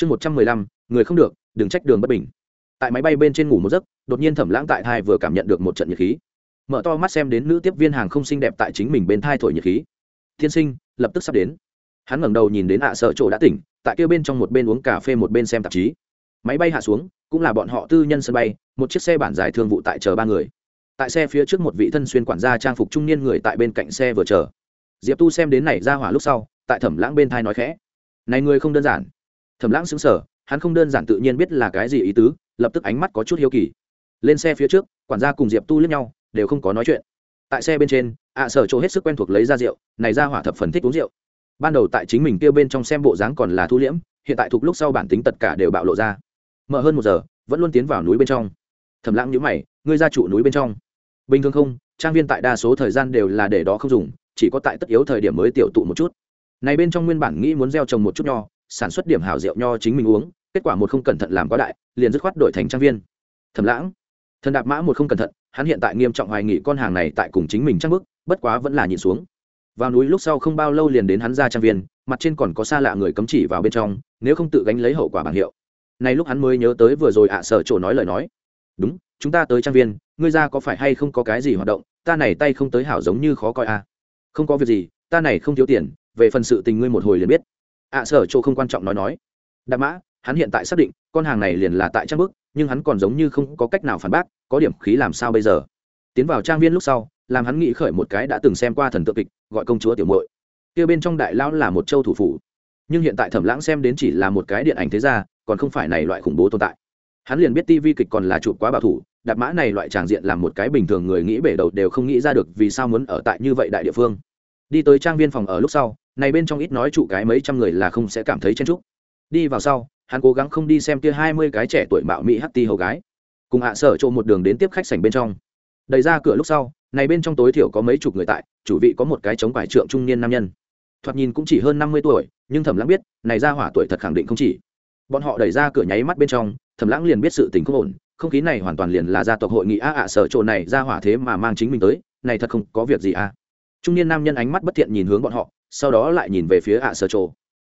chương một trăm mười lăm, người không được, đừng trách đường bất bình. Tại máy bay bên trên ngủ một giấc, đột nhiên thẩm lãng tại thai vừa cảm nhận được một trận nhiệt khí. Mở to mắt xem đến nữ tiếp viên hàng không xinh đẹp tại chính mình bên thai thổi nhiệt khí. Thiên sinh, lập tức sắp đến. Hắn ngẩng đầu nhìn đến ạ sợ chỗ đã tỉnh, tại kia bên trong một bên uống cà phê một bên xem tạp chí. Máy bay hạ xuống, cũng là bọn họ tư nhân sân bay, một chiếc xe bản dài thương vụ tại chờ ba người. Tại xe phía trước một vị thân xuyên quản gia trang phục trung niên người tại bên cạnh xe vừa chờ. Diệp tu xem đến này ra hỏa lúc sau, tại thẩm lãng bên thai nói khẽ. Này người không đơn giản thẩm lãng xứng sở hắn không đơn giản tự nhiên biết là cái gì ý tứ, lập tức ánh mắt có chút hiếu kỳ. Lên xe phía trước, quản gia cùng diệp tu lướt nhau, đều không có nói chuyện. Tại xe bên trên, ạ sở chỗ hết sức quen thuộc lấy ra rượu, này ra hỏa thập phần thích uống rượu. Ban đầu tại chính mình kia bên trong xem bộ dáng còn là thu liễm, hiện tại thuộc lúc sau bản tính tất cả đều bạo lộ ra. Mở hơn một giờ, vẫn luôn tiến vào núi bên trong. Thẩm lãng nhíu mày, ngươi ra trụ núi bên trong. Bình thường không, trang viên tại đa số thời gian đều là để đó không dùng, chỉ có tại tất yếu thời điểm mới tiểu tụ một chút. Này bên trong nguyên bản nghĩ muốn gieo trồng một chút nho sản xuất điểm hảo rượu nho chính mình uống, kết quả một không cẩn thận làm quá đại, liền dứt khoát đổi thành trang viên. Thầm lãng. Thần đạp mã một không cẩn thận, hắn hiện tại nghiêm trọng hoài nghị con hàng này tại cùng chính mình trang bức, bất quá vẫn là nhìn xuống. Vào núi lúc sau không bao lâu liền đến hắn ra trang viên, mặt trên còn có xa lạ người cấm chỉ vào bên trong, nếu không tự gánh lấy hậu quả bảng hiệu. Này lúc hắn mới nhớ tới vừa rồi ạ sở chỗ nói lời nói. Đúng, chúng ta tới trang viên, ngươi ra có phải hay không có cái gì hoạt động, ta này tay không tới hảo giống như khó coi a à. không có việc gì, ta này không thiếu tiền, về phần sự tình ngươi một hồi liền biết ạ sở chỗ không quan trọng nói nói. Đạp mã, hắn hiện tại xác định, con hàng này liền là tại trang bức, nhưng hắn còn giống như không có cách nào phản bác, có điểm khí làm sao bây giờ? Tiến vào trang viên lúc sau, làm hắn nghĩ khởi một cái đã từng xem qua thần tượng kịch, gọi công chúa tiểu muội. Kia bên trong đại lão là một châu thủ phủ. Nhưng hiện tại thẩm lãng xem đến chỉ là một cái điện ảnh thế gia, còn không phải này loại khủng bố tồn tại. Hắn liền biết tivi kịch còn là chụp quá bảo thủ đạp mã này loại tràng diện làm một cái bình thường người nghĩ bể đầu đều không nghĩ ra được vì sao muốn ở tại như vậy đại địa phương. Đi tới trang viên phòng ở lúc sau này bên trong ít nói trụ cái mấy trăm người là không sẽ cảm thấy chen trúc đi vào sau, hắn cố gắng không đi xem kia hai mươi cái trẻ tuổi mạo mỹ hắc ti hầu gái. Cùng hạ sở trộm một đường đến tiếp khách sảnh bên trong. Đẩy ra cửa lúc sau, này bên trong tối thiểu có mấy chục người tại, chủ vị có một cái chống vải trượng trung niên nam nhân. Thoạt nhìn cũng chỉ hơn năm mươi tuổi, nhưng thẩm lãng biết, này ra hỏa tuổi thật khẳng định không chỉ. Bọn họ đẩy ra cửa nháy mắt bên trong thẩm lãng liền biết sự tình không ổn, không khí này hoàn toàn liền là gia tộc hội nghị a ạ sở trộn này ra hỏa thế mà mang chính mình tới, này thật không có việc gì a trung niên nam nhân ánh mắt bất thiện nhìn hướng bọn họ sau đó lại nhìn về phía ạ sở trộn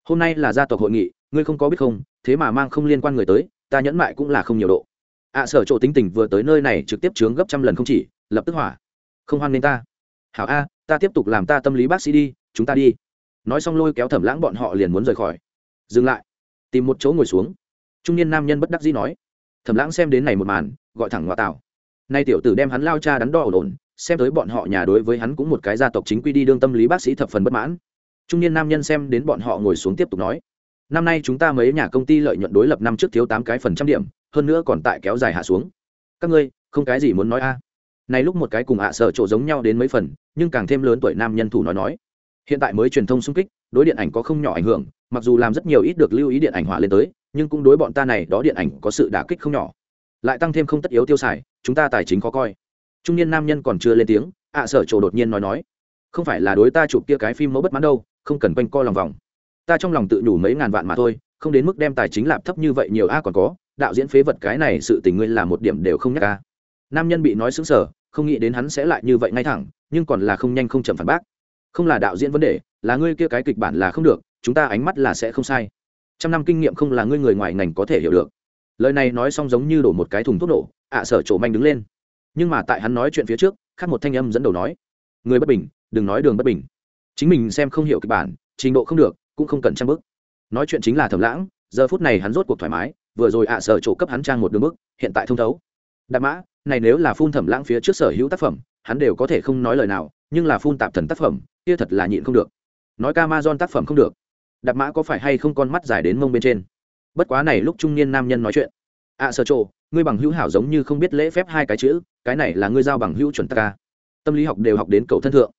hôm nay là gia tộc hội nghị, ngươi không có biết không, thế mà mang không liên quan người tới, ta nhẫn mại cũng là không nhiều độ. Ạ sở chỗ tính tình vừa tới nơi này trực tiếp chướng gấp trăm lần không chỉ, lập tức hỏa. Không hoan nên ta. Hảo a, ta tiếp tục làm ta tâm lý bác sĩ đi, chúng ta đi. Nói xong lôi kéo thẩm lãng bọn họ liền muốn rời khỏi. Dừng lại. Tìm một chỗ ngồi xuống. Trung niên nam nhân bất đắc dĩ nói. Thẩm lãng xem đến này một màn, gọi thẳng ngoại tảo. Nay tiểu tử đem hắn lao cha đắn đo ổn ổn xem tới bọn họ nhà đối với hắn cũng một cái gia tộc chính quy đi đương tâm lý bác sĩ thập phần bất mãn. Trung niên nam nhân xem đến bọn họ ngồi xuống tiếp tục nói, năm nay chúng ta mấy nhà công ty lợi nhuận đối lập năm trước thiếu tám cái phần trăm điểm, hơn nữa còn tại kéo dài hạ xuống. Các ngươi, không cái gì muốn nói a. Này lúc một cái cùng hạ à sợ chỗ giống nhau đến mấy phần, nhưng càng thêm lớn tuổi nam nhân thủ nói nói, hiện tại mới truyền thông xung kích, đối điện ảnh có không nhỏ ảnh hưởng, mặc dù làm rất nhiều ít được lưu ý điện ảnh hỏa lên tới, nhưng cũng đối bọn ta này đó điện ảnh có sự đả kích không nhỏ. Lại tăng thêm không tất yếu tiêu xài, chúng ta tài chính khó coi trung niên nam nhân còn chưa lên tiếng, ạ sở trổ đột nhiên nói nói, không phải là đối ta chụp kia cái phim mẫu bất mãn đâu, không cần quanh co lòng vòng. Ta trong lòng tự nhủ mấy ngàn vạn mà thôi, không đến mức đem tài chính lạp thấp như vậy nhiều a còn có, đạo diễn phế vật cái này sự tình ngươi là một điểm đều không nhắc a. Nam nhân bị nói xứng sở không nghĩ đến hắn sẽ lại như vậy ngay thẳng, nhưng còn là không nhanh không chậm phản bác. Không là đạo diễn vấn đề, là ngươi kia cái kịch bản là không được, chúng ta ánh mắt là sẽ không sai. Trăm năm kinh nghiệm không là ngươi người ngoài ngành có thể hiểu được. Lời này nói xong giống như đổ một cái thùng thuốc nổ, ạ sở chỗ manh đứng lên nhưng mà tại hắn nói chuyện phía trước, khác một thanh âm dẫn đầu nói, người bất bình, đừng nói đường bất bình. Chính mình xem không hiểu kịch bản, trình độ không được, cũng không cần trang bức. Nói chuyện chính là thầm lãng, giờ phút này hắn rốt cuộc thoải mái, vừa rồi ạ sở chỗ cấp hắn trang một đường bức, hiện tại thông thấu. Đạp mã, này nếu là phun thẩm lãng phía trước sở hữu tác phẩm, hắn đều có thể không nói lời nào, nhưng là phun tạp thần tác phẩm, kia thật là nhịn không được. Nói ca ma don tác phẩm không được. Đạp mã có phải hay không con mắt dài đến mông bên trên? Bất quá này lúc trung niên nam nhân nói chuyện. Ạ sở chỗ ngươi bằng hữu hảo giống như không biết lễ phép hai cái chữ, cái này là ngươi giao bằng hữu chuẩn ta. Tâm lý học đều học đến cầu thân thượng.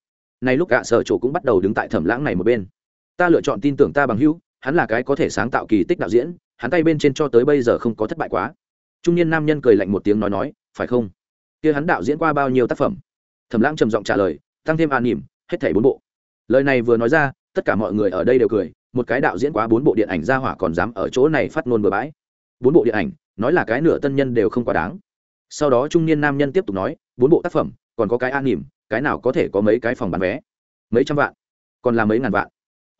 Này lúc gạ sở chỗ cũng bắt đầu đứng tại thẩm lãng này một bên. Ta lựa chọn tin tưởng ta bằng hữu, hắn là cái có thể sáng tạo kỳ tích đạo diễn, hắn tay bên trên cho tới bây giờ không có thất bại quá. Trung niên nam nhân cười lạnh một tiếng nói nói, phải không? Kia hắn đạo diễn qua bao nhiêu tác phẩm? Thẩm lãng trầm giọng trả lời, tăng thêm an nỉm, hết thảy bốn bộ. Lời này vừa nói ra, tất cả mọi người ở đây đều cười, một cái đạo diễn quá bốn bộ điện ảnh ra hỏa còn dám ở chỗ này phát ngôn bừa bãi. Bốn bộ điện ảnh nói là cái nửa tân nhân đều không quá đáng. Sau đó trung niên nam nhân tiếp tục nói, bốn bộ tác phẩm, còn có cái an nỉm cái nào có thể có mấy cái phòng bán vé? Mấy trăm vạn, còn là mấy ngàn vạn,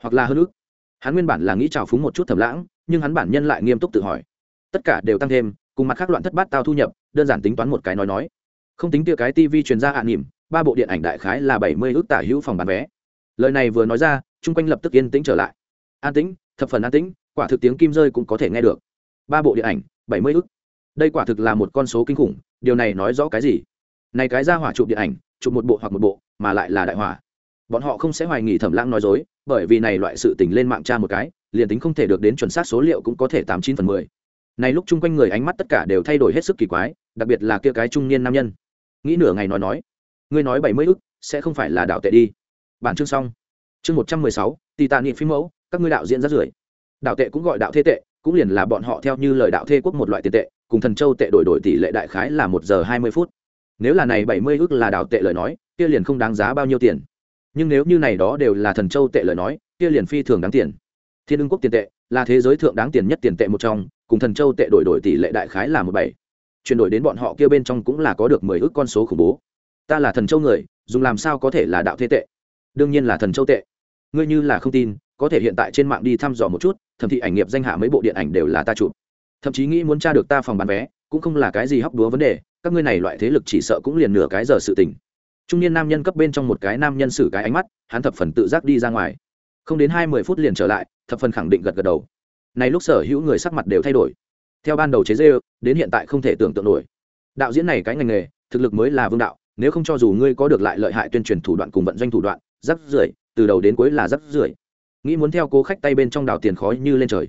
hoặc là hơn ước. Hắn nguyên bản là nghĩ trào phúng một chút thầm lãng, nhưng hắn bản nhân lại nghiêm túc tự hỏi. Tất cả đều tăng thêm, cùng mặt khác loạn thất bát tao thu nhập, đơn giản tính toán một cái nói nói. Không tính tia cái tv truyền ra hạ nỉm ba bộ điện ảnh đại khái là bảy mươi ước tả hữu phòng bán vé. Lời này vừa nói ra, chung quanh lập tức yên tĩnh trở lại. An tĩnh, thập phần an tĩnh, quả thực tiếng kim rơi cũng có thể nghe được. Ba bộ điện ảnh bảy mươi ức, đây quả thực là một con số kinh khủng điều này nói rõ cái gì? Này cái ra hỏa chụp điện ảnh chụp một bộ hoặc một bộ mà lại là đại hỏa. Bọn họ không sẽ hoài nghi thẩm lãng nói dối bởi vì này loại sự tình lên mạng tra một cái liền tính không thể được đến chuẩn xác số liệu cũng có thể tám chín phần mười. Này lúc chung quanh người ánh mắt tất cả đều thay đổi hết sức kỳ quái đặc biệt là kia cái trung niên nam nhân. Nghĩ nửa ngày nói nói ngươi nói bảy mươi ức sẽ không phải là đạo tệ đi. Bản chương xong. Chương một trăm mười sáu tì tạ nghị phim mẫu các ngươi đạo diễn rất rưởi. Đạo tệ cũng gọi đạo thế tệ cũng liền là bọn họ theo như lời đạo thê quốc một loại tiền tệ, cùng thần châu tệ đổi đổi tỷ lệ đại khái là một giờ hai mươi phút. Nếu là này bảy mươi ước là đạo tệ lời nói, kia liền không đáng giá bao nhiêu tiền. Nhưng nếu như này đó đều là thần châu tệ lời nói, kia liền phi thường đáng tiền. Thiên ưng quốc tiền tệ, là thế giới thượng đáng tiền nhất tiền tệ một trong, cùng thần châu tệ đổi đổi tỷ lệ đại khái là một bảy. Chuyển đổi đến bọn họ kia bên trong cũng là có được mười ước con số khủng bố. Ta là thần châu người, dùng làm sao có thể là đạo thế tệ? Đương nhiên là thần châu tệ. Ngươi như là không tin, có thể hiện tại trên mạng đi thăm dò một chút thẩm thị ảnh nghiệp danh hạ mấy bộ điện ảnh đều là ta chụp. Thậm chí nghĩ muốn tra được ta phòng bán vé, cũng không là cái gì hóc đúa vấn đề, các ngươi này loại thế lực chỉ sợ cũng liền nửa cái giờ sự tình. Trung niên nam nhân cấp bên trong một cái nam nhân xử cái ánh mắt, hắn thập phần tự giác đi ra ngoài. Không đến hai mươi phút liền trở lại, thập phần khẳng định gật gật đầu. Này lúc sở hữu người sắc mặt đều thay đổi. Theo ban đầu chế dê đến hiện tại không thể tưởng tượng nổi. Đạo diễn này cái ngành nghề, thực lực mới là vương đạo, nếu không cho dù ngươi có được lại lợi hại tuyên truyền thủ đoạn cùng vận doanh thủ đoạn, rắc rưởi, từ đầu đến cuối là rắc rưởi nghĩ muốn theo cố khách tay bên trong đào tiền khói như lên trời.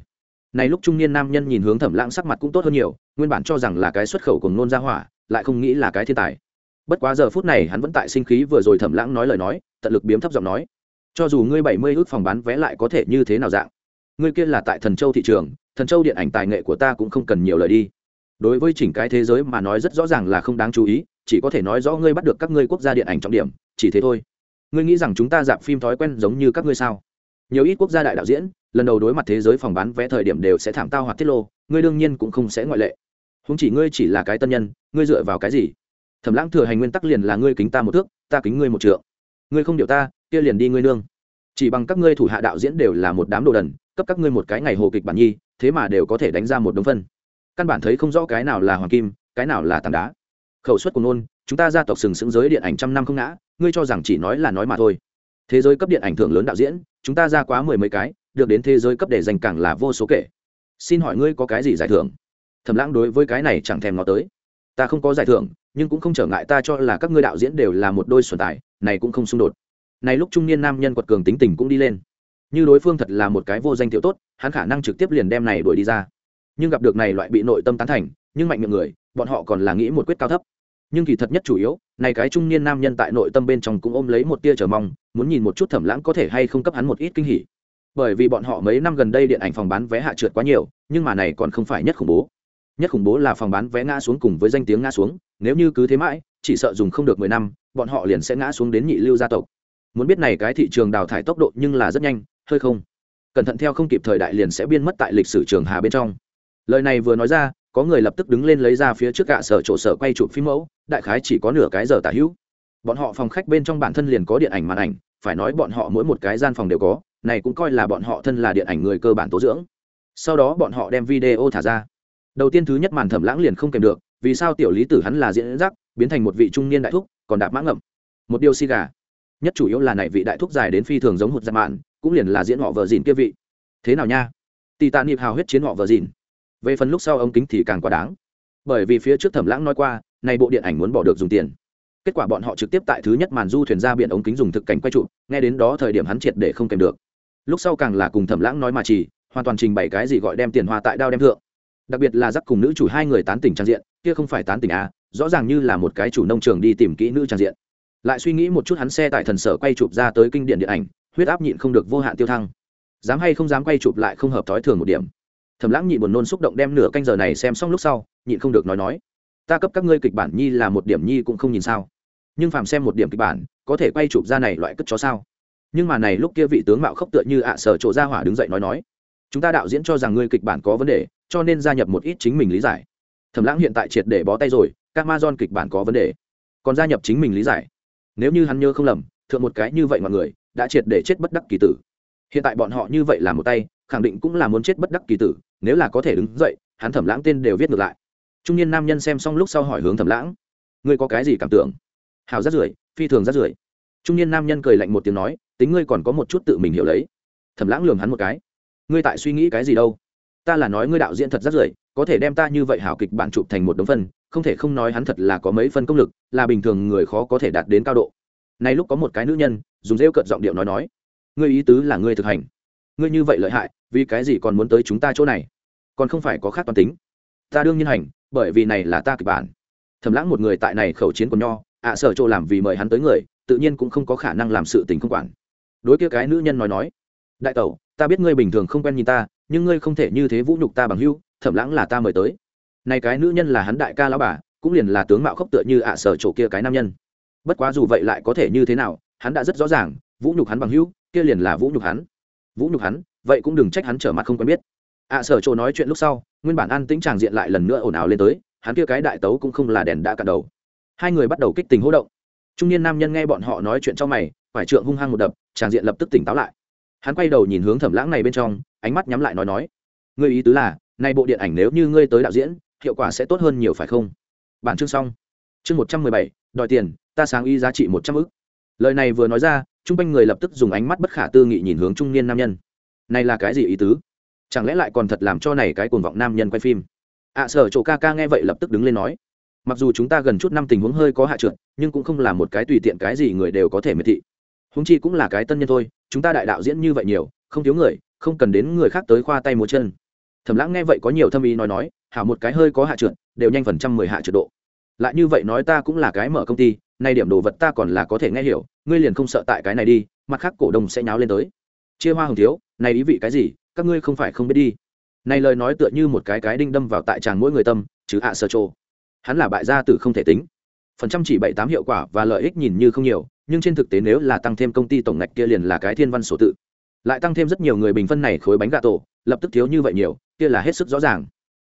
Này lúc trung niên nam nhân nhìn hướng thẩm lãng sắc mặt cũng tốt hơn nhiều, nguyên bản cho rằng là cái xuất khẩu cùng nôn ra hỏa, lại không nghĩ là cái thiên tài. Bất quá giờ phút này hắn vẫn tại sinh khí vừa rồi thẩm lãng nói lời nói, tận lực biếm thấp giọng nói, cho dù ngươi bảy mươi ước phòng bán vé lại có thể như thế nào dạng? Ngươi kia là tại thần châu thị trường, thần châu điện ảnh tài nghệ của ta cũng không cần nhiều lời đi. Đối với chỉnh cái thế giới mà nói rất rõ ràng là không đáng chú ý, chỉ có thể nói rõ ngươi bắt được các ngươi quốc gia điện ảnh trọng điểm, chỉ thế thôi. Ngươi nghĩ rằng chúng ta dạp phim thói quen giống như các ngươi sao? Nhiều ít quốc gia đại đạo diễn, lần đầu đối mặt thế giới phòng bán vé thời điểm đều sẽ thảm tao hoặc tiết lô, ngươi đương nhiên cũng không sẽ ngoại lệ. Không chỉ ngươi chỉ là cái tân nhân, ngươi dựa vào cái gì? Thẩm lãng thừa hành nguyên tắc liền là ngươi kính ta một thước, ta kính ngươi một trượng. Ngươi không điệu ta, kia liền đi ngươi nương. Chỉ bằng các ngươi thủ hạ đạo diễn đều là một đám đồ đần, cấp các ngươi một cái ngày hồ kịch bản nhi, thế mà đều có thể đánh ra một đống phân. Căn bản thấy không rõ cái nào là hoàng kim, cái nào là tảng đá. Khẩu suất của nôn, chúng ta gia tộc sừng sững giới điện ảnh trăm năm không ngã, ngươi cho rằng chỉ nói là nói mà thôi. Thế giới cấp điện ảnh thưởng lớn đạo diễn chúng ta ra quá mười mấy cái, được đến thế giới cấp để dành càng là vô số kể. Xin hỏi ngươi có cái gì giải thưởng? Thẩm lãng đối với cái này chẳng thèm ngó tới. Ta không có giải thưởng, nhưng cũng không trở ngại ta cho là các ngươi đạo diễn đều là một đôi xuân tài, này cũng không xung đột. Này lúc trung niên nam nhân quật cường tính tình cũng đi lên. Như đối phương thật là một cái vô danh tiểu tốt, hắn khả năng trực tiếp liền đem này đuổi đi ra. Nhưng gặp được này loại bị nội tâm tán thành, nhưng mạnh miệng người, bọn họ còn là nghĩ một quyết cao thấp. Nhưng kỳ thật nhất chủ yếu, này cái trung niên nam nhân tại nội tâm bên trong cũng ôm lấy một tia chờ mong muốn nhìn một chút thẩm lãng có thể hay không cấp hắn một ít kinh hỉ. Bởi vì bọn họ mấy năm gần đây điện ảnh phòng bán vé hạ trượt quá nhiều, nhưng mà này còn không phải nhất khủng bố. Nhất khủng bố là phòng bán vé ngã xuống cùng với danh tiếng ngã xuống, nếu như cứ thế mãi, chỉ sợ dùng không được mười năm, bọn họ liền sẽ ngã xuống đến nhị lưu gia tộc. Muốn biết này cái thị trường đào thải tốc độ nhưng là rất nhanh, hơi không. Cẩn thận theo không kịp thời đại liền sẽ biên mất tại lịch sử trường hà bên trong. Lời này vừa nói ra, có người lập tức đứng lên lấy ra phía trước gạ sở chỗ sở quay chụp phim mẫu, đại khái chỉ có nửa cái giờ tả hữu bọn họ phòng khách bên trong bản thân liền có điện ảnh màn ảnh, phải nói bọn họ mỗi một cái gian phòng đều có, này cũng coi là bọn họ thân là điện ảnh người cơ bản tố dưỡng. Sau đó bọn họ đem video thả ra. Đầu tiên thứ nhất màn thẩm lãng liền không kèm được, vì sao tiểu lý tử hắn là diễn giác biến thành một vị trung niên đại thúc, còn đạp mã ngậm. Một điều xi gà. Nhất chủ yếu là này vị đại thúc dài đến phi thường giống hụt giặc mạn, cũng liền là diễn họ vợ dìn kia vị. Thế nào nha? Tì tạ niệm hào huyết chiến họ vợ dìn. Về phần lúc sau ống kính thì càng quá đáng. Bởi vì phía trước thẩm lãng nói qua, này bộ điện ảnh muốn bỏ được dùng tiền kết quả bọn họ trực tiếp tại thứ nhất màn du thuyền ra biển ống kính dùng thực cảnh quay trụ, nghe đến đó thời điểm hắn triệt để không kèm được. Lúc sau càng là cùng thẩm lãng nói mà chỉ, hoàn toàn trình bày cái gì gọi đem tiền hoa tại đao đem thượng. Đặc biệt là giắc cùng nữ chủ hai người tán tỉnh trang diện, kia không phải tán tỉnh à rõ ràng như là một cái chủ nông trường đi tìm kỹ nữ trang diện. Lại suy nghĩ một chút hắn xe tại thần sở quay chụp ra tới kinh điển điện ảnh, huyết áp nhịn không được vô hạn tiêu thăng. Dám hay không dám quay chụp lại không hợp thói thường một điểm. Thầm lãng nhịn buồn nôn xúc động đem nửa canh giờ này xem xong lúc sau, nhịn không được nói nói ta cấp các ngươi kịch bản nhi là một điểm nhi cũng không nhìn sao. Nhưng phàm xem một điểm kịch bản, có thể quay chụp ra này loại cất chó sao? Nhưng mà này lúc kia vị tướng mạo khốc tựa như ạ sở chỗ ra hỏa đứng dậy nói nói, chúng ta đạo diễn cho rằng ngươi kịch bản có vấn đề, cho nên gia nhập một ít chính mình lý giải. Thẩm lãng hiện tại triệt để bó tay rồi các ma don kịch bản có vấn đề, còn gia nhập chính mình lý giải. Nếu như hắn nhớ không lầm, thượng một cái như vậy mọi người, đã triệt để chết bất đắc kỳ tử. Hiện tại bọn họ như vậy là một tay, khẳng định cũng là muốn chết bất đắc kỳ tử, nếu là có thể đứng dậy, hắn thẩm lãng tên đều viết ngược lại trung niên nam nhân xem xong lúc sau hỏi hướng thẩm lãng, ngươi có cái gì cảm tưởng? Hào rất rưởi, phi thường rất rưởi. Trung niên nam nhân cười lạnh một tiếng nói, tính ngươi còn có một chút tự mình hiểu lấy. Thẩm lãng lường hắn một cái, ngươi tại suy nghĩ cái gì đâu? Ta là nói ngươi đạo diễn thật rất rưởi, có thể đem ta như vậy hảo kịch bản chụp thành một đống phân, không thể không nói hắn thật là có mấy phân công lực, là bình thường người khó có thể đạt đến cao độ. Nay lúc có một cái nữ nhân, dùng rêu cận giọng điệu nói nói, ngươi ý tứ là ngươi thực hành. Ngươi như vậy lợi hại, vì cái gì còn muốn tới chúng ta chỗ này? Còn không phải có khác toàn tính. Ta đương nhiên hành bởi vì này là ta kịch bản. Thầm lãng một người tại này khẩu chiến của nho, ạ sở chỗ làm vì mời hắn tới người, tự nhiên cũng không có khả năng làm sự tình không quản. Đối kia cái nữ nhân nói nói, đại tẩu, ta biết ngươi bình thường không quen nhìn ta, nhưng ngươi không thể như thế vũ nhục ta bằng hưu thẩm lãng là ta mời tới. Này cái nữ nhân là hắn đại ca lão bà, cũng liền là tướng mạo khốc tựa như ạ sở chỗ kia cái nam nhân. Bất quá dù vậy lại có thể như thế nào, hắn đã rất rõ ràng, vũ nhục hắn bằng hưu kia liền là vũ nhục hắn. Vũ nhục hắn, vậy cũng đừng trách hắn trở mặt không quen biết ạ sở chỗ nói chuyện lúc sau, nguyên bản an tĩnh tràng diện lại lần nữa ồn ào lên tới, hắn kia cái đại tấu cũng không là đèn đã cả đầu. Hai người bắt đầu kích tình hỗ động. Trung niên nam nhân nghe bọn họ nói chuyện trong mày, phải trượng hung hăng một đập, tràng diện lập tức tỉnh táo lại. Hắn quay đầu nhìn hướng thẩm lãng này bên trong, ánh mắt nhắm lại nói nói, ngươi ý tứ là, nay bộ điện ảnh nếu như ngươi tới đạo diễn, hiệu quả sẽ tốt hơn nhiều phải không? Bản chương xong. Chương một trăm mười bảy, đòi tiền, ta sáng y giá trị một trăm ức. Lời này vừa nói ra chung quanh người lập tức dùng ánh mắt bất khả tư nghị nhìn hướng trung niên nam nhân. Này là cái gì ý tứ? Chẳng lẽ lại còn thật làm cho này cái cuồng vọng nam nhân quay phim? Ạ sở chỗ ca ca nghe vậy lập tức đứng lên nói. Mặc dù chúng ta gần chút năm tình huống hơi có hạ trượt, nhưng cũng không là một cái tùy tiện cái gì người đều có thể miệt thị. Húng chi cũng là cái tân nhân thôi, chúng ta đại đạo diễn như vậy nhiều, không thiếu người, không cần đến người khác tới khoa tay múa chân. Thẩm lãng nghe vậy có nhiều thâm ý nói nói, hảo một cái hơi có hạ trượt, đều nhanh phần trăm mười hạ trượt độ. Lại như vậy nói ta cũng là cái mở công ty, nay điểm đồ vật ta còn là có thể nghe hiểu, ngươi liền không sợ tại cái này đi, mặt khác cổ đông sẽ nháo lên tới. Chia hoa hồng thiếu, này ý vị cái gì? Các ngươi không phải không biết đi. Này lời nói tựa như một cái cái đinh đâm vào tại tràng mỗi người tâm, chứ ạ sơ trô hắn là bại gia tử không thể tính. Phần trăm chỉ bảy tám hiệu quả và lợi ích nhìn như không nhiều, nhưng trên thực tế nếu là tăng thêm công ty tổng ngạch kia liền là cái thiên văn sổ tự. Lại tăng thêm rất nhiều người bình phân này khối bánh gà tổ, lập tức thiếu như vậy nhiều, kia là hết sức rõ ràng.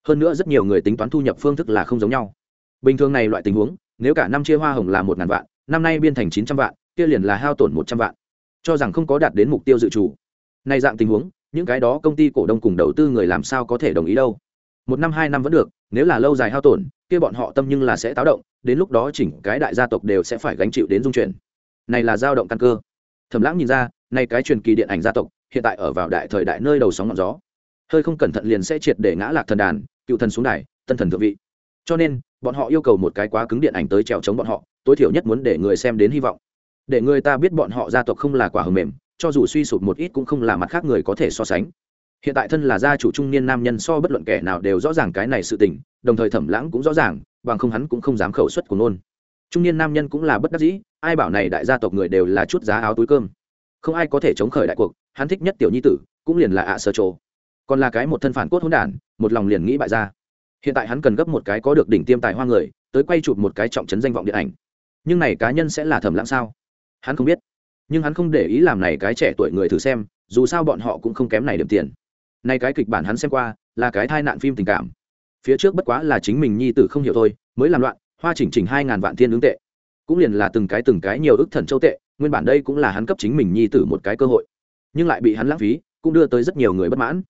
Hơn nữa rất nhiều người tính toán thu nhập phương thức là không giống nhau. Bình thường này loại tình huống, nếu cả năm chia hoa hồng là một ngàn vạn, năm nay biên thành chín trăm vạn, kia liền là hao tổn một trăm vạn. Cho rằng không có đạt đến mục tiêu dự trù. Này dạng tình huống những cái đó công ty cổ đông cùng đầu tư người làm sao có thể đồng ý đâu. Một năm, hai năm vẫn được, nếu là lâu dài hao tổn, kia bọn họ tâm nhưng là sẽ táo động, đến lúc đó chỉnh cái đại gia tộc đều sẽ phải gánh chịu đến dung chuyển. Này là dao động căn cơ. Thầm lãng nhìn ra nay cái truyền kỳ điện ảnh gia tộc, hiện tại ở vào đại thời đại nơi đầu sóng ngọn gió. Hơi không cẩn thận liền sẽ triệt để ngã lạc thần đàn, cựu thần xuống đài, tân thần thượng vị. Cho nên, bọn họ yêu cầu một cái quá cứng điện ảnh tới trèo chống bọn họ, tối thiểu nhất muốn để người xem đến hy vọng. Để người ta biết bọn họ gia tộc không là quả hầm mềm cho dù suy sụp một ít cũng không là mặt khác người có thể so sánh. Hiện tại thân là gia chủ trung niên nam nhân so bất luận kẻ nào đều rõ ràng cái này sự tình, đồng thời thẩm lãng cũng rõ ràng, bằng không hắn cũng không dám khẩu suất của nôn. Trung niên nam nhân cũng là bất đắc dĩ, ai bảo này đại gia tộc người đều là chút giá áo túi cơm. Không ai có thể chống khởi đại cuộc, hắn thích nhất tiểu nhi tử, cũng liền là ạ sơ trộ còn là cái một thân phản cốt hỗn đản, một lòng liền nghĩ bại ra hiện tại hắn cần gấp một cái có được đỉnh tiêm tài hoa người, tới quay chụp một cái trọng trấn danh vọng điện ảnh. Nhưng này cá nhân sẽ là thẩm lãng sao? Hắn không biết nhưng hắn không để ý làm này cái trẻ tuổi người thử xem, dù sao bọn họ cũng không kém này điểm tiền. Nay cái kịch bản hắn xem qua, là cái thai nạn phim tình cảm. Phía trước bất quá là chính mình nhi tử không hiểu thôi, mới làm loạn, hoa chỉnh chỉnh hai ngàn vạn thiên ứng tệ. Cũng liền là từng cái từng cái nhiều ức thần châu tệ, nguyên bản đây cũng là hắn cấp chính mình nhi tử một cái cơ hội. Nhưng lại bị hắn lãng phí, cũng đưa tới rất nhiều người bất mãn.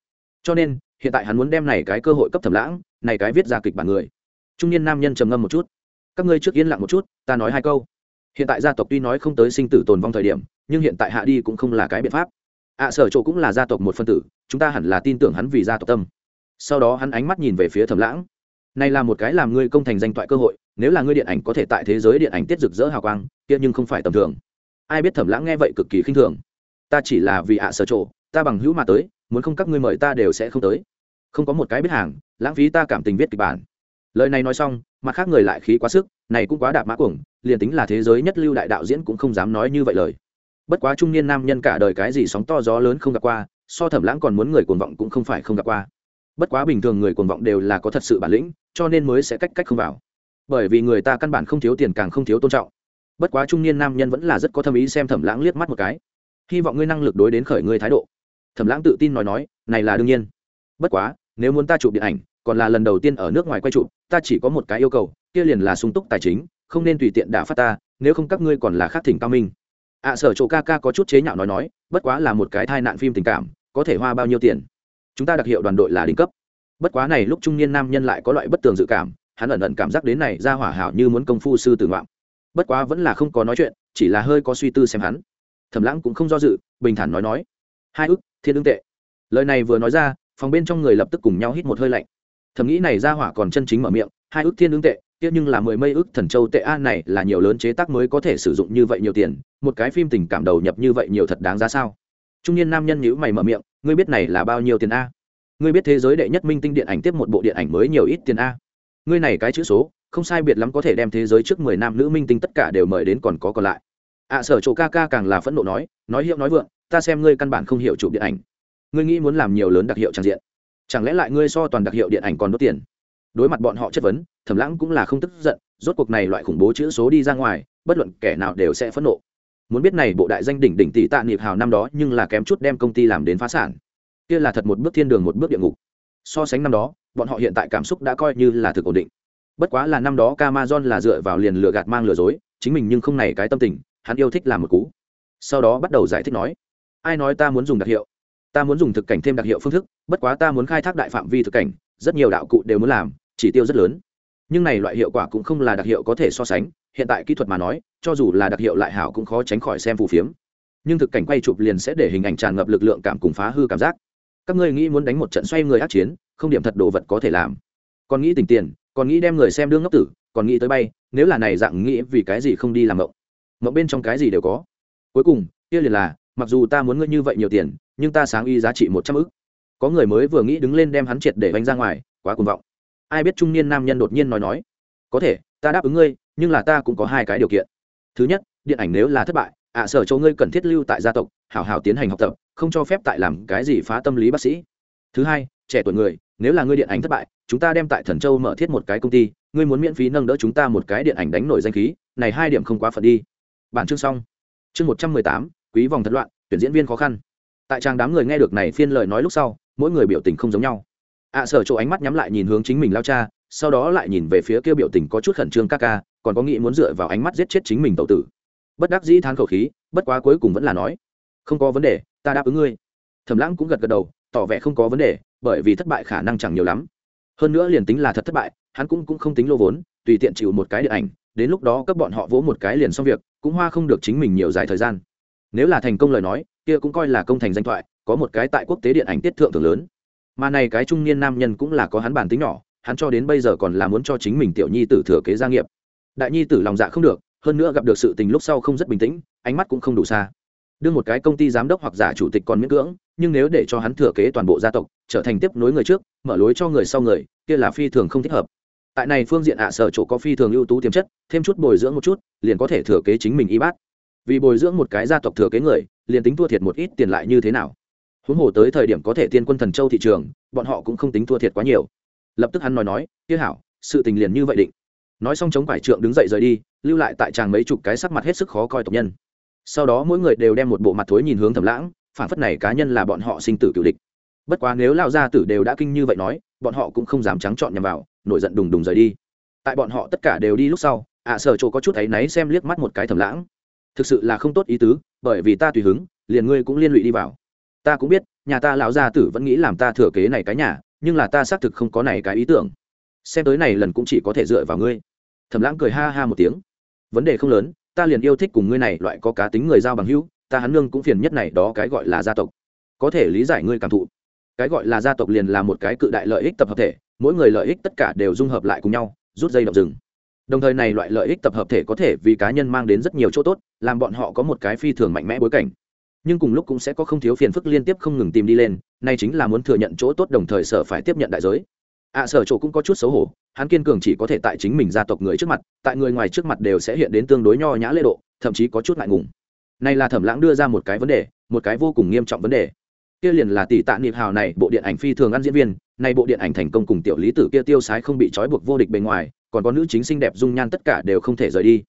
Cho nên, hiện tại hắn muốn đem này cái cơ hội cấp thẩm lãng, này cái viết ra kịch bản người. Trung niên nam nhân trầm ngâm một chút. Các ngươi trước yên lặng một chút, ta nói hai câu hiện tại gia tộc tuy nói không tới sinh tử tồn vong thời điểm, nhưng hiện tại hạ đi cũng không là cái biện pháp. Ạ sở chỗ cũng là gia tộc một phân tử, chúng ta hẳn là tin tưởng hắn vì gia tộc tâm. Sau đó hắn ánh mắt nhìn về phía thẩm lãng. Này là một cái làm ngươi công thành danh toại cơ hội, nếu là ngươi điện ảnh có thể tại thế giới điện ảnh tiết rực rỡ hào quang, kia nhưng không phải tầm thường. Ai biết thẩm lãng nghe vậy cực kỳ khinh thường. Ta chỉ là vì ạ, sở chỗ, ta bằng hữu mà tới, muốn không các ngươi mời ta đều sẽ không tới. Không có một cái biết hàng, lãng phí ta cảm tình viết kịch bản. Lời này nói xong mặt khác người lại khí quá sức, này cũng quá đạp mã cuồng, liền tính là thế giới nhất lưu đại đạo diễn cũng không dám nói như vậy lời. Bất quá trung niên nam nhân cả đời cái gì sóng to gió lớn không gặp qua, so thẩm lãng còn muốn người cuồng vọng cũng không phải không gặp qua. Bất quá bình thường người cuồng vọng đều là có thật sự bản lĩnh, cho nên mới sẽ cách cách không vào. Bởi vì người ta căn bản không thiếu tiền càng không thiếu tôn trọng. Bất quá trung niên nam nhân vẫn là rất có tâm ý xem thẩm lãng liếc mắt một cái. Hy vọng ngươi năng lực đối đến khởi ngươi thái độ. Thẩm lãng tự tin nói nói, này là đương nhiên. Bất quá, nếu muốn ta chụp điện ảnh còn là lần đầu tiên ở nước ngoài quay trụ, ta chỉ có một cái yêu cầu kia liền là sung túc tài chính không nên tùy tiện đả phát ta nếu không các ngươi còn là khác thỉnh cao minh. Ạ à, sở chỗ ca ca có chút chế nhạo nói nói bất quá là một cái thai nạn phim tình cảm có thể hoa bao nhiêu tiền? Chúng ta đặc hiệu đoàn đội là đỉnh cấp. Bất quá này lúc trung niên nam nhân lại có loại bất tường dự cảm hắn ẩn ẩn cảm giác đến này ra hỏa hảo như muốn công phu sư tử ngoạm. Bất quá vẫn là không có nói chuyện chỉ là hơi có suy tư xem hắn. Thẩm lãng cũng không do dự bình thản nói nói. Hai ức thiên ương tệ. Lời này vừa nói ra phòng bên trong người lập tức cùng nhau hít một hơi lạnh thầm nghĩ này ra hỏa còn chân chính mở miệng, hai ước thiên ứng tệ, tiếc nhưng là mười mây ước thần châu tệ a này là nhiều lớn chế tác mới có thể sử dụng như vậy nhiều tiền, một cái phim tình cảm đầu nhập như vậy nhiều thật đáng giá sao? Trung niên nam nhân nhữ mày mở miệng, ngươi biết này là bao nhiêu tiền a? Ngươi biết thế giới đệ nhất minh tinh điện ảnh tiếp một bộ điện ảnh mới nhiều ít tiền a? Ngươi này cái chữ số, không sai biệt lắm có thể đem thế giới trước mười nam nữ minh tinh tất cả đều mời đến còn có còn lại. Ạ sở chỗ ca ca càng là phẫn nộ nói nói hiệu nói vượng, ta xem ngươi căn bản không hiểu chụp điện ảnh. Ngươi nghĩ muốn làm nhiều lớn đặc hiệu trang diện chẳng lẽ lại ngươi so toàn đặc hiệu điện ảnh còn đốt tiền? Đối mặt bọn họ chất vấn, thẩm lãng cũng là không tức giận, rốt cuộc này loại khủng bố chữ số đi ra ngoài, bất luận kẻ nào đều sẽ phẫn nộ. Muốn biết này bộ đại danh đỉnh đỉnh tỷ tạ niệm hào năm đó nhưng là kém chút đem công ty làm đến phá sản. Kia là thật một bước thiên đường một bước địa ngục. So sánh năm đó, bọn họ hiện tại cảm xúc đã coi như là thực ổn định. Bất quá là năm đó amazon là dựa vào liền lừa gạt mang lừa dối, chính mình nhưng không này cái tâm tình, hắn yêu thích làm một cú. Sau đó bắt đầu giải thích nói, ai nói ta muốn dùng đặc hiệu ta muốn dùng thực cảnh thêm đặc hiệu phương thức, bất quá ta muốn khai thác đại phạm vi thực cảnh, rất nhiều đạo cụ đều muốn làm, chỉ tiêu rất lớn. Nhưng này loại hiệu quả cũng không là đặc hiệu có thể so sánh, hiện tại kỹ thuật mà nói, cho dù là đặc hiệu lại hảo cũng khó tránh khỏi xem phù phiếm. Nhưng thực cảnh quay chụp liền sẽ để hình ảnh tràn ngập lực lượng cảm cùng phá hư cảm giác. Các ngươi nghĩ muốn đánh một trận xoay người ác chiến, không điểm thật đồ vật có thể làm. Còn nghĩ tình tiền, còn nghĩ đem người xem đương ngốc tử, còn nghĩ tới bay, nếu là này dạng nghĩ vì cái gì không đi làm mộng? Mộng bên trong cái gì đều có. Cuối cùng, kia liền là mặc dù ta muốn ngươi như vậy nhiều tiền, nhưng ta sáng y giá trị một trăm ức. Có người mới vừa nghĩ đứng lên đem hắn triệt để vánh ra ngoài, quá cuồng vọng. Ai biết trung niên nam nhân đột nhiên nói nói, có thể, ta đáp ứng ngươi, nhưng là ta cũng có hai cái điều kiện. Thứ nhất, điện ảnh nếu là thất bại, ạ sở châu ngươi cần thiết lưu tại gia tộc, hảo hảo tiến hành học tập, không cho phép tại làm cái gì phá tâm lý bác sĩ. Thứ hai, trẻ tuổi người, nếu là ngươi điện ảnh thất bại, chúng ta đem tại thần châu mở thiết một cái công ty, ngươi muốn miễn phí nâng đỡ chúng ta một cái điện ảnh đánh nổi danh khí, này hai điểm không quá phận đi. Bản chương xong. Chương một trăm mười tám quý vòng thật loạn tuyển diễn viên khó khăn. Tại trang đám người nghe được này phiên lời nói lúc sau mỗi người biểu tình không giống nhau. Ạ sở chỗ ánh mắt nhắm lại nhìn hướng chính mình lao cha sau đó lại nhìn về phía kia biểu tình có chút khẩn trương ca ca còn có nghĩ muốn dựa vào ánh mắt giết chết chính mình tậu tử. Bất đắc dĩ than khẩu khí bất quá cuối cùng vẫn là nói không có vấn đề ta đáp ứng ngươi. Thẩm lãng cũng gật gật đầu tỏ vẻ không có vấn đề bởi vì thất bại khả năng chẳng nhiều lắm. Hơn nữa liền tính là thật thất bại hắn cũng, cũng không tính lô vốn tùy tiện chịu một cái điện ảnh đến lúc đó cấp bọn họ vỗ một cái liền xong việc cũng hoa không được chính mình nhiều dài thời gian nếu là thành công lời nói, kia cũng coi là công thành danh thoại, có một cái tại quốc tế điện ảnh tiết thượng thường lớn. Mà này cái trung niên nam nhân cũng là có hắn bản tính nhỏ, hắn cho đến bây giờ còn là muốn cho chính mình tiểu nhi tử thừa kế gia nghiệp. Đại nhi tử lòng dạ không được, hơn nữa gặp được sự tình lúc sau không rất bình tĩnh, ánh mắt cũng không đủ xa. Đưa một cái công ty giám đốc hoặc giả chủ tịch còn miễn cưỡng, nhưng nếu để cho hắn thừa kế toàn bộ gia tộc, trở thành tiếp nối người trước, mở lối cho người sau người, kia là phi thường không thích hợp. Tại này phương diện ạ, sở chỗ có phi thường ưu tú tiềm chất, thêm chút bồi dưỡng một chút, liền có thể thừa kế chính mình y bát vì bồi dưỡng một cái gia tộc thừa kế người, liền tính thua thiệt một ít tiền lại như thế nào? Huống hồ tới thời điểm có thể tiên quân thần châu thị trường, bọn họ cũng không tính thua thiệt quá nhiều. Lập tức hắn nói nói tiếc hảo, sự tình liền như vậy định. Nói xong chống quải trượng đứng dậy rời đi, lưu lại tại chàng mấy chục cái sắc mặt hết sức khó coi tộc nhân. Sau đó mỗi người đều đem một bộ mặt thối nhìn hướng thầm lãng, phản phất này cá nhân là bọn họ sinh tử cựu địch. Bất quá nếu lao gia tử đều đã kinh như vậy nói, bọn họ cũng không dám trắng trọn nhằm vào, nổi giận đùng đùng rời đi. Tại bọn họ tất cả đều đi lúc sau, ạ sở chỗ có chút áy náy xem liếc mắt một cái thầm lãng thực sự là không tốt ý tứ, bởi vì ta tùy hứng, liền ngươi cũng liên lụy đi vào. Ta cũng biết, nhà ta lão gia tử vẫn nghĩ làm ta thừa kế này cái nhà, nhưng là ta xác thực không có này cái ý tưởng. Xem tới này lần cũng chỉ có thể dựa vào ngươi. Thẩm lãng cười ha ha một tiếng. Vấn đề không lớn, ta liền yêu thích cùng ngươi này loại có cá tính người giao bằng hữu, ta hắn nương cũng phiền nhất này đó cái gọi là gia tộc. Có thể lý giải ngươi cảm thụ. Cái gọi là gia tộc liền là một cái cự đại lợi ích tập hợp thể, mỗi người lợi ích tất cả đều dung hợp lại cùng nhau, rút dây động rừng đồng thời này loại lợi ích tập hợp thể có thể vì cá nhân mang đến rất nhiều chỗ tốt làm bọn họ có một cái phi thường mạnh mẽ bối cảnh. Nhưng cùng lúc cũng sẽ có không thiếu phiền phức liên tiếp không ngừng tìm đi lên nay chính là muốn thừa nhận chỗ tốt đồng thời sở phải tiếp nhận đại giới. Ạ à, sở chỗ cũng có chút xấu hổ hắn kiên cường chỉ có thể tại chính mình gia tộc người trước mặt tại người ngoài trước mặt đều sẽ hiện đến tương đối nho nhã lễ độ thậm chí có chút ngại ngùng. Này là thẩm lãng đưa ra một cái vấn đề một cái vô cùng nghiêm trọng vấn đề kia liền là tỷ tạ niệm hào này, bộ điện ảnh phi thường ăn diễn viên, nay bộ điện ảnh thành công cùng tiểu lý tử kia tiêu sái không bị trói buộc vô địch bề ngoài, còn có nữ chính xinh đẹp dung nhan tất cả đều không thể rời đi.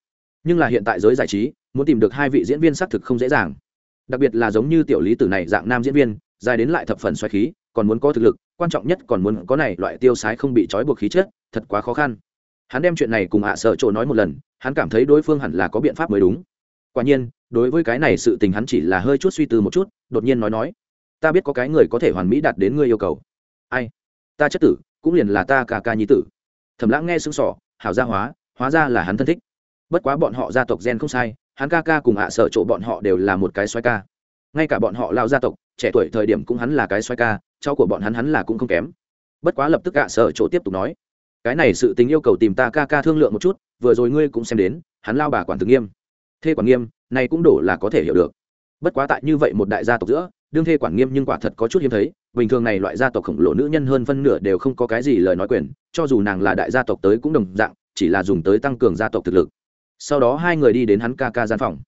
Nhưng là hiện tại giới giải trí, muốn tìm được hai vị diễn viên xác thực không dễ dàng. Đặc biệt là giống như tiểu lý tử này dạng nam diễn viên, dài đến lại thập phần xoáy khí, còn muốn có thực lực, quan trọng nhất còn muốn có này loại tiêu sái không bị trói buộc khí chất, thật quá khó khăn. Hắn đem chuyện này cùng ạ sợ chỗ nói một lần, hắn cảm thấy đối phương hẳn là có biện pháp mới đúng. Quả nhiên, đối với cái này sự tình hắn chỉ là hơi chút suy tư một chút, đột nhiên nói nói ta biết có cái người có thể hoàn mỹ đạt đến ngươi yêu cầu. Ai? Ta chất tử, cũng liền là ta ca ca nhi tử. Thẩm lãng nghe xứng sỏ hảo gia hóa hóa ra là hắn thân thích. Bất quá bọn họ gia tộc gen không sai, hắn ca ca cùng ạ sở chỗ bọn họ đều là một cái xoay ca. Ngay cả bọn họ lao gia tộc, trẻ tuổi thời điểm cũng hắn là cái xoay ca, cháu của bọn hắn hắn là cũng không kém. Bất quá lập tức ạ sở chỗ tiếp tục nói, cái này sự tình yêu cầu tìm ta ca ca thương lượng một chút, vừa rồi ngươi cũng xem đến, hắn lao bà quản thực nghiêm. Thê quản nghiêm, này cũng đổ là có thể hiểu được. Bất quá tại như vậy một đại gia tộc giữa đương thê quản nghiêm nhưng quả thật có chút hiếm thấy, bình thường này loại gia tộc khổng lồ nữ nhân hơn phân nửa đều không có cái gì lời nói quyền, cho dù nàng là đại gia tộc tới cũng đồng dạng, chỉ là dùng tới tăng cường gia tộc thực lực. Sau đó hai người đi đến hắn ca ca gian phòng.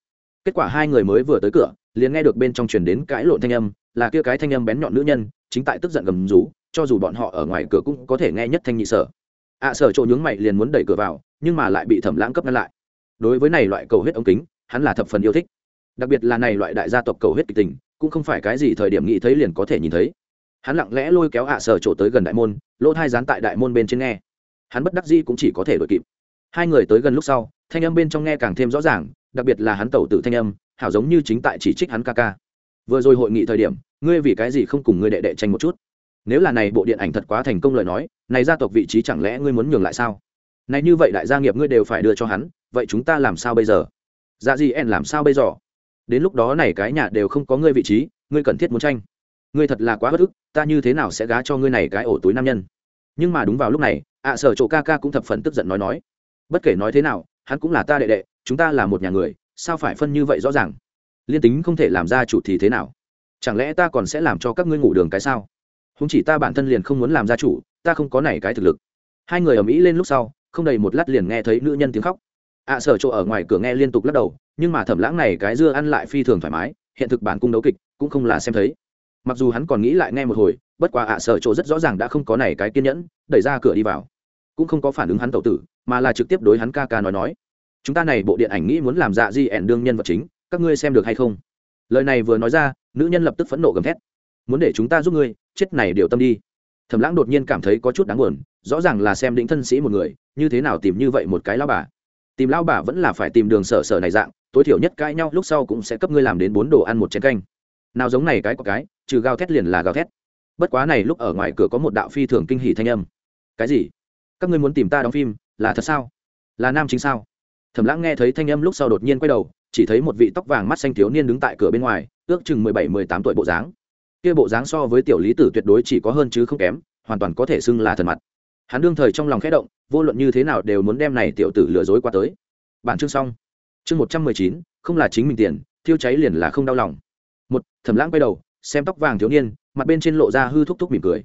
Kết quả hai người mới vừa tới cửa, liền nghe được bên trong truyền đến cãi lộn thanh âm, là kia cái thanh âm bén nhọn nữ nhân, chính tại tức giận gầm rú, cho dù bọn họ ở ngoài cửa cũng có thể nghe nhất thanh nhị sở. Ạ sở chỗ nhướng mày liền muốn đẩy cửa vào, nhưng mà lại bị thẩm lãng cấp ngăn lại. Đối với này loại cầu huyết ống kính, hắn là thập phần yêu thích. Đặc biệt là này loại đại gia tộc cầu huyết kịch tình cũng không phải cái gì thời điểm nghĩ thấy liền có thể nhìn thấy. Hắn lặng lẽ lôi kéo ạ sở chỗ tới gần đại môn, lỗ thai dán tại đại môn bên trên nghe. Hắn bất đắc dĩ cũng chỉ có thể đội kịp. Hai người tới gần lúc sau, thanh âm bên trong nghe càng thêm rõ ràng, đặc biệt là hắn tẩu tử thanh âm, hảo giống như chính tại chỉ trích hắn ca ca. Vừa rồi hội nghị thời điểm, ngươi vì cái gì không cùng ngươi đệ đệ tranh một chút? Nếu là này bộ điện ảnh thật quá thành công lời nói, này gia tộc vị trí chẳng lẽ ngươi muốn nhường lại sao? Này như vậy đại gia nghiệp ngươi đều phải đưa cho hắn, vậy chúng ta làm sao bây giờ? Dạ gì en làm sao bây giờ? Đến lúc đó này cái nhà đều không có ngươi vị trí, ngươi cần thiết muốn tranh. Ngươi thật là quá bất ức, ta như thế nào sẽ gá cho ngươi này cái ổ túi nam nhân? Nhưng mà đúng vào lúc này, ạ sở chỗ ca ca cũng thập phần tức giận nói nói. Bất kể nói thế nào, hắn cũng là ta đệ đệ, chúng ta là một nhà người, sao phải phân như vậy rõ ràng? Liên tính không thể làm ra chủ thì thế nào? Chẳng lẽ ta còn sẽ làm cho các ngươi ngủ đường cái sao? Không chỉ ta bản thân liền không muốn làm gia chủ, ta không có này cái thực lực. Hai người ở mỹ lên lúc sau, không đầy một lát liền nghe thấy nữ nhân tiếng khóc ạ sở chỗ ở ngoài cửa nghe liên tục lắc đầu, nhưng mà thẩm lãng này cái dưa ăn lại phi thường thoải mái, hiện thực bản cung đấu kịch cũng không là xem thấy. Mặc dù hắn còn nghĩ lại nghe một hồi, bất quá ạ sở chỗ rất rõ ràng đã không có này cái kiên nhẫn, đẩy ra cửa đi vào. Cũng không có phản ứng hắn tẩu tử, mà là trực tiếp đối hắn ca ca nói nói. Chúng ta này bộ điện ảnh nghĩ muốn làm dạ di ẻn đương nhân vật chính, các ngươi xem được hay không? Lời này vừa nói ra, nữ nhân lập tức phẫn nộ gầm thét. Muốn để chúng ta giúp ngươi, chết này điều tâm đi. Thẩm lãng đột nhiên cảm thấy có chút đáng buồn, rõ ràng là xem định thân sĩ một người, như thế nào tìm như vậy một cái lao bà tìm lao bà vẫn là phải tìm đường sở sở này dạng, tối thiểu nhất cãi nhau lúc sau cũng sẽ cấp ngươi làm đến bốn đồ ăn một chén canh. Nào giống này cái có cái, trừ gào thét liền là gào thét. Bất quá này lúc ở ngoài cửa có một đạo phi thường kinh hỉ thanh âm. Cái gì? Các ngươi muốn tìm ta đóng phim, là thật sao? Là nam chính sao? Thẩm lãng nghe thấy thanh âm lúc sau đột nhiên quay đầu, chỉ thấy một vị tóc vàng mắt xanh thiếu niên đứng tại cửa bên ngoài, ước chừng mười bảy, mười tám tuổi bộ dáng. Kia bộ dáng so với tiểu lý tử tuyệt đối chỉ có hơn chứ không kém, hoàn toàn có thể xưng là thần mặt hắn đương thời trong lòng khẽ động, vô luận như thế nào đều muốn đem này tiểu tử lừa dối qua tới. Bản chương xong. Chương một trăm mười chín, không là chính mình tiền, thiêu cháy liền là không đau lòng. Một, thẩm lãng quay đầu, xem tóc vàng thiếu niên, mặt bên trên lộ ra hư thúc thúc mỉm cười.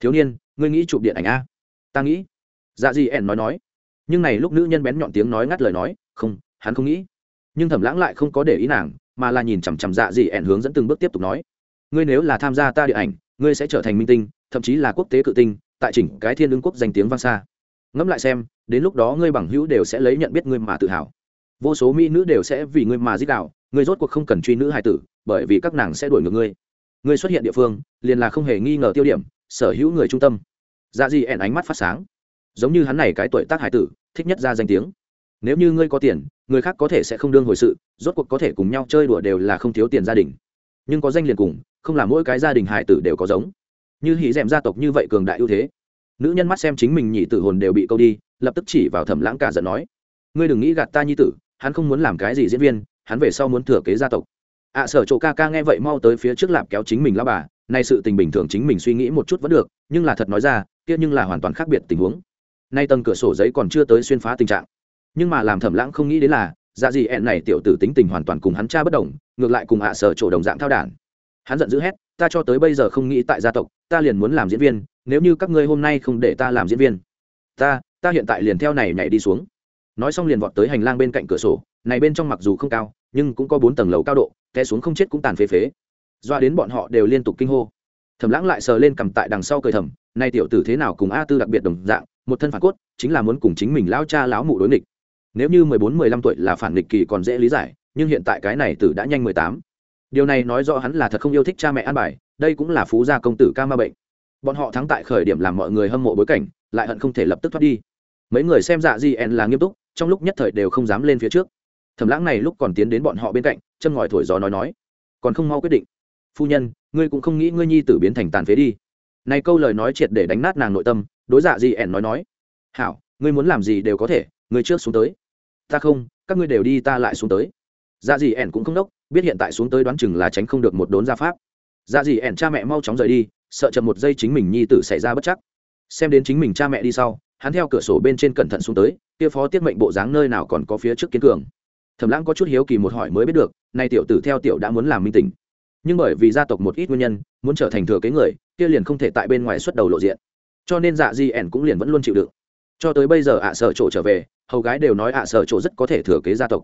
Thiếu niên, ngươi nghĩ chụp điện ảnh a? Ta nghĩ. Dạ gì ẻn nói nói. Nhưng này lúc nữ nhân bén nhọn tiếng nói ngắt lời nói, không, hắn không nghĩ. Nhưng thẩm lãng lại không có để ý nàng, mà là nhìn chằm chằm dạ gì ẻn hướng dẫn từng bước tiếp tục nói. Ngươi nếu là tham gia ta điện ảnh, ngươi sẽ trở thành minh tinh, thậm chí là quốc tế cự tinh tại chỉnh cái thiên ứng quốc danh tiếng vang xa. Ngẫm lại xem, đến lúc đó ngươi bằng hữu đều sẽ lấy nhận biết ngươi mà tự hào. Vô số mỹ nữ đều sẽ vì ngươi mà giết đạo, ngươi rốt cuộc không cần truy nữ hài tử, bởi vì các nàng sẽ đuổi ngược ngươi. Ngươi xuất hiện địa phương, liền là không hề nghi ngờ tiêu điểm, sở hữu người trung tâm. Dạ gì ẻn ánh mắt phát sáng. Giống như hắn này cái tuổi tác hải tử, thích nhất ra danh tiếng. Nếu như ngươi có tiền, người khác có thể sẽ không đương hồi sự, rốt cuộc có thể cùng nhau chơi đùa đều là không thiếu tiền gia đình. Nhưng có danh liền cùng, không là mỗi cái gia đình hải tử đều có giống như hỉ d gia tộc như vậy cường đại ưu thế. Nữ nhân mắt xem chính mình nhị tử hồn đều bị câu đi lập tức chỉ vào thẩm lãng cả giận nói ngươi đừng nghĩ gạt ta nhi tử hắn không muốn làm cái gì diễn viên hắn về sau muốn thừa kế gia tộc. Ạ à, sở chỗ ca ca nghe vậy mau tới phía trước lạp kéo chính mình lao bà nay sự tình bình thường chính mình suy nghĩ một chút vẫn được nhưng là thật nói ra kia nhưng là hoàn toàn khác biệt tình huống. Nay tầng cửa sổ giấy còn chưa tới xuyên phá tình trạng. Nhưng mà làm thẩm lãng không nghĩ đến là dạ gì ẹn này tiểu tử tính tình hoàn toàn cùng hắn cha bất đồng ngược lại cùng ạ à sở chỗ đồng dạng thao đản. Hắn giận dữ hét ta cho tới bây giờ không nghĩ tại gia tộc, ta liền muốn làm diễn viên, nếu như các ngươi hôm nay không để ta làm diễn viên. Ta ta hiện tại liền theo này nhảy đi xuống. Nói xong liền vọt tới hành lang bên cạnh cửa sổ, này bên trong mặc dù không cao, nhưng cũng có bốn tầng lầu cao độ, té xuống không chết cũng tàn phế phế. Doa đến bọn họ đều liên tục kinh hô. Thẩm lãng lại sờ lên cầm tại đằng sau cười thầm nay tiểu tử thế nào cùng a tư đặc biệt đồng dạng, một thân phản cốt, chính là muốn cùng chính mình lão cha lão mụ đối nghịch. Nếu như mười bốn, mười lăm tuổi là phản nghịch kỳ còn dễ lý giải, nhưng hiện tại cái này tử đã nhanh mười tám điều này nói rõ hắn là thật không yêu thích cha mẹ an bài, đây cũng là phú gia công tử ca ma bệnh. Bọn họ thắng tại khởi điểm làm mọi người hâm mộ bối cảnh, lại hận không thể lập tức thoát đi. Mấy người xem dạ gì en là nghiêm túc, trong lúc nhất thời đều không dám lên phía trước. Thẩm lãng này lúc còn tiến đến bọn họ bên cạnh chân ngòi thổi gió nói nói. Còn không mau quyết định. Phu nhân, ngươi cũng không nghĩ ngươi nhi tử biến thành tàn phế đi. Này câu lời nói triệt để đánh nát nàng nội tâm, đối dạ dị ẻn nói nói. Hảo, ngươi muốn làm gì đều có thể, ngươi trước xuống tới. Ta không, các ngươi đều đi ta lại xuống tới. Dạ dị ẻn cũng không đốc biết hiện tại xuống tới đoán chừng là tránh không được một đốn gia pháp. Dạ gì ẻn cha mẹ mau chóng rời đi, sợ chậm một giây chính mình nhi tử xảy ra bất chắc. Xem đến chính mình cha mẹ đi sau, hắn theo cửa sổ bên trên cẩn thận xuống tới, kia phó tiết mệnh bộ dáng nơi nào còn có phía trước kiến cường. Thẩm lãng có chút hiếu kỳ một hỏi mới biết được, nay tiểu tử theo tiểu đã muốn làm minh tình. Nhưng bởi vì gia tộc một ít nguyên nhân, muốn trở thành thừa kế người, kia liền không thể tại bên ngoài xuất đầu lộ diện. Cho nên dạ di ẻn cũng liền vẫn luôn chịu đựng. Cho tới bây giờ ạ sở chỗ trở về, hầu gái đều nói ạ sở chỗ rất có thể thừa kế gia tộc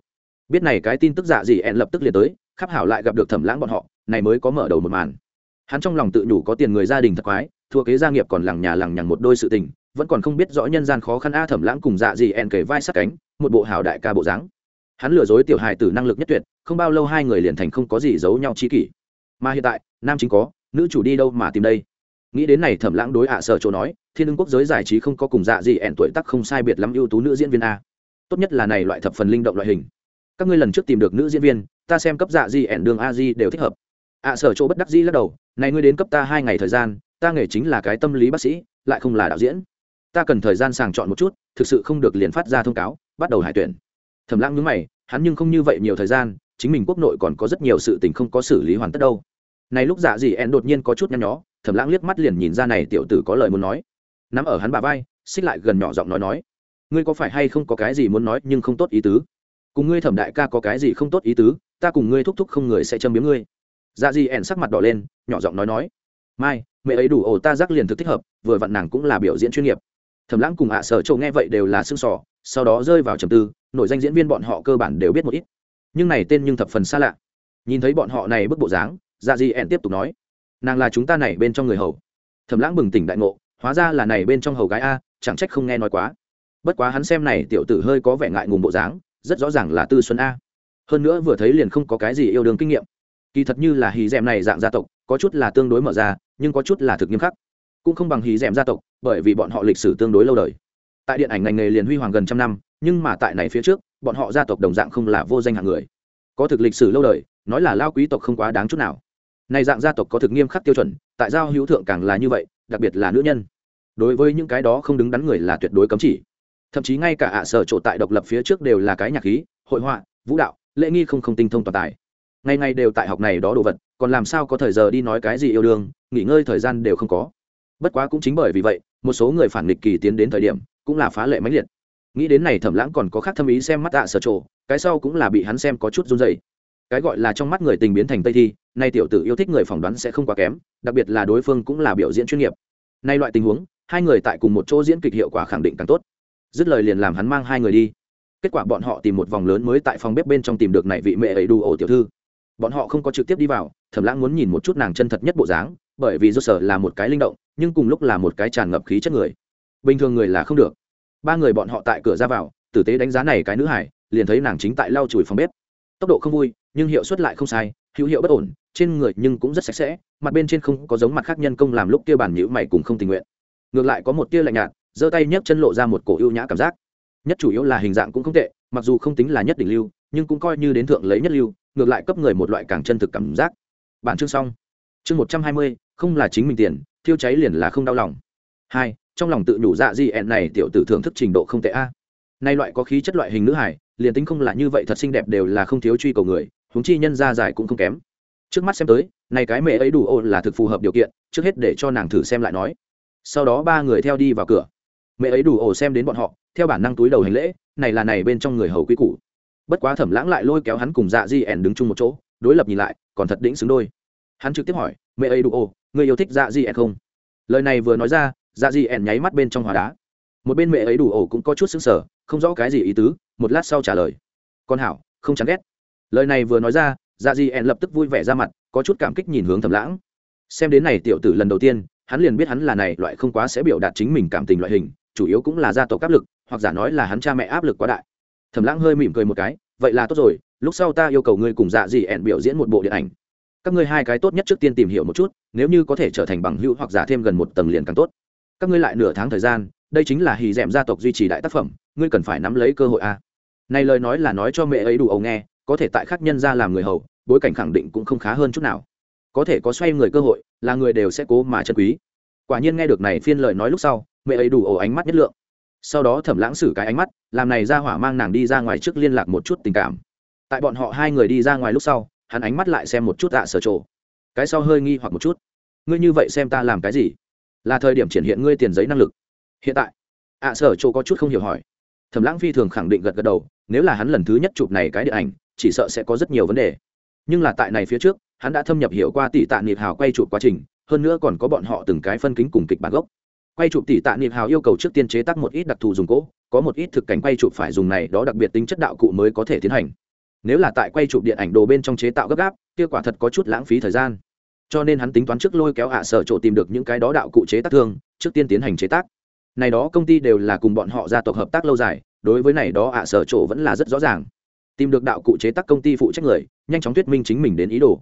biết này cái tin tức dạ gì ẹn lập tức liền tới, khắp hảo lại gặp được thẩm lãng bọn họ, này mới có mở đầu một màn. Hắn trong lòng tự nhủ có tiền người gia đình thật quái, thua kế gia nghiệp còn lằng nhà lằng nhằng một đôi sự tình, vẫn còn không biết rõ nhân gian khó khăn a thẩm lãng cùng dạ gì ẹn kể vai sát cánh, một bộ hảo đại ca bộ dáng. Hắn lừa dối tiểu hài tử năng lực nhất tuyệt, không bao lâu hai người liền thành không có gì giấu nhau chi kỷ. Mà hiện tại, nam chính có, nữ chủ đi đâu mà tìm đây? Nghĩ đến này thẩm lãng đối ạ sở chỗ nói, thiên ưng quốc giới giải trí không có cùng dạ gì ẹn tuổi tác không sai biệt lắm ưu tú nữ diễn viên a. Tốt nhất là này loại thập phần linh động loại hình các ngươi lần trước tìm được nữ diễn viên ta xem cấp dạ di, ẹn đường a di đều thích hợp. Ạ sở chỗ bất đắc di lắc đầu này ngươi đến cấp ta hai ngày thời gian ta nghề chính là cái tâm lý bác sĩ lại không là đạo diễn. Ta cần thời gian sàng chọn một chút thực sự không được liền phát ra thông cáo bắt đầu hải tuyển. Thẩm lãng nhớ mày hắn nhưng không như vậy nhiều thời gian chính mình quốc nội còn có rất nhiều sự tình không có xử lý hoàn tất đâu. Này lúc dạ gì en đột nhiên có chút nhăn nhó thẩm lãng liếc mắt liền nhìn ra này tiểu tử có lời muốn nói. Nắm ở hắn bà vai xích lại gần nhỏ giọng nói nói ngươi có phải hay không có cái gì muốn nói nhưng không tốt ý tứ? Cùng ngươi thẩm đại ca có cái gì không tốt ý tứ, ta cùng ngươi thúc thúc không người sẽ châm biếm ngươi. Dạ di ẻn sắc mặt đỏ lên, nhỏ giọng nói nói, mai, mẹ ấy đủ ổ ta giác liền thực thích hợp, vừa vặn nàng cũng là biểu diễn chuyên nghiệp. Thẩm lãng cùng ạ sở châu nghe vậy đều là xương sỏ sau đó rơi vào trầm tư, nội danh diễn viên bọn họ cơ bản đều biết một ít. Nhưng này tên nhưng thập phần xa lạ. Nhìn thấy bọn họ này bức bộ dáng dạ di ẻn tiếp tục nói, nàng là chúng ta này bên trong người hầu. Thẩm lãng bừng tỉnh đại ngộ, hóa ra là này bên trong hầu gái a, chẳng trách không nghe nói quá. Bất quá hắn xem này tiểu tử hơi có vẻ ngại ngùng bộ dáng rất rõ ràng là tư xuân a. Hơn nữa vừa thấy liền không có cái gì yêu đương kinh nghiệm. Kỳ thật như là hì d này dạng gia tộc, có chút là tương đối mở ra, nhưng có chút là thực nghiêm khắc. Cũng không bằng hí d gia tộc, bởi vì bọn họ lịch sử tương đối lâu đời. Tại điện ảnh ngành nghề liền huy hoàng gần trăm năm, nhưng mà tại này phía trước, bọn họ gia tộc đồng dạng không là vô danh hạng người. Có thực lịch sử lâu đời, nói là lao quý tộc không quá đáng chút nào. Này dạng gia tộc có thực nghiêm khắc tiêu chuẩn, tại giao hữu thượng càng là như vậy, đặc biệt là nữ nhân. Đối với những cái đó không đứng đắn người là tuyệt đối cấm chỉ thậm chí ngay cả ạ sở chỗ tại độc lập phía trước đều là cái nhạc khí, hội họa, vũ đạo, lễ nghi không không tinh thông toàn tài. Ngày ngày đều tại học này đó đồ vật, còn làm sao có thời giờ đi nói cái gì yêu đương, nghỉ ngơi thời gian đều không có. Bất quá cũng chính bởi vì vậy, một số người phản nghịch kỳ tiến đến thời điểm, cũng là phá lệ mãnh liệt. Nghĩ đến này thẩm lãng còn có khác thâm ý xem mắt tạ sở trộ cái sau cũng là bị hắn xem có chút run dày cái gọi là trong mắt người tình biến thành tây thi, nay tiểu tử yêu thích người phỏng đoán sẽ không quá kém, đặc biệt là đối phương cũng là biểu diễn chuyên nghiệp. Nay loại tình huống, hai người tại cùng một chỗ diễn kịch hiệu quả khẳng định càng tốt dứt lời liền làm hắn mang hai người đi. Kết quả bọn họ tìm một vòng lớn mới tại phòng bếp bên trong tìm được này vị mẹ ấy đủ ổ tiểu thư. Bọn họ không có trực tiếp đi vào, thẩm lãng muốn nhìn một chút nàng chân thật nhất bộ dáng, bởi vì do sở là một cái linh động, nhưng cùng lúc là một cái tràn ngập khí chất người. Bình thường người là không được. Ba người bọn họ tại cửa ra vào, tử tế đánh giá này cái nữ hải, liền thấy nàng chính tại lau chùi phòng bếp. Tốc độ không vui, nhưng hiệu suất lại không sai, hữu hiệu bất ổn, trên người nhưng cũng rất sạch sẽ, mặt bên trên không có giống mặt khác nhân công làm lúc kia bản nhữ mày cùng không tình nguyện. Ngược lại có một tia lạnh nhạt giơ tay nhấc chân lộ ra một cổ ưu nhã cảm giác. Nhất chủ yếu là hình dạng cũng không tệ, mặc dù không tính là nhất đỉnh lưu, nhưng cũng coi như đến thượng lấy nhất lưu, ngược lại cấp người một loại càng chân thực cảm giác. Bản chương xong. Chương một trăm hai mươi, không là chính mình tiền, thiêu cháy liền là không đau lòng. Hai, trong lòng tự nhủ dạ di ẹn này tiểu tử thưởng thức trình độ không tệ a. Nay loại có khí chất loại hình nữ hải liền tính không là như vậy thật xinh đẹp đều là không thiếu truy cầu người, huống chi nhân ra dài cũng không kém. Trước mắt xem tới, này cái mẹ ấy đủ ô là thực phù hợp điều kiện, trước hết để cho nàng thử xem lại nói. Sau đó ba người theo đi vào cửa mẹ ấy đủ ổ xem đến bọn họ, theo bản năng túi đầu hành lễ, này là này bên trong người hầu quy củ. Bất quá thẩm lãng lại lôi kéo hắn cùng dạ di ẻn đứng chung một chỗ, đối lập nhìn lại, còn thật đỉnh xứng đôi. Hắn trực tiếp hỏi, mẹ ấy đủ ổ, người yêu thích dạ di ẻn không? Lời này vừa nói ra dạ di ẻn nháy mắt bên trong hòa đá. Một bên mẹ ấy đủ ổ cũng có chút xứng sở không rõ cái gì ý tứ, một lát sau trả lời. Con hảo, không chán ghét. Lời này vừa nói ra dạ di ẻn lập tức vui vẻ ra mặt, có chút cảm kích nhìn hướng thẩm lãng. Xem đến này tiểu tử lần đầu tiên, hắn liền biết hắn là này, loại không quá sẽ biểu đạt chính mình cảm tình loại hình chủ yếu cũng là gia tộc áp lực, hoặc giả nói là hắn cha mẹ áp lực quá đại. Thầm lãng hơi mỉm cười một cái, vậy là tốt rồi, lúc sau ta yêu cầu ngươi cùng dạ dị ẹn biểu diễn một bộ điện ảnh. Các ngươi hai cái tốt nhất trước tiên tìm hiểu một chút, nếu như có thể trở thành bằng hữu hoặc giả thêm gần một tầng liền càng tốt. Các ngươi lại nửa tháng thời gian, đây chính là hì d gia tộc duy trì đại tác phẩm, ngươi cần phải nắm lấy cơ hội a. Này lời nói là nói cho mẹ ấy đủ ầu nghe, có thể tại khác nhân ra làm người hầu, bối cảnh khẳng định cũng không khá hơn chút nào. Có thể có xoay người cơ hội, là người đều sẽ cố mà chân quý. Quả nhiên nghe được này phiên lời nói lúc sau mẹ ấy đủ ổ ánh mắt nhất lượng. Sau đó thẩm lãng xử cái ánh mắt, làm này ra hỏa mang nàng đi ra ngoài trước liên lạc một chút tình cảm. Tại bọn họ hai người đi ra ngoài lúc sau, hắn ánh mắt lại xem một chút ạ sở trộ cái sau hơi nghi hoặc một chút. Ngươi như vậy xem ta làm cái gì? Là thời điểm triển hiện ngươi tiền giấy năng lực. Hiện tại, ạ sở trộ có chút không hiểu hỏi. Thẩm lãng phi thường khẳng định gật gật đầu, nếu là hắn lần thứ nhất chụp này cái điện ảnh, chỉ sợ sẽ có rất nhiều vấn đề. Nhưng là tại này phía trước, hắn đã thâm nhập hiểu qua tỷ tạ niệm hào quay chụp quá trình, hơn nữa còn có bọn họ từng cái phân kính cùng kịch bản gốc quay chụp tỷ tạ niệm hào yêu cầu trước tiên chế tác một ít đặc thù dùng cỗ, có một ít thực cảnh quay chụp phải dùng này, đó đặc biệt tính chất đạo cụ mới có thể tiến hành. Nếu là tại quay chụp điện ảnh đồ bên trong chế tạo gấp gáp, kia quả thật có chút lãng phí thời gian. Cho nên hắn tính toán trước lôi kéo hạ sở chỗ tìm được những cái đó đạo cụ chế tác thương, trước tiên tiến hành chế tác. Này đó công ty đều là cùng bọn họ gia tộc hợp tác lâu dài, đối với này đó hạ sở chỗ vẫn là rất rõ ràng. Tìm được đạo cụ chế tác công ty phụ trách người, nhanh chóng thuyết minh chính mình đến ý đồ.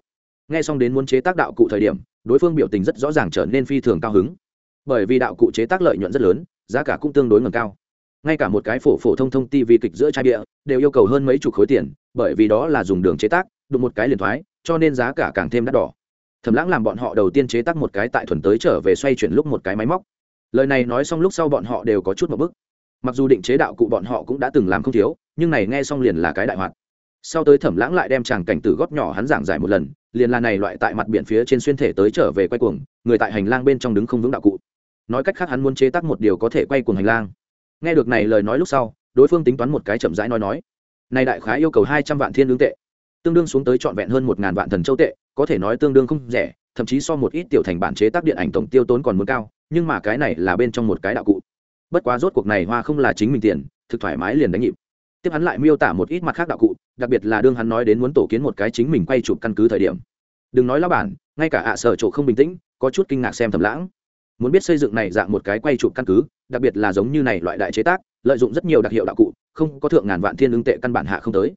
Nghe xong đến muốn chế tác đạo cụ thời điểm, đối phương biểu tình rất rõ ràng trở nên phi thường cao hứng bởi vì đạo cụ chế tác lợi nhuận rất lớn, giá cả cũng tương đối ngầm cao. Ngay cả một cái phổ phổ thông thông ti vi kịch giữa chai địa đều yêu cầu hơn mấy chục khối tiền, bởi vì đó là dùng đường chế tác, đụng một cái liền thoái, cho nên giá cả càng thêm đắt đỏ. Thầm lãng làm bọn họ đầu tiên chế tác một cái tại thuần tới trở về xoay chuyển lúc một cái máy móc. Lời này nói xong lúc sau bọn họ đều có chút một bức mặc dù định chế đạo cụ bọn họ cũng đã từng làm không thiếu, nhưng này nghe xong liền là cái đại hoạt. Sau tới thẩm lãng lại đem chàng cảnh từ góp nhỏ hắn giảng giải một lần, liền là này loại tại mặt biển phía trên xuyên thể tới trở về quay cuồng, người tại hành lang bên trong đứng không vững đạo cụ nói cách khác hắn muốn chế tác một điều có thể quay cùng hành lang. Nghe được này lời nói lúc sau, đối phương tính toán một cái chậm rãi nói nói. Này đại khái yêu cầu hai trăm vạn thiên lương tệ. Tương đương xuống tới trọn vẹn hơn một ngàn vạn thần châu tệ, có thể nói tương đương không rẻ, thậm chí so một ít tiểu thành bản chế tác điện ảnh tổng tiêu tốn còn muốn cao, nhưng mà cái này là bên trong một cái đạo cụ. Bất quá rốt cuộc này hoa không là chính mình tiền, thực thoải mái liền đánh nhịp. Tiếp hắn lại miêu tả một ít mặt khác đạo cụ, đặc biệt là đương hắn nói đến muốn tổ kiến một cái chính mình quay chụp căn cứ thời điểm. Đừng nói lão bản, ngay cả ạ sở chỗ không bình tĩnh, có chút kinh ngạc xem thầm lãng muốn biết xây dựng này dạng một cái quay chụp căn cứ, đặc biệt là giống như này loại đại chế tác, lợi dụng rất nhiều đặc hiệu đạo cụ, không có thượng ngàn vạn thiên ứng tệ căn bản hạ không tới.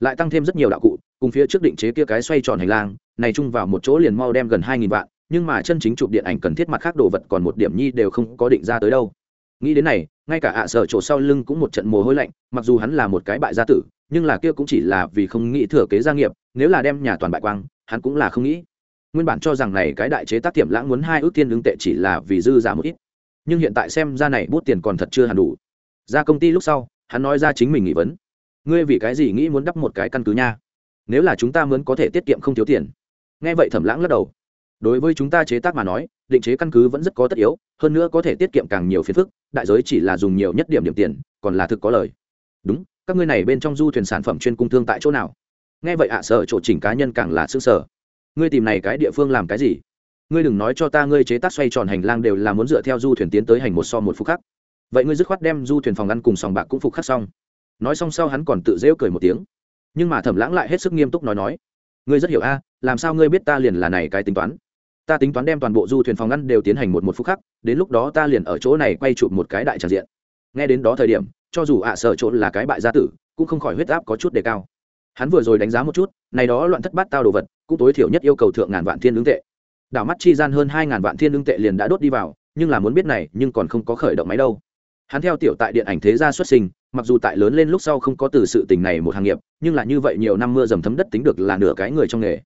Lại tăng thêm rất nhiều đạo cụ, cùng phía trước định chế kia cái xoay tròn hành lang, này chung vào một chỗ liền mau đem gần hai nghìn vạn, nhưng mà chân chính chụp điện ảnh cần thiết mặt khác đồ vật còn một điểm nhi đều không có định ra tới đâu. Nghĩ đến này, ngay cả ạ à sở chỗ sau lưng cũng một trận mồ hôi lạnh, mặc dù hắn là một cái bại gia tử, nhưng là kia cũng chỉ là vì không nghĩ thừa kế gia nghiệp, nếu là đem nhà toàn bại quang, hắn cũng là không nghĩ nguyên bản cho rằng này cái đại chế tác tiệm lãng muốn hai ước tiên ứng tệ chỉ là vì dư giả một ít. Nhưng hiện tại xem ra này bút tiền còn thật chưa hẳn đủ. Ra công ty lúc sau, hắn nói ra chính mình nghĩ vấn. Ngươi vì cái gì nghĩ muốn đắp một cái căn cứ nha? Nếu là chúng ta muốn có thể tiết kiệm không thiếu tiền. Nghe vậy thẩm lãng lắc đầu. Đối với chúng ta chế tác mà nói, định chế căn cứ vẫn rất có tất yếu, hơn nữa có thể tiết kiệm càng nhiều phiền phức, đại giới chỉ là dùng nhiều nhất điểm điểm tiền, còn là thực có lời. Đúng, các ngươi này bên trong du thuyền sản phẩm chuyên cung thương tại chỗ nào? Nghe vậy ạ, sợ chỗ chỉnh cá nhân càng là xương sở ngươi tìm này cái địa phương làm cái gì? Ngươi đừng nói cho ta ngươi chế tác xoay tròn hành lang đều là muốn dựa theo du thuyền tiến tới hành một so một phút khác. vậy ngươi dứt khoát đem du thuyền phòng ăn cùng sòng bạc cũng phục khắc xong. Nói xong sau hắn còn tự rêu cười một tiếng. Nhưng mà thẩm lãng lại hết sức nghiêm túc nói nói, ngươi rất hiểu a, làm sao ngươi biết ta liền là này cái tính toán? Ta tính toán đem toàn bộ du thuyền phòng ngăn đều tiến hành một một phút khắc, đến lúc đó ta liền ở chỗ này quay chụp một cái đại tràng diện. Nghe đến đó thời điểm, cho dù ạ à sợ chỗ là cái bại gia tử, cũng không khỏi huyết áp có chút đề cao hắn vừa rồi đánh giá một chút, này đó loạn thất bát tao đồ vật, cũng tối thiểu nhất yêu cầu thượng ngàn vạn thiên lương tệ. Đảo mắt chi gian hơn hai ngàn vạn thiên lương tệ liền đã đốt đi vào, nhưng là muốn biết này, nhưng còn không có khởi động máy đâu. Hắn theo tiểu tại điện ảnh thế gia xuất sinh, mặc dù tại lớn lên lúc sau không có từ sự tình này một hàng nghiệp, nhưng là như vậy nhiều năm mưa dầm thấm đất tính được là nửa cái người trong nghề.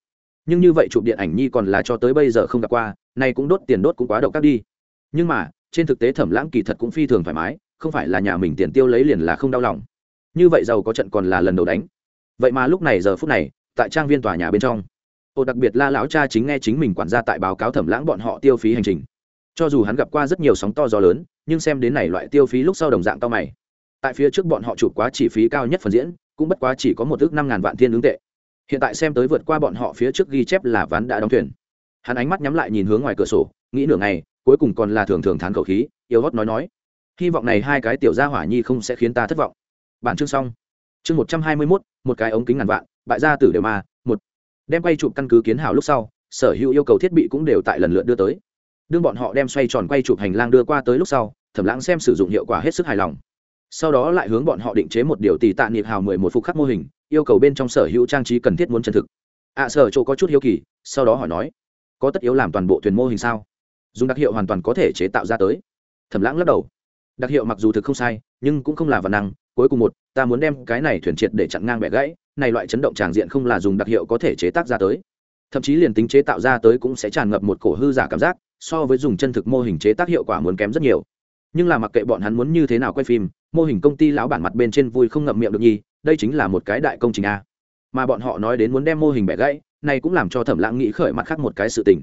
Nhưng như vậy chụp điện ảnh nhi còn là cho tới bây giờ không gặp qua nay cũng đốt tiền đốt cũng quá độc các đi. Nhưng mà, trên thực tế thẩm lãng kỳ thật cũng phi thường thoải mái, không phải là nhà mình tiền tiêu lấy liền là không đau lòng. Như vậy giàu có trận còn là lần đầu đánh vậy mà lúc này giờ phút này, tại trang viên tòa nhà bên trong, ô đặc biệt la lão cha chính nghe chính mình quản gia tại báo cáo thẩm lãng bọn họ tiêu phí hành trình. Cho dù hắn gặp qua rất nhiều sóng to gió lớn, nhưng xem đến này loại tiêu phí lúc sau đồng dạng to mày. Tại phía trước bọn họ chụp quá chỉ phí cao nhất phần diễn, cũng bất quá chỉ có một ước năm ngàn vạn thiên ứng tệ. Hiện tại xem tới vượt qua bọn họ phía trước ghi chép là ván đã đóng thuyền. Hắn ánh mắt nhắm lại nhìn hướng ngoài cửa sổ, nghĩ nửa ngày, cuối cùng còn là thường thường thán khẩu khí yêu hót nói nói, hy vọng này hai cái tiểu gia hỏa nhi không sẽ khiến ta thất vọng. Bản chương xong. Chương một trăm hai mươi mốt một cái ống kính ngàn vạn bại gia tử đều ma một đem quay chụp căn cứ kiến hào lúc sau sở hữu yêu cầu thiết bị cũng đều tại lần lượt đưa tới. Đương bọn họ đem xoay tròn quay chụp hành lang đưa qua tới lúc sau thẩm lãng xem sử dụng hiệu quả hết sức hài lòng. Sau đó lại hướng bọn họ định chế một điều tỷ tạ niệm hào mười một phục khắc mô hình yêu cầu bên trong sở hữu trang trí cần thiết muốn chân thực. Ạ à, sở chỗ có chút hiếu kỳ. Sau đó hỏi nói có tất yếu làm toàn bộ thuyền mô hình sao? Dùng đặc hiệu hoàn toàn có thể chế tạo ra tới. Thẩm lãng lắc đầu. Đặc hiệu mặc dù thực không sai nhưng cũng không là văn năng cuối cùng một, ta muốn đem cái này thuyền triệt để chặn ngang bẻ gãy, này loại chấn động tràng diện không là dùng đặc hiệu có thể chế tác ra tới. Thậm chí liền tính chế tạo ra tới cũng sẽ tràn ngập một cổ hư giả cảm giác, so với dùng chân thực mô hình chế tác hiệu quả muốn kém rất nhiều. Nhưng là mặc kệ bọn hắn muốn như thế nào quay phim, mô hình công ty lão bản mặt bên trên vui không ngậm miệng được nhi đây chính là một cái đại công trình a. Mà bọn họ nói đến muốn đem mô hình bẻ gãy, này cũng làm cho thẩm lãng nghĩ khởi mặt khác một cái sự tình.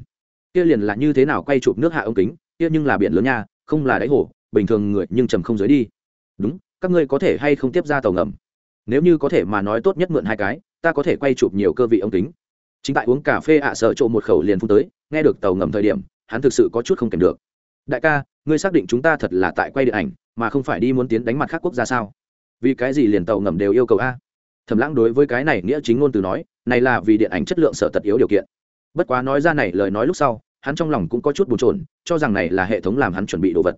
Kia liền là như thế nào quay chụp nước hạ ống kính, kia nhưng là biển lớn nha, không là đáy hồ, bình thường người nhưng trầm không dưới đi. Đúng các ngươi có thể hay không tiếp ra tàu ngầm? Nếu như có thể mà nói tốt nhất mượn hai cái, ta có thể quay chụp nhiều cơ vị ống kính. Chính tại uống cà phê ạ sợ trộm một khẩu liền phun tới, nghe được tàu ngầm thời điểm, hắn thực sự có chút không kèm được. Đại ca, ngươi xác định chúng ta thật là tại quay điện ảnh, mà không phải đi muốn tiến đánh mặt khác quốc gia sao? Vì cái gì liền tàu ngầm đều yêu cầu a? Thẩm lãng đối với cái này nghĩa chính ngôn từ nói, này là vì điện ảnh chất lượng sở tật yếu điều kiện. Bất quá nói ra này lời nói lúc sau, hắn trong lòng cũng có chút bồn chồn, cho rằng này là hệ thống làm hắn chuẩn bị đồ vật.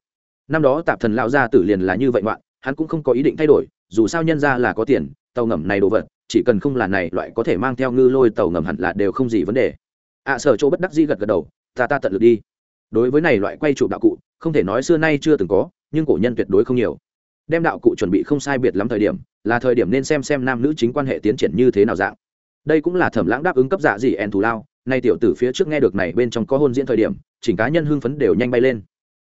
Năm đó tạp thần lao ra tử liền là như vậy ngoạn hắn cũng không có ý định thay đổi dù sao nhân ra là có tiền tàu ngầm này đồ vật chỉ cần không là này loại có thể mang theo ngư lôi tàu ngầm hẳn là đều không gì vấn đề. Ạ à, sở chỗ bất đắc di gật gật đầu ta ta tận lực đi. Đối với này loại quay trụ đạo cụ không thể nói xưa nay chưa từng có nhưng cổ nhân tuyệt đối không nhiều. Đem đạo cụ chuẩn bị không sai biệt lắm thời điểm là thời điểm nên xem xem nam nữ chính quan hệ tiến triển như thế nào dạng. Đây cũng là thẩm lãng đáp ứng cấp dạ gì en thù lao nay tiểu tử phía trước nghe được này bên trong có hôn diễn thời điểm chỉnh cá nhân hưng phấn đều nhanh bay lên.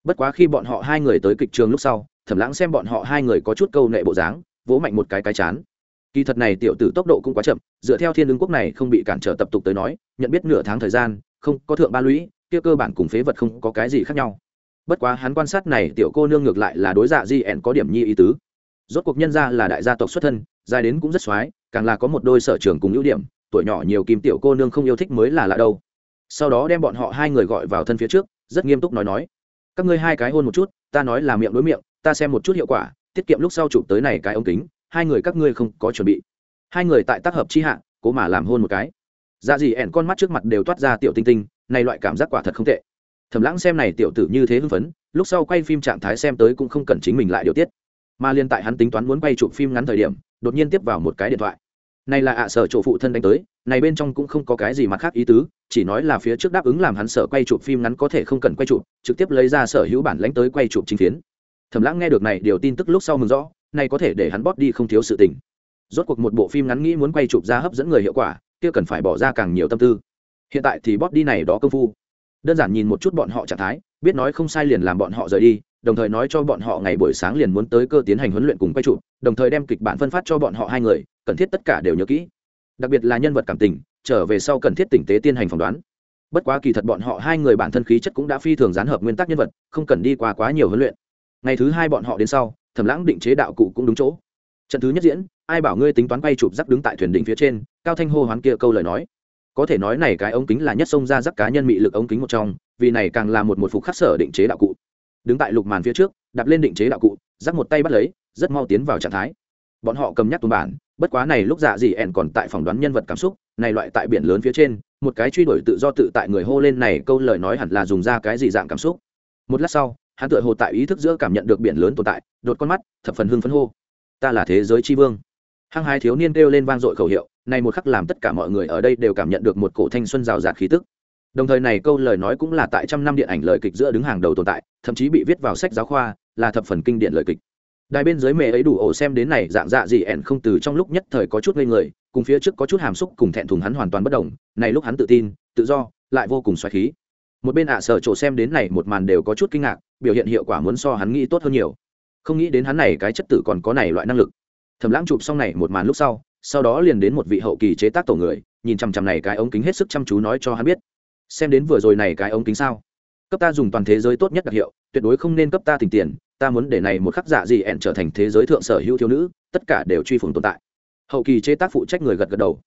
Bất quá khi bọn họ hai người tới kịch trường lúc sau thẩm lãng xem bọn họ hai người có chút câu nệ bộ dáng, vỗ mạnh một cái cái chán. Kỳ thật này tiểu tử tốc độ cũng quá chậm, dựa theo thiên ứng quốc này không bị cản trở tập tục tới nói, nhận biết nửa tháng thời gian, không có thượng ba lũy, kia cơ bản cùng phế vật không có cái gì khác nhau. Bất quá hắn quan sát này tiểu cô nương ngược lại là đối dạ di ẻn có điểm nhi ý tứ. Rốt cuộc nhân ra là đại gia tộc xuất thân, dài đến cũng rất soái, càng là có một đôi sở trường cùng ưu điểm, tuổi nhỏ nhiều kim tiểu cô nương không yêu thích mới là lạ đâu. Sau đó đem bọn họ hai người gọi vào thân phía trước, rất nghiêm túc nói nói, các ngươi hai cái hôn một chút, ta nói là miệng đối miệng ta xem một chút hiệu quả, tiết kiệm lúc sau chụp tới này cái ống kính, hai người các ngươi không có chuẩn bị. Hai người tại tác hợp chi hạ, cố mà làm hôn một cái. Dạ gì ẻn con mắt trước mặt đều toát ra tiểu tinh tinh, này loại cảm giác quả thật không tệ. Thầm lãng xem này tiểu tử như thế hưng phấn, lúc sau quay phim trạng thái xem tới cũng không cần chính mình lại điều tiết. Mà liên tại hắn tính toán muốn quay chụp phim ngắn thời điểm, đột nhiên tiếp vào một cái điện thoại. Này là ạ sở chỗ phụ thân đánh tới, này bên trong cũng không có cái gì mặt khác ý tứ, chỉ nói là phía trước đáp ứng làm hắn sở quay chụp phim ngắn có thể không cần quay chụp, trực tiếp lấy ra sở hữu bản lãnh tới quay chụp chính phiến thẩm lãng nghe được này điều tin tức lúc sau mừng rõ này có thể để hắn bóp đi không thiếu sự tình. Rốt cuộc một bộ phim ngắn nghĩ muốn quay chụp ra hấp dẫn người hiệu quả, kia cần phải bỏ ra càng nhiều tâm tư. Hiện tại thì bóp đi này đó công phu. Đơn giản nhìn một chút bọn họ trạng thái, biết nói không sai liền làm bọn họ rời đi, đồng thời nói cho bọn họ ngày buổi sáng liền muốn tới cơ tiến hành huấn luyện cùng quay chụp, đồng thời đem kịch bản phân phát cho bọn họ hai người, cần thiết tất cả đều nhớ kỹ. Đặc biệt là nhân vật cảm tình, trở về sau cần thiết tỉnh tế tiên hành phỏng đoán. Bất quá kỳ thật bọn họ hai người bản thân khí chất cũng đã phi thường gián hợp nguyên tắc nhân vật, không cần đi qua quá nhiều huấn luyện ngày thứ hai bọn họ đến sau, thẩm lãng định chế đạo cụ cũng đúng chỗ. Trận thứ nhất diễn, ai bảo ngươi tính toán quay chụp rắc đứng tại thuyền đỉnh phía trên, cao thanh hô hoán kia câu lời nói. Có thể nói này cái ống kính là nhất sông ra rắc cá nhân mị lực ống kính một trong, vì này càng là một một phục khắc sở định chế đạo cụ. Đứng tại lục màn phía trước, đạp lên định chế đạo cụ, rắc một tay bắt lấy, rất mau tiến vào trạng thái. Bọn họ cầm nhắc tuần bản, bất quá này lúc dạ gì ẻn còn tại phỏng đoán nhân vật cảm xúc, này loại tại biển lớn phía trên, một cái truy đuổi tự do tự tại người hô lên này câu lời nói hẳn là dùng ra cái gì dạng cảm xúc. Một lát sau hắn tựa hồ tại ý thức giữa cảm nhận được biển lớn tồn tại, đột con mắt, thập phần hưng phấn hô. Ta là thế giới tri vương. Hăng hai thiếu niên kêu lên vang dội khẩu hiệu, này một khắc làm tất cả mọi người ở đây đều cảm nhận được một cổ thanh xuân rào rạt khí tức. Đồng thời này câu lời nói cũng là tại trăm năm điện ảnh lời kịch giữa đứng hàng đầu tồn tại, thậm chí bị viết vào sách giáo khoa, là thập phần kinh điển lời kịch. Đài bên dưới mẹ ấy đủ ổ xem đến này dạng dạ gì ẻn không từ trong lúc nhất thời có chút ngây người, cùng phía trước có chút hàm xúc cùng thẹn thùng hắn hoàn toàn bất đồng, này lúc hắn tự tin, tự do, lại vô cùng xoáy khí. Một bên ạ à sở chỗ xem đến này một màn đều có chút kinh ngạc biểu hiện hiệu quả muốn so hắn nghĩ tốt hơn nhiều. Không nghĩ đến hắn này cái chất tử còn có này loại năng lực. Thẩm lãng chụp xong này một màn lúc sau sau đó liền đến một vị hậu kỳ chế tác tổ người, nhìn chằm chằm này cái ống kính hết sức chăm chú nói cho hắn biết. Xem đến vừa rồi này cái ống kính sao? Cấp ta dùng toàn thế giới tốt nhất đặc hiệu, tuyệt đối không nên cấp ta tình tiền, ta muốn để này một khắc dạ giả gì ẹn trở thành thế giới thượng sở hữu thiếu nữ, tất cả đều truy phủng tồn tại. Hậu kỳ chế tác phụ trách người gật gật đầu.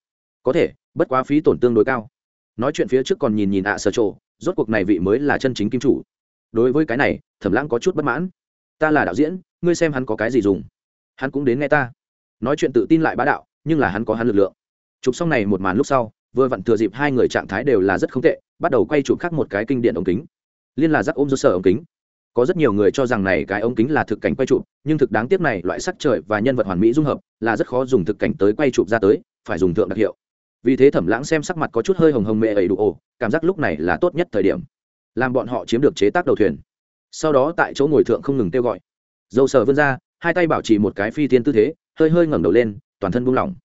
Có thể, bất quá phí tổn tương đối cao. Nói chuyện phía trước còn nhìn nhìn ạ à sở trộ, rốt cuộc này vị mới là chân chính kim chủ đối với cái này, thẩm lãng có chút bất mãn. Ta là đạo diễn, ngươi xem hắn có cái gì dùng. Hắn cũng đến nghe ta. Nói chuyện tự tin lại bá đạo, nhưng là hắn có hắn lực lượng. Chụp xong này một màn lúc sau, vừa vặn thừa dịp hai người trạng thái đều là rất không tệ, bắt đầu quay chụp khác một cái kinh điện ống kính. Liên là giáp ôm do sở ống kính. Có rất nhiều người cho rằng này cái ống kính là thực cảnh quay chụp, nhưng thực đáng tiếc này loại sắc trời và nhân vật hoàn mỹ dung hợp là rất khó dùng thực cảnh tới quay chụp ra tới, phải dùng thượng đặc hiệu. Vì thế thẩm lãng xem sắc mặt có chút hơi hồng hồng mẹ ẩy đủ ồ, cảm giác lúc này là tốt nhất thời điểm làm bọn họ chiếm được chế tác đầu thuyền. Sau đó tại chỗ ngồi thượng không ngừng kêu gọi. Dầu sờ vươn ra, hai tay bảo trì một cái phi tiên tư thế, hơi hơi ngẩng đầu lên, toàn thân buông lỏng.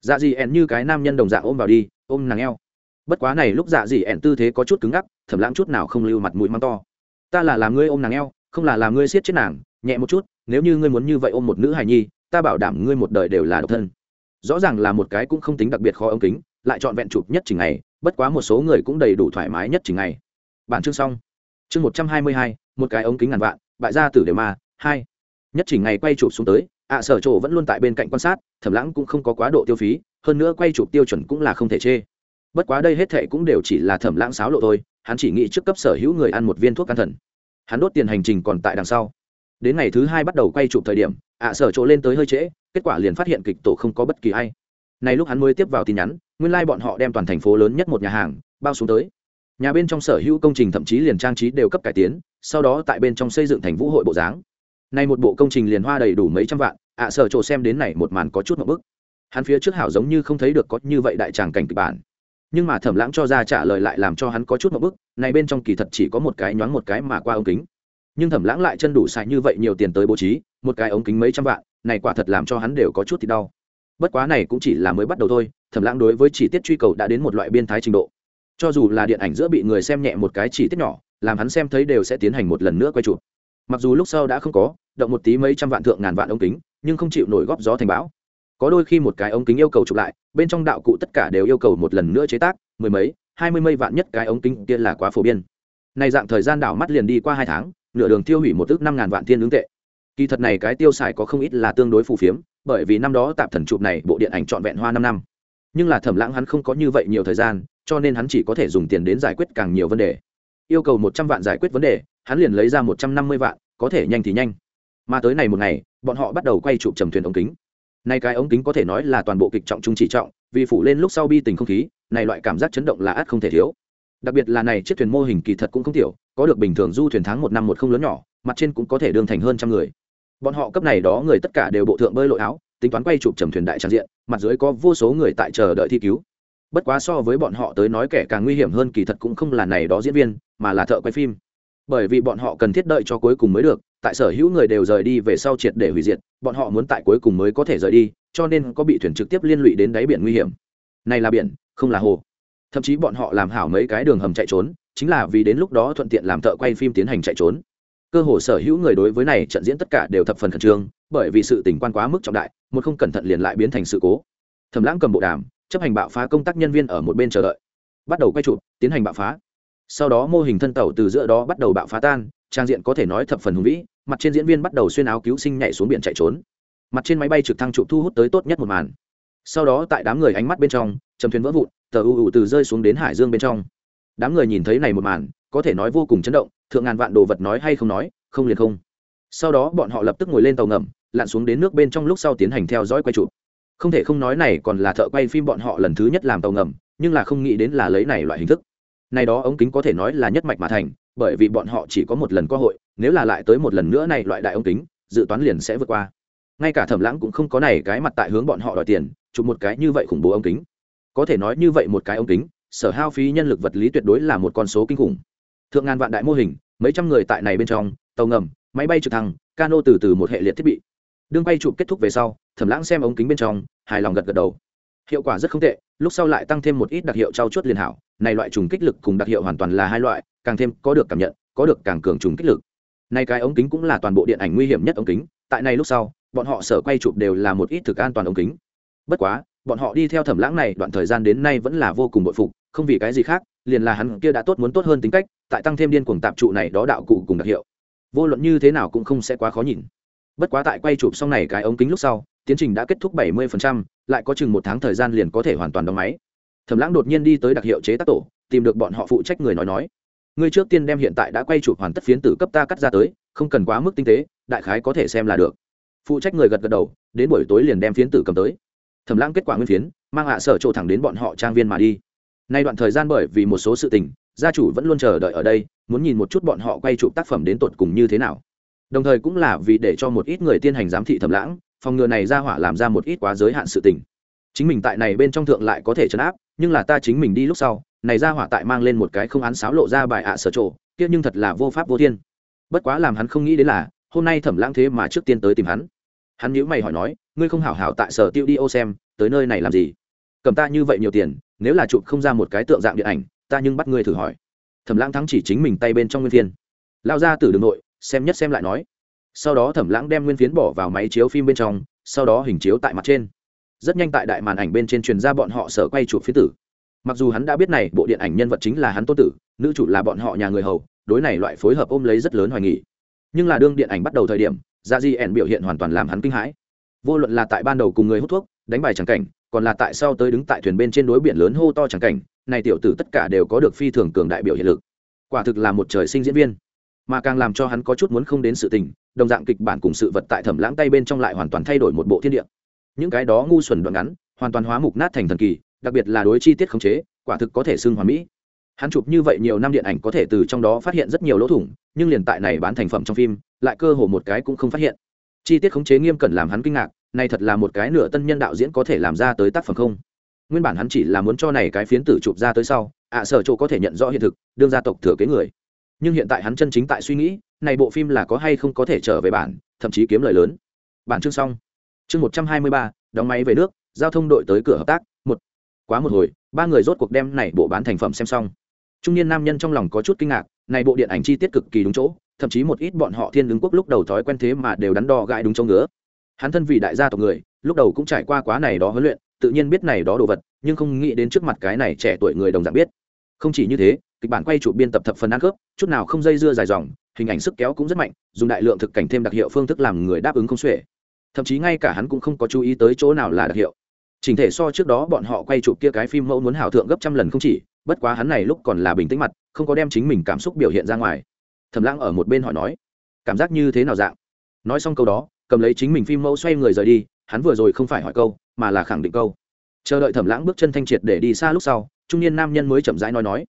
Dạ dị ẻn như cái nam nhân đồng dạng ôm vào đi, ôm nàng eo. Bất quá này lúc dạ dị ẻn tư thế có chút cứng ngắc thẩm lãng chút nào không lưu mặt mũi măng to. Ta là làm ngươi ôm nàng eo, không là làm ngươi siết chết nàng, nhẹ một chút, nếu như ngươi muốn như vậy ôm một nữ hài nhi, ta bảo đảm ngươi một đời đều là độc thân. Rõ ràng là một cái cũng không tính đặc biệt khó ống kính, lại chọn vẹn chụp nhất trình ngày, bất quá một số người cũng đầy đủ thoải mái nhất trình ngày bản chương xong. Chương một trăm hai mươi hai, một cái ống kính ngàn vạn, bại gia tử đều ma, hai. Nhất chỉnh ngày quay chụp xuống tới, ạ sở chỗ vẫn luôn tại bên cạnh quan sát thẩm lãng cũng không có quá độ tiêu phí, hơn nữa quay chụp tiêu chuẩn cũng là không thể chê. Bất quá đây hết thệ cũng đều chỉ là thẩm lãng sáo lộ thôi, hắn chỉ nghĩ trước cấp sở hữu người ăn một viên thuốc can thần. Hắn đốt tiền hành trình còn tại đằng sau. Đến ngày thứ hai bắt đầu quay chụp thời điểm, ạ sở chỗ lên tới hơi trễ, kết quả liền phát hiện kịch tổ không có bất kỳ ai. Này lúc hắn mới tiếp vào tin nhắn, nguyên lai、like、bọn họ đem toàn thành phố lớn nhất một nhà hàng, bao xuống tới nhà bên trong sở hữu công trình thậm chí liền trang trí đều cấp cải tiến, sau đó tại bên trong xây dựng thành vũ hội bộ dáng. Nay một bộ công trình liền hoa đầy đủ mấy trăm vạn, ạ, sở chỗ xem đến này một màn có chút một bức. Hắn phía trước hảo giống như không thấy được có như vậy đại tràng cảnh kịch bản. Nhưng mà thẩm lãng cho ra trả lời lại làm cho hắn có chút một bức, này bên trong kỳ thật chỉ có một cái nhoáng một cái mà qua ống kính. Nhưng thẩm lãng lại chân đủ xài như vậy nhiều tiền tới bố trí, một cái ống kính mấy trăm vạn, này quả thật làm cho hắn đều có chút thì đau. Bất quá này cũng chỉ là mới bắt đầu thôi, thẩm lãng đối với chỉ tiết truy cầu đã đến một loại biên thái trình độ cho dù là điện ảnh giữa bị người xem nhẹ một cái chỉ tiết nhỏ, làm hắn xem thấy đều sẽ tiến hành một lần nữa quay chụp. Mặc dù lúc sau đã không có, động một tí mấy trăm vạn thượng ngàn vạn ống kính, nhưng không chịu nổi góp gió thành bão. Có đôi khi một cái ống kính yêu cầu chụp lại, bên trong đạo cụ tất cả đều yêu cầu một lần nữa chế tác, mười mấy, hai mươi mây vạn nhất cái ống kính kia là quá phổ biến. Này dạng thời gian đảo mắt liền đi qua hai tháng, nửa đường tiêu hủy một ước năm ngàn vạn thiên ứng tệ. Kỳ thật này cái tiêu xài có không ít là tương đối phù phiếm, bởi vì năm đó tạp thần chụp này bộ điện ảnh trọn vẹn hoa năm năm. Nhưng là thẩm lãng hắn không có như vậy nhiều thời gian cho nên hắn chỉ có thể dùng tiền đến giải quyết càng nhiều vấn đề. Yêu cầu một trăm vạn giải quyết vấn đề, hắn liền lấy ra một trăm năm mươi vạn, có thể nhanh thì nhanh. Mà tới này một ngày, bọn họ bắt đầu quay chụp trầm thuyền ống kính. Nay cái ống kính có thể nói là toàn bộ kịch trọng trung chỉ trọng, vì phủ lên lúc sau bi tình không khí, này loại cảm giác chấn động là át không thể thiếu. Đặc biệt là này chiếc thuyền mô hình kỳ thật cũng không tiểu, có được bình thường du thuyền tháng một năm một không lớn nhỏ, mặt trên cũng có thể đương thành hơn trăm người. Bọn họ cấp này đó người tất cả đều bộ thượng bơi lội áo, tính toán quay chụp trầm thuyền đại trang diện, mặt dưới có vô số người tại chờ đợi thi cứu bất quá so với bọn họ tới nói kẻ càng nguy hiểm hơn kỳ thật cũng không là này đó diễn viên, mà là thợ quay phim. Bởi vì bọn họ cần thiết đợi cho cuối cùng mới được, tại sở hữu người đều rời đi về sau triệt để hủy diệt, bọn họ muốn tại cuối cùng mới có thể rời đi, cho nên có bị thuyền trực tiếp liên lụy đến đáy biển nguy hiểm. Này là biển, không là hồ. Thậm chí bọn họ làm hảo mấy cái đường hầm chạy trốn, chính là vì đến lúc đó thuận tiện làm thợ quay phim tiến hành chạy trốn. Cơ hồ sở hữu người đối với này trận diễn tất cả đều thập phần khẩn trương, bởi vì sự tình quan quá mức trọng đại, một không cẩn thận liền lại biến thành sự cố. Thẩm lãng cầm bộ đàm chấp hành bạo phá công tác nhân viên ở một bên chờ đợi. Bắt đầu quay chụp, tiến hành bạo phá. Sau đó mô hình thân tàu từ giữa đó bắt đầu bạo phá tan, trang diện có thể nói thập phần hùng vĩ, mặt trên diễn viên bắt đầu xuyên áo cứu sinh nhảy xuống biển chạy trốn. Mặt trên máy bay trực thăng trụ thu hút tới tốt nhất một màn. Sau đó tại đám người ánh mắt bên trong chầm thuyền vỡ vụn, tờ u u từ rơi xuống đến hải dương bên trong. Đám người nhìn thấy này một màn, có thể nói vô cùng chấn động, thượng ngàn vạn đồ vật nói hay không nói, không liền không. Sau đó bọn họ lập tức ngồi lên tàu ngầm, lặn xuống đến nước bên trong lúc sau tiến hành theo dõi quay chụp không thể không nói này còn là thợ quay phim bọn họ lần thứ nhất làm tàu ngầm, nhưng là không nghĩ đến là lấy này loại hình thức. Này đó ống kính có thể nói là nhất mạch mà thành, bởi vì bọn họ chỉ có một lần cơ hội, nếu là lại tới một lần nữa này loại đại ống kính, dự toán liền sẽ vượt qua. Ngay cả thẩm lãng cũng không có này cái mặt tại hướng bọn họ đòi tiền, chụp một cái như vậy khủng bố ống kính. Có thể nói như vậy một cái ống kính, sở hao phí nhân lực vật lý tuyệt đối là một con số kinh khủng. Thượng ngàn vạn đại mô hình, mấy trăm người tại này bên trong, tàu ngầm, máy bay trực thăng, cano từ từ một hệ liệt thiết bị đương bay chụp kết thúc về sau, thẩm lãng xem ống kính bên trong, hài lòng gật gật đầu. Hiệu quả rất không tệ, lúc sau lại tăng thêm một ít đặc hiệu trao chuốt liền hảo. Này loại trùng kích lực cùng đặc hiệu hoàn toàn là hai loại, càng thêm có được cảm nhận, có được càng cường trùng kích lực. Này cái ống kính cũng là toàn bộ điện ảnh nguy hiểm nhất ống kính, tại này lúc sau, bọn họ sở quay chụp đều là một ít thực an toàn ống kính. Bất quá, bọn họ đi theo thẩm lãng này, đoạn thời gian đến nay vẫn là vô cùng bội phục, không vì cái gì khác, liền là hắn kia đã tốt muốn tốt hơn tính cách, tại tăng thêm điên cuồng tạp trụ này đó đạo cụ cùng đặc hiệu. Vô luận như thế nào cũng không sẽ quá khó nhìn bất quá tại quay chụp xong này cái ống kính lúc sau tiến trình đã kết thúc 70%, lại có chừng một tháng thời gian liền có thể hoàn toàn đóng máy. Thẩm lãng đột nhiên đi tới đặc hiệu chế tác tổ tìm được bọn họ phụ trách người nói nói. Ngươi trước tiên đem hiện tại đã quay chụp hoàn tất phiến tử cấp ta cắt ra tới không cần quá mức tinh tế đại khái có thể xem là được. Phụ trách người gật gật đầu đến buổi tối liền đem phiến tử cầm tới. Thẩm lãng kết quả nguyên phiến mang hạ sở trộ thẳng đến bọn họ trang viên mà đi. Nay đoạn thời gian bởi vì một số sự tình gia chủ vẫn luôn chờ đợi ở đây muốn nhìn một chút bọn họ quay chụp tác phẩm đến tột cùng như thế nào đồng thời cũng là vì để cho một ít người tiên hành giám thị thẩm lãng, phòng ngừa này ra hỏa làm ra một ít quá giới hạn sự tình. Chính mình tại này bên trong thượng lại có thể chấn áp, nhưng là ta chính mình đi lúc sau, này ra hỏa tại mang lên một cái không án sáo lộ ra bài ạ sở trộ tiếc nhưng thật là vô pháp vô thiên. Bất quá làm hắn không nghĩ đến là, hôm nay thẩm lãng thế mà trước tiên tới tìm hắn. Hắn nhíu mày hỏi nói, ngươi không hảo hảo tại sở tiêu đi ô xem, tới nơi này làm gì? Cầm ta như vậy nhiều tiền, nếu là chụp không ra một cái tượng dạng điện ảnh, ta nhưng bắt ngươi thử hỏi. Thẩm lãng thắng chỉ chính mình tay bên trong nguyên viên lao ra từ đường nội xem nhất xem lại nói. Sau đó thẩm lãng đem nguyên phiến bỏ vào máy chiếu phim bên trong, sau đó hình chiếu tại mặt trên. Rất nhanh tại đại màn ảnh bên trên truyền ra bọn họ sở quay chụp phía tử. Mặc dù hắn đã biết này bộ điện ảnh nhân vật chính là hắn tôn tử, nữ chủ là bọn họ nhà người hầu, đối này loại phối hợp ôm lấy rất lớn hoài nghỉ nhưng là đương điện ảnh bắt đầu thời điểm ra di ẻn biểu hiện hoàn toàn làm hắn kinh hãi. Vô luận là tại ban đầu cùng người hút thuốc, đánh bài tràng cảnh, còn là tại sao tới đứng tại thuyền bên trên đối biển lớn hô to tràng cảnh, này tiểu tử tất cả đều có được phi thường cường đại biểu hiện lực. Quả thực là một trời sinh diễn viên mà càng làm cho hắn có chút muốn không đến sự tình, đồng dạng kịch bản cùng sự vật tại thẩm lãng tay bên trong lại hoàn toàn thay đổi một bộ thiên địa. Những cái đó ngu xuẩn đoạn ngắn, hoàn toàn hóa mục nát thành thần kỳ, đặc biệt là đối chi tiết khống chế, quả thực có thể xưng hoàn mỹ. Hắn chụp như vậy nhiều năm điện ảnh có thể từ trong đó phát hiện rất nhiều lỗ thủng, nhưng liền tại này bán thành phẩm trong phim, lại cơ hồ một cái cũng không phát hiện. Chi tiết khống chế nghiêm cẩn làm hắn kinh ngạc, này thật là một cái nửa tân nhân đạo diễn có thể làm ra tới tác phẩm không? Nguyên bản hắn chỉ là muốn cho này cái phiến tử chụp ra tới sau, ạ sở chỗ có thể nhận rõ hiện thực, đương gia tộc thừa kế người nhưng hiện tại hắn chân chính tại suy nghĩ, này bộ phim là có hay không có thể trở về bản, thậm chí kiếm lời lớn. Bản chương xong. Chương một trăm hai mươi ba, đóng máy về nước, giao thông đội tới cửa hợp tác, một. Quá một hồi, ba người rốt cuộc đem này bộ bán thành phẩm xem xong. Trung niên nam nhân trong lòng có chút kinh ngạc, này bộ điện ảnh chi tiết cực kỳ đúng chỗ, thậm chí một ít bọn họ thiên đứng quốc lúc đầu thói quen thế mà đều đắn đo gãi đúng chỗ ngứa. Hắn thân vì đại gia tộc người, lúc đầu cũng trải qua quá này đó huấn luyện, tự nhiên biết này đó đồ vật, nhưng không nghĩ đến trước mặt cái này trẻ tuổi người đồng dạng biết. Không chỉ như thế kịch bản quay chụp biên tập thập phần ăn khớp, chút nào không dây dưa dài dòng, hình ảnh sức kéo cũng rất mạnh, dùng đại lượng thực cảnh thêm đặc hiệu phương thức làm người đáp ứng không xuể. Thậm chí ngay cả hắn cũng không có chú ý tới chỗ nào là đặc hiệu. Chỉnh thể so trước đó bọn họ quay chụp kia cái phim mẫu muốn hảo thượng gấp trăm lần không chỉ, bất quá hắn này lúc còn là bình tĩnh mặt, không có đem chính mình cảm xúc biểu hiện ra ngoài. Thầm lãng ở một bên hỏi nói, cảm giác như thế nào dạng? Nói xong câu đó, cầm lấy chính mình phim mẫu xoay người rời đi, hắn vừa rồi không phải hỏi câu, mà là khẳng định câu. Chờ đợi thẩm lãng bước chân thanh triệt để đi xa lúc sau, trung niên nam nhân mới chậm rãi nói nói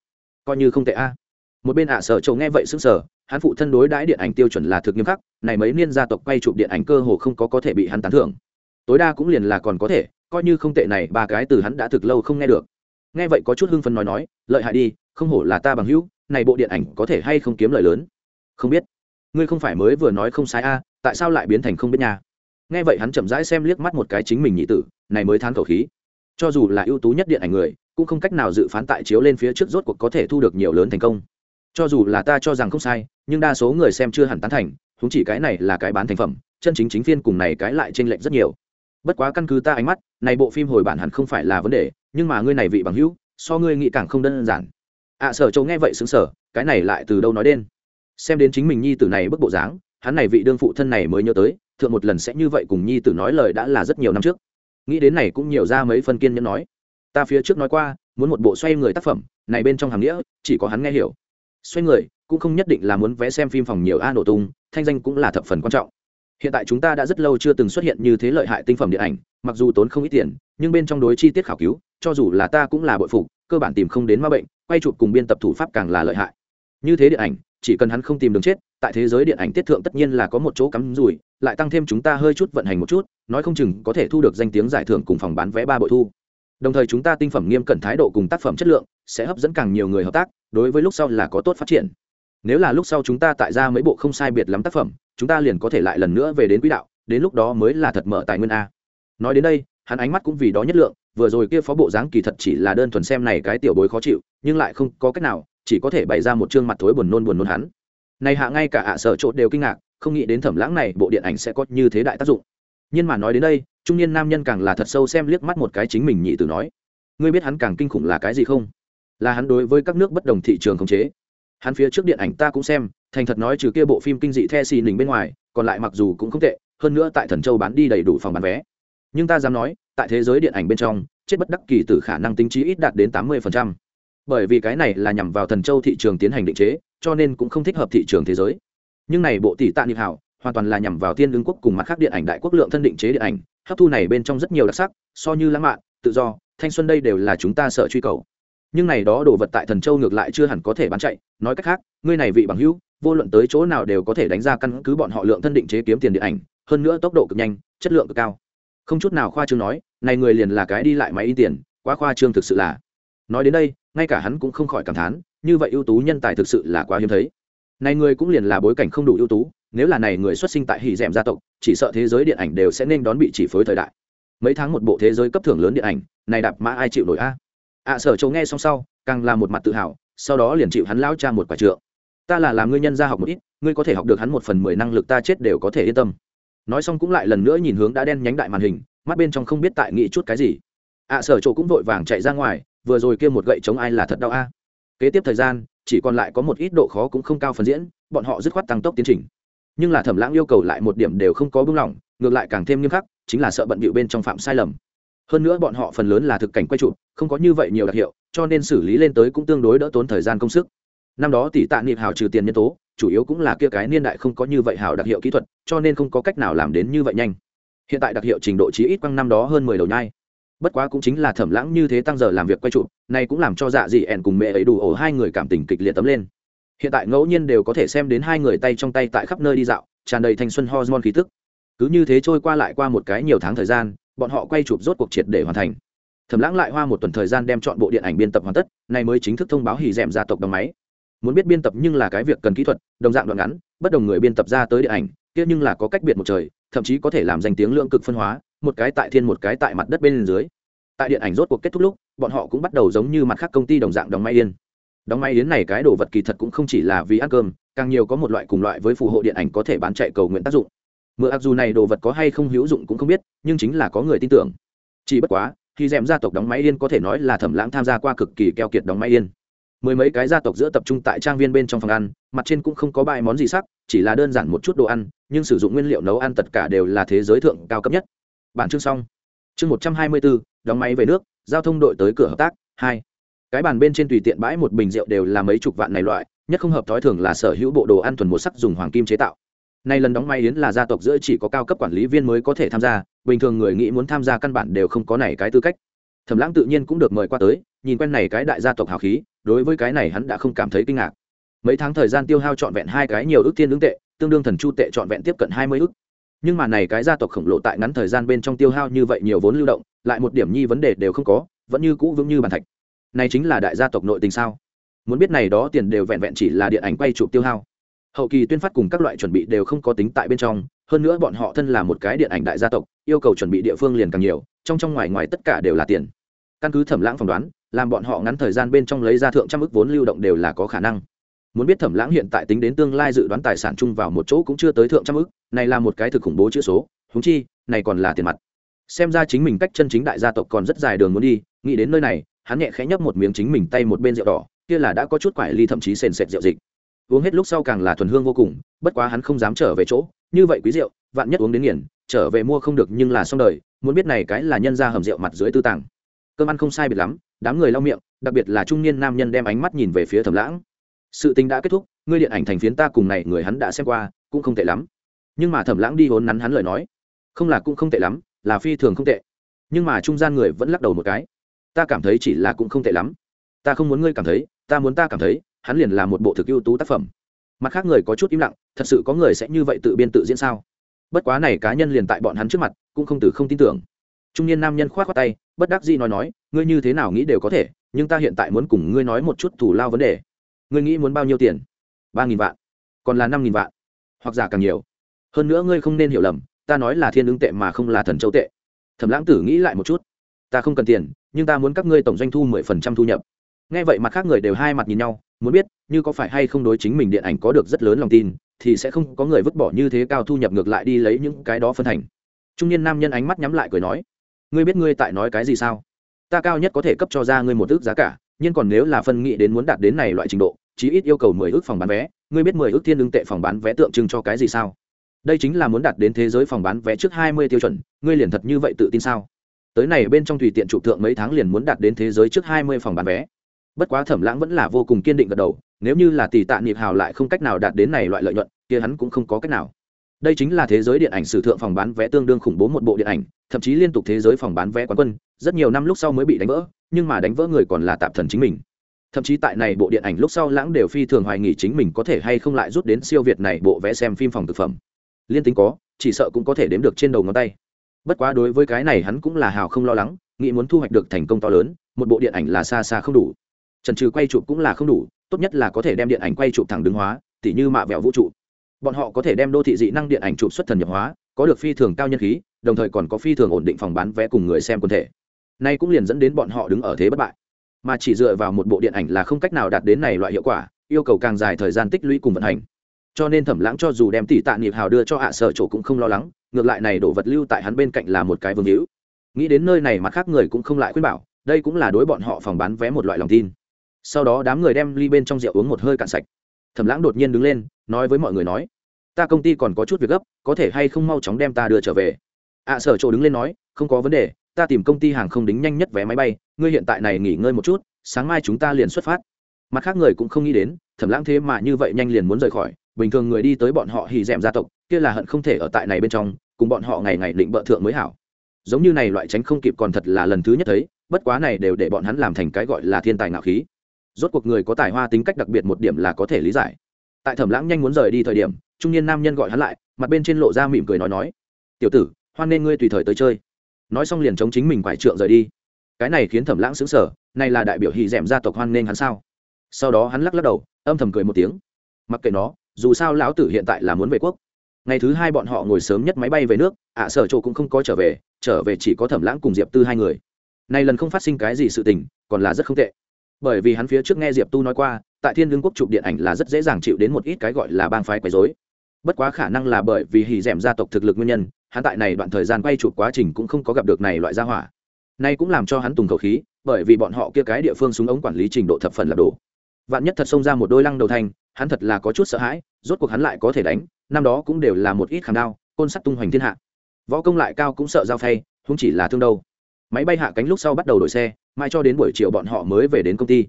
coi như không tệ a. Một bên ạ, sở châu nghe vậy sững sờ, hắn phụ thân đối đãi điện ảnh tiêu chuẩn là thực nghiêm khắc, này mấy niên gia tộc quay chụp điện ảnh cơ hồ không có có thể bị hắn tán thưởng. Tối đa cũng liền là còn có thể, coi như không tệ này, ba cái từ hắn đã thực lâu không nghe được. Nghe vậy có chút hưng phấn nói nói, lợi hại đi, không hổ là ta bằng hữu, này bộ điện ảnh có thể hay không kiếm lợi lớn? Không biết. Ngươi không phải mới vừa nói không sai a, tại sao lại biến thành không biết nha? Nghe vậy hắn chậm rãi xem liếc mắt một cái chính mình nhị tử, này mới than khẩu khí. Cho dù là ưu tú nhất điện ảnh người cũng không cách nào dự phán tại chiếu lên phía trước rốt cuộc có thể thu được nhiều lớn thành công. Cho dù là ta cho rằng không sai, nhưng đa số người xem chưa hẳn tán thành chúng chỉ cái này là cái bán thành phẩm, chân chính chính phiên cùng này cái lại t r ê n lệch rất nhiều. Bất quá căn cứ ta ánh mắt, này bộ phim hồi bản hẳn không phải là vấn đề, nhưng mà ngươi này vị bằng hữu, so ngươi nghĩ càng không đơn giản. Ạ sở châu nghe vậy xứng sở cái này lại từ đâu nói đến? xem đến chính mình nhi tử này bức bộ dáng, hắn này vị đương phụ thân này mới nhớ tới, thượng một lần sẽ như vậy cùng nhi tử nói lời đã là rất nhiều năm trước. Nghĩ đến này cũng nhiều ra mấy phân kiên nhẫn nói ta phía trước nói qua, muốn một bộ xoay người tác phẩm, này bên trong hàng nghĩa, chỉ có hắn nghe hiểu. Xoay người, cũng không nhất định là muốn vé xem phim phòng nhiều a nổ tung, thanh danh cũng là thập phần quan trọng. Hiện tại chúng ta đã rất lâu chưa từng xuất hiện như thế lợi hại tinh phẩm điện ảnh, mặc dù tốn không ít tiền, nhưng bên trong đối chi tiết khảo cứu, cho dù là ta cũng là bội phục, cơ bản tìm không đến ma bệnh, quay chụp cùng biên tập thủ pháp càng là lợi hại. Như thế điện ảnh, chỉ cần hắn không tìm đường chết, tại thế giới điện ảnh tiết thượng tất nhiên là có một chỗ cắm rủi, lại tăng thêm chúng ta hơi chút vận hành một chút, nói không chừng có thể thu được danh tiếng giải thưởng cùng phòng bán vé ba bội thu đồng thời chúng ta tinh phẩm nghiêm cẩn thái độ cùng tác phẩm chất lượng sẽ hấp dẫn càng nhiều người hợp tác, đối với lúc sau là có tốt phát triển. Nếu là lúc sau chúng ta tại ra mấy bộ không sai biệt lắm tác phẩm, chúng ta liền có thể lại lần nữa về đến quỹ đạo, đến lúc đó mới là thật mở tài nguyên a. Nói đến đây, hắn ánh mắt cũng vì đó nhất lượng, vừa rồi kia phó bộ dáng kỳ thật chỉ là đơn thuần xem này cái tiểu bối khó chịu, nhưng lại không có cách nào, chỉ có thể bày ra một chương mặt thối buồn nôn buồn nôn hắn. Này hạ ngay cả ạ sợ trộn đều kinh ngạc, không nghĩ đến thẩm lãng này bộ điện ảnh sẽ có như thế đại tác dụng. Nhưng mà nói đến đây trung niên nam nhân càng là thật sâu xem liếc mắt một cái chính mình nhị tử nói, ngươi biết hắn càng kinh khủng là cái gì không? Là hắn đối với các nước bất đồng thị trường khống chế. Hắn phía trước điện ảnh ta cũng xem, thành thật nói trừ kia bộ phim kinh dị the xì nình bên ngoài, còn lại mặc dù cũng không tệ, hơn nữa tại thần châu bán đi đầy đủ phòng bán vé. Nhưng ta dám nói, tại thế giới điện ảnh bên trong, chết bất đắc kỳ từ khả năng tính trí ít đạt đến tám mươi bởi vì cái này là nhằm vào thần châu thị trường tiến hành định chế, cho nên cũng không thích hợp thị trường thế giới. Nhưng này bộ tỷ tạ niệm hảo hoàn toàn là nhằm vào thiên lương quốc cùng mặt khác điện ảnh đại quốc lượng thân định chế điện ảnh, hấp thu này bên trong rất nhiều đặc sắc, so như lãng mạn, tự do, thanh xuân đây đều là chúng ta sợ truy cầu. Nhưng này đó đồ vật tại thần châu ngược lại chưa hẳn có thể bán chạy, nói cách khác, ngươi này vị bằng hữu, vô luận tới chỗ nào đều có thể đánh ra căn cứ bọn họ lượng thân định chế kiếm tiền điện ảnh, hơn nữa tốc độ cực nhanh, chất lượng cực cao. Không chút nào khoa trương nói, này người liền là cái đi lại máy in tiền, quá khoa trương thực sự là. Nói đến đây, ngay cả hắn cũng không khỏi cảm thán, như vậy ưu tú nhân tài thực sự là quá hiếm thấy. Này người cũng liền là bối cảnh không đủ ưu tú nếu là này người xuất sinh tại hỉ d gia tộc, chỉ sợ thế giới điện ảnh đều sẽ nên đón bị chỉ phối thời đại. Mấy tháng một bộ thế giới cấp thưởng lớn điện ảnh, này đạp mã ai chịu nổi a? Ạ sở châu nghe xong sau, càng là một mặt tự hào, sau đó liền chịu hắn lao cha một quả trượng. Ta là làm ngươi nhân ra học một ít, ngươi có thể học được hắn một phần mười năng lực ta chết đều có thể yên tâm. Nói xong cũng lại lần nữa nhìn hướng đã đen nhánh đại màn hình, mắt bên trong không biết tại nghĩ chút cái gì. Ạ sở chỗ cũng vội vàng chạy ra ngoài, vừa rồi kia một gậy chống ai là thật đau a? Kế tiếp thời gian, chỉ còn lại có một ít độ khó cũng không cao phần diễn, bọn họ dứt khoát tăng tốc tiến trình nhưng là thẩm lãng yêu cầu lại một điểm đều không có buông lỏng, ngược lại càng thêm nghiêm khắc, chính là sợ bận bịu bên trong phạm sai lầm. Hơn nữa bọn họ phần lớn là thực cảnh quay trụ không có như vậy nhiều đặc hiệu, cho nên xử lý lên tới cũng tương đối đỡ tốn thời gian công sức. Năm đó tỷ tạ niệm hào trừ tiền nhân tố, chủ yếu cũng là kia cái niên đại không có như vậy hào đặc hiệu kỹ thuật, cho nên không có cách nào làm đến như vậy nhanh. Hiện tại đặc hiệu trình độ chí ít quăng năm đó hơn mười đầu nhai. Bất quá cũng chính là thẩm lãng như thế tăng giờ làm việc quay trụ này cũng làm cho dạ dị ẻn cùng mẹ ấy đủ ổ hai người cảm tình kịch liệt tấm lên hiện tại ngẫu nhiên đều có thể xem đến hai người tay trong tay tại khắp nơi đi dạo, tràn đầy thanh xuân hormone khí tức. Cứ như thế trôi qua lại qua một cái nhiều tháng thời gian, bọn họ quay chụp rốt cuộc triệt để hoàn thành. Thẩm lãng lại hoa một tuần thời gian đem chọn bộ điện ảnh biên tập hoàn tất, này mới chính thức thông báo hỉ rèm gia tộc đồng máy. Muốn biết biên tập nhưng là cái việc cần kỹ thuật, đồng dạng đoạn ngắn, bất đồng người biên tập ra tới điện ảnh, kia nhưng là có cách biệt một trời, thậm chí có thể làm danh tiếng lượng cực phân hóa, một cái tại thiên một cái tại mặt đất bên dưới. Tại điện ảnh rốt cuộc kết thúc lúc, bọn họ cũng bắt đầu giống như mặt khác công ty đồng dạng đóng máy yên đóng may yến này cái đồ vật kỳ thật cũng không chỉ là vì ăn cơm, càng nhiều có một loại cùng loại với phù hộ điện ảnh có thể bán chạy cầu nguyện tác dụng. Mượn ạc dù này đồ vật có hay không hữu dụng cũng không biết, nhưng chính là có người tin tưởng. Chỉ bất quá, khi d gia tộc đóng máy yên có thể nói là thẩm lãng tham gia qua cực kỳ keo kiệt đóng máy yên mười mấy cái gia tộc giữa tập trung tại trang viên bên trong phòng ăn, mặt trên cũng không có bài món gì sắc, chỉ là đơn giản một chút đồ ăn, nhưng sử dụng nguyên liệu nấu ăn tất cả đều là thế giới thượng cao cấp nhất. Bản chương xong. Chương một trăm hai mươi bốn đóng máy về nước, giao thông đội tới cửa hợp tác, hai cái bàn bên trên tùy tiện bãi một bình rượu đều là mấy chục vạn này loại, nhất không hợp thói thường là sở hữu bộ đồ ăn thuần một sắc dùng hoàng kim chế tạo. Nay lần đóng may yến là gia tộc giữa chỉ có cao cấp quản lý viên mới có thể tham gia, bình thường người nghĩ muốn tham gia căn bản đều không có này cái tư cách. Thẩm lãng tự nhiên cũng được mời qua tới, nhìn quen này cái đại gia tộc hào khí, đối với cái này hắn đã không cảm thấy kinh ngạc. Mấy tháng thời gian tiêu hao trọn vẹn hai cái nhiều ước thiên ứng tệ, tương đương thần chu tệ trọn vẹn tiếp cận hai mươi ước. Nhưng mà này cái gia tộc khổng lồ tại ngắn thời gian bên trong tiêu hao như vậy nhiều vốn lưu động, lại một điểm nhi vấn đề đều không có, vẫn như cũ vững như bàn thạch này chính là đại gia tộc nội tình sao? Muốn biết này đó tiền đều vẹn vẹn chỉ là điện ảnh quay chụp tiêu hao. Hậu kỳ tuyên phát cùng các loại chuẩn bị đều không có tính tại bên trong, hơn nữa bọn họ thân là một cái điện ảnh đại gia tộc, yêu cầu chuẩn bị địa phương liền càng nhiều, trong trong ngoài ngoài tất cả đều là tiền. Căn cứ thẩm lãng phỏng đoán, làm bọn họ ngắn thời gian bên trong lấy ra thượng trăm ức vốn lưu động đều là có khả năng. Muốn biết thẩm lãng hiện tại tính đến tương lai dự đoán tài sản chung vào một chỗ cũng chưa tới thượng trăm ức, này là một cái thực khủng bố chữ số húng chi, này còn là tiền mặt. Xem ra chính mình cách chân chính đại gia tộc còn rất dài đường muốn đi, nghĩ đến nơi này hắn nhẹ khẽ nhấp một miếng chính mình tay một bên rượu đỏ, kia là đã có chút quải ly thậm chí sền sệt rượu dịch. Uống hết lúc sau càng là thuần hương vô cùng, bất quá hắn không dám trở về chỗ, như vậy quý rượu, vạn nhất uống đến nghiền, trở về mua không được nhưng là xong đời, muốn biết này cái là nhân ra hầm rượu mặt dưới tư tàng. Cơm ăn không sai biệt lắm, đám người lau miệng, đặc biệt là trung niên nam nhân đem ánh mắt nhìn về phía thẩm lãng. Sự tình đã kết thúc, ngươi điện ảnh thành phiến ta cùng này người hắn đã xem qua, cũng không tệ lắm. Nhưng mà thẩm lãng đi hốn nắn hắn lời nói, không là cũng không tệ lắm, là phi thường không tệ. Nhưng mà trung gian người vẫn lắc đầu một cái ta cảm thấy chỉ là cũng không tệ lắm. Ta không muốn ngươi cảm thấy, ta muốn ta cảm thấy, hắn liền là một bộ thực ưu tú tác phẩm. Mặt khác người có chút im lặng, thật sự có người sẽ như vậy tự biên tự diễn sao? Bất quá này cá nhân liền tại bọn hắn trước mặt, cũng không từ không tin tưởng. Trung niên nam nhân k h o á t khoác tay, bất đắc dĩ nói nói, ngươi như thế nào nghĩ đều có thể, nhưng ta hiện tại muốn cùng ngươi nói một chút thủ lao vấn đề. Ngươi nghĩ muốn bao nhiêu tiền? Ba nghìn vạn. Còn là năm nghìn vạn. Hoặc giả càng nhiều. Hơn nữa ngươi không nên hiểu lầm, ta nói là thiên ứng tệ mà không là thần châu tệ. Thẩm lãng tử nghĩ lại một chút. Ta không cần tiền nhưng ta muốn các ngươi tổng doanh thu mười phần trăm thu nhập. Nghe vậy mặt khác người đều hai mặt nhìn nhau, muốn biết, như có phải hay không đối chính mình điện ảnh có được rất lớn lòng tin, thì sẽ không có người vứt bỏ như thế cao thu nhập ngược lại đi lấy những cái đó phân thành. Trung niên nam nhân ánh mắt nhắm lại cười nói, ngươi biết ngươi tại nói cái gì sao? Ta cao nhất có thể cấp cho ra ngươi một ước giá cả, nhưng còn nếu là phân nghị đến muốn đạt đến này loại trình độ, chí ít yêu cầu mười ước phòng bán vé, ngươi biết mười ước thiên ứng tệ phòng bán vé tượng trưng cho cái gì sao? Đây chính là muốn đạt đến thế giới phòng bán vé trước hai mươi tiêu chuẩn, ngươi liền thật như vậy tự tin sao? Tới này bên trong tùy tiện trụ thượng mấy tháng liền muốn đạt đến thế giới trước hai mươi phòng bán vé. Bất quá thẩm lãng vẫn là vô cùng kiên định gật đầu, nếu như là tỷ tạ niệm hào lại không cách nào đạt đến này loại lợi nhuận, kia hắn cũng không có cách nào. Đây chính là thế giới điện ảnh sử thượng phòng bán vé tương đương khủng bố một bộ điện ảnh, thậm chí liên tục thế giới phòng bán vé quán quân, rất nhiều năm lúc sau mới bị đánh vỡ, nhưng mà đánh vỡ người còn là tạp thần chính mình. Thậm chí tại này bộ điện ảnh lúc sau lãng đều phi thường hoài nghỉ chính mình có thể hay không lại rút đến siêu việt này bộ vé xem phim phòng thực phẩm. Liên tính có, chỉ sợ cũng có thể đếm được trên đầu ngón tay bất quá đối với cái này hắn cũng là hào không lo lắng, nghĩ muốn thu hoạch được thành công to lớn, một bộ điện ảnh là xa xa không đủ. Trần trừ quay chụp cũng là không đủ, tốt nhất là có thể đem điện ảnh quay chụp thẳng đứng hóa, tỉ như mạ vẹo vũ trụ. Bọn họ có thể đem đô thị dị năng điện ảnh chụp xuất thần nhập hóa, có được phi thường cao nhân khí, đồng thời còn có phi thường ổn định phòng bán vé cùng người xem quân thể. Nay cũng liền dẫn đến bọn họ đứng ở thế bất bại. Mà chỉ dựa vào một bộ điện ảnh là không cách nào đạt đến này loại hiệu quả, yêu cầu càng dài thời gian tích lũy cùng vận hành. Cho nên thẩm lãng cho dù đem tỷ tạ niệm hào đưa cho hạ sở chỗ cũng không lo lắng ngược lại này đổ vật lưu tại hắn bên cạnh là một cái vương hữu. Nghĩ đến nơi này mặt khác người cũng không lại khuyên bảo, đây cũng là đối bọn họ phòng bán vé một loại lòng tin. Sau đó đám người đem ly bên trong rượu uống một hơi cạn sạch. Thẩm lãng đột nhiên đứng lên, nói với mọi người nói, ta công ty còn có chút việc gấp, có thể hay không mau chóng đem ta đưa trở về? Ạ sở chỗ đứng lên nói, không có vấn đề, ta tìm công ty hàng không đính nhanh nhất vé máy bay, ngươi hiện tại này nghỉ ngơi một chút, sáng mai chúng ta liền xuất phát. Mặt khác người cũng không nghĩ đến, thẩm lãng thế mà như vậy nhanh liền muốn rời khỏi, bình thường người đi tới bọn họ hì d gia tộc, kia là hận không thể ở tại này bên trong cùng bọn họ ngày ngày định bợ thượng mới hảo. Giống như này loại tránh không kịp còn thật là lần thứ nhất thấy, bất quá này đều để bọn hắn làm thành cái gọi là thiên tài ngạo khí. Rốt cuộc người có tài hoa tính cách đặc biệt một điểm là có thể lý giải. Tại thẩm lãng nhanh muốn rời đi thời điểm, trung niên nam nhân gọi hắn lại, mặt bên trên lộ ra mỉm cười nói nói, tiểu tử, hoan nên ngươi tùy thời tới chơi. Nói xong liền chống chính mình quải trượng rời đi. Cái này khiến thẩm lãng xứng sở này là đại biểu hì d gia tộc hoan nên hắn sao? Sau đó hắn lắc lắc đầu, âm thầm cười một tiếng. Mặc kệ nó, dù sao lão tử hiện tại là muốn về quốc ngày thứ hai bọn họ ngồi sớm nhất máy bay về nước, ạ, sở chỗ cũng không có trở về trở về chỉ có thẩm lãng cùng diệp tư hai người. Này lần không phát sinh cái gì sự tình, còn là rất không tệ. Bởi vì hắn phía trước nghe diệp tu nói qua, tại thiên lương quốc chụp điện ảnh là rất dễ dàng chịu đến một ít cái gọi là bang phái quấy dối bất quá khả năng là bởi vì hì d gia tộc thực lực nguyên nhân, hắn tại này đoạn thời gian quay chụp quá trình cũng không có gặp được này loại gia hỏa. Nay cũng làm cho hắn tùng khẩu khí, bởi vì bọn họ kia cái địa phương súng ống quản lý trình độ thập phần là đủ. Vạn nhất thật xông ra một đôi lăng đầu thanh hắn thật là có chút sợ hãi, rốt cuộc hắn lại có thể đánh, năm đó cũng đều là một ít khảm đao, côn sắt tung hoành thiên hạ. Võ công lại cao cũng sợ giao phay không chỉ là thương đâu. Máy bay hạ cánh lúc sau bắt đầu đổi xe, mai cho đến buổi chiều bọn họ mới về đến công ty.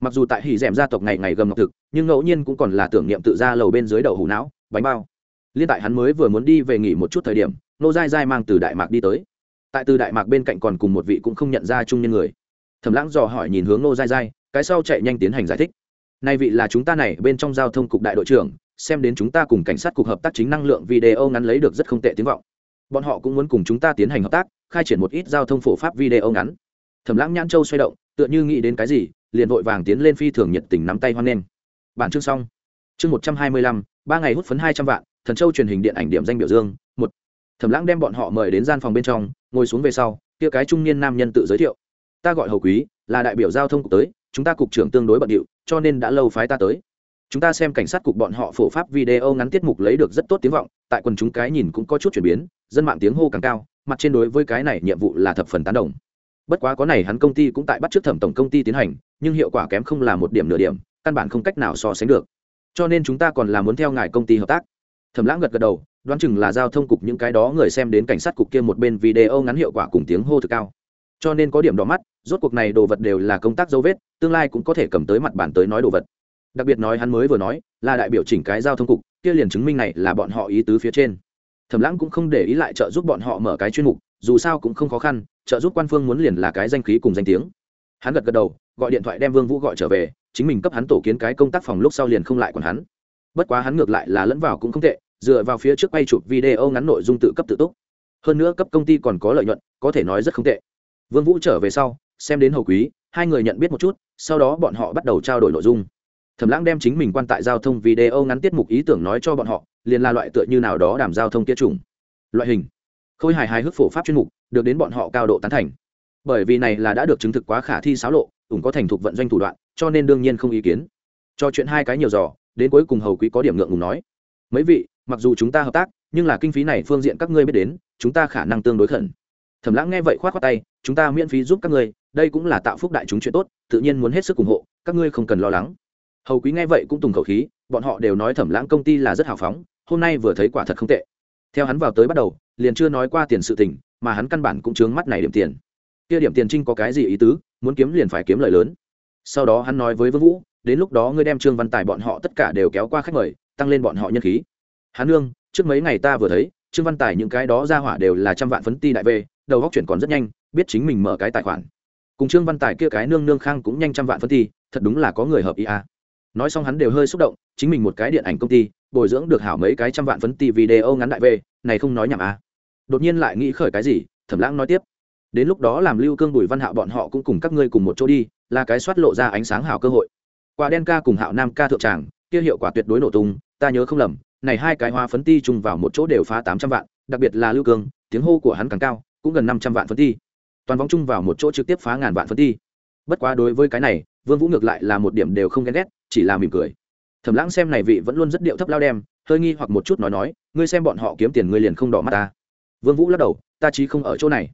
Mặc dù tại hỉ d gia tộc ngày ngày gầm ngọc thực, nhưng ngẫu nhiên cũng còn là tưởng niệm tự ra lầu bên dưới đầu hủ não, bánh bao. Liên tại hắn mới vừa muốn đi về nghỉ một chút thời điểm nô dai dai mang từ đại mạc đi tới. Tại từ đại mạc bên cạnh còn cùng một vị cũng không nhận ra trung nhân người. Thẩm lãng dò hỏi nhìn hướng nô dai dai cái sau chạy nhanh tiến hành giải thích nay vị là chúng ta này bên trong giao thông cục đại đội trưởng, xem đến chúng ta cùng cảnh sát cục hợp tác chính năng lượng video ngắn lấy được rất không tệ tiếng vọng. Bọn họ cũng muốn cùng chúng ta tiến hành hợp tác, khai triển một ít giao thông phổ pháp video ngắn. Thẩm lãng nhãn châu xoay động, tựa như nghĩ đến cái gì, liền vội vàng tiến lên phi thường nhiệt tình nắm tay hoan nghênh. Bản chương xong. Chương một trăm hai mươi lăm, ba ngày hút phấn hai trăm vạn, thần châu truyền hình điện ảnh điểm danh biểu dương, một. Thẩm lãng đem bọn họ mời đến gian phòng bên trong, ngồi xuống về sau, kia cái trung niên nam nhân tự giới thiệu. Ta gọi hầu quý, là đại biểu giao thông cục tới, chúng ta cục trưởng tương đối bận điệu cho nên đã lâu phái ta tới. Chúng ta xem cảnh sát cục bọn họ phổ pháp video ngắn tiết mục lấy được rất tốt tiếng vọng, tại quần chúng cái nhìn cũng có chút chuyển biến, dân mạng tiếng hô càng cao, mặt trên đối với cái này nhiệm vụ là thập phần tán đồng. Bất quá có này hắn công ty cũng tại bắt trước thẩm tổng công ty tiến hành, nhưng hiệu quả kém không là một điểm nửa điểm, căn bản không cách nào so sánh được. Cho nên chúng ta còn là muốn theo ngài công ty hợp tác. Thẩm lãng gật gật đầu, đoán chừng là giao thông cục những cái đó người xem đến cảnh sát cục kia một bên video ngắn hiệu quả cùng tiếng hô thực cao cho nên có điểm đỏ mắt, rốt cuộc này đồ vật đều là công tác dấu vết, tương lai cũng có thể cầm tới mặt bản tới nói đồ vật. Đặc biệt nói hắn mới vừa nói, là đại biểu chỉnh cái giao thông cục, kia liền chứng minh này là bọn họ ý tứ phía trên. Thẩm lãng cũng không để ý lại trợ giúp bọn họ mở cái chuyên mục, dù sao cũng không khó khăn, trợ giúp quan phương muốn liền là cái danh khí cùng danh tiếng. Hắn gật gật đầu, gọi điện thoại đem vương vũ gọi trở về, chính mình cấp hắn tổ kiến cái công tác phòng lúc sau liền không lại còn hắn. Bất quá hắn ngược lại là lẫn vào cũng không tệ, dựa vào phía trước quay chụp video ngắn nội dung tự cấp tự túc. Hơn nữa cấp công ty còn có lợi nhuận, có thể nói rất không tệ vương vũ trở về sau, xem đến hầu quý, hai người nhận biết một chút, sau đó bọn họ bắt đầu trao đổi nội dung. Thẩm lãng đem chính mình quan tại giao thông video ngắn tiết mục ý tưởng nói cho bọn họ, liền là loại tựa như nào đó đảm giao thông tiết chủng. Loại hình. Khôi hài hài hước phổ pháp chuyên mục, được đến bọn họ cao độ tán thành. Bởi vì này là đã được chứng thực quá khả thi xáo lộ, cũng có thành thục vận doanh thủ đoạn, cho nên đương nhiên không ý kiến. Cho chuyện hai cái nhiều dò đến cuối cùng hầu quý có điểm ngượng ngùng nói. Mấy vị, mặc dù chúng ta hợp tác, nhưng là kinh phí này phương diện các ngươi biết đến, chúng ta khả năng tương đối khẩn thẩm lãng nghe vậy khoát khoát tay, chúng ta miễn phí giúp các ngươi, đây cũng là tạo phúc đại chúng chuyện tốt, tự nhiên muốn hết sức ủng hộ, các ngươi không cần lo lắng. Hầu quý nghe vậy cũng tùng khẩu khí, bọn họ đều nói thẩm lãng công ty là rất hào phóng, hôm nay vừa thấy quả thật không tệ. Theo hắn vào tới bắt đầu, liền chưa nói qua tiền sự tình, mà hắn căn bản cũng chướng mắt này điểm tiền. Kia điểm tiền trinh có cái gì ý tứ, muốn kiếm liền phải kiếm lời lớn. Sau đó hắn nói với vương vũ, đến lúc đó ngươi đem trương văn tài bọn họ tất cả đều kéo qua khách mời, tăng lên bọn họ nhân khí. Hắn nương, trước mấy ngày ta vừa thấy, trương văn tài những cái đó ra hỏa đều là trăm vạn phấn ti đại về đầu góc chuyển còn rất nhanh, biết chính mình mở cái tài khoản. Cùng trương văn tài kia cái nương nương khang cũng nhanh trăm vạn phân ti thật đúng là có người hợp ý a nói xong hắn đều hơi xúc động, chính mình một cái điện ảnh công ty, bồi dưỡng được hảo mấy cái trăm vạn phấn ti video ngắn đại về, này không nói nhảm a đột nhiên lại nghĩ khởi cái gì thẩm lãng nói tiếp. Đến lúc đó làm lưu cương bùi văn hạo bọn họ cũng cùng các ngươi cùng một chỗ đi, là cái soát lộ ra ánh sáng hảo cơ hội. Quả đen ca cùng hạo nam ca thượng tràng, kia hiệu quả tuyệt đối nổ tung, ta nhớ không lầm, này hai cái hoa phấn ti chung vào một chỗ đều phá tám trăm vạn, đặc biệt là lưu cương, tiếng hô của hắn càng cao cũng gần năm trăm vạn phân ti. Toàn vòng chung vào một chỗ trực tiếp phá ngàn vạn phân ti. Bất quá đối với cái này, vương vũ ngược lại là một điểm đều không ghen ghét, chỉ là mỉm cười. Thẩm lãng xem này vị vẫn luôn rất điệu thấp lao đem, hơi nghi hoặc một chút nói nói, ngươi xem bọn họ kiếm tiền ngươi liền không đỏ mắt ta. Vương vũ lắc đầu, ta chí không ở chỗ này.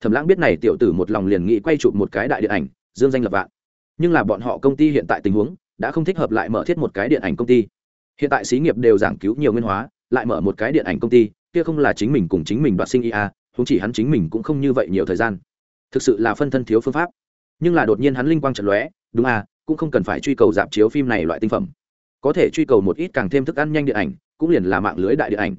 Thẩm lãng biết này tiểu tử một lòng liền nghĩ quay chụp một cái đại điện ảnh, dương danh lập vạn. Nhưng là bọn họ công ty hiện tại tình huống, đã không thích hợp lại mở thiết một cái điện ảnh công ty. Hiện tại xí nghiệp đều giảng cứu nhiều nguyên hóa, lại mở một cái điện ảnh công ty, kia không là chính mình cùng chính mình đoạt sinh ia không chỉ hắn chính mình cũng không như vậy nhiều thời gian. Thực sự là phân thân thiếu phương pháp. Nhưng là đột nhiên hắn linh quang trận lóe, đúng à cũng không cần phải truy cầu dạp chiếu phim này loại tinh phẩm. Có thể truy cầu một ít càng thêm thức ăn nhanh điện ảnh, cũng liền là mạng lưới đại điện ảnh.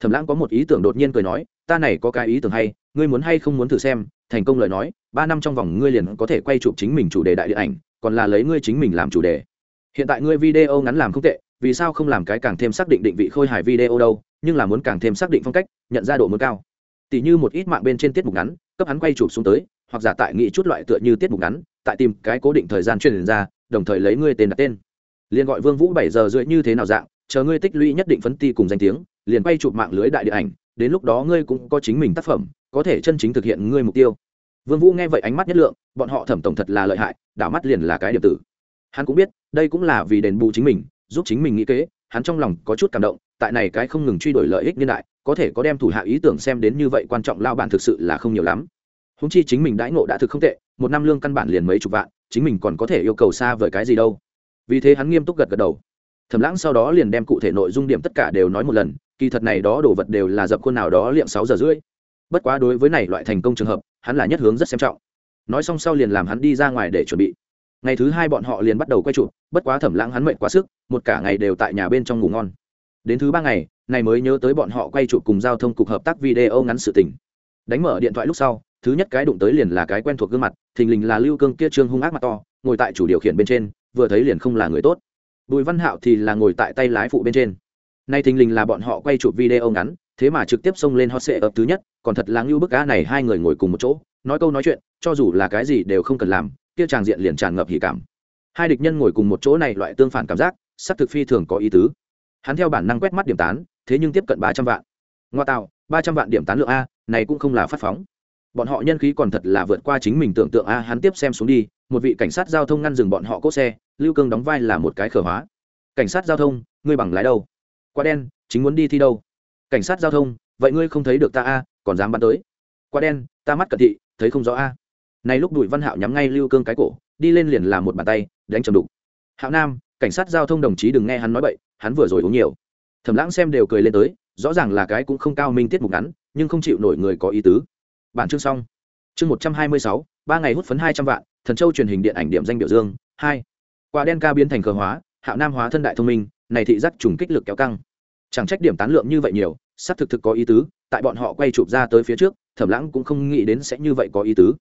Thẩm lãng có một ý tưởng đột nhiên cười nói, ta này có cái ý tưởng hay, ngươi muốn hay không muốn thử xem, thành công lời nói, ba năm trong vòng ngươi liền có thể quay chụp chính mình chủ đề đại điện ảnh, còn là lấy ngươi chính mình làm chủ đề. Hiện tại ngươi video ngắn làm không tệ, vì sao không làm cái càng thêm xác định định vị khôi hài video đâu, nhưng là muốn càng thêm xác định phong cách, nhận ra độ mới cao tỷ như một ít mạng bên trên tiết mục ngắn, cấp hắn quay chụp xuống tới, hoặc giả tại nghị chút loại tựa như tiết mục ngắn, tại tìm cái cố định thời gian truyền ra, đồng thời lấy ngươi tên đặt tên. Liền gọi vương vũ bảy giờ rưỡi như thế nào dạng, chờ ngươi tích lũy nhất định phấn ti cùng danh tiếng, liền quay chụp mạng lưới đại điện ảnh, đến lúc đó ngươi cũng có chính mình tác phẩm, có thể chân chính thực hiện ngươi mục tiêu. Vương vũ nghe vậy ánh mắt nhất lượng, bọn họ thẩm tổng thật là lợi hại, đảo mắt liền là cái điểm tử. Hắn cũng biết, đây cũng là vì đền bù chính mình, giúp chính mình nghĩ kế, hắn trong lòng có chút cảm động, tại này cái không ngừng truy đuổi lợi ích niên đại có thể có đem thủ hạ ý tưởng xem đến như vậy quan trọng, lao bản thực sự là không nhiều lắm. Húng chi chính mình đãi ngộ đã thực không tệ, một năm lương căn bản liền mấy chục vạn, chính mình còn có thể yêu cầu xa vời cái gì đâu. Vì thế hắn nghiêm túc gật gật đầu. Thẩm lãng sau đó liền đem cụ thể nội dung điểm tất cả đều nói một lần, kỳ thật này đó đồ vật đều là dập khuôn nào đó liệm sáu giờ rưỡi. Bất quá đối với này loại thành công trường hợp, hắn là nhất hướng rất xem trọng. Nói xong sau liền làm hắn đi ra ngoài để chuẩn bị. Ngày thứ hai bọn họ liền bắt đầu quay chụp, bất quá thẩm lãng hắn mệt quá sức, một cả ngày đều tại nhà bên trong ngủ ngon. Đến thứ ba ngày này mới nhớ tới bọn họ quay chụp cùng giao thông cục hợp tác video ngắn sự tình. Đánh mở điện thoại lúc sau, thứ nhất cái đụng tới liền là cái quen thuộc gương mặt, thình lình là lưu cương kia trương hung ác mặt to, ngồi tại chủ điều khiển bên trên, vừa thấy liền không là người tốt. Bùi văn hạo thì là ngồi tại tay lái phụ bên trên. Nay thình lình là bọn họ quay chụp video ngắn, thế mà trực tiếp xông lên hot sệ ập thứ nhất, còn thật là ngưu bức cá này hai người ngồi cùng một chỗ, nói câu nói chuyện, cho dù là cái gì đều không cần làm, kia tràng diện liền tràn ngập hỉ cảm. Hai địch nhân ngồi cùng một chỗ này loại tương phản cảm giác sắc thực phi thường có ý tứ. Hắn theo bản năng quét mắt điểm tán thế nhưng tiếp cận ba trăm vạn. Ngoa tạo, ba trăm vạn điểm tán lượng a, này cũng không là phát phóng. Bọn họ nhân khí còn thật là vượt qua chính mình tưởng tượng a, hắn tiếp xem xuống đi, một vị cảnh sát giao thông ngăn dừng bọn họ cốt xe, lưu cương đóng vai là một cái khở hóa. Cảnh sát giao thông, ngươi bằng lái đâu? Quá đen, chính muốn đi thi đâu? Cảnh sát giao thông, vậy ngươi không thấy được ta a, còn dám bắn tới. Quá đen, ta mắt cận thị, thấy không rõ a. Này lúc đùi văn hạo nhắm ngay lưu cương cái cổ, đi lên liền làm một bàn tay, đánh chầm đục. Hạo nam, cảnh sát giao thông đồng chí đừng nghe hắn nói bậy, hắn vừa rồi uống nhiều thẩm lãng xem đều cười lên tới, rõ ràng là cái cũng không cao minh tiết mục ngắn, nhưng không chịu nổi người có ý tứ. Bản chương xong. Chương một trăm hai mươi sáu, ba ngày hút phấn hai trăm vạn, thần châu truyền hình điện ảnh điểm danh biểu dương, hai. Quả đen ca biến thành cờ hóa, hạo nam hóa thân đại thông minh, này thị giác trùng kích lực kéo căng. Chẳng trách điểm tán lượng như vậy nhiều sắp thực thực có ý tứ, tại bọn họ quay chụp ra tới phía trước, thẩm lãng cũng không nghĩ đến sẽ như vậy có ý tứ.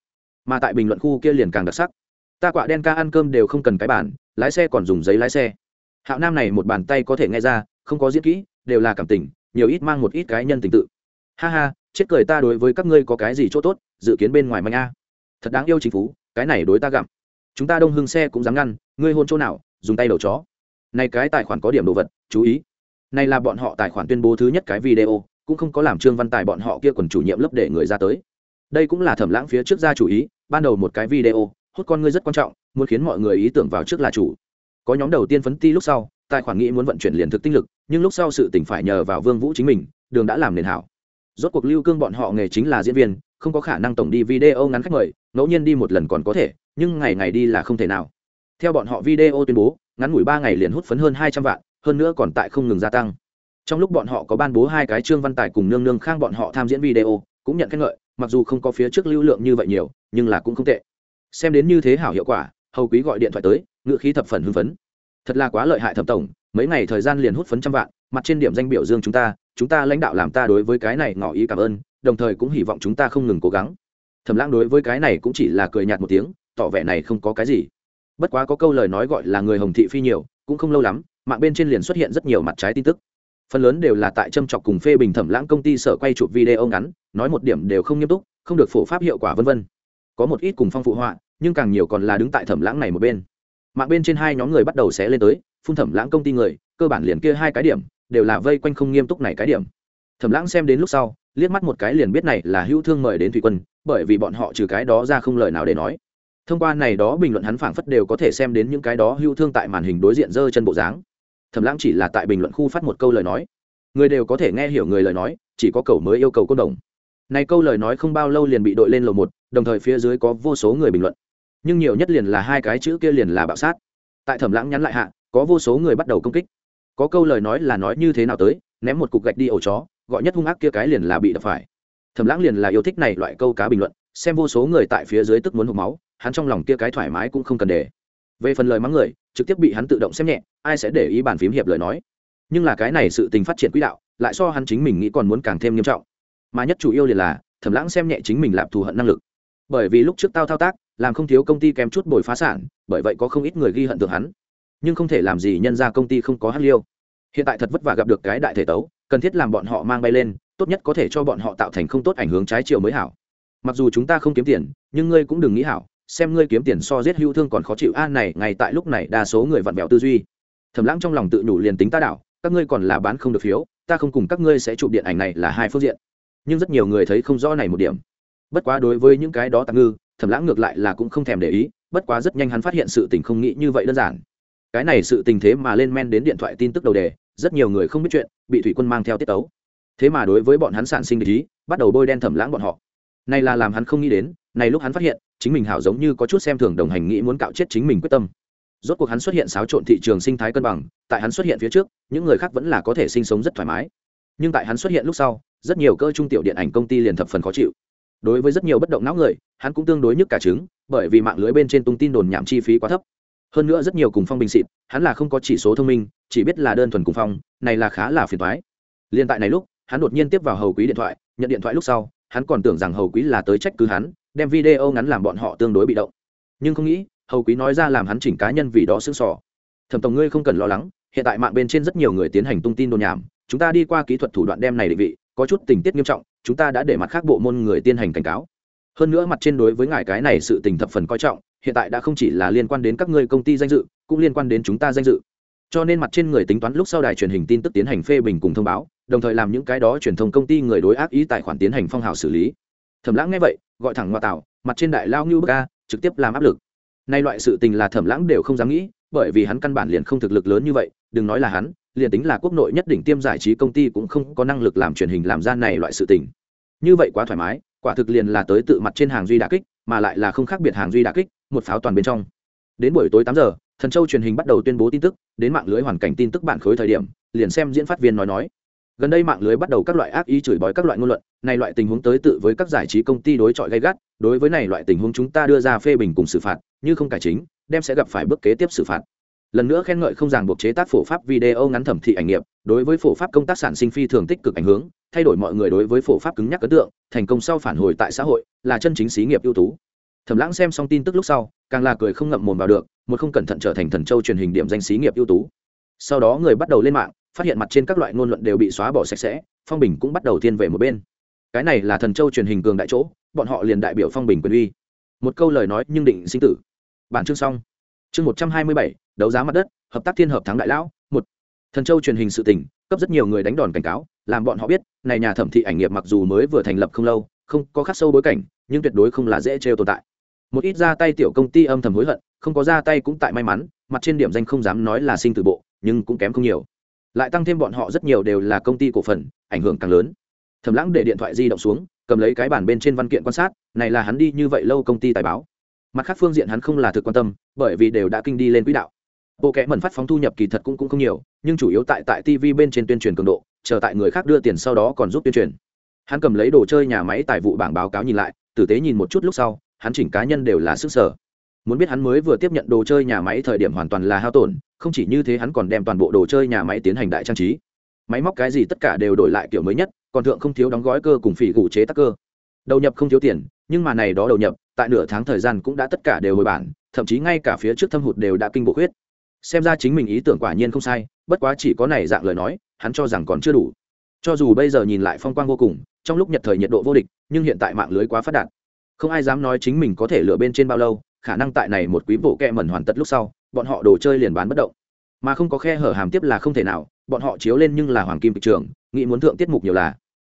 Mà tại bình luận khu kia liền càng đặc sắc. Ta quả đen ca ăn cơm đều không cần cái bản lái xe còn dùng giấy lái xe. Hạo nam này một bàn tay có thể nghe ra không có diễn kỹ, đều là cảm tình, nhiều ít mang một ít cái nhân tình tự. Ha ha, chết cười ta đối với các ngươi có cái gì chỗ tốt, dự kiến bên ngoài manh a. Thật đáng yêu chính phủ cái này đối ta gặm. Chúng ta đông hưng xe cũng dám ngăn, ngươi hôn chỗ nào, dùng tay đầu chó. Này cái tài khoản có điểm đồ vật, chú ý. Này là bọn họ tài khoản tuyên bố thứ nhất cái video, cũng không có làm trương văn tài bọn họ kia quần chủ nhiệm lớp để người ra tới. Đây cũng là thẩm lãng phía trước ra chủ ý, ban đầu một cái video hút con ngươi rất quan trọng, muốn khiến mọi người ý tưởng vào trước là chủ. Có nhóm đầu tiên phấn ti lúc sau tài khoản nghĩ muốn vận chuyển liền thực tinh lực, nhưng lúc sau sự tỉnh phải nhờ vào vương vũ chính mình, đường đã làm nền hảo. Rốt cuộc lưu cương bọn họ nghề chính là diễn viên, không có khả năng tổng đi video ngắn khách mời, ngẫu nhiên đi một lần còn có thể, nhưng ngày ngày đi là không thể nào. Theo bọn họ video tuyên bố, ngắn ngủi ba ngày liền hút phấn hơn hai trăm vạn, hơn nữa còn tại không ngừng gia tăng. Trong lúc bọn họ có ban bố hai cái trương văn tài cùng nương nương khang bọn họ tham diễn video, cũng nhận khen ngợi, mặc dù không có phía trước lưu lượng như vậy nhiều, nhưng là cũng không tệ. Xem đến như thế hảo hiệu quả, hầu quý gọi điện thoại tới ngựa khí thập phần hưng phấn thật là quá lợi hại thẩm tổng, mấy ngày thời gian liền hút phấn trăm vạn, mặt trên điểm danh biểu dương chúng ta chúng ta lãnh đạo làm ta đối với cái này ngỏ ý cảm ơn, đồng thời cũng hy vọng chúng ta không ngừng cố gắng. Thẩm lãng đối với cái này cũng chỉ là cười nhạt một tiếng, tỏ vẻ này không có cái gì. Bất quá có câu lời nói gọi là người hồng thị phi nhiều, cũng không lâu lắm, mạng bên trên liền xuất hiện rất nhiều mặt trái tin tức. Phần lớn đều là tại châm chọc cùng phê bình thẩm lãng công ty sở quay chụp video ngắn, nói một điểm đều không nghiêm túc, không được phổ pháp hiệu quả vân vân. Có một ít cùng phong phụ họa, nhưng càng nhiều còn là đứng tại thẩm lãng này một bên mạng bên trên hai nhóm người bắt đầu xé lên tới, phun thẩm lãng công ty người, cơ bản liền kia hai cái điểm, đều là vây quanh không nghiêm túc này cái điểm. Thẩm lãng xem đến lúc sau, liếc mắt một cái liền biết này là hữu thương mời đến thủy quân, bởi vì bọn họ trừ cái đó ra không lời nào để nói. Thông qua này đó bình luận hắn phảng phất đều có thể xem đến những cái đó hữu thương tại màn hình đối diện dơ chân bộ dáng. Thẩm lãng chỉ là tại bình luận khu phát một câu lời nói. Người đều có thể nghe hiểu người lời nói, chỉ có cầu mới yêu cầu côn đồng. Này câu lời nói không bao lâu liền bị đội lên lầu một, đồng thời phía dưới có vô số người bình luận nhưng nhiều nhất liền là hai cái chữ kia liền là bạo sát. Tại thẩm lãng nhắn lại hạ, có vô số người bắt đầu công kích. Có câu lời nói là nói như thế nào tới, ném một cục gạch đi ổ chó, gọi nhất hung ác kia cái liền là bị đập phải. Thẩm lãng liền là yêu thích này loại câu cá bình luận, xem vô số người tại phía dưới tức muốn hụt máu, hắn trong lòng kia cái thoải mái cũng không cần để. Về phần lời mắng người, trực tiếp bị hắn tự động xem nhẹ, ai sẽ để ý bàn phím hiệp lời nói. Nhưng là cái này sự tình phát triển quỹ đạo, lại so hắn chính mình nghĩ còn muốn càng thêm nghiêm trọng. Mà nhất chủ yêu liền là, thẩm lãng xem nhẹ chính mình làm thù hận năng lực. Bởi vì lúc trước tao thao tác làm không thiếu công ty kém chút bồi phá sản, bởi vậy có không ít người ghi hận tượng hắn. Nhưng không thể làm gì nhân ra công ty không có hát liêu. Hiện tại thật vất vả gặp được cái đại thể tấu, cần thiết làm bọn họ mang bay lên, tốt nhất có thể cho bọn họ tạo thành không tốt ảnh hướng trái chiều mới hảo. Mặc dù chúng ta không kiếm tiền, nhưng ngươi cũng đừng nghĩ hảo, xem ngươi kiếm tiền so giết hữu thương còn khó chịu. An này, ngay tại lúc này đa số người vặn vẹo tư duy. Thầm lãng trong lòng tự nhủ liền tính ta đảo, các ngươi còn là bán không được phiếu, ta không cùng các ngươi sẽ chụp điện ảnh này là hai phương diện. Nhưng rất nhiều người thấy không rõ này một điểm. Bất quá đối với những cái đó tạm ngư thẩm lãng ngược lại là cũng không thèm để ý, bất quá rất nhanh hắn phát hiện sự tình không nghĩ như vậy đơn giản. Cái này sự tình thế mà lên men đến điện thoại tin tức đầu đề, rất nhiều người không biết chuyện, bị thủy quân mang theo tiết tấu. Thế mà đối với bọn hắn sản sinh ý, bắt đầu bôi đen thẩm lãng bọn họ. Này là làm hắn không nghĩ đến, này lúc hắn phát hiện, chính mình hảo giống như có chút xem thường đồng hành nghĩ muốn cạo chết chính mình quyết tâm. Rốt cuộc hắn xuất hiện xáo trộn thị trường sinh thái cân bằng, tại hắn xuất hiện phía trước, những người khác vẫn là có thể sinh sống rất thoải mái. Nhưng tại hắn xuất hiện lúc sau, rất nhiều cơ trung tiểu điện ảnh công ty liền thập phần khó chịu đối với rất nhiều bất động não người, hắn cũng tương đối nhức cả trứng, bởi vì mạng lưới bên trên tung tin đồn nhảm chi phí quá thấp. Hơn nữa rất nhiều cùng phong bình xịt hắn là không có chỉ số thông minh, chỉ biết là đơn thuần cùng phong, này là khá là phiền thoái liên tại này lúc, hắn đột nhiên tiếp vào hầu quý điện thoại, nhận điện thoại lúc sau, hắn còn tưởng rằng hầu quý là tới trách cứ hắn, đem video ngắn làm bọn họ tương đối bị động. Nhưng không nghĩ, hầu quý nói ra làm hắn chỉnh cá nhân vì đó xương sỏ thẩm tổng ngươi không cần lo lắng, hiện tại mạng bên trên rất nhiều người tiến hành tung tin đồn nhảm, chúng ta đi qua kỹ thuật thủ đoạn đem này định vị có chút tình tiết nghiêm trọng, chúng ta đã để mặt khác bộ môn người tiến hành cảnh cáo. Hơn nữa mặt trên đối với ngài cái này sự tình thập phần coi trọng, hiện tại đã không chỉ là liên quan đến các ngươi công ty danh dự, cũng liên quan đến chúng ta danh dự. Cho nên mặt trên người tính toán lúc sau đài truyền hình tin tức tiến hành phê bình cùng thông báo, đồng thời làm những cái đó truyền thông công ty người đối ác ý tài khoản tiến hành phong hào xử lý. Thẩm lãng nghe vậy, gọi thẳng ngoại tạo mặt trên đại lao như bức a, trực tiếp làm áp lực. Nay loại sự tình là thẩm lãng đều không dám nghĩ bởi vì hắn căn bản liền không thực lực lớn như vậy, đừng nói là hắn, liền tính là quốc nội nhất đỉnh tiêm giải trí công ty cũng không có năng lực làm truyền hình làm ra này loại sự tình. Như vậy quá thoải mái, quả thực liền là tới tự mặt trên hàng duy đà kích, mà lại là không khác biệt hàng duy đà kích, một pháo toàn bên trong. Đến buổi tối tám giờ, thần châu truyền hình bắt đầu tuyên bố tin tức, đến mạng lưới hoàn cảnh tin tức bản khối thời điểm, liền xem diễn phát viên nói nói. Gần đây mạng lưới bắt đầu các loại ác ý chửi bói các loại ngôn luận, này loại tình huống tới tự với các giải trí công ty đối chọi gay gắt, đối với này loại tình huống chúng ta đưa ra phê bình cùng xử phạt, như không cải chính đem sẽ gặp phải bước kế tiếp xử phạt. Lần nữa khen ngợi không ràng buộc chế tác phổ pháp video ngắn thẩm thị ảnh nghiệp, đối với phổ pháp công tác sản sinh phi thường tích cực ảnh hưởng, thay đổi mọi người đối với phổ pháp cứng nhắc ấn tượng, thành công sau phản hồi tại xã hội, là chân chính xí nghiệp ưu tú. Thẩm lãng xem xong tin tức lúc sau, càng là cười không ngậm mồm vào được, một không cẩn thận trở thành thần châu truyền hình điểm danh xí nghiệp ưu tú. Sau đó người bắt đầu lên mạng, phát hiện mặt trên các loại ngôn luận đều bị xóa bỏ sạch sẽ, phong bình cũng bắt đầu thiên về một bên. Cái này là thần châu truyền hình cường đại chỗ, bọn họ liền đại biểu phong bình quyền uy. Một câu lời nói nhưng định sinh tử bản chương xong. Chương một trăm hai mươi bảy, đấu giá mặt đất, hợp tác thiên hợp thắng đại lão, một. Thần châu truyền hình sự tình, cấp rất nhiều người đánh đòn cảnh cáo, làm bọn họ biết, này nhà thẩm thị ảnh nghiệp mặc dù mới vừa thành lập không lâu, không có khắc sâu bối cảnh, nhưng tuyệt đối không là dễ trêu tồn tại. Một ít ra tay tiểu công ty âm thầm hối hận, không có ra tay cũng tại may mắn, mặt trên điểm danh không dám nói là sinh từ bộ, nhưng cũng kém không nhiều. Lại tăng thêm bọn họ rất nhiều đều là công ty cổ phần, ảnh hưởng càng lớn. Thầm lãng để điện thoại di động xuống, cầm lấy cái bản bên trên văn kiện quan sát, này là hắn đi như vậy lâu công ty tài báo mặt khác phương diện hắn không là thực quan tâm bởi vì đều đã kinh đi lên quỹ đạo. Bộ kẽ mẩn phát phóng thu nhập kỳ thật cũng, cũng không nhiều nhưng chủ yếu tại tại tv bên trên tuyên truyền cường độ chờ tại người khác đưa tiền sau đó còn giúp tuyên truyền. Hắn cầm lấy đồ chơi nhà máy tài vụ bảng báo cáo nhìn lại tử tế nhìn một chút lúc sau hắn chỉnh cá nhân đều là sức sở. Muốn biết hắn mới vừa tiếp nhận đồ chơi nhà máy thời điểm hoàn toàn là hao tổn không chỉ như thế hắn còn đem toàn bộ đồ chơi nhà máy tiến hành đại trang trí. Máy móc cái gì tất cả đều đổi lại kiểu mới nhất còn thượng không thiếu đóng gói cơ cùng phỉ gủ chế tắc cơ. Đầu nhập không thiếu tiền nhưng mà này đó đầu nhập tại nửa tháng thời gian cũng đã tất cả đều hồi bản, thậm chí ngay cả phía trước thâm hụt đều đã kinh bộ khuyết. Xem ra chính mình ý tưởng quả nhiên không sai, bất quá chỉ có này dạng lời nói, hắn cho rằng còn chưa đủ. Cho dù bây giờ nhìn lại phong quang vô cùng, trong lúc nhật thời nhiệt độ vô địch, nhưng hiện tại mạng lưới quá phát đạt. Không ai dám nói chính mình có thể lựa bên trên bao lâu, khả năng tại này một quý bộ kẹ mẩn hoàn tất lúc sau, bọn họ đồ chơi liền bán bất động. Mà không có khe hở hàm tiếp là không thể nào, bọn họ chiếu lên nhưng là hoàng kim thị trường, nghĩ muốn thượng tiết mục nhiều là.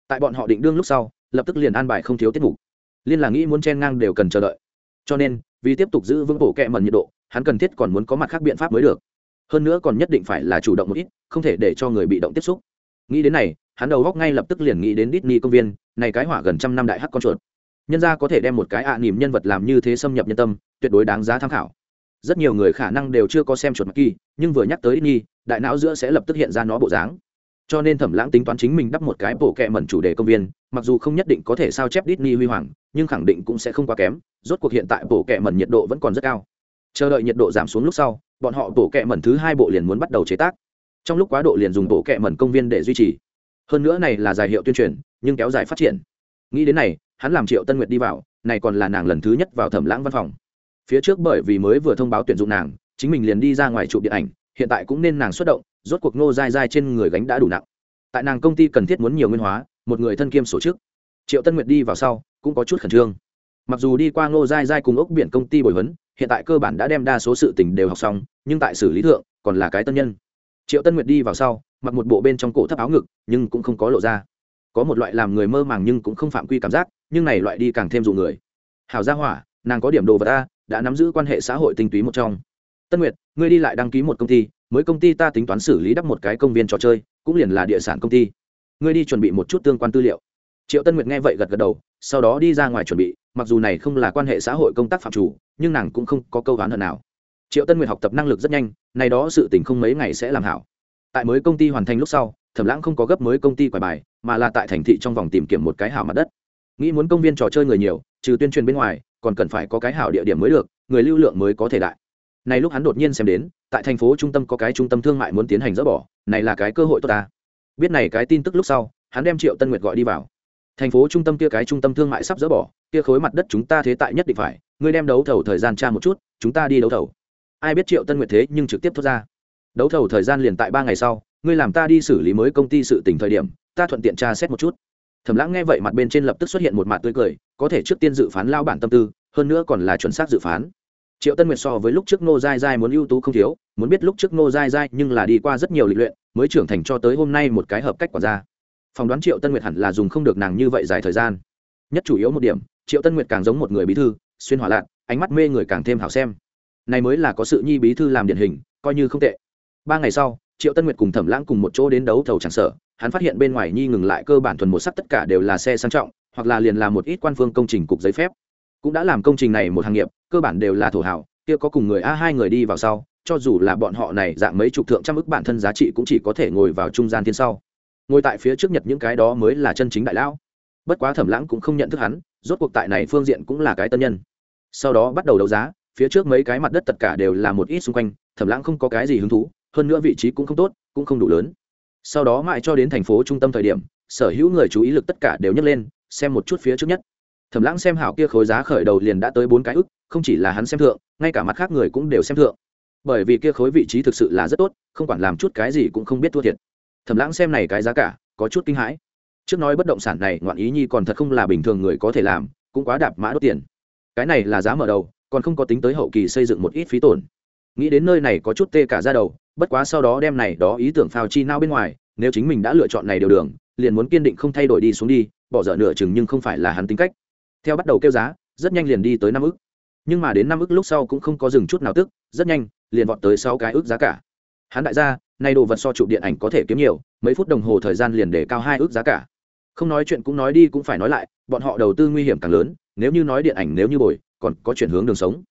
Tại bọn họ định đương lúc sau, lập tức liền an bài không thiếu tiết mục liên là nghĩ muốn chen ngang đều cần chờ đợi. Cho nên, vì tiếp tục giữ vững bộ kẹ mần nhiệt độ, hắn cần thiết còn muốn có mặt khác biện pháp mới được. Hơn nữa còn nhất định phải là chủ động một ít, không thể để cho người bị động tiếp xúc. Nghĩ đến này, hắn đầu góc ngay lập tức liền nghĩ đến Disney công viên, này cái hỏa gần trăm năm đại hắc con chuột. Nhân ra có thể đem một cái ạ à nỉm nhân vật làm như thế xâm nhập nhân tâm, tuyệt đối đáng giá tham khảo. Rất nhiều người khả năng đều chưa có xem chuột mặc kỳ nhưng vừa nhắc tới Disney, đại não giữa sẽ lập tức hiện ra nó bộ dáng cho nên thẩm lãng tính toán chính mình đắp một cái bộ kẹ mẩn chủ đề công viên, mặc dù không nhất định có thể sao chép Disney huy hoàng, nhưng khẳng định cũng sẽ không quá kém, rốt cuộc hiện tại bộ kẹ mẩn nhiệt độ vẫn còn rất cao. Chờ đợi nhiệt độ giảm xuống lúc sau, bọn họ bộ kẹ mẩn thứ hai bộ liền muốn bắt đầu chế tác. Trong lúc quá độ liền dùng bộ kẹ mẩn công viên để duy trì. Hơn nữa này là giải hiệu tuyên truyền, nhưng kéo dài phát triển. Nghĩ đến này, hắn làm triệu tân nguyệt đi vào, này còn là nàng lần thứ nhất vào thẩm lãng văn phòng. Phía trước bởi vì mới vừa thông báo tuyển dụng nàng, chính mình liền đi ra ngoài chụp điện ảnh, hiện tại cũng nên nàng xuất động rốt cuộc nô dai dai trên người gánh đã đủ nặng. Tại nàng công ty cần thiết muốn nhiều nguyên hóa, một người thân kiêm sổ chức. Triệu tân nguyệt đi vào sau, cũng có chút khẩn trương. Mặc dù đi qua ngô dai dai cùng ốc biển công ty bồi huấn, hiện tại cơ bản đã đem đa số sự tình đều học xong, nhưng tại xử lý thượng, còn là cái tân nhân. Triệu tân nguyệt đi vào sau, mặc một bộ bên trong cổ thấp áo ngực, nhưng cũng không có lộ ra. Có một loại làm người mơ màng nhưng cũng không phạm quy cảm giác, nhưng này loại đi càng thêm dụ người. Hảo gia hỏa, nàng có điểm đồ vật ta đã nắm giữ quan hệ xã hội tinh túy một trong. Tân nguyệt, ngươi đi lại đăng ký một công ty mới công ty ta tính toán xử lý đắp một cái công viên trò chơi, cũng liền là địa sản công ty. Ngươi đi chuẩn bị một chút tương quan tư liệu. Triệu tân nguyệt nghe vậy gật gật đầu, sau đó đi ra ngoài chuẩn bị, mặc dù này không là quan hệ xã hội công tác phạm chủ, nhưng nàng cũng không có câu đoán hận nào. Triệu tân nguyệt học tập năng lực rất nhanh, này đó sự tình không mấy ngày sẽ làm hảo. Tại mới công ty hoàn thành lúc sau, thẩm lãng không có gấp mới công ty quải bài, mà là tại thành thị trong vòng tìm kiếm một cái hảo mặt đất. Nghĩ muốn công viên trò chơi người nhiều, trừ tuyên truyền bên ngoài, còn cần phải có cái hảo địa điểm mới được, người lưu lượng mới có thể đại này lúc hắn đột nhiên xem đến, tại thành phố trung tâm có cái trung tâm thương mại muốn tiến hành dỡ bỏ, này là cái cơ hội tốt ta. Biết này cái tin tức lúc sau, hắn đem triệu tân nguyệt gọi đi vào. Thành phố trung tâm kia cái trung tâm thương mại sắp dỡ bỏ, kia khối mặt đất chúng ta thế tại nhất định phải, ngươi đem đấu thầu thời gian tra một chút, chúng ta đi đấu thầu. Ai biết triệu tân nguyệt thế nhưng trực tiếp thốt ra. Đấu thầu thời gian liền tại ba ngày sau, ngươi làm ta đi xử lý mới công ty sự tỉnh thời điểm, ta thuận tiện tra xét một chút. Thẩm lãng nghe vậy mặt bên trên lập tức xuất hiện một mặt tươi cười, có thể trước tiên dự phán lao bản tâm tư, hơn nữa còn là chuẩn xác dự phán triệu tân nguyệt so với lúc trước nô dai dai muốn ưu tú không thiếu, muốn biết lúc trước nô dai dai nhưng là đi qua rất nhiều lịch luyện, mới trưởng thành cho tới hôm nay một cái hợp cách quản gia. phỏng đoán triệu tân nguyệt hẳn là dùng không được nàng như vậy dài thời gian. Nhất chủ yếu một điểm, triệu tân nguyệt càng giống một người bí thư, xuyên hỏa lạc ánh mắt mê người càng thêm hảo xem. Này mới là có sự nhi bí thư làm điển hình, coi như không tệ. Ba ngày sau, triệu tân nguyệt cùng thẩm lãng cùng một chỗ đến đấu thầu tràng sở, hắn phát hiện bên ngoài nhi ngừng lại cơ bản thuần một sắc tất cả đều là xe sang trọng, hoặc là liền là một ít quan phương công trình cục giấy phép cũng đã làm công trình này một hàng nghiệp, cơ bản đều là thổ hảo kia có cùng người a, hai người đi vào sau, cho dù là bọn họ này dạng mấy chục thượng trăm ức bản thân giá trị cũng chỉ có thể ngồi vào trung gian thiên sau. Ngồi tại phía trước nhật những cái đó mới là chân chính đại lão. Bất quá thẩm lãng cũng không nhận thức hắn, rốt cuộc tại này phương diện cũng là cái tân nhân. Sau đó bắt đầu đấu giá, phía trước mấy cái mặt đất tất cả đều là một ít xung quanh, thẩm lãng không có cái gì hứng thú, hơn nữa vị trí cũng không tốt, cũng không đủ lớn. Sau đó mãi cho đến thành phố trung tâm thời điểm, sở hữu người chú ý lực tất cả đều nhấc lên, xem một chút phía trước nhất thẩm lãng xem hảo kia khối giá khởi đầu liền đã tới bốn cái ức, không chỉ là hắn xem thượng, ngay cả mặt khác người cũng đều xem thượng. Bởi vì kia khối vị trí thực sự là rất tốt, không quản làm chút cái gì cũng không biết thua thiệt. Thẩm lãng xem này cái giá cả, có chút kinh hãi. Trước nói bất động sản này, ngoạn ý nhi còn thật không là bình thường người có thể làm, cũng quá đạp mã đốt tiền. Cái này là giá mở đầu, còn không có tính tới hậu kỳ xây dựng một ít phí tổn. Nghĩ đến nơi này có chút tê cả ra đầu, bất quá sau đó đem này đó ý tưởng phao chi nao bên ngoài, nếu chính mình đã lựa chọn này điều đường, liền muốn kiên định không thay đổi đi xuống đi, bỏ dở nửa chừng nhưng không phải là hắn tính cách theo bắt đầu kêu giá, rất nhanh liền đi tới năm ức. Nhưng mà đến năm ức lúc sau cũng không có dừng chút nào tức, rất nhanh, liền vọt tới sáu cái ức giá cả. Hắn đại gia, nay đồ vật so chụp điện ảnh có thể kiếm nhiều, mấy phút đồng hồ thời gian liền để cao hai ước giá cả. Không nói chuyện cũng nói đi cũng phải nói lại, bọn họ đầu tư nguy hiểm càng lớn, nếu như nói điện ảnh nếu như bồi, còn có chuyển hướng đường sống.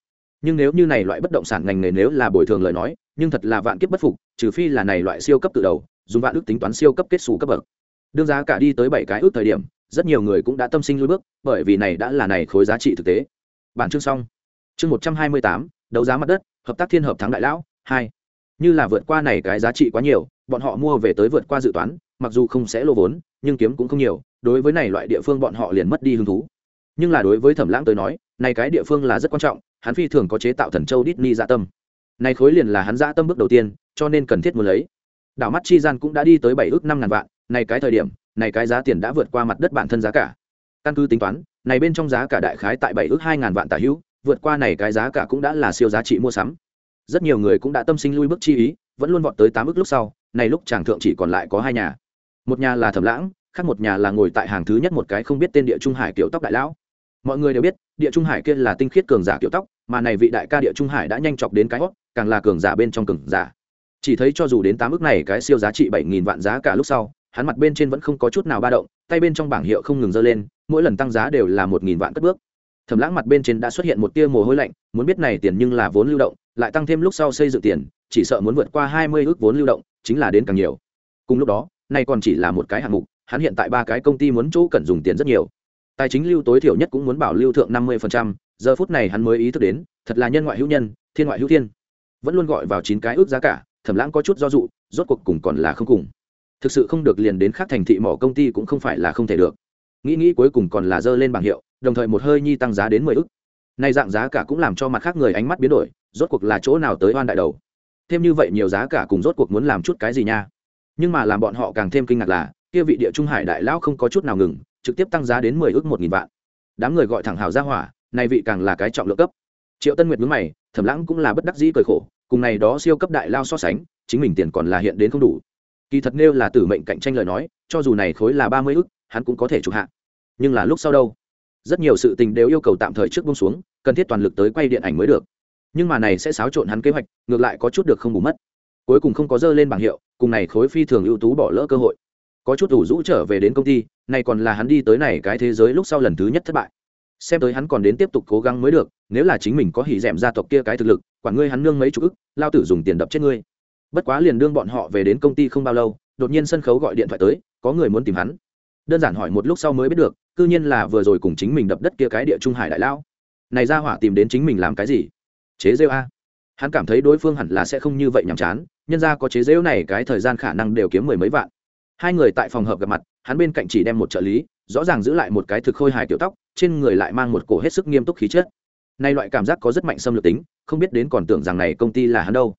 Nhưng nếu như này loại bất động sản ngành nghề nếu là bồi thường lời nói, nhưng thật là vạn kiếp bất phục, trừ phi là này loại siêu cấp từ đầu, dùng vạn ước tính toán siêu cấp kết xù cấp bậc. Đương giá cả đi tới bảy cái ước thời điểm rất nhiều người cũng đã tâm sinh lui bước, bởi vì này đã là này khối giá trị thực tế. Bản chương xong. Chương một trăm hai mươi tám, đấu giá mặt đất, hợp tác thiên hợp thắng đại lão, hai. Như là vượt qua này cái giá trị quá nhiều, bọn họ mua về tới vượt qua dự toán, mặc dù không sẽ lô vốn, nhưng kiếm cũng không nhiều, đối với này loại địa phương bọn họ liền mất đi hứng thú. Nhưng là đối với thẩm lãng tới nói, này cái địa phương là rất quan trọng, hắn phi thường có chế tạo thần châu Disney dạ tâm. Này khối liền là hắn dạ tâm bước đầu tiên, cho nên cần thiết muốn lấy. Đảo mắt chi gian cũng đã đi tới bảy ước năm ngàn vạn, này cái thời điểm này cái giá tiền đã vượt qua mặt đất bản thân giá cả. Căn cứ tính toán, này bên trong giá cả đại khái tại bảy ước hai ngàn vạn tả hữu, vượt qua này cái giá cả cũng đã là siêu giá trị mua sắm. Rất nhiều người cũng đã tâm sinh lui bước chi ý, vẫn luôn vọt tới tám ước lúc sau, này lúc chàng thượng chỉ còn lại có hai nhà. Một nhà là thẩm lãng, khác một nhà là ngồi tại hàng thứ nhất một cái không biết tên địa trung hải kiểu tóc đại lão. Mọi người đều biết, địa trung hải kia là tinh khiết cường giả kiểu tóc, mà này vị đại ca địa trung hải đã nhanh chọc đến cái hót càng là cường giả bên trong cường giả. Chỉ thấy cho dù đến tám ước này cái siêu giá trị bảy nghìn vạn giá cả lúc sau hắn mặt bên trên vẫn không có chút nào ba động, tay bên trong bảng hiệu không ngừng dơ lên, mỗi lần tăng giá đều là một nghìn vạn cất bước. Thẩm lãng mặt bên trên đã xuất hiện một tia mồ hôi lạnh, muốn biết này tiền nhưng là vốn lưu động, lại tăng thêm lúc sau xây dựng tiền, chỉ sợ muốn vượt qua hai mươi ước vốn lưu động, chính là đến càng nhiều. Cùng lúc đó, nay còn chỉ là một cái hạng mục, hắn hiện tại ba cái công ty muốn chỗ cần dùng tiền rất nhiều. Tài chính lưu tối thiểu nhất cũng muốn bảo lưu thượng năm mươi giờ phút này hắn mới ý thức đến, thật là nhân ngoại hữu nhân, thiên ngoại hữu thiên. Vẫn luôn gọi vào chín cái ước giá cả, thẩm lãng có chút do dụ rốt cuộc cùng còn là không cùng thực sự không được liền đến khác thành thị mỏ công ty cũng không phải là không thể được. Nghĩ nghĩ cuối cùng còn là dơ lên bảng hiệu, đồng thời một hơi nhi tăng giá đến mười ức. Nay dạng giá cả cũng làm cho mặt khác người ánh mắt biến đổi, rốt cuộc là chỗ nào tới oan đại đầu? Thêm như vậy nhiều giá cả cùng rốt cuộc muốn làm chút cái gì nha? Nhưng mà làm bọn họ càng thêm kinh ngạc là, kia vị địa trung hải đại lão không có chút nào ngừng, trực tiếp tăng giá đến mười ước một nghìn vạn. Đám người gọi thẳng hào ra hỏa, này vị càng là cái trọng lượng cấp. Triệu tân nguyệt mướn mày thẩm lãng cũng là bất đắc dĩ cười khổ, cùng này đó siêu cấp đại lao so sánh, chính mình tiền còn là hiện đến không đủ kỳ thật nêu là tử mệnh cạnh tranh lời nói cho dù này khối là ba mươi ức, hắn cũng có thể chụp hạ. Nhưng là lúc sau đâu? Rất nhiều sự tình đều yêu cầu tạm thời trước bông xuống cần thiết toàn lực tới quay điện ảnh mới được. Nhưng mà này sẽ xáo trộn hắn kế hoạch ngược lại có chút được không bù mất. Cuối cùng không có dơ lên bảng hiệu cùng này khối phi thường ưu tú bỏ lỡ cơ hội. Có chút ủ rũ trở về đến công ty này còn là hắn đi tới này cái thế giới lúc sau lần thứ nhất thất bại. Xem tới hắn còn đến tiếp tục cố gắng mới được nếu là chính mình có hỉ d ẻ m gia tộc kia cái thực lực quản ngươi hắn nương mấy chục ức lao tử dùng tiền đập chết ngươi bất quá liền đương bọn họ về đến công ty không bao lâu, đột nhiên sân khấu gọi điện thoại tới, có người muốn tìm hắn. Đơn giản hỏi một lúc sau mới biết được c ư nhiên là vừa rồi cùng chính mình đập đất kia cái địa trung hải đại lão này ra hỏa tìm đến chính mình làm cái gì? Chế rêu a. Hắn cảm thấy đối phương hẳn là sẽ không như vậy nhàm chán, nhân ra có chế rêu này cái thời gian khả năng đều kiếm mười mấy vạn. Hai người tại phòng hợp gặp mặt, hắn bên cạnh chỉ đem một trợ lý, rõ ràng giữ lại một cái thực khôi hài tiểu tóc, trên người lại mang một cổ hết sức nghiêm túc khí chất. Nay loại cảm giác có rất mạnh xâm lược tính, không biết đến còn tưởng rằng này công ty là hắn đâu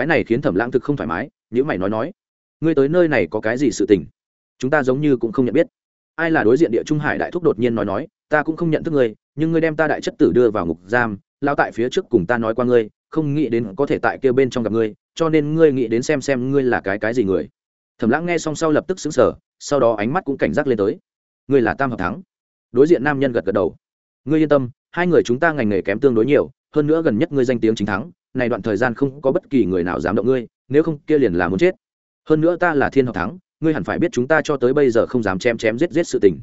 cái này khiến thẩm lãng thực không thoải mái nếu mày nói nói, ngươi tới nơi này có cái gì sự tình? Chúng ta giống như cũng không nhận biết. Ai là đối diện địa trung hải đại thúc đột nhiên nói nói, ta cũng không nhận thức ngươi, nhưng ngươi đem ta đại chất tử đưa vào ngục giam lao tại phía trước cùng ta nói qua ngươi, không nghĩ đến có thể tại kia bên trong gặp ngươi, cho nên ngươi nghĩ đến xem xem ngươi là cái cái gì người. Thẩm lãng nghe xong sau lập tức xứng sở sau đó ánh mắt cũng cảnh giác lên tới. Ngươi là tam hợp thắng. Đối diện nam nhân gật gật đầu. Ngươi yên tâm, hai người chúng ta ngành nghề kém tương đối nhiều, hơn nữa gần nhất ngươi danh tiếng chính thắng này đoạn thời gian không có bất kỳ người nào dám động ngươi, nếu không kia liền là muốn chết. Hơn nữa ta là thiên học thắng, ngươi hẳn phải biết chúng ta cho tới bây giờ không dám chém chém giết giết sự tình.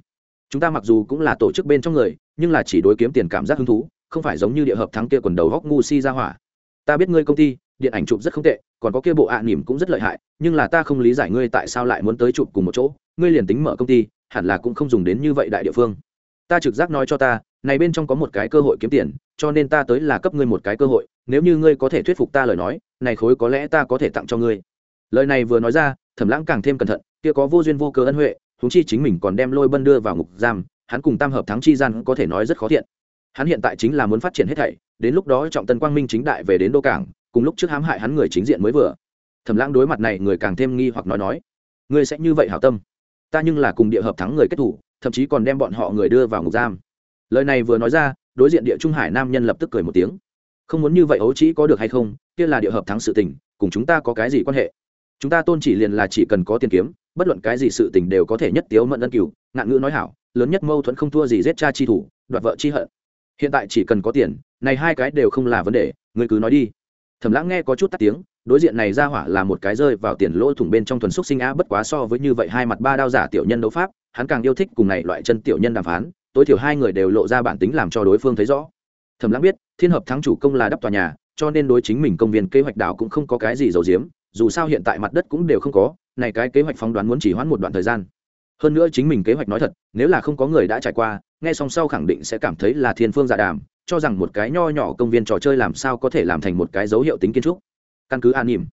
Chúng ta mặc dù cũng là tổ chức bên trong người, nhưng là chỉ đối kiếm tiền cảm giác hứng thú, không phải giống như địa hợp thắng kia quần đầu góc ngu si ra hỏa. Ta biết ngươi công ty, điện ảnh chụp rất không tệ, còn có kia bộ ạ à nỉm cũng rất lợi hại, nhưng là ta không lý giải ngươi tại sao lại muốn tới chụp cùng một chỗ, ngươi liền tính mở công ty, hẳn là cũng không dùng đến như vậy đại địa phương. Ta trực giác nói cho ta, này bên trong có một cái cơ hội kiếm tiền, cho nên ta tới là cấp ngươi một cái cơ hội nếu như ngươi có thể thuyết phục ta lời nói, này khối có lẽ ta có thể tặng cho ngươi. Lời này vừa nói ra, thẩm lãng càng thêm cẩn thận, kia có vô duyên vô cớ ân huệ thúng chi chính mình còn đem lôi bân đưa vào ngục giam, hắn cùng tam hợp thắng chi gian có thể nói rất khó thiện. Hắn hiện tại chính là muốn phát triển hết thảy, đến lúc đó trọng tân quang minh chính đại về đến đô cảng, cùng lúc trước hãm hại hắn người chính diện mới vừa. Thẩm lãng đối mặt này người càng thêm nghi hoặc nói nói, ngươi sẽ như vậy hảo tâm? Ta nhưng là cùng địa hợp thắng người kết thủ, thậm chí còn đem bọn họ người đưa vào ngục giam. Lời này vừa nói ra, đối diện địa trung hải nam nhân lập tức cười một tiếng không muốn như vậy ấu trĩ có được hay không, kia là địa hợp thắng sự tình, cùng chúng ta có cái gì quan hệ? Chúng ta tôn chỉ liền là chỉ cần có tiền kiếm, bất luận cái gì sự tình đều có thể nhất tiếu mận ân cửu, ngạn ngữ nói hảo, lớn nhất mâu thuẫn không thua gì giết cha chi thủ, đoạt vợ chi hận. Hiện tại chỉ cần có tiền, này hai cái đều không là vấn đề người cứ nói đi. Thẩm lãng nghe có chút tắt tiếng, đối diện này ra hỏa là một cái rơi vào tiền lỗ thủng bên trong thuần xúc sinh á bất quá so với như vậy hai mặt ba đao giả tiểu nhân đấu pháp, hắn càng yêu thích cùng này loại chân tiểu nhân đàm phán, tối thiểu hai người đều lộ ra bản tính làm cho đối phương thấy rõ thẩm lãng biết, thiên hợp thắng chủ công là đắp tòa nhà, cho nên đối chính mình công viên kế hoạch đảo cũng không có cái gì giấu giếm, dù sao hiện tại mặt đất cũng đều không có, này cái kế hoạch phóng đoán muốn chỉ hoãn một đoạn thời gian. Hơn nữa chính mình kế hoạch nói thật, nếu là không có người đã trải qua, nghe xong sau khẳng định sẽ cảm thấy là thiên phương dạ đàm, cho rằng một cái nho nhỏ công viên trò chơi làm sao có thể làm thành một cái dấu hiệu tính kiến trúc. Căn cứ an nỉm,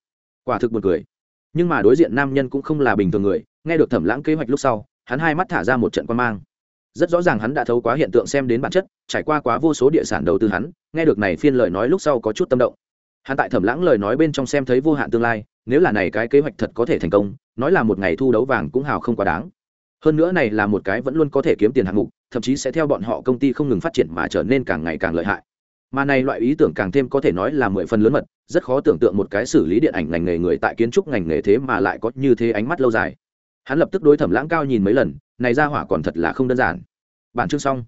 quả thực buồn cười. Nhưng mà đối diện nam nhân cũng không là bình thường người, nghe được thẩm lãng kế hoạch lúc sau, hắn hai mắt thả ra một trận quan mang rất rõ ràng hắn đã thấu quá hiện tượng xem đến bản chất, trải qua quá vô số địa sản đầu tư hắn, nghe được này phiên lời nói lúc sau có chút tâm động. Hắn tại thẩm lãng lời nói bên trong xem thấy vô hạn tương lai, nếu là này cái kế hoạch thật có thể thành công, nói là một ngày thu đấu vàng cũng hào không quá đáng. Hơn nữa này là một cái vẫn luôn có thể kiếm tiền hạng mục, thậm chí sẽ theo bọn họ công ty không ngừng phát triển mà trở nên càng ngày càng lợi hại. Mà này loại ý tưởng càng thêm có thể nói là mười phần lớn mật, rất khó tưởng tượng một cái xử lý điện ảnh ngành nghề người tại kiến trúc ngành nghề thế mà lại có như thế ánh mắt lâu dài hắn lập tức đối thẩm lãng cao nhìn mấy lần, này ra hỏa còn thật là không đơn giản. Bản chương xong.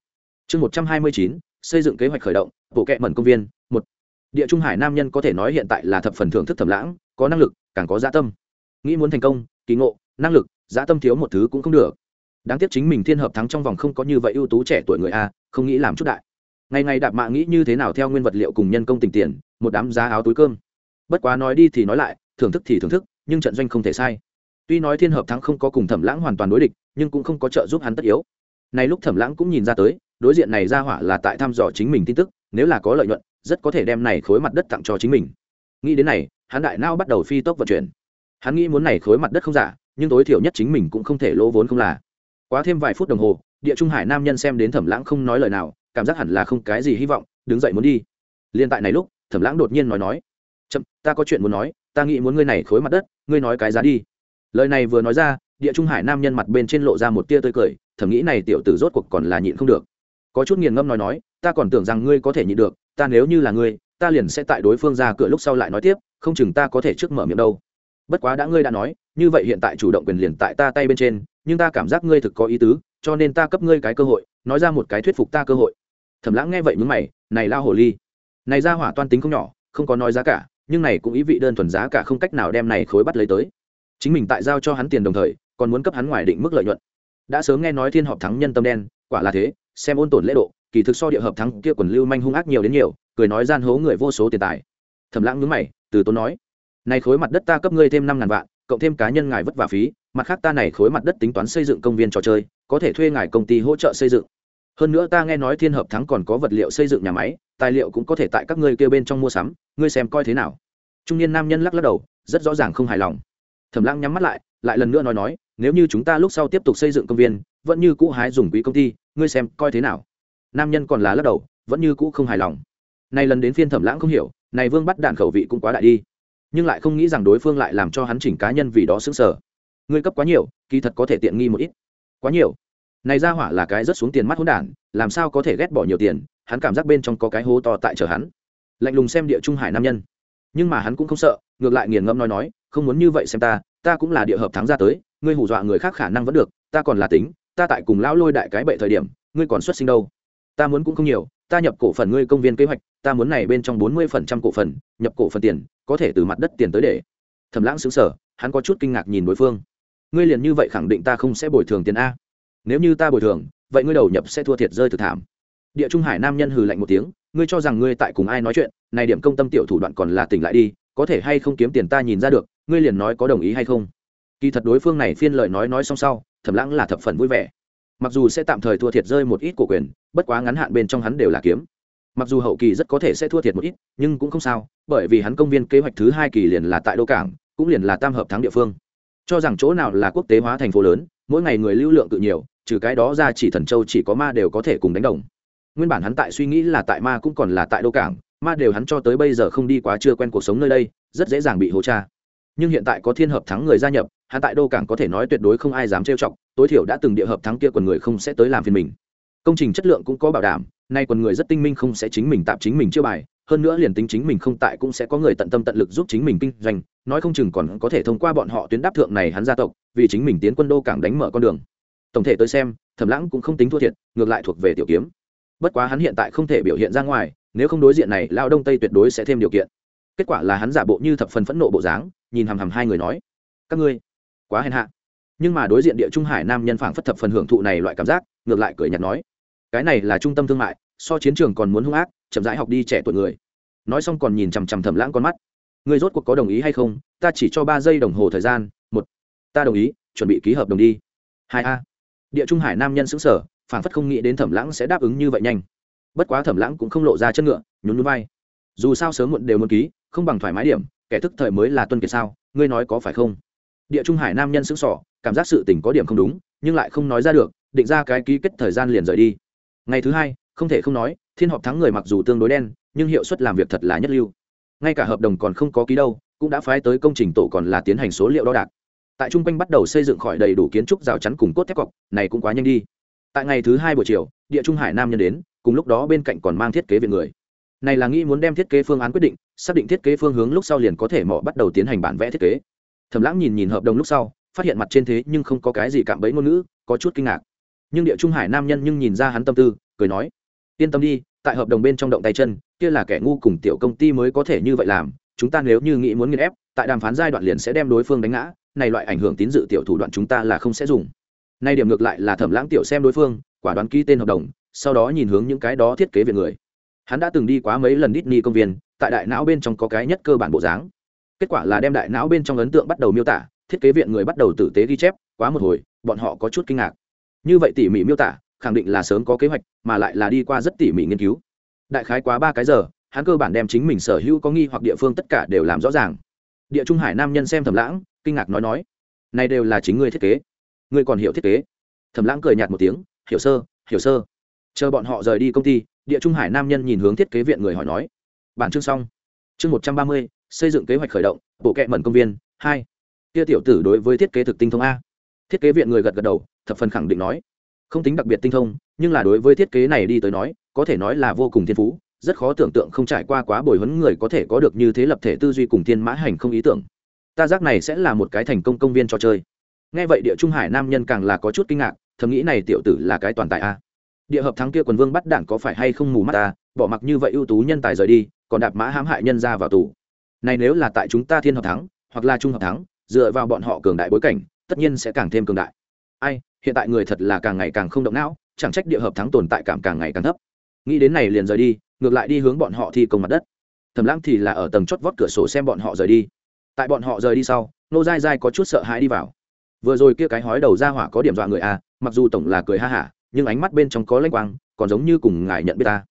Chương một trăm hai mươi chín, xây dựng kế hoạch khởi động, bộ kệ mẩn công viên, một. Địa trung hải nam nhân có thể nói hiện tại là thập phần thưởng thức thẩm lãng, có năng lực, càng có gia tâm. Nghĩ muốn thành công, kỳ ngộ, năng lực gia tâm thiếu một thứ cũng không được. Đáng tiếc chính mình thiên hợp thắng trong vòng không có như vậy ưu tú trẻ tuổi người a, không nghĩ làm chút đại. Ngày ngày đạp mạ nghĩ như thế nào theo nguyên vật liệu cùng nhân công tình tiền, một đám giá áo túi cơm. Bất quá nói đi thì nói lại, thưởng thức thì thưởng thức, nhưng trận doanh không thể sai tuy nói thiên hợp thắng không có cùng thẩm lãng hoàn toàn đối địch, nhưng cũng không có trợ giúp hắn tất yếu. Này lúc thẩm lãng cũng nhìn ra tới, đối diện này ra hỏa là tại thăm dò chính mình tin tức, nếu là có lợi nhuận, rất có thể đem này khối mặt đất tặng cho chính mình. Nghĩ đến này, hắn đại nao bắt đầu phi tốc vận chuyển. Hắn nghĩ muốn này khối mặt đất không giả, nhưng tối thiểu nhất chính mình cũng không thể lỗ vốn không là. Quá thêm vài phút đồng hồ, địa trung hải nam nhân xem đến thẩm lãng không nói lời nào, cảm giác hẳn là không cái gì hy vọng, đứng dậy muốn đi. Liên tại này lúc, thẩm lãng đột nhiên nói nói, chậm, ta có chuyện muốn nói, ta nghĩ muốn ngươi này khối mặt đất, ngươi nói cái giá đi lời này vừa nói ra, địa trung hải nam nhân mặt bên trên lộ ra một tia tươi cười, thầm nghĩ này tiểu tử rốt cuộc còn là nhịn không được. Có chút nghiền ngâm nói nói, ta còn tưởng rằng ngươi có thể nhịn được, ta nếu như là ngươi, ta liền sẽ tại đối phương ra cửa lúc sau lại nói tiếp, không chừng ta có thể trước mở miệng đâu. Bất quá đã ngươi đã nói, như vậy hiện tại chủ động quyền liền tại ta tay bên trên, nhưng ta cảm giác ngươi thực có ý tứ, cho nên ta cấp ngươi cái cơ hội, nói ra một cái thuyết phục ta cơ hội. Thẩm lãng nghe vậy mướn mày, này lao hồ ly, này ra hỏa toan tính không nhỏ, không có nói giá cả, nhưng này cũng ý vị đơn thuần giá cả không cách nào đem này khối bắt lấy tới chính mình tại giao cho hắn tiền đồng thời, còn muốn cấp hắn ngoài định mức lợi nhuận. Đã sớm nghe nói thiên họp thắng nhân tâm đen, quả là thế, xem ôn tổn lễ độ, kỳ thực so địa hợp thắng kia quần lưu manh hung ác nhiều đến nhiều, cười nói gian hố người vô số tiền tài. Thẩm lãng nhướng mày, từ tốn nói, này khối mặt đất ta cấp ngươi thêm năm ngàn vạn, cộng thêm cá nhân ngài vất vả phí, mặt khác ta này khối mặt đất tính toán xây dựng công viên trò chơi, có thể thuê ngài công ty hỗ trợ xây dựng. Hơn nữa ta nghe nói thiên hợp thắng còn có vật liệu xây dựng nhà máy, tài liệu cũng có thể tại các ngươi kêu bên trong mua sắm, ngươi xem coi thế nào. Trung niên nam nhân lắc lắc đầu, rất rõ ràng không hài lòng thẩm lãng nhắm mắt lại lại lần nữa nói nói, nếu như chúng ta lúc sau tiếp tục xây dựng công viên, vẫn như cũ hái dùng quỹ công ty, ngươi xem coi thế nào? Nam nhân còn là lắc đầu, vẫn như cũ không hài lòng. Này lần đến phiên thẩm lãng không hiểu, này vương bắt đạn khẩu vị cũng quá đại đi. Nhưng lại không nghĩ rằng đối phương lại làm cho hắn chỉnh cá nhân vì đó xứng sở ngươi cấp quá nhiều, kỳ thật có thể tiện nghi một ít. Quá nhiều. Này ra hỏa là cái rất xuống tiền mắt hỗn đản, làm sao có thể ghét bỏ nhiều tiền, hắn cảm giác bên trong có cái hố to tại chờ hắn. Lạnh lùng xem địa trung hải nam nhân nhưng mà hắn cũng không sợ, ngược lại nghiền ngẫm nói nói, không muốn như vậy xem ta ta cũng là địa hợp thắng ra tới, ngươi hù dọa người khác khả năng vẫn được, ta còn là tính, ta tại cùng lão lôi đại cái bệ thời điểm, ngươi còn xuất sinh đâu? Ta muốn cũng không nhiều, ta nhập cổ phần ngươi công viên kế hoạch, ta muốn này bên trong bốn mươi phần trăm cổ phần, nhập cổ phần tiền, có thể từ mặt đất tiền tới để. Thẩm lãng xứng sở hắn có chút kinh ngạc nhìn đối phương. Ngươi liền như vậy khẳng định ta không sẽ bồi thường tiền a? Nếu như ta bồi thường, vậy ngươi đầu nhập sẽ thua thiệt rơi từ thảm. Địa trung hải nam nhân hừ lạnh một tiếng ngươi cho rằng ngươi tại cùng ai nói chuyện, này điểm công tâm tiểu thủ đoạn còn là tỉnh lại đi, có thể hay không kiếm tiền ta nhìn ra được, ngươi liền nói có đồng ý hay không? Kỳ thật đối phương này phiên lời nói nói xong sau thẩm lãng là thập phần vui vẻ. Mặc dù sẽ tạm thời thua thiệt rơi một ít cổ quyền, bất quá ngắn hạn bên trong hắn đều là kiếm. Mặc dù hậu kỳ rất có thể sẽ thua thiệt một ít, nhưng cũng không sao, bởi vì hắn công viên kế hoạch thứ hai kỳ liền là tại đô cảng, cũng liền là tam hợp thắng địa phương. Cho rằng chỗ nào là quốc tế hóa thành phố lớn, mỗi ngày người lưu lượng tự nhiều, trừ cái đó ra chỉ thần châu chỉ có ma đều có thể cùng đánh đồng nguyên bản hắn tại suy nghĩ là tại ma cũng còn là tại đô cảng, ma đều hắn cho tới bây giờ không đi quá chưa quen cuộc sống nơi đây, rất dễ dàng bị hố cha nhưng hiện tại có thiên hợp thắng người gia nhập, hắn tại đô cảng có thể nói tuyệt đối không ai dám trêu chọc, tối thiểu đã từng địa hợp thắng kia quần người không sẽ tới làm phiền mình. Công trình chất lượng cũng có bảo đảm, nay quần người rất tinh minh không sẽ chính mình tạm chính mình chưa bài, hơn nữa liền tính chính mình không tại cũng sẽ có người tận tâm tận lực giúp chính mình kinh doanh, nói không chừng còn có thể thông qua bọn họ tuyến đáp thượng này hắn gia tộc, vì chính mình tiến quân đô cảng đánh mở con đường. Tổng thể tới xem, thẩm lãng cũng không tính thua thiệt, ngược lại thuộc về tiểu kiếm bất quá hắn hiện tại không thể biểu hiện ra ngoài, nếu không đối diện này lao đông tây tuyệt đối sẽ thêm điều kiện. Kết quả là hắn giả bộ như thập phần phẫn nộ bộ dáng, nhìn hằm hằm hai người nói, các ngươi, quá hèn hạ. Nhưng mà đối diện địa trung hải nam nhân phảng phất thập phần hưởng thụ này loại cảm giác, ngược lại cười nhạt nói, cái này là trung tâm thương mại, so chiến trường còn muốn hung ác, chậm rãi học đi trẻ tuổi người. Nói xong còn nhìn chằm chằm thầm lãng con mắt. Người rốt cuộc có đồng ý hay không? Ta chỉ cho ba giây đồng hồ thời gian, một, ta đồng ý, chuẩn bị ký hợp đồng đi. Hai a. Địa trung hải nam nhân xứng sở phảng phất không nghĩ đến thẩm lãng sẽ đáp ứng như vậy nhanh. Bất quá thẩm lãng cũng không lộ ra chân ngựa, nhún nhún vai. Dù sao sớm muộn đều muốn ký, không bằng thoải mái điểm, kẻ thức thời mới là tuân kiệt sao, ngươi nói có phải không? Địa trung hải nam nhân sững sỏ cảm giác sự tình có điểm không đúng, nhưng lại không nói ra được, định ra cái ký kết thời gian liền rời đi. Ngày thứ hai, không thể không nói, thiên họp thắng người mặc dù tương đối đen, nhưng hiệu suất làm việc thật là nhất lưu. Ngay cả hợp đồng còn không có ký đâu, cũng đã phái tới công trình tổ còn là tiến hành số liệu đo đạc. Tại trung quanh bắt đầu xây dựng khỏi đầy đủ kiến trúc rào chắn cùng cốt thép cọc, này cũng quá nhanh đi tại ngày thứ hai buổi chiều, địa trung hải nam nhân đến, cùng lúc đó bên cạnh còn mang thiết kế viện người. Này là nghĩ muốn đem thiết kế phương án quyết định, xác định thiết kế phương hướng lúc sau liền có thể mỏ bắt đầu tiến hành bản vẽ thiết kế. Thẩm lãng nhìn nhìn hợp đồng lúc sau, phát hiện mặt trên thế nhưng không có cái gì cạm bẫy ngôn ngữ, có chút kinh ngạc. Nhưng địa trung hải nam nhân nhưng nhìn ra hắn tâm tư, cười nói, yên tâm đi, tại hợp đồng bên trong động tay chân, kia là kẻ ngu cùng tiểu công ty mới có thể như vậy làm. Chúng ta nếu như nghĩ muốn nghiên ép, tại đàm phán giai đoạn liền sẽ đem đối phương đánh ngã, này loại ảnh hưởng tín dự tiểu thủ đoạn chúng ta là không sẽ dùng nay điểm ngược lại là thẩm lãng tiểu xem đối phương, quả đoán ký tên hợp đồng, sau đó nhìn hướng những cái đó thiết kế viện người. Hắn đã từng đi quá mấy lần Disney công viên, tại đại não bên trong có cái nhất cơ bản bộ dáng. Kết quả là đem đại não bên trong ấn tượng bắt đầu miêu tả, thiết kế viện người bắt đầu tử tế ghi chép, quá một hồi, bọn họ có chút kinh ngạc. Như vậy tỉ mỉ miêu tả, khẳng định là sớm có kế hoạch, mà lại là đi qua rất tỉ mỉ nghiên cứu. Đại khái quá ba cái giờ, hắn cơ bản đem chính mình sở hữu có nghi hoặc địa phương tất cả đều làm rõ ràng. Địa trung hải nam nhân xem thầm lãng, kinh ngạc nói nói, này đều là chính ngươi thiết kế ngươi còn hiểu thiết kế. Thầm lãng cười nhạt một tiếng, hiểu sơ hiểu sơ. Chờ bọn họ rời đi công ty, địa trung hải nam nhân nhìn hướng thiết kế viện người hỏi nói, bản chương xong. Chương một trăm ba mươi, xây dựng kế hoạch khởi động, bộ kệ mẩn công viên, hai. Kia tiểu tử đối với thiết kế thực tinh thông a. Thiết kế viện người gật gật đầu, thập phần khẳng định nói, không tính đặc biệt tinh thông, nhưng là đối với thiết kế này đi tới nói, có thể nói là vô cùng thiên phú, rất khó tưởng tượng không trải qua quá bồi huấn người có thể có được như thế lập thể tư duy cùng thiên mã hành không ý tưởng. Ta giác này sẽ là một cái thành công công viên trò chơi nghe vậy địa trung hải nam nhân càng là có chút kinh ngạc, thầm nghĩ này tiểu tử là cái toàn tài a. Địa hợp thắng kia quần vương bắt đảng có phải hay không mù mắt ta, bỏ mặc như vậy ưu tú nhân tài rời đi, còn đạp mã hãm hại nhân ra vào tù. Này nếu là tại chúng ta thiên hợp thắng, hoặc là trung hợp thắng, dựa vào bọn họ cường đại bối cảnh, tất nhiên sẽ càng thêm cường đại. Ai, hiện tại người thật là càng ngày càng không động não, chẳng trách địa hợp thắng tồn tại cảm càng ngày càng thấp. Nghĩ đến này liền rời đi, ngược lại đi hướng bọn họ thi công mặt đất. Thầm lãng thì là ở tầng chót vót cửa sổ xem bọn họ rời đi. Tại bọn họ rời đi sau nô dai dai có chút sợ hãi đi vào vừa rồi kia cái hói đầu ra hỏa có điểm dọa người a mặc dù tổng là cười ha hả, nhưng ánh mắt bên trong có lanh quang, còn giống như cùng ngài nhận biết ta.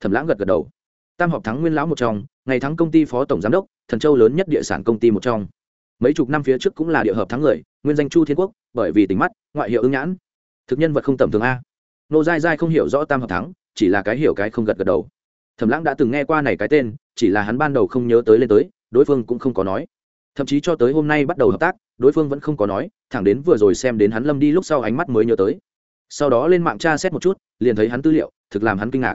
Thầm lãng gật gật đầu. Tam họp thắng nguyên lão một trong, ngày thắng công ty phó tổng giám đốc, thần châu lớn nhất địa sản công ty một trong. Mấy chục năm phía trước cũng là địa hợp thắng người, nguyên danh chu thiên quốc, bởi vì tính mắt, ngoại hiệu ứng nhãn. Thực nhân vật không tầm thường a. Nô dai dai không hiểu rõ tam hợp thắng, chỉ là cái hiểu cái không gật gật đầu. Thẩm lãng đã từng nghe qua này cái tên, chỉ là hắn ban đầu không nhớ tới lên tới, đối phương cũng không có nói. Thậm chí cho tới hôm nay bắt đầu hợp tác đối phương vẫn không có nói, thẳng đến vừa rồi xem đến hắn lâm đi lúc sau ánh mắt mới nhớ tới. Sau đó lên mạng tra xét một chút, liền thấy hắn tư liệu, thực làm hắn kinh ngạc.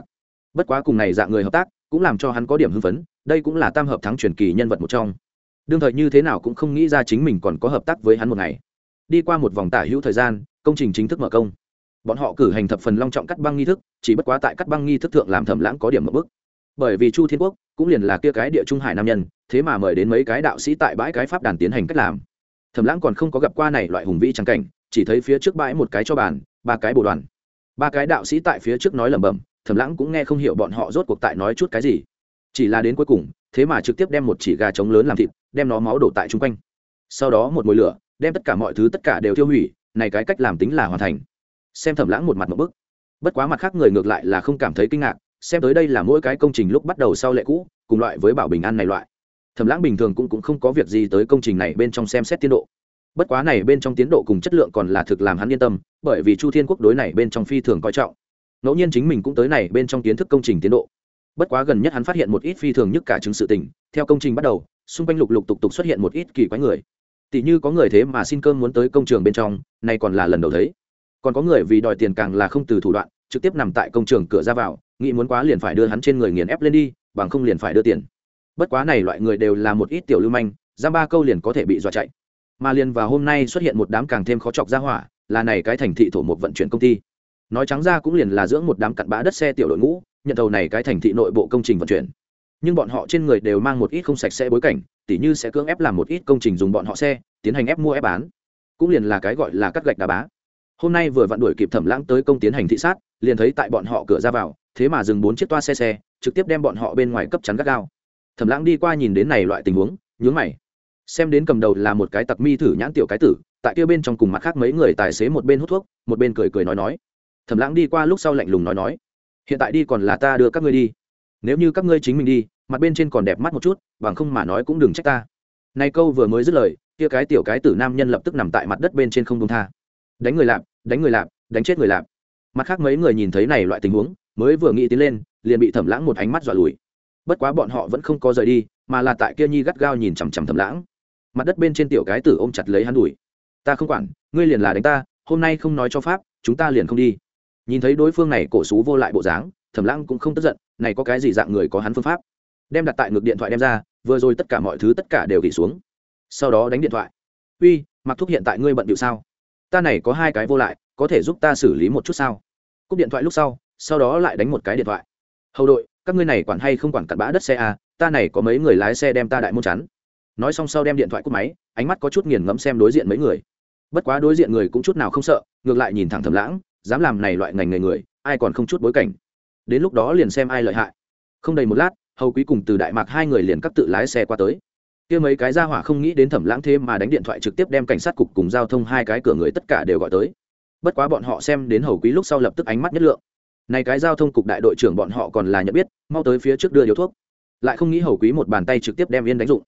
Bất quá cùng này dạng người hợp tác, cũng làm cho hắn có điểm hưng phấn, đây cũng là tam hợp thắng truyền kỳ nhân vật một trong. Đương thời như thế nào cũng không nghĩ ra chính mình còn có hợp tác với hắn một ngày. Đi qua một vòng tả hữu thời gian, công trình chính thức mở công. Bọn họ cử hành thập phần long trọng cắt băng nghi thức, chỉ bất quá tại cắt băng nghi thức thượng làm thẩm lãng có điểm một bức bởi vì chu thiên quốc cũng liền là kia cái địa trung hải nam nhân, thế mà mời đến mấy cái đạo sĩ tại bãi cái pháp đàn tiến hành cách làm thẩm lãng còn không có gặp qua này loại hùng vĩ trắng cảnh, chỉ thấy phía trước bãi một cái cho bàn, ba cái bồ đoàn. Ba cái đạo sĩ tại phía trước nói lẩm bẩm, thẩm lãng cũng nghe không hiểu bọn họ rốt cuộc tại nói chút cái gì. Chỉ là đến cuối cùng, thế mà trực tiếp đem một chỉ gà trống lớn làm thịt, đem nó máu đổ tại chung quanh. Sau đó một mồi lửa, đem tất cả mọi thứ tất cả đều tiêu hủy, này cái cách làm tính là hoàn thành. Xem thẩm lãng một mặt một bức. Bất quá mặt khác người ngược lại là không cảm thấy kinh ngạc, xem tới đây là mỗi cái công trình lúc bắt đầu sau lệ cũ, cùng loại với bảo bình an này loại thẩm lãng bình thường cũng, cũng không có việc gì tới công trình này bên trong xem xét tiến độ. Bất quá này bên trong tiến độ cùng chất lượng còn là thực làm hắn yên tâm bởi vì chu thiên quốc đối này bên trong phi thường coi trọng. Ngẫu nhiên chính mình cũng tới này bên trong kiến thức công trình tiến độ. Bất quá gần nhất hắn phát hiện một ít phi thường nhất cả chứng sự tình theo công trình bắt đầu xung quanh lục lục tục tục xuất hiện một ít kỳ quái người. Tỷ như có người thế mà xin cơm muốn tới công trường bên trong nay còn là lần đầu thấy. Còn có người vì đòi tiền càng là không từ thủ đoạn trực tiếp nằm tại công trường cửa ra vào nghĩ muốn quá liền phải đưa hắn trên người nghiền ép lên đi bằng không liền phải đưa tiền bất quá này loại người đều là một ít tiểu lưu manh, giam ba câu liền có thể bị dọa chạy. Mà liền vào hôm nay xuất hiện một đám càng thêm khó chọc ra hỏa, là này cái thành thị thổ một vận chuyển công ty. Nói trắng ra cũng liền là dưỡng một đám cặn bã đất xe tiểu đội ngũ, nhận thầu này cái thành thị nội bộ công trình vận chuyển. Nhưng bọn họ trên người đều mang một ít không sạch sẽ bối cảnh, tỉ như sẽ cưỡng ép làm một ít công trình dùng bọn họ xe, tiến hành ép mua ép bán. Cũng liền là cái gọi là cắt gạch đá bá. Hôm nay vừa vặn đuổi kịp thẩm lãng tới công tiến hành thị sát, liền thấy tại bọn họ cửa ra vào, thế mà dừng bốn chiếc toa xe xe, trực tiếp đem bọn họ bên ngoài cấp chắn gắt gao thẩm lãng đi qua nhìn đến này loại tình huống, nhướng mày. Xem đến cầm đầu là một cái tặc mi thử nhãn tiểu cái tử, tại kia bên trong cùng mặt khác mấy người tài xế một bên hút thuốc, một bên cười cười nói nói. Thẩm lãng đi qua lúc sau lạnh lùng nói nói, hiện tại đi còn là ta đưa các ngươi đi. Nếu như các ngươi chính mình đi, mặt bên trên còn đẹp mắt một chút, bằng không mà nói cũng đừng trách ta. Nay câu vừa mới dứt lời, kia cái tiểu cái tử nam nhân lập tức nằm tại mặt đất bên trên không đông tha. Đánh người lạp, đánh người lạp, đánh chết người lạp. Mặt khác mấy người nhìn thấy này loại tình huống, mới vừa nghĩ tiến lên, liền bị thẩm lãng một ánh mắt dọa lùi bất quá bọn họ vẫn không có rời đi, mà là tại kia nhi gắt gao nhìn chằm chằm thầm lãng. Mặt đất bên trên tiểu cái tử ôm chặt lấy hắn đùi ta không quản, ngươi liền là đánh ta, hôm nay không nói cho pháp, chúng ta liền không đi. Nhìn thấy đối phương này cổ xú vô lại bộ dáng, thẩm lãng cũng không tức giận, này có cái gì dạng người có hắn phương pháp? Đem đặt tại ngược điện thoại đem ra, vừa rồi tất cả mọi thứ tất cả đều gỉ xuống. Sau đó đánh điện thoại. Uy mặc thúc hiện tại ngươi bận điệu sao? Ta này có hai cái vô lại, có thể giúp ta xử lý một chút sao? Cúp điện thoại lúc sau sau đó lại đánh một cái điện thoại. Hầu đội các ngươi này quản hay không quản cặn bã đất xe à, ta này có mấy người lái xe đem ta đại môn chắn. Nói xong sau đem điện thoại cúp máy ánh mắt có chút nghiền ngẫm xem đối diện mấy người. Bất quá đối diện người cũng chút nào không sợ ngược lại nhìn thẳng thầm lãng dám làm này loại ngành nghề người ai còn không chút bối cảnh. Đến lúc đó liền xem ai lợi hại. Không đầy một lát hầu quý cùng từ đại mạc hai người liền cắt tự lái xe qua tới. Kia mấy cái ra hỏa không nghĩ đến thẩm lãng thế mà đánh điện thoại trực tiếp đem cảnh sát cục cùng giao thông hai cái cửa người tất cả đều gọi tới. Bất quá bọn họ xem đến hầu quý lúc sau lập tức ánh mắt nhất lượng này cái giao thông cục đại đội trưởng bọn họ còn là nhận biết, mau tới phía trước đưa điếu thuốc. Lại không nghĩ hầu quý một bàn tay trực tiếp đem yên đánh dụng.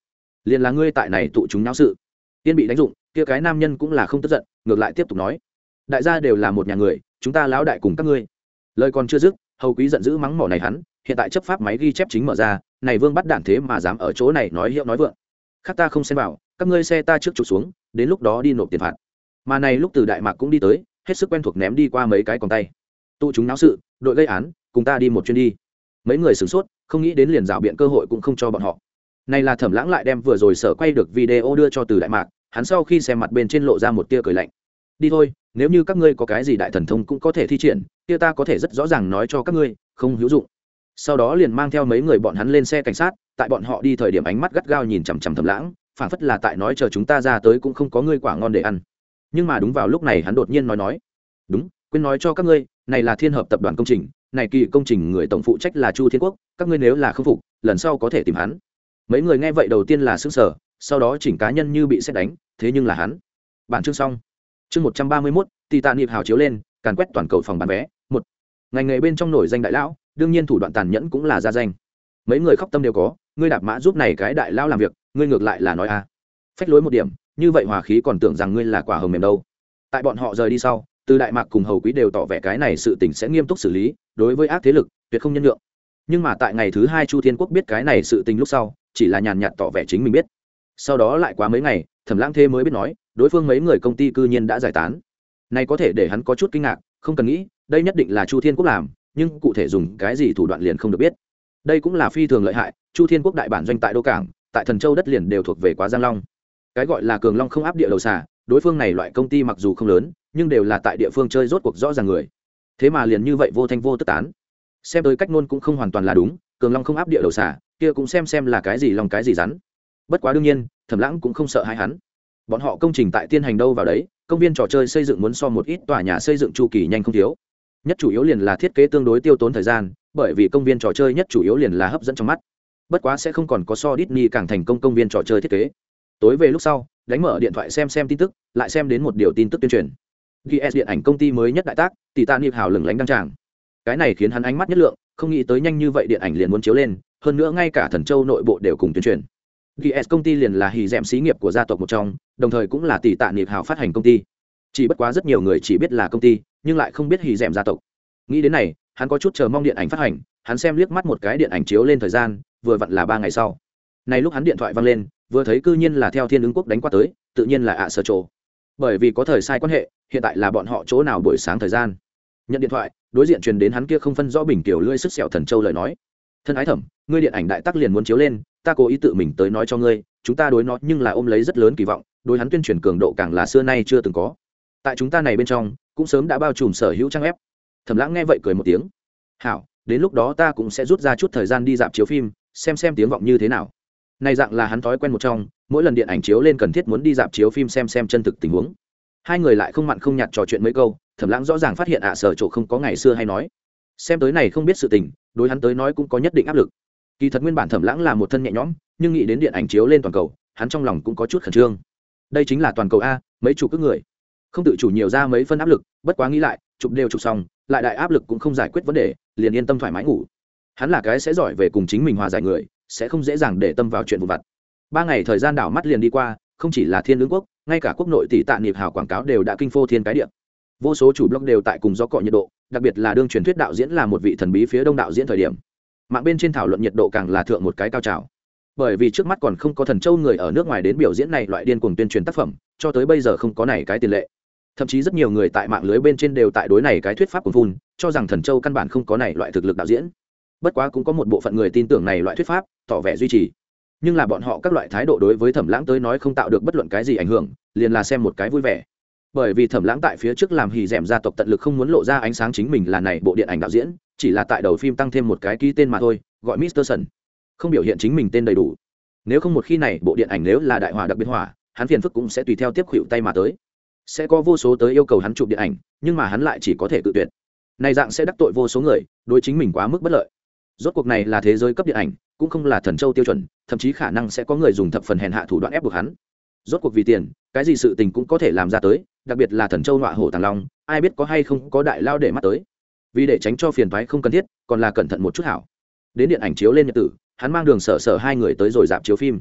Liền là ngươi tại này tụ chúng náo sự. Yên bị đánh dụng, kia cái nam nhân cũng là không tức giận, ngược lại tiếp tục nói. Đại gia đều là một nhà người, chúng ta lão đại cùng các ngươi. Lời còn chưa dứt, hầu quý giận dữ mắng mỏ này hắn, hiện tại chấp pháp máy ghi chép chính mở ra, này vương bắt đạn thế mà dám ở chỗ này nói hiệu nói vượng. Khác ta không xem vào, các ngươi xe ta trước trục xuống, đến lúc đó đi nộp tiền phạt. Mà này lúc từ đại mạc cũng đi tới, hết sức quen thuộc ném đi qua mấy cái còn tay tụ chúng náo sự, đội gây án, cùng ta đi một chuyến đi. Mấy người sửng sốt, không nghĩ đến liền rào biện cơ hội cũng không cho bọn họ. Này là thẩm lãng lại đem vừa rồi sở quay được video đưa cho từ đại mạc, hắn sau khi xem mặt bên trên lộ ra một tia cười lạnh. Đi thôi, nếu như các ngươi có cái gì đại thần thông cũng có thể thi triển, kia ta có thể rất rõ ràng nói cho các ngươi, không hữu dụng. Sau đó liền mang theo mấy người bọn hắn lên xe cảnh sát, tại bọn họ đi thời điểm ánh mắt gắt gao nhìn chằm chằm thầm lãng, phảng phất là tại nói chờ chúng ta ra tới cũng không có ngươi quả ngon để ăn. Nhưng mà đúng vào lúc này hắn đột nhiên nói nói, đúng quên nói cho các ngươi, này là thiên hợp tập đoàn công trình, này kỳ công trình người tổng phụ trách là chu thiên quốc, các ngươi nếu là không phục, lần sau có thể tìm hắn. Mấy người nghe vậy đầu tiên là xứng sở sau đó chỉnh cá nhân như bị xét đánh, thế nhưng là hắn. Bản chương xong. Chương một trăm ba mươi mốt tì tạ niệm hào chiếu lên, càn quét toàn cầu phòng bán vé, một. Ngành nghề bên trong nổi danh đại lão, đương nhiên thủ đoạn tàn nhẫn cũng là gia danh. Mấy người khóc tâm đều có, ngươi đạp mã giúp này cái đại lão làm việc, ngươi ngược lại là nói a phách lối một điểm, như vậy hòa khí còn tưởng rằng ngươi là quả hồng mềm đâu. Tại bọn họ rời đi sau từ đại mạc cùng hầu quý đều tỏ vẻ cái này sự tình sẽ nghiêm túc xử lý, đối với ác thế lực, tuyệt không nhân lượng nhưng mà tại ngày thứ hai chu thiên quốc biết cái này sự tình lúc sau, chỉ là nhàn nhạt tỏ vẻ chính mình biết. Sau đó lại quá mấy ngày, thẩm lãng thế mới biết nói, đối phương mấy người công ty cư nhiên đã giải tán. Này có thể để hắn có chút kinh ngạc, không cần nghĩ, đây nhất định là chu thiên quốc làm, nhưng cụ thể dùng cái gì thủ đoạn liền không được biết. Đây cũng là phi thường lợi hại, chu thiên quốc đại bản doanh tại đô cảng, tại thần châu đất liền đều thuộc về quá giang long. Cái gọi là cường long không áp địa đầu xà đối phương này loại công ty mặc dù không lớn, nhưng đều là tại địa phương chơi rốt cuộc rõ ràng người. Thế mà liền như vậy vô thanh vô tức tán. Xem tới cách nôn cũng không hoàn toàn là đúng, cường long không áp địa đầu xả, kia cũng xem xem là cái gì lòng cái gì rắn. Bất quá đương nhiên, thẩm lãng cũng không sợ hai hắn. Bọn họ công trình tại tiên hành đâu vào đấy, công viên trò chơi xây dựng muốn so một ít tòa nhà xây dựng chu kỳ nhanh không thiếu. Nhất chủ yếu liền là thiết kế tương đối tiêu tốn thời gian, bởi vì công viên trò chơi nhất chủ yếu liền là hấp dẫn trong mắt. Bất quá sẽ không còn có so Disney càng thành công công viên trò chơi thiết kế. Tối về lúc sau đánh mở điện thoại xem xem tin tức, lại xem đến một điều tin tức tuyên truyền. Gs điện ảnh công ty mới nhất đại tác tỷ tạ niệm hào lừng lánh đăng tràng. Cái này khiến hắn ánh mắt nhất lượng, không nghĩ tới nhanh như vậy điện ảnh liền muốn chiếu lên, hơn nữa ngay cả thần châu nội bộ đều cùng tuyên truyền. Gs công ty liền là hì d xí nghiệp của gia tộc một trong, đồng thời cũng là tỷ tạ niệm hào phát hành công ty. Chỉ bất quá rất nhiều người chỉ biết là công ty, nhưng lại không biết hì d gia tộc. Nghĩ đến này, hắn có chút chờ mong điện ảnh phát hành, hắn xem liếc mắt một cái điện ảnh chiếu lên thời gian, vừa vặn là ba ngày sau. Này lúc hắn điện thoại văng lên vừa thấy cư nhiên là theo thiên ứng quốc đánh qua tới, tự nhiên là ạ sở trộ bởi vì có thời sai quan hệ, hiện tại là bọn họ chỗ nào buổi sáng thời gian. Nhận điện thoại, đối diện truyền đến hắn kia không phân rõ bình kiểu lưỡi sức sẹo thần châu lời nói. Thân ái thẩm, ngươi điện ảnh đại tắc liền muốn chiếu lên, ta cố ý tự mình tới nói cho ngươi, chúng ta đối nó nhưng là ôm lấy rất lớn kỳ vọng, đối hắn tuyên truyền cường độ càng là xưa nay chưa từng có. Tại chúng ta này bên trong, cũng sớm đã bao trùm sở hữu trang ép thẩm lãng nghe vậy cười một tiếng. Hảo, đến lúc đó ta cũng sẽ rút ra chút thời gian đi dạp chiếu phim, xem xem tiếng vọng như thế nào này dạng là hắn thói quen một trong, mỗi lần điện ảnh chiếu lên cần thiết muốn đi dạp chiếu phim xem xem chân thực tình huống. Hai người lại không mặn không nhạt trò chuyện mấy câu, thẩm lãng rõ ràng phát hiện ạ, sở chỗ không có ngày xưa hay nói. Xem tới này không biết sự tình, đối hắn tới nói cũng có nhất định áp lực. Kỳ thật nguyên bản thẩm lãng là một thân nhẹ nhõm, nhưng nghĩ đến điện ảnh chiếu lên toàn cầu, hắn trong lòng cũng có chút khẩn trương. Đây chính là toàn cầu a, mấy chục ước người. Không tự chủ nhiều ra mấy phân áp lực, bất quá nghĩ lại, chụp đều chụp xong, lại đại áp lực cũng không giải quyết vấn đề, liền yên tâm thoải mái ngủ. Hắn là cái sẽ giỏi về cùng chính mình hòa giải người sẽ không dễ dàng để tâm vào chuyện vụ vặt. Ba ngày thời gian đảo mắt liền đi qua, không chỉ là thiên lương quốc, ngay cả quốc nội tỷ tạ niệm hào quảng cáo đều đã kinh phô thiên cái điệp vô số chủ blog đều tại cùng gió cọ nhiệt độ, đặc biệt là đương truyền thuyết đạo diễn là một vị thần bí phía đông đạo diễn thời điểm. Mạng bên trên thảo luận nhiệt độ càng là thượng một cái cao trào. Bởi vì trước mắt còn không có thần châu người ở nước ngoài đến biểu diễn này loại điên cuồng tuyên truyền tác phẩm, cho tới bây giờ không có này cái tiền lệ. Thậm chí rất nhiều người tại mạng lưới bên trên đều tại đối này cái thuyết pháp của vun cho rằng thần châu căn bản không có này loại thực lực đạo diễn bất quá cũng có một bộ phận người tin tưởng này loại thuyết pháp, tỏ vẻ duy trì. Nhưng là bọn họ các loại thái độ đối với thẩm lãng tới nói không tạo được bất luận cái gì ảnh hưởng, liền là xem một cái vui vẻ. Bởi vì thẩm lãng tại phía trước làm hì rèm gia tộc tận lực không muốn lộ ra ánh sáng chính mình là này bộ điện ảnh đạo diễn, chỉ là tại đầu phim tăng thêm một cái ký tên mà thôi, gọi mister sần không biểu hiện chính mình tên đầy đủ. Nếu không một khi này bộ điện ảnh nếu là đại hòa đặc biệt hỏa hắn phiền phức cũng sẽ tùy theo tiếp khuỵu tay mà tới. Sẽ có vô số tới yêu cầu hắn chụp điện ảnh, nhưng mà hắn lại chỉ có thể tự tuyệt. Này dạng sẽ đắc tội vô số người, đối chính mình quá mức bất lợi rốt cuộc này là thế giới cấp điện ảnh, cũng không là thần châu tiêu chuẩn, thậm chí khả năng sẽ có người dùng thập phần hèn hạ thủ đoạn ép buộc hắn. Rốt cuộc vì tiền, cái gì sự tình cũng có thể làm ra tới, đặc biệt là thần châu nọa hổ tàng long, ai biết có hay không có đại lao để mắt tới. Vì để tránh cho phiền thoái không cần thiết, còn là cẩn thận một chút hảo. Đến điện ảnh chiếu lên nhật tử, hắn mang đường sở sở hai người tới rồi dạp chiếu phim.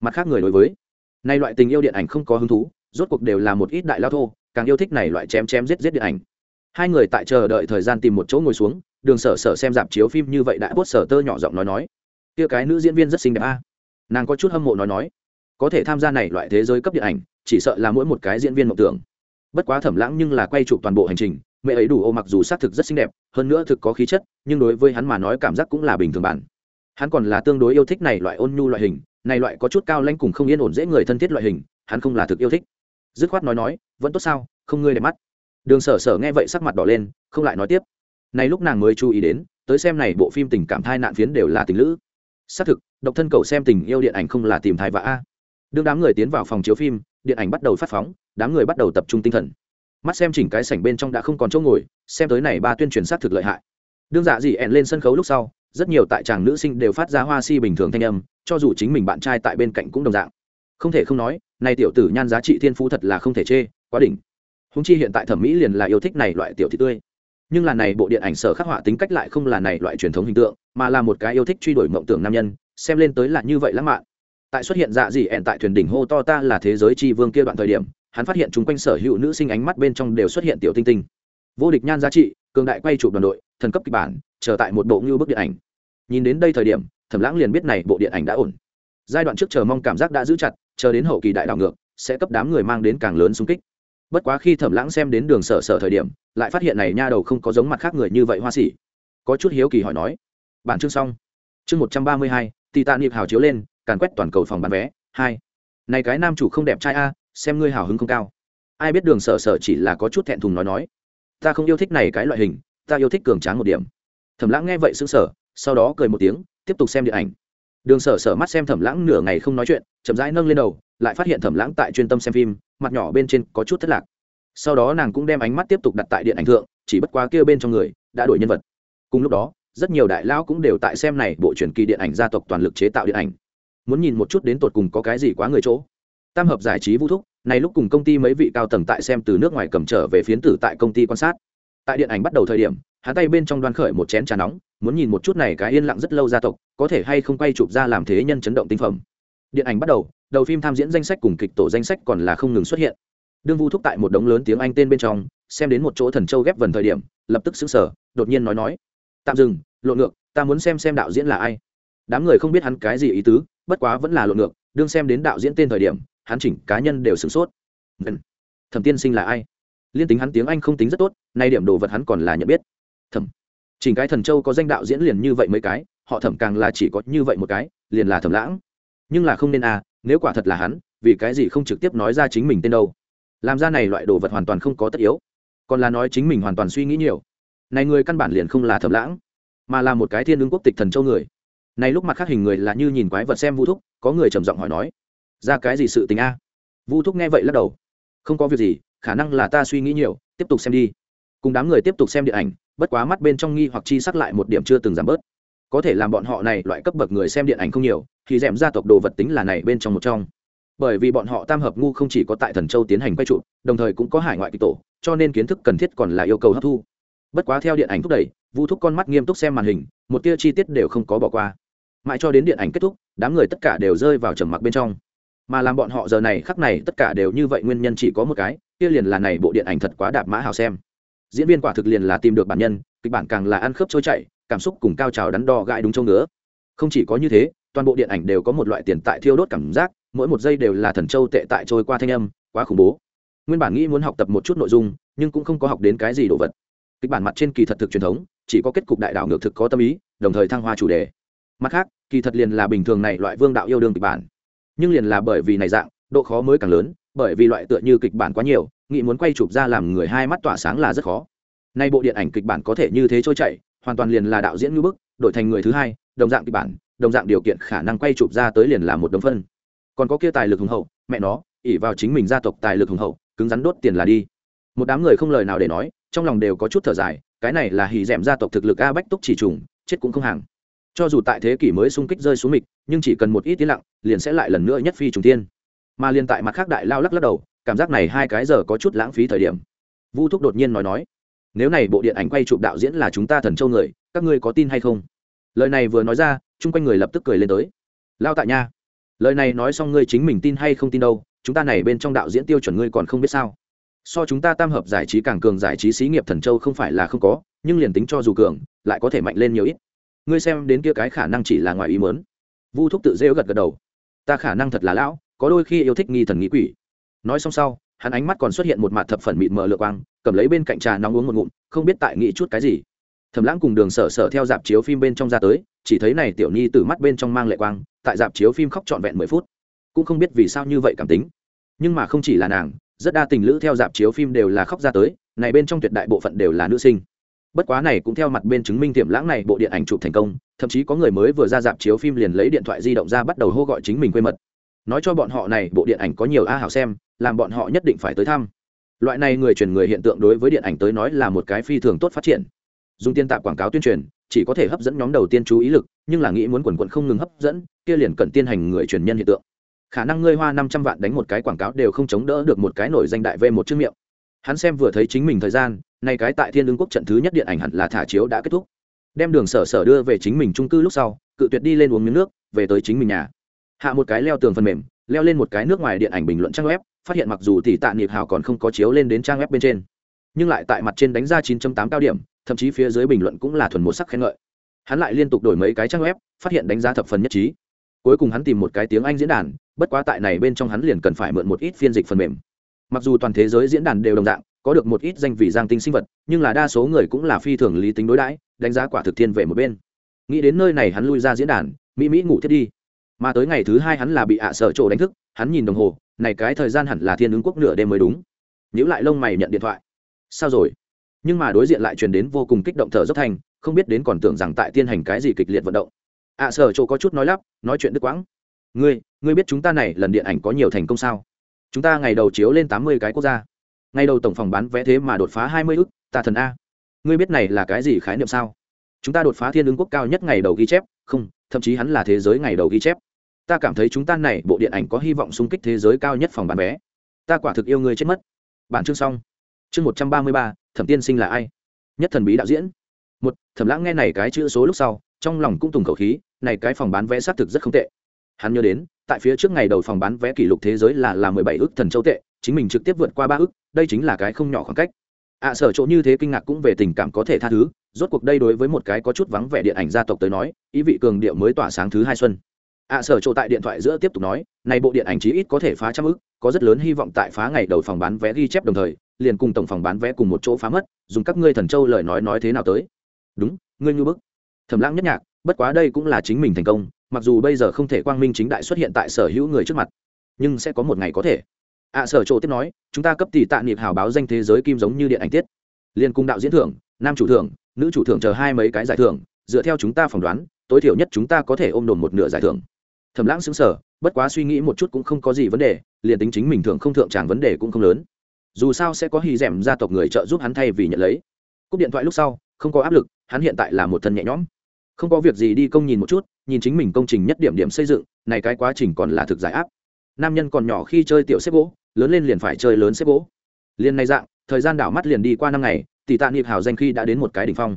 Mặt khác người đối với, nay loại tình yêu điện ảnh không có hứng thú, rốt cuộc đều là một ít đại lao thô, càng yêu thích này loại chém chém giết giết điện ảnh. Hai người tại chờ đợi thời gian tìm một chỗ ngồi xuống đường sở sở xem dạp chiếu phim như vậy đã bốt sở tơ nhỏ giọng nói nói. Kia cái nữ diễn viên rất xinh đẹp a. Nàng có chút hâm mộ nói nói. Có thể tham gia này loại thế giới cấp điện ảnh, chỉ sợ là mỗi một cái diễn viên mộng tưởng. Bất quá thẩm lãng nhưng là quay chụp toàn bộ hành trình, mẹ ấy đủ ô mặc dù xác thực rất xinh đẹp, hơn nữa thực có khí chất, nhưng đối với hắn mà nói cảm giác cũng là bình thường bản. Hắn còn là tương đối yêu thích này loại ôn nhu loại hình, này loại có chút cao lãnh cùng không yên ổn dễ người thân thiết loại hình, hắn không là thực yêu thích. Dứt khoát nói nói, vẫn tốt sao? Không ngươi đẹp mắt. Đường sở sở nghe vậy sắc mặt đỏ lên, không lại nói tiếp này lúc nàng mới chú ý đến, tới xem này bộ phim tình cảm thai nạn phiến đều là tình lữ. Xác thực, độc thân cầu xem tình yêu điện ảnh không là tìm thai vã a. Đương đám người tiến vào phòng chiếu phim, điện ảnh bắt đầu phát phóng đám người bắt đầu tập trung tinh thần. Mắt xem chỉnh cái sảnh bên trong đã không còn chỗ ngồi, xem tới này ba tuyên truyền xác thực lợi hại. Đương dạ dị ẹn lên sân khấu lúc sau, rất nhiều tại chàng nữ sinh đều phát ra hoa si bình thường thanh âm, cho dù chính mình bạn trai tại bên cạnh cũng đồng dạng. Không thể không nói, này tiểu tử nhan giá trị thiên phú thật là không thể chê, quá đỉnh. Húng chi hiện tại thẩm mỹ liền là yêu thích này loại tiểu thị tươi nhưng là này bộ điện ảnh sở khắc họa tính cách lại không là này loại truyền thống hình tượng, mà là một cái yêu thích truy đuổi mộng tưởng nam nhân, xem lên tới là như vậy lãng mạn. Tại xuất hiện dạ dị ẹn tại thuyền đỉnh hô to ta là thế giới tri vương kia đoạn thời điểm, hắn phát hiện chúng quanh sở hữu nữ sinh ánh mắt bên trong đều xuất hiện tiểu tinh tinh. Vô địch nhan giá trị, cường đại quay chụp đoàn đội, thần cấp kịch bản, chờ tại một bộ ngưu bức điện ảnh. Nhìn đến đây thời điểm, thẩm lãng liền biết này bộ điện ảnh đã ổn. Giai đoạn trước chờ mong cảm giác đã giữ chặt, chờ đến hậu kỳ đại đảo ngược, sẽ cấp đám người mang đến càng lớn xung kích bất quá khi thẩm lãng xem đến đường sở sở thời điểm, lại phát hiện này nha đầu không có giống mặt khác người như vậy hoa xỉ có chút hiếu kỳ hỏi nói, bản chương xong. Chương một trăm ba mươi hai, titanic hào chiếu lên, càn quét toàn cầu phòng bán vé, hai. Này cái nam chủ không đẹp trai a, xem ngươi hào hứng không cao. Ai biết đường sở sở chỉ là có chút thẹn thùng nói nói, ta không yêu thích này cái loại hình, ta yêu thích cường tráng một điểm. Thẩm lãng nghe vậy sững sở sau đó cười một tiếng, tiếp tục xem điện ảnh. Đường sở sở mắt xem thẩm lãng nửa ngày không nói chuyện, chậm rãi nâng lên đầu lại phát hiện thẩm lãng tại chuyên tâm xem phim, mặt nhỏ bên trên có chút thất lạc. Sau đó nàng cũng đem ánh mắt tiếp tục đặt tại điện ảnh thượng, chỉ bất quá kia bên trong người đã đổi nhân vật. Cùng lúc đó, rất nhiều đại lão cũng đều tại xem này bộ truyền kỳ điện ảnh gia tộc toàn lực chế tạo điện ảnh. Muốn nhìn một chút đến tột cùng có cái gì quá người chỗ. Tam hợp giải trí vũ thúc, này lúc cùng công ty mấy vị cao tầng tại xem từ nước ngoài cầm trở về phiến tử tại công ty quan sát. Tại điện ảnh bắt đầu thời điểm, hắn tay bên trong đoan khởi một chén trà nóng, muốn nhìn một chút này cái yên lặng rất lâu gia tộc, có thể hay không quay chụp ra làm thế nhân chấn động tinh phẩm. Điện ảnh bắt đầu đầu phim tham diễn danh sách cùng kịch tổ danh sách còn là không ngừng xuất hiện. Đương vu thúc tại một đống lớn tiếng anh tên bên trong, xem đến một chỗ thần châu ghép vần thời điểm, lập tức xứng sở đột nhiên nói nói, tạm dừng lộn ngược, ta muốn xem xem đạo diễn là ai. Đám người không biết hắn cái gì ý tứ, bất quá vẫn là lộn ngược, đương xem đến đạo diễn tên thời điểm, hắn chỉnh cá nhân đều sửng sốt. Thẩm tiên sinh là ai? Liên tính hắn tiếng anh không tính rất tốt, nay điểm đồ vật hắn còn là nhận biết. Thẩm, chỉnh cái thần châu có danh đạo diễn liền như vậy mấy cái, họ thẩm càng là chỉ có như vậy một cái, liền là thẩm lãng. Nhưng là không nên à nếu quả thật là hắn, vì cái gì không trực tiếp nói ra chính mình tên đâu? Làm ra này loại đồ vật hoàn toàn không có tất yếu. Còn là nói chính mình hoàn toàn suy nghĩ nhiều. Này người căn bản liền không là thẩm lãng, mà là một cái thiên ứng quốc tịch thần châu người. Này lúc mặt khác hình người là như nhìn quái vật xem vu thúc, có người trầm giọng hỏi nói, ra cái gì sự tình a? Vu thúc nghe vậy lắc đầu, không có việc gì, khả năng là ta suy nghĩ nhiều, tiếp tục xem đi. Cùng đám người tiếp tục xem điện ảnh, bất quá mắt bên trong nghi hoặc chi sắc lại một điểm chưa từng giảm bớt có thể làm bọn họ này loại cấp bậc người xem điện ảnh không nhiều, thì rèm gia tộc đồ vật tính là này bên trong một trong. Bởi vì bọn họ tam hợp ngu không chỉ có tại thần châu tiến hành quay trụ đồng thời cũng có hải ngoại kịch tổ, cho nên kiến thức cần thiết còn là yêu cầu hấp thu. Bất quá theo điện ảnh thúc đẩy vũ thúc con mắt nghiêm túc xem màn hình, một tia chi tiết đều không có bỏ qua. Mãi cho đến điện ảnh kết thúc, đám người tất cả đều rơi vào trầm mặc bên trong. Mà làm bọn họ giờ này khắc này tất cả đều như vậy nguyên nhân chỉ có một cái, kia liền là này bộ điện ảnh thật quá đạp mã hào xem. Diễn viên quả thực liền là tìm được bản nhân, kịch bản càng là ăn khớp trôi chảy cảm xúc cùng cao trào đắn đo gãi đúng châu ngứa. Không chỉ có như thế, toàn bộ điện ảnh đều có một loại tiền tại thiêu đốt cảm giác, mỗi một giây đều là thần châu tệ tại trôi qua thanh âm, quá khủng bố. Nguyên bản nghĩ muốn học tập một chút nội dung, nhưng cũng không có học đến cái gì đồ vật. Kịch bản mặt trên kỳ thật thực truyền thống, chỉ có kết cục đại đạo ngược thực có tâm ý, đồng thời thăng hoa chủ đề. Mặt khác, kỳ thật liền là bình thường này loại vương đạo yêu đương kịch bản. Nhưng liền là bởi vì này dạng, độ khó mới càng lớn, bởi vì loại tựa như kịch bản quá nhiều, nghĩ muốn quay chụp ra làm người hai mắt tỏa sáng là rất khó. Nay bộ điện ảnh kịch bản có thể như thế trôi chảy hoàn toàn liền là đạo diễn như bức, đổi thành người thứ hai, đồng dạng kịch bản, đồng dạng điều kiện khả năng quay chụp ra tới liền là một đồng phân. Còn có kia tài lực hùng hậu, mẹ nó ỉ vào chính mình gia tộc tài lực hùng hậu, cứng rắn đốt tiền là đi. Một đám người không lời nào để nói, trong lòng đều có chút thở dài, cái này là hì d gia tộc thực lực a bách túc chỉ trùng, chết cũng không hàng. Cho dù tại thế kỷ mới xung kích rơi xuống mịch, nhưng chỉ cần một ít tiếng lặng, liền sẽ lại lần nữa nhất phi trùng tiên mà liền tại mặt khác đại lao lắc lắc đầu, cảm giác này hai cái giờ có chút lãng phí thời điểm. Vu thúc đột nhiên nói nói nếu này bộ điện ảnh quay chụp đạo diễn là chúng ta thần châu người, các ngươi có tin hay không? Lời này vừa nói ra, chung quanh người lập tức cười lên tới. Lao tại nha, lời này nói xong ngươi chính mình tin hay không tin đâu, chúng ta này bên trong đạo diễn tiêu chuẩn ngươi còn không biết sao? So chúng ta tam hợp giải trí càng cường giải trí xí nghiệp thần châu không phải là không có, nhưng liền tính cho dù cường, lại có thể mạnh lên nhiều ít. Ngươi xem đến kia cái khả năng chỉ là ngoài ý mớn vu thúc tự rêu gật gật đầu. Ta khả năng thật là lão, có đôi khi yêu thích nghi thần nghĩ quỷ. Nói xong sau hắn ánh mắt còn xuất hiện một mặt thập phần mịt mờ lượt quang, cầm lấy bên cạnh trà nóng uống một ngụm, không biết tại nghĩ chút cái gì. Thầm lãng cùng đường sở sở theo dạp chiếu phim bên trong ra tới, chỉ thấy này tiểu nhi từ mắt bên trong mang lệ quang, tại dạp chiếu phim khóc trọn vẹn mười phút. Cũng không biết vì sao như vậy cảm tính. Nhưng mà không chỉ là nàng, rất đa tình lữ theo dạp chiếu phim đều là khóc ra tới, này bên trong tuyệt đại bộ phận đều là nữ sinh. Bất quá này cũng theo mặt bên chứng minh tiềm lãng này bộ điện ảnh chụp thành công, thậm chí có người mới vừa ra dạp chiếu phim liền lấy điện thoại di động ra bắt đầu hô gọi chính mình quê mật nói cho bọn họ này, bộ điện ảnh có nhiều a hảo xem, làm bọn họ nhất định phải tới thăm. Loại này người truyền người hiện tượng đối với điện ảnh tới nói là một cái phi thường tốt phát triển. Dùng tiên tạp quảng cáo tuyên truyền, chỉ có thể hấp dẫn nhóm đầu tiên chú ý lực, nhưng là nghĩ muốn quần quận không ngừng hấp dẫn, kia liền cần tiên hành người truyền nhân hiện tượng. Khả năng ngươi hoa năm trăm vạn đánh một cái quảng cáo đều không chống đỡ được một cái nổi danh đại v một chữ miệng. Hắn xem vừa thấy chính mình thời gian, nay cái tại thiên lương quốc trận thứ nhất điện ảnh hẳn là thả chiếu đã kết thúc. Đem đường sở sở đưa về chính mình trung cư lúc sau, cự tuyệt đi lên uống miếng nước, về tới chính mình nhà hạ một cái leo tường phần mềm, leo lên một cái nước ngoài điện ảnh bình luận trang web, phát hiện mặc dù tỷ tạ niệm hào còn không có chiếu lên đến trang web bên trên, nhưng lại tại mặt trên đánh ra 9.8 cao điểm, thậm chí phía dưới bình luận cũng là thuần một sắc khen ngợi. Hắn lại liên tục đổi mấy cái trang web, phát hiện đánh giá thập phần nhất trí. Cuối cùng hắn tìm một cái tiếng anh diễn đàn, bất quá tại này bên trong hắn liền cần phải mượn một ít phiên dịch phần mềm. Mặc dù toàn thế giới diễn đàn đều đồng dạng, có được một ít danh vị giang tinh sinh vật, nhưng là đa số người cũng là phi thường lý tính đối đãi, đánh giá quả thực thiên về một bên. Nghĩ đến nơi này hắn lui ra diễn đàn, mỹ mỹ ngủ thiết đi mà tới ngày thứ hai hắn là bị ạ sợ trộ đánh thức, hắn nhìn đồng hồ, này cái thời gian hẳn là thiên ứng quốc nửa đêm mới đúng. Nhữ lại lông mày nhận điện thoại. Sao rồi? Nhưng mà đối diện lại truyền đến vô cùng kích động thở dốc thành, không biết đến còn tưởng rằng tại tiên hành cái gì kịch liệt vận động. Ạ sở chỗ có chút nói lắp, nói chuyện đứt quãng. Ngươi ngươi biết chúng ta này lần điện ảnh có nhiều thành công sao? Chúng ta ngày đầu chiếu lên tám mươi cái quốc gia. Ngày đầu tổng phòng bán vé thế mà đột phá hai mươi ức tà thần a. Ngươi biết này là cái gì khái niệm sao? Chúng ta đột phá thiên ứng quốc cao nhất ngày đầu ghi chép, không, thậm chí hắn là thế giới ngày đầu ghi chép ta cảm thấy chúng ta này bộ điện ảnh có hy vọng xung kích thế giới cao nhất phòng bán vé. Ta quả thực yêu người chết mất. Bản chương xong. Chương một trăm ba mươi ba, thẩm tiên sinh là ai? Nhất thần bí đạo diễn. Một, thẩm lãng nghe này cái chữ số lúc sau, trong lòng cũng tùng khẩu khí, này cái phòng bán vé xác thực rất không tệ. Hắn nhớ đến, tại phía trước ngày đầu phòng bán vé kỷ lục thế giới là là mười bảy ước thần châu tệ, chính mình trực tiếp vượt qua ba ước, đây chính là cái không nhỏ khoảng cách. Ạ sở chỗ như thế kinh ngạc cũng về tình cảm có thể tha thứ, rốt cuộc đây đối với một cái có chút vắng vẻ điện ảnh gia tộc tới nói, ý vị cường điệu mới tỏa sáng thứ hai xuân ạ sở chỗ tại điện thoại giữa tiếp tục nói, này bộ điện ảnh chí ít có thể phá trăm ước có rất lớn hy vọng tại phá ngày đầu phòng bán vé ghi chép đồng thời, liền cùng tổng phòng bán vé cùng một chỗ phá mất, dùng các ngươi thần châu lời nói nói thế nào tới. Đúng, ngươi như bức. Thầm lãng nhất nhạc, bất quá đây cũng là chính mình thành công, mặc dù bây giờ không thể quang minh chính đại xuất hiện tại sở hữu người trước mặt, nhưng sẽ có một ngày có thể. Ạ sở chỗ tiếp nói, chúng ta cấp tỷ tạ niệm hào báo danh thế giới kim giống như điện ảnh tiết. Liên cung đạo diễn thưởng, nam chủ thưởng, nữ chủ thưởng chờ hai mấy cái giải thưởng, dựa theo chúng ta phỏng đoán, tối thiểu nhất chúng ta có thể ôm đồn một nửa giải thưởng thầm lãng xứng sở bất quá suy nghĩ một chút cũng không có gì vấn đề, liền tính chính mình thường không thượng tràng vấn đề cũng không lớn. Dù sao sẽ có hy rèm gia tộc người trợ giúp hắn thay vì nhận lấy. Cúp điện thoại lúc sau, không có áp lực, hắn hiện tại là một thân nhẹ nhõm. Không có việc gì đi công nhìn một chút, nhìn chính mình công trình nhất điểm điểm xây dựng, này cái quá trình còn là thực giải áp. Nam nhân còn nhỏ khi chơi tiểu xếp gỗ, lớn lên liền phải chơi lớn xếp gỗ. Liền này dạng, thời gian đảo mắt liền đi qua năm ngày, tỷ tạ niệm hào danh khi đã đến một cái đỉnh phong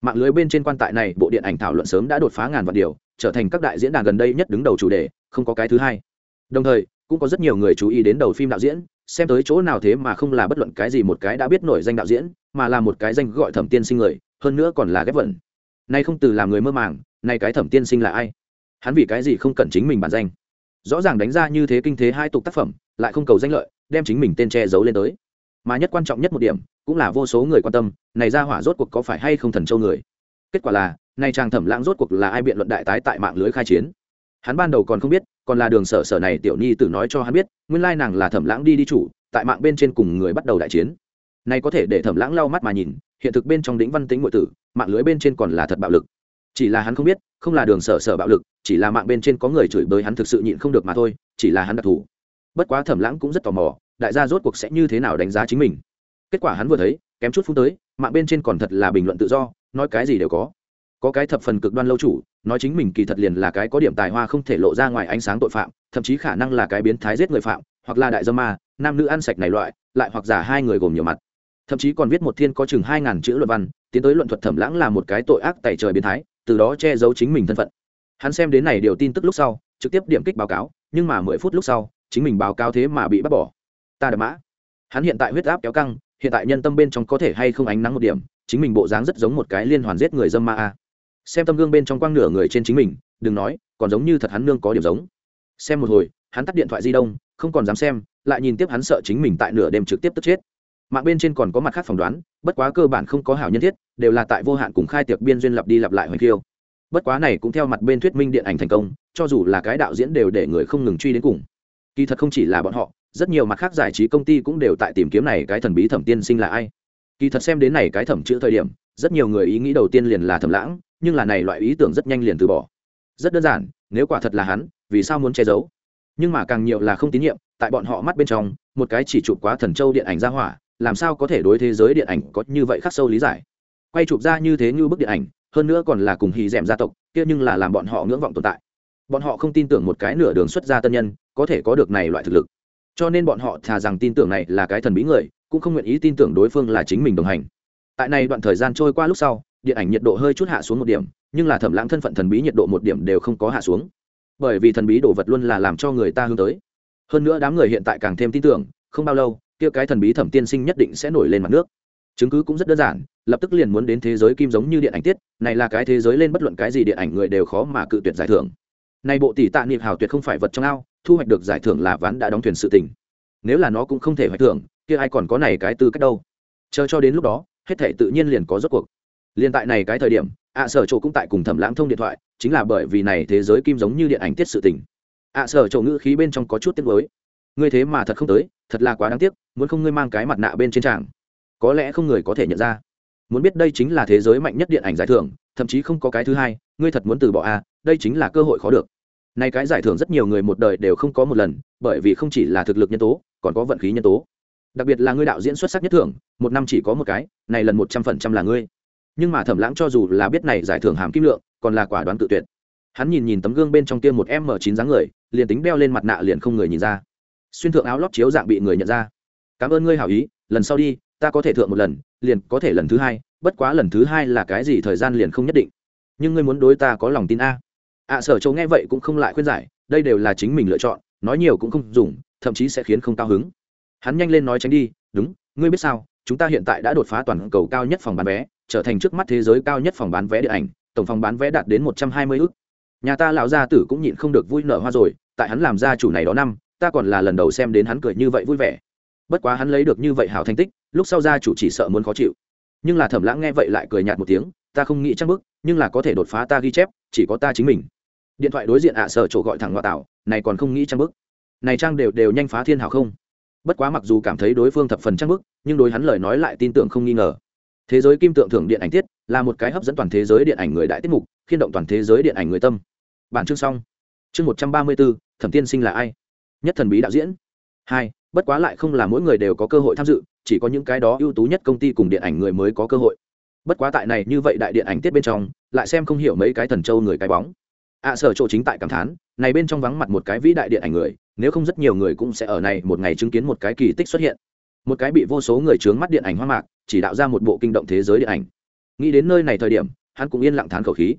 mạng lưới bên trên quan tại này, bộ điện ảnh thảo luận sớm đã đột phá ngàn vạn điều, trở thành các đại diễn đàn gần đây nhất đứng đầu chủ đề, không có cái thứ hai. Đồng thời, cũng có rất nhiều người chú ý đến đầu phim đạo diễn, xem tới chỗ nào thế mà không là bất luận cái gì một cái đã biết nổi danh đạo diễn, mà là một cái danh gọi thẩm tiên sinh người, hơn nữa còn là ghép vận nay không từ làm người mơ màng, nay cái thẩm tiên sinh là ai? Hắn vì cái gì không cần chính mình bản danh? Rõ ràng đánh ra như thế kinh thế hai tục tác phẩm, lại không cầu danh lợi, đem chính mình tên che giấu lên tới. Mà nhất quan trọng nhất một điểm cũng là vô số người quan tâm, này ra hỏa rốt cuộc có phải hay không thần châu người? Kết quả là nay chàng thẩm lãng rốt cuộc là ai biện luận đại tái tại mạng lưới khai chiến? Hắn ban đầu còn không biết, còn là đường sở sở này tiểu nhi tử nói cho hắn biết, nguyên lai nàng là thẩm lãng đi đi chủ, tại mạng bên trên cùng người bắt đầu đại chiến. Này có thể để thẩm lãng lau mắt mà nhìn, hiện thực bên trong đỉnh văn tính ngụy tử, mạng lưới bên trên còn là thật bạo lực. Chỉ là hắn không biết, không là đường sở sở bạo lực, chỉ là mạng bên trên có người chửi bới hắn thực sự nhịn không được mà thôi, chỉ là hắn đặc thù. Bất quá thẩm lãng cũng rất tò mò, đại gia rốt cuộc sẽ như thế nào đánh giá chính mình? Kết quả hắn vừa thấy, kém chút phút tới, mạng bên trên còn thật là bình luận tự do, nói cái gì đều có. Có cái thập phần cực đoan lâu chủ, nói chính mình kỳ thật liền là cái có điểm tài hoa không thể lộ ra ngoài ánh sáng tội phạm, thậm chí khả năng là cái biến thái giết người phạm, hoặc là đại dâm ma, nam nữ ăn sạch này loại, lại hoặc giả hai người gồm nhiều mặt. Thậm chí còn viết một thiên có chừng hai ngàn chữ luận văn, tiến tới luận thuật thẩm lãng là một cái tội ác tại trời biến thái, từ đó che giấu chính mình thân phận. Hắn xem đến này điều tin tức lúc sau, trực tiếp điểm kích báo cáo, nhưng mà mười phút lúc sau, chính mình báo cáo thế mà bị bắt bỏ. Ta đã mã. Hắn hiện tại huyết áp kéo căng hiện tại nhân tâm bên trong có thể hay không ánh nắng một điểm, chính mình bộ dáng rất giống một cái liên hoàn giết người dâm ma a. Xem tâm gương bên trong quang nửa người trên chính mình, đừng nói, còn giống như thật hắn nương có điểm giống. Xem một hồi, hắn tắt điện thoại di động, không còn dám xem, lại nhìn tiếp hắn sợ chính mình tại nửa đêm trực tiếp tức chết. Mạng bên trên còn có mặt khác phỏng đoán, bất quá cơ bản không có hảo nhân thiết, đều là tại vô hạn cùng khai tiệc biên duyên lặp đi lặp lại hoành khiêu. Bất quá này cũng theo mặt bên thuyết minh điện ảnh thành công, cho dù là cái đạo diễn đều để người không ngừng truy đến cùng. Kỳ thật không chỉ là bọn họ rất nhiều mặt khác giải trí công ty cũng đều tại tìm kiếm này cái thần bí thẩm tiên sinh là ai. Kỳ thật xem đến này cái thẩm chữ thời điểm, rất nhiều người ý nghĩ đầu tiên liền là thẩm lãng, nhưng là này loại ý tưởng rất nhanh liền từ bỏ. Rất đơn giản, nếu quả thật là hắn, vì sao muốn che giấu? Nhưng mà càng nhiều là không tín nhiệm, tại bọn họ mắt bên trong, một cái chỉ chụp quá thần châu điện ảnh ra hỏa, làm sao có thể đối thế giới điện ảnh có như vậy khắc sâu lý giải? Quay chụp ra như thế như bức điện ảnh, hơn nữa còn là cùng hì d gia tộc, kia nhưng là làm bọn họ ngưỡng vọng tồn tại. Bọn họ không tin tưởng một cái nửa đường xuất gia tân nhân, có thể có được này loại thực lực cho nên bọn họ thà rằng tin tưởng này là cái thần bí người, cũng không nguyện ý tin tưởng đối phương là chính mình đồng hành. Tại này đoạn thời gian trôi qua lúc sau, điện ảnh nhiệt độ hơi chút hạ xuống một điểm, nhưng là thẩm lãng thân phận thần bí nhiệt độ một điểm đều không có hạ xuống. Bởi vì thần bí đồ vật luôn là làm cho người ta hướng tới. Hơn nữa đám người hiện tại càng thêm tin tưởng, không bao lâu, kia cái thần bí thẩm tiên sinh nhất định sẽ nổi lên mặt nước. Chứng cứ cũng rất đơn giản, lập tức liền muốn đến thế giới kim giống như điện ảnh tiết, này là cái thế giới lên bất luận cái gì điện ảnh người đều khó mà cự tuyệt giải thưởng. Này bộ tỷ tạ niệm hào tuyệt không phải vật trong ao thu hoạch được giải thưởng là ván đã đóng thuyền sự tình. Nếu là nó cũng không thể hoạch thưởng kia ai còn có này cái tư cách đâu? Chờ cho đến lúc đó hết thể tự nhiên liền có rốt cuộc. Liền tại này cái thời điểm ạ sở chỗ cũng tại cùng thẩm lãng thông điện thoại chính là bởi vì này thế giới kim giống như điện ảnh tiết sự tình. Ạ sở chỗ ngữ khí bên trong có chút tiếc lối ngươi thế mà thật không tới thật là quá đáng tiếc muốn không ngươi mang cái mặt nạ bên trên tràng. Có lẽ không người có thể nhận ra. Muốn biết đây chính là thế giới mạnh nhất điện ảnh giải thưởng thậm chí không có cái thứ hai ngươi thật muốn từ bỏ a à, đây chính là cơ hội khó được nay cái giải thưởng rất nhiều người một đời đều không có một lần, bởi vì không chỉ là thực lực nhân tố, còn có vận khí nhân tố. Đặc biệt là ngươi đạo diễn xuất sắc nhất thưởng, một năm chỉ có một cái, này lần một trăm phần trăm là ngươi. Nhưng mà thẩm lãng cho dù là biết này giải thưởng hàm kim lượng, còn là quả đoán tự tuyệt. Hắn nhìn nhìn tấm gương bên trong tiêm một m chín dáng người, liền tính đeo lên mặt nạ liền không người nhìn ra. Xuyên thượng áo lót chiếu dạng bị người nhận ra. Cảm ơn ngươi hảo ý, lần sau đi, ta có thể thượng một lần, liền có thể lần thứ hai, bất quá lần thứ hai là cái gì thời gian liền không nhất định. Nhưng ngươi muốn đối ta có lòng tin a? Ạ sở châu nghe vậy cũng không lại khuyên giải, đây đều là chính mình lựa chọn, nói nhiều cũng không dùng, thậm chí sẽ khiến không cao hứng. Hắn nhanh lên nói tránh đi, đúng, ngươi biết sao, chúng ta hiện tại đã đột phá toàn cầu cao nhất phòng bán vé, trở thành trước mắt thế giới cao nhất phòng bán vé điện ảnh, tổng phòng bán vé đạt đến một trăm hai mươi ước nhà ta lão gia tử cũng nhịn không được vui nở hoa rồi, tại hắn làm gia chủ này đó năm, ta còn là lần đầu xem đến hắn cười như vậy vui vẻ. Bất quá hắn lấy được như vậy hảo thành tích, lúc sau gia chủ chỉ sợ muốn khó chịu. Nhưng là thẩm lãng nghe vậy lại cười nhạt một tiếng, ta không nghĩ trang bức, nhưng là có thể đột phá ta ghi chép, chỉ có ta chính mình điện thoại đối diện ạ sở chỗ gọi thẳng ngoại tạo, này còn không nghĩ trang bức. Này trang đều đều nhanh phá thiên hảo không? Bất quá mặc dù cảm thấy đối phương thập phần trang bức, nhưng đối hắn lời nói lại tin tưởng không nghi ngờ. Thế giới kim tượng thưởng điện ảnh tiết là một cái hấp dẫn toàn thế giới điện ảnh người đại tiết mục, khiên động toàn thế giới điện ảnh người tâm. Bản chương xong. Chương một trăm ba mươi bốn, thẩm tiên sinh là ai? Nhất thần bí đạo diễn. Hai, bất quá lại không là mỗi người đều có cơ hội tham dự, chỉ có những cái đó ưu tú nhất công ty cùng điện ảnh người mới có cơ hội. Bất quá tại này như vậy đại điện ảnh tiết bên trong, lại xem không hiểu mấy cái thần châu người cái bóng ạ à, sở chỗ chính tại cảm thán này bên trong vắng mặt một cái vĩ đại điện ảnh người nếu không rất nhiều người cũng sẽ ở này một ngày chứng kiến một cái kỳ tích xuất hiện. Một cái bị vô số người trướng mắt điện ảnh hoa mạc chỉ đạo ra một bộ kinh động thế giới điện ảnh. Nghĩ đến nơi này thời điểm hắn cũng yên lặng thán khẩu khí.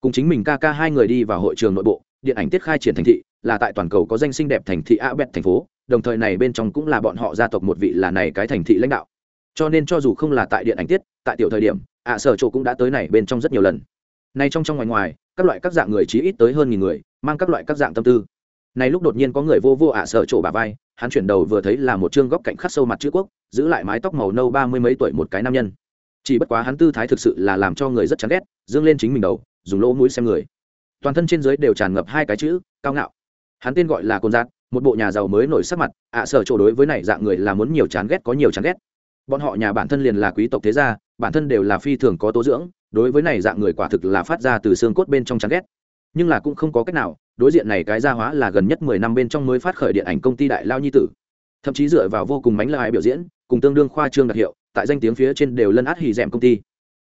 Cùng chính mình ca ca hai người đi vào hội trường nội bộ điện ảnh tiết khai triển thành thị là tại toàn cầu có danh xinh đẹp thành thị a Bẹt thành phố đồng thời này bên trong cũng là bọn họ gia tộc một vị là này cái thành thị lãnh đạo. Cho nên cho dù không là tại điện ảnh tiết tại tiểu thời điểm ạ sở chỗ cũng đã tới này bên trong rất nhiều lần nay trong trong ngoài ngoài, các loại các dạng người chí ít tới hơn nghìn người, mang các loại các dạng tâm tư. Này lúc đột nhiên có người vô vô ạ sở chỗ bà vai, hắn chuyển đầu vừa thấy là một chương góc cạnh khắc sâu mặt chữ quốc, giữ lại mái tóc màu nâu ba mươi mấy tuổi một cái nam nhân. Chỉ bất quá hắn tư thái thực sự là làm cho người rất chán ghét, dương lên chính mình đầu, dùng lỗ mũi xem người. Toàn thân trên dưới đều tràn ngập hai cái chữ, cao ngạo. Hắn tên gọi là côn giạt, một bộ nhà giàu mới nổi sắc mặt, ạ sở chỗ đối với này dạng người là muốn nhiều chán ghét có nhiều chán ghét. Bọn họ nhà bản thân liền là quý tộc thế gia, bản thân đều là phi thường có tố dưỡng đối với này dạng người quả thực là phát ra từ xương cốt bên trong chán ghét. Nhưng là cũng không có cách nào, đối diện này cái gia hóa là gần nhất mười năm bên trong mới phát khởi điện ảnh công ty đại lao nhi tử. Thậm chí dựa vào vô cùng mánh lai biểu diễn, cùng tương đương khoa trương đặc hiệu, tại danh tiếng phía trên đều lân át hì d công ty.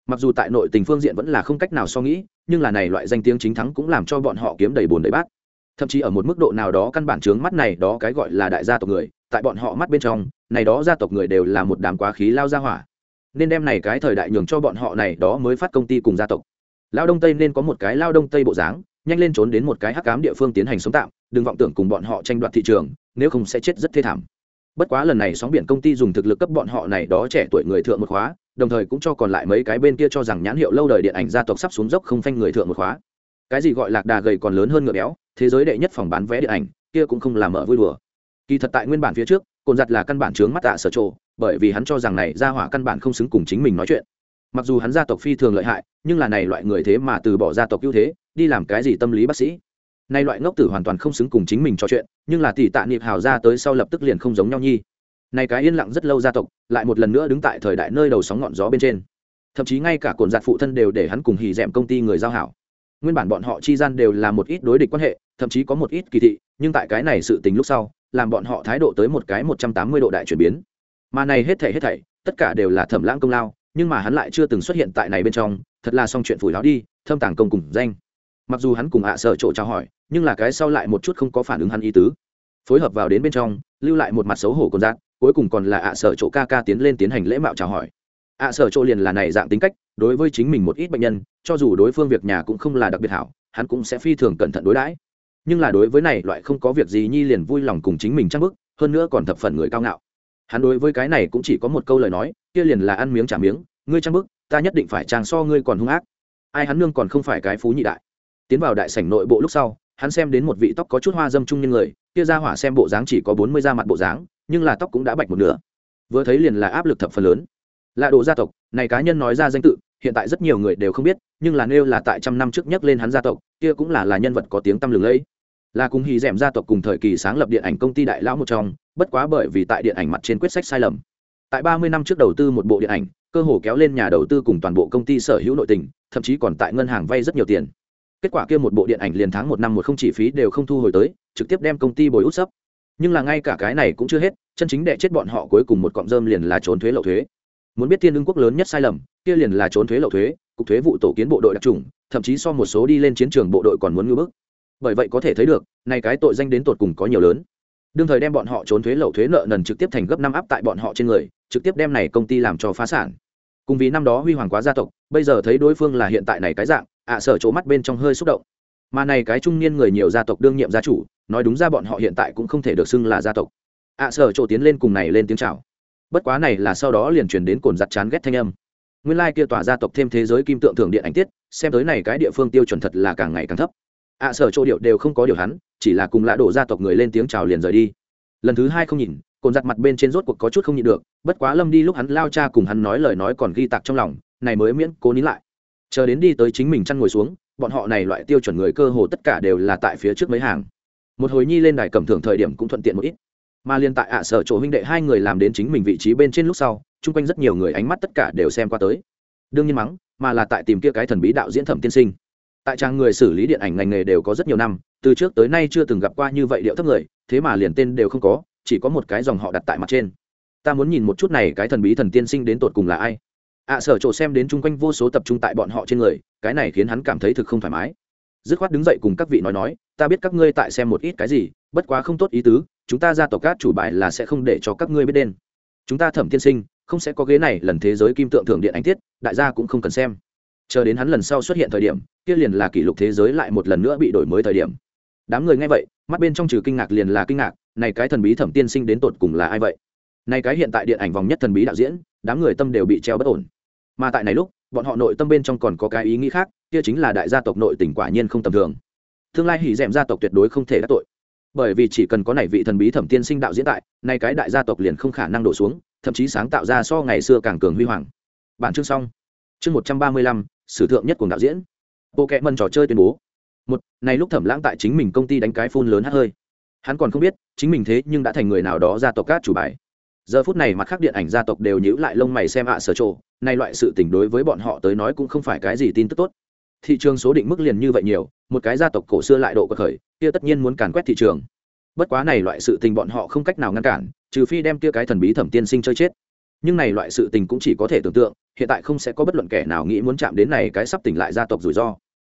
Mặc dù tại nội tình phương diện vẫn là không cách nào so nghĩ, nhưng là này loại danh tiếng chính thắng cũng làm cho bọn họ kiếm đầy bồn đầy bát. Thậm chí ở một mức độ nào đó căn bản trướng mắt này đó cái gọi là đại gia tộc người, tại bọn họ mắt bên trong, này đó gia tộc người đều là một đám quá khí lao ra hỏa nên đem này cái thời đại nhường cho bọn họ này đó mới phát công ty cùng gia tộc. Lao đông tây nên có một cái lao đông tây bộ dáng, nhanh lên trốn đến một cái hắc cám địa phương tiến hành sống tạm, đừng vọng tưởng cùng bọn họ tranh đoạt thị trường, nếu không sẽ chết rất thê thảm. Bất quá lần này sóng biển công ty dùng thực lực cấp bọn họ này đó trẻ tuổi người thượng một khóa, đồng thời cũng cho còn lại mấy cái bên kia cho rằng nhãn hiệu lâu đời điện ảnh gia tộc sắp xuống dốc không phanh người thượng một khóa. Cái gì gọi lạc đà gầy còn lớn hơn ngựa béo, thế giới đệ nhất phòng bán vé điện ảnh, kia cũng không làm mở vui đùa. Kỳ thật tại nguyên bản phía trước cồn giặt là căn bản chướng mắt tạ sở trộ, bởi vì hắn cho rằng này gia hỏa căn bản không xứng cùng chính mình nói chuyện. Mặc dù hắn gia tộc phi thường lợi hại, nhưng là này loại người thế mà từ bỏ gia tộc ưu thế, đi làm cái gì tâm lý bác sĩ? Nay loại ngốc tử hoàn toàn không xứng cùng chính mình trò chuyện, nhưng là tỷ tạ niệm hào ra tới sau lập tức liền không giống nhau nhi. Này cái yên lặng rất lâu gia tộc, lại một lần nữa đứng tại thời đại nơi đầu sóng ngọn gió bên trên. Thậm chí ngay cả cồn giặt phụ thân đều để hắn cùng hì d công ty người giao hảo. Nguyên bản bọn họ chi gian đều là một ít đối địch quan hệ, thậm chí có một ít kỳ thị, nhưng tại cái này sự tình lúc sau làm bọn họ thái độ tới một cái một trăm tám mươi độ đại chuyển biến. Mà này hết thảy hết thảy tất cả đều là thẩm lãng công lao nhưng mà hắn lại chưa từng xuất hiện tại này bên trong thật là xong chuyện phủi láo đi thâm tàng công cùng danh. Mặc dù hắn cùng ạ sợ chỗ trao hỏi nhưng là cái sau lại một chút không có phản ứng hắn ý tứ. Phối hợp vào đến bên trong lưu lại một mặt xấu hổ còn dạng, cuối cùng còn là ạ sợ chỗ ca ca tiến lên tiến hành lễ mạo chào hỏi. Ạ sợ chỗ liền là này dạng tính cách đối với chính mình một ít bệnh nhân cho dù đối phương việc nhà cũng không là đặc biệt hảo hắn cũng sẽ phi thường cẩn thận đối đãi nhưng là đối với này loại không có việc gì nhi liền vui lòng cùng chính mình trang bức hơn nữa còn thập phần người cao ngạo. Hắn đối với cái này cũng chỉ có một câu lời nói, kia liền là ăn miếng trả miếng, ngươi trang bức ta nhất định phải trang so ngươi còn hung ác. Ai hắn nương còn không phải cái phú nhị đại. Tiến vào đại sảnh nội bộ lúc sau, hắn xem đến một vị tóc có chút hoa dâm trung nhân người, kia ra hỏa xem bộ dáng chỉ có bốn mươi da mặt bộ dáng, nhưng là tóc cũng đã bạch một nửa. Vừa thấy liền là áp lực thập phần lớn. Lạ đồ gia tộc, này cá nhân nói ra danh tự, hiện tại rất nhiều người đều không biết, nhưng là nêu là tại trăm năm trước nhắc lên hắn gia tộc, kia cũng là là nhân vật có tiếng tăm lừng lẫy là cùng hy dẻm gia tộc cùng thời kỳ sáng lập điện ảnh công ty đại lão một trong, bất quá bởi vì tại điện ảnh mặt trên quyết sách sai lầm. Tại ba mươi năm trước đầu tư một bộ điện ảnh, cơ hồ kéo lên nhà đầu tư cùng toàn bộ công ty sở hữu nội tình, thậm chí còn tại ngân hàng vay rất nhiều tiền. Kết quả kia một bộ điện ảnh liền tháng một năm một không chỉ phí đều không thu hồi tới, trực tiếp đem công ty bồi út sấp. Nhưng là ngay cả cái này cũng chưa hết, chân chính đệ chết bọn họ cuối cùng một cọng rơm liền là trốn thuế lậu thuế. Muốn biết thiên ương quốc lớn nhất sai lầm, kia liền là trốn thuế lậu thuế, cục thuế vụ tổ kiến bộ đội đặc trùng thậm chí so một số đi lên chiến trường bộ đội còn muốn ngưỡng bức bởi vậy có thể thấy được này cái tội danh đến tột cùng có nhiều lớn. Đương thời đem bọn họ trốn thuế lậu thuế nợ nần trực tiếp thành gấp năm áp tại bọn họ trên người, trực tiếp đem này công ty làm cho phá sản. Cùng vì năm đó huy hoàng quá gia tộc, bây giờ thấy đối phương là hiện tại này cái dạng, ạ sở chỗ mắt bên trong hơi xúc động. Mà này cái trung niên người nhiều gia tộc đương nhiệm gia chủ, nói đúng ra bọn họ hiện tại cũng không thể được xưng là gia tộc. Ạ sở chỗ tiến lên cùng này lên tiếng chào. Bất quá này là sau đó liền truyền đến cồn giặt chán ghét thanh âm. Nguyên lai kia tòa gia tộc thêm thế giới kim tượng thưởng điện ảnh tiết, xem tới này cái địa phương tiêu chuẩn thật là càng ngày càng thấp ạ sở chỗ điệu đều không có điều hắn, chỉ là cùng lạ đổ gia tộc người lên tiếng chào liền rời đi. Lần thứ hai không nhìn, cồn giặt mặt bên trên rốt cuộc có chút không nhịn được, bất quá lâm đi lúc hắn lao cha cùng hắn nói lời nói còn ghi tạc trong lòng, này mới miễn cố nín lại. Chờ đến đi tới chính mình chăn ngồi xuống, bọn họ này loại tiêu chuẩn người cơ hồ tất cả đều là tại phía trước mấy hàng. Một hồi nhi lên đài cầm thưởng thời điểm cũng thuận tiện một ít. Mà liên tại ạ sở chỗ huynh đệ hai người làm đến chính mình vị trí bên trên lúc sau, chung quanh rất nhiều người ánh mắt tất cả đều xem qua tới. Đương nhiên mắng, mà là tại tìm kia cái thần bí đạo diễn thẩm tiên sinh tại trang người xử lý điện ảnh ngành nghề đều có rất nhiều năm, từ trước tới nay chưa từng gặp qua như vậy điệu thấp người, thế mà liền tên đều không có, chỉ có một cái dòng họ đặt tại mặt trên. Ta muốn nhìn một chút này cái thần bí thần tiên sinh đến tột cùng là ai. Ạ sở chỗ xem đến chung quanh vô số tập trung tại bọn họ trên người, cái này khiến hắn cảm thấy thực không thoải mái. Dứt khoát đứng dậy cùng các vị nói nói, ta biết các ngươi tại xem một ít cái gì, bất quá không tốt ý tứ, chúng ta ra tộc cát chủ bài là sẽ không để cho các ngươi biết đen chúng ta thẩm tiên sinh, không sẽ có ghế này, lần thế giới kim tượng thưởng điện ảnh tiết, đại gia cũng không cần xem chờ đến hắn lần sau xuất hiện thời điểm, kia liền là kỷ lục thế giới lại một lần nữa bị đổi mới thời điểm. Đám người nghe vậy, mắt bên trong trừ kinh ngạc liền là kinh ngạc, này cái thần bí thẩm tiên sinh đến tột cùng là ai vậy? Này cái hiện tại điện ảnh vòng nhất thần bí đạo diễn, đám người tâm đều bị treo bất ổn. Mà tại này lúc, bọn họ nội tâm bên trong còn có cái ý nghĩ khác, kia chính là đại gia tộc nội tỉnh quả nhiên không tầm thường. Tương lai hỉ d gia tộc tuyệt đối không thể đắc tội. Bởi vì chỉ cần có này vị thần bí thẩm tiên sinh đạo diễn tại nay cái đại gia tộc liền không khả năng đổ xuống, thậm chí sáng tạo ra so ngày xưa càng cường huy hoàng. Bản chương xong. Chương một trăm ba mươi lăm sử thượng nhất của đạo diễn. Bộ kệ mần trò chơi tuyên bố, một, này lúc thẩm lãng tại chính mình công ty đánh cái phun lớn hát hơi. Hắn còn không biết, chính mình thế nhưng đã thành người nào đó gia tộc cát chủ bài. Giờ phút này mặt khác điện ảnh gia tộc đều nhíu lại lông mày xem ạ sở trộ nay loại sự tình đối với bọn họ tới nói cũng không phải cái gì tin tức tốt. Thị trường số định mức liền như vậy nhiều, một cái gia tộc cổ xưa lại độ cơ khởi, kia tất nhiên muốn càn quét thị trường. Bất quá này loại sự tình bọn họ không cách nào ngăn cản, trừ phi đem kia cái thần bí thẩm tiên sinh chơi chết nhưng này loại sự tình cũng chỉ có thể tưởng tượng, hiện tại không sẽ có bất luận kẻ nào nghĩ muốn chạm đến này cái sắp tỉnh lại gia tộc rủi ro.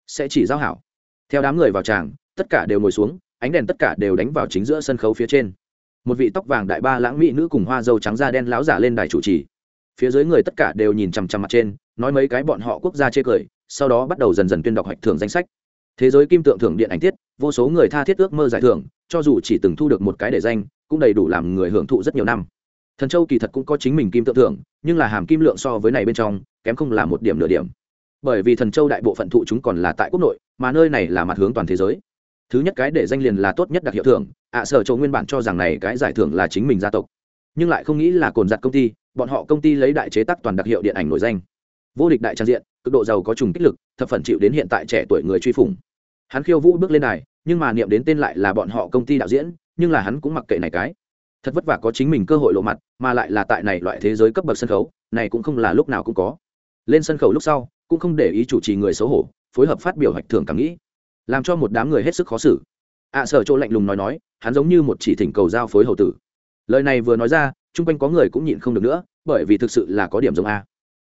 Sẽ chỉ giao hảo. Theo đám người vào tràng, tất cả đều ngồi xuống, ánh đèn tất cả đều đánh vào chính giữa sân khấu phía trên. Một vị tóc vàng đại ba lãng mỹ nữ cùng hoa dâu trắng da đen láo giả lên đài chủ trì. Phía dưới người tất cả đều nhìn chằm chằm mặt trên, nói mấy cái bọn họ quốc gia chê cười, sau đó bắt đầu dần dần tuyên đọc hoạch thưởng danh sách. Thế giới kim tượng thưởng điện ảnh tiết, vô số người tha thiết ước mơ giải thưởng, cho dù chỉ từng thu được một cái để danh, cũng đầy đủ làm người hưởng thụ rất nhiều năm thần châu kỳ thật cũng có chính mình kim tượng thưởng, nhưng là hàm kim lượng so với này bên trong, kém không là một điểm nửa điểm. Bởi vì thần châu đại bộ phận thụ chúng còn là tại quốc nội, mà nơi này là mặt hướng toàn thế giới. Thứ nhất cái để danh liền là tốt nhất đặc hiệu thưởng, ạ à, sở châu nguyên bản cho rằng này cái giải thưởng là chính mình gia tộc. Nhưng lại không nghĩ là cồn giặt công ty, bọn họ công ty lấy đại chế tác toàn đặc hiệu điện ảnh nổi danh. Vô địch đại trang diện, cực độ giàu có trùng kích lực, thập phần chịu đến hiện tại trẻ tuổi người truy phủng. Hắn khiêu vũ bước lên này nhưng mà niệm đến tên lại là bọn họ công ty đạo diễn, nhưng là hắn cũng mặc kệ này cái thật vất vả có chính mình cơ hội lộ mặt, mà lại là tại này loại thế giới cấp bậc sân khấu, này cũng không là lúc nào cũng có. Lên sân khấu lúc sau, cũng không để ý chủ trì người xấu hổ, phối hợp phát biểu hạch thường cảm nghĩ, làm cho một đám người hết sức khó xử. Ạ sở chỗ lạnh lùng nói nói, hắn giống như một chỉ thỉnh cầu giao phối hầu tử. Lời này vừa nói ra, chung quanh có người cũng nhịn không được nữa, bởi vì thực sự là có điểm giống a.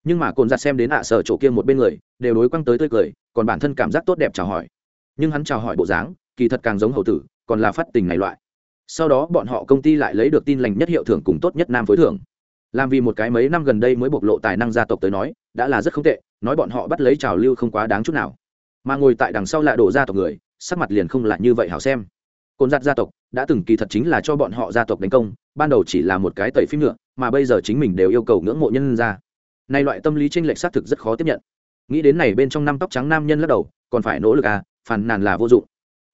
Nhưng mà cồn giặt xem đến ạ sở chỗ kia một bên người, đều đối quăng tới tươi cười, còn bản thân cảm giác tốt đẹp chào hỏi. Nhưng hắn chào hỏi bộ dáng, kỳ thật càng giống hầu tử, còn là phát tình này loại sau đó bọn họ công ty lại lấy được tin lành nhất hiệu thưởng cùng tốt nhất nam phối thưởng. Làm vì một cái mấy năm gần đây mới bộc lộ tài năng gia tộc tới nói, đã là rất không tệ, nói bọn họ bắt lấy trào lưu không quá đáng chút nào. Mà ngồi tại đằng sau lại đổ gia tộc người, sắc mặt liền không lại như vậy hảo xem. Côn giặt gia tộc, đã từng kỳ thật chính là cho bọn họ gia tộc đánh công, ban đầu chỉ là một cái tẩy phim nữa mà bây giờ chính mình đều yêu cầu ngưỡng mộ nhân ra. Nay loại tâm lý tranh lệch xác thực rất khó tiếp nhận. Nghĩ đến này bên trong năm tóc trắng nam nhân lắc đầu, còn phải nỗ lực à phàn nàn là vô dụng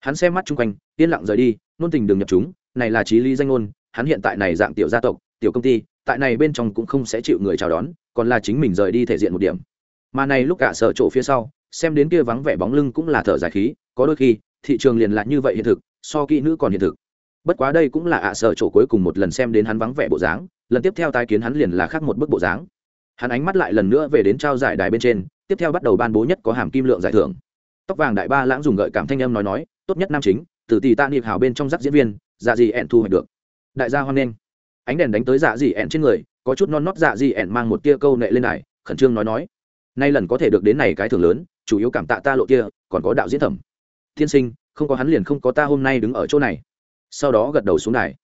hắn xem mắt chung quanh, yên lặng rời đi, nôn tình đường nhập chúng, này là trí lý danh ngôn, hắn hiện tại này dạng tiểu gia tộc, tiểu công ty, tại này bên trong cũng không sẽ chịu người chào đón, còn là chính mình rời đi thể diện một điểm. Mà này lúc cả sợ chỗ phía sau, xem đến kia vắng vẻ bóng lưng cũng là thở dài khí, có đôi khi, thị trường liền lại như vậy hiện thực, so kỹ nữ còn hiện thực. Bất quá đây cũng là ạ sợ chỗ cuối cùng một lần xem đến hắn vắng vẻ bộ dáng, lần tiếp theo tái kiến hắn liền là khác một bức bộ dáng. Hắn ánh mắt lại lần nữa về đến trao giải đài bên trên, tiếp theo bắt đầu ban bố nhất có hàm kim lượng giải thưởng. Tóc vàng đại ba lãng dùng gợi cảm thanh âm nói nói tốt nhất nam chính, từ tỷ tạ niệm hào bên trong giáp diễn viên dạ dì ẹn thu hoạch được. Đại gia hoan nghênh. Ánh đèn đánh tới dạ dì ẹn trên người, có chút non nót dạ dì ẹn mang một tia câu nệ lên này khẩn trương nói nói. Nay lần có thể được đến này cái thưởng lớn, chủ yếu cảm tạ ta lộ kia, còn có đạo diễn thẩm. Thiên sinh, không có hắn liền không có ta hôm nay đứng ở chỗ này. Sau đó gật đầu xuống này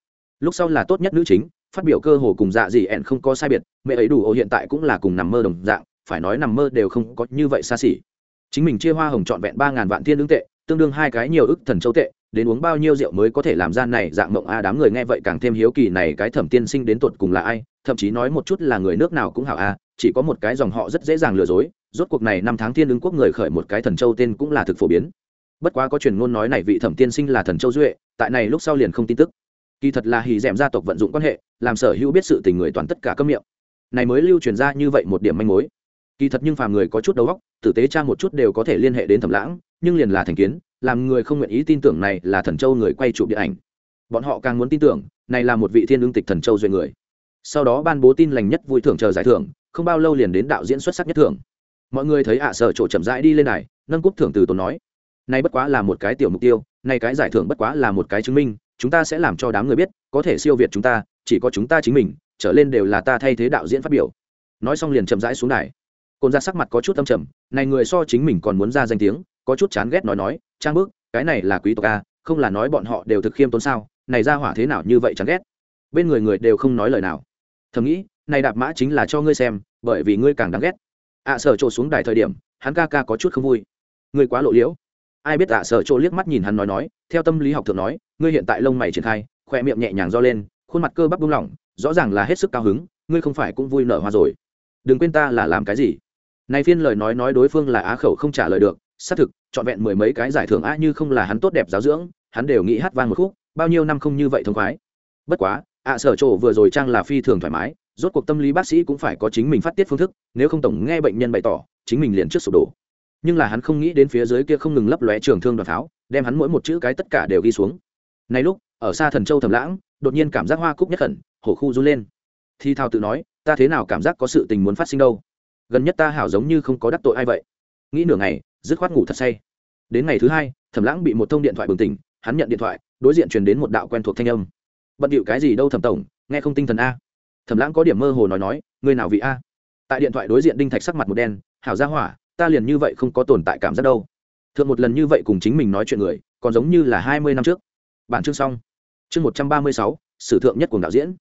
lúc sau là tốt nhất nữ chính, phát biểu cơ hồ cùng dạ dì ẹn không có sai biệt, mẹ ấy đủ ô hiện tại cũng là cùng nằm mơ đồng dạng, phải nói nằm mơ đều không có như vậy xa xỉ. Chính mình chia hoa hồng trọn vẹn ba ngàn vạn thiên ứng tệ tương đương hai cái nhiều ức thần châu tệ, đến uống bao nhiêu rượu mới có thể làm ra này dạng mộng a, đám người nghe vậy càng thêm hiếu kỳ này cái thẩm tiên sinh đến tuột cùng là ai, thậm chí nói một chút là người nước nào cũng hảo a, chỉ có một cái dòng họ rất dễ dàng lừa dối, rốt cuộc này năm tháng thiên ứng quốc người khởi một cái thần châu tên cũng là thực phổ biến. Bất quá có truyền ngôn nói này vị thẩm tiên sinh là thần châu duệ, tại này lúc sau liền không tin tức. Kỳ thật là hì d gia tộc vận dụng quan hệ, làm sở hữu biết sự tình người toàn tất cả cấm miệng. Này mới lưu truyền ra như vậy một điểm manh mối. Kỳ thật nhưng phàm người có chút đầu óc, tử tế tra một chút đều có thể liên hệ đến thẩm lãng nhưng liền là thành kiến, làm người không nguyện ý tin tưởng này là thần châu người quay chụp điện ảnh. Bọn họ càng muốn tin tưởng, này là một vị thiên lương tịch thần châu duyên người. Sau đó ban bố tin lành nhất vui thưởng chờ giải thưởng, không bao lâu liền đến đạo diễn xuất sắc nhất thưởng. Mọi người thấy ạ à sở chỗ chậm rãi đi lên này, nâng cúp thưởng từ tốn nói nay bất quá là một cái tiểu mục tiêu nay cái giải thưởng bất quá là một cái chứng minh, chúng ta sẽ làm cho đám người biết, có thể siêu việt chúng ta, chỉ có chúng ta chính mình, trở lên đều là ta thay thế đạo diễn phát biểu. Nói xong liền chậm rãi xuống đài. Côn ra sắc mặt có chút âm trầm, này người so chính mình còn muốn ra danh tiếng có chút chán ghét nói nói trang bước, cái này là quý tộc a không là nói bọn họ đều thực khiêm tốn sao? Này ra hỏa thế nào như vậy chán ghét? Bên người người đều không nói lời nào. Thầm nghĩ này đạp mã chính là cho ngươi xem bởi vì ngươi càng đáng ghét. Ạ sở trộ xuống đài thời điểm hắn ca ca có chút không vui. Ngươi quá lộ liễu. Ai biết ạ sở trộ liếc mắt nhìn hắn nói nói theo tâm lý học thường nói ngươi hiện tại lông mày triển khai khoe miệng nhẹ nhàng do lên khuôn mặt cơ bắp buông lỏng rõ ràng là hết sức cao hứng ngươi không phải cũng vui nở hoa rồi. Đừng quên ta là làm cái gì. Này phiên lời nói nói đối phương là á khẩu không trả lời được xác thực, trọn vẹn mười mấy cái giải thưởng a như không là hắn tốt đẹp giáo dưỡng, hắn đều nghĩ hát vang một khúc, bao nhiêu năm không như vậy thông khoái. Bất quá, ạ sở trộ vừa rồi trang là phi thường thoải mái, rốt cuộc tâm lý bác sĩ cũng phải có chính mình phát tiết phương thức, nếu không tổng nghe bệnh nhân bày tỏ, chính mình liền trước sụp đổ. Nhưng là hắn không nghĩ đến phía dưới kia không ngừng lấp lóe trường thương đoàn pháo, đem hắn mỗi một chữ cái tất cả đều ghi xuống. Nay lúc, ở xa thần châu thầm lãng, đột nhiên cảm giác hoa cúc nhất khẩn, hổ khu run lên. Thi thao tự nói, ta thế nào cảm giác có sự tình muốn phát sinh đâu? Gần nhất ta hảo giống như không có đắc tội ai vậy. Nghĩ nửa ngày dứt khoát ngủ thật say. Đến ngày thứ hai, thẩm lãng bị một thông điện thoại bừng tỉnh, hắn nhận điện thoại, đối diện truyền đến một đạo quen thuộc thanh âm. Bận điệu cái gì đâu thẩm tổng, nghe không tinh thần a. Thẩm lãng có điểm mơ hồ nói nói người nào vị a? Tại điện thoại đối diện đinh thạch sắc mặt một đen, hảo ra hỏa, ta liền như vậy không có tồn tại cảm giác đâu. Thượng một lần như vậy cùng chính mình nói chuyện người, còn giống như là hai mươi năm trước. Bản chương xong. Chương một trăm ba mươi sáu, sử thượng nhất của đạo diễn.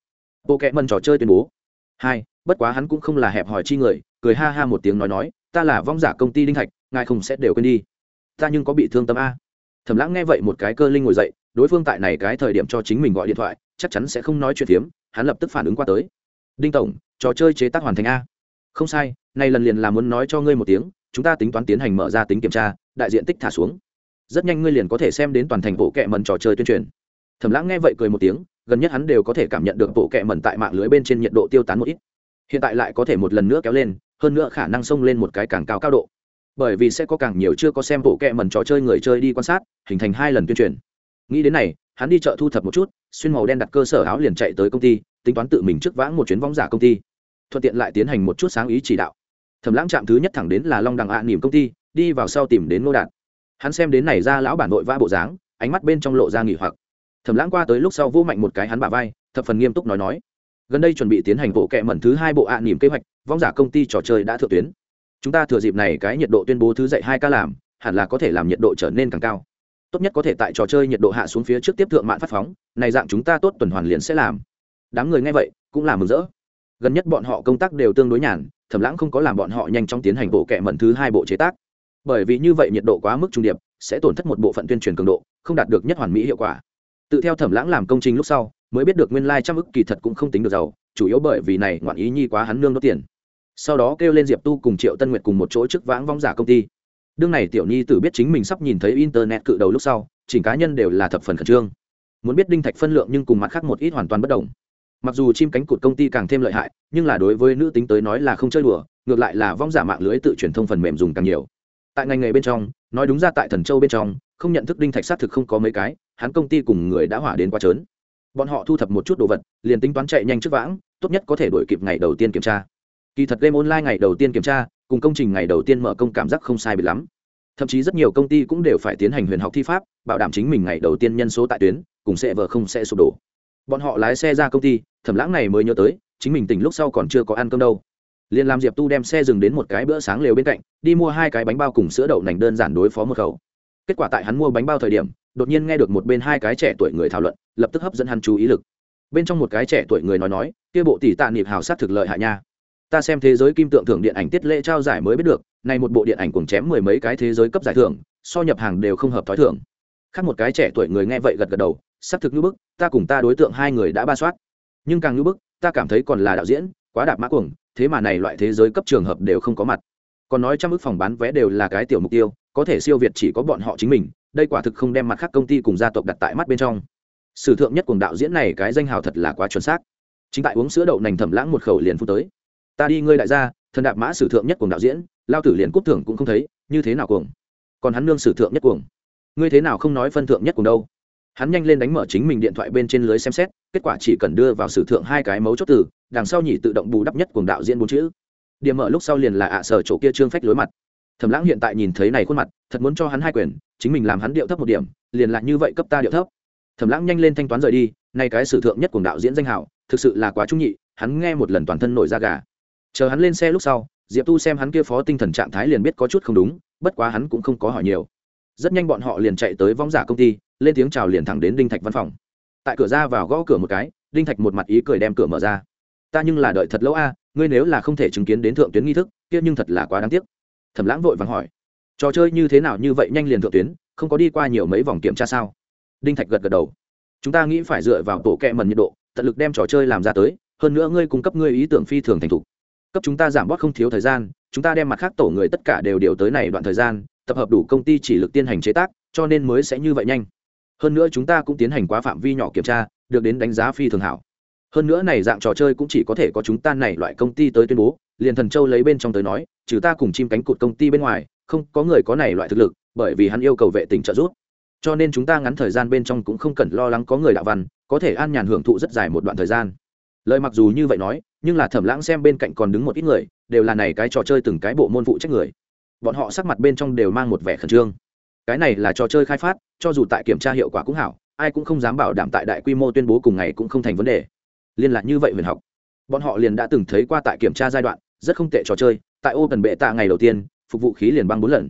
Bộ kệ mần trò chơi tuyên bố. Hai, bất quá hắn cũng không là hẹp hòi chi người, cười ha ha một tiếng nói nói, ta là vong giả công ty đinh thạch ngài không sẽ đều quên đi. Ta nhưng có bị thương tâm a. Thẩm lãng nghe vậy một cái cơ linh ngồi dậy, đối phương tại này cái thời điểm cho chính mình gọi điện thoại, chắc chắn sẽ không nói chuyện phiếm, hắn lập tức phản ứng qua tới. Đinh tổng, trò chơi chế tác hoàn thành a. Không sai, nay lần liền là muốn nói cho ngươi một tiếng, chúng ta tính toán tiến hành mở ra tính kiểm tra, đại diện tích thả xuống. Rất nhanh ngươi liền có thể xem đến toàn thành bộ kệ mần trò chơi tuyên truyền. Thẩm lãng nghe vậy cười một tiếng, gần nhất hắn đều có thể cảm nhận được bộ kệ mần tại mạng lưới bên trên nhiệt độ tiêu tán một ít. Hiện tại lại có thể một lần nữa kéo lên, hơn nữa khả năng xông lên một cái càng cao cao độ bởi vì sẽ có càng nhiều chưa có xem bộ kệ mần trò chơi người chơi đi quan sát, hình thành hai lần tuyên truyền. Nghĩ đến này, hắn đi chợ thu thập một chút, xuyên màu đen đặt cơ sở áo liền chạy tới công ty, tính toán tự mình trước vãng một chuyến vong giả công ty. Thuận tiện lại tiến hành một chút sáng ý chỉ đạo. Thẩm lãng chạm thứ nhất thẳng đến là long đằng ạ à nỉm công ty, đi vào sau tìm đến ngô đạt. Hắn xem đến này ra lão bản vội vã bộ dáng, ánh mắt bên trong lộ ra nghỉ hoặc. Thẩm lãng qua tới lúc sau vô mạnh một cái hắn bả vai, thập phần nghiêm túc nói nói. Gần đây chuẩn bị tiến hành bộ kệ mẩn thứ hai bộ ạ à nỉm kế hoạch vong giả công ty trò chơi đã thượng tuyến chúng ta thừa dịp này cái nhiệt độ tuyên bố thứ dạy hai ca làm, hẳn là có thể làm nhiệt độ trở nên càng cao. Tốt nhất có thể tại trò chơi nhiệt độ hạ xuống phía trước tiếp thượng mạng phát phóng, này dạng chúng ta tốt tuần hoàn liền sẽ làm. Đám người nghe vậy, cũng là mừng rỡ. Gần nhất bọn họ công tác đều tương đối nhàn thẩm lãng không có làm bọn họ nhanh chóng tiến hành bộ kệ mẩn thứ hai bộ chế tác. Bởi vì như vậy nhiệt độ quá mức trung điệp, sẽ tổn thất một bộ phận tuyên truyền cường độ, không đạt được nhất hoàn mỹ hiệu quả. Tự theo thẩm lãng làm công trình lúc sau, mới biết được nguyên lai trăm ức kỳ thật cũng không tính được giàu, chủ yếu bởi vì này ngoạn ý nhi quá hắn nương đốt tiền sau đó kêu lên diệp tu cùng triệu tân nguyệt cùng một chỗ trước vãng vong giả công ty. Đương này tiểu nhi tử biết chính mình sắp nhìn thấy internet cự đầu lúc sau, chỉnh cá nhân đều là thập phần khẩn trương. Muốn biết đinh thạch phân lượng nhưng cùng mặt khác một ít hoàn toàn bất đồng. Mặc dù chim cánh cụt công ty càng thêm lợi hại, nhưng là đối với nữ tính tới nói là không chơi đùa, ngược lại là vong giả mạng lưới tự truyền thông phần mềm dùng càng nhiều. Tại ngành nghề bên trong, nói đúng ra tại thần châu bên trong, không nhận thức đinh thạch xác thực không có mấy cái, hắn công ty cùng người đã hỏa đến quá trớn. Bọn họ thu thập một chút đồ vật, liền tính toán chạy nhanh trước vãng, tốt nhất có thể đổi kịp ngày đầu tiên kiểm tra kỳ thật game online ngày đầu tiên kiểm tra, cùng công trình ngày đầu tiên mở công cảm giác không sai biệt lắm. Thậm chí rất nhiều công ty cũng đều phải tiến hành huyền học thi pháp, bảo đảm chính mình ngày đầu tiên nhân số tại tuyến, cùng sẽ vờ không sẽ sụp đổ. Bọn họ lái xe ra công ty, thẩm lãng này mới nhớ tới, chính mình tỉnh lúc sau còn chưa có ăn cơm đâu. Liền làm diệp tu đem xe dừng đến một cái bữa sáng lều bên cạnh, đi mua hai cái bánh bao cùng sữa đậu nành đơn giản đối phó một khẩu. Kết quả tại hắn mua bánh bao thời điểm, đột nhiên nghe được một bên hai cái trẻ tuổi người thảo luận, lập tức hấp dẫn hắn chú ý lực. Bên trong một cái trẻ tuổi người nói nói, kia bộ tỷ tạ niệm hào sát thực lợi hại nha ta xem thế giới kim tượng thưởng điện ảnh tiết lễ trao giải mới biết được, này một bộ điện ảnh cùng chém mười mấy cái thế giới cấp giải thưởng, so nhập hàng đều không hợp thói thưởng khác một cái trẻ tuổi người nghe vậy gật gật đầu xác thực như bức, ta cùng ta đối tượng hai người đã ba soát. Nhưng càng như bức, ta cảm thấy còn là đạo diễn, quá đạp mã cuồng, thế mà này loại thế giới cấp trường hợp đều không có mặt. Còn nói trăm ước phòng bán vé đều là cái tiểu mục tiêu, có thể siêu việt chỉ có bọn họ chính mình, đây quả thực không đem mặt khác công ty cùng gia tộc đặt tại mắt bên trong. Sử thượng nhất cùng đạo diễn này cái danh hào thật là quá chuẩn xác. Chính tại uống sữa đậu nành thẩm lãng một khẩu liền phu tới ta đi ngươi đại gia, thần đạp mã sử thượng nhất cùng đạo diễn, lao tử liền cút thưởng cũng không thấy, như thế nào cuồng? Còn hắn nương sử thượng nhất cuồng. Ngươi thế nào không nói phân thượng nhất cùng đâu? Hắn nhanh lên đánh mở chính mình điện thoại bên trên lưới xem xét, kết quả chỉ cần đưa vào sử thượng hai cái mấu chốt từ, đằng sau nhỉ tự động bù đắp nhất cùng đạo diễn bốn chữ. Điểm mở lúc sau liền là ạ sở chỗ kia trương phách lối mặt. Thẩm lãng hiện tại nhìn thấy này khuôn mặt, thật muốn cho hắn hai quyền, chính mình làm hắn điệu thấp một điểm, liền lại như vậy cấp ta điệu thấp. Thẩm lãng nhanh lên thanh toán rời đi nay cái sử thượng nhất cùng đạo diễn danh hào thực sự là quá trung nhị, hắn nghe một lần toàn thân nổi da gà chờ hắn lên xe lúc sau, diệp tu xem hắn kia phó tinh thần trạng thái liền biết có chút không đúng, bất quá hắn cũng không có hỏi nhiều. Rất nhanh bọn họ liền chạy tới vong giả công ty, lên tiếng chào liền thẳng đến đinh thạch văn phòng. Tại cửa ra vào gõ cửa một cái, đinh thạch một mặt ý cười đem cửa mở ra. Ta nhưng là đợi thật lâu a, ngươi nếu là không thể chứng kiến đến thượng tuyến nghi thức, kia nhưng thật là quá đáng tiếc. Thẩm lãng vội vàng hỏi. Trò chơi như thế nào như vậy nhanh liền thượng tuyến, không có đi qua nhiều mấy vòng kiểm tra sao? Đinh thạch gật gật đầu. Chúng ta nghĩ phải dựa vào tổ kẹ mần nhiệt độ, tận lực đem trò chơi làm ra tới, hơn nữa ngươi cung cấp ngươi ý tưởng phi thường thành thục cấp chúng ta giảm bớt không thiếu thời gian, chúng ta đem mặt khác tổ người tất cả đều điều tới này đoạn thời gian, tập hợp đủ công ty chỉ lực tiến hành chế tác, cho nên mới sẽ như vậy nhanh. Hơn nữa chúng ta cũng tiến hành quá phạm vi nhỏ kiểm tra, được đến đánh giá phi thường hảo. Hơn nữa này dạng trò chơi cũng chỉ có thể có chúng ta này loại công ty tới tuyên bố, liền thần châu lấy bên trong tới nói, trừ ta cùng chim cánh cụt công ty bên ngoài, không có người có này loại thực lực, bởi vì hắn yêu cầu vệ tình trợ giúp. Cho nên chúng ta ngắn thời gian bên trong cũng không cần lo lắng có người đạo văn, có thể an nhàn hưởng thụ rất dài một đoạn thời gian lời mặc dù như vậy nói, nhưng là thẩm lãng xem bên cạnh còn đứng một ít người, đều là này cái trò chơi từng cái bộ môn phụ trách người. Bọn họ sắc mặt bên trong đều mang một vẻ khẩn trương. Cái này là trò chơi khai phát, cho dù tại kiểm tra hiệu quả cũng hảo, ai cũng không dám bảo đảm tại đại quy mô tuyên bố cùng ngày cũng không thành vấn đề. Liên lạc như vậy huyền học. Bọn họ liền đã từng thấy qua tại kiểm tra giai đoạn, rất không tệ trò chơi, tại ô cần bệ tạ ngày đầu tiên, phục vụ khí liền băng bốn lần.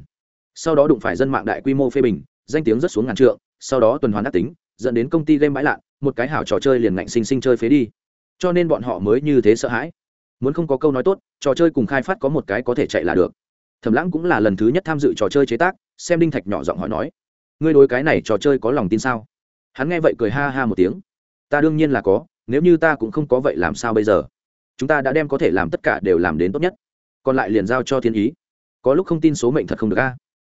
Sau đó đụng phải dân mạng đại quy mô phê bình, danh tiếng rất xuống ngàn trượng, sau đó tuần hoàn đắc tính, dẫn đến công ty game bãi lạ một cái hảo trò chơi liền ngạnh sinh sinh chơi phế đi cho nên bọn họ mới như thế sợ hãi. Muốn không có câu nói tốt, trò chơi cùng khai phát có một cái có thể chạy là được. Thẩm lãng cũng là lần thứ nhất tham dự trò chơi chế tác, xem đinh thạch nhỏ giọng hỏi nói, ngươi đối cái này trò chơi có lòng tin sao? Hắn nghe vậy cười ha ha một tiếng, ta đương nhiên là có, nếu như ta cũng không có vậy làm sao bây giờ? Chúng ta đã đem có thể làm tất cả đều làm đến tốt nhất. Còn lại liền giao cho thiên ý. Có lúc không tin số mệnh thật không được a.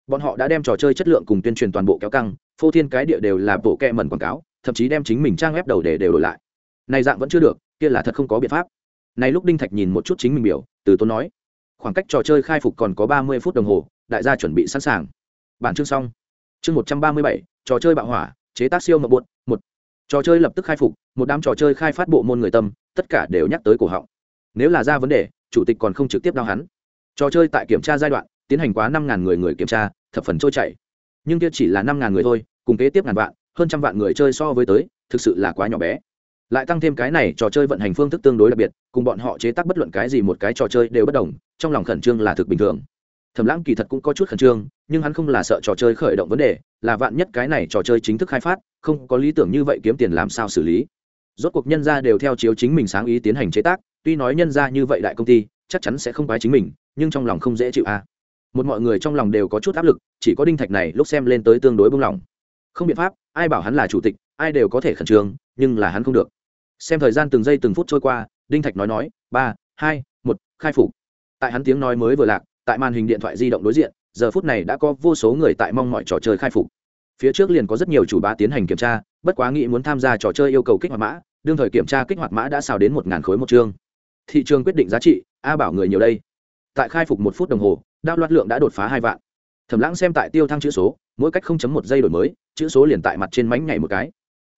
Bọn họ đã đem trò chơi chất lượng cùng tuyên truyền toàn bộ kéo căng, phô thiên cái địa đều là bộ kẹ mẩn quảng cáo, thậm chí đem chính mình trang web đầu để đều đổi lại này dạng vẫn chưa được, kia là thật không có biện pháp. Này lúc đinh thạch nhìn một chút chính mình biểu, từ tôi nói, khoảng cách trò chơi khai phục còn có ba mươi phút đồng hồ, đại gia chuẩn bị sẵn sàng. Bản chương xong. Chương một trăm ba mươi bảy, trò chơi bạo hỏa, chế tác siêu mập bột, một. Trò chơi lập tức khai phục, một đám trò chơi khai phát bộ môn người tâm, tất cả đều nhắc tới cổ họng. Nếu là ra vấn đề, chủ tịch còn không trực tiếp đau hắn. Trò chơi tại kiểm tra giai đoạn, tiến hành quá năm ngàn người người kiểm tra, thập phần trôi chảy. Nhưng kia chỉ là năm ngàn người thôi, cùng kế tiếp ngàn vạn, hơn trăm vạn người chơi so với tới, thực sự là quá nhỏ bé lại tăng thêm cái này trò chơi vận hành phương thức tương đối đặc biệt, cùng bọn họ chế tác bất luận cái gì một cái trò chơi đều bất đồng, trong lòng khẩn trương là thực bình thường. Thẩm lãng kỳ thật cũng có chút khẩn trương, nhưng hắn không là sợ trò chơi khởi động vấn đề, là vạn nhất cái này trò chơi chính thức khai phát, không có lý tưởng như vậy kiếm tiền làm sao xử lý. Rốt cuộc nhân ra đều theo chiếu chính mình sáng ý tiến hành chế tác, tuy nói nhân ra như vậy đại công ty, chắc chắn sẽ không quái chính mình, nhưng trong lòng không dễ chịu a à. một mọi người trong lòng đều có chút áp lực, chỉ có đinh thạch này lúc xem lên tới tương đối bông lòng. Không biện pháp, ai bảo hắn là chủ tịch, ai đều có thể khẩn trương nhưng là hắn không được. Xem thời gian từng giây từng phút trôi qua, đinh thạch nói nói, ba, hai, một, khai phục. Tại hắn tiếng nói mới vừa lạc, tại màn hình điện thoại di động đối diện, giờ phút này đã có vô số người tại mong mọi trò chơi khai phục. Phía trước liền có rất nhiều chủ bá tiến hành kiểm tra, bất quá nghĩ muốn tham gia trò chơi yêu cầu kích hoạt mã, đương thời kiểm tra kích hoạt mã đã xào đến một ngàn khối một chương. Thị trường quyết định giá trị, a bảo người nhiều đây. Tại khai phục một phút đồng hồ, đao loạt lượng đã đột phá hai vạn. Thẩm lãng xem tại tiêu thăng chữ số, mỗi cách không chấm một giây đổi mới, chữ số liền tại mặt trên mánh nhảy một cái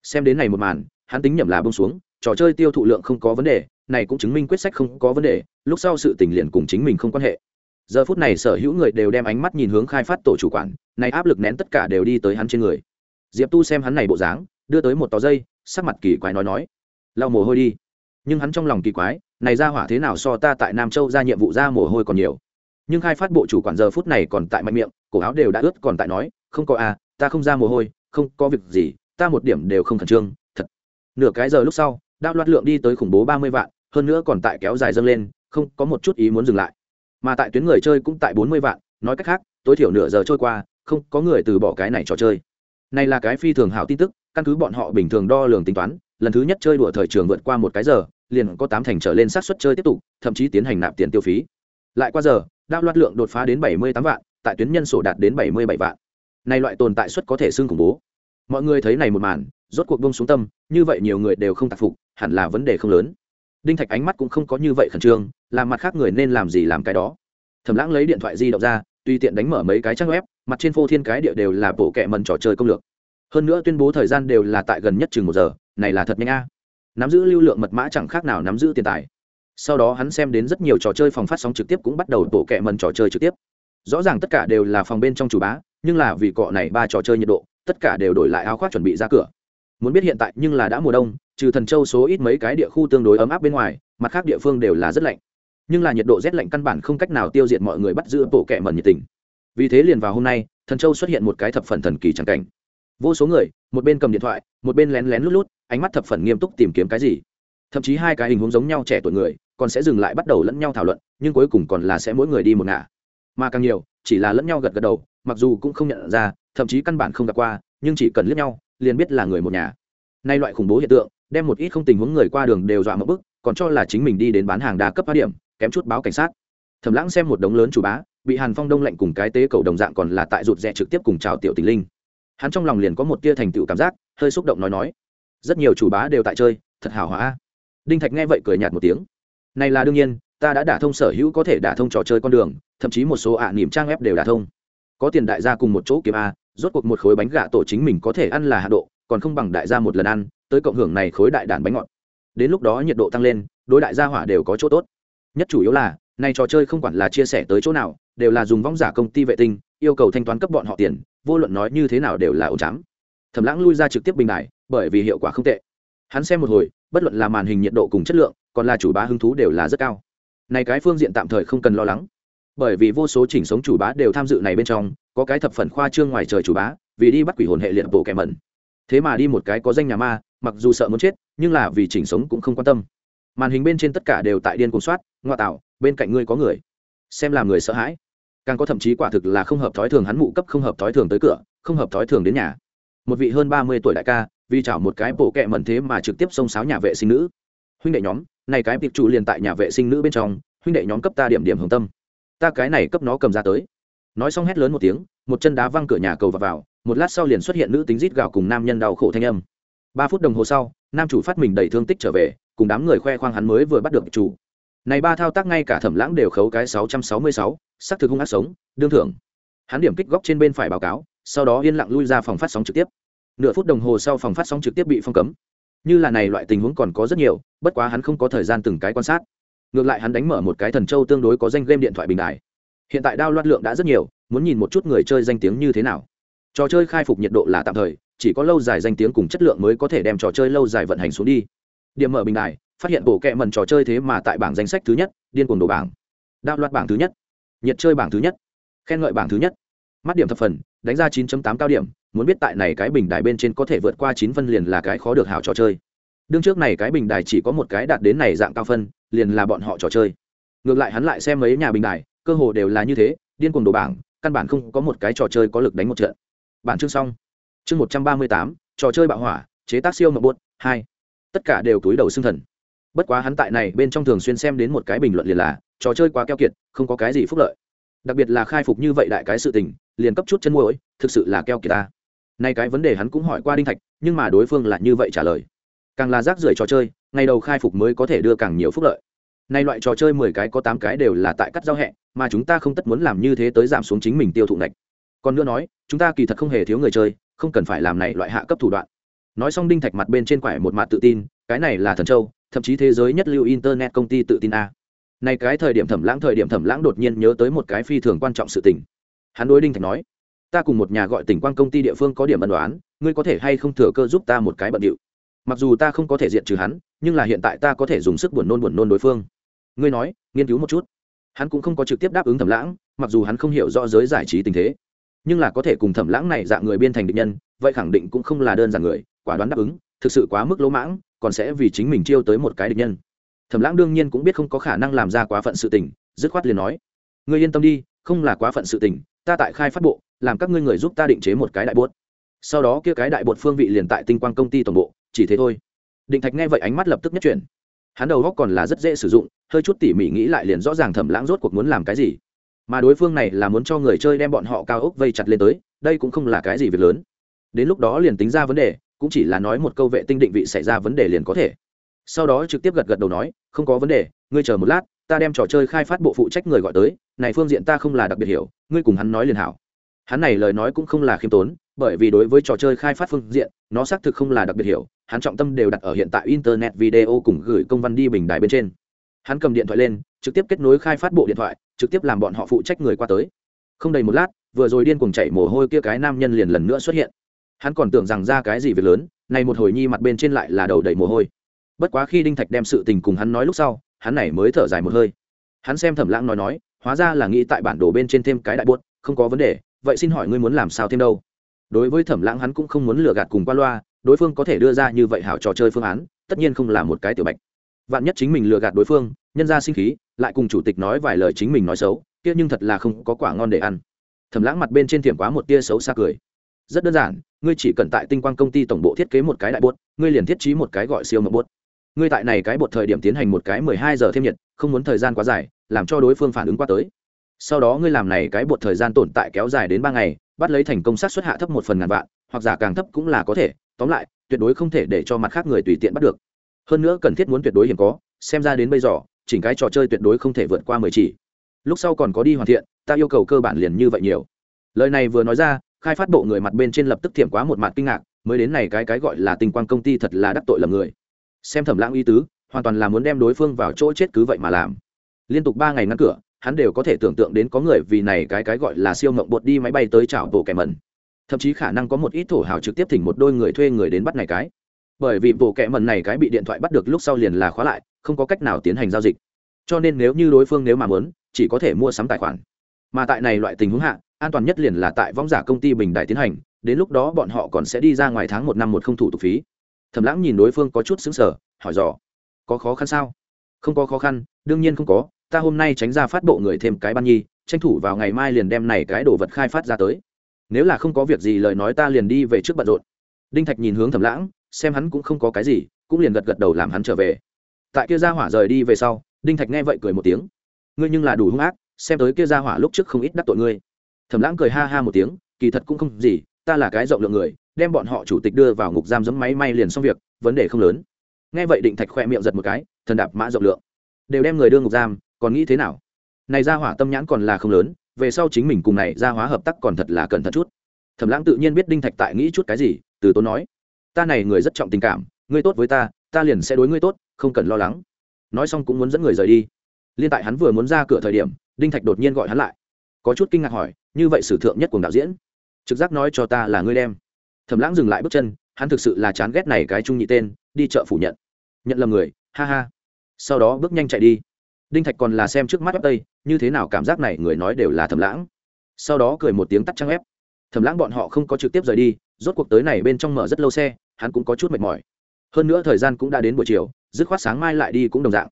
xem đến này một màn, hắn tính nhầm là bông xuống, trò chơi tiêu thụ lượng không có vấn đề, này cũng chứng minh quyết sách không có vấn đề, lúc sau sự tình liền cùng chính mình không quan hệ. Giờ phút này sở hữu người đều đem ánh mắt nhìn hướng khai phát tổ chủ quản, này áp lực nén tất cả đều đi tới hắn trên người. Diệp tu xem hắn này bộ dáng, đưa tới một tò dây sắc mặt kỳ quái nói nói, lau mồ hôi đi. Nhưng hắn trong lòng kỳ quái, này ra hỏa thế nào so ta tại nam châu ra nhiệm vụ ra mồ hôi còn nhiều. Nhưng khai phát bộ chủ quản giờ phút này còn tại mạnh miệng, cổ áo đều đã ướt còn tại nói, không có à ta không ra mồ hôi, không có việc gì ta một điểm đều không khẩn trương, thật. Nửa cái giờ lúc sau, đao loạt lượng đi tới khủng bố ba mươi vạn, hơn nữa còn tại kéo dài dâng lên, không có một chút ý muốn dừng lại. Mà tại tuyến người chơi cũng tại bốn mươi vạn, nói cách khác, tối thiểu nửa giờ trôi qua, không có người từ bỏ cái này trò chơi. Này là cái phi thường hảo tin tức, căn cứ bọn họ bình thường đo lường tính toán, lần thứ nhất chơi đùa thời trường vượt qua một cái giờ, liền có tám thành trở lên sát suất chơi tiếp tục, thậm chí tiến hành nạp tiền tiêu phí. Lại qua giờ, đao loạt lượng đột phá đến bảy mươi tám vạn, tại tuyến nhân sổ đạt đến bảy mươi bảy vạn. Này loại tồn tại suất có thể xương khủng bố mọi người thấy này một màn, rốt cuộc bông xuống tâm, như vậy nhiều người đều không tạc phục, hẳn là vấn đề không lớn. Đinh thạch ánh mắt cũng không có như vậy khẩn trương làm mặt khác người nên làm gì làm cái đó. Thẩm lãng lấy điện thoại di động ra, tùy tiện đánh mở mấy cái trang web, mặt trên phô thiên cái địa đều là bộ kệ mần trò chơi công lược. Hơn nữa tuyên bố thời gian đều là tại gần nhất chừng một giờ, này là thật nhanh a. Nắm giữ lưu lượng mật mã chẳng khác nào nắm giữ tiền tài. Sau đó hắn xem đến rất nhiều trò chơi phòng phát sóng trực tiếp cũng bắt đầu bộ kệ mần trò chơi trực tiếp. Rõ ràng tất cả đều là phòng bên trong chủ bá, nhưng là vì cọ này ba trò chơi nhiệt độ tất cả đều đổi lại áo khoác chuẩn bị ra cửa. Muốn biết hiện tại nhưng là đã mùa đông, trừ thần châu số ít mấy cái địa khu tương đối ấm áp bên ngoài, mặt khác địa phương đều là rất lạnh. Nhưng là nhiệt độ rét lạnh căn bản không cách nào tiêu diệt mọi người bắt giữ bộ kẹ mẩn nhiệt tình. Vì thế liền vào hôm nay, thần châu xuất hiện một cái thập phần thần kỳ trắng cảnh. Vô số người, một bên cầm điện thoại, một bên lén lén lút lút, ánh mắt thập phần nghiêm túc tìm kiếm cái gì. Thậm chí hai cái hình huống giống nhau trẻ tuổi người, còn sẽ dừng lại bắt đầu lẫn nhau thảo luận, nhưng cuối cùng còn là sẽ mỗi người đi một ngả. Mà càng nhiều, chỉ là lẫn nhau gật gật đầu, mặc dù cũng không nhận ra thậm chí căn bản không gặp qua, nhưng chỉ cần liếc nhau, liền biết là người một nhà. Nay loại khủng bố hiện tượng, đem một ít không tình huống người qua đường đều dọa một bức, còn cho là chính mình đi đến bán hàng đa cấp phá điểm, kém chút báo cảnh sát. Thẩm lãng xem một đống lớn chủ bá, bị hàn phong đông lạnh cùng cái tế cầu đồng dạng còn là tại rụt rè trực tiếp cùng chào tiểu tình linh. Hắn trong lòng liền có một tia thành tựu cảm giác, hơi xúc động nói nói, rất nhiều chủ bá đều tại chơi, thật hảo hóa đinh thạch nghe vậy cười nhạt một tiếng, này là đương nhiên, ta đã đả thông sở hữu có thể đả thông trò chơi con đường, thậm chí một số ạ niềm trang web đều đả thông. Có tiền đại gia cùng một chỗ kiếm a rốt cuộc một khối bánh gà tổ chính mình có thể ăn là hạ độ, còn không bằng đại gia một lần ăn, tới cộng hưởng này khối đại đàn bánh ngọt. Đến lúc đó nhiệt độ tăng lên, đối đại gia hỏa đều có chỗ tốt. Nhất chủ yếu là, này trò chơi không quản là chia sẻ tới chỗ nào, đều là dùng vong giả công ty vệ tinh, yêu cầu thanh toán cấp bọn họ tiền, vô luận nói như thế nào đều là ổn trắng. thẩm lãng lui ra trực tiếp bình đại bởi vì hiệu quả không tệ. Hắn xem một hồi, bất luận là màn hình nhiệt độ cùng chất lượng, còn là chủ bá hứng thú đều là rất cao. Này cái phương diện tạm thời không cần lo lắng. Bởi vì vô số chỉnh sống chủ bá đều tham dự này bên trong có cái thập phần khoa trương ngoài trời chủ bá, vì đi bắt quỷ hồn hệ liệt bộ kẻ mẩn. Thế mà đi một cái có danh nhà ma, mặc dù sợ muốn chết, nhưng là vì chỉnh sống cũng không quan tâm. Màn hình bên trên tất cả đều tại điên cuồng soát, ngoa tạo, bên cạnh ngươi có người. Xem làm người sợ hãi. Càng có thậm chí quả thực là không hợp thói thường hắn mụ cấp không hợp thói thường tới cửa, không hợp thói thường đến nhà. Một vị hơn ba mươi tuổi đại ca, vì chảo một cái bộ kẹ mẩn thế mà trực tiếp xông sáo nhà vệ sinh nữ. Huynh đệ nhóm, này cái tiệp chủ liền tại nhà vệ sinh nữ bên trong, huynh đệ nhóm cấp ta điểm điểm hồng tâm. Ta cái này cấp nó cầm ra tới nói xong hét lớn một tiếng một chân đá văng cửa nhà cầu vào, vào một lát sau liền xuất hiện nữ tính rít gào cùng nam nhân đau khổ thanh âm. Ba phút đồng hồ sau nam chủ phát mình đầy thương tích trở về cùng đám người khoe khoang hắn mới vừa bắt được chủ. Này ba thao tác ngay cả thẩm lãng đều khấu cái sáu trăm sáu mươi sáu sắc thực hung ác sống đương thưởng. Hắn điểm kích góc trên bên phải báo cáo sau đó yên lặng lui ra phòng phát sóng trực tiếp. Nửa phút đồng hồ sau phòng phát sóng trực tiếp bị phong cấm. Như là này loại tình huống còn có rất nhiều bất quá hắn không có thời gian từng cái quan sát. Ngược lại hắn đánh mở một cái thần châu tương đối có danh game điện thoại bình đại hiện tại đao loạt lượng đã rất nhiều, muốn nhìn một chút người chơi danh tiếng như thế nào. Trò chơi khai phục nhiệt độ là tạm thời, chỉ có lâu dài danh tiếng cùng chất lượng mới có thể đem trò chơi lâu dài vận hành xuống đi. Điểm mở bình đài, phát hiện bộ kẹ mần trò chơi thế mà tại bảng danh sách thứ nhất, điên cuồng đồ bảng. Đạo loạt bảng thứ nhất. Nhiệt chơi bảng thứ nhất. Khen ngợi bảng thứ nhất. Mắt điểm thập phần, đánh ra 9.8 cao điểm, muốn biết tại này cái bình đài bên trên có thể vượt qua 9 phân liền là cái khó được hảo trò chơi. Đương trước này cái bình đài chỉ có một cái đạt đến này dạng cao phân, liền là bọn họ trò chơi. Ngược lại hắn lại xem mấy nhà bình đài cơ hồ đều là như thế điên cuồng đồ bảng căn bản không có một cái trò chơi có lực đánh một trận. Bản chương xong. Chương 138, trò chơi bạo hỏa chế tác siêu mộng buốt hai. Tất cả đều túi đầu xương thần. Bất quá hắn tại này bên trong thường xuyên xem đến một cái bình luận liền là trò chơi quá keo kiệt không có cái gì phúc lợi. Đặc biệt là khai phục như vậy đại cái sự tình liền cấp chút chân môi thực sự là keo kiệt ta. Nay cái vấn đề hắn cũng hỏi qua đinh thạch nhưng mà đối phương lại như vậy trả lời. Càng là rác rưởi trò chơi ngày đầu khai phục mới có thể đưa càng nhiều phúc lợi nay loại trò chơi mười cái có tám cái đều là tại cắt giao hẹ, mà chúng ta không tất muốn làm như thế tới giảm xuống chính mình tiêu thụ ngạch. Còn nữa nói, chúng ta kỳ thật không hề thiếu người chơi, không cần phải làm này loại hạ cấp thủ đoạn. Nói xong đinh thạch mặt bên trên quải một mặt tự tin, cái này là thần châu, thậm chí thế giới nhất lưu internet công ty tự tin a. Này cái thời điểm thẩm lãng, thời điểm thẩm lãng đột nhiên nhớ tới một cái phi thường quan trọng sự tình. Hắn đối đinh thạch nói, ta cùng một nhà gọi tỉnh quan công ty địa phương có điểm ân đoán ngươi có thể hay không thừa cơ giúp ta một cái bận điệu? Mặc dù ta không có thể diện trừ hắn, nhưng là hiện tại ta có thể dùng sức buồn nôn buồn nôn đối phương ngươi nói, nghiên cứu một chút. Hắn cũng không có trực tiếp đáp ứng thẩm lãng, mặc dù hắn không hiểu rõ giới giải trí tình thế, nhưng là có thể cùng thẩm lãng này dạng người biên thành định nhân, vậy khẳng định cũng không là đơn giản người, quả đoán đáp ứng, thực sự quá mức lỗ mãng, còn sẽ vì chính mình chiêu tới một cái định nhân. Thẩm lãng đương nhiên cũng biết không có khả năng làm ra quá phận sự tình, dứt khoát liền nói, ngươi yên tâm đi, không là quá phận sự tình, ta tại khai phát bộ, làm các ngươi người giúp ta định chế một cái đại bột. Sau đó kia cái đại bột phương vị liền tại tinh quang công ty tổng bộ, chỉ thế thôi. Định thạch nghe vậy ánh mắt lập tức nhất chuyển hắn đầu góc còn là rất dễ sử dụng, hơi chút tỉ mỉ nghĩ lại liền rõ ràng thẩm lãng rốt cuộc muốn làm cái gì. Mà đối phương này là muốn cho người chơi đem bọn họ cao ốc vây chặt lên tới, đây cũng không là cái gì việc lớn. Đến lúc đó liền tính ra vấn đề, cũng chỉ là nói một câu vệ tinh định vị xảy ra vấn đề liền có thể. Sau đó trực tiếp gật gật đầu nói, không có vấn đề, ngươi chờ một lát, ta đem trò chơi khai phát bộ phụ trách người gọi tới, này phương diện ta không là đặc biệt hiểu, ngươi cùng hắn nói liền hảo hắn này lời nói cũng không là khiêm tốn, bởi vì đối với trò chơi khai phát phương diện, nó xác thực không là đặc biệt hiểu, hắn trọng tâm đều đặt ở hiện tại internet video cùng gửi công văn đi bình đài bên trên. Hắn cầm điện thoại lên, trực tiếp kết nối khai phát bộ điện thoại, trực tiếp làm bọn họ phụ trách người qua tới. Không đầy một lát, vừa rồi điên cuồng chạy mồ hôi kia cái nam nhân liền lần nữa xuất hiện. Hắn còn tưởng rằng ra cái gì việc lớn, này một hồi nhi mặt bên trên lại là đầu đầy mồ hôi. Bất quá khi đinh thạch đem sự tình cùng hắn nói lúc sau, hắn này mới thở dài một hơi. Hắn xem thẩm lãng nói nói, hóa ra là nghĩ tại bản đồ bên trên thêm cái đại buốt, không có vấn đề vậy xin hỏi ngươi muốn làm sao thêm đâu? Đối với thẩm lãng hắn cũng không muốn lừa gạt cùng qua loa, đối phương có thể đưa ra như vậy hảo trò chơi phương án, tất nhiên không là một cái tiểu bạch. Vạn nhất chính mình lừa gạt đối phương, nhân ra sinh khí, lại cùng chủ tịch nói vài lời chính mình nói xấu, kia nhưng thật là không có quả ngon để ăn. Thẩm lãng mặt bên trên tiệm quá một tia xấu xa cười. Rất đơn giản, ngươi chỉ cần tại tinh quang công ty tổng bộ thiết kế một cái đại bột, ngươi liền thiết trí một cái gọi siêu mập bột. Ngươi tại này cái bột thời điểm tiến hành một cái mười hai giờ thêm nhiệt, không muốn thời gian quá dài, làm cho đối phương phản ứng qua tới sau đó ngươi làm này cái bột thời gian tồn tại kéo dài đến ba ngày, bắt lấy thành công sát xuất hạ thấp một phần ngàn vạn, hoặc giả càng thấp cũng là có thể. Tóm lại, tuyệt đối không thể để cho mặt khác người tùy tiện bắt được. Hơn nữa cần thiết muốn tuyệt đối hiểm có, xem ra đến bây giờ, chỉnh cái trò chơi tuyệt đối không thể vượt qua mười chỉ. Lúc sau còn có đi hoàn thiện, ta yêu cầu cơ bản liền như vậy nhiều. Lời này vừa nói ra, khai phát bộ người mặt bên trên lập tức thiểm quá một mặt kinh ngạc, mới đến này cái cái gọi là tình quan công ty thật là đắc tội lầm người. Xem thẩm lãng ý tứ, hoàn toàn là muốn đem đối phương vào chỗ chết cứ vậy mà làm. Liên tục ba ngày ngăn cửa hắn đều có thể tưởng tượng đến có người vì này cái cái gọi là siêu mộng bột đi máy bay tới chảo bộ kẻ mẩn. Thậm chí khả năng có một ít thổ hào trực tiếp thỉnh một đôi người thuê người đến bắt này cái. Bởi vì bộ kẻ mẩn này cái bị điện thoại bắt được lúc sau liền là khóa lại, không có cách nào tiến hành giao dịch. Cho nên nếu như đối phương nếu mà muốn, chỉ có thể mua sắm tài khoản. Mà tại này loại tình huống hạ, an toàn nhất liền là tại vong giả công ty bình đại tiến hành, đến lúc đó bọn họ còn sẽ đi ra ngoài tháng một năm một không thủ tục phí. Thẩm lãng nhìn đối phương có chút xứng sở hỏi dò, có khó khăn sao? Không có khó khăn, đương nhiên không có ta hôm nay tránh ra phát bộ người thêm cái ban nhi, tranh thủ vào ngày mai liền đem này cái đồ vật khai phát ra tới. Nếu là không có việc gì lời nói ta liền đi về trước bận rộn. Đinh thạch nhìn hướng thẩm lãng, xem hắn cũng không có cái gì, cũng liền gật gật đầu làm hắn trở về. Tại kia ra hỏa rời đi về sau, đinh thạch nghe vậy cười một tiếng. Ngươi nhưng là đủ hung ác, xem tới kia ra hỏa lúc trước không ít đắc tội ngươi. Thẩm lãng cười ha ha một tiếng, kỳ thật cũng không gì, ta là cái rộng lượng người, đem bọn họ chủ tịch đưa vào ngục giam giấm máy may liền xong việc, vấn đề không lớn. Nghe vậy định thạch khoe miệng giật một cái, thần đạp mã rộng lượng. Đều đem người đưa ngục giam còn nghĩ thế nào? Này ra hỏa tâm nhãn còn là không lớn, về sau chính mình cùng này ra hóa hợp tác còn thật là cẩn thận chút. Thẩm lãng tự nhiên biết đinh thạch tại nghĩ chút cái gì, từ tốn nói, ta này người rất trọng tình cảm, ngươi tốt với ta ta liền sẽ đối ngươi tốt, không cần lo lắng. Nói xong cũng muốn dẫn người rời đi. Liên tại hắn vừa muốn ra cửa thời điểm, đinh thạch đột nhiên gọi hắn lại. Có chút kinh ngạc hỏi, như vậy sử thượng nhất cùng đạo diễn, trực giác nói cho ta là ngươi đem. Thẩm lãng dừng lại bước chân, hắn thực sự là chán ghét này cái trung nhị tên, đi chợ phủ nhận. Nhận lầm người, ha ha. Sau đó bước nhanh chạy đi đinh thạch còn là xem trước mắt web tây, như thế nào cảm giác này, người nói đều là thầm lãng. Sau đó cười một tiếng tắt trang web. Thầm lãng bọn họ không có trực tiếp rời đi, rốt cuộc tới này bên trong mở rất lâu xe, hắn cũng có chút mệt mỏi. Hơn nữa thời gian cũng đã đến buổi chiều, dứt khoát sáng mai lại đi cũng đồng dạng.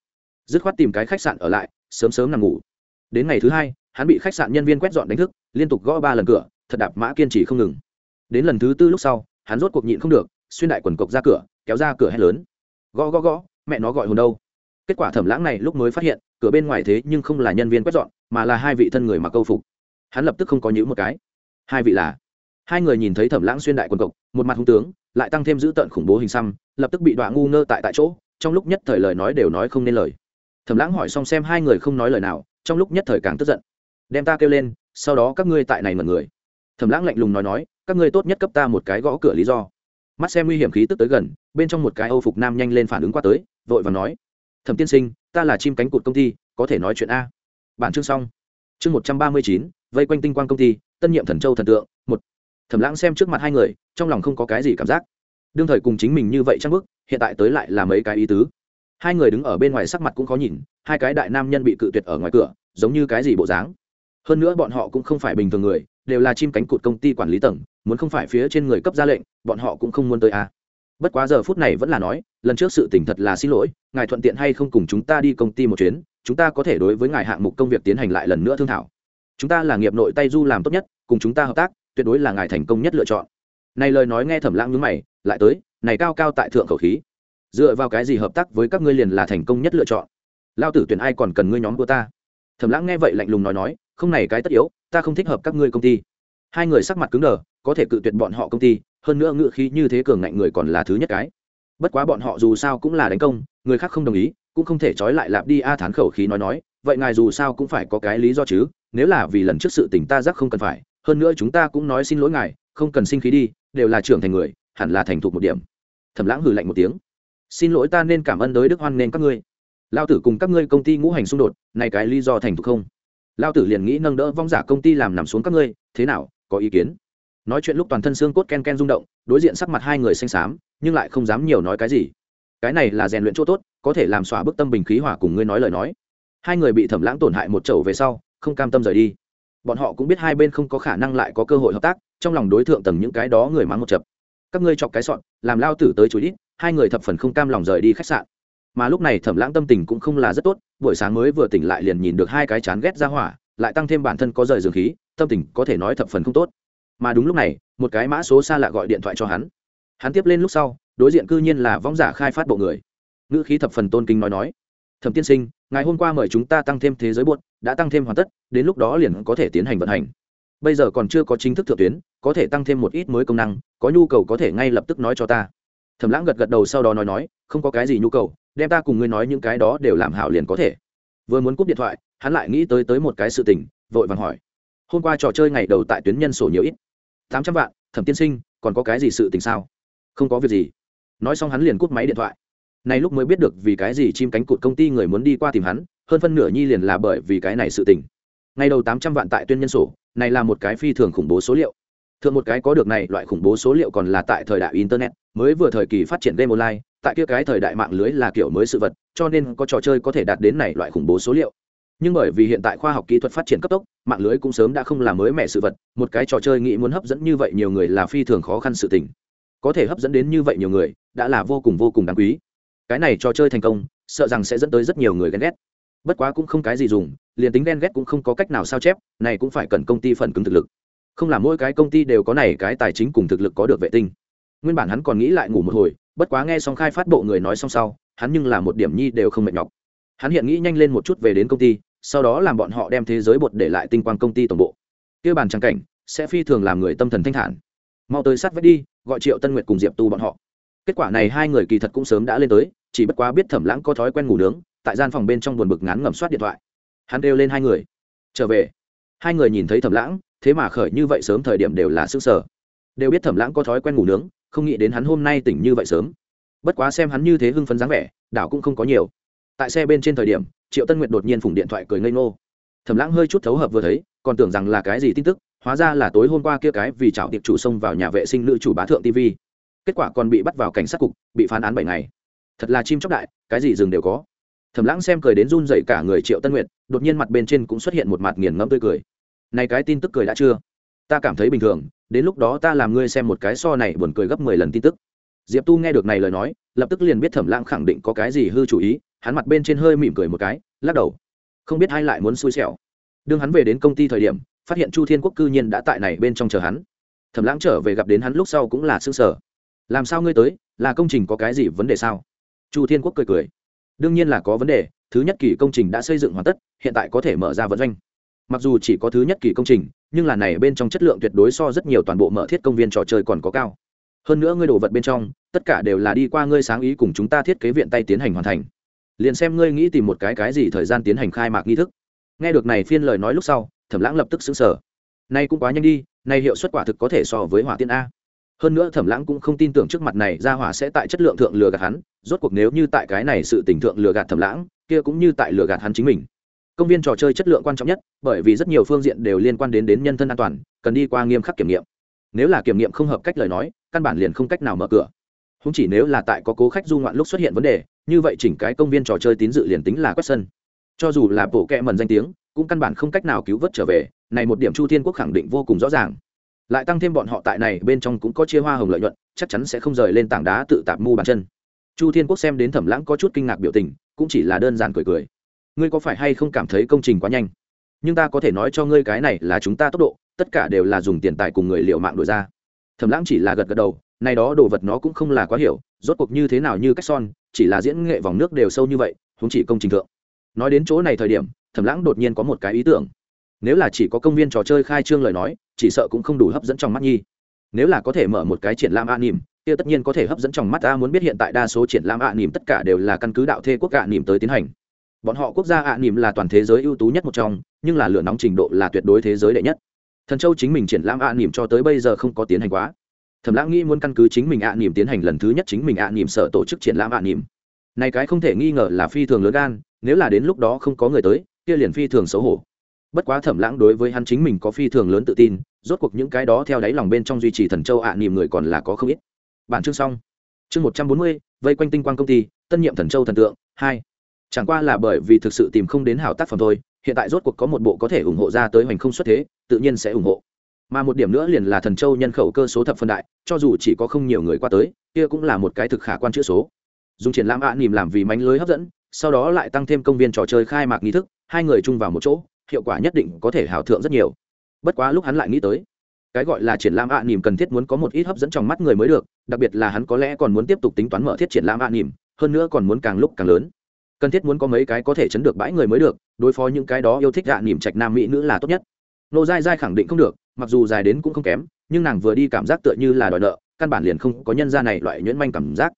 Dứt khoát tìm cái khách sạn ở lại, sớm sớm nằm ngủ. Đến ngày thứ hai, hắn bị khách sạn nhân viên quét dọn đánh thức, liên tục gõ ba lần cửa, thật đạp mã kiên trì không ngừng. Đến lần thứ tư lúc sau, hắn rốt cuộc nhịn không được, xuyên đại quần cộc ra cửa, kéo ra cửa hét lớn. Gõ gõ gõ, mẹ nó gọi hồn đâu. Kết quả thẩm lãng này lúc mới phát hiện cửa bên ngoài thế nhưng không là nhân viên quét dọn, mà là hai vị thân người mặc câu phục. Hắn lập tức không có nhữ một cái. Hai vị là? Hai người nhìn thấy thẩm lãng xuyên đại quần cộc, một mặt hung tướng, lại tăng thêm dữ tợn khủng bố hình xăm, lập tức bị đọa ngu ngơ tại tại chỗ, trong lúc nhất thời lời nói đều nói không nên lời. Thẩm lãng hỏi xong xem hai người không nói lời nào, trong lúc nhất thời càng tức giận. Đem ta kêu lên, sau đó các ngươi tại này mật người. Thẩm lãng lạnh lùng nói nói, các ngươi tốt nhất cấp ta một cái gõ cửa lý do. Mắt xem nguy hiểm khí tức tới gần, bên trong một cái âu phục nam nhanh lên phản ứng qua tới, vội và nói. Thẩm tiên sinh ta là chim cánh cụt công ty, có thể nói chuyện a. Bản chương xong. Chương một trăm ba mươi chín, vây quanh tinh quang công ty, tân nhiệm thần châu thần tượng, một. Thẩm lãng xem trước mặt hai người, trong lòng không có cái gì cảm giác. Đương thời cùng chính mình như vậy trang bức hiện tại tới lại là mấy cái ý tứ. Hai người đứng ở bên ngoài sắc mặt cũng khó nhìn, hai cái đại nam nhân bị cự tuyệt ở ngoài cửa, giống như cái gì bộ dáng. Hơn nữa bọn họ cũng không phải bình thường người, đều là chim cánh cụt công ty quản lý tầng, muốn không phải phía trên người cấp ra lệnh, bọn họ cũng không muốn tới a bất quá giờ phút này vẫn là nói, lần trước sự tỉnh thật là xin lỗi, ngài thuận tiện hay không cùng chúng ta đi công ty một chuyến, chúng ta có thể đối với ngài hạng mục công việc tiến hành lại lần nữa thương thảo. Chúng ta là nghiệp nội tay du làm tốt nhất, cùng chúng ta hợp tác, tuyệt đối là ngài thành công nhất lựa chọn. Này lời nói nghe thẩm lãng nhướng mày, lại tới, này cao cao tại thượng khẩu khí. Dựa vào cái gì hợp tác với các ngươi liền là thành công nhất lựa chọn? Lao tử tuyển ai còn cần ngươi nhóm của ta? Thẩm lãng nghe vậy lạnh lùng nói nói, không này cái tất yếu, ta không thích hợp các ngươi công ty. Hai người sắc mặt cứng đờ, có thể cự tuyệt bọn họ công ty hơn nữa ngựa khí như thế cường ngạnh người còn là thứ nhất cái. Bất quá bọn họ dù sao cũng là đánh công, người khác không đồng ý, cũng không thể trói lại lạp đi a thán khẩu khí nói nói, vậy ngài dù sao cũng phải có cái lý do chứ, nếu là vì lần trước sự tình ta giác không cần phải, hơn nữa chúng ta cũng nói xin lỗi ngài, không cần sinh khí đi, đều là trưởng thành người, hẳn là thành thục một điểm. Thẩm lãng hừ lạnh một tiếng. Xin lỗi ta nên cảm ơn đới đức hoan nên các ngươi. Lao tử cùng các ngươi công ty ngũ hành xung đột, này cái lý do thành thục không? Lao tử liền nghĩ nâng đỡ vong giả công ty làm nằm xuống các ngươi, thế nào, có ý kiến? Nói chuyện lúc toàn thân xương cốt ken ken rung động, đối diện sắc mặt hai người xanh xám, nhưng lại không dám nhiều nói cái gì. Cái này là rèn luyện chỗ tốt, có thể làm xóa bức tâm bình khí hỏa cùng ngươi nói lời nói. Hai người bị thẩm lãng tổn hại một chậu về sau, không cam tâm rời đi. Bọn họ cũng biết hai bên không có khả năng lại có cơ hội hợp tác, trong lòng đối tượng tầng những cái đó người mắng một chập. Các ngươi chọc cái sọn, làm lao tử tới chú ít hai người thập phần không cam lòng rời đi khách sạn. Mà lúc này thẩm lãng tâm tình cũng không là rất tốt, buổi sáng mới vừa tỉnh lại liền nhìn được hai cái chán ghét ra hỏa, lại tăng thêm bản thân có rời dường khí, tâm tình có thể nói thập phần không tốt mà đúng lúc này, một cái mã số xa lạ gọi điện thoại cho hắn. Hắn tiếp lên lúc sau, đối diện cư nhiên là vong giả khai phát bộ người. Ngữ khí thập phần tôn kính nói nói, thẩm tiên sinh, ngày hôm qua mời chúng ta tăng thêm thế giới buốt, đã tăng thêm hoàn tất, đến lúc đó liền có thể tiến hành vận hành. Bây giờ còn chưa có chính thức thượng tuyến, có thể tăng thêm một ít mới công năng, có nhu cầu có thể ngay lập tức nói cho ta. Thẩm lãng gật gật đầu sau đó nói nói, không có cái gì nhu cầu, đem ta cùng ngươi nói những cái đó đều làm hảo liền có thể. Vừa muốn cúp điện thoại, hắn lại nghĩ tới tới một cái sự tình, vội vàng hỏi hôm qua trò chơi ngày đầu tại tuyến nhân sổ nhiều ít. Tám trăm vạn, thẩm tiên sinh, còn có cái gì sự tình sao? Không có việc gì. Nói xong hắn liền cúp máy điện thoại. Này lúc mới biết được vì cái gì chim cánh cụt công ty người muốn đi qua tìm hắn, hơn phân nửa nhi liền là bởi vì cái này sự tình. Ngày đầu tám trăm vạn tại tuyên nhân sổ, này là một cái phi thường khủng bố số liệu. Thường một cái có được này loại khủng bố số liệu còn là tại thời đại internet, mới vừa thời kỳ phát triển game online, tại kia cái thời đại mạng lưới là kiểu mới sự vật, cho nên có trò chơi có thể đạt đến này loại khủng bố số liệu nhưng bởi vì hiện tại khoa học kỹ thuật phát triển cấp tốc, mạng lưới cũng sớm đã không là mới mẻ sự vật, một cái trò chơi nghĩ muốn hấp dẫn như vậy nhiều người là phi thường khó khăn sự tình. Có thể hấp dẫn đến như vậy nhiều người, đã là vô cùng vô cùng đáng quý. Cái này trò chơi thành công, sợ rằng sẽ dẫn tới rất nhiều người ghen ghét. Bất quá cũng không cái gì dùng, liền tính ghen ghét cũng không có cách nào sao chép, này cũng phải cần công ty phần cứng thực lực. Không là mỗi cái công ty đều có này cái tài chính cùng thực lực có được vệ tinh. Nguyên bản hắn còn nghĩ lại ngủ một hồi, bất quá nghe xong khai phát bộ người nói xong sau, hắn nhưng là một điểm nhi đều không mệt nhọc. Hắn hiện nghĩ nhanh lên một chút về đến công ty sau đó làm bọn họ đem thế giới bột để lại tinh quang công ty tổng bộ. Kia bàn trang cảnh sẽ phi thường làm người tâm thần thanh thản. Mau tới sát vách đi, gọi triệu tân nguyệt cùng diệp tu bọn họ. Kết quả này hai người kỳ thật cũng sớm đã lên tới, chỉ bất quá biết thẩm lãng có thói quen ngủ nướng, tại gian phòng bên trong buồn bực ngắn ngẩm soát điện thoại. Hắn kêu lên hai người. Trở về. Hai người nhìn thấy thẩm lãng, thế mà khởi như vậy sớm thời điểm đều là s sở. Đều biết thẩm lãng có thói quen ngủ nướng, không nghĩ đến hắn hôm nay tỉnh như vậy sớm. Bất quá xem hắn như thế hưng phấn dáng vẻ, đảo cũng không có nhiều. Tại xe bên trên thời điểm triệu tân nguyệt đột nhiên phủng điện thoại cười ngây ngô. Thẩm lãng hơi chút thấu hợp vừa thấy, còn tưởng rằng là cái gì tin tức, hóa ra là tối hôm qua kia cái vì chảo tiệp chủ xông vào nhà vệ sinh nữ chủ bá thượng tv kết quả còn bị bắt vào cảnh sát cục, bị phán án bảy ngày. Thật là chim chóc đại, cái gì rừng đều có. Thẩm lãng xem cười đến run dậy cả người triệu tân nguyệt, đột nhiên mặt bên trên cũng xuất hiện một mặt nghiền ngẫm tươi cười. Này cái tin tức cười đã chưa? Ta cảm thấy bình thường, đến lúc đó ta làm ngươi xem một cái so này buồn cười gấp mười lần tin tức. Diệp tu nghe được này lời nói, lập tức liền biết thẩm lãng khẳng định có cái gì hư chủ ý hắn mặt bên trên hơi mỉm cười một cái, lắc đầu. Không biết ai lại muốn xui xẻo. Đương hắn về đến công ty thời điểm, phát hiện chu thiên quốc cư nhiên đã tại này bên trong chờ hắn. Thẩm lãng trở về gặp đến hắn lúc sau cũng là xương sở làm sao ngươi tới, là công trình có cái gì vấn đề sao? Chu thiên quốc cười cười. Đương nhiên là có vấn đề, thứ nhất kỳ công trình đã xây dựng hoàn tất, hiện tại có thể mở ra vận doanh. Mặc dù chỉ có thứ nhất kỳ công trình, nhưng là này bên trong chất lượng tuyệt đối so rất nhiều toàn bộ mở thiết công viên trò chơi còn có cao. Hơn nữa ngươi đồ vật bên trong, tất cả đều là đi qua ngươi sáng ý cùng chúng ta thiết kế viện tay tiến hành hoàn thành liền xem ngươi nghĩ tìm một cái cái gì thời gian tiến hành khai mạc nghi thức. Nghe được này phiên lời nói lúc sau, thẩm lãng lập tức xứng sở nay cũng quá nhanh đi, nay hiệu suất quả thực có thể so với hỏa tiên a. Hơn nữa thẩm lãng cũng không tin tưởng trước mặt này ra hỏa sẽ tại chất lượng thượng lừa gạt hắn, rốt cuộc nếu như tại cái này sự tình thượng lừa gạt thẩm lãng, kia cũng như tại lừa gạt hắn chính mình. Công viên trò chơi chất lượng quan trọng nhất, bởi vì rất nhiều phương diện đều liên quan đến đến nhân thân an toàn, cần đi qua nghiêm khắc kiểm nghiệm. Nếu là kiểm nghiệm không hợp cách lời nói, căn bản liền không cách nào mở cửa không chỉ nếu là tại có cố khách du ngoạn lúc xuất hiện vấn đề, như vậy chỉnh cái công viên trò chơi tín dự liền tính là quét sân. Cho dù là bộ kẹ mần danh tiếng, cũng căn bản không cách nào cứu vớt trở về, này một điểm chu thiên quốc khẳng định vô cùng rõ ràng. Lại tăng thêm bọn họ tại này, bên trong cũng có chia hoa hồng lợi nhuận, chắc chắn sẽ không rời lên tảng đá tự tạp mu bàn chân. Chu thiên quốc xem đến thẩm lãng có chút kinh ngạc biểu tình, cũng chỉ là đơn giản cười cười. Ngươi có phải hay không cảm thấy công trình quá nhanh? Nhưng ta có thể nói cho ngươi cái này là chúng ta tốc độ, tất cả đều là dùng tiền tài cùng người liệu mạng đổi ra. Thẩm lãng chỉ là gật gật đầu nay đó đồ vật nó cũng không là quá hiểu, rốt cuộc như thế nào như cách son, chỉ là diễn nghệ vòng nước đều sâu như vậy không chỉ công trình thượng. Nói đến chỗ này thời điểm, thẩm lãng đột nhiên có một cái ý tưởng. Nếu là chỉ có công viên trò chơi khai trương lời nói, chỉ sợ cũng không đủ hấp dẫn trong mắt nhi. Nếu là có thể mở một cái triển lãm a nỉm kia tất nhiên có thể hấp dẫn trong mắt ta muốn biết hiện tại đa số triển lãm a nỉm tất cả đều là căn cứ đạo thê quốc a nỉm tới tiến hành. Bọn họ quốc gia a nỉm là toàn thế giới ưu tú nhất một trong, nhưng là lửa nóng trình độ là tuyệt đối thế giới đệ nhất. Thần châu chính mình triển lãm a nỉm cho tới bây giờ không có tiến hành quá thẩm lãng nghĩ muốn căn cứ chính mình ạ nỉm tiến hành lần thứ nhất chính mình ạ nỉm sở tổ chức triển lãm ạ nỉm này cái không thể nghi ngờ là phi thường lớn gan nếu là đến lúc đó không có người tới kia liền phi thường xấu hổ. Bất quá thẩm lãng đối với hắn chính mình có phi thường lớn tự tin rốt cuộc những cái đó theo đáy lòng bên trong duy trì thần châu ạ à, niềm người còn là có không ít. Bản chương xong. Chương một trăm bốn mươi vây quanh tinh quang công ty tân nhiệm thần châu thần tượng hai. Chẳng qua là bởi vì thực sự tìm không đến hảo tác phẩm thôi hiện tại rốt cuộc có một bộ có thể ủng hộ ra tới hoành không xuất thế tự nhiên sẽ ủng hộ mà một điểm nữa liền là thần châu nhân khẩu cơ số thập phân đại cho dù chỉ có không nhiều người qua tới kia cũng là một cái thực khả quan chữ số. Dùng triển lãm ạ à, nỉm làm vì mánh lưới hấp dẫn sau đó lại tăng thêm công viên trò chơi khai mạc nghi thức hai người chung vào một chỗ hiệu quả nhất định có thể hào thượng rất nhiều. Bất quá lúc hắn lại nghĩ tới cái gọi là triển lãm ạ à nỉm cần thiết muốn có một ít hấp dẫn trong mắt người mới được đặc biệt là hắn có lẽ còn muốn tiếp tục tính toán mở thiết triển lãm ạ à nỉm hơn nữa còn muốn càng lúc càng lớn. Cần thiết muốn có mấy cái có thể chấn được bãi người mới được đối phó những cái đó yêu thích ạ nỉm trạch nam mỹ nữ là tốt nhất. Nô dai dai khẳng định không được mặc dù dài đến cũng không kém, nhưng nàng vừa đi cảm giác tựa như là đòi nợ, căn bản liền không có nhân ra này loại nhuyễn manh cảm giác.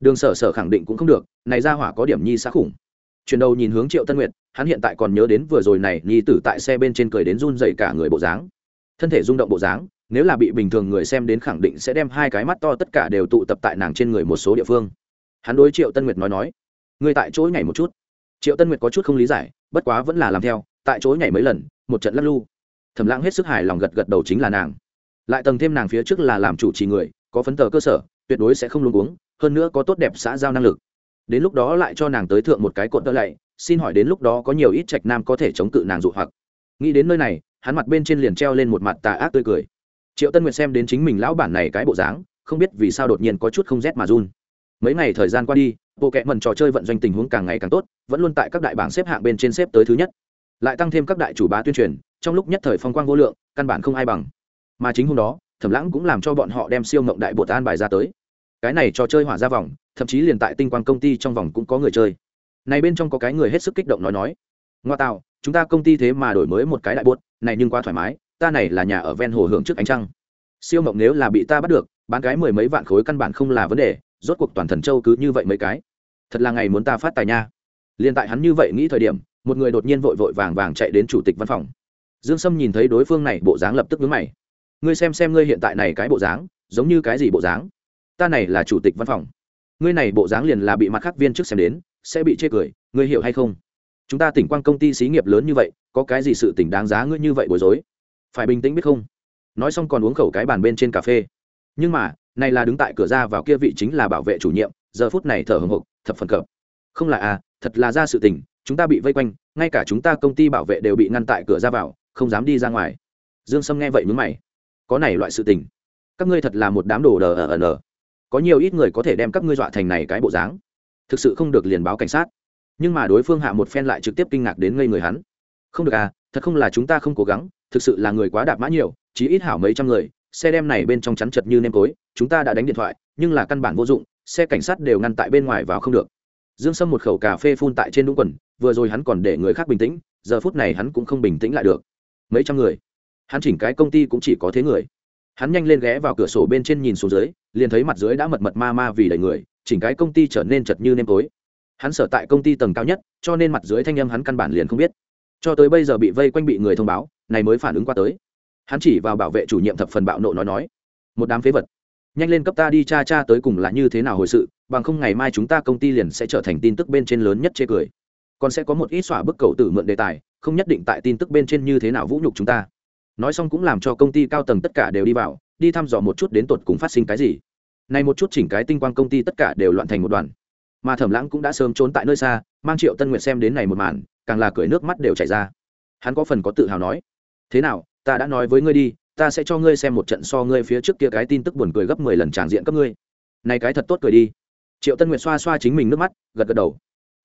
Đường sở sở khẳng định cũng không được, này ra hỏa có điểm nhi xã khủng. Chuyển đầu nhìn hướng triệu tân nguyệt, hắn hiện tại còn nhớ đến vừa rồi này, nhi tử tại xe bên trên cười đến run dậy cả người bộ dáng. Thân thể rung động bộ dáng, nếu là bị bình thường người xem đến khẳng định sẽ đem hai cái mắt to tất cả đều tụ tập tại nàng trên người một số địa phương. Hắn đối triệu tân nguyệt nói nói người tại chỗ nhảy một chút. Triệu tân nguyệt có chút không lý giải, bất quá vẫn là làm theo, tại chỗ nhảy mấy lần, một trận lắc lu thẩm lãng hết sức hài lòng gật gật đầu chính là nàng. Lại tầng thêm nàng phía trước là làm chủ trì người, có phấn tờ cơ sở, tuyệt đối sẽ không luôn uống hơn nữa có tốt đẹp xã giao năng lực. Đến lúc đó lại cho nàng tới thượng một cái cột tơ lạy, xin hỏi đến lúc đó có nhiều ít trạch nam có thể chống cự nàng dụ hoặc. Nghĩ đến nơi này, hắn mặt bên trên liền treo lên một mặt tà ác tươi cười. Triệu tân nguyệt xem đến chính mình lão bản này cái bộ dáng, không biết vì sao đột nhiên có chút không rét mà run. Mấy ngày thời gian qua đi, bộ kệ mần trò chơi vận doanh tình huống càng ngày càng tốt, vẫn luôn tại các đại bảng xếp hạng bên trên xếp tới thứ nhất. Lại tăng thêm các đại chủ bá tuyên truyền trong lúc nhất thời phong quang vô lượng, căn bản không ai bằng. Mà chính hôm đó, thẩm lãng cũng làm cho bọn họ đem siêu mộng đại bột an bài ra tới. Cái này trò chơi hỏa ra vòng, thậm chí liền tại tinh quang công ty trong vòng cũng có người chơi. Này bên trong có cái người hết sức kích động nói nói, ngoa tạo, chúng ta công ty thế mà đổi mới một cái đại bột, này nhưng quá thoải mái, ta này là nhà ở ven hồ hưởng trước ánh trăng. Siêu mộng nếu là bị ta bắt được, bán cái mười mấy vạn khối căn bản không là vấn đề, rốt cuộc toàn thần châu cứ như vậy mấy cái. Thật là ngày muốn ta phát tài nha. Liền tại hắn như vậy nghĩ thời điểm, một người đột nhiên vội vội vàng vàng chạy đến chủ tịch văn phòng dương sâm nhìn thấy đối phương này, bộ dáng lập tức vướng mày. Ngươi xem xem ngươi hiện tại này cái bộ dáng, giống như cái gì bộ dáng? Ta này là chủ tịch văn phòng. Ngươi này bộ dáng liền là bị mặt khác viên trước xem đến, sẽ bị chê cười, ngươi hiểu hay không? Chúng ta tỉnh quan công ty xí nghiệp lớn như vậy, có cái gì sự tỉnh đáng giá ngươi như vậy bối rối? Phải bình tĩnh biết không? Nói xong còn uống khẩu cái bàn bên trên cà phê. Nhưng mà, này là đứng tại cửa ra vào kia vị chính là bảo vệ chủ nhiệm, giờ phút này thở hồng hộc, thập phần cập không là à thật là ra sự tình, chúng ta bị vây quanh, ngay cả chúng ta công ty bảo vệ đều bị ngăn tại cửa ra vào không dám đi ra ngoài. Dương sâm nghe vậy mướn mày. Có này loại sự tình. Các ngươi thật là một đám đồ đờ ờ ờ ở ở có nhiều ít người có thể đem các ngươi dọa thành này cái bộ dáng. Thực sự không được liền báo cảnh sát. Nhưng mà đối phương hạ một phen lại trực tiếp kinh ngạc đến ngây người hắn. Không được à thật không là chúng ta không cố gắng, thực sự là người quá đạp mã nhiều chỉ ít hảo mấy trăm người, xe đem này bên trong chắn chật như nêm tối chúng ta đã đánh điện thoại, nhưng là căn bản vô dụng, xe cảnh sát đều ngăn tại bên ngoài vào không được. Dương sâm một khẩu cà phê phun tại trên đúng quần, vừa rồi hắn còn để người khác bình tĩnh, giờ phút này hắn cũng không bình tĩnh lại được mấy trăm người. Hắn chỉnh cái công ty cũng chỉ có thế người. Hắn nhanh lên ghé vào cửa sổ bên trên nhìn xuống dưới, liền thấy mặt dưới đã mật mật ma ma vì đầy người, chỉnh cái công ty trở nên chật như nêm tối. Hắn sở tại công ty tầng cao nhất, cho nên mặt dưới thanh âm hắn căn bản liền không biết. Cho tới bây giờ bị vây quanh bị người thông báo, này mới phản ứng qua tới. Hắn chỉ vào bảo vệ chủ nhiệm thập phần bạo nộ nói nói, một đám phế vật, nhanh lên cấp ta đi cha cha tới cùng là như thế nào hồi sự, bằng không ngày mai chúng ta công ty liền sẽ trở thành tin tức bên trên lớn nhất chê cười. Còn sẽ có một ít xỏa bức cầu tử mượn đề tài không nhất định tại tin tức bên trên như thế nào vũ nhục chúng ta. Nói xong cũng làm cho công ty cao tầng tất cả đều đi vào, đi thăm dò một chút đến tột cùng phát sinh cái gì. Này một chút chỉnh cái tinh quang công ty tất cả đều loạn thành một đoàn. Mà thẩm lãng cũng đã sớm trốn tại nơi xa, mang triệu tân nguyệt xem đến này một màn, càng là cười nước mắt đều chảy ra. Hắn có phần có tự hào nói, thế nào, ta đã nói với ngươi đi, ta sẽ cho ngươi xem một trận so ngươi phía trước kia cái tin tức buồn cười gấp mười lần tràng diện cấp ngươi. Này cái thật tốt cười đi. Triệu tân nguyệt xoa xoa chính mình nước mắt, gật gật đầu.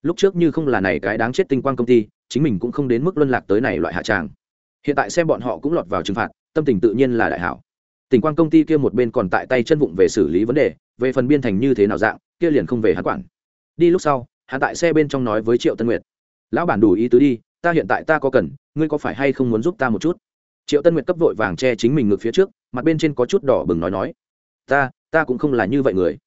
Lúc trước như không là này cái đáng chết tinh quang công ty chính mình cũng không đến mức luân lạc tới này loại hạ tràng. Hiện tại xem bọn họ cũng lọt vào trừng phạt, tâm tình tự nhiên là đại hảo. Tỉnh quang công ty kia một bên còn tại tay chân vụng về xử lý vấn đề, về phần biên thành như thế nào dạng, kia liền không về hắn quản. Đi lúc sau, hắn tại xe bên trong nói với triệu tân nguyệt. Lão bản đủ ý tứ đi, ta hiện tại ta có cần, ngươi có phải hay không muốn giúp ta một chút? Triệu tân nguyệt cấp vội vàng che chính mình ngược phía trước, mặt bên trên có chút đỏ bừng nói nói. Ta ta cũng không là như vậy người.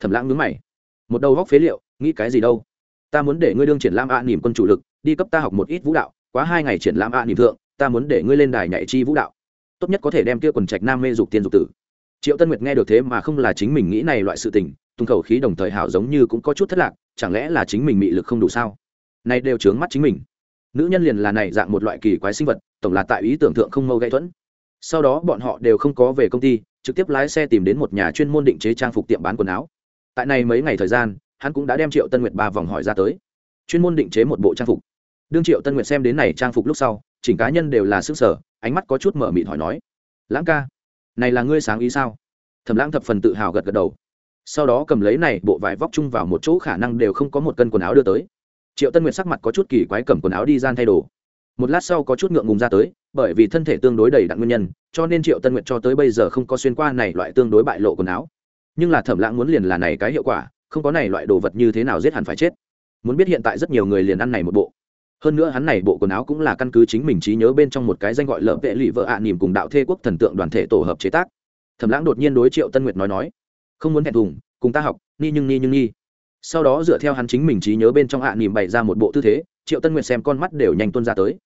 Thẩm lãng ngứng mày. Một đầu góc phế liệu, nghĩ cái gì đâu? Ta muốn để ngươi đương triển lãm ạ à nỉm quân chủ lực đi cấp ta học một ít vũ đạo, quá hai ngày triển lãm ạ à thượng, ta muốn để ngươi lên đài nhảy chi vũ đạo. Tốt nhất có thể đem kia quần trạch nam mê dục tiên dục tử. Triệu tân nguyệt nghe được thế mà không là chính mình nghĩ này loại sự tình, tung khẩu khí đồng thời hảo giống như cũng có chút thất lạc, chẳng lẽ là chính mình mị lực không đủ sao? Nay đều trướng mắt chính mình. Nữ nhân liền là này dạng một loại kỳ quái sinh vật, tổng là tại ý tưởng thượng không mâu gây thuẫn. Sau đó bọn họ đều không có về công ty, trực tiếp lái xe tìm đến một nhà chuyên môn định chế trang phục tiệm bán quần áo. Tại này mấy ngày thời gian, hắn cũng đã đem triệu tân nguyệt ba vòng hỏi ra tới chuyên môn định chế một bộ trang phục. Đương triệu tân nguyệt xem đến này trang phục lúc sau, chỉnh cá nhân đều là sức sở ánh mắt có chút mở mịt hỏi nói, lãng ca, này là ngươi sáng ý sao? Thẩm lãng thập phần tự hào gật gật đầu. Sau đó cầm lấy này bộ vải vóc chung vào một chỗ khả năng đều không có một cân quần áo đưa tới. Triệu tân nguyệt sắc mặt có chút kỳ quái cầm quần áo đi gian thay đồ. Một lát sau có chút ngượng ngùng ra tới, bởi vì thân thể tương đối đầy đặn nguyên nhân, cho nên triệu tân nguyệt cho tới bây giờ không có xuyên qua này loại tương đối bại lộ quần áo. Nhưng là thẩm lãng muốn liền là này cái hiệu quả, không có này loại đồ vật như thế nào giết hẳn phải chết muốn biết hiện tại rất nhiều người liền ăn này một bộ. Hơn nữa hắn này bộ quần áo cũng là căn cứ chính mình trí nhớ bên trong một cái danh gọi lợ vệ lụy vợ ạ à nỉm cùng đạo thê quốc thần tượng đoàn thể tổ hợp chế tác. Thẩm lãng đột nhiên đối triệu tân nguyệt nói nói, không muốn hẹn thùng, cùng ta học, ni nhưng ni nhưng ni. Sau đó dựa theo hắn chính mình trí nhớ bên trong ạ à nỉm bày ra một bộ tư thế, triệu tân nguyệt xem con mắt đều nhanh tuân ra tới.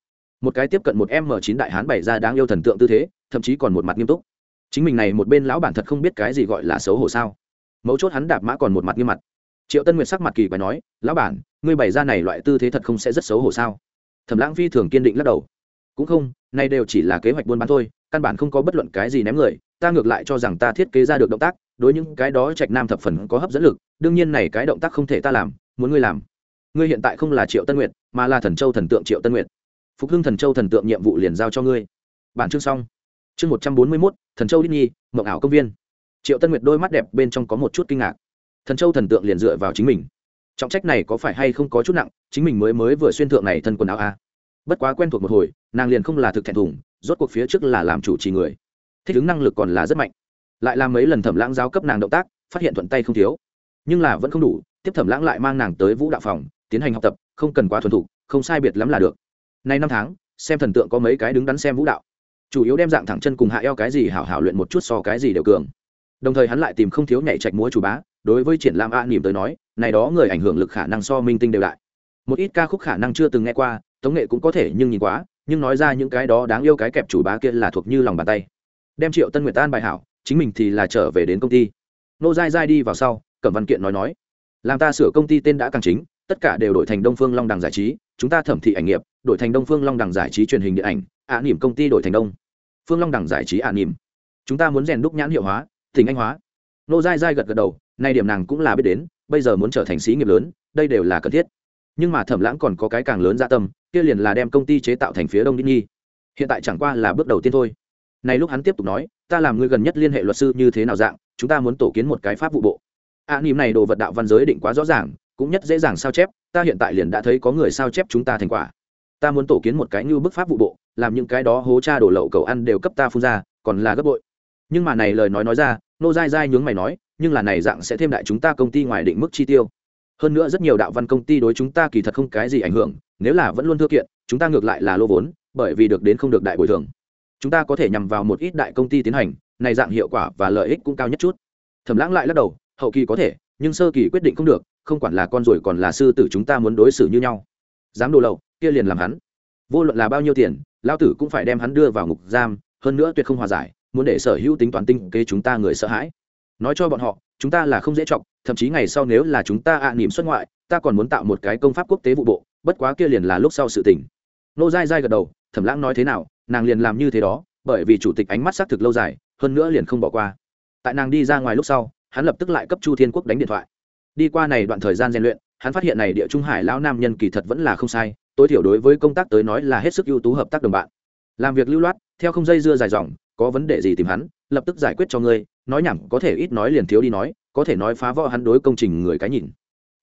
Một cái tiếp cận một m chín đại hán bày ra đáng yêu thần tượng tư thế, thậm chí còn một mặt nghiêm túc. Chính mình này một bên lão bản thật không biết cái gì gọi là xấu hổ sao. Mấu chốt hắn đạp mã còn một mặt nghiêm mặt. Triệu tân nguyệt sắc mặt kỳ quái nói, lão bản ngươi bày ra này loại tư thế thật không sẽ rất xấu hổ sao? Thẩm lãng phi thường kiên định lắc đầu. Cũng không nay đều chỉ là kế hoạch buôn bán thôi, căn bản không có bất luận cái gì ném người, ta ngược lại cho rằng ta thiết kế ra được động tác, đối những cái đó trạch nam thập phần có hấp dẫn lực, đương nhiên này cái động tác không thể ta làm, muốn ngươi làm. Ngươi hiện tại không là triệu tân nguyệt, mà là thần châu thần tượng triệu tân nguyệt. Phục hưng thần châu thần tượng nhiệm vụ liền giao cho ngươi. Bản chương xong. Chương một trăm bốn mươi mốt, thần châu đi nhi mộng ảo công viên. Triệu tân nguyệt đôi mắt đẹp bên trong có một chút kinh ngạc. Thần châu thần tượng liền dựa vào chính mình trọng trách này có phải hay không có chút nặng, chính mình mới mới vừa xuyên thượng này thân quần áo a bất quá quen thuộc một hồi, nàng liền không là thực thẹn thùng, rốt cuộc phía trước là làm chủ trì người. Thích ứng năng lực còn là rất mạnh. Lại làm mấy lần thẩm lãng giao cấp nàng động tác, phát hiện thuận tay không thiếu. Nhưng là vẫn không đủ, tiếp thẩm lãng lại mang nàng tới vũ đạo phòng, tiến hành học tập, không cần quá thuần thục, không sai biệt lắm là được. Nay năm tháng, xem thần tượng có mấy cái đứng đắn xem vũ đạo. Chủ yếu đem dạng thẳng chân cùng hạ eo cái gì hảo hảo luyện một chút so cái gì đều cường. Đồng thời hắn lại tìm không thiếu nhảy chạch múa chủ bá, đối với triển lãm a nỉm tới nói này đó người ảnh hưởng lực khả năng so minh tinh đều đại. Một ít ca khúc khả năng chưa từng nghe qua tống nghệ cũng có thể nhưng nhìn quá nhưng nói ra những cái đó đáng yêu cái kẹp chủ bá kia là thuộc như lòng bàn tay. Đem triệu tân nguyệt tan bài hảo chính mình thì là trở về đến công ty. Nô dai dai đi vào sau cẩm văn kiện nói nói làm ta sửa công ty tên đã càng chính tất cả đều đổi thành đông phương long đằng giải trí chúng ta thẩm thị ảnh nghiệp đổi thành đông phương long đằng giải trí truyền hình điện ảnh ạ à, nỉm công ty đổi thành đông phương long đằng giải trí ạ à, nỉm chúng ta muốn rèn đúc nhãn hiệu hóa tình anh hóa nô dai dai gật gật đầu nay điểm nàng cũng là biết đến bây giờ muốn trở thành sĩ nghiệp lớn đây đều là cần thiết. Nhưng mà thẩm lãng còn có cái càng lớn gia dạ tâm kia liền là đem công ty chế tạo thành phía đông đi nhi. Hiện tại chẳng qua là bước đầu tiên thôi. Này lúc hắn tiếp tục nói ta làm người gần nhất liên hệ luật sư như thế nào dạng chúng ta muốn tổ kiến một cái pháp vụ bộ. A à, nỉm này đồ vật đạo văn giới định quá rõ ràng cũng nhất dễ dàng sao chép ta hiện tại liền đã thấy có người sao chép chúng ta thành quả. Ta muốn tổ kiến một cái như bức pháp vụ bộ làm những cái đó hố cha đổ lậu cầu ăn đều cấp ta phun ra còn là gấp bội. Nhưng mà này lời nói nói ra nô dai dai nhướng mày nói, nhưng là này dạng sẽ thêm đại chúng ta công ty ngoài định mức chi tiêu. Hơn nữa rất nhiều đạo văn công ty đối chúng ta kỳ thật không cái gì ảnh hưởng, nếu là vẫn luôn thưa kiện, chúng ta ngược lại là lô vốn, bởi vì được đến không được đại bồi thường. Chúng ta có thể nhằm vào một ít đại công ty tiến hành, này dạng hiệu quả và lợi ích cũng cao nhất chút. Thẩm lãng lại lắc đầu, hậu kỳ có thể, nhưng sơ kỳ quyết định không được, không quản là con rồi còn là sư tử chúng ta muốn đối xử như nhau. Dám đồ lậu, kia liền làm hắn. Vô luận là bao nhiêu tiền lao tử cũng phải đem hắn đưa vào ngục giam, hơn nữa tuyệt không hòa giải muốn để sở hữu tính toán tinh kế chúng ta người sợ hãi. Nói cho bọn họ, chúng ta là không dễ chọc, thậm chí ngày sau nếu là chúng ta ạ à niệm xuất ngoại, ta còn muốn tạo một cái công pháp quốc tế vụ bộ, bất quá kia liền là lúc sau sự tình. Nô dai dai gật đầu, thẩm lãng nói thế nào, nàng liền làm như thế đó, bởi vì chủ tịch ánh mắt xác thực lâu dài, hơn nữa liền không bỏ qua. Tại nàng đi ra ngoài lúc sau, hắn lập tức lại cấp chu thiên quốc đánh điện thoại. Đi qua này đoạn thời gian rèn luyện, hắn phát hiện này địa trung hải lão nam nhân kỳ thật vẫn là không sai, tối thiểu đối với công tác tới nói là hết sức ưu tú hợp tác đồng bạn. Làm việc lưu loát, theo không dây dưa dài dòng có vấn đề gì tìm hắn, lập tức giải quyết cho ngươi, nói nhảm có thể ít nói liền thiếu đi nói, có thể nói phá vỡ hắn đối công trình người cái nhìn.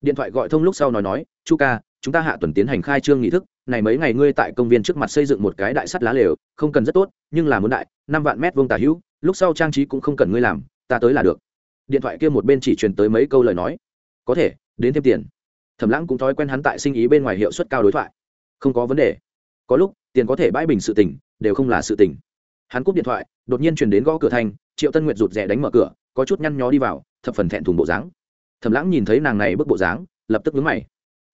Điện thoại gọi thông lúc sau nói nói, chu ca, chúng ta hạ tuần tiến hành khai trương nghị thức, này mấy ngày ngươi tại công viên trước mặt xây dựng một cái đại sắt lá lều, không cần rất tốt, nhưng là muốn đại, năm vạn mét vuông tà hữu, lúc sau trang trí cũng không cần ngươi làm, ta tới là được. Điện thoại kia một bên chỉ truyền tới mấy câu lời nói. Có thể, đến thêm tiền. Thẩm lãng cũng thói quen hắn tại sinh ý bên ngoài hiệu suất cao đối thoại. Không có vấn đề. Có lúc, tiền có thể bãi bình sự tình đều không là sự tình hắn cúp điện thoại, đột nhiên truyền đến gõ cửa thành, triệu tân nguyệt rụt rè đánh mở cửa, có chút nhăn nhó đi vào, thập phần thẹn thùng bộ dáng. Thầm lãng nhìn thấy nàng này bức bộ dáng, lập tức vướng mày.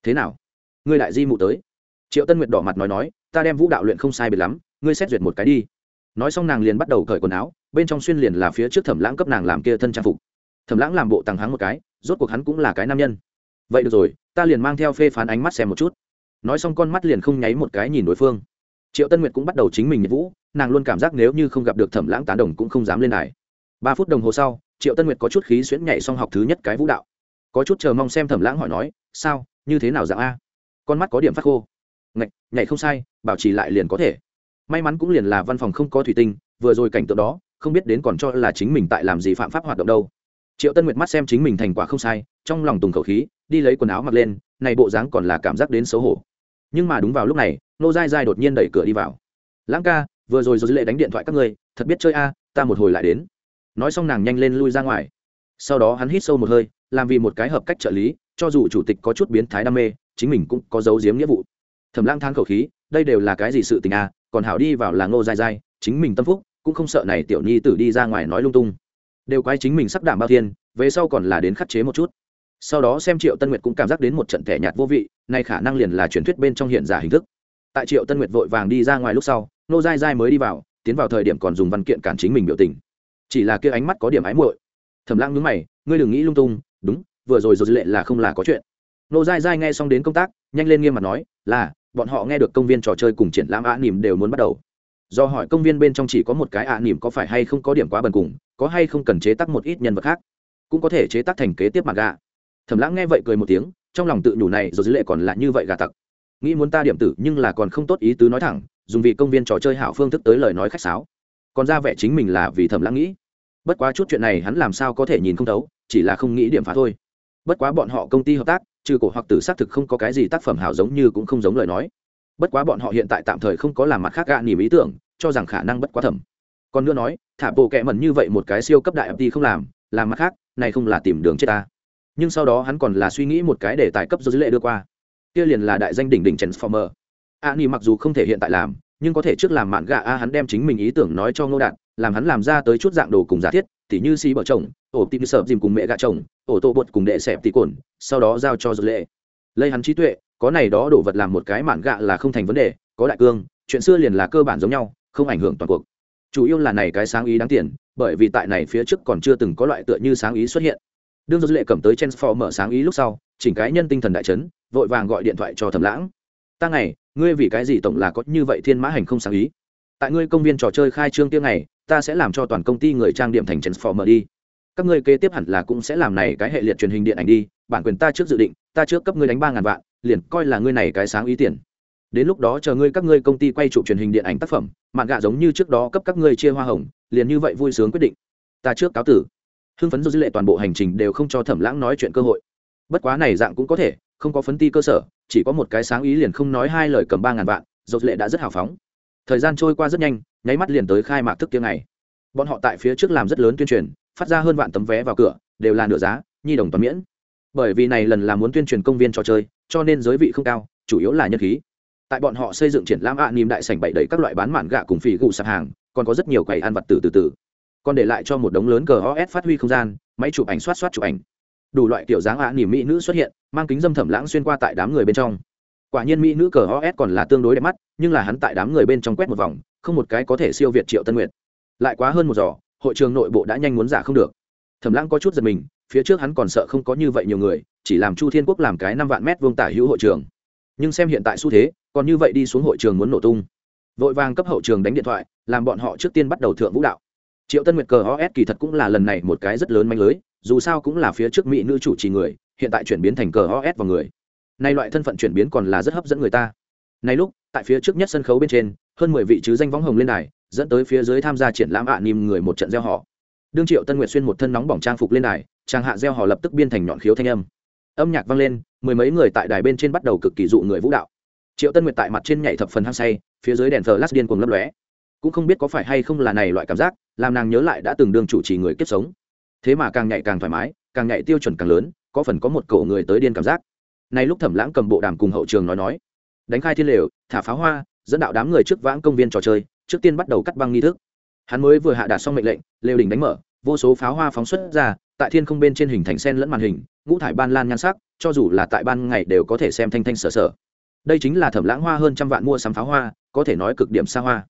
Thế nào? Ngươi lại di mụ tới? Triệu tân nguyệt đỏ mặt nói nói, ta đem vũ đạo luyện không sai biệt lắm, ngươi xét duyệt một cái đi. Nói xong nàng liền bắt đầu cởi quần áo, bên trong xuyên liền là phía trước thẩm lãng cấp nàng làm kia thân trang phục. Thẩm lãng làm bộ tàng hắng một cái, rốt cuộc hắn cũng là cái nam nhân. Vậy được rồi, ta liền mang theo phê phán ánh mắt xem một chút. Nói xong con mắt liền không nháy một cái nhìn đối phương triệu tân nguyệt cũng bắt đầu chính mình nhiệm vũ nàng luôn cảm giác nếu như không gặp được thẩm lãng tán đồng cũng không dám lên đài ba phút đồng hồ sau triệu tân nguyệt có chút khí xuyễn nhảy xong học thứ nhất cái vũ đạo có chút chờ mong xem thẩm lãng hỏi nói sao như thế nào dạng a con mắt có điểm phát khô ngạch, nhảy không sai bảo trì lại liền có thể may mắn cũng liền là văn phòng không có thủy tinh vừa rồi cảnh tượng đó không biết đến còn cho là chính mình tại làm gì phạm pháp hoạt động đâu triệu tân nguyệt mắt xem chính mình thành quả không sai trong lòng tùng khẩu khí đi lấy quần áo mặc lên này bộ dáng còn là cảm giác đến xấu hổ nhưng mà đúng vào lúc này nô dai dai đột nhiên đẩy cửa đi vào. Lãng ca, vừa rồi rồi lệ đánh điện thoại các ngươi, thật biết chơi a, ta một hồi lại đến. Nói xong nàng nhanh lên lui ra ngoài. Sau đó hắn hít sâu một hơi, làm vì một cái hợp cách trợ lý, cho dù chủ tịch có chút biến thái đam mê, chính mình cũng có dấu giếm nghĩa vụ. Thẩm lang than khẩu khí, đây đều là cái gì sự tình a, còn hảo đi vào là ngô dai dai chính mình tâm phúc, cũng không sợ này tiểu nhi tử đi ra ngoài nói lung tung. Đều quái chính mình sắp đảm bao thiên về sau còn là đến khắc chế một chút sau đó xem triệu tân nguyệt cũng cảm giác đến một trận thẻ nhạt vô vị, nay khả năng liền là truyền thuyết bên trong hiện giả hình thức. Tại triệu tân nguyệt vội vàng đi ra ngoài lúc sau nô dai dai mới đi vào, tiến vào thời điểm còn dùng văn kiện cản chính mình biểu tình. Chỉ là kia ánh mắt có điểm ái muội. Thẩm lãng nhướng mày, ngươi đừng nghĩ lung tung, đúng, vừa rồi rồi lệ là không là có chuyện. Nô dai dai nghe xong đến công tác, nhanh lên nghiêm mặt nói, là, bọn họ nghe được công viên trò chơi cùng triển lãm ạ nỉm đều muốn bắt đầu. Do hỏi công viên bên trong chỉ có một cái ạ nỉm có phải hay không có điểm quá bần cùng, có hay không cần chế tác một ít nhân vật khác. Cũng có thể chế tác thành kế tiếp mặt gạ thẩm lãng nghe vậy cười một tiếng, trong lòng tự nhủ này, rồi dưới lệ còn là như vậy gà tặc. Nghĩ muốn ta điểm tử, nhưng là còn không tốt ý tứ nói thẳng, dùng vì công viên trò chơi hảo phương thức tới lời nói khách sáo. Còn ra vẻ chính mình là vì thẩm lãng nghĩ. Bất quá chút chuyện này hắn làm sao có thể nhìn không thấu, chỉ là không nghĩ điểm phá thôi. Bất quá bọn họ công ty hợp tác, trừ cổ hoặc tử xác thực không có cái gì tác phẩm hảo giống như cũng không giống lời nói. Bất quá bọn họ hiện tại tạm thời không có làm mặt khác gạ nỉm ý tưởng, cho rằng khả năng bất quá thẩm. Còn nữa nói, thả bộ kẹ mẩn như vậy một cái siêu cấp đại ft không làm làm mặt khác, này không là tìm đường chết ta nhưng sau đó hắn còn là suy nghĩ một cái để tài cấp do dữ lệ đưa qua. Kia liền là đại danh đỉnh đỉnh transformer. A ni mặc dù không thể hiện tại làm, nhưng có thể trước làm mạn gà a hắn đem chính mình ý tưởng nói cho ngô đạt, làm hắn làm ra tới chút dạng đồ cùng giả thiết, tỉ như xì vợ chồng, ổ tim sợ dìm cùng mẹ gà chồng, ổ tô bột cùng đệ xẹp tỉ cồn sau đó giao cho dữ lệ. Lây hắn trí tuệ, có này đó đổ vật làm một cái mạn gạ là không thành vấn đề, có đại cương, chuyện xưa liền là cơ bản giống nhau, không ảnh hưởng toàn cuộc. Chủ yếu là này cái sáng ý đáng tiền, bởi vì tại này phía trước còn chưa từng có loại tựa như sáng ý xuất hiện đương dữ lệ cầm tới transform mở sáng ý lúc sau, chỉnh cái nhân tinh thần đại chấn, vội vàng gọi điện thoại cho thẩm lãng. Ta ngày, ngươi vì cái gì tổng là có như vậy thiên mã hành không sáng ý? Tại ngươi công viên trò chơi khai trương tiêu này ta sẽ làm cho toàn công ty người trang điểm thành transformer đi. Các ngươi kế tiếp hẳn là cũng sẽ làm này cái hệ liệt truyền hình điện ảnh đi, bản quyền ta trước dự định, ta trước cấp ngươi đánh ba ngàn vạn, liền coi là ngươi này cái sáng ý tiền. Đến lúc đó chờ ngươi các ngươi công ty quay chụp truyền hình điện ảnh tác phẩm mạng gạ giống như trước đó cấp các ngươi chia hoa hồng, liền như vậy vui sướng quyết định. Ta trước cáo tử hưng phấn do dư lệ toàn bộ hành trình đều không cho thẩm lãng nói chuyện cơ hội bất quá này dạng cũng có thể không có phấn ti cơ sở chỉ có một cái sáng ý liền không nói hai lời cầm ba ngàn vạn dư lệ đã rất hào phóng thời gian trôi qua rất nhanh nháy mắt liền tới khai mạc thức tiếng này bọn họ tại phía trước làm rất lớn tuyên truyền phát ra hơn vạn tấm vé vào cửa đều là nửa giá nhi đồng toàn miễn bởi vì này lần là muốn tuyên truyền công viên trò chơi cho nên giới vị không cao chủ yếu là nhân khí tại bọn họ xây dựng triển lãm ạ à, niềm đại sảnh bày đầy các loại bán mạn gạ cùng phỉ gù sạp hàng còn có rất nhiều quầy ăn vặt từ từ từ còn để lại cho một đống lớn cờ os phát huy không gian máy chụp ảnh soát soát chụp ảnh. Đủ loại kiểu dáng ạ à, niềm mỹ nữ xuất hiện mang kính dâm thẩm lãng xuyên qua tại đám người bên trong. Quả nhiên mỹ nữ cờ os còn là tương đối đẹp mắt nhưng là hắn tại đám người bên trong quét một vòng không một cái có thể siêu việt triệu tân nguyệt. Lại quá hơn một giỏ hội trường nội bộ đã nhanh muốn giả không được. Thẩm lãng có chút giật mình phía trước hắn còn sợ không có như vậy nhiều người chỉ làm chu thiên quốc làm cái năm vạn mét vuông tả hữu hội trường. Nhưng xem hiện tại xu thế còn như vậy đi xuống hội trường muốn nổ tung. Vội vàng cấp hậu trường đánh điện thoại làm bọn họ trước tiên bắt đầu thượng vũ đạo triệu tân nguyệt cờ os kỳ thật cũng là lần này một cái rất lớn manh lưới, dù sao cũng là phía trước mỹ nữ chủ trì người, hiện tại chuyển biến thành cờ os vào người. Nay loại thân phận chuyển biến còn là rất hấp dẫn người ta. Nay lúc, tại phía trước nhất sân khấu bên trên, hơn mười vị chứ danh võng hồng lên đài, dẫn tới phía dưới tham gia triển lãm ạ à nìm người một trận gieo họ. Đương triệu tân nguyệt xuyên một thân nóng bỏng trang phục lên đài trang hạ gieo họ lập tức biên thành nhọn khiếu thanh âm. Âm nhạc vang lên, mười mấy người tại đài bên trên bắt đầu cực kỳ dụ người vũ đạo. Triệu tân nguyệt tại mặt trên nhảy thập phần hăng say, phía dưới đèn thờ lát điên cuồng lấp lóe cũng không biết có phải hay không là này loại cảm giác, làm nàng nhớ lại đã từng đương chủ trì người kiếp sống. Thế mà càng nhạy càng thoải mái, càng nhạy tiêu chuẩn càng lớn, có phần có một cậu người tới điên cảm giác. Nay lúc thẩm lãng cầm bộ đàm cùng hậu trường nói nói, đánh khai thiên lều, thả pháo hoa, dẫn đạo đám người trước vãng công viên trò chơi, trước tiên bắt đầu cắt băng nghi thức. Hắn mới vừa hạ đạt xong mệnh lệnh, lều đỉnh đánh mở, vô số pháo hoa phóng xuất ra, tại thiên không bên trên hình thành sen lẫn màn hình, ngũ thải ban lan nhan sắc, cho dù là tại ban ngày đều có thể xem thanh thanh sở sở. Đây chính là thẩm lãng hoa hơn trăm vạn mua sắm pháo hoa, có thể nói cực điểm xa hoa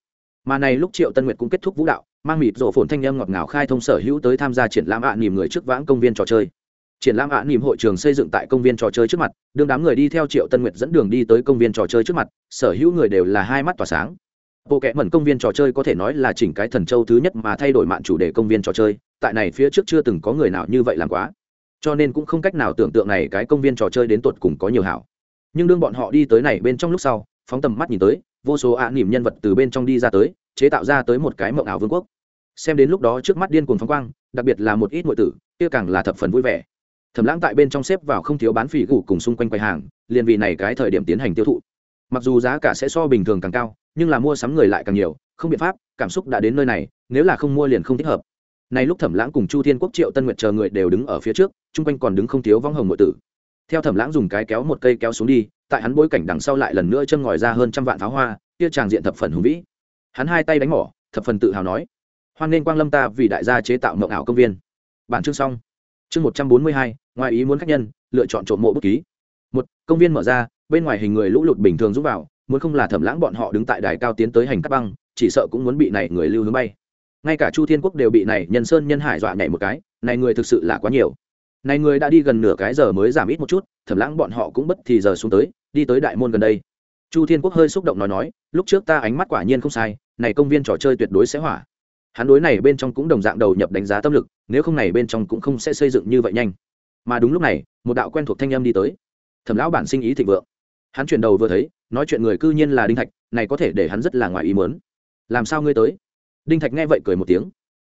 mà này lúc triệu tân nguyệt cũng kết thúc vũ đạo, mang mịt rộ phồn thanh âm ngọt ngào khai thông sở hữu tới tham gia triển lãm ạ à nỉm người trước vãng công viên trò chơi. Triển lãm ạ à nỉm hội trường xây dựng tại công viên trò chơi trước mặt, đương đám người đi theo triệu tân nguyệt dẫn đường đi tới công viên trò chơi trước mặt, sở hữu người đều là hai mắt tỏa sáng. Bộ kẽ mẩn công viên trò chơi có thể nói là chỉnh cái thần châu thứ nhất mà thay đổi mạng chủ đề công viên trò chơi, tại này phía trước chưa từng có người nào như vậy làm quá. Cho nên cũng không cách nào tưởng tượng này cái công viên trò chơi đến tột cùng có nhiều hảo. Nhưng đương bọn họ đi tới này bên trong lúc sau, phóng tầm mắt nhìn tới vô số ạ à nỉm nhân vật từ bên trong đi ra tới, chế tạo ra tới một cái mộng ảo vương quốc. Xem đến lúc đó trước mắt điên cuồng phóng quang, đặc biệt là một ít nội tử, kia càng là thập phần vui vẻ. Thẩm lãng tại bên trong xếp vào không thiếu bán phỉ gủ cùng xung quanh quầy hàng, liền vì này cái thời điểm tiến hành tiêu thụ. Mặc dù giá cả sẽ so bình thường càng cao, nhưng là mua sắm người lại càng nhiều, không biện pháp, cảm xúc đã đến nơi này, nếu là không mua liền không thích hợp. Này lúc thẩm lãng cùng chu thiên quốc, triệu tân nguyệt chờ người đều đứng ở phía trước chung quanh còn đứng không thiếu vong hồng nội tử. Theo thẩm lãng dùng cái kéo một cây kéo xuống đi tại hắn bối cảnh đằng sau lại lần nữa châm ngòi ra hơn trăm vạn pháo hoa, kia tràng diện thập phần hùng vĩ. Hắn hai tay đánh mỏ, thập phần tự hào nói, hoan nên quang lâm ta vì đại gia chế tạo mộng ảo công viên. Bản chương xong. Chương một trăm bốn mươi hai, ngoài ý muốn khách nhân, lựa chọn trộm mộ bút ký. Một, công viên mở ra, bên ngoài hình người lũ lụt bình thường rút vào, muốn không là thẩm lãng bọn họ đứng tại đài cao tiến tới hành cắt băng, chỉ sợ cũng muốn bị này người lưu hướng bay. Ngay cả chu thiên quốc đều bị này nhân sơn nhân hải dọa nhảy một cái, này người thực sự là quá nhiều. Này người đã đi gần nửa cái giờ mới giảm ít một chút, thẩm lãng bọn họ cũng bất thì giờ xuống tới đi tới đại môn gần đây. Chu thiên quốc hơi xúc động nói nói, lúc trước ta ánh mắt quả nhiên không sai, này công viên trò chơi tuyệt đối sẽ hỏa. Hắn đối này bên trong cũng đồng dạng đầu nhập đánh giá tâm lực, nếu không này bên trong cũng không sẽ xây dựng như vậy nhanh. Mà đúng lúc này, một đạo quen thuộc thanh âm đi tới. Thẩm lão bản sinh ý thịnh vượng. Hắn chuyển đầu vừa thấy, nói chuyện người cư nhiên là đinh thạch, này có thể để hắn rất là ngoài ý mớn làm sao ngươi tới? Đinh thạch nghe vậy cười một tiếng.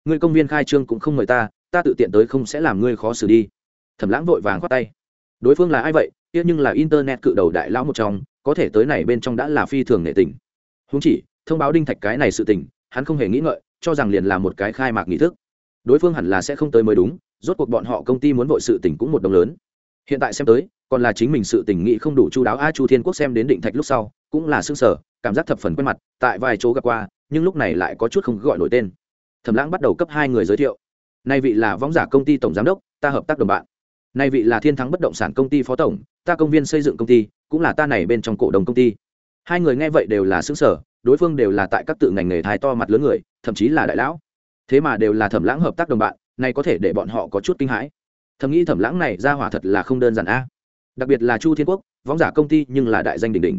Ngươi công viên khai trương cũng không mời ta ta tự tiện tới không sẽ làm ngươi khó xử đi. Thẩm lãng vội vàng khoát tay đối phương là ai vậy? Tiếc nhưng là internet cự đầu đại lão một trong, có thể tới này bên trong đã là phi thường nệ tình. Húng chỉ, thông báo đinh thạch cái này sự tình, hắn không hề nghĩ ngợi, cho rằng liền là một cái khai mạc nghị thức. Đối phương hẳn là sẽ không tới mới đúng, rốt cuộc bọn họ công ty muốn vội sự tình cũng một đồng lớn. Hiện tại xem tới, còn là chính mình sự tình nghị không đủ chu đáo a chu thiên quốc xem đến định thạch lúc sau, cũng là xương sở cảm giác thập phần quen mặt, tại vài chỗ gặp qua, nhưng lúc này lại có chút không gọi nổi tên. Thẩm lãng bắt đầu cấp hai người giới thiệu. Nay vị là võng giả công ty tổng giám đốc, ta hợp tác đồng bạn nay vị là thiên thắng bất động sản công ty phó tổng, ta công viên xây dựng công ty, cũng là ta này bên trong cổ đồng công ty. Hai người nghe vậy đều là xứng sở đối phương đều là tại các tự ngành nghề thái to mặt lớn người, thậm chí là đại lão. Thế mà đều là thẩm lãng hợp tác đồng bạn này có thể để bọn họ có chút kinh hãi. Thầm nghĩ thẩm lãng này ra hỏa thật là không đơn giản a. Đặc biệt là chu thiên quốc, võng giả công ty nhưng là đại danh đỉnh đỉnh.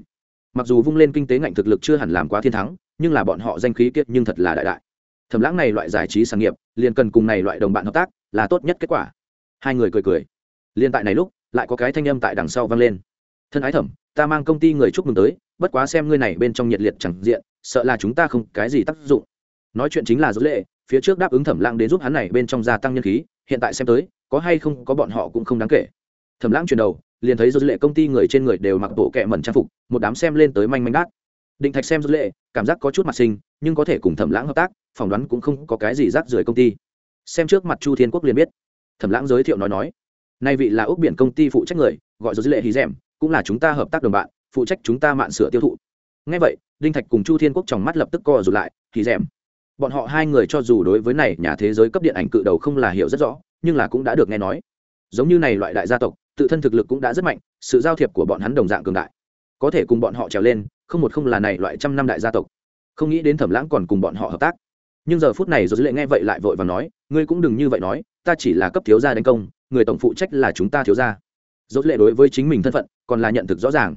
Mặc dù vung lên kinh tế ngạnh thực lực chưa hẳn làm quá thiên thắng, nhưng là bọn họ danh khí kiệt nhưng thật là đại đại. Thẩm lãng này loại giải trí sản nghiệp, liền cần cùng này loại đồng bạn hợp tác là tốt nhất kết quả. Hai người cười cười liên tại này lúc, lại có cái thanh âm tại đằng sau vang lên. Thân ái thẩm, ta mang công ty người chúc mừng tới, bất quá xem ngươi này bên trong nhiệt liệt chẳng diện, sợ là chúng ta không cái gì tác dụng. Nói chuyện chính là dữ lệ, phía trước đáp ứng thẩm lãng đến giúp hắn này bên trong gia tăng nhân khí, hiện tại xem tới, có hay không có bọn họ cũng không đáng kể. Thẩm lãng chuyển đầu, liền thấy dữ lệ công ty người trên người đều mặc bộ kẹ mẩn trang phục, một đám xem lên tới manh manh đát. Định thạch xem dữ lệ, cảm giác có chút mặt sinh nhưng có thể cùng thẩm lãng hợp tác, phỏng đoán cũng không có cái gì rác rưởi công ty. Xem trước mặt chu thiên quốc liền biết. Thẩm lãng giới thiệu nói nói nay vị là ốc biển công ty phụ trách người, gọi dấu lệ hí rèm cũng là chúng ta hợp tác đồng bạn, phụ trách chúng ta mạn sửa tiêu thụ. Ngay vậy, đinh thạch cùng chu thiên quốc trong mắt lập tức co rụt lại hí rèm bọn họ hai người cho dù đối với này nhà thế giới cấp điện ảnh cự đầu không là hiểu rất rõ, nhưng là cũng đã được nghe nói. Giống như này loại đại gia tộc, tự thân thực lực cũng đã rất mạnh, sự giao thiệp của bọn hắn đồng dạng cường đại. Có thể cùng bọn họ trèo lên, không một không là này loại trăm năm đại gia tộc. Không nghĩ đến thẩm lãng còn cùng bọn họ hợp tác. Nhưng giờ phút này rồi lệ nghe vậy lại vội và nói, ngươi cũng đừng như vậy nói, ta chỉ là cấp thiếu gia đánh công người tổng phụ trách là chúng ta thiếu gia. Dốt lệ đối với chính mình thân phận, còn là nhận thực rõ ràng.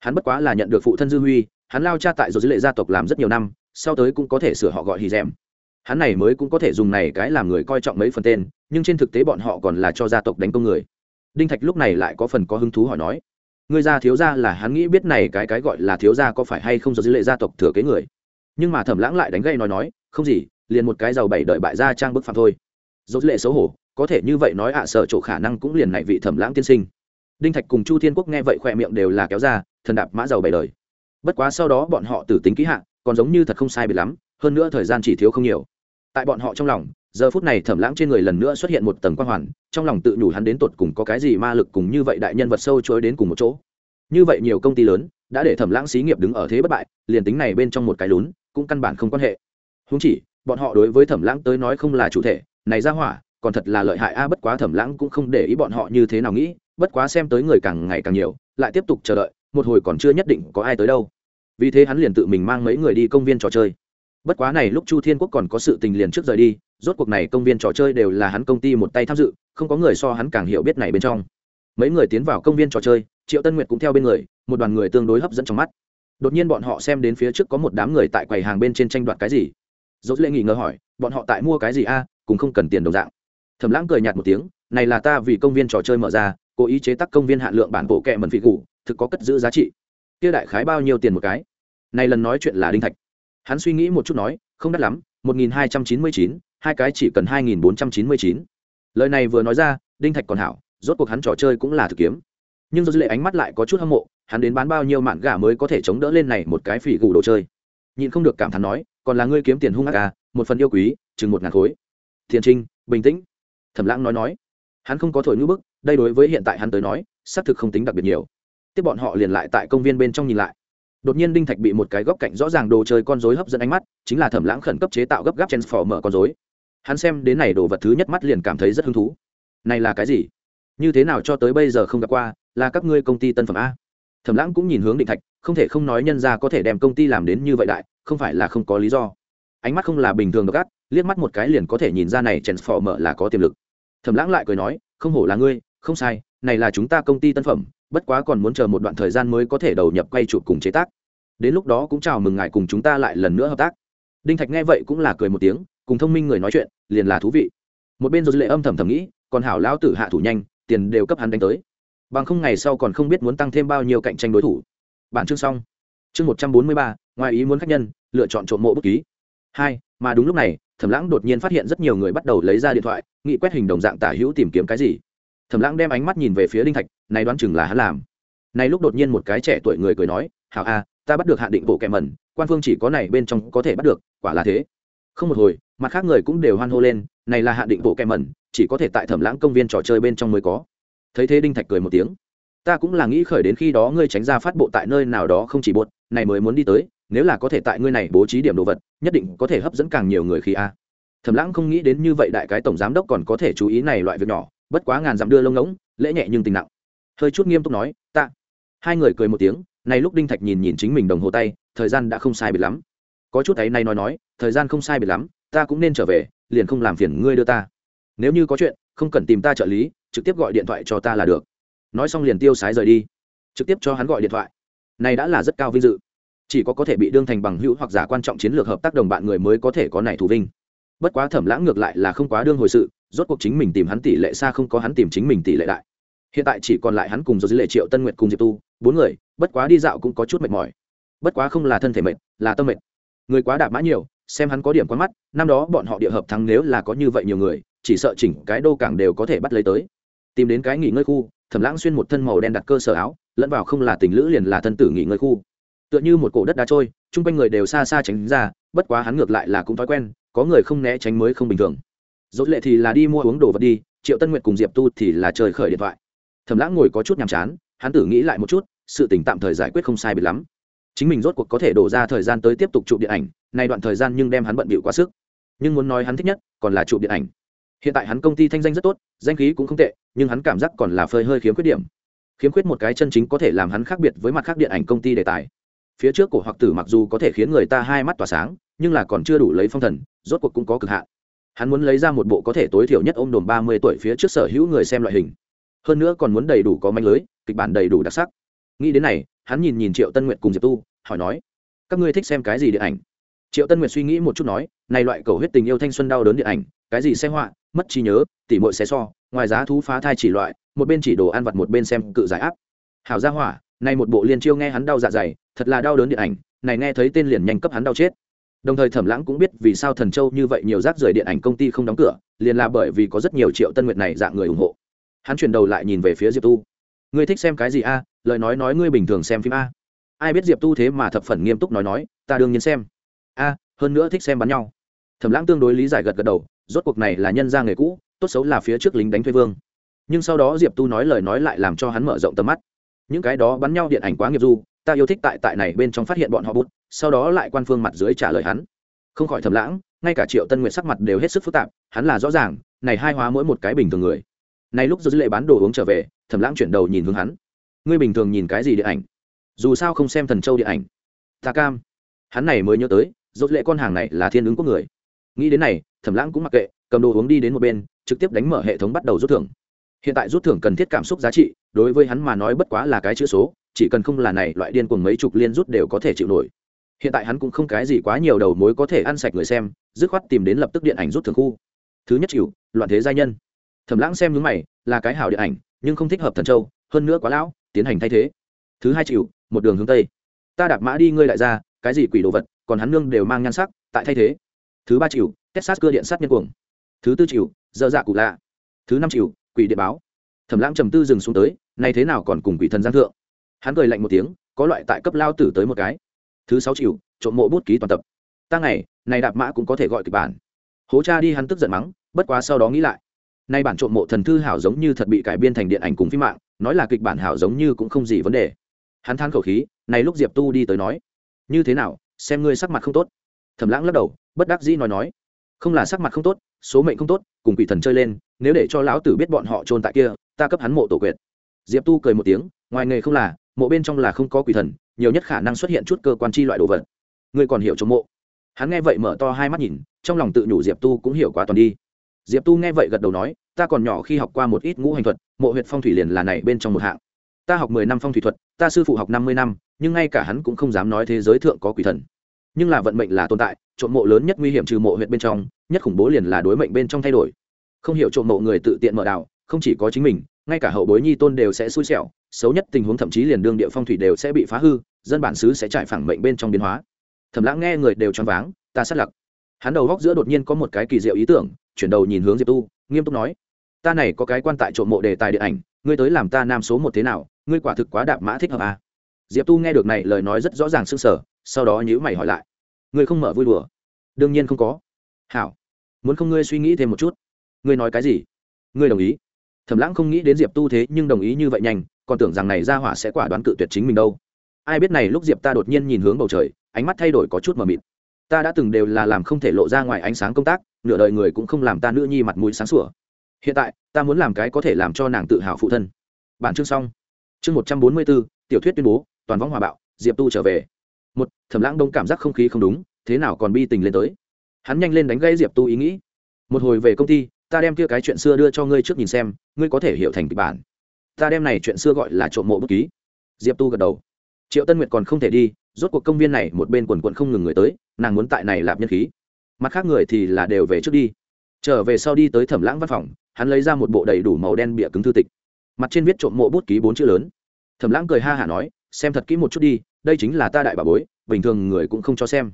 Hắn bất quá là nhận được phụ thân dư huy, hắn lao cha tại dốt lệ gia tộc làm rất nhiều năm, sau tới cũng có thể sửa họ gọi hì rèm. Hắn này mới cũng có thể dùng này cái làm người coi trọng mấy phần tên, nhưng trên thực tế bọn họ còn là cho gia tộc đánh công người. Đinh thạch lúc này lại có phần có hứng thú hỏi nói người gia thiếu gia là hắn nghĩ biết này cái cái gọi là thiếu gia có phải hay không do dư lệ gia tộc thừa kế người? Nhưng mà thẩm lãng lại đánh gây nói nói, không gì, liền một cái giàu bảy đợi bại gia trang bức phạm thôi. Dốt lệ xấu hổ có thể như vậy nói ạ à, sợ chỗ khả năng cũng liền này vị thẩm lãng tiên sinh. Đinh thạch cùng chu thiên quốc nghe vậy khỏe miệng đều là kéo ra thần đạp mã giàu bảy đời. Bất quá sau đó bọn họ tử tính kỹ hạ còn giống như thật không sai bị lắm hơn nữa thời gian chỉ thiếu không nhiều. Tại bọn họ trong lòng giờ phút này thẩm lãng trên người lần nữa xuất hiện một tầng quang hoàn trong lòng tự nhủ hắn đến tột cùng có cái gì ma lực cùng như vậy đại nhân vật sâu chối đến cùng một chỗ. Như vậy nhiều công ty lớn đã để thẩm lãng xí nghiệp đứng ở thế bất bại liền tính này bên trong một cái lún cũng căn bản không quan hệ. Húng chỉ bọn họ đối với thẩm lãng tới nói không là chủ thể này ra hỏa còn thật là lợi hại. A, bất quá thẩm lãng cũng không để ý bọn họ như thế nào nghĩ, bất quá xem tới người càng ngày càng nhiều, lại tiếp tục chờ đợi, một hồi còn chưa nhất định có ai tới đâu. Vì thế hắn liền tự mình mang mấy người đi công viên trò chơi. Bất quá này lúc chu thiên quốc còn có sự tình liền trước rời đi, rốt cuộc này công viên trò chơi đều là hắn công ty một tay tham dự, không có người so hắn càng hiểu biết này bên trong. Mấy người tiến vào công viên trò chơi, triệu tân nguyệt cũng theo bên người, một đoàn người tương đối hấp dẫn trong mắt. Đột nhiên bọn họ xem đến phía trước có một đám người tại quầy hàng bên trên tranh đoạt cái gì. Dốt lệ nghỉ ngờ hỏi, bọn họ tại mua cái gì, a? Cũng không cần tiền đồng dạng thẩm lãng cười nhạt một tiếng này là ta vì công viên trò chơi mở ra cố ý chế tác công viên hạn lượng bản bộ kệ mần phỉ củ, thực có cất giữ giá trị. Kia đại khái bao nhiêu tiền một cái? Này lần nói chuyện là đinh thạch. Hắn suy nghĩ một chút nói không đắt lắm một nghìn hai trăm chín mươi chín hai cái chỉ cần hai nghìn bốn trăm chín mươi chín. Lời này vừa nói ra đinh thạch còn hảo rốt cuộc hắn trò chơi cũng là thực kiếm. Nhưng do dư lệ ánh mắt lại có chút hâm mộ hắn đến bán bao nhiêu mạn gà mới có thể chống đỡ lên này một cái phỉ gù đồ chơi? Nhìn không được cảm thán nói còn là ngươi kiếm tiền hung ác à một phần yêu quý chừng một ngàn khối. Thiền trinh bình tĩnh thẩm lãng nói nói, hắn không có thổi ngữ bức, đây đối với hiện tại hắn tới nói, xác thực không tính đặc biệt nhiều. Tiếp bọn họ liền lại tại công viên bên trong nhìn lại. Đột nhiên đinh thạch bị một cái góc cạnh rõ ràng đồ chơi con dối hấp dẫn ánh mắt, chính là thẩm lãng khẩn cấp chế tạo gấp gáp chen phò mở con dối hắn xem đến này đồ vật thứ nhất mắt liền cảm thấy rất hứng thú. Này là cái gì? Như thế nào cho tới bây giờ không gặp qua, là các ngươi công ty tân phẩm a? Thẩm lãng cũng nhìn hướng định thạch, không thể không nói nhân ra có thể đem công ty làm đến như vậy đại, không phải là không có lý do. Ánh mắt không là bình thường độc ác, liếc mắt một cái liền có thể nhìn ra này chen phò mở là có tiềm lực thẩm lãng lại cười nói, không hổ là ngươi, không sai, này là chúng ta công ty tân phẩm, bất quá còn muốn chờ một đoạn thời gian mới có thể đầu nhập quay chụp cùng chế tác. Đến lúc đó cũng chào mừng ngài cùng chúng ta lại lần nữa hợp tác. Đinh thạch nghe vậy cũng là cười một tiếng, cùng thông minh người nói chuyện, liền là thú vị. Một bên rồi lệ âm thầm thầm nghĩ, còn hảo lão tử hạ thủ nhanh, tiền đều cấp hắn đánh tới. Bằng không ngày sau còn không biết muốn tăng thêm bao nhiêu cạnh tranh đối thủ. Bản chương xong. Chương một trăm bốn mươi ba, ngoài ý muốn khách nhân, lựa chọn trộm mộ bút ký. Hai, mà đúng lúc này, thẩm lãng đột nhiên phát hiện rất nhiều người bắt đầu lấy ra điện thoại nghị quét hình đồng dạng tả hữu tìm kiếm cái gì. Thẩm lãng đem ánh mắt nhìn về phía đinh thạch, này đoán chừng là hắn làm. Này lúc đột nhiên một cái trẻ tuổi người cười nói, hảo a, ta bắt được hạn định bộ kẹm mẩn, quan phương chỉ có này bên trong có thể bắt được, quả là thế. Không một hồi, mặt khác người cũng đều hoan hô lên, này là hạn định bộ kẹm mẩn, chỉ có thể tại thẩm lãng công viên trò chơi bên trong mới có. Thấy thế đinh thạch cười một tiếng, ta cũng là nghĩ khởi đến khi đó ngươi tránh ra phát bộ tại nơi nào đó không chỉ buột này mới muốn đi tới, nếu là có thể tại ngươi này bố trí điểm đồ vật, nhất định có thể hấp dẫn càng nhiều người khi a thẩm lãng không nghĩ đến như vậy đại cái tổng giám đốc còn có thể chú ý này loại việc nhỏ, bất quá ngàn dặm đưa lông ngỗng, lễ nhẹ nhưng tình nặng. Hơi chút nghiêm túc nói ta hai người cười một tiếng, này lúc đinh thạch nhìn nhìn chính mình đồng hồ tay, thời gian đã không sai biệt lắm. Có chút ấy nay nói nói, thời gian không sai biệt lắm, ta cũng nên trở về, liền không làm phiền ngươi đưa ta. Nếu như có chuyện, không cần tìm ta trợ lý, trực tiếp gọi điện thoại cho ta là được. Nói xong liền tiêu sái rời đi. Trực tiếp cho hắn gọi điện thoại. Này đã là rất cao vinh dự. Chỉ có có thể bị đương thành bằng hữu hoặc giả quan trọng chiến lược hợp tác đồng bạn người mới có thể có này thủ vinh bất quá thẩm lãng ngược lại là không quá đương hồi sự, rốt cuộc chính mình tìm hắn tỷ lệ xa không có hắn tìm chính mình tỷ lệ đại. Hiện tại chỉ còn lại hắn cùng do dưới lệ triệu tân nguyệt cùng diệp tu, bốn người, bất quá đi dạo cũng có chút mệt mỏi. Bất quá không là thân thể mệt, là tâm mệt. Người quá đạp mã nhiều, xem hắn có điểm quá mắt, năm đó bọn họ địa hợp thắng nếu là có như vậy nhiều người, chỉ sợ chỉnh cái đô cảng đều có thể bắt lấy tới. Tìm đến cái nghỉ ngơi khu, thẩm lãng xuyên một thân màu đen đặt cơ sở áo, lẫn vào không là tình lữ liền là thân tử nghỉ ngơi khu. Tựa như một cổ đất đá trôi, chung quanh người đều xa xa tránh ra, bất quá hắn ngược lại là cũng thói quen có người không né tránh mới không bình thường. Dốt lệ thì là đi mua uống đồ vật đi, triệu tân nguyệt cùng diệp tu thì là trời khởi điện thoại. Thẩm lãng ngồi có chút nhàm chán, hắn tử nghĩ lại một chút, sự tình tạm thời giải quyết không sai biệt lắm. Chính mình rốt cuộc có thể đổ ra thời gian tới tiếp tục chụp điện ảnh, nay đoạn thời gian nhưng đem hắn bận bịu quá sức. Nhưng muốn nói hắn thích nhất, còn là chụp điện ảnh. Hiện tại hắn công ty thanh danh rất tốt, danh khí cũng không tệ, nhưng hắn cảm giác còn là phơi hơi khiếm khuyết điểm. Khiếm khuyết một cái chân chính có thể làm hắn khác biệt với mặt khác điện ảnh công ty đề tài. Phía trước cổ hoặc tử mặc dù có thể khiến người ta hai mắt tỏa sáng nhưng là còn chưa đủ lấy phong thần, rốt cuộc cũng có cực hạn. Hắn muốn lấy ra một bộ có thể tối thiểu nhất ôm đồn ba mươi tuổi phía trước sở hữu người xem loại hình. Hơn nữa còn muốn đầy đủ có manh lưới, kịch bản đầy đủ đặc sắc. Nghĩ đến này, hắn nhìn nhìn triệu tân nguyện cùng diệp tu, hỏi nói, các ngươi thích xem cái gì điện ảnh? Triệu tân nguyệt suy nghĩ một chút nói, này loại cầu huyết tình yêu thanh xuân đau đớn điện ảnh, cái gì xe họa, mất trí nhớ, tỉ mội xe so, ngoài giá thú phá thai chỉ loại, một bên chỉ đồ ăn vặt một bên xem cự giải áp. Hảo gia hỏa, này một bộ liên chiêu nghe hắn đau dạ dày, thật là đau đớn điện ảnh, này nghe thấy tên liền nhanh cấp hắn đau chết đồng thời thẩm lãng cũng biết vì sao thần châu như vậy nhiều rác rưởi điện ảnh công ty không đóng cửa, liền là bởi vì có rất nhiều triệu tân nguyệt này dạng người ủng hộ. Hắn chuyển đầu lại nhìn về phía diệp tu. Ngươi thích xem cái gì a? Lời nói nói ngươi bình thường xem phim a. Ai biết diệp tu thế mà thập phần nghiêm túc nói nói, ta đương nhiên xem. A, hơn nữa thích xem bắn nhau. Thẩm lãng tương đối lý giải gật gật đầu, rốt cuộc này là nhân ra nghề cũ, tốt xấu là phía trước lính đánh thuê vương. Nhưng sau đó diệp tu nói lời nói lại làm cho hắn mở rộng tầm mắt. Những cái đó bắn nhau điện ảnh quá nghiệp du ta yêu thích tại tại này bên trong phát hiện bọn họ bút, sau đó lại quan phương mặt dưới trả lời hắn. Không khỏi thầm lãng, ngay cả triệu tân nguyện sắc mặt đều hết sức phức tạp, hắn là rõ ràng, này hai hóa mỗi một cái bình thường người. Này lúc dư lệ bán đồ uống trở về, thầm lãng chuyển đầu nhìn hướng hắn. Ngươi bình thường nhìn cái gì điện ảnh? Dù sao không xem thần châu điện ảnh. Ta cam. Hắn này mới nhớ tới dốt lệ con hàng này là thiên ứng của người. Nghĩ đến này thẩm lãng cũng mặc kệ, cầm đồ uống đi đến một bên, trực tiếp đánh mở hệ thống bắt đầu rút thưởng. Hiện tại rút thưởng cần thiết cảm xúc giá trị, đối với hắn mà nói bất quá là cái chữ số chỉ cần không là này, loại điên cuồng mấy chục liên rút đều có thể chịu nổi. Hiện tại hắn cũng không cái gì quá nhiều đầu mối có thể ăn sạch người xem, dứt khoát tìm đến lập tức điện ảnh rút thường khu. Thứ nhất chịu, loạn thế gia nhân. Thẩm lãng xem những mày, là cái hảo điện ảnh, nhưng không thích hợp thần châu, hơn nữa quá lão, tiến hành thay thế. Thứ hai chịu, một đường hướng tây. Ta đạp mã đi ngươi lại ra, cái gì quỷ đồ vật, còn hắn nương đều mang nhan sắc, tại thay thế. Thứ ba chịu, texas cơ điện sát nhân cuồng. Thứ tư chịu, dơ dạ cụ lạ. Thứ năm chịu, quỷ điện báo. Thẩm lãng trầm tư dừng xuống tới này thế nào còn cùng quỷ thần giang thượng? Hắn cười lạnh một tiếng, có loại tại cấp lao tử tới một cái. Thứ sáu chịu, trộm mộ bút ký toàn tập. Ta ngày, này đạp mã cũng có thể gọi kịch bản. Hố cha đi hắn tức giận mắng, bất quá sau đó nghĩ lại. Nay bản trộm mộ thần thư hảo giống như thật bị cải biên thành điện ảnh cùng phim mạng, nói là kịch bản hảo giống như cũng không gì vấn đề. Hắn than khẩu khí, này lúc diệp tu đi tới nói, như thế nào, xem ngươi sắc mặt không tốt. Thẩm lãng lắc đầu, bất đắc dĩ nói nói, không là sắc mặt không tốt, số mệnh không tốt, cùng quỷ thần chơi lên, nếu để cho lão tử biết bọn họ trôn tại kia, ta cấp hắn mộ tổ quyệt. Diệp tu cười một tiếng, ngoài nghề không là mộ bên trong là không có quỷ thần, nhiều nhất khả năng xuất hiện chút cơ quan chi loại đồ vật. Ngươi còn hiểu chống mộ? Hắn nghe vậy mở to hai mắt nhìn, trong lòng tự nhủ diệp tu cũng hiểu quá toàn đi. Diệp tu nghe vậy gật đầu nói, ta còn nhỏ khi học qua một ít ngũ hành thuật, mộ huyệt phong thủy liền là này bên trong một hạng. Ta học mười năm phong thủy thuật, ta sư phụ học năm mươi năm, nhưng ngay cả hắn cũng không dám nói thế giới thượng có quỷ thần. Nhưng là vận mệnh là tồn tại trộm mộ lớn nhất nguy hiểm trừ mộ huyệt bên trong, nhất khủng bố liền là đối mệnh bên trong thay đổi. Không hiểu trộm mộ người tự tiện mở đào không chỉ có chính mình ngay cả hậu bối nhi tôn đều sẽ xui xẻo, xấu nhất tình huống thậm chí liền đương địa phong thủy đều sẽ bị phá hư, dân bản xứ sẽ trải phẳng mệnh bên trong biến hóa. Thầm lãng nghe người đều choáng váng, ta sát lặc. Hắn đầu góc giữa đột nhiên có một cái kỳ diệu ý tưởng, chuyển đầu nhìn hướng diệp tu, nghiêm túc nói, ta này có cái quan tại trộm mộ đề tài điện ảnh, ngươi tới làm ta nam số một thế nào, ngươi quả thực quá đạp mã thích hợp à. diệp tu nghe được này lời nói rất rõ ràng sưng sở sau đó nhữ mày hỏi lại, ngươi không mở vui đùa? Đương nhiên không có. Hảo, muốn không ngươi suy nghĩ thêm một chút? Ngươi nói cái gì? Ngươi đồng ý thẩm lãng không nghĩ đến diệp tu thế nhưng đồng ý như vậy nhanh, còn tưởng rằng này ra hỏa sẽ quả đoán cự tuyệt chính mình đâu. Ai biết này lúc diệp ta đột nhiên nhìn hướng bầu trời, ánh mắt thay đổi có chút mờ mịt. Ta đã từng đều là làm không thể lộ ra ngoài ánh sáng công tác, nửa đời người cũng không làm ta nữ nhi mặt mũi sáng sủa. Hiện tại, ta muốn làm cái có thể làm cho nàng tự hào phụ thân. Bản chương xong. Chương một trăm bốn mươi bốn, tiểu thuyết tuyên bố, toàn võng hòa bạo, diệp tu trở về. Một, thẩm lãng đông cảm giác không khí không đúng, thế nào còn bi tình lên tới. Hắn nhanh lên đánh gây diệp tu ý nghĩ. Một hồi về công ty ta đem kia cái chuyện xưa đưa cho ngươi trước nhìn xem, ngươi có thể hiểu thành kịch bản. Ta đem này chuyện xưa gọi là trộm mộ bút ký. Diệp tu gật đầu. Triệu tân nguyệt còn không thể đi, rốt cuộc công viên này một bên quần quận không ngừng người tới, nàng muốn tại này lạp nhân khí. Mặt khác người thì là đều về trước đi. Trở về sau đi tới thẩm lãng văn phòng, hắn lấy ra một bộ đầy đủ màu đen bịa cứng thư tịch. Mặt trên viết trộm mộ bút ký bốn chữ lớn. Thẩm lãng cười ha hả nói, xem thật kỹ một chút đi, đây chính là ta đại bà bối, bình thường người cũng không cho xem.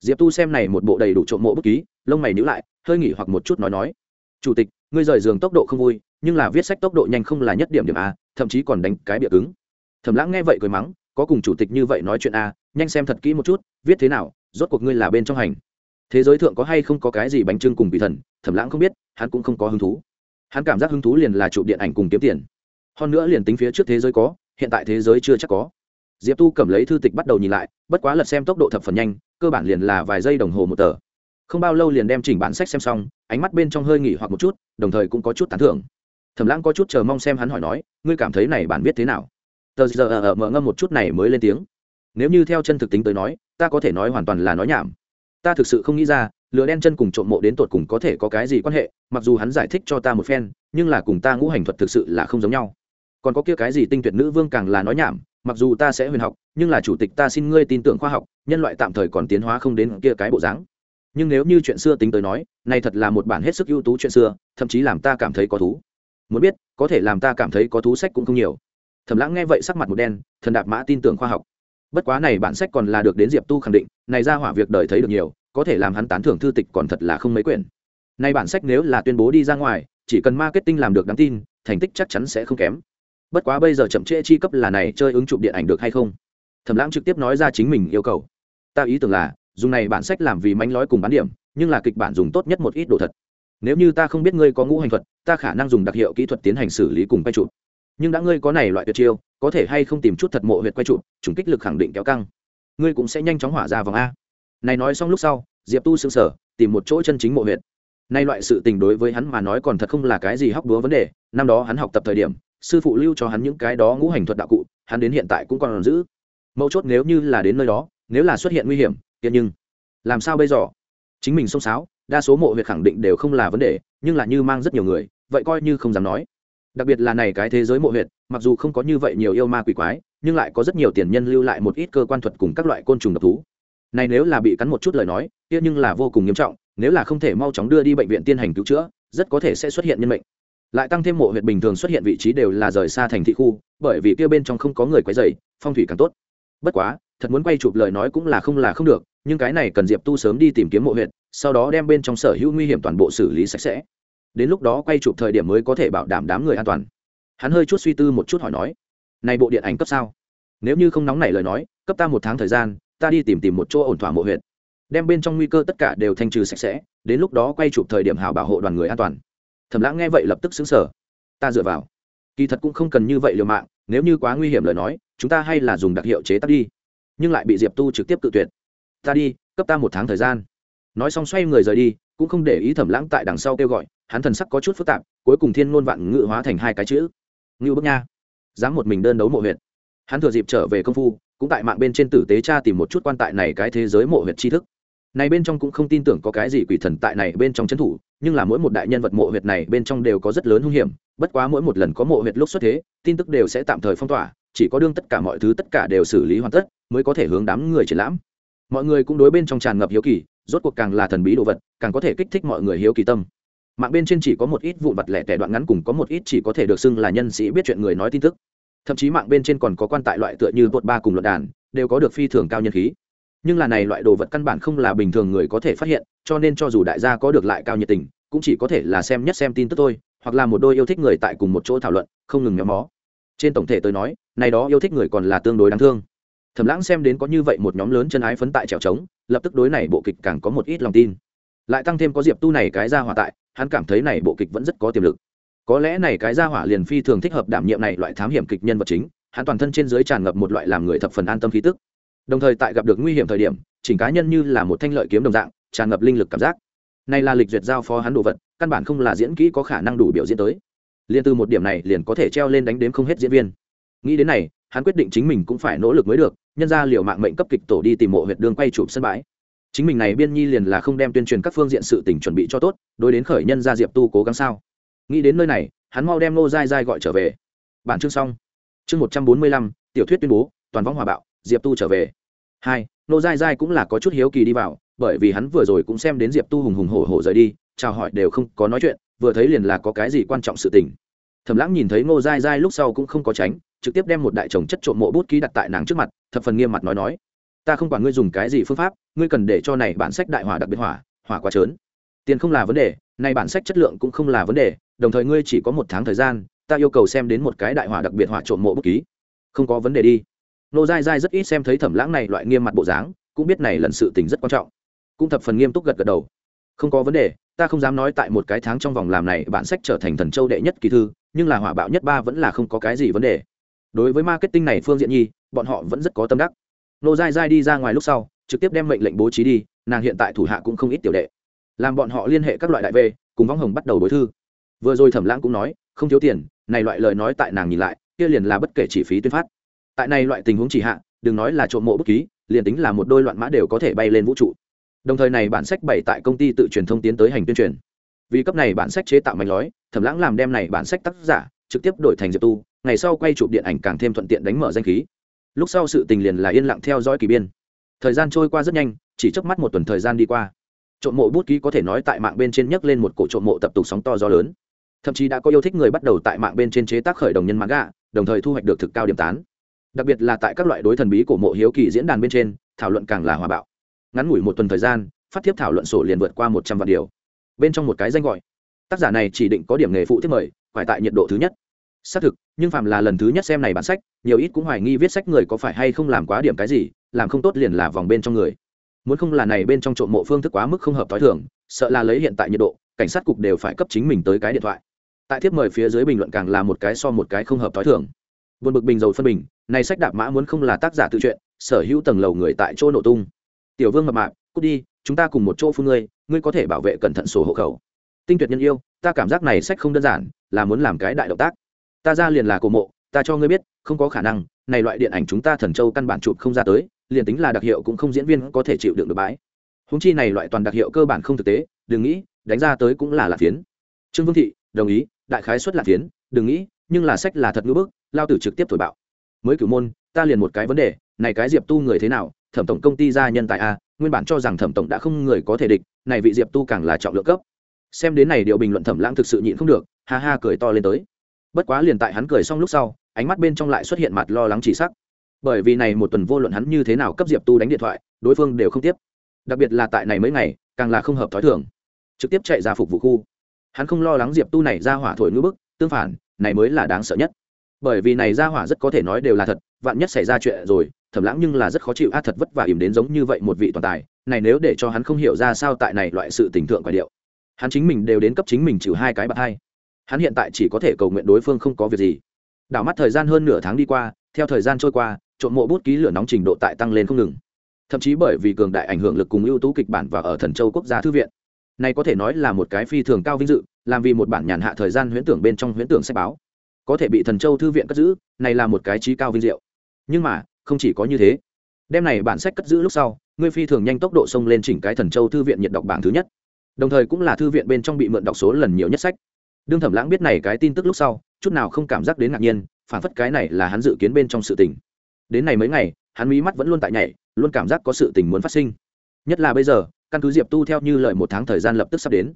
Diệp tu xem này một bộ đầy đủ trộm mộ bút ký, lông mày nhữ lại, hơi nghỉ hoặc một chút nói nói chủ tịch, ngươi rời giường tốc độ không vui, nhưng là viết sách tốc độ nhanh không là nhất điểm điểm a, thậm chí còn đánh cái bịa cứng. Thẩm lãng nghe vậy cười mắng, có cùng chủ tịch như vậy nói chuyện a, nhanh xem thật kỹ một chút, viết thế nào, rốt cuộc ngươi là bên trong hành. Thế giới thượng có hay không có cái gì bánh trưng cùng vị thần, thẩm lãng không biết, hắn cũng không có hứng thú. Hắn cảm giác hứng thú liền là chụp điện ảnh cùng kiếm tiền. Hơn nữa liền tính phía trước thế giới có, hiện tại thế giới chưa chắc có. Diệp tu cầm lấy thư tịch bắt đầu nhìn lại, bất quá lật xem tốc độ thập phần nhanh, cơ bản liền là vài giây đồng hồ một tờ không bao lâu liền đem chỉnh bản sách xem xong, ánh mắt bên trong hơi nghỉ hoặc một chút, đồng thời cũng có chút tán thưởng. Thẩm lãng có chút chờ mong xem hắn hỏi nói, ngươi cảm thấy này bản viết thế nào? Tờ giờ ở mở ngâm một chút này mới lên tiếng. Nếu như theo chân thực tính tới nói, ta có thể nói hoàn toàn là nói nhảm. Ta thực sự không nghĩ ra, lửa đen chân cùng trộm mộ đến tột cùng có thể có cái gì quan hệ, mặc dù hắn giải thích cho ta một phen, nhưng là cùng ta ngũ hành thuật thực sự là không giống nhau. Còn có kia cái gì tinh tuyệt nữ vương càng là nói nhảm, mặc dù ta sẽ huyền học, nhưng là chủ tịch ta xin ngươi tin tưởng khoa học, nhân loại tạm thời còn tiến hóa không đến kia cái bộ dáng nhưng nếu như chuyện xưa tính tới nói này thật là một bản hết sức ưu tú chuyện xưa, thậm chí làm ta cảm thấy có thú. Muốn biết, có thể làm ta cảm thấy có thú sách cũng không nhiều. Thầm lãng nghe vậy sắc mặt một đen, thần đạp mã tin tưởng khoa học. Bất quá này bản sách còn là được đến diệp tu khẳng định, này ra hỏa việc đời thấy được nhiều, có thể làm hắn tán thưởng thư tịch còn thật là không mấy quyển. Nay bản sách nếu là tuyên bố đi ra ngoài, chỉ cần marketing làm được đáng tin, thành tích chắc chắn sẽ không kém. Bất quá bây giờ chậm trễ chi cấp là này chơi ứng chụp điện ảnh được hay không? Thẩm lãng trực tiếp nói ra chính mình yêu cầu. Ta ý tưởng là dùng này bản sách làm vì mánh lói cùng bán điểm, nhưng là kịch bản dùng tốt nhất một ít đồ thật. Nếu như ta không biết ngươi có ngũ hành thuật, ta khả năng dùng đặc hiệu kỹ thuật tiến hành xử lý cùng quay chụp. Nhưng đã ngươi có này loại tuyệt chiêu, có thể hay không tìm chút thật mộ huyệt quay chụp chủng kích lực khẳng định kéo căng. Ngươi cũng sẽ nhanh chóng hỏa ra vòng a. Này nói xong lúc sau, diệp tu xương sở tìm một chỗ chân chính mộ huyệt. Nay loại sự tình đối với hắn mà nói còn thật không là cái gì hóc búa vấn đề, năm đó hắn học tập thời điểm, sư phụ lưu cho hắn những cái đó ngũ hành thuật đạo cụ, hắn đến hiện tại cũng còn giữ. Mấu chốt nếu như là đến nơi đó, nếu là xuất hiện nguy hiểm kia nhưng, làm sao bây giờ? Chính mình xông xáo, đa số mộ huyệt khẳng định đều không là vấn đề, nhưng là như mang rất nhiều người, vậy coi như không dám nói. Đặc biệt là này cái thế giới mộ huyệt, mặc dù không có như vậy nhiều yêu ma quỷ quái, nhưng lại có rất nhiều tiền nhân lưu lại một ít cơ quan thuật cùng các loại côn trùng độc thú. Này nếu là bị cắn một chút lời nói kia nhưng là vô cùng nghiêm trọng, nếu là không thể mau chóng đưa đi bệnh viện tiên hành cứu chữa, rất có thể sẽ xuất hiện nhân mệnh. Lại tăng thêm mộ huyệt bình thường xuất hiện vị trí đều là rời xa thành thị khu, bởi vì kia bên trong không có người quấy dày phong thủy càng tốt. Bất quá, thật muốn quay chụp lời nói cũng là không là không được nhưng cái này cần diệp tu sớm đi tìm kiếm mộ huyệt, sau đó đem bên trong sở hữu nguy hiểm toàn bộ xử lý sạch sẽ. Đến lúc đó quay chụp thời điểm mới có thể bảo đảm đám người an toàn. Hắn hơi chút suy tư một chút hỏi nói, này bộ điện ảnh cấp sao? Nếu như không nóng nảy lời nói, cấp ta một tháng thời gian, ta đi tìm tìm một chỗ ổn thỏa mộ huyện đem bên trong nguy cơ tất cả đều thanh trừ sạch sẽ, đến lúc đó quay chụp thời điểm hảo bảo hộ đoàn người an toàn. Thẩm lãng nghe vậy lập tức xứng sở ta dựa vào. Kỳ thật cũng không cần như vậy liều mạng, nếu như quá nguy hiểm lời nói, chúng ta hay là dùng đặc hiệu chế tác đi. Nhưng lại bị diệp tu trực tiếp tự tuyệt ta đi, cấp ta một tháng thời gian. Nói xong xoay người rời đi, cũng không để ý thẩm lãng tại đằng sau kêu gọi, hắn thần sắc có chút phức tạp, cuối cùng thiên ngôn vạn ngự hóa thành hai cái chữ. Ngưu bức nha. Dám một mình đơn đấu mộ huyện hắn thừa dịp trở về công phu, cũng tại mạng bên trên tử tế cha tìm một chút quan tại này cái thế giới mộ huyệt tri thức. Này bên trong cũng không tin tưởng có cái gì quỷ thần tại này bên trong c thủ, nhưng là mỗi một đại nhân vật mộ huyệt này bên trong đều có rất lớn hung hiểm, bất quá mỗi một lần có mộ huyệt lúc xuất thế, tin tức đều sẽ tạm thời phong tỏa, chỉ có đương tất cả mọi thứ tất cả đều xử lý hoàn tất, mới có thể hướng đám người triển lãm mọi người cũng đối bên trong tràn ngập hiếu kỳ, rốt cuộc càng là thần bí đồ vật, càng có thể kích thích mọi người hiếu kỳ tâm. Mạng bên trên chỉ có một ít vụn vặt lẻ tẻ đoạn ngắn cùng có một ít chỉ có thể được xưng là nhân sĩ biết chuyện người nói tin tức. Thậm chí mạng bên trên còn có quan tại loại tựa như bột ba cùng luận đàn, đều có được phi thường cao nhân khí. Nhưng là này loại đồ vật căn bản không là bình thường người có thể phát hiện, cho nên cho dù đại gia có được lại cao nhiệt tình, cũng chỉ có thể là xem nhất xem tin tức thôi, hoặc là một đôi yêu thích người tại cùng một chỗ thảo luận, không ngừng nhóm mó. Trên tổng thể tôi nói, này đó yêu thích người còn là tương đối đáng thương thẩm lãng xem đến có như vậy một nhóm lớn chân ái phấn tại trèo trống, lập tức đối này bộ kịch càng có một ít lòng tin. Lại tăng thêm có diệp tu này cái ra hỏa tại, hắn cảm thấy này bộ kịch vẫn rất có tiềm lực. Có lẽ này cái ra hỏa liền phi thường thích hợp đảm nhiệm này loại thám hiểm kịch nhân vật chính, hắn toàn thân trên dưới tràn ngập một loại làm người thập phần an tâm khí tức. Đồng thời tại gặp được nguy hiểm thời điểm, chỉnh cá nhân như là một thanh lợi kiếm đồng dạng, tràn ngập linh lực cảm giác. Này là lịch duyệt giao phó hắn đồ vật, căn bản không là diễn kỹ có khả năng đủ biểu diễn tới. Liền từ một điểm này liền có thể treo lên đánh đếm không hết diễn viên. Nghĩ đến này hắn quyết định chính mình cũng phải nỗ lực mới được, nhân ra liệu mạng mệnh cấp kịch tổ đi tìm mộ huyện đường quay chụp sân bãi. Chính mình này biên nhi liền là không đem tuyên truyền các phương diện sự tình chuẩn bị cho tốt, đối đến khởi nhân ra diệp tu cố gắng sao? Nghĩ đến nơi này, hắn mau đem nô dai dai gọi trở về. Bản chương xong. Chương một trăm bốn mươi lăm, tiểu thuyết tuyên bố, toàn võng hòa bạo, diệp tu trở về. Hai nô dai dai cũng là có chút hiếu kỳ đi vào, bởi vì hắn vừa rồi cũng xem đến diệp tu hùng hùng hổ hổ rời đi, chào hỏi đều không có nói chuyện, vừa thấy liền là có cái gì quan trọng sự tình. Thầm lãng nhìn thấy ngô dai dai lúc sau cũng không có tránh trực tiếp đem một đại chồng chất trộm mộ bút ký đặt tại nàng trước mặt, thập phần nghiêm mặt nói nói, ta không quản ngươi dùng cái gì phương pháp, ngươi cần để cho này bản sách đại hỏa đặc biệt hỏa hỏa quá trớn. Tiền không là vấn đề, này bản sách chất lượng cũng không là vấn đề, đồng thời ngươi chỉ có một tháng thời gian, ta yêu cầu xem đến một cái đại hỏa đặc biệt hỏa trộm mộ bút ký. Không có vấn đề đi. Nô dai dai rất ít xem thấy thẩm lãng này loại nghiêm mặt bộ dáng, cũng biết này lần sự tình rất quan trọng. Cũng thập phần nghiêm túc gật gật đầu. Không có vấn đề, ta không dám nói tại một cái tháng trong vòng làm này bản sách trở thành thần châu đệ nhất kỳ thư, nhưng là hỏa bạo nhất ba vẫn là không có cái gì vấn đề đối với marketing này phương diện nhi, bọn họ vẫn rất có tâm đắc. Nô dai dai đi ra ngoài lúc sau, trực tiếp đem mệnh lệnh bố trí đi, nàng hiện tại thủ hạ cũng không ít tiểu đệ. Làm bọn họ liên hệ các loại đại về, cùng võng hồng bắt đầu đối thư. Vừa rồi thẩm lãng cũng nói, không thiếu tiền, này loại lời nói tại nàng nhìn lại, kia liền là bất kể chi phí tuyên phát. Tại này loại tình huống chỉ hạ, đừng nói là trộm mộ bút ký, liền tính là một đôi loạn mã đều có thể bay lên vũ trụ. Đồng thời này bản sách bày tại công ty tự truyền thông tiến tới hành tuyên truyền. Vì cấp này bản sách chế tạo mạch lói, thẩm lãng làm đem này bản sách tác giả, trực tiếp đổi thành diệp tu ngày sau quay chụp điện ảnh càng thêm thuận tiện đánh mở danh khí. Lúc sau sự tình liền là yên lặng theo dõi kỳ biên. Thời gian trôi qua rất nhanh, chỉ chớp mắt một tuần thời gian đi qua. Trộm mộ bút ký có thể nói tại mạng bên trên nhấc lên một cổ trộm mộ tập tục sóng to gió lớn. Thậm chí đã có yêu thích người bắt đầu tại mạng bên trên chế tác khởi đồng nhân mạng gạ đồng thời thu hoạch được thực cao điểm tán. Đặc biệt là tại các loại đối thần bí của mộ hiếu kỳ diễn đàn bên trên, thảo luận càng là hòa bạo. Ngắn ngủi một tuần thời gian, phát thiếp thảo luận sổ liền vượt qua một trăm vạn điều. Bên trong một cái danh gọi, tác giả này chỉ định có điểm nghề phụ thiết mời, phải tại nhiệt độ thứ nhất xác thực, nhưng phạm là lần thứ nhất xem này bản sách, nhiều ít cũng hoài nghi viết sách người có phải hay không làm quá điểm cái gì, làm không tốt liền là vòng bên trong người. Muốn không là này bên trong trộm mộ phương thức quá mức không hợp t h o i thường, sợ là lấy hiện tại nhiệt độ, cảnh sát cục đều phải cấp chính mình tới cái điện thoại. Tại thiếp mời phía dưới bình luận càng là một cái so một cái không hợp t h o i thường. Vượt bực bình dầu phân bình, này sách đạp mã muốn không là tác giả tự chuyện sở hữu tầng lầu người tại chỗ nổ tung. Tiểu vương mập mạp, cút đi, chúng ta cùng một chỗ phương ngươi ngươi có thể bảo vệ cẩn thận sổ hộ khẩu. Tinh tuyệt nhân yêu, ta cảm giác này sách không đơn giản, là muốn làm cái đại động tác ta ra liền là cổ mộ, ta cho ngươi biết, không có khả năng, này loại điện ảnh chúng ta thần châu căn bản chụp không ra tới, liền tính là đặc hiệu cũng không diễn viên có thể chịu đựng được bãi. Húng chi này loại toàn đặc hiệu cơ bản không thực tế, đừng nghĩ, đánh ra tới cũng là lạc phiến. Trương vương thị, đồng ý, đại khái xuất lạc phiến, đừng nghĩ, nhưng là sách là thật ngữ bức, lao tử trực tiếp thổi bạo. Mới cử môn, ta liền một cái vấn đề, này cái diệp tu người thế nào, thẩm tổng công ty gia nhân tại a, nguyên bản cho rằng thẩm tổng đã không người có thể địch, này vị diệp tu càng là trọng lượng cấp. Xem đến này điều bình luận thẩm lãng thực sự nhịn không được, ha ha cười to lên tới bất quá liền tại hắn cười xong lúc sau, ánh mắt bên trong lại xuất hiện mặt lo lắng chỉ sắc. Bởi vì này một tuần vô luận hắn như thế nào cấp diệp tu đánh điện thoại, đối phương đều không tiếp. Đặc biệt là tại này mấy ngày, càng là không hợp t h ó i thường. Trực tiếp chạy ra phục vụ khu. Hắn không lo lắng diệp tu này ra hỏa thổi ngữ bức, tương phản, này mới là đáng sợ nhất. Bởi vì này ra hỏa rất có thể nói đều là thật, vạn nhất xảy ra chuyện rồi thẩm lãng nhưng là rất khó chịu, a, thật vất và ìm đến giống như vậy một vị toàn tài. Này nếu để cho hắn không hiểu ra sao tại này loại sự tình thượng quả điệu. Hắn chính mình đều đến cấp chính mình chịu hai cái bạc hai hắn hiện tại chỉ có thể cầu nguyện đối phương không có việc gì. Đảo mắt thời gian hơn nửa tháng đi qua, theo thời gian trôi qua, trộm mộ bút ký lửa nóng trình độ tại tăng lên không ngừng. Thậm chí bởi vì cường đại ảnh hưởng lực cùng ưu tú kịch bản và ở thần châu quốc gia thư viện. Này có thể nói là một cái phi thường cao vinh dự, làm vì một bản nhàn hạ thời gian huyễn tưởng bên trong huyễn tưởng sách báo. Có thể bị thần châu thư viện cất giữ, này là một cái trí cao vinh diệu. Nhưng mà, không chỉ có như thế. Đem này bản sách cất giữ lúc sau, ngươi phi thường nhanh tốc độ xông lên chỉnh cái thần châu thư viện nhiệt đọc bảng thứ nhất. Đồng thời cũng là thư viện bên trong bị mượn đọc số lần nhiều nhất sách đương thẩm lãng biết này cái tin tức lúc sau, chút nào không cảm giác đến ngạc nhiên, phản phất cái này là hắn dự kiến bên trong sự tình. Đến này mấy ngày, hắn mí mắt vẫn luôn tại nhảy, luôn cảm giác có sự tình muốn phát sinh. Nhất là bây giờ, căn cứ diệp tu theo như lời một tháng thời gian lập tức sắp đến.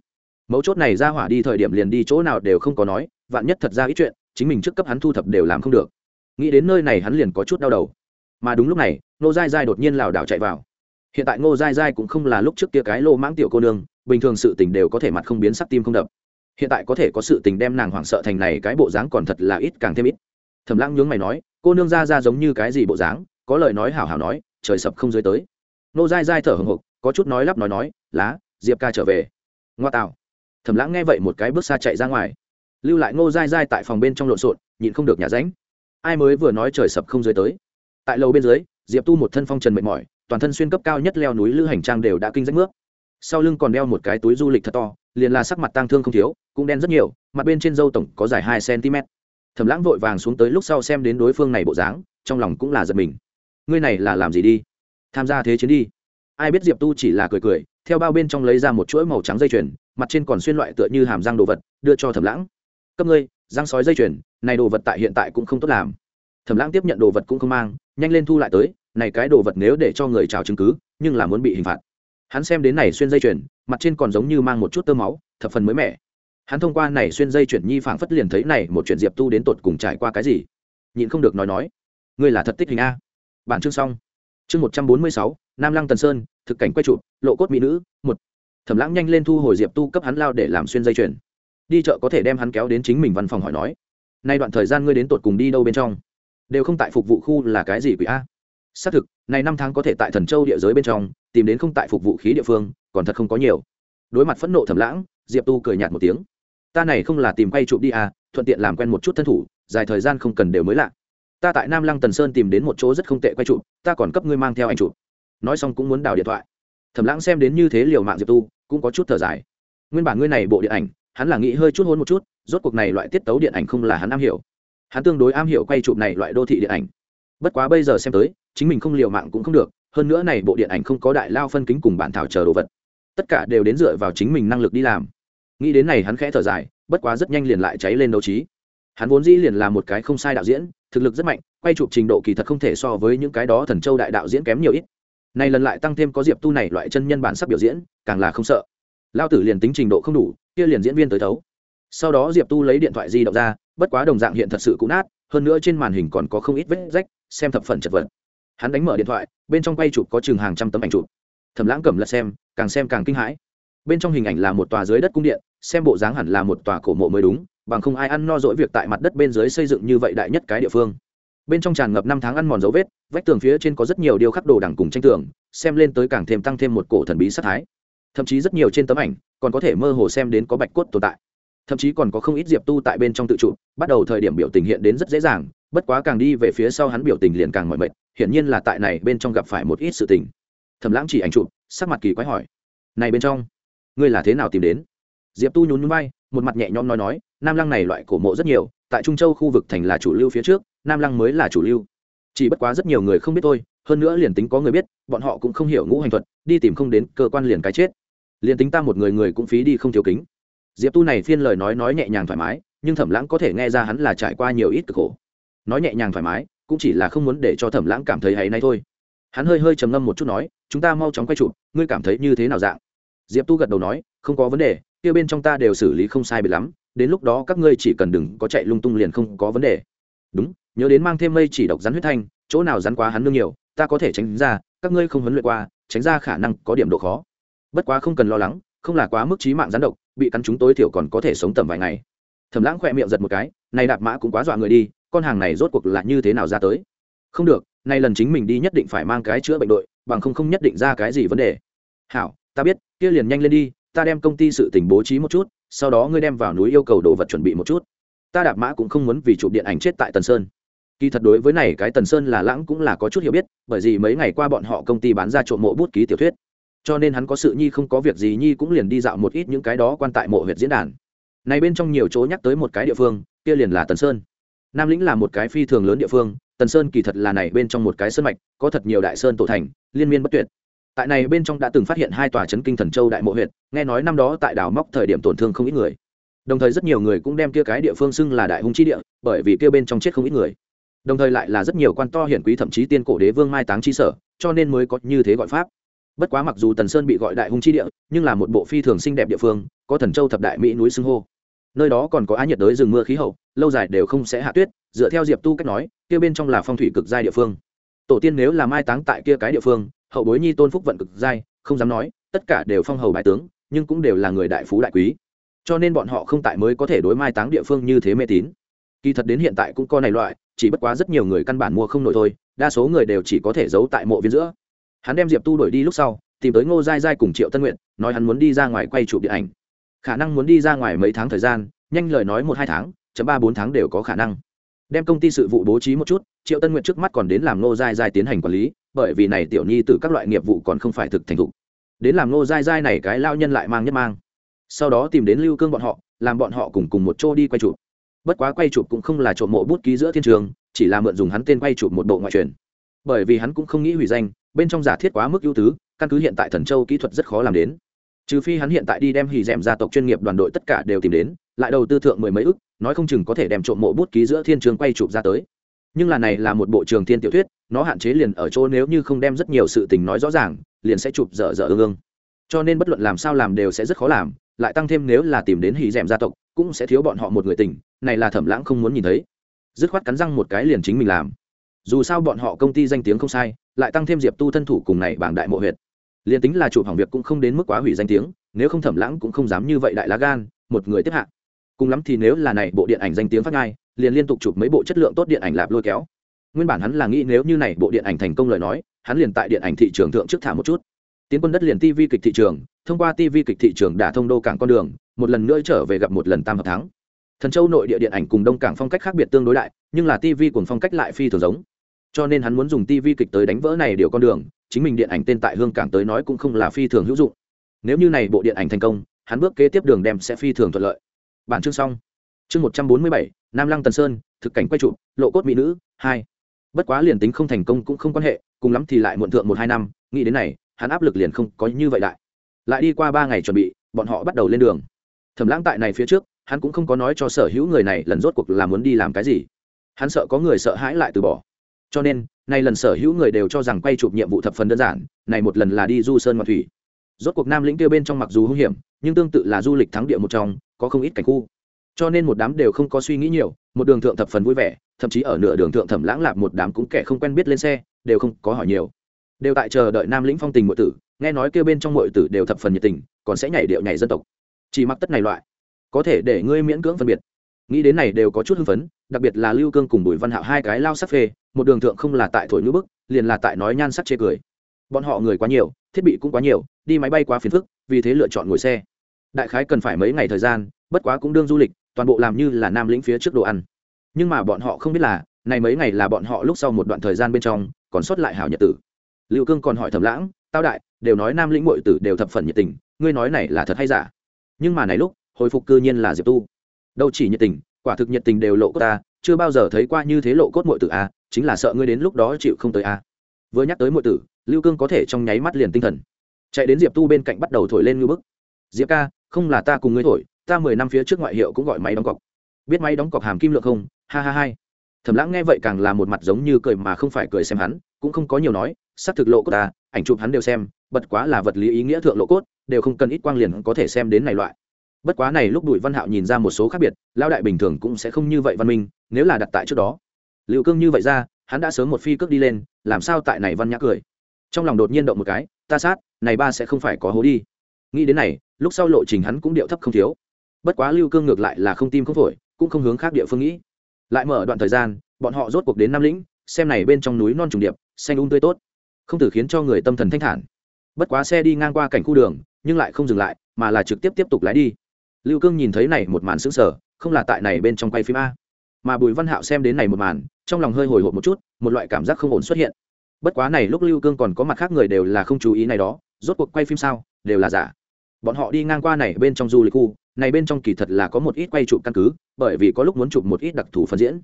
Mấu chốt này ra hỏa đi thời điểm liền đi chỗ nào đều không có nói, vạn nhất thật ra ít chuyện, chính mình trước cấp hắn thu thập đều làm không được. Nghĩ đến nơi này hắn liền có chút đau đầu. Mà đúng lúc này, ngô dai dai đột nhiên lảo đảo chạy vào. Hiện tại ngô dai dai cũng không là lúc trước kia cái lô mãng tiểu cô nương, bình thường sự tình đều có thể mặt không biến sắc tim không đập hiện tại có thể có sự tình đem nàng hoảng sợ thành này cái bộ dáng còn thật là ít càng thêm ít. Thầm lãng nhướng mày nói, cô nương ra ra giống như cái gì bộ dáng, có lời nói hảo hảo nói, trời sập không dưới tới. Nô dai dai thở hồng hộc, có chút nói lắp nói nói, lá, diệp ca trở về. Ngoa tạo. Thầm lãng nghe vậy một cái bước xa chạy ra ngoài. Lưu lại ngô dai dai tại phòng bên trong lộn xộn, nhịn không được nhà ránh. Ai mới vừa nói trời sập không dưới tới. Tại lầu bên dưới, diệp tu một thân phong trần mệt mỏi, toàn thân xuyên cấp cao nhất leo núi lữ hành trang đều đã kinh rách nước sau lưng còn đeo một cái túi du lịch thật to, liền là sắc mặt tang thương không thiếu, cũng đen rất nhiều, mặt bên trên dâu tổng có dài hai cm. Thẩm lãng vội vàng xuống tới lúc sau xem đến đối phương này bộ dáng, trong lòng cũng là giật mình. Ngươi này là làm gì đi? Tham gia thế chiến đi. Ai biết diệp tu chỉ là cười cười, theo bao bên trong lấy ra một chuỗi màu trắng dây chuyền, mặt trên còn xuyên loại tựa như hàm răng đồ vật, đưa cho thẩm lãng. Cấp ngươi, răng sói dây chuyền, này đồ vật tại hiện tại cũng không tốt làm. Thẩm lãng tiếp nhận đồ vật cũng không mang, nhanh lên thu lại tới, này cái đồ vật nếu để cho người trào chứng cứ, nhưng là muốn bị hình phạt hắn xem đến này xuyên dây chuyền, mặt trên còn giống như mang một chút tơ máu, thập phần mới mẻ. Hắn thông qua này xuyên dây chuyển nhi phảng phất liền thấy này một chuyện diệp tu đến tột cùng trải qua cái gì. Nhịn không được nói nói. Ngươi là thật tích hình a. Bản chương xong. Chương một trăm bốn mươi sáu, nam lăng tần sơn, thực cảnh quay trụ lộ cốt mỹ nữ, một. Thẩm lãng nhanh lên thu hồi diệp tu cấp hắn lao để làm xuyên dây chuyền đi chợ có thể đem hắn kéo đến chính mình văn phòng hỏi nói. Nay đoạn thời gian ngươi đến tột cùng đi đâu bên trong? Đều không tại phục vụ khu là cái gì quỷ a? Xác thực, này năm tháng có thể tại thần châu địa giới bên trong tìm đến không tại phục vụ khí địa phương, còn thật không có nhiều. Đối mặt phẫn nộ thẩm lãng, diệp tu cười nhạt một tiếng. Ta này không là tìm quay chụp đi à thuận tiện làm quen một chút thân thủ, dài thời gian không cần đều mới lạ. Ta tại nam lăng tần sơn tìm đến một chỗ rất không tệ quay chụp, ta còn cấp ngươi mang theo anh chụp. Nói xong cũng muốn đào điện thoại. Thẩm lãng xem đến như thế liều mạng diệp tu, cũng có chút thở dài. Nguyên bản ngươi này bộ điện ảnh, hắn là nghĩ hơi chút hôn một chút, rốt cuộc này loại tiết tấu điện ảnh không là hắn am hiểu. Hắn tương đối am hiểu quay chụp này loại đô thị điện ảnh. Bất quá bây giờ xem tới, chính mình không liều mạng cũng không được hơn nữa này bộ điện ảnh không có đại lao phân kính cùng bản thảo chờ đồ vật. Tất cả đều đến dựa vào chính mình năng lực đi làm. Nghĩ đến này hắn khẽ thở dài, bất quá rất nhanh liền lại cháy lên đấu trí. Hắn vốn dĩ liền là một cái không sai đạo diễn, thực lực rất mạnh, quay chụp trình độ kỳ thật không thể so với những cái đó thần châu đại đạo diễn kém nhiều ít. Này lần lại tăng thêm có diệp tu này loại chân nhân bản sắc biểu diễn, càng là không sợ. Lao tử liền tính trình độ không đủ, kia liền diễn viên tới thấu. Sau đó diệp tu lấy điện thoại di động ra, bất quá đồng dạng hiện thật sự cũng nát, hơn nữa trên màn hình còn có không ít vết rách, xem thập phần chật vật hắn đánh mở điện thoại, bên trong quay chụp có chừng hàng trăm tấm ảnh chụp. Thẩm lãng cầm lật xem, càng xem càng kinh hãi. Bên trong hình ảnh là một tòa dưới đất cung điện, xem bộ dáng hẳn là một tòa cổ mộ mới đúng, bằng không ai ăn no dỗi việc tại mặt đất bên dưới xây dựng như vậy đại nhất cái địa phương. Bên trong tràn ngập năm tháng ăn mòn dấu vết, vách tường phía trên có rất nhiều điêu khắc đồ đằng cùng tranh tường, xem lên tới càng thêm tăng thêm một cổ thần bí sát thái. Thậm chí rất nhiều trên tấm ảnh, còn có thể mơ hồ xem đến có bạch cốt tồn tại. Thậm chí còn có không ít diệp tu tại bên trong tự trụ, bắt đầu thời điểm biểu tình hiện đến rất dễ dàng bất quá càng đi về phía sau hắn biểu tình liền càng mỏi mệt, hiển nhiên là tại này bên trong gặp phải một ít sự tình. Thầm lãng chỉ ảnh chụp, sắc mặt kỳ quái hỏi, này bên trong, ngươi là thế nào tìm đến? Diệp tu nhún nhún bay một mặt nhẹ nhõm nói nói, nam lăng này loại cổ mộ rất nhiều, tại trung châu khu vực thành là chủ lưu phía trước, nam lăng mới là chủ lưu. Chỉ bất quá rất nhiều người không biết tôi hơn nữa liền tính có người biết, bọn họ cũng không hiểu ngũ hành thuật, đi tìm không đến, cơ quan liền cái chết. Liền tính ta một người người cũng phí đi không thiếu kính. Diệp tu này phiên lời nói nói nhẹ nhàng thoải mái, nhưng thẩm lãng có thể nghe ra hắn là trải qua nhiều ít cực khổ nói nhẹ nhàng thoải mái, cũng chỉ là không muốn để cho thẩm lãng cảm thấy hay nay thôi. Hắn hơi hơi trầm ngâm một chút nói, chúng ta mau chóng quay chụp, ngươi cảm thấy như thế nào dạng? Diệp tu gật đầu nói, không có vấn đề, kia bên trong ta đều xử lý không sai bị lắm, đến lúc đó các ngươi chỉ cần đừng có chạy lung tung liền không có vấn đề. Đúng, nhớ đến mang thêm mây chỉ độc rắn huyết thanh, chỗ nào rắn quá hắn nương nhiều, ta có thể tránh ra, các ngươi không huấn luyện qua, tránh ra khả năng có điểm độ khó. Bất quá không cần lo lắng, không là quá mức trí mạng rắn độc, bị cắn chúng tối thiểu còn có thể sống tầm vài ngày. Thẩm lãng khỏe miệng giật một cái này đạp mã cũng quá dọa người đi, con hàng này rốt cuộc là như thế nào ra tới? Không được nay lần chính mình đi nhất định phải mang cái chữa bệnh đội, bằng không không nhất định ra cái gì vấn đề. Hảo, ta biết, kia liền nhanh lên đi, ta đem công ty sự tình bố trí một chút, sau đó ngươi đem vào núi yêu cầu đồ vật chuẩn bị một chút. Ta đạp mã cũng không muốn vì chụp điện ảnh chết tại tần sơn. Kỳ thật đối với này cái tần sơn là lãng cũng là có chút hiểu biết, bởi vì mấy ngày qua bọn họ công ty bán ra trộm mộ bút ký tiểu thuyết. Cho nên hắn có sự nhi không có việc gì nhi cũng liền đi dạo một ít những cái đó quan tại mộ huyệt diễn đàn. Này bên trong nhiều chỗ nhắc tới một cái địa phương kia liền là tần sơn. Nam lĩnh là một cái phi thường lớn địa phương, tần sơn kỳ thật là này bên trong một cái sơn mạch, có thật nhiều đại sơn tổ thành, liên miên bất tuyệt. Tại này bên trong đã từng phát hiện hai tòa chấn kinh thần châu đại mộ huyện nghe nói năm đó tại đảo móc thời điểm tổn thương không ít người. Đồng thời rất nhiều người cũng đem kia cái địa phương xưng là đại hung chi địa, bởi vì kia bên trong chết không ít người. Đồng thời lại là rất nhiều quan to hiển quý thậm chí tiên cổ đế vương mai táng chi sở, cho nên mới có như thế gọi pháp. Bất quá mặc dù tần sơn bị gọi đại hung chi địa, nhưng là một bộ phi thường xinh đẹp địa phương, có thần châu thập đại mỹ núi xưng hô nơi đó còn có á nhiệt đới rừng mưa khí hậu, lâu dài đều không sẽ hạ tuyết, dựa theo diệp tu cách nói, kia bên trong là phong thủy cực giai địa phương. Tổ tiên nếu là mai táng tại kia cái địa phương, hậu bối nhi tôn phúc vận cực giai, không dám nói, tất cả đều phong hầu bại tướng, nhưng cũng đều là người đại phú đại quý. Cho nên bọn họ không tại mới có thể đối mai táng địa phương như thế mê tín. Kỳ thật đến hiện tại cũng có này loại, chỉ bất quá rất nhiều người căn bản mua không nổi thôi, đa số người đều chỉ có thể giấu tại mộ viên giữa. Hắn đem diệp tu đổi đi lúc sau, tìm tới ngô giai giai cùng triệu tân nguyện nói hắn muốn đi ra ngoài quay chụp điện ảnh khả năng muốn đi ra ngoài mấy tháng thời gian, nhanh lời nói một hai tháng chấm ba bốn tháng đều có khả năng. Đem công ty sự vụ bố trí một chút, triệu tân nguyện trước mắt còn đến làm ngô dai dai tiến hành quản lý, bởi vì này tiểu nhi từ các loại nghiệp vụ còn không phải thực thành thục. Đến làm ngô dai dai này cái lao nhân lại mang nhất mang. Sau đó tìm đến lưu cương bọn họ, làm bọn họ cùng cùng một chỗ đi quay chụp. Bất quá quay chụp cũng không là trộm mộ bút ký giữa thiên trường, chỉ là mượn dùng hắn tên quay chụp một bộ ngoại truyền. Bởi vì hắn cũng không nghĩ hủy danh, bên trong giả thiết quá mức ưu tứ, căn cứ hiện tại thần châu kỹ thuật rất khó làm đến trừ phi hắn hiện tại đi đem hì d gia tộc chuyên nghiệp đoàn đội tất cả đều tìm đến, lại đầu tư thượng mười mấy ức, nói không chừng có thể đem trộm mộ bút ký giữa thiên trường quay chụp ra tới. Nhưng là này là một bộ trường thiên tiểu thuyết, nó hạn chế liền ở chỗ nếu như không đem rất nhiều sự tình nói rõ ràng, liền sẽ chụp dở dở ương ương. Cho nên bất luận làm sao làm đều sẽ rất khó làm, lại tăng thêm nếu là tìm đến hì d gia tộc, cũng sẽ thiếu bọn họ một người tình, này là thẩm lãng không muốn nhìn thấy. Dứt khoát cắn răng một cái liền chính mình làm. Dù sao bọn họ công ty danh tiếng không sai, lại tăng thêm diệp tu thân thủ cùng này bảng đại mộ huyệt liền tính là chụp hỏng việc cũng không đến mức quá hủy danh tiếng, nếu không thẩm lãng cũng không dám như vậy đại lá gan, một người tiếp hạ. Cùng lắm thì nếu là này bộ điện ảnh danh tiếng phát ngay, liền liên tục chụp mấy bộ chất lượng tốt điện ảnh lạp lôi kéo. Nguyên bản hắn là nghĩ nếu như này bộ điện ảnh thành công lời nói, hắn liền tại điện ảnh thị trường thượng trước thả một chút. Tiến quân đất liền tv kịch thị trường, thông qua tv kịch thị trường đã thông đô cảng con đường, một lần nữa trở về gặp một lần tam hợp thắng. Thần châu nội địa điện ảnh cùng đông cảng phong cách khác biệt tương đối đại, nhưng là tv cùng phong cách lại phi thường giống cho nên hắn muốn dùng tv kịch tới đánh vỡ này điều con đường, chính mình điện ảnh tên tại hương cảng tới nói cũng không là phi thường hữu dụng. Nếu như này bộ điện ảnh thành công, hắn bước kế tiếp đường đem sẽ phi thường thuận lợi. Bản chương xong. Chương một trăm bốn mươi bảy, nam lăng tần sơn, thực cảnh quay trụ lộ cốt mỹ nữ, hai. Bất quá liền tính không thành công cũng không quan hệ, cùng lắm thì lại muộn thượng một hai năm, nghĩ đến này, hắn áp lực liền không có như vậy đại. Lại đi qua ba ngày chuẩn bị, bọn họ bắt đầu lên đường. Thẩm lãng tại này phía trước, hắn cũng không có nói cho sở hữu người này lần rốt cuộc là muốn đi làm cái gì. Hắn sợ có người sợ hãi lại từ bỏ cho nên, nay lần sở hữu người đều cho rằng quay chụp nhiệm vụ thập phần đơn giản, này một lần là đi du sơn ngoạn thủy. Rốt cuộc nam lĩnh kia bên trong mặc dù hung hiểm, nhưng tương tự là du lịch thắng địa một trong, có không ít cảnh khu. Cho nên một đám đều không có suy nghĩ nhiều, một đường thượng thập phần vui vẻ, thậm chí ở nửa đường thượng thẩm lãng lạc một đám cũng kẻ không quen biết lên xe, đều không có hỏi nhiều. Đều tại chờ đợi nam lĩnh phong tình mọi tử, nghe nói kêu bên trong mọi tử đều thập phần nhiệt tình, còn sẽ nhảy điệu nhảy dân tộc. Chỉ mặc tất này loại, có thể để ngươi miễn cưỡng phân biệt nghĩ đến này đều có chút hưng phấn, đặc biệt là lưu cương cùng bùi văn hạo hai cái lao sắc phê, một đường thượng không là tại thổi ngữ bức, liền là tại nói nhan sắc chê cười. Bọn họ người quá nhiều, thiết bị cũng quá nhiều, đi máy bay quá phiền phức, vì thế lựa chọn ngồi xe. Đại khái cần phải mấy ngày thời gian, bất quá cũng đương du lịch, toàn bộ làm như là nam lĩnh phía trước đồ ăn. Nhưng mà bọn họ không biết là, này mấy ngày là bọn họ lúc sau một đoạn thời gian bên trong, còn sót lại hảo nhật tử. Lưu cương còn hỏi thầm lãng, tao đại, đều nói nam lĩnh mội tử đều thập phần nhiệt tình, ngươi nói này là thật hay giả? Nhưng mà này lúc, hồi phục cư nhiên là diệp tu đâu chỉ nhiệt tình, quả thực nhiệt tình đều lộ cốt ta, chưa bao giờ thấy qua như thế lộ cốt mọi tử a, chính là sợ ngươi đến lúc đó chịu không tới a. Vừa nhắc tới mọi tử, lưu cương có thể trong nháy mắt liền tinh thần. Chạy đến diệp tu bên cạnh bắt đầu thổi lên ngư bức. Diệp ca, không là ta cùng ngươi thổi, ta mười năm phía trước ngoại hiệu cũng gọi máy đóng cọc. Biết máy đóng cọc hàm kim lượng không? Ha ha hai. Thầm lãng nghe vậy càng là một mặt giống như cười mà không phải cười xem hắn, cũng không có nhiều nói, xác thực lộ cốt ta, ảnh chụp hắn đều xem bật quá là vật lý ý nghĩa thượng lộ cốt, đều không cần ít quang liền có thể xem đến này loại bất quá này lúc bùi văn hạo nhìn ra một số khác biệt lao đại bình thường cũng sẽ không như vậy văn minh, nếu là đặt tại trước đó. Liệu cương như vậy ra, hắn đã sớm một phi cước đi lên, làm sao tại này văn nhã cười? Trong lòng đột nhiên động một cái, ta sát, này ba sẽ không phải có hố đi. Nghĩ đến này, lúc sau lộ trình hắn cũng điệu thấp không thiếu. Bất quá lưu cương ngược lại là không tim không phổi, cũng không hướng khác địa phương nghĩ. Lại mở đoạn thời gian, bọn họ rốt cuộc đến nam lĩnh, xem này bên trong núi non trùng điệp, xanh ung tươi tốt. Không thử khiến cho người tâm thần thanh thản. Bất quá xe đi ngang qua cảnh khu đường, nhưng lại không dừng lại, mà là trực tiếp tiếp tục lái đi lưu cương nhìn thấy này một màn sững sờ, không là tại này bên trong quay phim a. Mà bùi văn hạo xem đến này một màn, trong lòng hơi hồi hộp một chút, một loại cảm giác không ổn xuất hiện. Bất quá này lúc lưu cương còn có mặt khác người đều là không chú ý này đó, rốt cuộc quay phim sao, đều là giả. Bọn họ đi ngang qua này bên trong du lịch khu, này bên trong kỳ thật là có một ít quay chụp căn cứ, bởi vì có lúc muốn chụp một ít đặc thù phân diễn.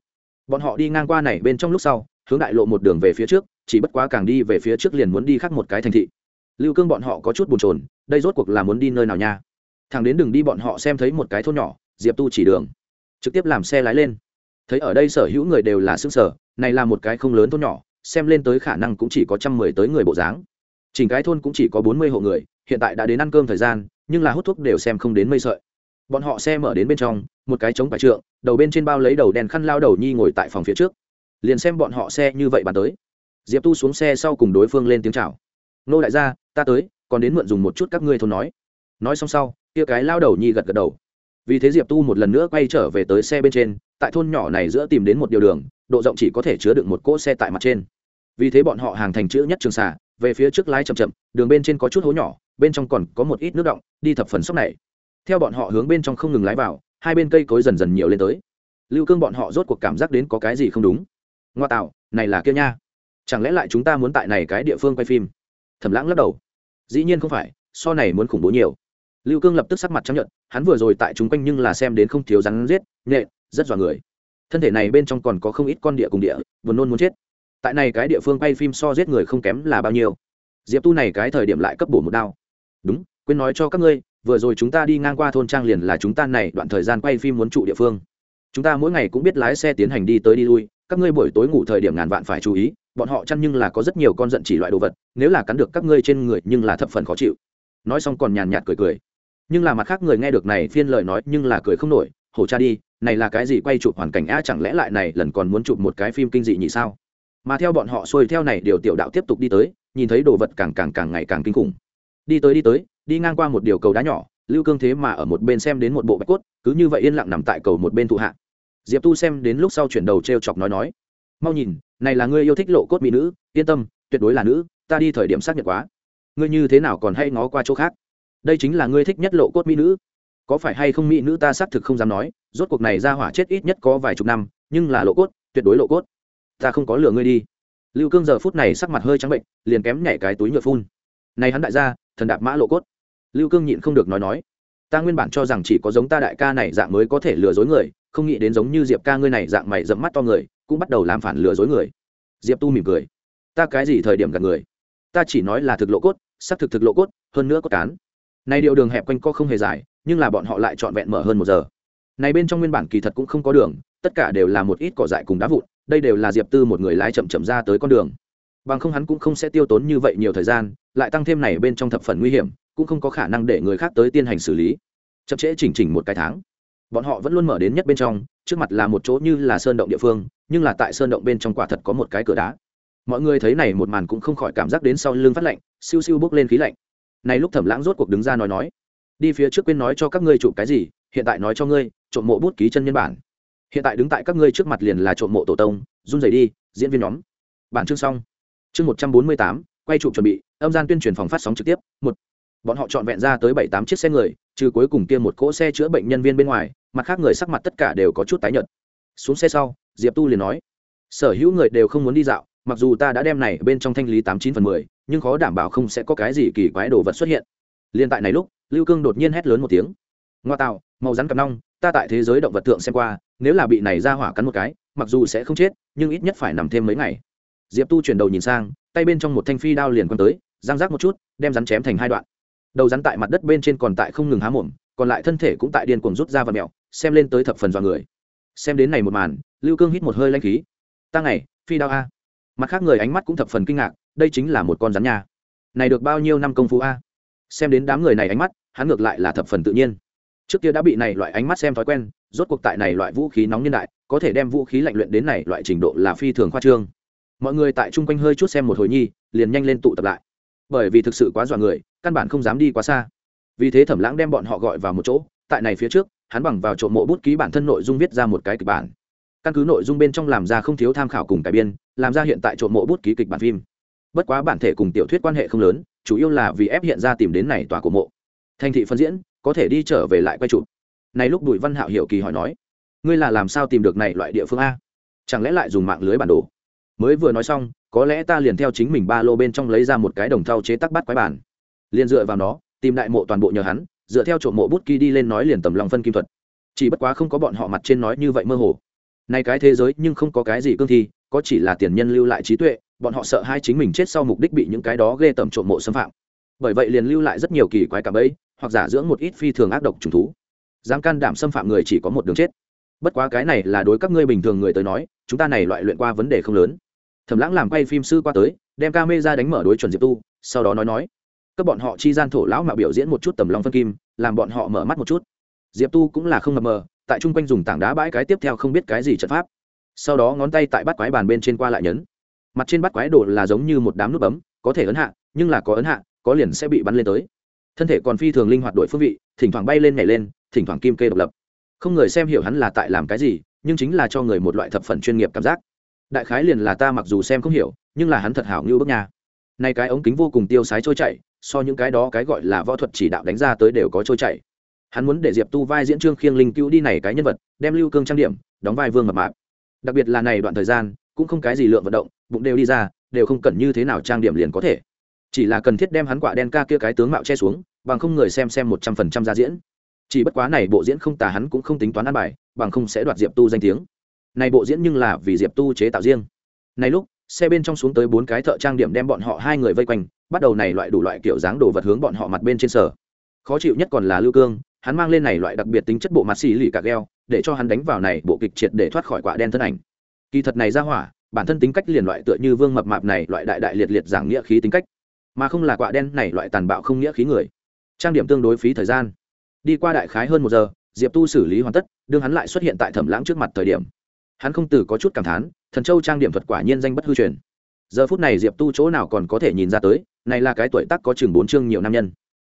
Bọn họ đi ngang qua này bên trong lúc sau, hướng đại lộ một đường về phía trước, chỉ bất quá càng đi về phía trước liền muốn đi khác một cái thành thị. Lưu cương bọn họ có chút bồn chồn, đây rốt cuộc là muốn đi nơi nào nha? Thằng đến đường đi bọn họ xem thấy một cái thôn nhỏ, diệp tu chỉ đường, trực tiếp làm xe lái lên. Thấy ở đây sở hữu người đều là xương sở, này là một cái không lớn thôn nhỏ, xem lên tới khả năng cũng chỉ có trăm mười tới người bộ dáng. Chỉnh cái thôn cũng chỉ có bốn mươi hộ người, hiện tại đã đến ăn cơm thời gian, nhưng là hút thuốc đều xem không đến mây sợi. Bọn họ xe mở đến bên trong, một cái trống phải trượng, đầu bên trên bao lấy đầu đèn khăn lao đầu nhi ngồi tại phòng phía trước. Liền xem bọn họ xe như vậy bàn tới. Diệp tu xuống xe sau cùng đối phương lên tiếng chào. Nô đại gia, ta tới, còn đến mượn dùng một chút các ngươi thôn nói nói xong sau, kia cái lao đầu nhi gật gật đầu. Vì thế diệp tu một lần nữa quay trở về tới xe bên trên, tại thôn nhỏ này giữa tìm đến một điều đường, độ rộng chỉ có thể chứa được một cỗ xe tại mặt trên. Vì thế bọn họ hàng thành chữ nhất trường xà, về phía trước lái chậm chậm, đường bên trên có chút hố nhỏ, bên trong còn có một ít nước động, đi thập phần sốc này. Theo bọn họ hướng bên trong không ngừng lái vào, hai bên cây cối dần dần nhiều lên tới. Lưu cương bọn họ rốt cuộc cảm giác đến có cái gì không đúng. Ngoa tạo, này là kia nha. Chẳng lẽ lại chúng ta muốn tại này cái địa phương quay phim? Thẩm lãng lắc đầu. Dĩ nhiên không phải, so này muốn khủng bố nhiều lưu cương lập tức sắc mặt chấp nhận hắn vừa rồi tại chúng quanh nhưng là xem đến không thiếu rắn giết, nhện, rất dọa người. Thân thể này bên trong còn có không ít con địa cùng địa, buồn nôn muốn chết. Tại này cái địa phương quay phim so giết người không kém là bao nhiêu. Diệp tu này cái thời điểm lại cấp bổ một đao. Đúng, quên nói cho các ngươi, vừa rồi chúng ta đi ngang qua thôn trang liền là chúng ta này đoạn thời gian quay phim muốn trụ địa phương. Chúng ta mỗi ngày cũng biết lái xe tiến hành đi tới đi lui, các ngươi buổi tối ngủ thời điểm ngàn vạn phải chú ý, bọn họ chăn nhưng là có rất nhiều con giận chỉ loại đồ vật, nếu là cắn được các ngươi trên người nhưng là thập phần khó chịu. Nói xong còn nhàn nhạt cười cười nhưng là mặt khác người nghe được này phiên lời nói nhưng là cười không nổi, hổ cha đi, này là cái gì quay chụp hoàn cảnh a, chẳng lẽ lại này lần còn muốn chụp một cái phim kinh dị nhỉ sao? Mà theo bọn họ xuôi theo này điều tiểu đạo tiếp tục đi tới, nhìn thấy đồ vật càng càng càng ngày càng kinh khủng. Đi tới đi tới, đi ngang qua một điều cầu đá nhỏ, lưu cương thế mà ở một bên xem đến một bộ bạch cốt, cứ như vậy yên lặng nằm tại cầu một bên thụ hạ. Diệp tu xem đến lúc sau chuyển đầu t r e o chọc nói nói, mau nhìn, này là ngươi yêu thích lộ cốt mỹ nữ, yên tâm, tuyệt đối là nữ, ta đi thời điểm xác nhận quá. Ngươi như thế nào còn hay ngó qua chỗ khác? Đây chính là ngươi thích nhất lộ cốt mỹ nữ. Có phải hay không mỹ nữ ta xác thực không dám nói, rốt cuộc này ra hỏa chết ít nhất có vài chục năm, nhưng là lộ cốt, tuyệt đối lộ cốt. Ta không có lừa ngươi đi. Lưu cương giờ phút này sắc mặt hơi trắng bệnh, liền kém nhảy cái túi nhựa phun. Này hắn đại gia, thần đạp mã lộ cốt. Lưu cương nhịn không được nói nói. Ta nguyên bản cho rằng chỉ có giống ta đại ca này dạng mới có thể lừa dối người, không nghĩ đến giống như diệp ca ngươi này dạng mày dẫm mắt to người, cũng bắt đầu làm phản lừa dối người. Diệp tu mỉm cười. Ta cái gì thời điểm gặp người? Ta chỉ nói là thực lộ cốt sắc thực thực lộ cốt, hơn nữa có cán này điệu đường hẹp quanh co không hề dài, nhưng là bọn họ lại trọn vẹn mở hơn một giờ. Này bên trong nguyên bản kỳ thật cũng không có đường, tất cả đều là một ít cỏ dại cùng đá vụn, đây đều là diệp tư một người lái chậm chậm ra tới con đường. Bằng không hắn cũng không sẽ tiêu tốn như vậy nhiều thời gian, lại tăng thêm này bên trong thập phần nguy hiểm, cũng không có khả năng để người khác tới tiến hành xử lý. Chậm trễ chỉnh chỉnh một cái tháng. Bọn họ vẫn luôn mở đến nhất bên trong, trước mặt là một chỗ như là sơn động địa phương, nhưng là tại sơn động bên trong quả thật có một cái cửa đá. Mọi người thấy này một màn cũng không khỏi cảm giác đến sau lưng phát lạnh, siêu siêu bốc lên khí lạnh này lúc thẩm lãng rốt cuộc đứng ra nói nói. Đi phía trước quên nói cho các ngươi chụp cái gì, hiện tại nói cho ngươi, trộm mộ bút ký chân nhân bản. Hiện tại đứng tại các ngươi trước mặt liền là trộm mộ tổ tông, run rẩy đi, diễn viên nhóm. Bản chương xong. Chương một trăm bốn mươi tám, quay chụp chuẩn bị, âm gian tuyên truyền phòng phát sóng trực tiếp, một. Bọn họ chọn vẹn ra tới bảy tám chiếc xe người, trừ cuối cùng kia một cỗ xe chữa bệnh nhân viên bên ngoài, mặt khác người sắc mặt tất cả đều có chút tái nhợt. Xuống xe sau, diệp tu liền nói, sở hữu người đều không muốn đi dạo mặc dù ta đã đem này bên trong thanh lý tám chín phần mười, nhưng khó đảm bảo không sẽ có cái gì kỳ quái đồ vật xuất hiện. Liên tại này lúc, lưu cương đột nhiên hét lớn một tiếng. Ngoa tạo, màu rắn cặp nong, ta tại thế giới động vật thượng xem qua, nếu là bị này ra hỏa cắn một cái, mặc dù sẽ không chết, nhưng ít nhất phải nằm thêm mấy ngày. Diệp tu chuyển đầu nhìn sang, tay bên trong một thanh phi đao liền quăng tới giang rác một chút, đem rắn chém thành hai đoạn. Đầu rắn tại mặt đất bên trên còn tại không ngừng há mồm, còn lại thân thể cũng tại điên cuồng rút ra và mẹo, xem lên tới thập phần dọa người. Xem đến này một màn, lưu cương hít một hơi lanh khí. Ta ngày, phi đao a mặt khác người ánh mắt cũng thập phần kinh ngạc, đây chính là một con rắn nhà này được bao nhiêu năm công phu a? Xem đến đám người này ánh mắt, hắn ngược lại là thập phần tự nhiên. Trước kia đã bị này loại ánh mắt xem thói quen, rốt cuộc tại này loại vũ khí nóng niên đại, có thể đem vũ khí lạnh luyện đến này loại trình độ là phi thường khoa trương. Mọi người tại chung quanh hơi chút xem một hồi nhi, liền nhanh lên tụ tập lại. Bởi vì thực sự quá dọa người, căn bản không dám đi quá xa. Vì thế thẩm lãng đem bọn họ gọi vào một chỗ, tại này phía trước, hắn bằng vào trộm mộ bút ký bản thân nội dung viết ra một cái kịch bản căn cứ nội dung bên trong làm ra không thiếu tham khảo cùng cải biên, làm ra hiện tại trộm mộ bút ký kịch bản phim. Bất quá bản thể cùng tiểu thuyết quan hệ không lớn, chủ yếu là vì ép hiện ra tìm đến này tòa của mộ. Thành thị phân diễn, có thể đi trở về lại quay chụp. Này lúc bùi văn hạo hiểu kỳ hỏi nói, ngươi là làm sao tìm được này loại địa phương a? Chẳng lẽ lại dùng mạng lưới bản đồ? Mới vừa nói xong, có lẽ ta liền theo chính mình ba lô bên trong lấy ra một cái đồng thau chế tắc bắt quái bản. Liền dựa vào nó, tìm đại mộ toàn bộ nhờ hắn, dựa theo trộm mộ bút ký đi lên nói liền tầm lòng phân kim thuật. Chỉ bất quá không có bọn họ mặt trên nói như vậy mơ hồ nay cái thế giới nhưng không có cái gì cương thi, có chỉ là tiền nhân lưu lại trí tuệ, bọn họ sợ hai chính mình chết sau mục đích bị những cái đó ghê tởm trộm mộ xâm phạm. Bởi vậy liền lưu lại rất nhiều kỳ quái cảm ấy, hoặc giả dưỡng một ít phi thường ác độc trùng thú. Dám can đảm xâm phạm người chỉ có một đường chết. Bất quá cái này là đối các ngươi bình thường người tới nói, chúng ta này loại luyện qua vấn đề không lớn. Thẩm lãng làm quay phim sư qua tới, đem ca mê ra đánh mở đối chuẩn diệp tu, sau đó nói nói. Các bọn họ chi gian thổ lão mà biểu diễn một chút tầm lòng phân kim, làm bọn họ mở mắt một chút. Diệp tu cũng là không mập mờ tại chung quanh dùng tảng đá bãi cái tiếp theo không biết cái gì trận pháp. Sau đó ngón tay tại bắt quái bàn bên trên qua lại nhấn. Mặt trên bắt quái đồ là giống như một đám nút bấm, có thể ấn hạ, nhưng là có ấn hạ, có liền sẽ bị bắn lên tới. Thân thể còn phi thường linh hoạt đổi phương vị, thỉnh thoảng bay lên nhảy lên, thỉnh thoảng kim kê độc lập. Không người xem hiểu hắn là tại làm cái gì, nhưng chính là cho người một loại thập phần chuyên nghiệp cảm giác. Đại khái liền là ta mặc dù xem không hiểu, nhưng là hắn thật hảo như bước nhà nay cái ống kính vô cùng tiêu sái trôi chảy, so những cái đó cái gọi là võ thuật chỉ đạo đánh ra tới đều có trôi chảy hắn muốn để diệp tu vai diễn trương khiêng linh cứu đi này cái nhân vật, đem lưu cương trang điểm, đóng vai vương mập mạp. Đặc biệt là này đoạn thời gian, cũng không cái gì lượng vận động, bụng đều đi ra, đều không cần như thế nào trang điểm liền có thể. Chỉ là cần thiết đem hắn quả đen ca kia cái tướng mạo che xuống, bằng không người xem xem một trăm phần trăm ra diễn. Chỉ bất quá này bộ diễn không tà hắn cũng không tính toán ăn bài, bằng không sẽ đoạt diệp tu danh tiếng. Này bộ diễn nhưng là vì diệp tu chế tạo riêng. Này lúc, xe bên trong xuống tới bốn cái thợ trang điểm đem bọn họ hai người vây quanh, bắt đầu này loại đủ loại kiểu dáng đồ vật hướng bọn họ mặt bên trên sở. Khó chịu nhất còn là lưu cương hắn mang lên này loại đặc biệt tính chất bộ mặt xì lì cả gheo, để cho hắn đánh vào này bộ kịch triệt để thoát khỏi quả đen thân ảnh. Kỳ thật này ra hỏa, bản thân tính cách liền loại tựa như vương mập mạp này, loại đại đại liệt liệt giảng nghĩa khí tính cách. Mà không là quả đen này loại tàn bạo không nghĩa khí người. Trang điểm tương đối phí thời gian. Đi qua đại khái hơn một giờ, diệp tu xử lý hoàn tất, đương hắn lại xuất hiện tại thẩm lãng trước mặt thời điểm. Hắn không từ có chút cảm thán, thần châu trang điểm thuật quả nhiên danh bất hư truyền. Giờ phút này diệp tu chỗ nào còn có thể nhìn ra tới, này là cái tuổi tác có chừng bốn chương nhiều nam nhân.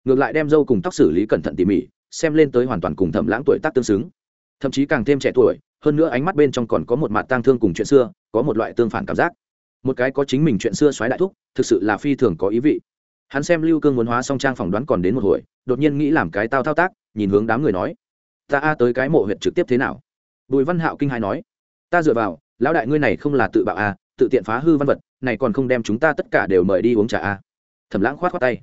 Ngược lại đem dâu cùng tóc xử lý cẩn thận tỉ mỉ xem lên tới hoàn toàn cùng thẩm lãng tuổi tác tương xứng. Thậm chí càng thêm trẻ tuổi, hơn nữa ánh mắt bên trong còn có một mặt tang thương cùng chuyện xưa, có một loại tương phản cảm giác. Một cái có chính mình chuyện xưa xoáy đại thúc, thực sự là phi thường có ý vị. Hắn xem lưu cương muốn hóa song trang phỏng đoán còn đến một hồi, đột nhiên nghĩ làm cái tao thao tác, nhìn hướng đám người nói, ta a tới cái mộ huyện trực tiếp thế nào? Bùi văn hạo kinh hai nói, ta dựa vào, lão đại ngươi này không là tự bạo a tự tiện phá hư văn vật, này còn không đem chúng ta tất cả đều mời đi uống trà a thẩm lãng khoát khoát tay,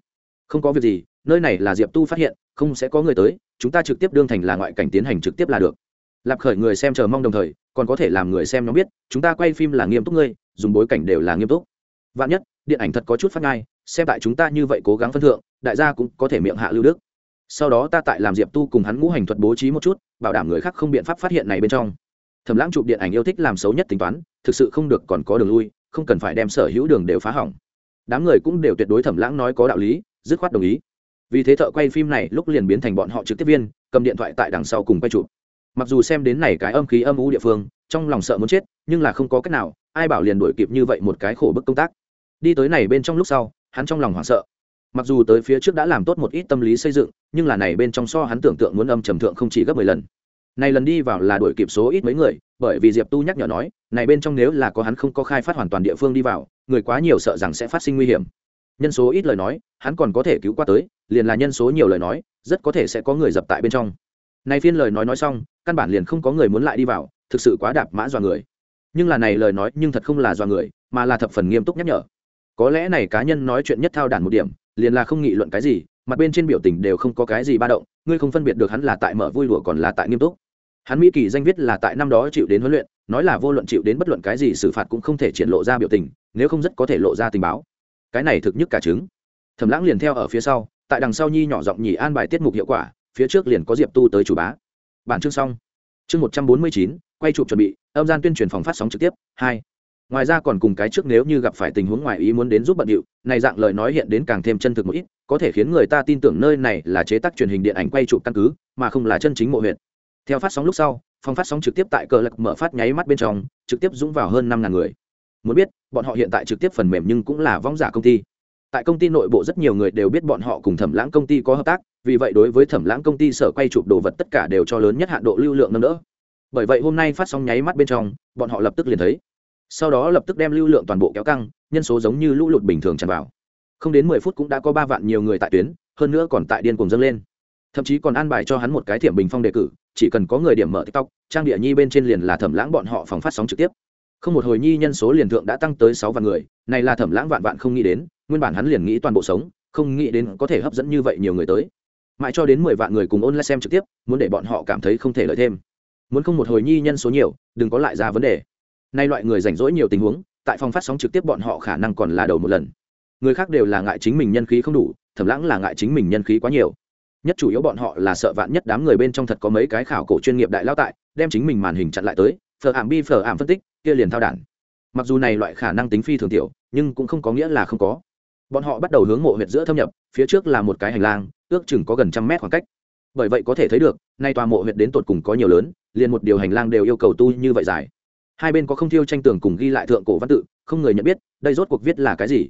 không có việc gì nơi này là diệp tu phát hiện không sẽ có người tới chúng ta trực tiếp đương thành là ngoại cảnh tiến hành trực tiếp là được lạp khởi người xem chờ mong đồng thời còn có thể làm người xem nó biết chúng ta quay phim là nghiêm túc ngươi dùng bối cảnh đều là nghiêm túc vạn nhất điện ảnh thật có chút phát ngay xem tại chúng ta như vậy cố gắng phân thượng đại gia cũng có thể miệng hạ lưu đức sau đó ta tại làm diệp tu cùng hắn ngũ hành thuật bố trí một chút bảo đảm người khác không biện pháp phát hiện này bên trong thẩm lãng chụp điện ảnh yêu thích làm xấu nhất tính toán thực sự không được còn có đường lui không cần phải đem sở hữu đường đều phá hỏng đám người cũng đều tuyệt đối thẩm lãng nói có đạo lý dứt khoát đồng ý vì thế thợ quay phim này lúc liền biến thành bọn họ trực tiếp viên, cầm điện thoại tại đằng sau cùng quay chụp. Mặc dù xem đến này cái âm khí âm u địa phương, trong lòng sợ muốn chết, nhưng là không có cách nào, ai bảo liền đuổi kịp như vậy một cái khổ bức công tác. Đi tới này bên trong lúc sau, hắn trong lòng hoảng sợ. Mặc dù tới phía trước đã làm tốt một ít tâm lý xây dựng, nhưng là này bên trong so hắn tưởng tượng muốn âm trầm thượng không chỉ gấp mười lần. Này lần đi vào là đuổi kịp số ít mấy người, bởi vì diệp tu nhắc nhở nói, này bên trong nếu là có hắn không có khai phát hoàn toàn địa phương đi vào, người quá nhiều sợ rằng sẽ phát sinh nguy hiểm nhân số ít lời nói, hắn còn có thể cứu qua tới, liền là nhân số nhiều lời nói, rất có thể sẽ có người dập tại bên trong. Này phiên lời nói nói xong, căn bản liền không có người muốn lại đi vào, thực sự quá đạp mã dọa người. Nhưng là này lời nói nhưng thật không là dọa người, mà là thập phần nghiêm túc nhắc nhở. Có lẽ này cá nhân nói chuyện nhất thao đản một điểm, liền là không nghị luận cái gì, mặt bên trên biểu tình đều không có cái gì ba động, ngươi không phân biệt được hắn là tại mở vui đùa còn là tại nghiêm túc. Hắn mỹ kỳ danh viết là tại năm đó chịu đến huấn luyện, nói là vô luận chịu đến bất luận cái gì xử phạt cũng không thể triển lộ ra biểu tình, nếu không rất có thể lộ ra tình báo cái này thực nhất cả trứng, thẩm lãng liền theo ở phía sau tại đằng sau nhi nhỏ giọng nhỉ an bài tiết mục hiệu quả phía trước liền có diệp tu tới chủ bá. Bản chương xong. Chương một trăm bốn mươi chín quay chụp chuẩn bị âm gian tuyên truyền phòng phát sóng trực tiếp hai. Ngoài ra còn cùng cái trước nếu như gặp phải tình huống ngoài ý muốn đến giúp bận điệu này dạng lời nói hiện đến càng thêm chân thực một ít có thể khiến người ta tin tưởng nơi này là chế tác truyền hình điện ảnh quay chụp căn cứ mà không là chân chính mộ huyện theo phát sóng lúc sau phòng phát sóng trực tiếp tại cờ lạc mở phát nháy mắt bên trong trực tiếp dũng vào hơn năm ngàn người muốn biết, bọn họ hiện tại trực tiếp phần mềm nhưng cũng là vong giả công ty. Tại công ty nội bộ rất nhiều người đều biết bọn họ cùng thẩm lãng công ty có hợp tác, vì vậy đối với thẩm lãng công ty sở quay chụp đồ vật tất cả đều cho lớn nhất hạn độ lưu lượng nâng đỡ. Bởi vậy hôm nay phát sóng nháy mắt bên trong, bọn họ lập tức liền thấy. Sau đó lập tức đem lưu lượng toàn bộ kéo căng, nhân số giống như lũ lụt bình thường tràn vào. Không đến mười phút cũng đã có ba vạn nhiều người tại tuyến, hơn nữa còn tại điên cùng dâng lên. Thậm chí còn an bài cho hắn một cái thiểm bình phong đề cử, chỉ cần có người điểm mở tiktok, trang địa nhi bên trên liền là thẩm lãng bọn họ phòng phát sóng trực tiếp không một hồi nhi nhân số liền thượng đã tăng tới sáu vạn người, này là thẩm lãng vạn vạn không nghĩ đến, nguyên bản hắn liền nghĩ toàn bộ sống, không nghĩ đến có thể hấp dẫn như vậy nhiều người tới. Mãi cho đến mười vạn người cùng ôn lại xem trực tiếp, muốn để bọn họ cảm thấy không thể lợi thêm. Muốn không một hồi nhi nhân số nhiều, đừng có lại ra vấn đề. Nay loại người rảnh rỗi nhiều tình huống, tại phòng phát sóng trực tiếp bọn họ khả năng còn là đầu một lần. Người khác đều là ngại chính mình nhân khí không đủ, thẩm lãng là ngại chính mình nhân khí quá nhiều. Nhất chủ yếu bọn họ là sợ vạn nhất đám người bên trong thật có mấy cái khảo cổ chuyên nghiệp đại lao tại, đem chính mình màn hình chặn lại tới, phở ảm bi phở ảm phân tích kia liền thao đản. Mặc dù này loại khả năng tính phi thường tiểu, nhưng cũng không có nghĩa là không có. Bọn họ bắt đầu hướng mộ huyệt giữa thâm nhập, phía trước là một cái hành lang, ước chừng có gần trăm mét khoảng cách. Bởi vậy có thể thấy được, nay tòa mộ huyệt đến tột cùng có nhiều lớn, liền một điều hành lang đều yêu cầu tu như vậy dài. Hai bên có không thiêu tranh tường cùng ghi lại thượng cổ văn tự, không người nhận biết, đây rốt cuộc viết là cái gì?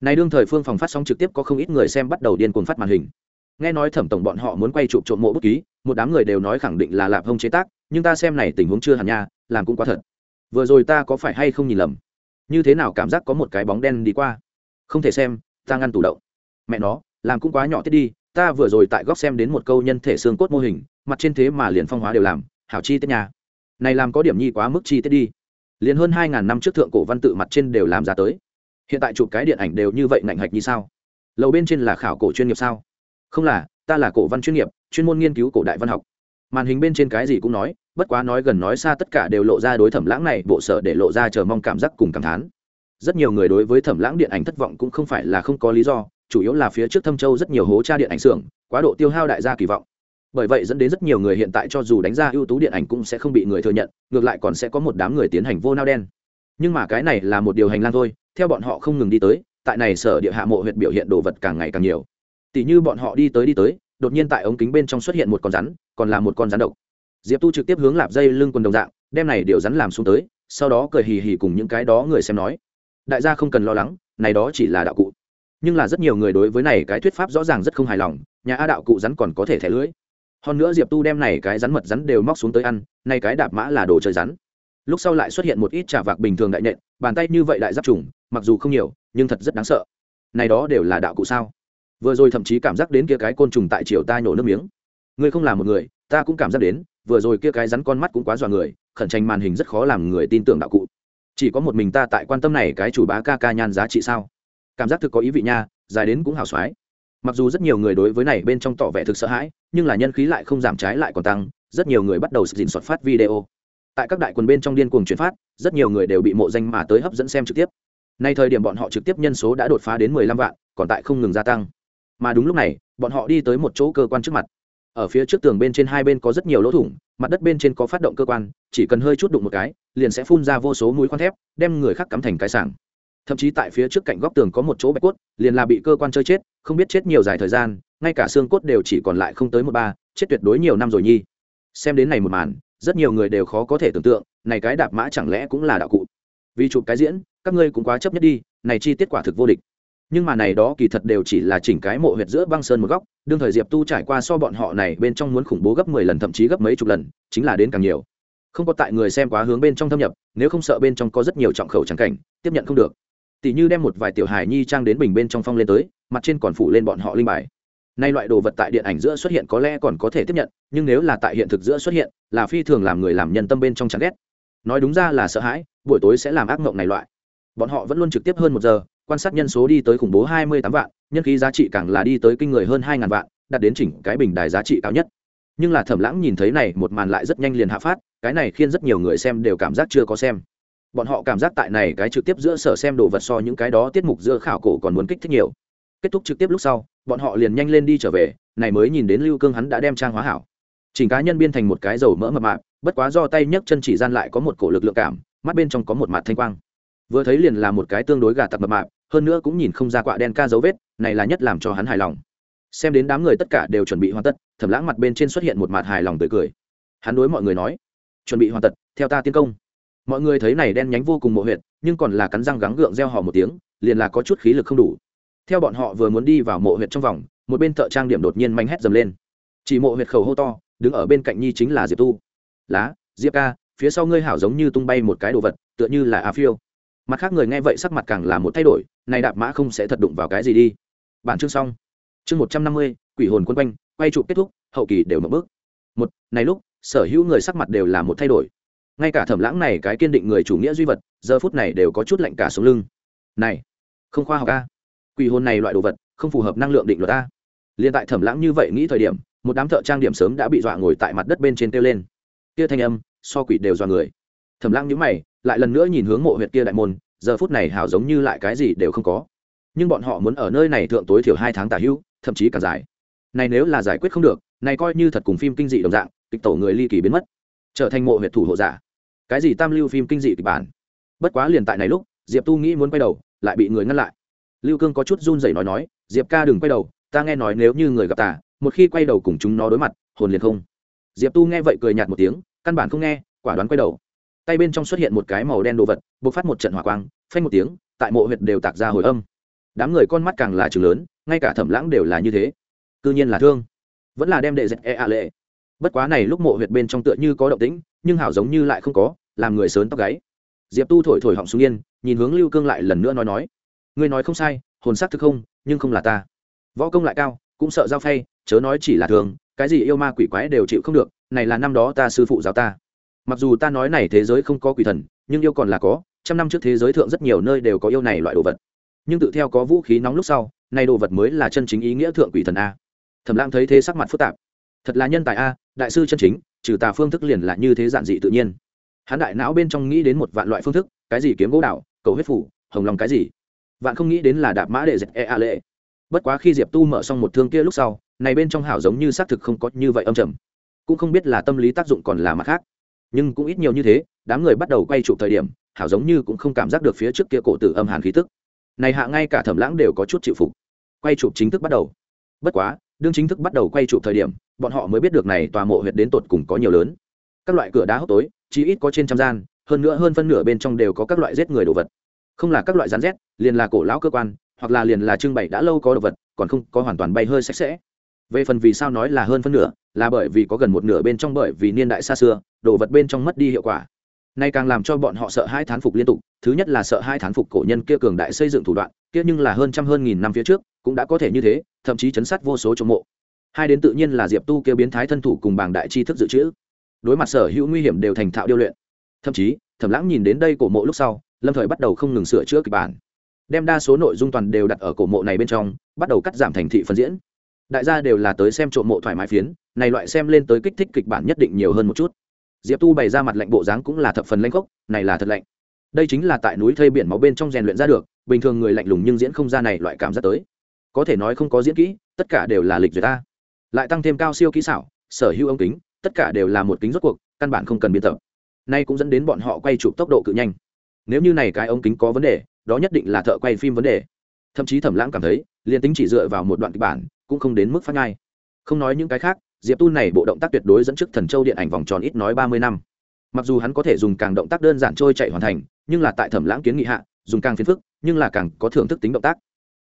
Này đương thời phương phòng phát sóng trực tiếp có không ít người xem bắt đầu điên cuồng phát màn hình. Nghe nói thẩm tổng bọn họ muốn quay chụp trộm mộ bút ký, một đám người đều nói khẳng định là lạp hông chế tác, nhưng ta xem này tình huống chưa hẳn nha, làm cũng quá thật vừa rồi ta có phải hay không nhìn lầm? Như thế nào cảm giác có một cái bóng đen đi qua? Không thể xem, ta ngăn tủ động. Mẹ nó, làm cũng quá nhỏ tiết đi, ta vừa rồi tại góc xem đến một câu nhân thể xương cốt mô hình, mặt trên thế mà liền phong hóa đều làm, hảo chi tiết nhà này làm có điểm nhi quá mức chi tiết đi. Liền hơn hai ngàn năm trước thượng cổ văn tự mặt trên đều làm ra tới. Hiện tại chụp cái điện ảnh đều như vậy ngạnh hạch như sao? Lầu bên trên là khảo cổ chuyên nghiệp sao? Không là, ta là cổ văn chuyên nghiệp, chuyên môn nghiên cứu cổ đại văn học màn hình bên trên cái gì cũng nói, bất quá nói gần nói xa tất cả đều lộ ra đối thẩm lãng này, bộ sở để lộ ra chờ mong cảm giác cùng cảm thán. Rất nhiều người đối với thẩm lãng điện ảnh thất vọng cũng không phải là không có lý do, chủ yếu là phía trước thâm châu rất nhiều hố tra điện ảnh xưởng, quá độ tiêu hao đại gia kỳ vọng. Bởi vậy dẫn đến rất nhiều người hiện tại cho dù đánh ra ưu tú điện ảnh cũng sẽ không bị người thừa nhận, ngược lại còn sẽ có một đám người tiến hành vô nao đen. Nhưng mà cái này là một điều hành lang thôi, theo bọn họ không ngừng đi tới, tại này sở địa hạ mộ huyện biểu hiện đồ vật càng ngày càng nhiều. Tỷ như bọn họ đi tới đi tới, đột nhiên tại ống kính bên trong xuất hiện một con rắn còn là một con rắn độc. Diệp tu trực tiếp hướng lạp dây lưng quần đồng dạng đem này điều rắn làm xuống tới sau đó cười hì hì cùng những cái đó người xem nói đại gia không cần lo lắng này đó chỉ là đạo cụ. Nhưng là rất nhiều người đối với này cái thuyết pháp rõ ràng rất không hài lòng nhà a đạo cụ rắn còn có thể thẻ lưỡi hơn nữa diệp tu đem này cái rắn mật rắn đều móc xuống tới ăn nay cái đạp mã là đồ chơi rắn. Lúc sau lại xuất hiện một ít trà vạc bình thường đại nện, bàn tay như vậy đại giáp trùng mặc dù không nhiều nhưng thật rất đáng sợ. Này đó đều là đạo cụ sao? Vừa rồi thậm chí cảm giác đến kia cái côn trùng tại chiều ta nhổ nước miếng ngươi không là một người, ta cũng cảm giác đến, vừa rồi kia cái rắn con mắt cũng quá dọa người, khẩn tranh màn hình rất khó làm người tin tưởng đạo cụ. Chỉ có một mình ta tại quan tâm này cái chủ bá ca ca nhan giá trị sao? Cảm giác thực có ý vị nha, dài đến cũng hào xoái. Mặc dù rất nhiều người đối với này bên trong tỏ vẻ thực sợ hãi, nhưng là nhân khí lại không giảm trái lại còn tăng, rất nhiều người bắt đầu dình soạt phát video. Tại các đại quần bên trong điên cuồng chuyển phát, rất nhiều người đều bị mộ danh mà tới hấp dẫn xem trực tiếp. Nay thời điểm bọn họ trực tiếp nhân số đã đột phá đến mười lăm vạn, còn tại không ngừng gia tăng. Mà đúng lúc này, bọn họ đi tới một chỗ cơ quan trước mặt ở phía trước tường bên trên hai bên có rất nhiều lỗ thủng, mặt đất bên trên có phát động cơ quan, chỉ cần hơi chút đụng một cái, liền sẽ phun ra vô số mũi khoan thép, đem người khác cắm thành cái sảng. Thậm chí tại phía trước cạnh góc tường có một chỗ bạch cốt, liền là bị cơ quan chơi chết, không biết chết nhiều dài thời gian, ngay cả xương cốt đều chỉ còn lại không tới một ba, chết tuyệt đối nhiều năm rồi nhi. Xem đến này một màn, rất nhiều người đều khó có thể tưởng tượng, này cái đạp mã chẳng lẽ cũng là đạo cụ. Vì chụp cái diễn, các ngươi cũng quá chấp nhất đi, này chi tiết quả thực vô địch nhưng mà này đó kỳ thật đều chỉ là chỉnh cái mộ huyệt giữa băng sơn một góc, đương thời diệp tu trải qua so bọn họ này bên trong muốn khủng bố gấp mười lần, thậm chí gấp mấy chục lần, chính là đến càng nhiều. Không có tại người xem quá hướng bên trong thâm nhập, nếu không sợ bên trong có rất nhiều trọng khẩu trắng cảnh, tiếp nhận không được. Tỷ như đem một vài tiểu hài nhi trang đến bình bên trong phong lên tới, mặt trên còn phủ lên bọn họ linh bài. Nay loại đồ vật tại điện ảnh giữa xuất hiện có lẽ còn có thể tiếp nhận, nhưng nếu là tại hiện thực giữa xuất hiện, là phi thường làm người làm nhân tâm bên trong chán ghét. Nói đúng ra là sợ hãi, buổi tối sẽ làm ác mộng này loại. Bọn họ vẫn luôn trực tiếp hơn một giờ quan sát nhân số đi tới khủng bố hai mươi tám vạn, nhân khí giá trị càng là đi tới kinh người hơn hai ngàn vạn, đạt đến chỉnh cái bình đài giá trị cao nhất. Nhưng là thẩm lãng nhìn thấy này, một màn lại rất nhanh liền hạ phát, cái này khiến rất nhiều người xem đều cảm giác chưa có xem. Bọn họ cảm giác tại này cái trực tiếp giữa sở xem đồ vật so những cái đó tiết mục giữa khảo cổ còn muốn kích thích nhiều. Kết thúc trực tiếp lúc sau, bọn họ liền nhanh lên đi trở về, này mới nhìn đến lưu cương hắn đã đem trang hóa hảo. Chỉnh cá nhân biên thành một cái dầu mỡ mập mạp, bất quá do tay nhấc chân chỉ gian lại có một cổ lực lượng cảm, mắt bên trong có một mặt thanh quang. Vừa thấy liền là một cái tương đối gà tặc mập mạp hơn nữa cũng nhìn không ra quạ đen ca dấu vết, này là nhất làm cho hắn hài lòng. Xem đến đám người tất cả đều chuẩn bị hoàn tất, thẩm lãng mặt bên trên xuất hiện một mặt hài lòng tươi cười. Hắn đối mọi người nói, chuẩn bị hoàn tất, theo ta tiến công. Mọi người thấy này đen nhánh vô cùng mộ huyệt, nhưng còn là cắn răng gắng gượng reo hò một tiếng, liền là có chút khí lực không đủ. Theo bọn họ vừa muốn đi vào mộ huyệt trong vòng, một bên thợ trang điểm đột nhiên manh hét dầm lên. Chỉ mộ huyệt khẩu hô to, đứng ở bên cạnh nhi chính là diệp tu. Lá, diệp ca, phía sau ngươi hảo giống như tung bay một cái đồ vật, tựa như là a phiêu. Mặt khác người nghe vậy sắc mặt càng là một thay đổi này đạp mã không sẽ thật đụng vào cái gì đi. Bản chương xong. Chương một trăm năm mươi, quỷ hồn quân quanh, quay trụ kết thúc, hậu kỳ đều mở bước. Một, này lúc, sở hữu người sắc mặt đều là một thay đổi. Ngay cả thẩm lãng này cái kiên định người chủ nghĩa duy vật, giờ phút này đều có chút lạnh cả sống lưng. Này, không khoa học a. Quỷ hồn này loại đồ vật, không phù hợp năng lượng định luật a. Liên tại thẩm lãng như vậy nghĩ thời điểm, một đám thợ trang điểm sớm đã bị dọa ngồi tại mặt đất bên trên tiêu lên. Kia thanh âm, so quỷ đều dọa người. Thẩm lãng nhíu mày, lại lần nữa nhìn hướng mộ huyệt kia đại môn giờ phút này hảo giống như lại cái gì đều không có. Nhưng bọn họ muốn ở nơi này thượng tối thiểu hai tháng tả hữu thậm chí cả dài này nếu là giải quyết không được, này coi như thật cùng phim kinh dị đồng dạng, kịch tổ người ly kỳ biến mất. Trở thành mộ huyệt thủ hộ giả. Cái gì tam lưu phim kinh dị kịch bản? Bất quá liền tại này lúc, diệp tu nghĩ muốn quay đầu, lại bị người ngăn lại. Lưu cương có chút run rẩy nói nói, diệp ca đừng quay đầu, ta nghe nói nếu như người gặp tà một khi quay đầu cùng chúng nó đối mặt, hồn liền không. Diệp tu nghe vậy cười nhạt một tiếng, căn bản không nghe, quả đoán quay đầu tay bên trong xuất hiện một cái màu đen đồ vật b ộ c phát một trận hỏa quang, phanh một tiếng, tại mộ huyệt đều tạc ra hồi âm. Đám người con mắt càng là chừng lớn, ngay cả thẩm lãng đều là như thế. C nhiên là thương. Vẫn là đem đệ dẹp e a lệ. Bất quá này lúc mộ huyệt bên trong tựa như có động tĩnh, nhưng hảo giống như lại không có, làm người sớn tóc gáy. Diệp tu thổi thổi họng xuống yên, nhìn hướng lưu cương lại lần nữa nói nói. Ngươi nói không sai, hồn sắc thực không, nhưng không là ta. Võ công lại cao, cũng sợ giao phay, chớ nói chỉ là thường, cái gì yêu ma quỷ quái đều chịu không được, này là năm đó ta sư phụ giáo ta mặc dù ta nói này thế giới không có quỷ thần, nhưng yêu còn là có, trăm năm trước thế giới thượng rất nhiều nơi đều có yêu này loại đồ vật. Nhưng tự theo có vũ khí nóng lúc sau, này đồ vật mới là chân chính ý nghĩa thượng quỷ thần a. Thẩm lãng thấy thế sắc mặt phức tạp. Thật là nhân tài a, đại sư chân chính, trừ tà phương thức liền là như thế giản dị tự nhiên. Hắn đại não bên trong nghĩ đến một vạn loại phương thức, cái gì kiếm gỗ đảo, cầu huyết phủ, hồng lòng cái gì. Vạn không nghĩ đến là đạp mã để dẹp e a lệ. Bất quá khi diệp tu mở xong một thương kia lúc sau, này bên trong hảo giống như xác thực không có như vậy âm trầm. Cũng không biết là tâm lý tác dụng còn là mặt khác nhưng cũng ít nhiều như thế, đám người bắt đầu quay chụp thời điểm, hảo giống như cũng không cảm giác được phía trước kia cổ tử âm hàn khí tức. Này hạ ngay cả thẩm lãng đều có chút chịu phục. Quay chụp chính thức bắt đầu. Bất quá, đương chính thức bắt đầu quay chụp thời điểm, bọn họ mới biết được này tòa mộ huyệt đến tột cùng có nhiều lớn. Các loại cửa đá hốc tối chỉ ít có trên trăm gian, hơn nữa hơn phân nửa bên trong đều có các loại giết người đồ vật. Không là các loại rắn rết, liền là cổ lão cơ quan, hoặc là liền là trưng bày đã lâu có đồ vật, còn không có hoàn toàn bay hơi sạch sẽ về phần vì sao nói là hơn phân nửa, là bởi vì có gần một nửa bên trong bởi vì niên đại xa xưa, đồ vật bên trong mất đi hiệu quả. Nay càng làm cho bọn họ sợ hai thán phục liên tục, thứ nhất là sợ hai thán phục cổ nhân kia cường đại xây dựng thủ đoạn, kia nhưng là hơn trăm hơn nghìn năm phía trước, cũng đã có thể như thế, thậm chí chấn sát vô số trong mộ. Hai đến tự nhiên là diệp tu kia biến thái thân thủ cùng bảng đại tri thức dự trữ. Đối mặt sở hữu nguy hiểm đều thành thạo điêu luyện. Thậm chí, thẩm lãng nhìn đến đây cổ mộ lúc sau, lâm thời bắt đầu không ngừng sửa chữa kịch bản. Đem đa số nội dung toàn đều đặt ở cổ mộ này bên trong, bắt đầu cắt giảm thành thị phân diễn đại gia đều là tới xem trộm mộ thoải mái phiến, này loại xem lên tới kích thích kịch bản nhất định nhiều hơn một chút. Diệp tu bày ra mặt lạnh bộ dáng cũng là thập phần lanh khốc, này là thật lạnh. Đây chính là tại núi thây biển máu bên trong rèn luyện ra được, bình thường người lạnh lùng nhưng diễn không ra này loại cảm giác tới. Có thể nói không có diễn kỹ, tất cả đều là lịch duyệt ta. Lại tăng thêm cao siêu kỹ xảo, sở hữu ống kính, tất cả đều là một kính rốt cuộc, căn bản không cần biên tập. Nay cũng dẫn đến bọn họ quay chụp tốc độ cự nhanh. Nếu như này cái ống kính có vấn đề, đó nhất định là thợ quay phim vấn đề. Thậm chí thẩm lãng cảm thấy liên tính chỉ dựa vào một đoạn kịch bản cũng không đến mức phát ngay không nói những cái khác, diệp tu này bộ động tác tuyệt đối dẫn trước thần châu điện ảnh vòng tròn ít nói ba mươi năm. Mặc dù hắn có thể dùng càng động tác đơn giản trôi chạy hoàn thành, nhưng là tại thẩm lãng kiến nghị hạ, dùng càng phiền phức, nhưng là càng có thưởng thức tính động tác.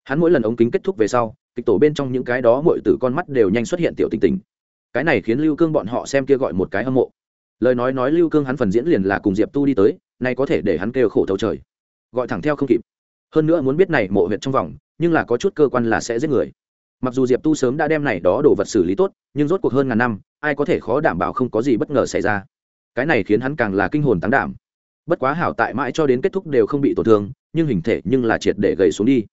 Hắn mỗi lần ống kính kết thúc về sau, kịch tổ bên trong những cái đó mọi từ con mắt đều nhanh xuất hiện tiểu tình tình. Cái này khiến lưu cương bọn họ xem kia gọi một cái hâm mộ. Lời nói nói lưu cương hắn phần diễn liền là cùng diệp tu đi tới, nay có thể để hắn kêu khổ thấu trời. Gọi thẳng theo không kịp. Hơn nữa muốn biết này mộ huyệt trong vòng, nhưng là có chút cơ quan là sẽ giết người mặc dù diệp tu sớm đã đem này đó đồ vật xử lý tốt, nhưng rốt cuộc hơn ngàn năm, ai có thể khó đảm bảo không có gì bất ngờ xảy ra? Cái này khiến hắn càng là kinh hồn tán đảm. Bất quá hảo tại mãi cho đến kết thúc đều không bị tổn thương, nhưng hình thể nhưng là triệt để gầy xuống đi.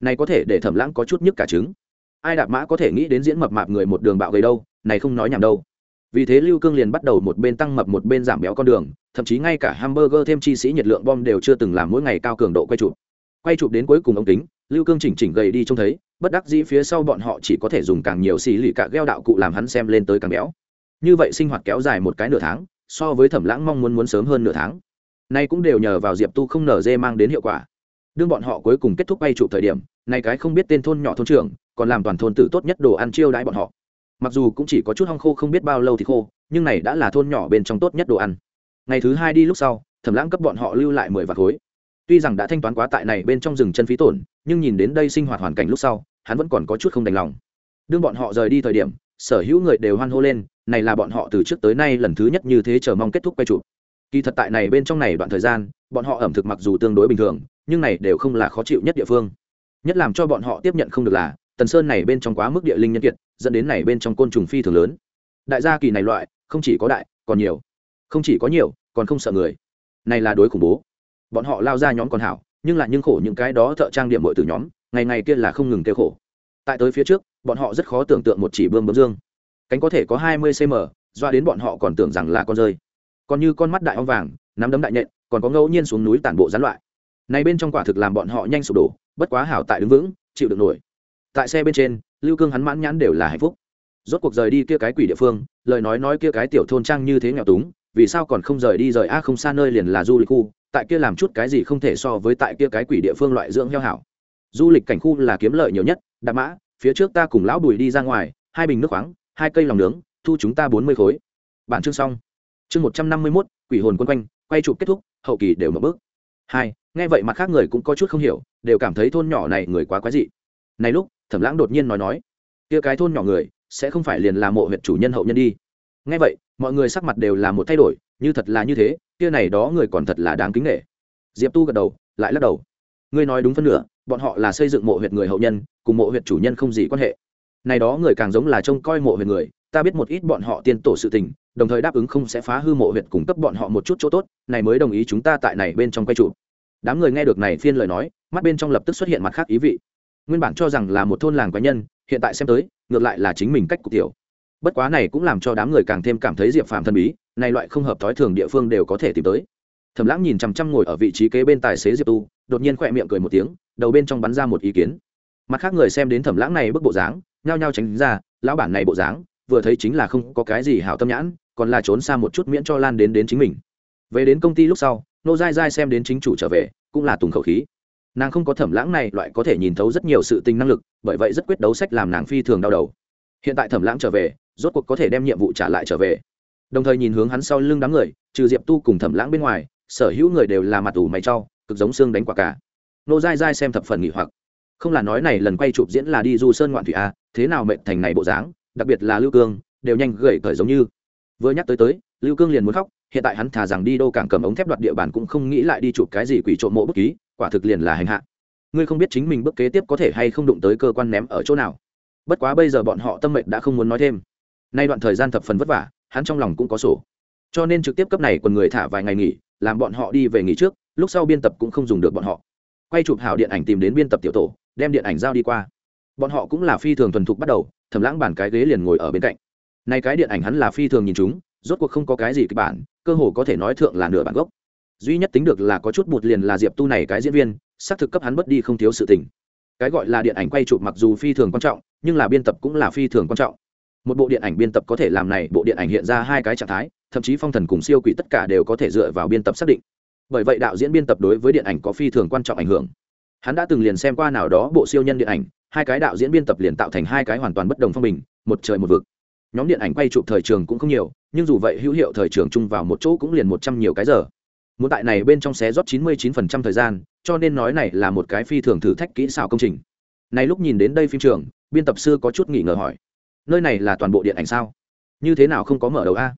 Này có thể để thẩm lãng có chút nhức cả trứng. Ai đạp mã có thể nghĩ đến diễn mập mạp người một đường bạo gầy đâu, này không nói nhảm đâu. Vì thế lưu cương liền bắt đầu một bên tăng mập một bên giảm béo con đường, thậm chí ngay cả hamburger thêm chi sĩ nhiệt lượng bom đều chưa từng làm mỗi ngày cao cường độ quay chụp quay chụp đến cuối cùng ống kính, lưu cương chỉnh chỉnh gầy đi trông thấy, bất đắc dĩ phía sau bọn họ chỉ có thể dùng càng nhiều xì lì cạ gheo đạo cụ làm hắn xem lên tới càng béo. Như vậy sinh hoạt kéo dài một cái nửa tháng, so với thẩm lãng mong muốn muốn sớm hơn nửa tháng. Nay cũng đều nhờ vào diệp tu không nở dê mang đến hiệu quả. Đương bọn họ cuối cùng kết thúc bay chụp thời điểm, nay cái không biết tên thôn nhỏ thôn trưởng, còn làm toàn thôn tử tốt nhất đồ ăn chiêu đãi bọn họ. Mặc dù cũng chỉ có chút hong khô không biết bao lâu thì khô, nhưng này đã là thôn nhỏ bên trong tốt nhất đồ ăn. Ngày thứ hai đi lúc sau, thẩm lãng cấp bọn họ lưu lại mười vạt khối tuy rằng đã thanh toán quá tại này bên trong rừng chân phí tổn, nhưng nhìn đến đây sinh hoạt hoàn cảnh lúc sau, hắn vẫn còn có chút không đành lòng. Đương bọn họ rời đi thời điểm, sở hữu người đều hoan hô lên, này là bọn họ từ trước tới nay lần thứ nhất như thế chờ mong kết thúc quay chụp. Kỳ thật tại này bên trong này đoạn thời gian, bọn họ ẩm thực mặc dù tương đối bình thường, nhưng này đều không là khó chịu nhất địa phương. Nhất làm cho bọn họ tiếp nhận không được là, tần sơn này bên trong quá mức địa linh nhân kiệt, dẫn đến này bên trong côn trùng phi thường lớn. Đại gia kỳ này loại, không chỉ có đại, còn nhiều. Không chỉ có nhiều, còn không sợ người. Này là đối khủng bố bọn họ lao ra nhóm còn hảo, nhưng lại những khổ những cái đó thợ trang điểm bội từ nhóm, ngày ngày kia là không ngừng kêu khổ. Tại tới phía trước, bọn họ rất khó tưởng tượng một chỉ bươm bướm dương. Cánh có thể có hai mươi cm doa đến bọn họ còn tưởng rằng là con rơi. Còn như con mắt đại ong vàng, nắm đấm đại nhện, còn có ngẫu nhiên xuống núi tản bộ gián loại. Này bên trong quả thực làm bọn họ nhanh sụp đổ, bất quá hảo tại đứng vững, chịu được nổi. Tại xe bên trên, lưu cương hắn mãn nhãn đều là hạnh phúc. Rốt cuộc rời đi kia cái quỷ địa phương, lời nói nói kia cái tiểu thôn trang như thế nghèo túng, vì sao còn không rời đi rời a không xa nơi liền là du lịch khu tại kia làm chút cái gì không thể so với tại kia cái quỷ địa phương loại dưỡng heo hảo. Du lịch cảnh khu là kiếm lợi nhiều nhất, đạp mã, phía trước ta cùng lão bùi đi ra ngoài, hai bình nước khoáng, hai cây lòng nướng, thu chúng ta bốn mươi khối. Bản chương xong. Chương một trăm năm mươi mốt, quỷ hồn quân quanh, quay chụp kết thúc, hậu kỳ đều mở bước. Hai, nghe vậy mặt khác người cũng có chút không hiểu, đều cảm thấy thôn nhỏ này người quá quái dị. Này lúc, thẩm lãng đột nhiên nói nói, kia cái thôn nhỏ người, sẽ không phải liền là mộ huyện chủ nhân hậu nhân đi. Nghe vậy, mọi người sắc mặt đều là một thay đổi như thật là như thế, kia này đó người còn thật là đáng kính nghệ diệp tu gật đầu, lại lắc đầu. Ngươi nói đúng phân nửa, bọn họ là xây dựng mộ huyện người hậu nhân, cùng mộ huyện chủ nhân không gì quan hệ. Này đó người càng giống là trông coi mộ huyện người, ta biết một ít bọn họ tiên tổ sự tình, đồng thời đáp ứng không sẽ phá hư mộ huyện cung cấp bọn họ một chút chỗ tốt, này mới đồng ý chúng ta tại này bên trong quay trụ. Đám người nghe được này phiên lời nói, mắt bên trong lập tức xuất hiện mặt khác ý vị. Nguyên bản cho rằng là một thôn làng quái nhân, hiện tại xem tới, ngược lại là chính mình cách cục tiểu. Bất quá này cũng làm cho đám người càng thêm cảm thấy diệp phàm thân bí này loại không hợp thói thường địa phương đều có thể tìm tới. Thẩm lãng nhìn chằm chằm ngồi ở vị trí kế bên tài xế diệp tu, đột nhiên khỏe miệng cười một tiếng, đầu bên trong bắn ra một ý kiến. Mặt khác người xem đến thẩm lãng này bức bộ dáng, nhao nhao tránh ra, lão bản này bộ dáng, vừa thấy chính là không có cái gì hảo tâm nhãn, còn là trốn xa một chút miễn cho lan đến đến chính mình. Về đến công ty lúc sau, nô dai dai xem đến chính chủ trở về, cũng là tùng khẩu khí. Nàng không có thẩm lãng này loại có thể nhìn thấu rất nhiều sự tình năng lực, bởi vậy rất quyết đấu sách làm nàng phi thường đau đầu. Hiện tại thẩm lãng trở về, rốt cuộc có thể đem nhiệm vụ trả lại trở về đồng thời nhìn hướng hắn sau lưng đám người, trừ diệp tu cùng thẩm lãng bên ngoài, sở hữu người đều là mặt ủ mày trau cực giống xương đánh quả cả. Nô dai dai xem thập phần nghỉ hoặc. Không là nói này lần quay chụp diễn là đi du sơn ngoạn thủy a thế nào mệnh thành này bộ dáng, đặc biệt là lưu cương, đều nhanh gậy cởi giống như. Vừa nhắc tới tới, lưu cương liền muốn khóc, hiện tại hắn thà rằng đi đâu cảng cầm ống thép đoạt địa bàn cũng không nghĩ lại đi chụp cái gì quỷ trộm mộ bút ký, quả thực liền là hành hạ. Ngươi không biết chính mình bước kế tiếp có thể hay không đụng tới cơ quan ném ở chỗ nào. Bất quá bây giờ bọn họ tâm mệnh đã không muốn nói thêm. Nay đoạn thời gian thập phần vất vả hắn trong lòng cũng có sổ. Cho nên trực tiếp cấp này còn người thả vài ngày nghỉ, làm bọn họ đi về nghỉ trước, lúc sau biên tập cũng không dùng được bọn họ. Quay chụp hảo điện ảnh tìm đến biên tập tiểu tổ, đem điện ảnh giao đi qua. Bọn họ cũng là phi thường thuần thục bắt đầu, thầm lãng bản cái ghế liền ngồi ở bên cạnh. Nay cái điện ảnh hắn là phi thường nhìn chúng, rốt cuộc không có cái gì kịch bản, cơ hồ có thể nói thượng là nửa bản gốc. Duy nhất tính được là có chút bụt liền là diệp tu này cái diễn viên, xác thực cấp hắn bất đi không thiếu sự tình. Cái gọi là điện ảnh quay chụp mặc dù phi thường quan trọng, nhưng là biên tập cũng là phi thường quan trọng một bộ điện ảnh biên tập có thể làm này, bộ điện ảnh hiện ra hai cái trạng thái, thậm chí phong thần cùng siêu quỷ tất cả đều có thể dựa vào biên tập xác định. Bởi vậy đạo diễn biên tập đối với điện ảnh có phi thường quan trọng ảnh hưởng. Hắn đã từng liền xem qua nào đó bộ siêu nhân điện ảnh, hai cái đạo diễn biên tập liền tạo thành hai cái hoàn toàn bất đồng phong bình, một trời một vực. Nhóm điện ảnh quay chụp thời trường cũng không nhiều, nhưng dù vậy hữu hiệu thời trường chung vào một chỗ cũng liền một trăm nhiều cái giờ. Muốn tại này bên trong xé rót chín mươi chín phần trăm thời gian, cho nên nói này là một cái phi thường thử thách kỹ xảo công trình. Này lúc nhìn đến đây phim trường, biên tập sư có chút nghỉ ngờ hỏi nơi này là toàn bộ điện ảnh sao? Như thế nào không có mở đầu a?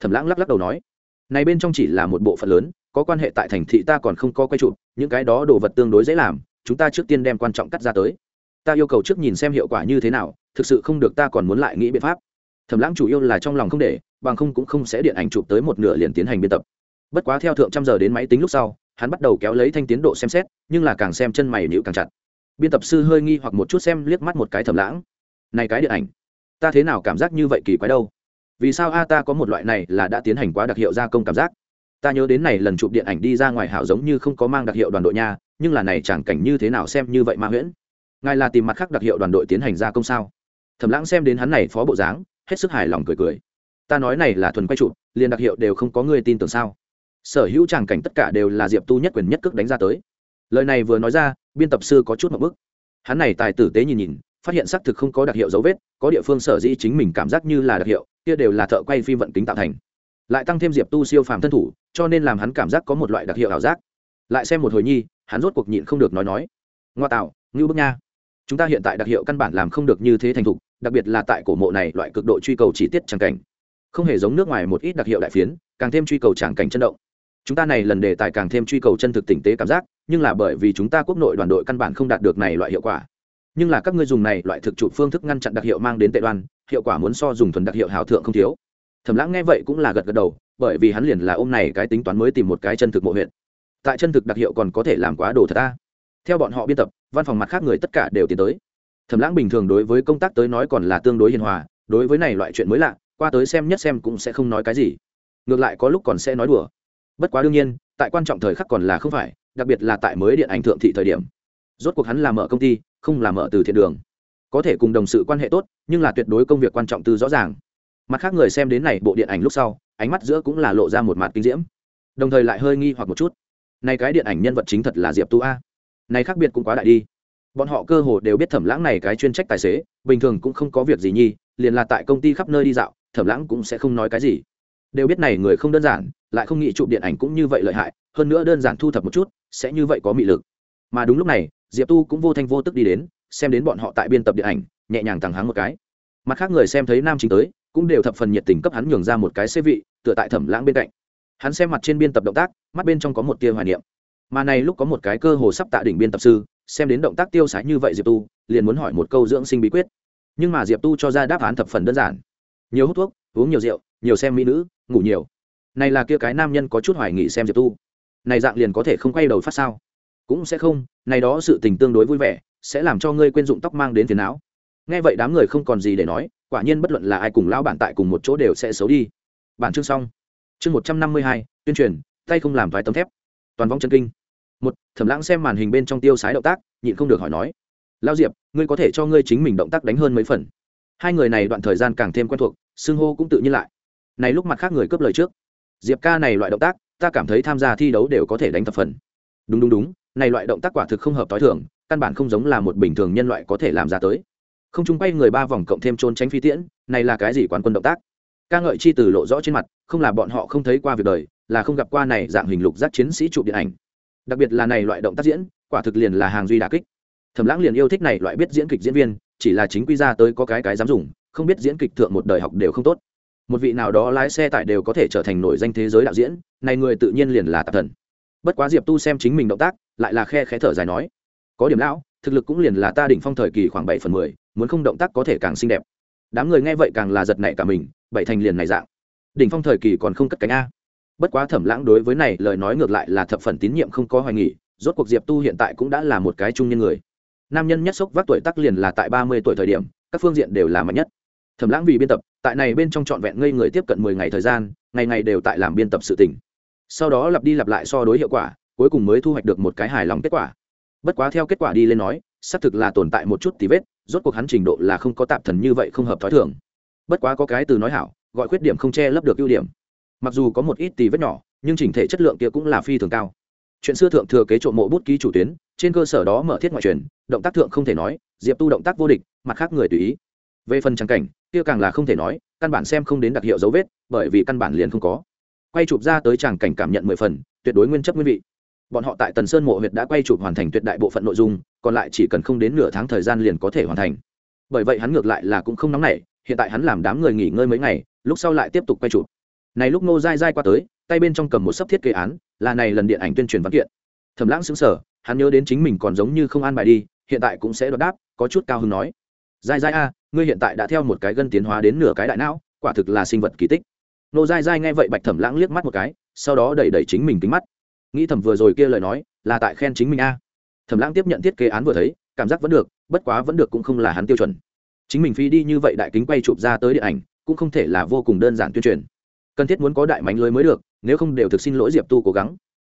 Thẩm lãng lắc lắc đầu nói. Này bên trong chỉ là một bộ phận lớn, có quan hệ tại thành thị ta còn không có quay chụp, những cái đó đồ vật tương đối dễ làm, chúng ta trước tiên đem quan trọng cắt ra tới. Ta yêu cầu trước nhìn xem hiệu quả như thế nào, thực sự không được ta còn muốn lại nghĩ biện pháp. Thẩm lãng chủ yếu là trong lòng không để, bằng không cũng không sẽ điện ảnh chụp tới một nửa liền tiến hành biên tập. Bất quá theo thượng trăm giờ đến máy tính lúc sau, hắn bắt đầu kéo lấy thanh tiến độ xem xét, nhưng là càng xem chân mày nhịu càng chặt. Biên tập sư hơi nghi hoặc một chút xem liếc mắt một cái thẩm lãng. Này cái điện ảnh ta thế nào cảm giác như vậy kỳ quái đâu? Vì sao a ta có một loại này là đã tiến hành quá đặc hiệu gia công cảm giác? Ta nhớ đến này lần chụp điện ảnh đi ra ngoài hảo giống như không có mang đặc hiệu đoàn đội nha, nhưng là này chẳng cảnh như thế nào xem như vậy ma nguyễn? ngài là tìm mặt khác đặc hiệu đoàn đội tiến hành gia công sao? Thẩm lãng xem đến hắn này phó bộ dáng, hết sức hài lòng cười cười. Ta nói này là thuần quay chụp, liền đặc hiệu đều không có người tin tưởng sao? Sở hữu tràng cảnh tất cả đều là diệp tu nhất quyền nhất cước đánh ra tới. Lời này vừa nói ra, biên tập sư có chút một bức. Hắn này tài tử tế nhìn nhìn phát hiện xác thực không có đặc hiệu dấu vết, có địa phương sở dĩ chính mình cảm giác như là đặc hiệu, kia đều là thợ quay phim vận kính tạo thành. Lại tăng thêm diệp tu siêu phàm thân thủ, cho nên làm hắn cảm giác có một loại đặc hiệu ảo giác. Lại xem một hồi nhi, hắn rốt cuộc nhịn không được nói nói. Ngoa tạo, ngưu bức nha. Chúng ta hiện tại đặc hiệu căn bản làm không được như thế thành thục, đặc biệt là tại cổ mộ này loại cực độ truy cầu chi tiết tràng cảnh. Không hề giống nước ngoài một ít đặc hiệu đại phiến, càng thêm truy cầu tràng cảnh chân động. Chúng ta này lần đề tài càng thêm truy cầu chân thực tỉnh tế cảm giác, nhưng là bởi vì chúng ta quốc nội đoàn đội căn bản không đạt được này loại hiệu quả nhưng là các ngươi dùng này loại thực trụ phương thức ngăn chặn đặc hiệu mang đến tệ đoan, hiệu quả muốn so dùng thuần đặc hiệu hào thượng không thiếu. Thẩm lãng nghe vậy cũng là gật gật đầu, bởi vì hắn liền là ôm này cái tính toán mới tìm một cái chân thực mộ huyện. Tại chân thực đặc hiệu còn có thể làm quá đồ thật ta theo bọn họ biên tập, văn phòng mặt khác người tất cả đều tiến tới. Thẩm lãng bình thường đối với công tác tới nói còn là tương đối hiền hòa, đối với này loại chuyện mới lạ, qua tới xem nhất xem cũng sẽ không nói cái gì. Ngược lại có lúc còn sẽ nói đùa. Bất quá đương nhiên, tại quan trọng thời khắc còn là không phải, đặc biệt là tại mới điện ảnh thượng thị thời điểm rốt cuộc hắn là mở công ty, không là mở từ thiện đường. Có thể cùng đồng sự quan hệ tốt, nhưng là tuyệt đối công việc quan trọng tư rõ ràng. Mặt khác người xem đến này bộ điện ảnh lúc sau, ánh mắt giữa cũng là lộ ra một mặt kinh diễm. Đồng thời lại hơi nghi hoặc một chút. Này cái điện ảnh nhân vật chính thật là diệp tu a. Này khác biệt cũng quá đại đi. Bọn họ cơ hồ đều biết thẩm lãng này cái chuyên trách tài xế, bình thường cũng không có việc gì nhi, liền là tại công ty khắp nơi đi dạo, thẩm lãng cũng sẽ không nói cái gì. Đều biết này người không đơn giản, lại không nghĩ chụp điện ảnh cũng như vậy lợi hại, hơn nữa đơn giản thu thập một chút, sẽ như vậy có mị lực. Mà đúng lúc này diệp tu cũng vô thanh vô tức đi đến, xem đến bọn họ tại biên tập điện ảnh, nhẹ nhàng thẳng hắn một cái. Mặt khác người xem thấy nam chính tới, cũng đều thập phần nhiệt tình cấp hắn nhường ra một cái xế vị, tựa tại thẩm lãng bên cạnh. Hắn xem mặt trên biên tập động tác, mắt bên trong có một tia hoài niệm. Mà này lúc có một cái cơ hồ sắp tạ đỉnh biên tập sư, xem đến động tác tiêu sái như vậy diệp tu, liền muốn hỏi một câu dưỡng sinh bí quyết. Nhưng mà diệp tu cho ra đáp án thập phần đơn giản. Nhiều hút thuốc, uống nhiều rượu, nhiều xem mỹ nữ, ngủ nhiều. Này là kia cái nam nhân có chút hoài nghị xem diệp tu. Này dạng liền có thể không quay đầu phát sao? Cũng sẽ không, này đó sự tình tương đối vui vẻ, sẽ làm cho ngươi quên dụng tóc mang đến phiền não. Nghe vậy đám người không còn gì để nói, quả nhiên bất luận là ai cùng lão bản tại cùng một chỗ đều sẽ xấu đi. Bản chương xong. Chương một trăm năm mươi hai, tuyên truyền, tay không làm vài tấm thép. Toàn vong chân kinh. Một, thẩm lãng xem màn hình bên trong tiêu sái động tác, nhịn không được hỏi nói. Lao diệp, ngươi có thể cho ngươi chính mình động tác đánh hơn mấy phần? Hai người này đoạn thời gian càng thêm quen thuộc, xưng hô cũng tự nhiên lại. Này lúc mặt khác người cướp lời trước. Diệp ca này loại động tác, ta cảm thấy tham gia thi đấu đều có thể đánh tập phần. Đúng đúng đúng này loại động tác quả thực không hợp t h i thường, căn bản không giống là một bình thường nhân loại có thể làm ra tới. Không chung quay người ba vòng cộng thêm trốn tránh phi tiễn, này là cái gì quán quân động tác? Ca ngợi chi từ lộ rõ trên mặt, không là bọn họ không thấy qua việc đời, là không gặp qua này dạng hình lục giác chiến sĩ chụp điện ảnh. Đặc biệt là này loại động tác diễn, quả thực liền là hàng duy đà kích. Thẩm lãng liền yêu thích này loại biết diễn kịch diễn viên, chỉ là chính quy ra tới có cái cái dám dùng, không biết diễn kịch thượng một đời học đều không tốt. Một vị nào đó lái xe tải đều có thể trở thành nổi danh thế giới đạo diễn, này người tự nhiên liền là tạp thần bất quá diệp tu xem chính mình động tác, lại là khe khẽ thở dài nói, có điểm lão, thực lực cũng liền là ta đỉnh phong thời kỳ khoảng bảy phần mười, muốn không động tác có thể càng xinh đẹp. Đám người nghe vậy càng là giật nảy cả mình, bảy thành liền này dạng. Đỉnh phong thời kỳ còn không cất cánh a. Bất quá thẩm lãng đối với này lời nói ngược lại là thập phần tín nhiệm không có hoài nghỉ rốt cuộc diệp tu hiện tại cũng đã là một cái trung nhân người. Nam nhân nhất sốc vác tuổi tắc liền là tại ba mươi tuổi thời điểm, các phương diện đều là mạnh nhất. Thẩm lãng vì biên tập, tại này bên trong trọn vẹn ngây người tiếp cận mười ngày thời gian, ngày ngày đều tại làm biên tập sự tỉnh sau đó lặp đi lặp lại so đối hiệu quả, cuối cùng mới thu hoạch được một cái hài lòng kết quả. Bất quá theo kết quả đi lên nói, xác thực là tồn tại một chút tí vết, rốt cuộc hắn trình độ là không có tạp thần như vậy không hợp t h ó i thường. Bất quá có cái từ nói hảo, gọi khuyết điểm không che lấp được ưu điểm. Mặc dù có một ít tí vết nhỏ, nhưng chỉnh thể chất lượng kia cũng là phi thường cao. Chuyện xưa thượng thừa kế trộm mộ bút ký chủ tuyến, trên cơ sở đó mở thiết ngoại truyền, động tác thượng không thể nói, diệp tu động tác vô địch, mặt khác người tùy ý. Về phần trắng cảnh, kia càng là không thể nói, căn bản xem không đến đặc hiệu dấu vết, bởi vì căn bản liền không có quay chụp ra tới tràng cảnh cảm nhận mười phần, tuyệt đối nguyên chất nguyên vị. Bọn họ tại tần sơn mộ huyệt đã quay chụp hoàn thành tuyệt đại bộ phận nội dung, còn lại chỉ cần không đến nửa tháng thời gian liền có thể hoàn thành. Bởi vậy hắn ngược lại là cũng không nóng nảy, hiện tại hắn làm đám người nghỉ ngơi mấy ngày, lúc sau lại tiếp tục quay chụp. Này lúc nô dai dai qua tới, tay bên trong cầm một sấp thiết kế án, là này lần điện ảnh tuyên truyền văn kiện. Thầm lãng xứng sở hắn nhớ đến chính mình còn giống như không an bài đi, hiện tại cũng sẽ đoạt đáp, có chút cao hứng nói. Dai dai a, ngươi hiện tại đã theo một cái gân tiến hóa đến nửa cái đại não, quả thực là sinh vật kỳ tích nô dai dai nghe vậy bạch thẩm lãng liếc mắt một cái, sau đó đẩy đẩy chính mình kính mắt. Nghĩ thẩm vừa rồi kia lời nói, là tại khen chính mình a. Thẩm lãng tiếp nhận thiết kế án vừa thấy, cảm giác vẫn được, bất quá vẫn được cũng không là hắn tiêu chuẩn. Chính mình phi đi như vậy đại kính quay chụp ra tới điện ảnh, cũng không thể là vô cùng đơn giản tuyên truyền. Cần thiết muốn có đại mánh lưới mới được, nếu không đều thực xin lỗi diệp tu cố gắng.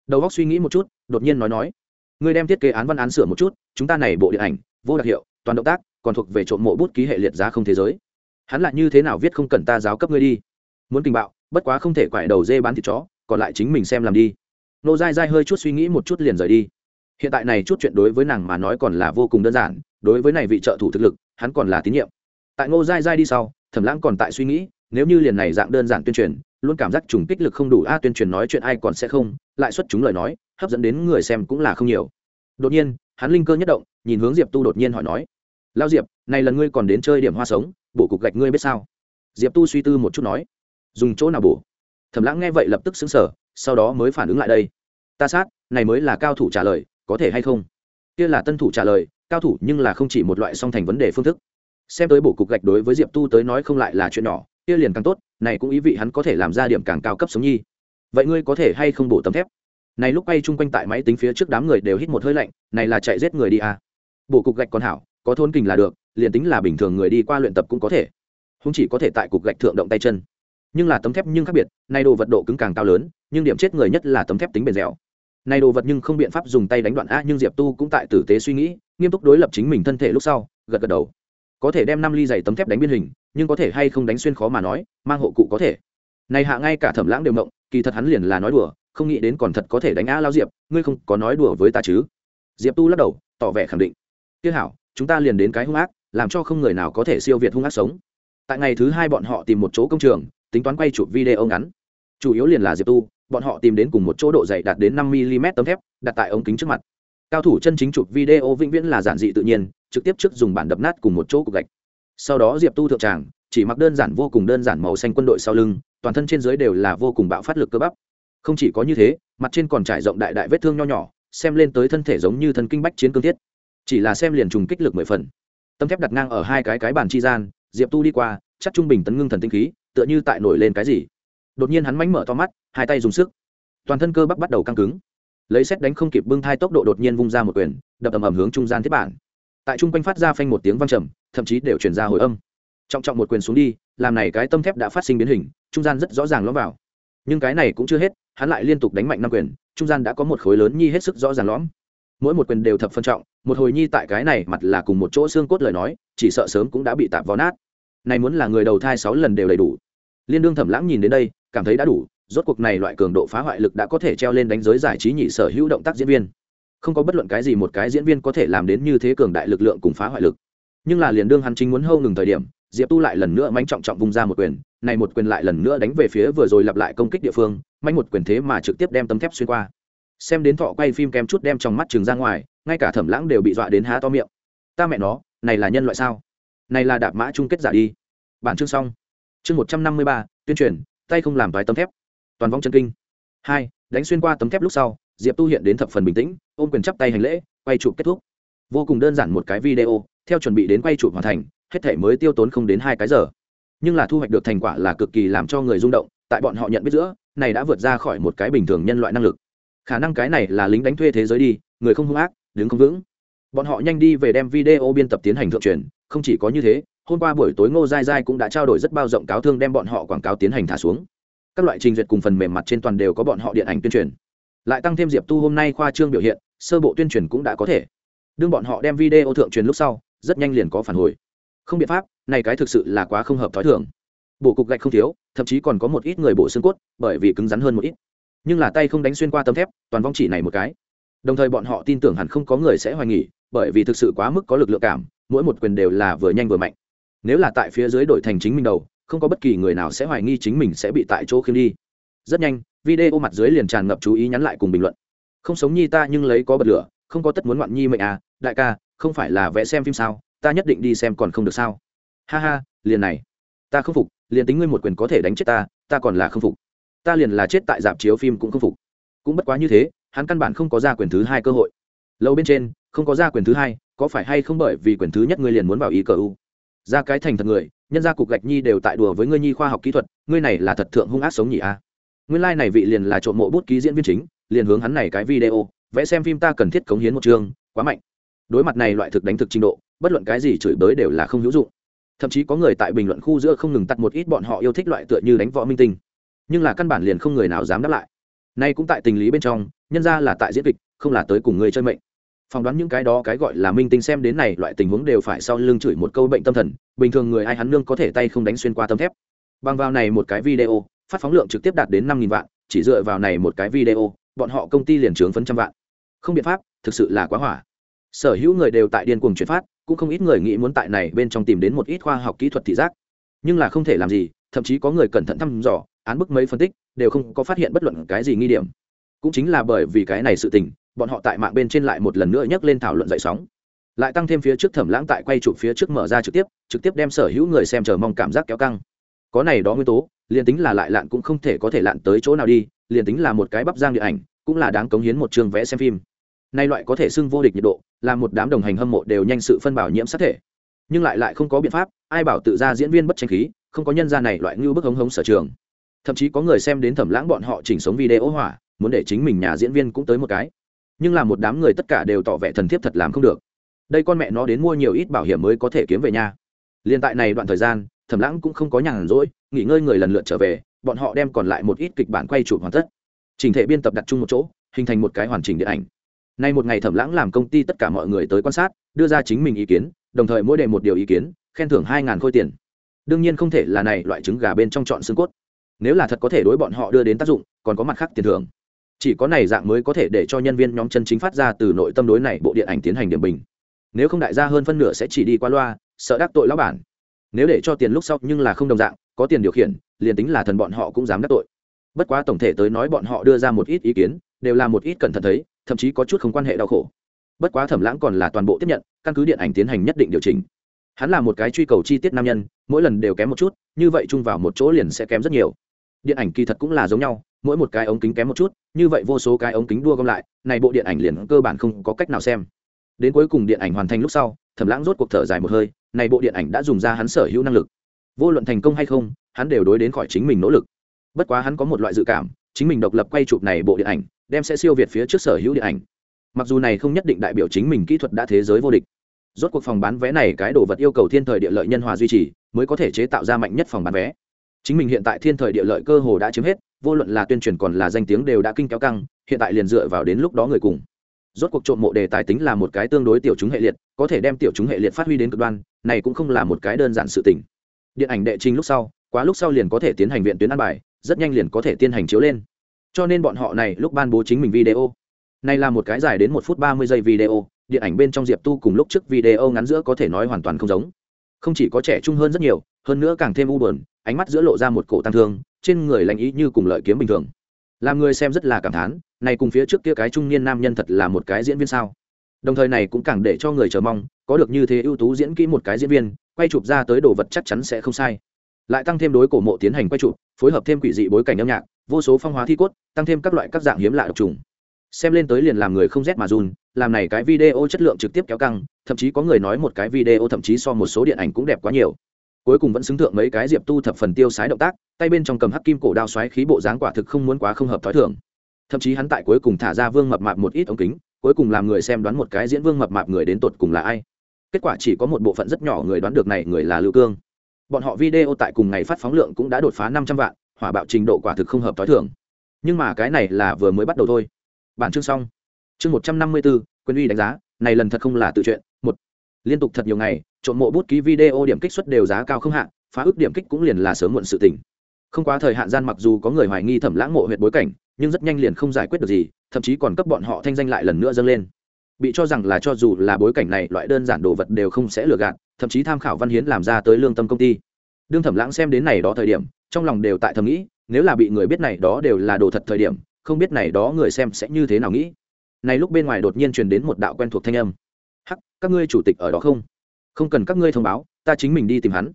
Đầu góc suy nghĩ một chút, đột nhiên nói nói, ngươi đem thiết kế án văn án sửa một chút, chúng ta này bộ điện ảnh, vô đặc hiệu, toàn động tác, còn thuộc về trộm mộ bút ký hệ liệt giá không thế giới. Hắn lại như thế nào viết không cần ta giáo cấp ngươi đi? Muốn kinh bạo, bất quá không thể quại đầu dê bán thịt chó, còn lại chính mình xem làm đi. Nô dai dai hơi chút suy nghĩ một chút liền rời đi. Hiện tại này chút chuyện đối với nàng mà nói còn là vô cùng đơn giản, đối với này vị trợ thủ thực lực, hắn còn là tín nhiệm. Tại ngô dai dai đi sau, thẩm lãng còn tại suy nghĩ, nếu như liền này dạng đơn giản tuyên truyền, luôn cảm giác trùng kích lực không đủ, a, tuyên truyền nói chuyện ai còn sẽ không, lại xuất chúng lời nói, hấp dẫn đến người xem cũng là không nhiều. Đột nhiên, hắn linh cơ nhất động, nhìn hướng diệp tu đột nhiên hỏi nói, lao diệp, này lần ngươi còn đến chơi điểm hoa sống, bổ cục gạch ngươi biết sao? Diệp tu suy tư một chút nói dùng chỗ nào bổ? Thẩm lãng nghe vậy lập tức xứng sở sau đó mới phản ứng lại đây. Ta sát, này mới là cao thủ trả lời, có thể hay không? Kia là tân thủ trả lời, cao thủ nhưng là không chỉ một loại song thành vấn đề phương thức. Xem tới bổ cục gạch đối với diệp tu tới nói không lại là chuyện nhỏ, kia liền càng tốt, này cũng ý vị hắn có thể làm ra điểm càng cao cấp sống nhi. Vậy ngươi có thể hay không bổ tấm thép? Này lúc bay chung quanh tại máy tính phía trước đám người đều hít một hơi lạnh, này là chạy giết người đi à. bổ cục gạch còn hảo, có thôn kình là được, liền tính là bình thường người đi qua luyện tập cũng có thể. Không chỉ có thể tại cục gạch thượng động tay chân nhưng là tấm thép nhưng khác biệt, nay đồ vật độ cứng càng cao lớn, nhưng điểm chết người nhất là tấm thép tính bền dẻo. Nay đồ vật nhưng không biện pháp dùng tay đánh đoạn a, nhưng diệp tu cũng tại tử tế suy nghĩ, nghiêm túc đối lập chính mình thân thể lúc sau, gật gật đầu. Có thể đem năm ly dày tấm thép đánh biên hình, nhưng có thể hay không đánh xuyên khó mà nói, mang hộ cụ có thể. Này hạ ngay cả thẩm lãng đều mộng kỳ thật hắn liền là nói đùa, không nghĩ đến còn thật có thể đánh a lao diệp, ngươi không có nói đùa với ta chứ? Diệp tu lắc đầu, tỏ vẻ khẳng định. Tiếc hảo, chúng ta liền đến cái hung ác, làm cho không người nào có thể siêu việt hung ác sống. Tại ngày thứ hai bọn họ tìm một chỗ công trường tính toán quay chụp video ngắn. Chủ yếu liền là diệp tu, bọn họ tìm đến cùng một chỗ độ dày đạt đến năm mm tấm thép, đặt tại ống kính trước mặt. Cao thủ chân chính chụp video vĩnh viễn là giản dị tự nhiên, trực tiếp trước dùng bản đập nát cùng một chỗ cục gạch. Sau đó diệp tu thượng tràng, chỉ mặc đơn giản vô cùng đơn giản màu xanh quân đội sau lưng, toàn thân trên dưới đều là vô cùng bạo phát lực cơ bắp. Không chỉ có như thế, mặt trên còn trải rộng đại đại vết thương nho nhỏ, xem lên tới thân thể giống như thân kinh bách chiến cương thiết. Chỉ là xem liền trùng kích lực mười phần. Tấm thép đặt ngang ở hai cái cái bàn chi gian, diệp tu đi qua, chắc trung bình tấn ngưng thần tinh khí tựa như tại nổi lên cái gì. Đột nhiên hắn mánh mở to mắt, hai tay dùng sức. Toàn thân cơ bắp bắt đầu căng cứng. Lấy xét đánh không kịp bưng thai tốc độ đột nhiên vung ra một quyền, đập ầm ầm hướng trung gian thiết bản. Tại trung quanh phát ra phanh một tiếng văng trầm, thậm chí đều chuyển ra hồi âm. Trọng trọng một quyền xuống đi, làm này cái tâm thép đã phát sinh biến hình, trung gian rất rõ ràng lõm vào. Nhưng cái này cũng chưa hết, hắn lại liên tục đánh mạnh năm quyền, trung gian đã có một khối lớn nhi hết sức rõ ràng lõm. Mỗi một quyền đều thập phân trọng, một hồi nhi tại cái này mặt là cùng một chỗ xương cốt lời nói, chỉ sợ sớm cũng đã bị tạp vào nát này muốn là người đầu thai sáu lần đều đầy đủ. Liên đương thẩm lãng nhìn đến đây, cảm thấy đã đủ, rốt cuộc này loại cường độ phá hoại lực đã có thể treo lên đánh giới giải trí nhị sở hữu động tác diễn viên. Không có bất luận cái gì một cái diễn viên có thể làm đến như thế cường đại lực lượng cùng phá hoại lực. Nhưng là liền đương hắn chính muốn hâu ngừng thời điểm, diệp tu lại lần nữa mánh trọng trọng vung ra một quyền, này một quyền lại lần nữa đánh về phía vừa rồi lặp lại công kích địa phương mánh một quyền thế mà trực tiếp đem tấm thép xuyên qua. Xem đến thọ quay phim kem chút đem trong mắt trường ra ngoài, ngay cả thẩm lãng đều bị dọa đến há to miệng. Ta mẹ nó, này là nhân loại sao? Này là đạp mã chung kết giả đi. Bản chương xong. Chương một trăm năm mươi ba, tuyên truyền, tay không làm vài tấm thép. Toàn vong chân kinh. Hai, đánh xuyên qua tấm thép lúc sau, diệp tu hiện đến thập phần bình tĩnh, ôm quyền chắp tay hành lễ, quay chụp kết thúc. Vô cùng đơn giản một cái video, theo chuẩn bị đến quay chụp hoàn thành, hết thể mới tiêu tốn không đến hai cái giờ. Nhưng là thu hoạch được thành quả là cực kỳ làm cho người rung động, tại bọn họ nhận biết giữa, này đã vượt ra khỏi một cái bình thường nhân loại năng lực. Khả năng cái này là lính đánh thuê thế giới đi, người không hung ác, đứng không vững. Bọn họ nhanh đi về đem video biên tập tiến hành thượng truyền không chỉ có như thế, hôm qua buổi tối ngô dai dai cũng đã trao đổi rất bao rộng cáo thương đem bọn họ quảng cáo tiến hành thả xuống. Các loại trình duyệt cùng phần mềm mặt trên toàn đều có bọn họ điện ảnh tuyên truyền. Lại tăng thêm diệp tu hôm nay khoa trương biểu hiện, sơ bộ tuyên truyền cũng đã có thể. Đương bọn họ đem video thượng truyền lúc sau, rất nhanh liền có phản hồi. Không biện pháp, này cái thực sự là quá không hợp t h ó i thường. Bộ cục gạch không thiếu, thậm chí còn có một ít người bổ xương cốt, bởi vì cứng rắn hơn một ít. Nhưng là tay không đánh xuyên qua tấm thép, toàn vong chỉ này một cái. Đồng thời bọn họ tin tưởng hẳn không có người sẽ hoài nghỉ bởi vì thực sự quá mức có lực lượng cảm mỗi một quyền đều là vừa nhanh vừa mạnh. Nếu là tại phía dưới đội thành chính mình đầu, không có bất kỳ người nào sẽ hoài nghi chính mình sẽ bị tại chỗ khiêm đi. Rất nhanh, video mặt dưới liền tràn ngập chú ý nhắn lại cùng bình luận. Không sống nhi ta nhưng lấy có bật lửa, không có tất muốn ngoạn nhi mệnh à đại ca, không phải là vẽ xem phim sao, ta nhất định đi xem còn không được sao. Ha ha, liền này. Ta không phục, liền tính ngươi một quyền có thể đánh chết ta ta còn là không phục. Ta liền là chết tại dạp chiếu phim cũng không phục. Cũng bất quá như thế, hắn căn bản không có ra quyền thứ hai cơ hội. Lâu bên trên, không có ra quyền thứ hai có phải hay không bởi vì quyền thứ nhất ngươi liền muốn vào ý cờ u? Ra cái thành thật người, nhân gia cục gạch nhi đều tại đùa với ngươi nhi khoa học kỹ thuật, ngươi này là thật thượng hung ác sống nhỉ a. À? nguyên lai、like、này vị liền là trộm mộ bút ký diễn viên chính, liền hướng hắn này cái video, vẽ xem phim ta cần thiết cống hiến một chương, quá mạnh. Đối mặt này loại thực đánh thực trình độ, bất luận cái gì chửi bới đều là không hữu dụng. Thậm chí có người tại bình luận khu giữa không ngừng tắt một ít bọn họ yêu thích loại tựa như đánh võ minh tinh. Nhưng là căn bản liền không người nào dám đáp lại. Nay cũng tại tình lý bên trong, nhân ra là tại diễn kịch, không là tới cùng người chơi mệnh phỏng đoán những cái đó cái gọi là minh tinh xem đến này, loại tình huống đều phải sau lưng chửi một câu bệnh tâm thần, bình thường người ai hắn nương có thể tay không đánh xuyên qua tấm thép. Bằng vào này một cái video, phát phóng lượng trực tiếp đạt đến năm nghìn vạn, chỉ dựa vào này một cái video, bọn họ công ty liền trướng phấn trăm vạn. Không biện pháp, thực sự là quá hỏa. Sở hữu người đều tại điên cuồng chuyển phát, cũng không ít người nghĩ muốn tại này bên trong tìm đến một ít khoa học kỹ thuật thị giác. Nhưng là không thể làm gì, thậm chí có người cẩn thận thăm dò, án bức mấy phân tích, đều không có phát hiện bất luận cái gì nghi điểm. Cũng chính là bởi vì cái này sự tình bọn họ tại mạng bên trên lại một lần nữa nhắc lên thảo luận dậy sóng. Lại tăng thêm phía trước thẩm lãng tại quay chụp phía trước mở ra trực tiếp trực tiếp đem sở hữu người xem chờ mong cảm giác kéo căng. Có này đó nguyên tố, liền tính là lại lạn cũng không thể có thể lạn tới chỗ nào đi, liền tính là một cái bắp giang điện ảnh, cũng là đáng cống hiến một chương vẽ xem phim. Nay loại có thể xưng vô địch nhiệt độ, là một đám đồng hành hâm mộ đều nhanh sự phân bảo nhiễm sát thể. Nhưng lại lại không có biện pháp, ai bảo tự ra diễn viên bất tranh khí, không có nhân gia này loại ngưu bức hống hống sở trường. Thậm chí có người xem đến thẩm lãng bọn họ chỉnh sống video hỏa, muốn để chính mình nhà diễn viên cũng tới một cái nhưng là một đám người tất cả đều tỏ vẻ thần thiếp thật làm không được. Đây con mẹ nó đến mua nhiều ít bảo hiểm mới có thể kiếm về nhà liên tại này đoạn thời gian, thẩm lãng cũng không có nhàn rỗi, nghỉ ngơi người lần lượt trở về, bọn họ đem còn lại một ít kịch bản quay chụp hoàn tất. Trình thể biên tập đặt chung một chỗ, hình thành một cái hoàn chỉnh điện ảnh. Nay một ngày thẩm lãng làm công ty tất cả mọi người tới quan sát, đưa ra chính mình ý kiến, đồng thời mỗi đề một điều ý kiến, khen thưởng hai ngàn khôi tiền. Đương nhiên không thể là này loại trứng gà bên trong chọn xương cốt. Nếu là thật có thể đối bọn họ đưa đến tác dụng, còn có mặt khác tiền thưởng chỉ có này dạng mới có thể để cho nhân viên nhóm chân chính phát ra từ nội tâm đối này bộ điện ảnh tiến hành điểm bình. Nếu không đại gia hơn phân nửa sẽ chỉ đi qua loa, sợ đắc tội lão bản. Nếu để cho tiền lúc sau nhưng là không đồng dạng, có tiền điều khiển, liền tính là thần bọn họ cũng dám đắc tội. Bất quá tổng thể tới nói bọn họ đưa ra một ít ý kiến, đều là một ít cẩn thận thấy, thậm chí có chút không quan hệ đau khổ. Bất quá thẩm lãng còn là toàn bộ tiếp nhận, căn cứ điện ảnh tiến hành nhất định điều chỉnh. Hắn là một cái truy cầu chi tiết nam nhân, mỗi lần đều kém một chút, như vậy chung vào một chỗ liền sẽ kém rất nhiều. Điện ảnh kỳ thật cũng là giống nhau mỗi một cái ống kính kém một chút, như vậy vô số cái ống kính đua gom lại, này bộ điện ảnh liền cơ bản không có cách nào xem. Đến cuối cùng điện ảnh hoàn thành lúc sau, thẩm lãng rốt cuộc thở dài một hơi, này bộ điện ảnh đã dùng ra hắn sở hữu năng lực. Vô luận thành công hay không, hắn đều đối đến khỏi chính mình nỗ lực. Bất quá hắn có một loại dự cảm, chính mình độc lập quay chụp này bộ điện ảnh, đem sẽ siêu việt phía trước sở hữu điện ảnh. Mặc dù này không nhất định đại biểu chính mình kỹ thuật đã thế giới vô địch, rốt cuộc phòng bán vé này cái đồ vật yêu cầu thiên thời địa lợi nhân hòa duy trì, mới có thể chế tạo ra mạnh nhất phòng bán vé chính mình hiện tại thiên thời địa lợi cơ hồ đã chiếm hết, vô luận là tuyên truyền còn là danh tiếng đều đã kinh kéo căng, hiện tại liền dựa vào đến lúc đó người cùng. Rốt cuộc trộm mộ đề tài tính là một cái tương đối tiểu chúng hệ liệt, có thể đem tiểu chúng hệ liệt phát huy đến cực đoan, này cũng không là một cái đơn giản sự tình. Điện ảnh đệ trình lúc sau, quá lúc sau liền có thể tiến hành viện tuyến ăn bài, rất nhanh liền có thể tiến hành chiếu lên. Cho nên bọn họ này lúc ban bố chính mình video. Này là một cái dài đến một phút ba mươi giây video, điện ảnh bên trong diệp tu cùng lúc trước video ngắn giữa có thể nói hoàn toàn không giống. Không chỉ có trẻ trung hơn rất nhiều hơn nữa càng thêm u buồn, ánh mắt giữa lộ ra một cổ tăng thương, trên người lạnh ý như cùng lợi kiếm bình thường. Làm người xem rất là cảm thán, này cùng phía trước kia cái trung niên nam nhân thật là một cái diễn viên sao? Đồng thời này cũng càng để cho người chờ mong, có được như thế ưu tú diễn kỹ một cái diễn viên, quay chụp ra tới đồ vật chắc chắn sẽ không sai. Lại tăng thêm đối cổ mộ tiến hành quay chụp, phối hợp thêm quỷ dị bối cảnh âm nhạc, vô số phong hóa thi cốt, tăng thêm các loại các dạng hiếm lạ độc trùng. Xem lên tới liền làm người không rét mà run, làm này cái video chất lượng trực tiếp kéo căng, thậm chí có người nói một cái video thậm chí so một số điện ảnh cũng đẹp quá nhiều cuối cùng vẫn xứng thượng mấy cái diệp tu thập phần tiêu sái động tác, tay bên trong cầm hắc kim cổ đao xoáy khí bộ dáng quả thực không muốn quá không hợp thói thường. Thậm chí hắn tại cuối cùng thả ra vương mập mạp một ít ống kính, cuối cùng làm người xem đoán một cái diễn vương mập mạp người đến tột cùng là ai. Kết quả chỉ có một bộ phận rất nhỏ người đoán được này người là lưu cương. Bọn họ video tại cùng ngày phát phóng lượng cũng đã đột phá năm trăm vạn, hỏa bạo trình độ quả thực không hợp t h o i thường. Nhưng mà cái này là vừa mới bắt đầu thôi. Bản chương xong. Chương một trăm năm mươi bốn quyền uy đánh giá, này lần thật không là tự chuyện liên tục thật nhiều ngày, trộm mộ bút ký video điểm kích suất đều giá cao không hạn phá ước điểm kích cũng liền là sớm muộn sự tình. Không quá thời hạn gian mặc dù có người hoài nghi thẩm lãng mộ huyệt bối cảnh, nhưng rất nhanh liền không giải quyết được gì, thậm chí còn cấp bọn họ thanh danh lại lần nữa dâng lên. Bị cho rằng là cho dù là bối cảnh này, loại đơn giản đồ vật đều không sẽ lừa gạt, thậm chí tham khảo văn hiến làm ra tới lương tâm công ty. Đương thẩm lãng xem đến này đó thời điểm, trong lòng đều tại thầm nghĩ, nếu là bị người biết này đó đều là đồ thật thời điểm, không biết này đó người xem sẽ như thế nào nghĩ. Này lúc bên ngoài đột nhiên truyền đến một đạo quen thuộc thanh âm các ngươi chủ tịch ở đó không? Không cần các ngươi thông báo, ta chính mình đi tìm hắn.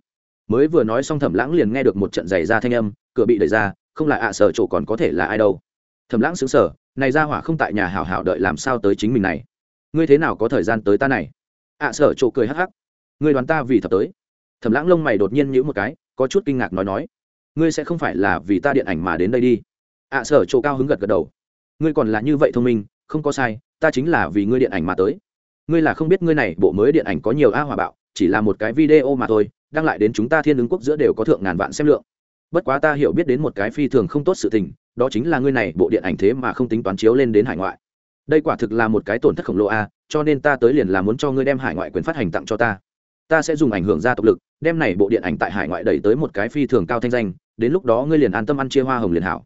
Mới vừa nói xong thẩm lãng liền nghe được một trận giày ra thanh âm, cửa bị đẩy ra, không là ạ sở chỗ còn có thể là ai đâu. Thẩm lãng xứng sở này ra hỏa không tại nhà hảo hảo đợi làm sao tới chính mình này? Ngươi thế nào có thời gian tới ta này? ạ sở chỗ cười hắc hắc. Ngươi đoán ta vì thật tới? Thẩm lãng lông mày đột nhiên nhữ một cái, có chút kinh ngạc nói nói. Ngươi sẽ không phải là vì ta điện ảnh mà đến đây đi? ạ sở chỗ cao hứng gật gật đầu. Ngươi còn là như vậy thông minh, không có sai, ta chính là vì ngươi điện ảnh mà tới ngươi là không biết ngươi này bộ mới điện ảnh có nhiều a hòa bạo, chỉ là một cái video mà thôi đăng lại đến chúng ta thiên ứng quốc giữa đều có thượng ngàn vạn xem lượng. Bất quá ta hiểu biết đến một cái phi thường không tốt sự tình, đó chính là ngươi này bộ điện ảnh thế mà không tính toán chiếu lên đến hải ngoại. Đây quả thực là một cái tổn thất khổng lồ a, cho nên ta tới liền là muốn cho ngươi đem hải ngoại quyền phát hành tặng cho ta. Ta sẽ dùng ảnh hưởng gia tộc lực, đem này bộ điện ảnh tại hải ngoại đẩy tới một cái phi thường cao thanh danh, đến lúc đó ngươi liền an tâm ăn chia hoa hồng liền hảo.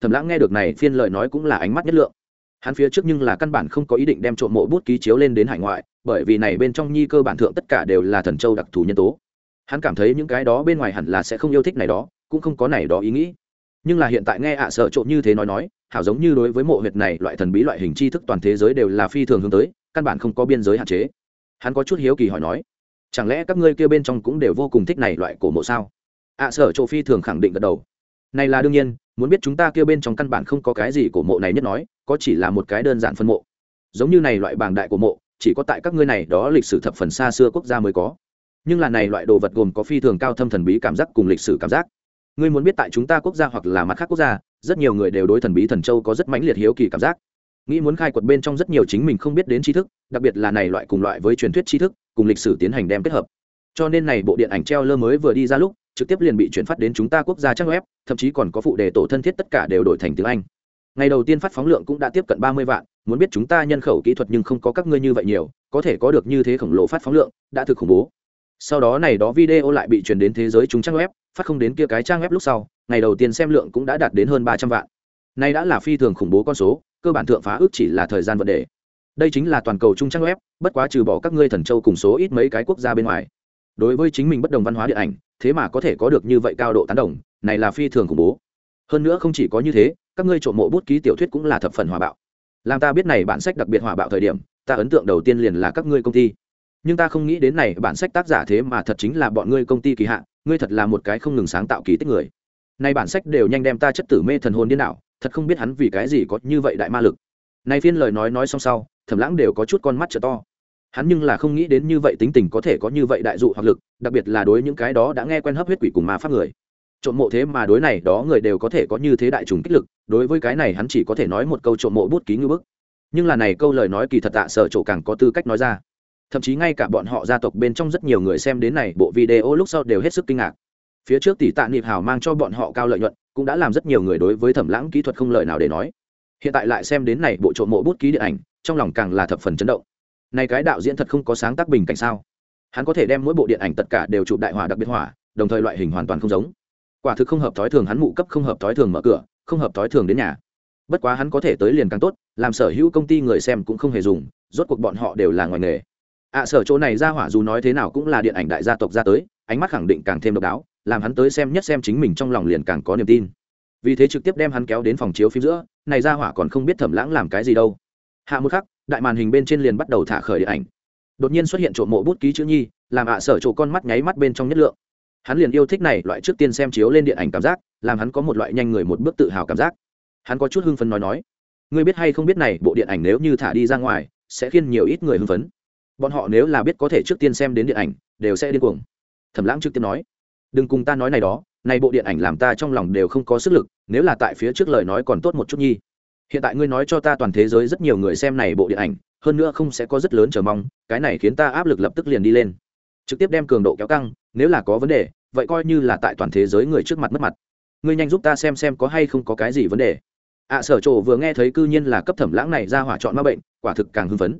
Thầm lãng nghe được này phiên lời nói cũng là ánh mắt nhất lượng hắn phía trước nhưng là căn bản không có ý định đem trộm mộ bút ký chiếu lên đến hải ngoại, bởi vì này bên trong nhi cơ bản thượng tất cả đều là thần châu đặc thù nhân tố. Hắn cảm thấy những cái đó bên ngoài hẳn là sẽ không yêu thích này đó, cũng không có này đó ý nghĩ. Nhưng là hiện tại nghe ạ sợ trộm như thế nói nói, hảo giống như đối với mộ huyệt này loại thần bí loại hình tri thức toàn thế giới đều là phi thường hướng tới, căn bản không có biên giới hạn chế. Hắn có chút hiếu kỳ hỏi nói, chẳng lẽ các ngươi kia bên trong cũng đều vô cùng thích này loại cổ mộ sao? ạ sở chỗ phi thường khẳng định gật đầu, này là đương nhiên muốn biết chúng ta kia bên trong căn bản không có cái gì cổ mộ này nhất nói, có chỉ là một cái đơn giản phân mộ. Giống như này loại bảng đại của mộ, chỉ có tại các ngươi này đó lịch sử thập phần xa xưa quốc gia mới có. Nhưng là này loại đồ vật gồm có phi thường cao thâm thần bí cảm giác cùng lịch sử cảm giác. Ngươi muốn biết tại chúng ta quốc gia hoặc là mặt khác quốc gia, rất nhiều người đều đối thần bí thần châu có rất mãnh liệt hiếu kỳ cảm giác. Nghĩ muốn khai quật bên trong rất nhiều chính mình không biết đến tri thức, đặc biệt là này loại cùng loại với truyền thuyết tri thức, cùng lịch sử tiến hành đem kết hợp. Cho nên này bộ điện ảnh treo lơ mới vừa đi ra lúc trực tiếp liền bị chuyển phát đến chúng ta quốc gia trang web, thậm chí còn có phụ đề tổ thân thiết tất cả đều đổi thành tiếng anh. Ngày đầu tiên phát phóng lượng cũng đã tiếp cận ba mươi vạn, muốn biết chúng ta nhân khẩu kỹ thuật nhưng không có các ngươi như vậy nhiều, có thể có được như thế khổng lồ phát phóng lượng, đã thực khủng bố. Sau đó này đó video lại bị truyền đến thế giới chúng trang web, phát không đến kia cái trang web lúc sau, ngày đầu tiên xem lượng cũng đã đạt đến hơn ba trăm vạn. Nay đã là phi thường khủng bố con số, cơ bản thượng phá ước chỉ là thời gian vấn đề. Đây chính là toàn cầu trung trang web, bất quá trừ bỏ các ngươi thần châu cùng số ít mấy cái quốc gia bên ngoài. Đối với chính mình bất đồng văn hóa điện ảnh thế mà có thể có được như vậy cao độ tán đồng, này là phi thường khủng bố. Hơn nữa không chỉ có như thế, các ngươi trộm mộ bút ký tiểu thuyết cũng là thập phần hòa bạo. Làm ta biết này bản sách đặc biệt hòa bạo thời điểm, ta ấn tượng đầu tiên liền là các ngươi công ty. Nhưng ta không nghĩ đến này bản sách tác giả thế mà thật chính là bọn ngươi công ty kỳ hạn ngươi thật là một cái không ngừng sáng tạo kỳ tích người. Nay bản sách đều nhanh đem ta chất tử mê thần hồn điên đảo, thật không biết hắn vì cái gì có như vậy đại ma lực. Nay phiên lời nói nói xong sau, thẩm lãng đều có chút con mắt trợ to hắn nhưng là không nghĩ đến như vậy tính tình có thể có như vậy đại dụ hoặc lực, đặc biệt là đối những cái đó đã nghe quen hấp huyết quỷ cùng ma pháp người. Trộm mộ thế mà đối này đó người đều có thể có như thế đại trùng kích lực, đối với cái này hắn chỉ có thể nói một câu trộm mộ bút ký ngư bức. Nhưng là này câu lời nói kỳ thật tạ sở chỗ càng có tư cách nói ra. Thậm chí ngay cả bọn họ gia tộc bên trong rất nhiều người xem đến này bộ video lúc sau đều hết sức kinh ngạc. Phía trước tỷ tạ niệm hào mang cho bọn họ cao lợi nhuận, cũng đã làm rất nhiều người đối với thẩm lãng kỹ thuật không lợi nào để nói. Hiện tại lại xem đến này bộ trộm mộ bút ký điện ảnh, trong lòng càng là thập phần chấn động này cái đạo diễn thật không có sáng tác bình cảnh sao? Hắn có thể đem mỗi bộ điện ảnh tất cả đều chụp đại hỏa đặc biệt hỏa, đồng thời loại hình hoàn toàn không giống. Quả thực không hợp thói thường hắn mụ cấp, không hợp thói thường mở cửa, không hợp thói thường đến nhà. Bất quá hắn có thể tới liền càng tốt, làm sở hữu công ty người xem cũng không hề dùng, rốt cuộc bọn họ đều là ngoài nghề. Ạ sở chỗ này ra hỏa dù nói thế nào cũng là điện ảnh đại gia tộc ra tới, ánh mắt khẳng định càng thêm độc đáo, làm hắn tới xem nhất xem chính mình trong lòng liền càng có niềm tin. Vì thế trực tiếp đem hắn kéo đến phòng chiếu phim giữa, này ra hỏa còn không biết thẩm lãng làm cái gì đâu. Hạ một khắc đại màn hình bên trên liền bắt đầu thả khởi điện ảnh. Đột nhiên xuất hiện trộm mộ bút ký chữ nhi, làm ạ sở chỗ con mắt nháy mắt bên trong nhất lượng. Hắn liền yêu thích này loại trước tiên xem chiếu lên điện ảnh cảm giác, làm hắn có một loại nhanh người một bước tự hào cảm giác. Hắn có chút hưng phấn nói nói, ngươi biết hay không biết này, bộ điện ảnh nếu như thả đi ra ngoài, sẽ khiến nhiều ít người hưng phấn. Bọn họ nếu là biết có thể trước tiên xem đến điện ảnh, đều sẽ điên cuồng. Thẩm lãng trực tiếp nói, đừng cùng ta nói này đó, này bộ điện ảnh làm ta trong lòng đều không có sức lực, nếu là tại phía trước lời nói còn tốt một chút nhi hiện tại ngươi nói cho ta toàn thế giới rất nhiều người xem này bộ điện ảnh hơn nữa không sẽ có rất lớn chờ mong cái này khiến ta áp lực lập tức liền đi lên. Trực tiếp đem cường độ kéo căng nếu là có vấn đề vậy coi như là tại toàn thế giới người trước mặt mất mặt. Ngươi nhanh giúp ta xem xem có hay không có cái gì vấn đề. Ạ à, sở trộ vừa nghe thấy cư nhiên là cấp thẩm lãng này ra hỏa chọn ma bệnh quả thực càng hưng phấn.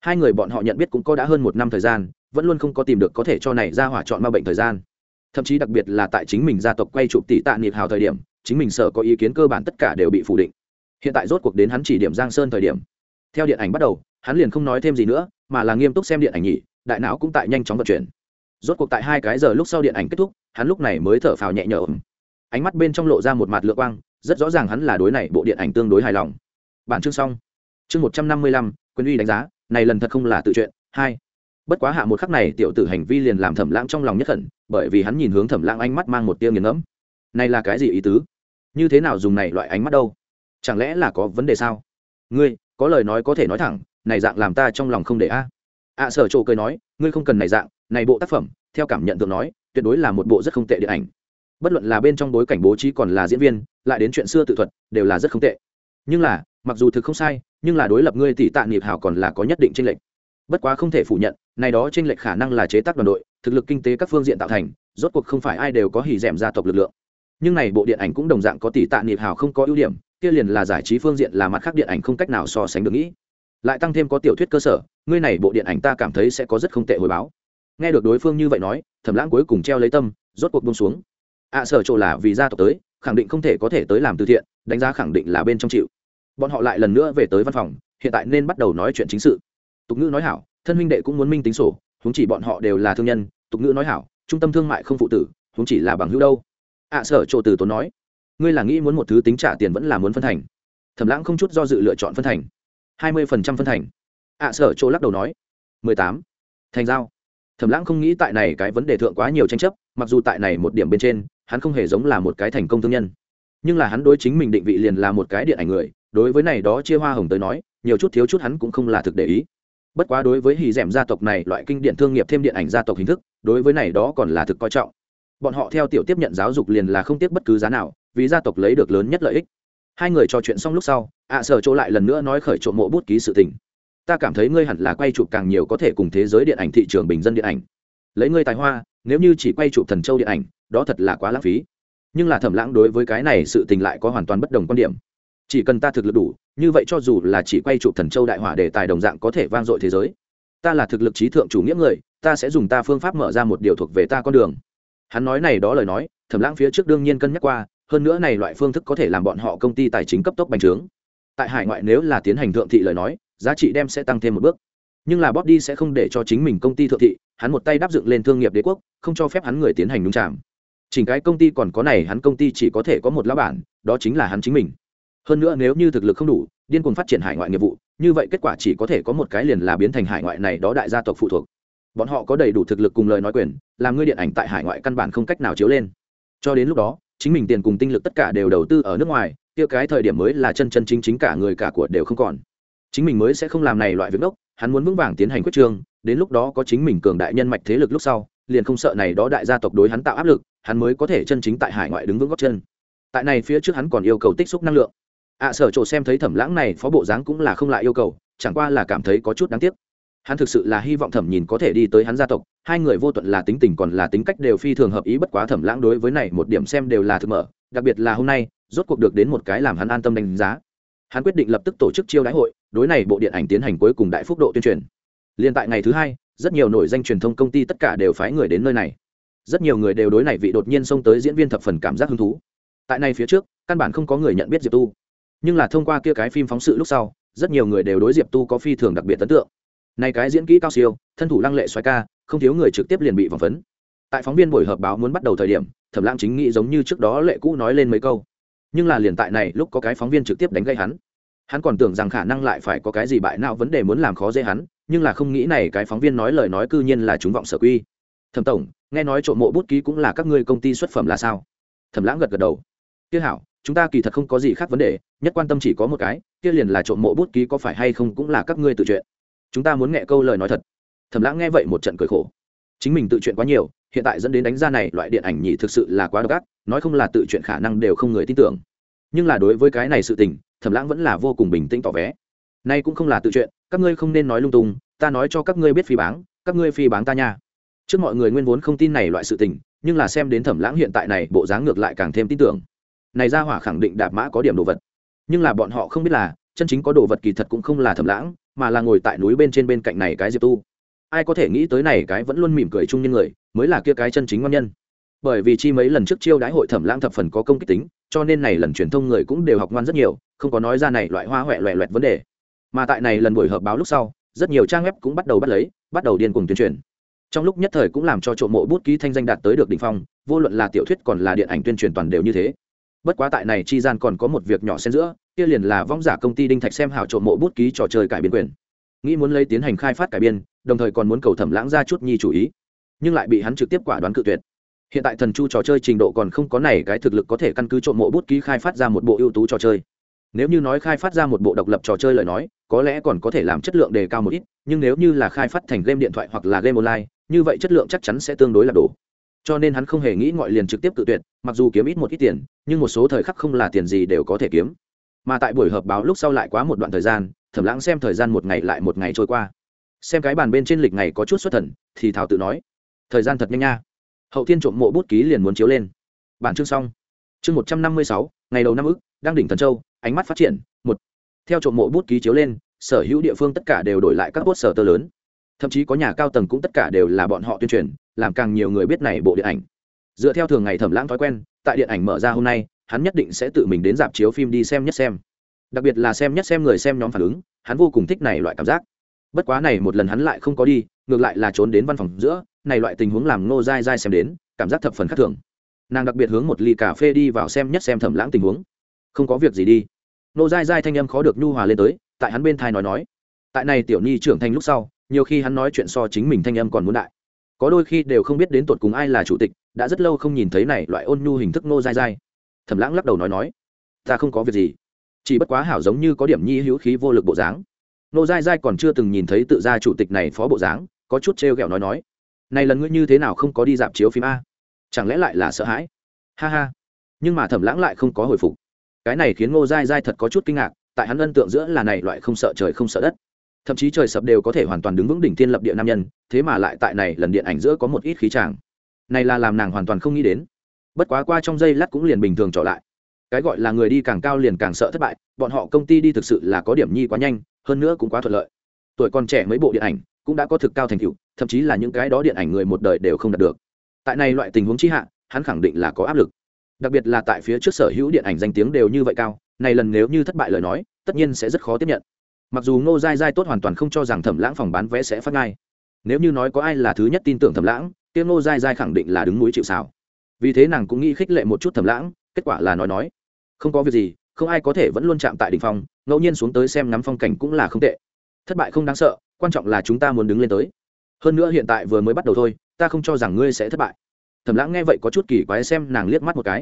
Hai người bọn họ nhận biết cũng có đã hơn một năm thời gian vẫn luôn không có tìm được có thể cho này ra hỏa chọn ma bệnh thời gian. Thậm chí đặc biệt là tại chính mình gia tộc quay chụp tỷ tạ niệm hào thời điểm chính mình sở có ý kiến cơ bản tất cả đều bị phủ định hiện tại rốt cuộc đến hắn chỉ điểm giang sơn thời điểm. Theo điện ảnh bắt đầu, hắn liền không nói thêm gì nữa, mà là nghiêm túc xem điện ảnh nhỉ, đại não cũng tại nhanh chóng vận chuyển. Rốt cuộc tại hai cái giờ lúc sau điện ảnh kết thúc, hắn lúc này mới thở phào nhẹ nhõm. Ánh mắt bên trong lộ ra một mặt lựa quang, rất rõ ràng hắn là đối này bộ điện ảnh tương đối hài lòng. Bản chương xong. Chương một trăm năm mươi lăm quân uy đánh giá, này lần thật không là tự chuyện, hai. Bất quá hạ một khắc này tiểu tử hành vi liền làm thẩm lãng trong lòng nhất khẩn bởi vì hắn nhìn hướng thẩm lãng ánh mắt mang một tia nghiền ngẫm. Này là cái gì ý tứ? Như thế nào dùng này loại ánh mắt đâu? Chẳng lẽ là có vấn đề sao? Ngươi, có lời nói có thể nói thẳng, này dạng làm ta trong lòng không để a. À. ạ sở trộ cười nói, ngươi không cần này dạng, này bộ tác phẩm, theo cảm nhận thường nói, tuyệt đối là một bộ rất không tệ điện ảnh. Bất luận là bên trong bối cảnh bố trí còn là diễn viên, lại đến chuyện xưa tự thuật, đều là rất không tệ. Nhưng là, mặc dù thực không sai, nhưng là đối lập ngươi tỷ tạ nghiệp hảo còn là có nhất định tranh lệch. Bất quá không thể phủ nhận, này đó tranh lệch khả năng là chế tác đoàn đội, thực lực kinh tế các phương diện tạo thành, rốt cuộc không phải ai đều có hỉ rèm gia tộc lực lượng. Nhưng này bộ điện ảnh cũng đồng dạng có tỷ tạ nghiệp hảo không có ưu điểm kia liền là giải trí phương diện là mặt khác điện ảnh không cách nào so sánh được nghĩ. Lại tăng thêm có tiểu thuyết cơ sở ngươi này bộ điện ảnh ta cảm thấy sẽ có rất không tệ hồi báo. Nghe được đối phương như vậy nói thẩm lãng cuối cùng treo lấy tâm rốt cuộc bông xuống. Ạ à, sở chỗ là vì gia tộc tới khẳng định không thể có thể tới làm từ thiện đánh giá khẳng định là bên trong chịu. Bọn họ lại lần nữa về tới văn phòng hiện tại nên bắt đầu nói chuyện chính sự. Tục ngữ nói hảo thân huynh đệ cũng muốn minh tính sổ huống chỉ bọn họ đều là thương nhân tục ngữ nói hảo trung tâm thương mại không phụ tử huống chỉ là bằng hữu đâu. Ạ à, sở chỗ từ tốn nói ngươi là nghĩ muốn một thứ tính trả tiền vẫn là muốn phân thành? Thẩm lãng không chút do dự lựa chọn phân thành. Hai mươi phần trăm phân thành. Ạ à, sở chỗ lắc đầu nói. Mười tám. Thành giao. Thẩm lãng không nghĩ tại này cái vấn đề thượng quá nhiều tranh chấp mặc dù tại này một điểm bên trên hắn không hề giống là một cái thành công thương nhân. Nhưng là hắn đối chính mình định vị liền là một cái điện ảnh người đối với này đó chia hoa hồng tới nói nhiều chút thiếu chút hắn cũng không là thực để ý. Bất quá đối với hì d gia tộc này loại kinh điện thương nghiệp thêm điện ảnh gia tộc hình thức đối với này đó còn là thực coi trọng. Bọn họ theo tiểu tiếp nhận giáo dục liền là không tiếc bất cứ giá nào vì gia tộc lấy được lớn nhất lợi ích. Hai người trò chuyện xong lúc sau, ạ sở chỗ lại lần nữa nói khởi trộm mộ bút ký sự tình. Ta cảm thấy ngươi hẳn là quay chụp càng nhiều có thể cùng thế giới điện ảnh thị trường bình dân điện ảnh. Lấy ngươi tài hoa, nếu như chỉ quay chụp thần châu điện ảnh, đó thật là quá lãng phí. Nhưng là thẩm lãng đối với cái này sự tình lại có hoàn toàn bất đồng quan điểm. Chỉ cần ta thực lực đủ, như vậy cho dù là chỉ quay chụp thần châu đại hỏa để tài đồng dạng có thể vang dội thế giới. Ta là thực lực trí thượng chủ nghĩa người, ta sẽ dùng ta phương pháp mở ra một điều thuộc về ta con đường. Hắn nói này đó lời nói, thẩm lãng phía trước đương nhiên cân nhắc qua hơn nữa này loại phương thức có thể làm bọn họ công ty tài chính cấp tốc bành trướng. Tại hải ngoại nếu là tiến hành thượng thị lời nói, giá trị đem sẽ tăng thêm một bước. Nhưng là Bob đi sẽ không để cho chính mình công ty thượng thị, hắn một tay đáp dựng lên thương nghiệp đế quốc, không cho phép hắn người tiến hành đúng chạm chỉnh cái công ty còn có này, hắn công ty chỉ có thể có một lão bản, đó chính là hắn chính mình. Hơn nữa nếu như thực lực không đủ, điên cuồng phát triển hải ngoại nghiệp vụ, như vậy kết quả chỉ có thể có một cái liền là biến thành hải ngoại này, đó đại gia tộc phụ thuộc. Bọn họ có đầy đủ thực lực cùng lời nói quyền, làm ngươi điện ảnh tại hải ngoại căn bản không cách nào chiếu lên. Cho đến lúc đó chính mình tiền cùng tinh lực tất cả đều đầu tư ở nước ngoài kia cái thời điểm mới là chân chân chính chính cả người cả của đều không còn. Chính mình mới sẽ không làm này loại việc đốc hắn muốn vững vàng tiến hành quyết trương đến lúc đó có chính mình cường đại nhân mạch thế lực lúc sau liền không sợ này đó đại gia tộc đối hắn tạo áp lực hắn mới có thể chân chính tại hải ngoại đứng vững góc chân. Tại này phía trước hắn còn yêu cầu tích xúc năng lượng. Ạ à, sở chỗ xem thấy thẩm lãng này phó bộ dáng cũng là không lại yêu cầu chẳng qua là cảm thấy có chút đáng tiếc hắn thực sự là hy vọng thẩm nhìn có thể đi tới hắn gia tộc, hai người vô tuận là tính tình còn là tính cách đều phi thường hợp ý bất quá thẩm lãng đối với này một điểm xem đều là thực mở, đặc biệt là hôm nay, rốt cuộc được đến một cái làm hắn an tâm đánh giá. Hắn quyết định lập tức tổ chức chiêu đãi hội, đối này bộ điện ảnh tiến hành cuối cùng đại phúc độ tuyên truyền. Liên tại ngày thứ hai, rất nhiều nổi danh truyền thông công ty tất cả đều phái người đến nơi này. Rất nhiều người đều đối này vị đột nhiên xông tới diễn viên thập phần cảm giác hứng thú. Tại này phía trước, căn bản không có người nhận biết diệp tu. Nhưng là thông qua kia cái phim phóng sự lúc sau, rất nhiều người đều đối diệp tu có phi thường đặc biệt ấn tượng này cái diễn kỹ cao siêu, thân thủ lăng lệ xoái ca, không thiếu người trực tiếp liền bị phỏng vấn tại phóng viên buổi họp báo muốn bắt đầu thời điểm, thẩm lãng chính nghĩ giống như trước đó lệ cũ nói lên mấy câu. Nhưng là liền tại này, lúc có cái phóng viên trực tiếp đánh gây hắn. Hắn còn tưởng rằng khả năng lại phải có cái gì bại não vấn đề muốn làm khó dễ hắn, nhưng là không nghĩ này cái phóng viên nói lời nói cư nhiên là chúng vọng sở quy. Thẩm tổng, nghe nói trộm mộ bút ký cũng là các ngươi công ty xuất phẩm là sao? Thẩm lãng gật gật đầu. Kia hảo, chúng ta kỳ thật không có gì khác vấn đề, nhất quan tâm chỉ có một cái, kia liền là trộm mộ bút ký có phải hay không cũng là các ngươi tự chuyện chúng ta muốn nghe câu lời nói thật. Thầm lãng nghe vậy một trận cười khổ. Chính mình tự chuyện quá nhiều, hiện tại dẫn đến đánh ra này loại điện ảnh nhỉ thực sự là quá độc ác, nói không là tự chuyện khả năng đều không người tin tưởng. Nhưng là đối với cái này sự tình, thẩm lãng vẫn là vô cùng bình tĩnh tỏ vé nay cũng không là tự chuyện, các ngươi không nên nói lung tung, ta nói cho các ngươi biết phi báng, các ngươi phi báng ta nha. Trước mọi người nguyên vốn không tin này loại sự tình, nhưng là xem đến thẩm lãng hiện tại này, bộ dáng ngược lại càng thêm tin tưởng. Này ra hỏa khẳng định đạp mã có điểm đồ vật. Nhưng là bọn họ không biết là, chân chính có đồ vật kỳ thật cũng không là thẩm lãng mà là ngồi tại núi bên trên bên cạnh này cái diệp tu. Ai có thể nghĩ tới này cái vẫn luôn mỉm cười chung như người, mới là kia cái chân chính ngon nhân. Bởi vì chi mấy lần trước chiêu đãi hội thẩm lãng thập phần có công kích tính, cho nên này lần truyền thông người cũng đều học ngoan rất nhiều, không có nói ra này loại hoa huệ loẹ loẹt vấn đề. Mà tại này lần buổi họp báo lúc sau, rất nhiều trang web cũng bắt đầu bắt lấy, bắt đầu điên cuồng tuyên truyền. Trong lúc nhất thời cũng làm cho trộm mộ bút ký thanh danh đạt tới được đỉnh phong, vô luận là tiểu thuyết còn là điện ảnh tuyên truyền toàn đều như thế. Bất quá tại này chi gian còn có một việc nhỏ xen giữa kia liền là vong giả công ty đinh thạch xem hảo trộm mộ bút ký trò chơi cải biên quyền. Nghĩ muốn lấy tiến hành khai phát cải biên, đồng thời còn muốn cầu thẩm lãng ra chút nhi chủ ý, nhưng lại bị hắn trực tiếp quả đoán cự tuyệt. Hiện tại thần chu trò chơi trình độ còn không có này cái thực lực có thể căn cứ trộm mộ bút ký khai phát ra một bộ ưu tú trò chơi. Nếu như nói khai phát ra một bộ độc lập trò chơi lời nói, có lẽ còn có thể làm chất lượng đề cao một ít, nhưng nếu như là khai phát thành game điện thoại hoặc là game online, như vậy chất lượng chắc chắn sẽ tương đối là đủ. Cho nên hắn không hề nghĩ ngọi liền trực tiếp tự tuyệt, mặc dù kiếm ít một ít tiền, nhưng một số thời khắc không là tiền gì đều có thể kiếm mà tại buổi họp báo lúc sau lại quá một đoạn thời gian thẩm lãng xem thời gian một ngày lại một ngày trôi qua. Xem cái bàn bên trên lịch ngày có chút xuất thần, thì thảo tự nói, thời gian thật nhanh nha. Hậu thiên trộm mộ bút ký liền muốn chiếu lên. Bản chương xong. Chương một trăm năm mươi sáu, ngày đầu năm ức, đang đỉnh thần châu, ánh mắt phát triển, một. Theo trộm mộ bút ký chiếu lên, sở hữu địa phương tất cả đều đổi lại các bốt sở tơ lớn. Thậm chí có nhà cao tầng cũng tất cả đều là bọn họ tuyên truyền, làm càng nhiều người biết này bộ điện ảnh. Dựa theo thường ngày thẩm lãng thói quen, tại điện ảnh mở ra hôm nay hắn nhất định sẽ tự mình đến dạp chiếu phim đi xem nhất xem. Đặc biệt là xem nhất xem người xem nhóm phản ứng, hắn vô cùng thích này loại cảm giác. Bất quá này một lần hắn lại không có đi, ngược lại là trốn đến văn phòng giữa, này loại tình huống làm ngô dai dai xem đến, cảm giác thập phần khác thường. Nàng đặc biệt hướng một ly cà phê đi vào xem nhất xem thẩm lãng tình huống. Không có việc gì đi. Ngô dai dai thanh âm khó được nhu hòa lên tới, tại hắn bên thai nói nói. Tại này tiểu nhi trưởng thành lúc sau, nhiều khi hắn nói chuyện so chính mình thanh âm còn muốn đại. Có đôi khi đều không biết đến tột cùng ai là chủ tịch, đã rất lâu không nhìn thấy này loại ôn nhu hình thức nô dai dai thẩm lãng lắc đầu nói nói, ta không có việc gì, chỉ bất quá hảo giống như có điểm nhi hữu khí vô lực bộ dáng. Nô dai dai còn chưa từng nhìn thấy tự gia chủ tịch này phó bộ dáng, có chút trêu ghẹo nói nói, này lần ngươi như thế nào không có đi dạp chiếu phim a? Chẳng lẽ lại là sợ hãi? Ha ha. Nhưng mà thẩm lãng lại không có hồi phục. Cái này khiến ngô dai dai thật có chút kinh ngạc, tại hắn ân tượng giữa là này loại không sợ trời không sợ đất. Thậm chí trời sập đều có thể hoàn toàn đứng vững đỉnh thiên lập địa nam nhân, thế mà lại tại này lần điện ảnh giữa có một ít khí tràng này là làm nàng hoàn toàn không nghĩ đến bất quá qua trong giây lát cũng liền bình thường trở lại. Cái gọi là người đi càng cao liền càng sợ thất bại, bọn họ công ty đi thực sự là có điểm nhi quá nhanh, hơn nữa cũng quá thuận lợi. Tuổi còn trẻ mấy bộ điện ảnh cũng đã có thực cao thành tựu, thậm chí là những cái đó điện ảnh người một đời đều không đạt được. Tại này loại tình huống chi hạ, hắn khẳng định là có áp lực. Đặc biệt là tại phía trước sở hữu điện ảnh danh tiếng đều như vậy cao, này lần nếu như thất bại lời nói, tất nhiên sẽ rất khó tiếp nhận. Mặc dù ngô dai dai tốt hoàn toàn không cho rằng thẩm lãng phòng bán vé sẽ phát ngay. Nếu như nói có ai là thứ nhất tin tưởng thẩm lãng tiếng ngô dai dai khẳng định là đứng núi chịu xào vì thế nàng cũng nghĩ khích lệ một chút thầm lãng, kết quả là nói nói, không có việc gì, không ai có thể vẫn luôn chạm tại đ ỉ n h phong, ngẫu nhiên xuống tới xem ngắm phong cảnh cũng là không tệ. Thất bại không đáng sợ, quan trọng là chúng ta muốn đứng lên tới. Hơn nữa hiện tại vừa mới bắt đầu thôi, ta không cho rằng ngươi sẽ thất bại. Thầm lãng nghe vậy có chút kỳ quái xem nàng liếc mắt một cái.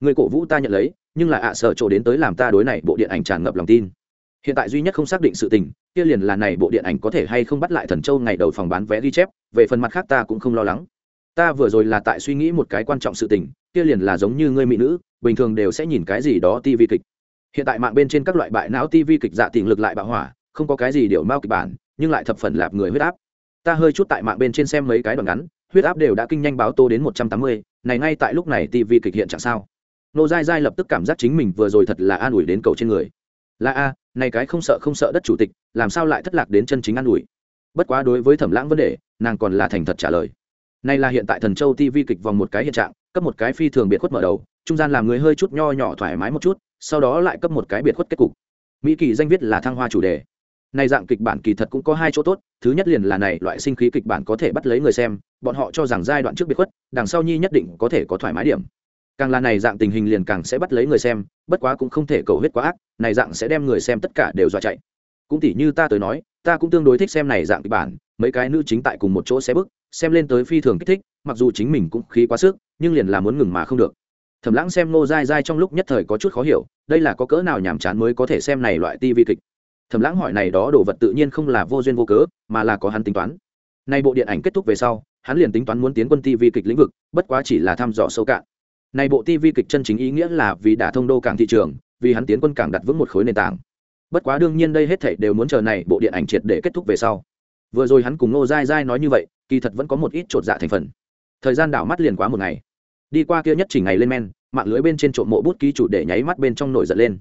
Người cổ vũ ta nhận lấy, nhưng là ạ sợ chỗ đến tới làm ta đối này bộ điện ảnh tràn ngập lòng tin. Hiện tại duy nhất không xác định sự tình, kia liền là này bộ điện ảnh có thể hay không bắt lại thần châu ngày đầu phòng bán vé ghi chép, về phần mặt khác ta cũng không lo lắng ta vừa rồi là tại suy nghĩ một cái quan trọng sự tình, kia liền là giống như ngươi mỹ nữ, bình thường đều sẽ nhìn cái gì đó tv kịch. Hiện tại mạng bên trên các loại bại não tv kịch dạ tình lực lại bạo hỏa, không có cái gì điều mao kịch bản, nhưng lại thập phần lạp người huyết áp. Ta hơi chút tại mạng bên trên xem mấy cái đoạn ngắn, huyết áp đều đã kinh nhanh báo tô đến một trăm tám mươi, này ngay tại lúc này tv kịch hiện chẳng sao? Nô dai dai lập tức cảm giác chính mình vừa rồi thật là an ủi đến cầu trên người. Là a, này cái không sợ không sợ đất chủ tịch, làm sao lại thất lạc đến chân chính an ủi? Bất quá đối với thẩm lãng vấn đề, nàng còn là thành thật trả lời này là hiện tại thần châu tv kịch vòng một cái hiện trạng, cấp một cái phi thường biệt khuất mở đầu, trung gian làm người hơi chút nho nhỏ thoải mái một chút, sau đó lại cấp một cái biệt khuất kết cục. Mỹ kỳ danh viết là thăng hoa chủ đề. Này dạng kịch bản kỳ thật cũng có hai chỗ tốt, thứ nhất liền là này, loại sinh khí kịch bản có thể bắt lấy người xem, bọn họ cho rằng giai đoạn trước biệt khuất, đằng sau nhi nhất định có thể có thoải mái điểm. Càng là này dạng tình hình liền càng sẽ bắt lấy người xem, bất quá cũng không thể cầu huyết quá ác, này dạng sẽ đem người xem tất cả đều dọa chạy. Cũng tỉ như ta tới nói, ta cũng tương đối thích xem này dạng kịch bản, mấy cái nữ chính tại cùng một chỗ xe bức xem lên tới phi thường kích thích, mặc dù chính mình cũng khí quá sức, nhưng liền là muốn ngừng mà không được. Thẩm lãng xem nô dai dai trong lúc nhất thời có chút khó hiểu, đây là có cỡ nào nhàm chán mới có thể xem này loại ti vi kịch? Thẩm lãng hỏi này đó đồ vật tự nhiên không là vô duyên vô cớ, mà là có hắn tính toán. Nay bộ điện ảnh kết thúc về sau, hắn liền tính toán muốn tiến quân ti vi kịch lĩnh vực, bất quá chỉ là thăm dò sâu cạn. Này bộ ti vi kịch chân chính ý nghĩa là vì đã thông đô cảng thị trường, vì hắn tiến quân cảng đặt vững một khối nền tảng. Bất quá đương nhiên đây hết thảy đều muốn chờ này bộ điện ảnh triệt để kết thúc về sau vừa rồi hắn cùng nô dai dai nói như vậy, kỳ thật vẫn có một ít t dạ thành phần. Thời gian đảo mắt liền quá một ngày. Đi qua kia nhất chỉ ngày lên men, mạng lưới bên trên trộm mộ bút ký chủ để nháy mắt bên trong nổi giận lên.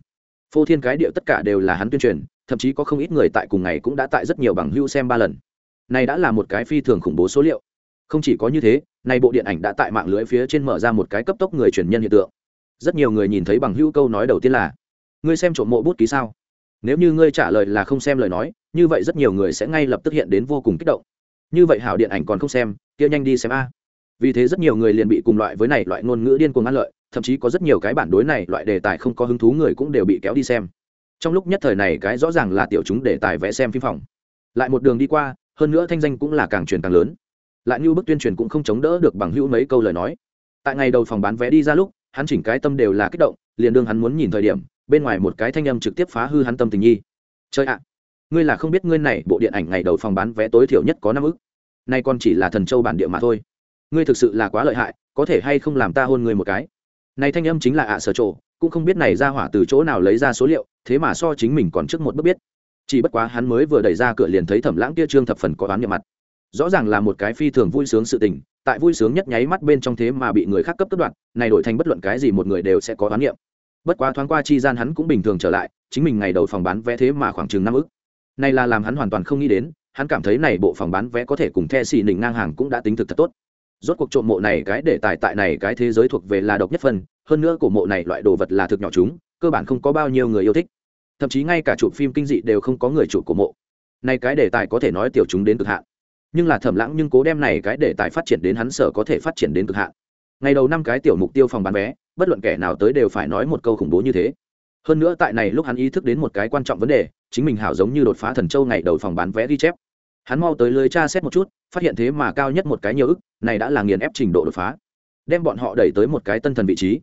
Phô thiên cái điệu tất cả đều là hắn tuyên truyền, thậm chí có không ít người tại cùng ngày cũng đã tại rất nhiều bằng hưu xem ba lần. Này đã là một cái phi thường khủng bố số liệu. Không chỉ có như thế nay bộ điện ảnh đã tại mạng lưới phía trên mở ra một cái cấp tốc người truyền nhân hiện tượng. Rất nhiều người nhìn thấy bằng hưu câu nói đầu tiên là, ngươi xem trộm mộ bút ký sao? Nếu như ngươi trả lời là không xem lời nói như vậy rất nhiều người sẽ ngay lập tức hiện đến vô cùng kích động. Như vậy hảo điện ảnh còn không xem, kia nhanh đi xem a. Vì thế rất nhiều người liền bị cùng loại với này loại ngôn ngữ điên cuồng ăn lợi, thậm chí có rất nhiều cái bản đối này loại đề tài không có hứng thú người cũng đều bị kéo đi xem. Trong lúc nhất thời này cái rõ ràng là tiểu chúng đề tài vẽ xem phim phòng. Lại một đường đi qua, hơn nữa thanh danh cũng là càng truyền càng lớn. Lại như bức tuyên truyền cũng không chống đỡ được bằng hữu mấy câu lời nói. Tại ngày đầu phòng bán vé đi ra lúc, hắn chỉnh cái tâm đều là kích động, liền đương hắn muốn nhìn thời điểm, bên ngoài một cái thanh âm trực tiếp phá hư hắn tâm tình nhi. Chơi ạ! Ngươi là không biết ngươi này bộ điện ảnh ngày đầu phòng bán vé tối thiểu nhất có năm ức. Nay còn chỉ là thần châu bản địa mà thôi. Ngươi thực sự là quá lợi hại, có thể hay không làm ta hôn ngươi một cái? Này thanh âm chính là ạ sở trộ, cũng không biết này ra hỏa từ chỗ nào lấy ra số liệu, thế mà so chính mình còn trước một bước biết. Chỉ bất quá hắn mới vừa đẩy ra cửa liền thấy thẩm lãng kia trương thập phần có đoán nhập mặt. Rõ ràng là một cái phi thường vui sướng sự tình, tại vui sướng nhất nháy mắt bên trong thế mà bị người khác cấp cấp đoạn này đổi thành bất luận cái gì một người đều sẽ có đoán nghiệm. bất quá thoáng qua chi gian hắn cũng bình thường trở lại, chính mình ngày đầu phòng bán vé thế mà khoảng chừng năm ức này là làm hắn hoàn toàn không nghĩ đến, hắn cảm thấy này bộ phòng bán vé có thể cùng the xì nỉnh ngang hàng cũng đã tính thực thật tốt. Rốt cuộc trộm mộ này cái để tài tại này cái thế giới thuộc về là độc nhất phân hơn nữa cổ mộ này loại đồ vật là thực nhỏ chúng, cơ bản không có bao nhiêu người yêu thích. Thậm chí ngay cả chụp phim kinh dị đều không có người chụp cổ mộ. Này cái đề tài có thể nói tiểu chúng đến cực hạn. Nhưng là thẩm lãng nhưng cố đem này cái đề tài phát triển đến hắn sở có thể phát triển đến cực hạn. Ngày đầu năm cái tiểu mục tiêu phòng bán vé, bất luận kẻ nào tới đều phải nói một câu khủng bố như thế. Hơn nữa tại này lúc hắn ý thức đến một cái quan trọng vấn đề chính mình hảo giống như đột phá thần châu ngày đầu phòng bán vé ghi chép. Hắn mau tới lưới tra xét một chút, phát hiện thế mà cao nhất một cái nhiều ức, này đã là nghiền ép trình độ đột phá. Đem bọn họ đẩy tới một cái tân thần vị trí.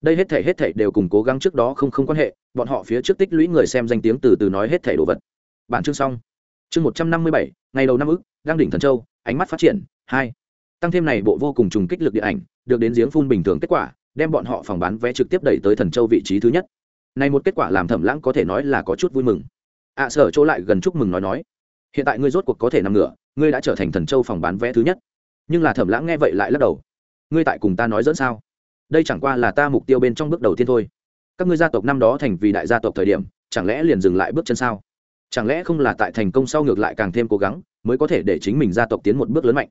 Đây hết thể hết thể đều cùng cố gắng trước đó không không quan hệ, bọn họ phía trước tích lũy người xem danh tiếng từ từ nói hết thể đồ vật. Bản chương xong. Chương một trăm năm mươi bảy, ngày đầu năm ức, đang đỉnh thần châu, ánh mắt phát triển, hai. Tăng thêm này bộ vô cùng trùng kích lực điện ảnh, được đến giếng phun bình thường kết quả, đem bọn họ phòng bán vé trực tiếp đẩy tới thần châu vị trí thứ nhất. Này một kết quả làm thẩm lãng có thể nói là có chút vui mừng ạ à, sở chỗ lại gần chúc mừng nói nói hiện tại ngươi rốt cuộc có thể nằm ngửa ngươi đã trở thành thần châu phòng bán vé thứ nhất. Nhưng là thẩm lãng nghe vậy lại lắc đầu ngươi tại cùng ta nói dẫn sao? Đây chẳng qua là ta mục tiêu bên trong bước đầu tiên thôi. Các ngươi gia tộc năm đó thành vì đại gia tộc thời điểm chẳng lẽ liền dừng lại bước chân sao? Chẳng lẽ không là tại thành công sau ngược lại càng thêm cố gắng mới có thể để chính mình gia tộc tiến một bước lớn mạnh?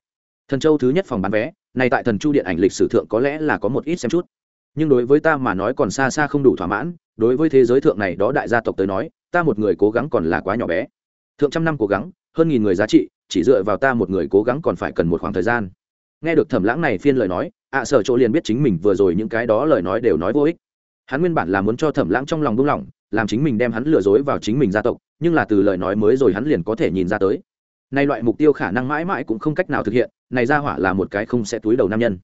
Thần châu thứ nhất phòng bán vé này tại thần chu điện ảnh lịch sử thượng có lẽ là có một ít xem chút. Nhưng đối với ta mà nói còn xa xa không đủ thỏa mãn đối với thế giới thượng này đó đại gia tộc tới nói ta một người cố gắng còn là quá nhỏ bé. Thượng trăm năm cố gắng, hơn nghìn người giá trị, chỉ dựa vào ta một người cố gắng còn phải cần một khoảng thời gian. Nghe được thẩm lãng này phiên lời nói, ạ sở chỗ liền biết chính mình vừa rồi những cái đó lời nói đều nói vô ích. Hắn nguyên bản là muốn cho thẩm lãng trong lòng buông lỏng, làm chính mình đem hắn lừa dối vào chính mình gia tộc, nhưng là từ lời nói mới rồi hắn liền có thể nhìn ra tới. Nay loại mục tiêu khả năng mãi mãi cũng không cách nào thực hiện, này ra hỏa là một cái không sẽ túi đầu nam nhân.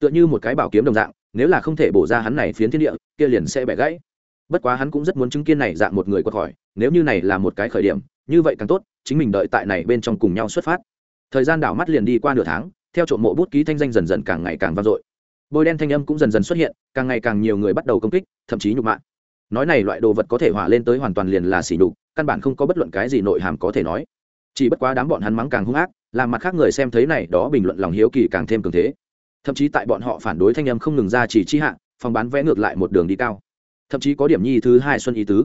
Tựa như một cái bảo kiếm đồng dạng, nếu là không thể bổ ra hắn này phiến thiên địa, kia liền sẽ bẻ gãy bất quá hắn cũng rất muốn chứng kiến này dạng một người qua khỏi, nếu như này là một cái khởi điểm, như vậy càng tốt, chính mình đợi tại này bên trong cùng nhau xuất phát. Thời gian đảo mắt liền đi qua nửa tháng, theo trộm mộ bút ký thanh danh dần dần càng ngày càng vang dội. Bôi đen thanh âm cũng dần dần xuất hiện, càng ngày càng nhiều người bắt đầu công kích, thậm chí nhục mạ. Nói này loại đồ vật có thể hỏa lên tới hoàn toàn liền là xỉ nhục, căn bản không có bất luận cái gì nội hàm có thể nói. Chỉ bất quá đám bọn hắn mắng càng hung ác, làm mặt khác người xem thấy này đó bình luận lòng hiếu kỳ càng thêm cường thế. Thậm chí tại bọn họ phản đối thanh âm không ngừng ra chỉ chi hạ, phòng bán vé ngược lại một đường đi cao thậm chí có điểm nhi thứ hai xuân ý tứ.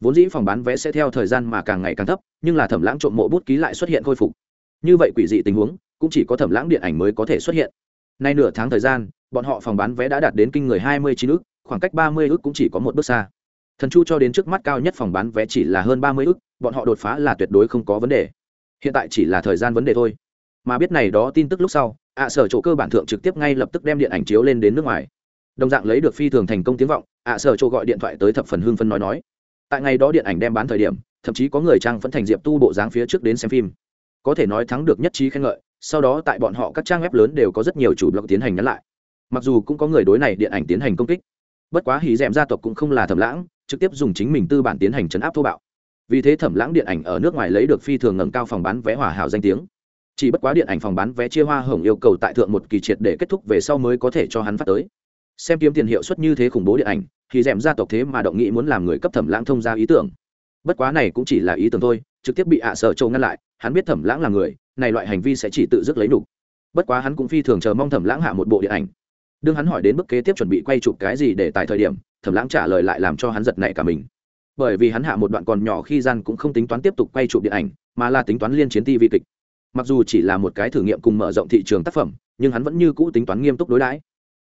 Vốn dĩ phòng bán vé sẽ theo thời gian mà càng ngày càng thấp, nhưng là thẩm lãng trộm mộ bút ký lại xuất hiện khôi phục. Như vậy quỷ dị tình huống, cũng chỉ có thẩm lãng điện ảnh mới có thể xuất hiện. Nay nửa tháng thời gian, bọn họ phòng bán vé đã đạt đến kinh người hai mươi chín ước khoảng cách ba mươi ước cũng chỉ có một bước xa. Thần chu cho đến trước mắt cao nhất phòng bán vé chỉ là hơn ba mươi ước bọn họ đột phá là tuyệt đối không có vấn đề. Hiện tại chỉ là thời gian vấn đề thôi. Mà biết này đó tin tức lúc sau, ạ sở chỗ cơ bản thượng trực tiếp ngay lập tức đem điện ảnh chiếu lên đến nước ngoài đồng dạng lấy được phi thường thành công tiếng vọng, ạ sở chỗ gọi điện thoại tới thập phần hưng phân nói nói. Tại ngày đó điện ảnh đem bán thời điểm, thậm chí có người trang vẫn thành diệp tu bộ dáng phía trước đến xem phim. Có thể nói thắng được nhất trí khen ngợi, sau đó tại bọn họ các trang web lớn đều có rất nhiều chủ blog tiến hành nhắn lại. Mặc dù cũng có người đối này điện ảnh tiến hành công kích, bất quá hỉ dẻm gia tộc cũng không là thẩm lãng, trực tiếp dùng chính mình tư bản tiến hành chấn áp thô bạo. Vì thế thẩm lãng điện ảnh ở nước ngoài lấy được phi thường ngẩng cao phòng bán vé hòa hảo danh tiếng. Chỉ bất quá điện ảnh phòng bán vé chia hoa hồng yêu cầu tại thượng một kỳ triệt để kết thúc về sau mới có thể cho hắn phát tới xem kiếm tiền hiệu suất như thế khủng bố điện ảnh, thì d gia tộc thế mà động nghĩ muốn làm người cấp thẩm lãng thông ra ý tưởng. Bất quá này cũng chỉ là ý tưởng thôi, trực tiếp bị ạ sợ châu ngăn lại, hắn biết thẩm lãng là người, này loại hành vi sẽ chỉ tự dứt lấy đủ. bất quá hắn cũng phi thường chờ mong thẩm lãng hạ một bộ điện ảnh. Đương hắn hỏi đến bước kế tiếp chuẩn bị quay chụp cái gì để tại thời điểm, thẩm lãng trả lời lại làm cho hắn giật nảy cả mình. Bởi vì hắn hạ một đoạn còn nhỏ khi gian cũng không tính toán tiếp tục quay chụp điện ảnh, mà là tính toán liên chiến ti vi kịch. Mặc dù chỉ là một cái thử nghiệm cùng mở rộng thị trường tác phẩm, nhưng hắn vẫn như cũ tính toán nghiêm túc đối đãi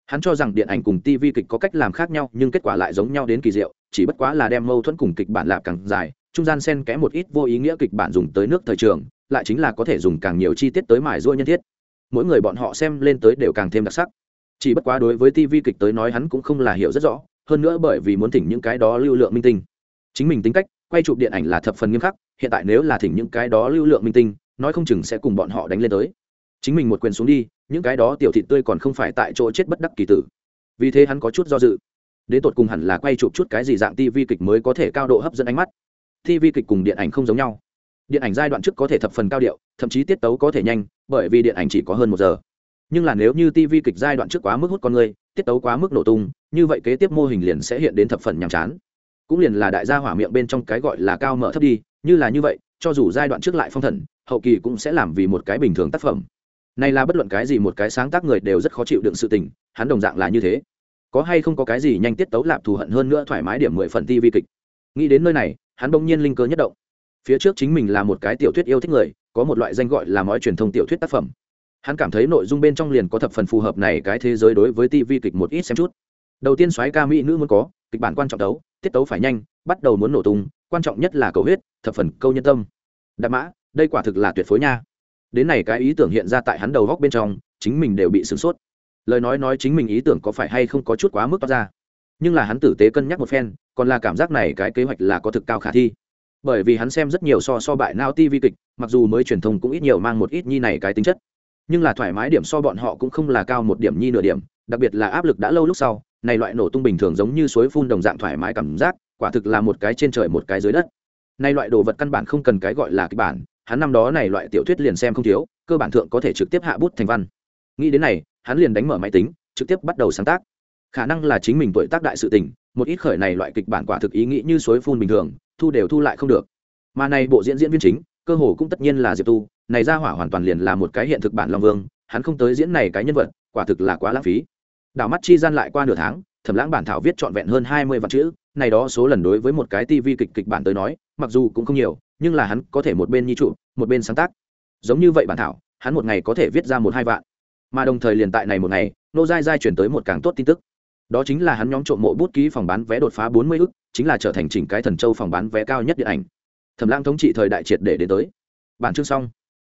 hắn cho rằng điện ảnh cùng tv kịch có cách làm khác nhau, nhưng kết quả lại giống nhau đến kỳ diệu, chỉ bất quá là đem mâu thuẫn cùng kịch bản lạp càng dài, trung gian xen kẽ một ít vô ý nghĩa kịch bản dùng tới nước thời trường, lại chính là có thể dùng càng nhiều chi tiết tới mài ruôi nhân thiết. Mỗi người bọn họ xem lên tới đều càng thêm đặc sắc. Chỉ bất quá đối với tv kịch tới nói hắn cũng không là hiểu rất rõ, hơn nữa bởi vì muốn thỉnh những cái đó lưu lượng minh tinh. Chính mình tính cách, quay chụp điện ảnh là thập phần nghiêm khắc, hiện tại nếu là thỉnh những cái đó lưu lượng minh tinh, nói không chừng sẽ cùng bọn họ đánh lên tới. Chính mình một quyền xuống đi những cái đó tiểu thị tươi còn không phải tại chỗ chết bất đắc kỳ tử. Vì thế hắn có chút do dự. Đến tột cùng hẳn là quay chụp chút cái gì dạng tv kịch mới có thể cao độ hấp dẫn ánh mắt. Tv kịch cùng điện ảnh không giống nhau. Điện ảnh giai đoạn trước có thể thập phần cao điệu, thậm chí tiết tấu có thể nhanh, bởi vì điện ảnh chỉ có hơn một giờ. Nhưng là nếu như tv kịch giai đoạn trước quá mức hút con người, tiết tấu quá mức nổ tung, như vậy kế tiếp mô hình liền sẽ hiện đến thập phần nhàm chán. Cũng liền là đại gia hỏa miệng bên trong cái gọi là cao mở thấp đi, như là như vậy, cho dù giai đoạn trước lại phong thần, hậu kỳ cũng sẽ làm vì một cái bình thường tác phẩm này là bất luận cái gì một cái sáng tác người đều rất khó chịu đựng sự tình, hắn đồng dạng là như thế. Có hay không có cái gì nhanh tiết tấu lạp thù hận hơn nữa thoải mái điểm mười phần ti vi kịch. Nghĩ đến nơi này, hắn bỗng nhiên linh cơ nhất động. Phía trước chính mình là một cái tiểu thuyết yêu thích người, có một loại danh gọi là mói truyền thông tiểu thuyết tác phẩm. Hắn cảm thấy nội dung bên trong liền có thập phần phù hợp này cái thế giới đối với tv kịch một ít xem chút. Đầu tiên soái ca mỹ nữ muốn có, kịch bản quan trọng tấu, tiết tấu phải nhanh, bắt đầu muốn nổ tung, quan trọng nhất là cầu huyết, thập phần câu nhân tâm. Đạp mã, đây quả thực là tuyệt phối nha đến này cái ý tưởng hiện ra tại hắn đầu góc bên trong, chính mình đều bị sửng sốt. Lời nói nói chính mình ý tưởng có phải hay không có chút quá mức toát ra. Nhưng là hắn tử tế cân nhắc một phen, còn là cảm giác này cái kế hoạch là có thực cao khả thi. Bởi vì hắn xem rất nhiều so so bại nao ti vi kịch, mặc dù mới truyền thông cũng ít nhiều mang một ít nhi này cái tính chất. Nhưng là thoải mái điểm so bọn họ cũng không là cao một điểm nhi nửa điểm, đặc biệt là áp lực đã lâu lúc sau, này loại nổ tung bình thường giống như suối phun đồng dạng thoải mái cảm giác, quả thực là một cái trên trời một cái dưới đất. Nay loại đồ vật căn bản không cần cái gọi là kịch bản hắn năm đó này loại tiểu thuyết liền xem không thiếu, cơ bản thượng có thể trực tiếp hạ bút thành văn. Nghĩ đến này, hắn liền đánh mở máy tính, trực tiếp bắt đầu sáng tác. Khả năng là chính mình tuổi tác đại sự tình, một ít khởi này loại kịch bản quả thực ý nghĩ như suối phun bình thường, thu đều thu lại không được. Mà này bộ diễn diễn viên chính, cơ hồ cũng tất nhiên là diệp tu, này ra hỏa hoàn toàn liền là một cái hiện thực bản long vương, hắn không tới diễn này cái nhân vật, quả thực là quá lãng phí. Đảo mắt chi gian lại qua nửa tháng, thẩm lãng bản thảo viết trọn vẹn hơn hai mươi vạn chữ, này đó số lần đối với một cái tivi kịch kịch bản tới nói, mặc dù cũng không nhiều nhưng là hắn có thể một bên nhi trụ, một bên sáng tác. Giống như vậy bản thảo, hắn một ngày có thể viết ra một hai vạn. Mà đồng thời liền tại này một ngày nô dai dai chuyển tới một càng tốt tin tức. Đó chính là hắn nhóm trộm mộ bút ký phòng bán vé đột phá bốn mươi ức, chính là trở thành chỉnh cái thần châu phòng bán vé cao nhất điện ảnh. Thẩm lãng thống trị thời đại triệt để đến tới. Bản chương xong.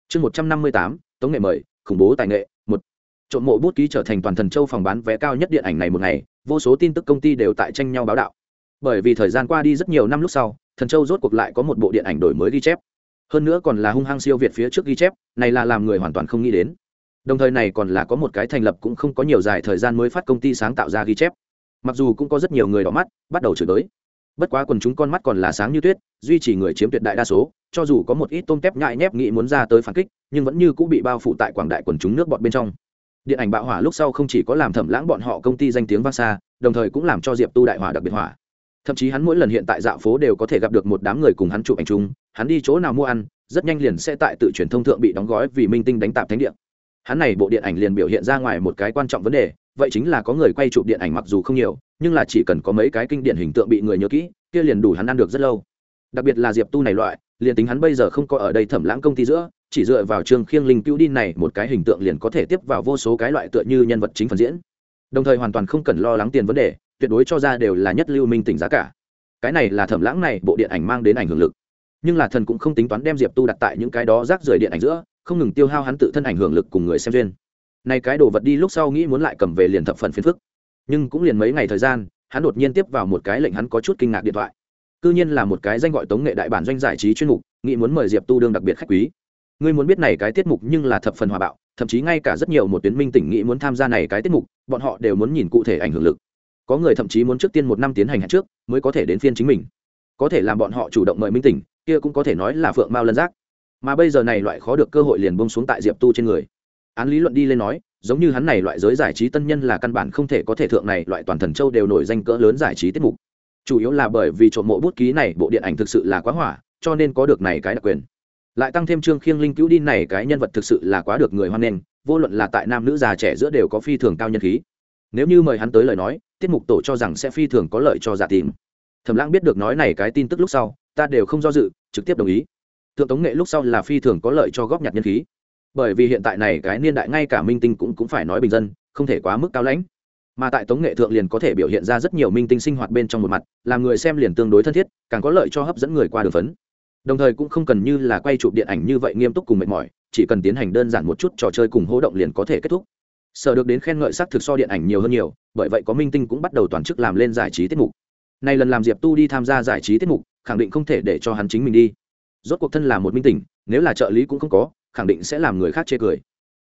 Chương một trăm năm mươi tám, tống nghệ mời, khủng bố tài nghệ, một. Trộm mộ bút ký trở thành toàn thần châu phòng bán vé cao nhất điện ảnh này một ngày, vô số tin tức công ty đều tại tranh nhau báo đạo bởi vì thời gian qua đi rất nhiều năm lúc sau, thần châu rốt cuộc lại có một bộ điện ảnh đổi mới ghi chép. Hơn nữa còn là hung hăng siêu việt phía trước ghi chép, này là làm người hoàn toàn không nghĩ đến. Đồng thời này còn là có một cái thành lập cũng không có nhiều dài thời gian mới phát công ty sáng tạo ra ghi chép. Mặc dù cũng có rất nhiều người đỏ mắt, bắt đầu chửi tới bất quá quần chúng con mắt còn là sáng như tuyết, duy trì người chiếm tuyệt đại đa số, cho dù có một ít tôm tép nhại nhép nghĩ muốn ra tới phản kích, nhưng vẫn như cũng bị bao phủ tại quảng đại quần chúng nước bọt bên trong. Điện ảnh bạo hỏa lúc sau không chỉ có làm thẩm lãng bọn họ công ty danh tiếng vang xa, đồng thời cũng làm cho diệp tu đại hỏa đặc biệt hỏa thậm chí hắn mỗi lần hiện tại dạo phố đều có thể gặp được một đám người cùng hắn chụp ảnh chung, hắn đi chỗ nào mua ăn, rất nhanh liền sẽ tại tự truyền thông thượng bị đóng gói vì minh tinh đánh tạp thánh điện hắn này bộ điện ảnh liền biểu hiện ra ngoài một cái quan trọng vấn đề, vậy chính là có người quay chụp điện ảnh mặc dù không nhiều, nhưng là chỉ cần có mấy cái kinh điển hình tượng bị người nhớ kỹ, kia liền đủ hắn ăn được rất lâu. Đặc biệt là diệp tu này loại, liền tính hắn bây giờ không có ở đây thẩm lãng công ty giữa, chỉ dựa vào trường khiêng linh cứu đi này một cái hình tượng liền có thể tiếp vào vô số cái loại tựa như nhân vật chính phần diễn. Đồng thời hoàn toàn không cần lo lắng tiền vấn đề tuyệt đối cho ra đều là nhất lưu minh tỉnh giá cả. Cái này là thẩm lãng này, bộ điện ảnh mang đến ảnh hưởng lực. Nhưng là thần cũng không tính toán đem diệp tu đặt tại những cái đó rác rời điện ảnh giữa, không ngừng tiêu hao hắn tự thân ảnh hưởng lực cùng người xem duyên. Này cái đồ vật đi lúc sau nghĩ muốn lại cầm về liền thập phần phiền phức. Nhưng cũng liền mấy ngày thời gian, hắn đột nhiên tiếp vào một cái lệnh hắn có chút kinh ngạc điện thoại. Cư nhiên là một cái danh gọi tống nghệ đại bản doanh giải trí chuyên mục, nghĩ muốn mời diệp tu đương đặc biệt khách quý. Ngươi muốn biết này cái tiết mục nhưng là thập phần hòa bạo, thậm chí ngay cả rất nhiều một tuyến minh tỉnh nghĩ muốn tham gia này cái tiết mục, bọn họ đều muốn nhìn cụ thể ảnh hưởng lực có người thậm chí muốn trước tiên một năm tiến hành hẹn trước mới có thể đến phiên chính mình. Có thể làm bọn họ chủ động mời minh tỉnh, kia cũng có thể nói là phượng mao lân giác. Mà bây giờ này loại khó được cơ hội liền bông xuống tại diệp tu trên người. Án lý luận đi lên nói, giống như hắn này loại giới giải trí tân nhân là căn bản không thể có thể thượng này loại toàn thần châu đều nổi danh cỡ lớn giải trí tiết mục. Chủ yếu là bởi vì trộm mộ bút ký này bộ điện ảnh thực sự là quá hỏa, cho nên có được này cái đặc quyền. Lại tăng thêm trương khiêng linh cứu đi này cái nhân vật thực sự là quá được người hoan nghênh, vô luận là tại nam nữ già trẻ giữa đều có phi thường cao nhân khí. Nếu như mời hắn tới lời nói tiết mục tổ cho rằng sẽ phi thường có lợi cho giả tìm. Thẩm lãng biết được nói này cái tin tức lúc sau, ta đều không do dự, trực tiếp đồng ý. Thượng tống nghệ lúc sau là phi thường có lợi cho góp nhặt nhân khí. Bởi vì hiện tại này cái niên đại ngay cả minh tinh cũng cũng phải nói bình dân, không thể quá mức cao lãnh. Mà tại tống nghệ thượng liền có thể biểu hiện ra rất nhiều minh tinh sinh hoạt bên trong một mặt, làm người xem liền tương đối thân thiết, càng có lợi cho hấp dẫn người qua đường phấn. Đồng thời cũng không cần như là quay chụp điện ảnh như vậy nghiêm túc cùng mệt mỏi, chỉ cần tiến hành đơn giản một chút trò chơi cùng hỗ động liền có thể kết thúc sở được đến khen ngợi sắc thực so điện ảnh nhiều hơn nhiều, bởi vậy có minh tinh cũng bắt đầu toàn chức làm lên giải trí tiết mục. Nay lần làm diệp tu đi tham gia giải trí tiết mục, khẳng định không thể để cho hắn chính mình đi. Rốt cuộc thân là một minh tinh, nếu là trợ lý cũng không có, khẳng định sẽ làm người khác chê cười.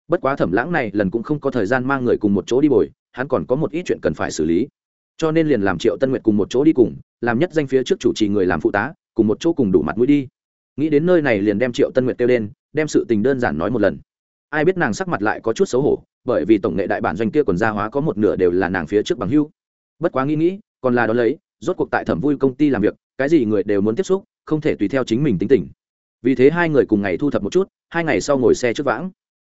Bất quá thẩm lãng này lần cũng không có thời gian mang người cùng một chỗ đi bồi, hắn còn có một ít chuyện cần phải xử lý. Cho nên liền làm triệu tân nguyệt cùng một chỗ đi cùng, làm nhất danh phía trước chủ trì người làm phụ tá, cùng một chỗ cùng đủ mặt mũi đi. Nghĩ đến nơi này liền đem triệu tân nguyệt kêu lên, đem sự tình đơn giản nói một lần ai biết nàng sắc mặt lại có chút xấu hổ, bởi vì tổng nghệ đại bản doanh kia còn gia hóa có một nửa đều là nàng phía trước bằng hưu. Bất quá nghĩ nghĩ, còn là đó lấy, rốt cuộc tại thẩm vui công ty làm việc, cái gì người đều muốn tiếp xúc, không thể tùy theo chính mình tính tình. Vì thế hai người cùng ngày thu thập một chút, hai ngày sau ngồi xe trước vãng.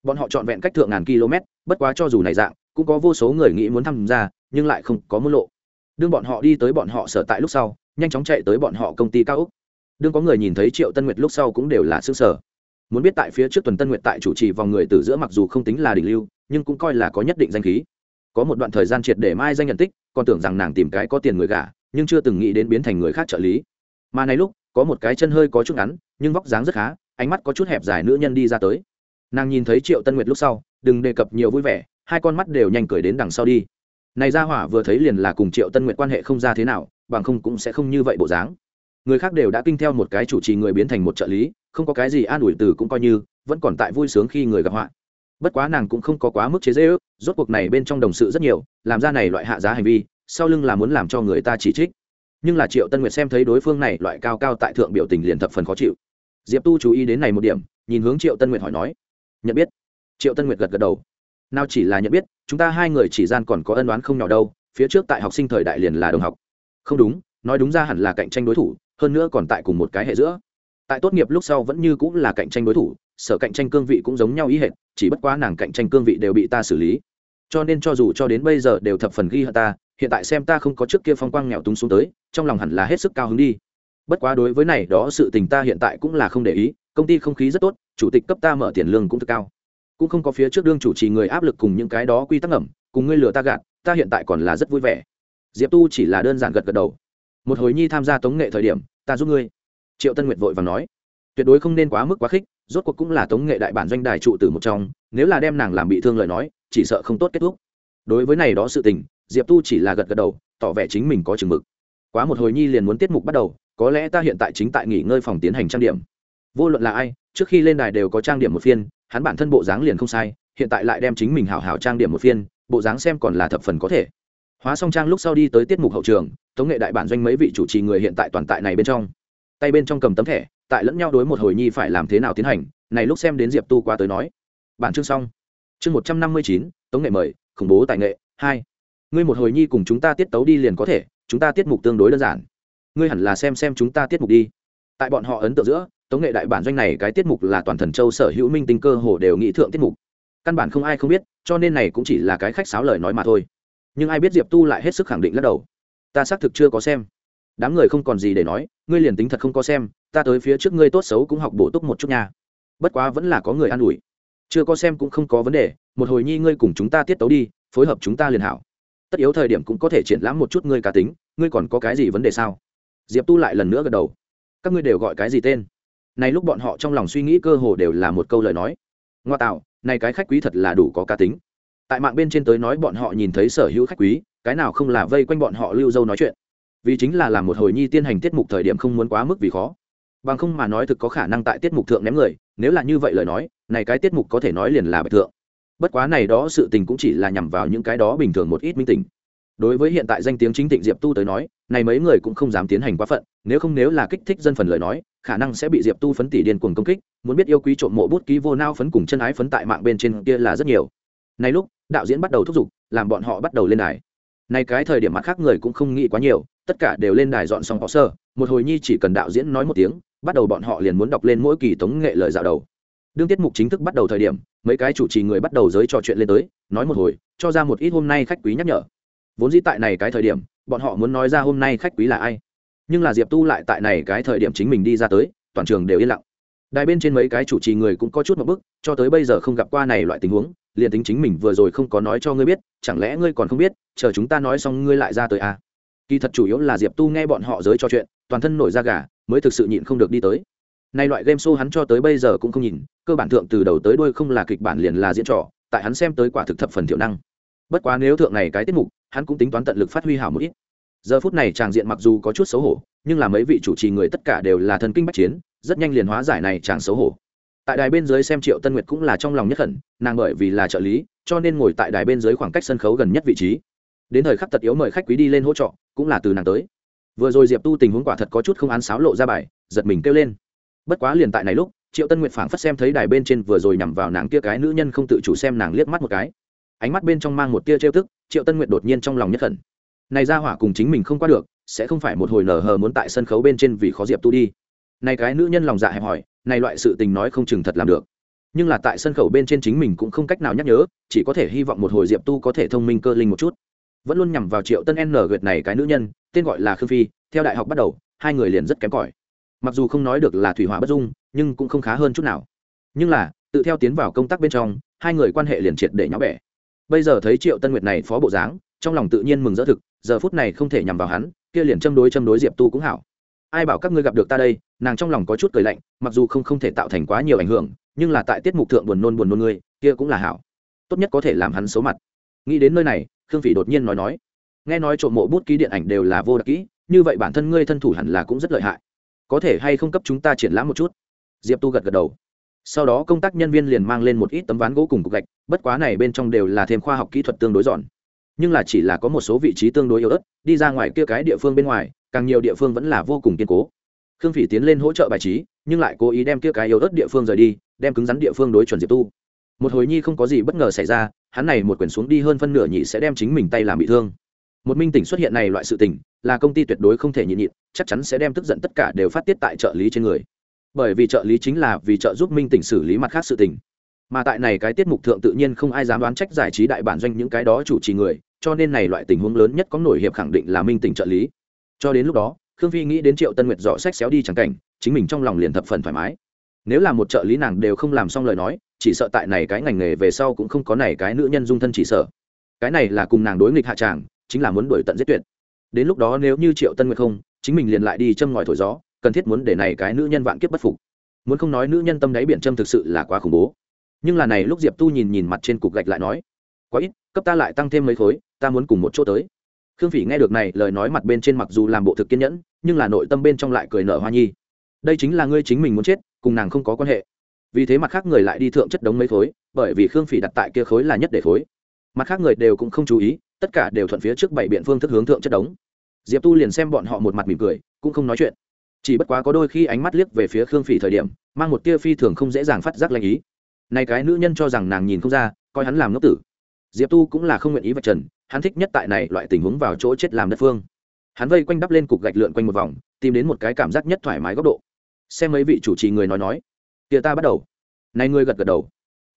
Bọn họ trọn vẹn cách thượng ngàn km, bất quá cho dù này dạng, cũng có vô số người nghĩ muốn tham gia, nhưng lại không có môn lộ. Đương bọn họ đi tới bọn họ sở tại lúc sau, nhanh chóng chạy tới bọn họ công ty cao úc. Đương có người nhìn thấy triệu tân nguyệt lúc sau cũng đều là xương sở muốn biết tại phía trước tuần tân nguyện tại chủ trì vòng người từ giữa mặc dù không tính là đỉnh lưu, nhưng cũng coi là có nhất định danh khí. Có một đoạn thời gian triệt để mai danh nhận tích, còn tưởng rằng nàng tìm cái có tiền người gả, nhưng chưa từng nghĩ đến biến thành người khác trợ lý. Mà này lúc, có một cái chân hơi có chút ngắn, nhưng vóc dáng rất khá, ánh mắt có chút hẹp dài nữ nhân đi ra tới. Nàng nhìn thấy triệu tân nguyệt lúc sau, đừng đề cập nhiều vui vẻ, hai con mắt đều nhanh cười đến đằng sau đi. Này ra hỏa vừa thấy liền là cùng triệu tân nguyệt quan hệ không ra thế nào, bằng không cũng sẽ không như vậy bộ dáng người khác đều đã kinh theo một cái chủ trì người biến thành một trợ lý, không có cái gì an ủi từ cũng coi như, vẫn còn tại vui sướng khi người gặp họa. Bất quá nàng cũng không có quá mức chế dễ ước rốt cuộc này bên trong đồng sự rất nhiều, làm ra này loại hạ giá hành vi, sau lưng là muốn làm cho người ta chỉ trích. Nhưng là triệu tân nguyệt xem thấy đối phương này loại cao cao tại thượng biểu tình liền thập phần khó chịu. Diệp tu chú ý đến này một điểm, nhìn hướng triệu tân nguyệt hỏi nói, nhận biết? Triệu tân nguyệt gật gật đầu. Nào chỉ là nhận biết, chúng ta hai người chỉ gian còn có ân đoán không nhỏ đâu, phía trước tại học sinh thời đại liền là đồng học. Không đúng, nói đúng ra hẳn là cạnh tranh đối thủ hơn nữa còn tại cùng một cái hệ giữa. Tại tốt nghiệp lúc sau vẫn như cũng là cạnh tranh đối thủ, sở cạnh tranh cương vị cũng giống nhau ý hệ chỉ bất quá nàng cạnh tranh cương vị đều bị ta xử lý. Cho nên cho dù cho đến bây giờ đều thập phần ghi hận ta, hiện tại xem ta không có trước kia phong quang nghèo túng xuống tới, trong lòng hẳn là hết sức cao hứng đi. Bất quá đối với này đó sự tình ta hiện tại cũng là không để ý, công ty không khí rất tốt, chủ tịch cấp ta mở tiền lương cũng rất cao. Cũng không có phía trước đương chủ trì người áp lực cùng những cái đó quy tắc ẩm cùng ngươi lừa ta gạt, ta hiện tại còn là rất vui vẻ. Diệp tu chỉ là đơn giản gật gật đầu một hồi nhi tham gia tống nghệ thời điểm, ta giúp ngươi. Triệu tân nguyệt vội và nói. Tuyệt đối không nên quá mức quá khích, rốt cuộc cũng là tống nghệ đại bản doanh đài trụ tử một trong, nếu là đem nàng làm bị thương lời nói, chỉ sợ không tốt kết thúc. Đối với này đó sự tình, diệp tu chỉ là gật gật đầu, tỏ vẻ chính mình có chừng mực. Quá một hồi nhi liền muốn tiết mục bắt đầu, có lẽ ta hiện tại chính tại nghỉ ngơi phòng tiến hành trang điểm. Vô luận là ai, trước khi lên đài đều có trang điểm một phiên, hắn bản thân bộ dáng liền không sai, hiện tại lại đem chính mình hảo hảo trang điểm một phiên, bộ dáng xem còn là thập phần có thể hóa Song trang lúc sau đi tới tiết mục hậu trường, tống nghệ đại bản doanh mấy vị chủ trì người hiện tại toàn tại này bên trong. Tay bên trong cầm tấm thẻ, tại lẫn nhau đối một hồi nhi phải làm thế nào tiến hành, này lúc xem đến diệp tu qua tới nói. Bản chương xong. Chương một trăm năm mươi chín, tống nghệ mời, khủng bố tài nghệ, hai. Ngươi một hồi nhi cùng chúng ta tiết tấu đi liền có thể, chúng ta tiết mục tương đối đơn giản. Ngươi hẳn là xem xem chúng ta tiết mục đi. Tại bọn họ ấn tượng giữa, tống nghệ đại bản doanh này cái tiết mục là toàn thần châu sở hữu minh tinh cơ hồ đều nghĩ thượng tiết mục. Căn bản không ai không biết, cho nên này cũng chỉ là cái khách sáo lời nói mà thôi nhưng ai biết diệp tu lại hết sức khẳng định lắc đầu ta xác thực chưa có xem đám người không còn gì để nói ngươi liền tính thật không có xem ta tới phía trước ngươi tốt xấu cũng học bổ túc một chút nha bất quá vẫn là có người an ủi chưa có xem cũng không có vấn đề một hồi nhi ngươi cùng chúng ta tiết tấu đi phối hợp chúng ta liền hảo tất yếu thời điểm cũng có thể triển lãm một chút ngươi cá tính ngươi còn có cái gì vấn đề sao diệp tu lại lần nữa gật đầu các ngươi đều gọi cái gì tên này lúc bọn họ trong lòng suy nghĩ cơ hồ đều là một câu lời nói ngoa tạo này cái khách quý thật là đủ có cá tính tại mạng bên trên tới nói bọn họ nhìn thấy sở hữu khách quý, cái nào không là vây quanh bọn họ lưu dâu nói chuyện. Vì chính là làm một hồi nhi tiên hành tiết mục thời điểm không muốn quá mức vì khó. Bằng không mà nói thực có khả năng tại tiết mục thượng ném người, nếu là như vậy lời nói, này cái tiết mục có thể nói liền là bạch thượng. Bất quá này đó sự tình cũng chỉ là nhằm vào những cái đó bình thường một ít minh tình. Đối với hiện tại danh tiếng chính thịnh diệp tu tới nói, này mấy người cũng không dám tiến hành quá phận, nếu không nếu là kích thích dân phần lời nói, khả năng sẽ bị diệp tu phấn tỷ điên cuồng công kích, muốn biết yêu quý trộm mộ bút ký vô nao phấn cùng chân ái phấn tại mạng bên trên kia là rất nhiều. Này lúc đạo diễn bắt đầu thúc giục, làm bọn họ bắt đầu lên đài. Nay cái thời điểm mặt khác người cũng không nghĩ quá nhiều, tất cả đều lên đài dọn xong họ sơ. Một hồi nhi chỉ cần đạo diễn nói một tiếng, bắt đầu bọn họ liền muốn đọc lên mỗi kỳ tống nghệ lời dạo đầu. Đương tiết mục chính thức bắt đầu thời điểm, mấy cái chủ trì người bắt đầu giới trò chuyện lên tới, nói một hồi, cho ra một ít hôm nay khách quý nhắc nhở. Vốn dĩ tại này cái thời điểm, bọn họ muốn nói ra hôm nay khách quý là ai. Nhưng là diệp tu lại tại này cái thời điểm chính mình đi ra tới, toàn trường đều yên lặng. Đài bên trên mấy cái chủ trì người cũng có chút một bức, cho tới bây giờ không gặp qua này loại tình huống liền tính chính mình vừa rồi không có nói cho ngươi biết, chẳng lẽ ngươi còn không biết, chờ chúng ta nói xong ngươi lại ra tới à? kỳ thật chủ yếu là diệp tu nghe bọn họ giới trò chuyện, toàn thân nổi da gà, mới thực sự nhịn không được đi tới. Nay loại game show hắn cho tới bây giờ cũng không nhìn, cơ bản thượng từ đầu tới đuôi không là kịch bản liền là diễn trò, tại hắn xem tới quả thực thập phần thiểu năng. Bất quá nếu thượng này cái tiết mục, hắn cũng tính toán tận lực phát huy hảo một ít. Giờ phút này tràng diện mặc dù có chút xấu hổ, nhưng là mấy vị chủ trì người tất cả đều là thần kinh bách chiến, rất nhanh liền hóa giải này chàng xấu hổ tại đài bên dưới xem triệu tân nguyệt cũng là trong lòng nhất khẩn, nàng bởi vì là trợ lý, cho nên ngồi tại đài bên dưới khoảng cách sân khấu gần nhất vị trí. Đến thời khắc tật yếu mời khách quý đi lên hỗ trợ cũng là từ nàng tới. Vừa rồi diệp tu tình huống quả thật có chút không án sáo lộ ra bài, giật mình kêu lên. Bất quá liền tại này lúc, triệu tân nguyệt phảng phất xem thấy đài bên trên vừa rồi nhằm vào nàng kia cái nữ nhân không tự chủ xem nàng liếc mắt một cái. Ánh mắt bên trong mang một tia trêu tức, triệu tân nguyệt đột nhiên trong lòng nhất khẩn. Này ra hỏa cùng chính mình không qua được, sẽ không phải một hồi nở hờ muốn tại sân khấu bên trên vì khó diệp tu đi. Này cái nữ nhân lòng dạ hẹp hỏi này loại sự tình nói không chừng thật làm được. Nhưng là tại sân khấu bên trên chính mình cũng không cách nào nhắc nhớ, chỉ có thể hy vọng một hồi diệp tu có thể thông minh cơ linh một chút. Vẫn luôn nhằm vào triệu tân n gượt này cái nữ nhân, tên gọi là khương phi, theo đại học bắt đầu, hai người liền rất kém cỏi. Mặc dù không nói được là thủy hỏa bất dung, nhưng cũng không khá hơn chút nào. Nhưng là, tự theo tiến vào công tác bên trong, hai người quan hệ liền triệt để nhỏ bẻ. Bây giờ thấy triệu tân nguyệt này phó bộ dáng, trong lòng tự nhiên mừng rỡ thực, giờ phút này không thể nhằm vào hắn, kia liền châm đối châm đối diệp tu cũng hảo ai bảo các ngươi gặp được ta đây? Nàng trong lòng có chút cười lạnh, mặc dù không không thể tạo thành quá nhiều ảnh hưởng, nhưng là tại tiết mục thượng buồn nôn buồn nôn ngươi, kia cũng là hảo. Tốt nhất có thể làm hắn xấu mặt. Nghĩ đến nơi này, khương phỉ đột nhiên nói nói. Nghe nói trộm mộ bút ký điện ảnh đều là vô đặc kỹ, như vậy bản thân ngươi thân thủ hẳn là cũng rất lợi hại. Có thể hay không cấp chúng ta triển lãm một chút? Diệp tu gật gật đầu. Sau đó công tác nhân viên liền mang lên một ít tấm ván gỗ cùng cục gạch, bất quá này bên trong đều là thêm khoa học kỹ thuật tương đối giòn nhưng là chỉ là có một số vị trí tương đối yếu ớt, đi ra ngoài kia cái địa phương bên ngoài càng nhiều địa phương vẫn là vô cùng kiên cố. Khương phỉ tiến lên hỗ trợ bài trí, nhưng lại cố ý đem kia cái yếu ớt địa phương rời đi, đem cứng rắn địa phương đối chuẩn diệp tu. Một hồi nhi không có gì bất ngờ xảy ra, hắn này một quyển xuống đi hơn phân nửa nhị sẽ đem chính mình tay làm bị thương. Một minh tỉnh xuất hiện này loại sự tình, là công ty tuyệt đối không thể nhịn nhịn, chắc chắn sẽ đem tức giận tất cả đều phát tiết tại trợ lý trên người. Bởi vì trợ lý chính là vì trợ giúp minh tỉnh xử lý mặt khác sự tình. Mà tại này cái tiết mục thượng tự nhiên không ai dám đoán trách giải trí đại bản doanh những cái đó chủ trì người, cho nên này loại tình huống lớn nhất có nổi hiệp khẳng định là minh tỉnh trợ lý cho đến lúc đó, khương phi nghĩ đến triệu tân nguyệt dọ sách xéo đi chẳng cảnh, chính mình trong lòng liền thập phần thoải mái. Nếu là một trợ lý nàng đều không làm xong lời nói, chỉ sợ tại này cái ngành nghề về sau cũng không có này cái nữ nhân dung thân chỉ sợ. Cái này là cùng nàng đối nghịch hạ tràng, chính là muốn đuổi tận giết tuyệt. Đến lúc đó nếu như triệu tân nguyệt không, chính mình liền lại đi châm ngòi thổi gió, cần thiết muốn để này cái nữ nhân vạn kiếp bất phục. Muốn không nói nữ nhân tâm đáy biển châm thực sự là quá khủng bố. Nhưng là này lúc diệp tu nhìn nhìn mặt trên cục gạch lại nói, quá ít, cấp ta lại tăng thêm mấy khối, ta muốn cùng một chỗ tới khương phỉ nghe được này lời nói mặt bên trên mặc dù làm bộ thực kiên nhẫn, nhưng là nội tâm bên trong lại cười nở hoa nhi. Đây chính là ngươi chính mình muốn chết, cùng nàng không có quan hệ. Vì thế mặt khác người lại đi thượng chất đống mấy khối, bởi vì khương phỉ đặt tại kia khối là nhất để khối. Mặt khác người đều cũng không chú ý, tất cả đều thuận phía trước bảy biện phương thức hướng thượng chất đống. Diệp tu liền xem bọn họ một mặt mỉm cười, cũng không nói chuyện. Chỉ bất quá có đôi khi ánh mắt liếc về phía khương phỉ thời điểm, mang một tia phi thường không dễ dàng phát giác lanh ý. Này cái nữ nhân cho rằng nàng nhìn không ra, coi hắn làm ngốc tử. Diệp tu cũng là không nguyện ý vạch trần hắn thích nhất tại này loại tình huống vào chỗ chết làm đất phương. Hắn vây quanh đắp lên cục gạch lượn quanh một vòng, tìm đến một cái cảm giác nhất thoải mái góc độ. Xem mấy vị chủ trì người nói nói. Kia ta bắt đầu. Này ngươi gật gật đầu.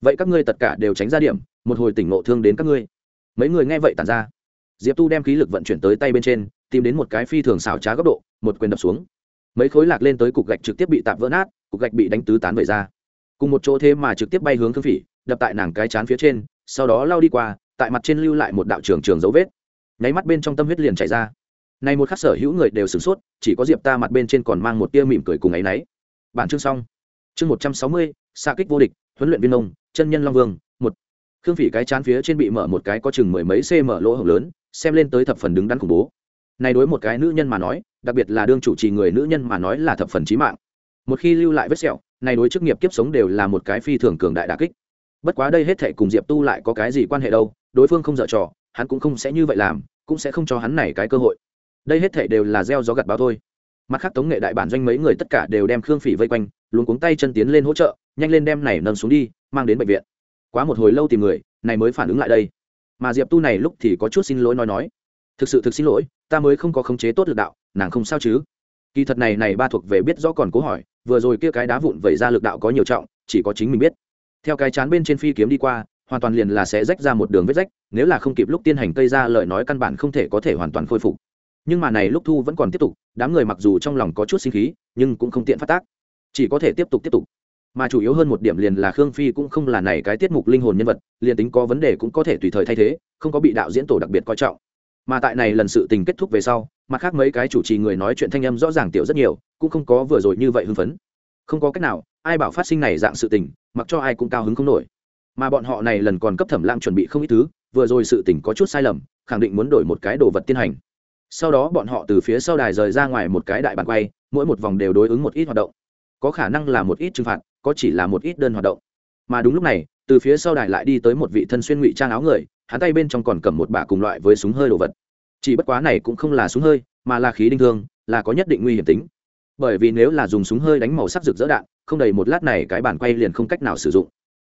Vậy các ngươi tất cả đều tránh ra điểm, một hồi tỉnh ngộ thương đến các ngươi. Mấy người nghe vậy tản ra. Diệp tu đem khí lực vận chuyển tới tay bên trên, tìm đến một cái phi thường xảo trá góc độ, một quyền đập xuống. Mấy khối lạc lên tới cục gạch trực tiếp bị tạp vỡ nát, cục gạch bị đánh tứ tán vẩy ra. Cùng một chỗ thế mà trực tiếp bay hướng khương phỉ, đập tại nàng cái chán phía trên, sau đó lao đi qua tại mặt trên lưu lại một đạo trường trường dấu vết. Nháy mắt bên trong tâm huyết liền chảy ra. Này một khắc sở hữu người đều sửng sốt, chỉ có diệp ta mặt bên trên còn mang một tia mỉm cười cùng ấ y n ấ y bản chương xong. Chương một trăm sáu mươi xa kích vô địch, huấn luyện viên nông chân nhân long vương, một. Khương phỉ cái chán phía trên bị mở một cái có chừng mười mấy cm lỗ hổng lớn, xem lên tới thập phần đứng đắn khủng bố. Này đối một cái nữ nhân mà nói, đặc biệt là đương chủ trì người nữ nhân mà nói là thập phần trí mạng. Một khi lưu lại vết sẹo, này đối chức nghiệp kiếp sống đều là một cái phi thường cường đại đà kích bất quá đây hết thệ cùng diệp tu lại có cái gì quan hệ đâu, đối phương không dở trò, hắn cũng không sẽ như vậy làm, cũng sẽ không cho hắn này cái cơ hội. Đây hết thệ đều là gieo gió gặt báo thôi. Mặt khác tống nghệ đại bản doanh mấy người tất cả đều đem khương phỉ vây quanh luôn cuống tay chân tiến lên hỗ trợ, nhanh lên đem này nâng xuống đi, mang đến bệnh viện. Quá một hồi lâu tìm người, này mới phản ứng lại đây. Mà diệp tu này lúc thì có chút xin lỗi nói nói. Thực sự thực xin lỗi, ta mới không có khống chế tốt lực đạo, nàng không sao chứ? Kỳ thật này này ba thuộc về biết rõ còn cố hỏi, vừa rồi kia cái đá vụn vẩy ra lực đạo có nhiều trọng, chỉ có chính mình biết theo cái chán bên trên phi kiếm đi qua, hoàn toàn liền là sẽ rách ra một đường vết rách, nếu là không kịp lúc tiên hành cây ra lời nói căn bản không thể có thể hoàn toàn khôi phục. Nhưng mà này lúc thu vẫn còn tiếp tục, đám người mặc dù trong lòng có chút sinh khí, nhưng cũng không tiện phát tác. Chỉ có thể tiếp tục tiếp tục. Mà chủ yếu hơn một điểm liền là khương phi cũng không là này cái tiết mục linh hồn nhân vật, liền tính có vấn đề cũng có thể tùy thời thay thế, không có bị đạo diễn tổ đặc biệt coi trọng. Mà tại này lần sự tình kết thúc về sau, mặt khác mấy cái chủ trì người nói chuyện thanh âm rõ ràng tiểu rất nhiều, cũng không có vừa rồi như vậy hưng phấn. Không có cách nào, ai bảo phát sinh này dạng sự tình mặc cho ai cũng cao hứng không nổi. Mà bọn họ này lần còn cấp thẩm lang chuẩn bị không ít thứ, vừa rồi sự tình có chút sai lầm, khẳng định muốn đổi một cái đồ vật tiên hành. Sau đó bọn họ từ phía sau đài rời ra ngoài một cái đại bàn quay, mỗi một vòng đều đối ứng một ít hoạt động. Có khả năng là một ít trừng phạt, có chỉ là một ít đơn hoạt động. Mà đúng lúc này, từ phía sau đài lại đi tới một vị thân xuyên ngụy trang áo người, hắn tay bên trong còn cầm một bả cùng loại với súng hơi đồ vật. Chỉ bất quá này cũng không là súng hơi, mà là khí đinh thương, là có nhất định nguy hiểm tính. Bởi vì nếu là dùng súng hơi đánh màu sắc rực rỡ đạn không đầy một lát này cái bàn quay liền không cách nào sử dụng.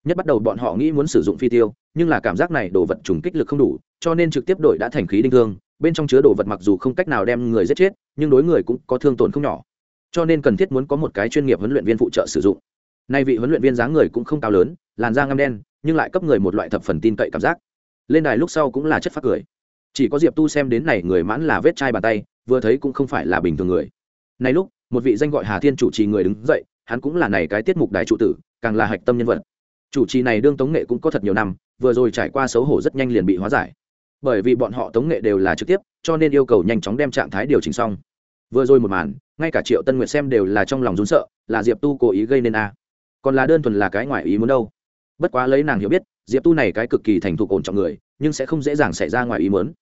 Nhất bắt đầu bọn họ nghĩ muốn sử dụng phi tiêu, nhưng là cảm giác này đồ vật trùng kích lực không đủ, cho nên trực tiếp đổi đã thành khí đinh thương, bên trong chứa đồ vật mặc dù không cách nào đem người giết chết, nhưng đối người cũng có thương tổn không nhỏ. Cho nên cần thiết muốn có một cái chuyên nghiệp huấn luyện viên phụ trợ sử dụng. Nay vị huấn luyện viên dáng người cũng không cao lớn, làn da ngăm đen, nhưng lại cấp người một loại thập phần tin cậy cảm giác. Lên đài lúc sau cũng là chất phát cười. Chỉ có diệp tu xem đến này người mãn là vết chai bàn tay, vừa thấy cũng không phải là bình thường người. Này lúc, một vị danh gọi hà thiên chủ trì người đứng dậy hắn cũng là này cái tiết mục đại trụ tử, càng là hạch tâm nhân vật. Chủ trì này đương tống nghệ cũng có thật nhiều năm, vừa rồi trải qua xấu hổ rất nhanh liền bị hóa giải. Bởi vì bọn họ tống nghệ đều là trực tiếp, cho nên yêu cầu nhanh chóng đem trạng thái điều chỉnh xong. Vừa rồi một màn, ngay cả triệu tân nguyệt xem đều là trong lòng rún sợ, là diệp tu cố ý gây nên a. Còn là đơn thuần là cái ngoài ý muốn đâu. Bất quá lấy nàng hiểu biết, diệp tu này cái cực kỳ thành thục ổn trọng người, nhưng sẽ không dễ dàng xảy ra ngoài ý muốn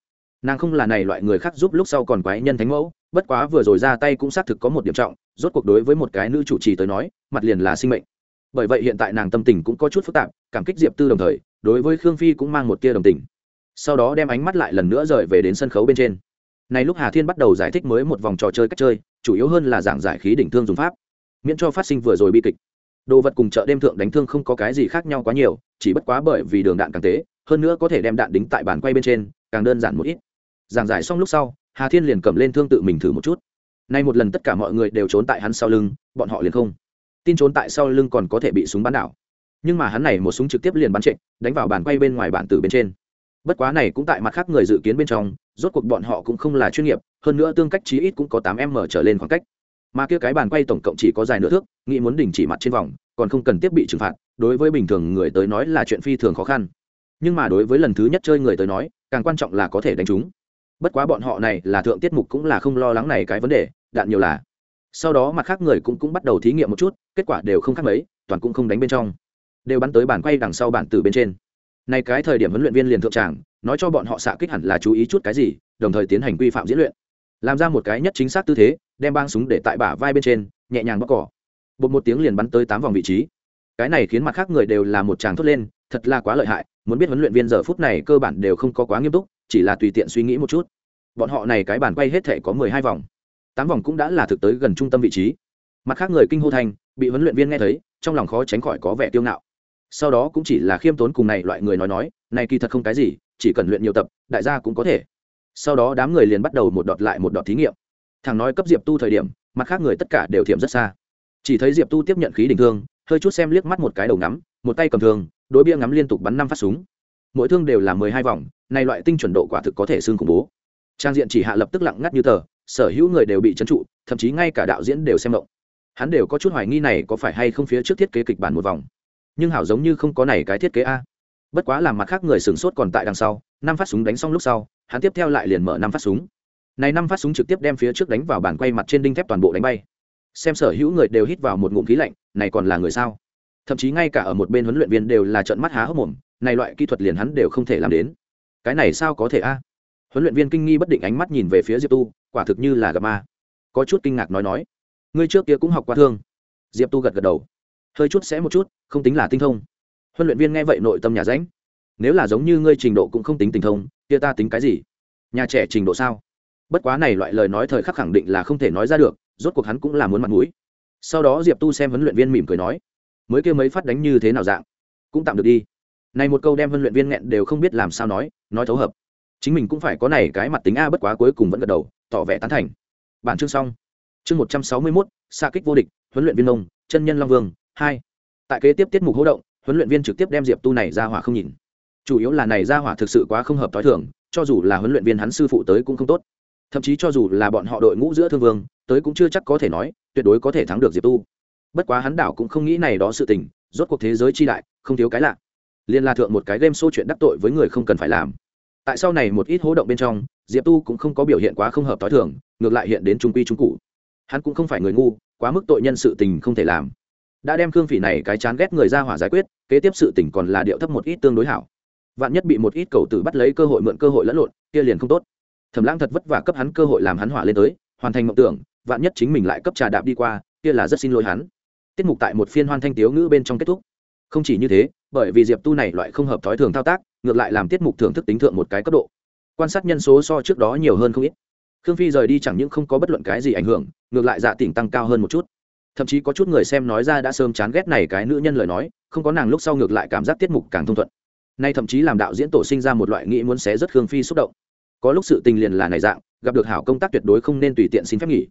nàng không là này loại người khác giúp lúc sau còn quái nhân thánh mẫu, bất quá vừa rồi ra tay cũng xác thực có một điểm trọng, rốt cuộc đối với một cái nữ chủ trì tới nói, mặt liền là sinh mệnh. Bởi vậy hiện tại nàng tâm tình cũng có chút phức tạp, cảm kích diệp tư đồng thời, đối với khương phi cũng mang một tia đồng tình. Sau đó đem ánh mắt lại lần nữa rời về đến sân khấu bên trên. Này lúc hà thiên bắt đầu giải thích mới một vòng trò chơi cách chơi, chủ yếu hơn là giảng giải khí đỉnh thương dùng pháp, miễn cho phát sinh vừa rồi bi kịch. Đồ vật cùng chợ đêm thượng đánh thương không có cái gì khác nhau quá nhiều, chỉ bất quá bởi vì đường đạn càng tế, hơn nữa có thể đem đạn đính tại bàn quay bên trên, càng đơn giản một ít giảng giải xong lúc sau, hà thiên liền cầm lên thương tự mình thử một chút. Nay một lần tất cả mọi người đều trốn tại hắn sau lưng, bọn họ liền không tin trốn tại sau lưng còn có thể bị súng bắn đảo. Nhưng mà hắn này một súng trực tiếp liền bắn trệ, đánh vào bàn quay bên ngoài bản tử bên trên. Bất quá này cũng tại mặt khác người dự kiến bên trong, rốt cuộc bọn họ cũng không là chuyên nghiệp, hơn nữa tương cách chí ít cũng có tám m trở lên khoảng cách. Mà kia cái bàn quay tổng cộng chỉ có dài nửa thước, nghĩ muốn đình chỉ mặt trên vòng, còn không cần tiếp bị trừng phạt, đối với bình thường người tới nói là chuyện phi thường khó khăn. Nhưng mà đối với lần thứ nhất chơi người tới nói, càng quan trọng là có thể đánh chúng bất quá bọn họ này là thượng tiết mục cũng là không lo lắng này cái vấn đề, đạn nhiều là. Sau đó mặt khác người cũng cũng bắt đầu thí nghiệm một chút, kết quả đều không khác mấy, toàn cũng không đánh bên trong. Đều bắn tới bản quay đằng sau bản từ bên trên. Này cái thời điểm huấn luyện viên liền thượng tràng, nói cho bọn họ xạ kích hẳn là chú ý chút cái gì, đồng thời tiến hành quy phạm diễn luyện. Làm ra một cái nhất chính xác tư thế, đem băng súng để tại bả vai bên trên, nhẹ nhàng bóc cỏ. Bột một tiếng liền bắn tới tám vòng vị trí. Cái này khiến mặt khác người đều là một tràng thốt lên, thật là quá lợi hại, muốn biết huấn luyện viên giờ phút này cơ bản đều không có quá nghiêm túc chỉ là tùy tiện suy nghĩ một chút. Bọn họ này cái bản quay hết thể có mười hai vòng. Tám vòng cũng đã là thực tới gần trung tâm vị trí. Mặt khác người kinh hô thành, bị huấn luyện viên nghe thấy, trong lòng khó tránh khỏi có vẻ tiêu ngạo. Sau đó cũng chỉ là khiêm tốn cùng này loại người nói nói, này kỳ thật không cái gì, chỉ cần luyện nhiều tập, đại gia cũng có thể. Sau đó đám người liền bắt đầu một đọt lại một đọt thí nghiệm. Thằng nói cấp diệp tu thời điểm, mặt khác người tất cả đều thiểm rất xa. Chỉ thấy diệp tu tiếp nhận khí đình thương, hơi chút xem liếc mắt một cái đầu ngắm, một tay cầm thương đối bia ngắm liên tục bắn năm phát súng mỗi thương đều là mười hai vòng, này loại tinh chuẩn độ quả thực có thể xương khủng bố. Trang diện chỉ hạ lập tức lặng ngắt như tờ, sở hữu người đều bị trấn trụ, thậm chí ngay cả đạo diễn đều xem động. Hắn đều có chút hoài nghi này có phải hay không phía trước thiết kế kịch bản một vòng. Nhưng hảo giống như không có này cái thiết kế a. Bất quá làm mặt khác người sửng sốt còn tại đằng sau, năm phát súng đánh xong lúc sau, hắn tiếp theo lại liền mở năm phát súng. Này năm phát súng trực tiếp đem phía trước đánh vào bàn quay mặt trên đinh thép toàn bộ đánh bay. Xem sở hữu người đều hít vào một ngụm khí lạnh, này còn là người sao? Thậm chí ngay cả ở một bên huấn luyện viên đều là trợn mắt há hốc mồm này loại kỹ thuật liền hắn đều không thể làm đến. Cái này sao có thể a? Huấn luyện viên kinh nghi bất định ánh mắt nhìn về phía diệp tu, quả thực như là gặp ma. Có chút kinh ngạc nói nói, ngươi trước kia cũng học qua thương. Diệp tu gật gật đầu. Hơi chút sẽ một chút, không tính là tinh thông. Huấn luyện viên nghe vậy nội tâm nhà ránh. Nếu là giống như ngươi trình độ cũng không tính tinh thông, kia ta tính cái gì? Nhà trẻ trình độ sao? Bất quá này loại lời nói thời khắc khẳng định là không thể nói ra được, rốt cuộc hắn cũng là muốn mặt mũi. Sau đó diệp tu xem huấn luyện viên mỉm cười nói, mới kêu mấy phát đánh như thế nào dạng? Cũng tạm được đi này một câu đem huấn luyện viên nghẹn đều không biết làm sao nói nói thấu hợp. Chính mình cũng phải có này cái mặt tính a bất quá cuối cùng vẫn gật đầu, tỏ vẻ tán thành. Bản chương xong. Chương một trăm sáu mươi mốt, xa kích vô địch, huấn luyện viên nông chân nhân long vương, hai. Tại kế tiếp tiết mục hỗ động, huấn luyện viên trực tiếp đem diệp tu này ra hỏa không nhìn. Chủ yếu là này ra hỏa thực sự quá không hợp t h o i thường, cho dù là huấn luyện viên hắn sư phụ tới cũng không tốt. Thậm chí cho dù là bọn họ đội ngũ giữa thương vương, tới cũng chưa chắc có thể nói, tuyệt đối có thể thắng được diệp tu. Bất quá hắn đảo cũng không nghĩ này đó sự tình, rốt cuộc thế giới chi đại, không thiếu cái lạ liên la thượng một cái game show chuyện đắc tội với người không cần phải làm. Tại sau này một ít hố động bên trong, diệp tu cũng không có biểu hiện quá không hợp t h o i thường, ngược lại hiện đến trung quy trung cụ. Hắn cũng không phải người ngu, quá mức tội nhân sự tình không thể làm. Đã đem khương phỉ này cái chán ghét người ra hỏa giải quyết, kế tiếp sự tình còn là điệu thấp một ít tương đối hảo. Vạn nhất bị một ít cầu tử bắt lấy cơ hội mượn cơ hội lẫn lộn, kia liền không tốt. Thẩm lãng thật vất vả cấp hắn cơ hội làm hắn hỏa lên tới, hoàn thành mộng tưởng, vạn nhất chính mình lại cấp trà đạp đi qua, kia là rất xin lỗi hắn. Tiết mục tại một phiên hoan thanh tiếu ngữ bên trong kết thúc. Không chỉ như thế bởi vì diệp tu này loại không hợp thói thường thao tác, ngược lại làm tiết mục thưởng thức tính thượng một cái cấp độ. Quan sát nhân số so trước đó nhiều hơn không ít. Khương phi rời đi chẳng những không có bất luận cái gì ảnh hưởng, ngược lại dạ tỉnh tăng cao hơn một chút. Thậm chí có chút người xem nói ra đã sớm chán ghét này cái nữ nhân lời nói, không có nàng lúc sau ngược lại cảm giác tiết mục càng thông thuận. Nay thậm chí làm đạo diễn tổ sinh ra một loại nghĩ muốn xé rất khương phi xúc động. Có lúc sự tình liền là này dạng, gặp được hảo công tác tuyệt đối không nên tùy tiện xin phép nghỉ.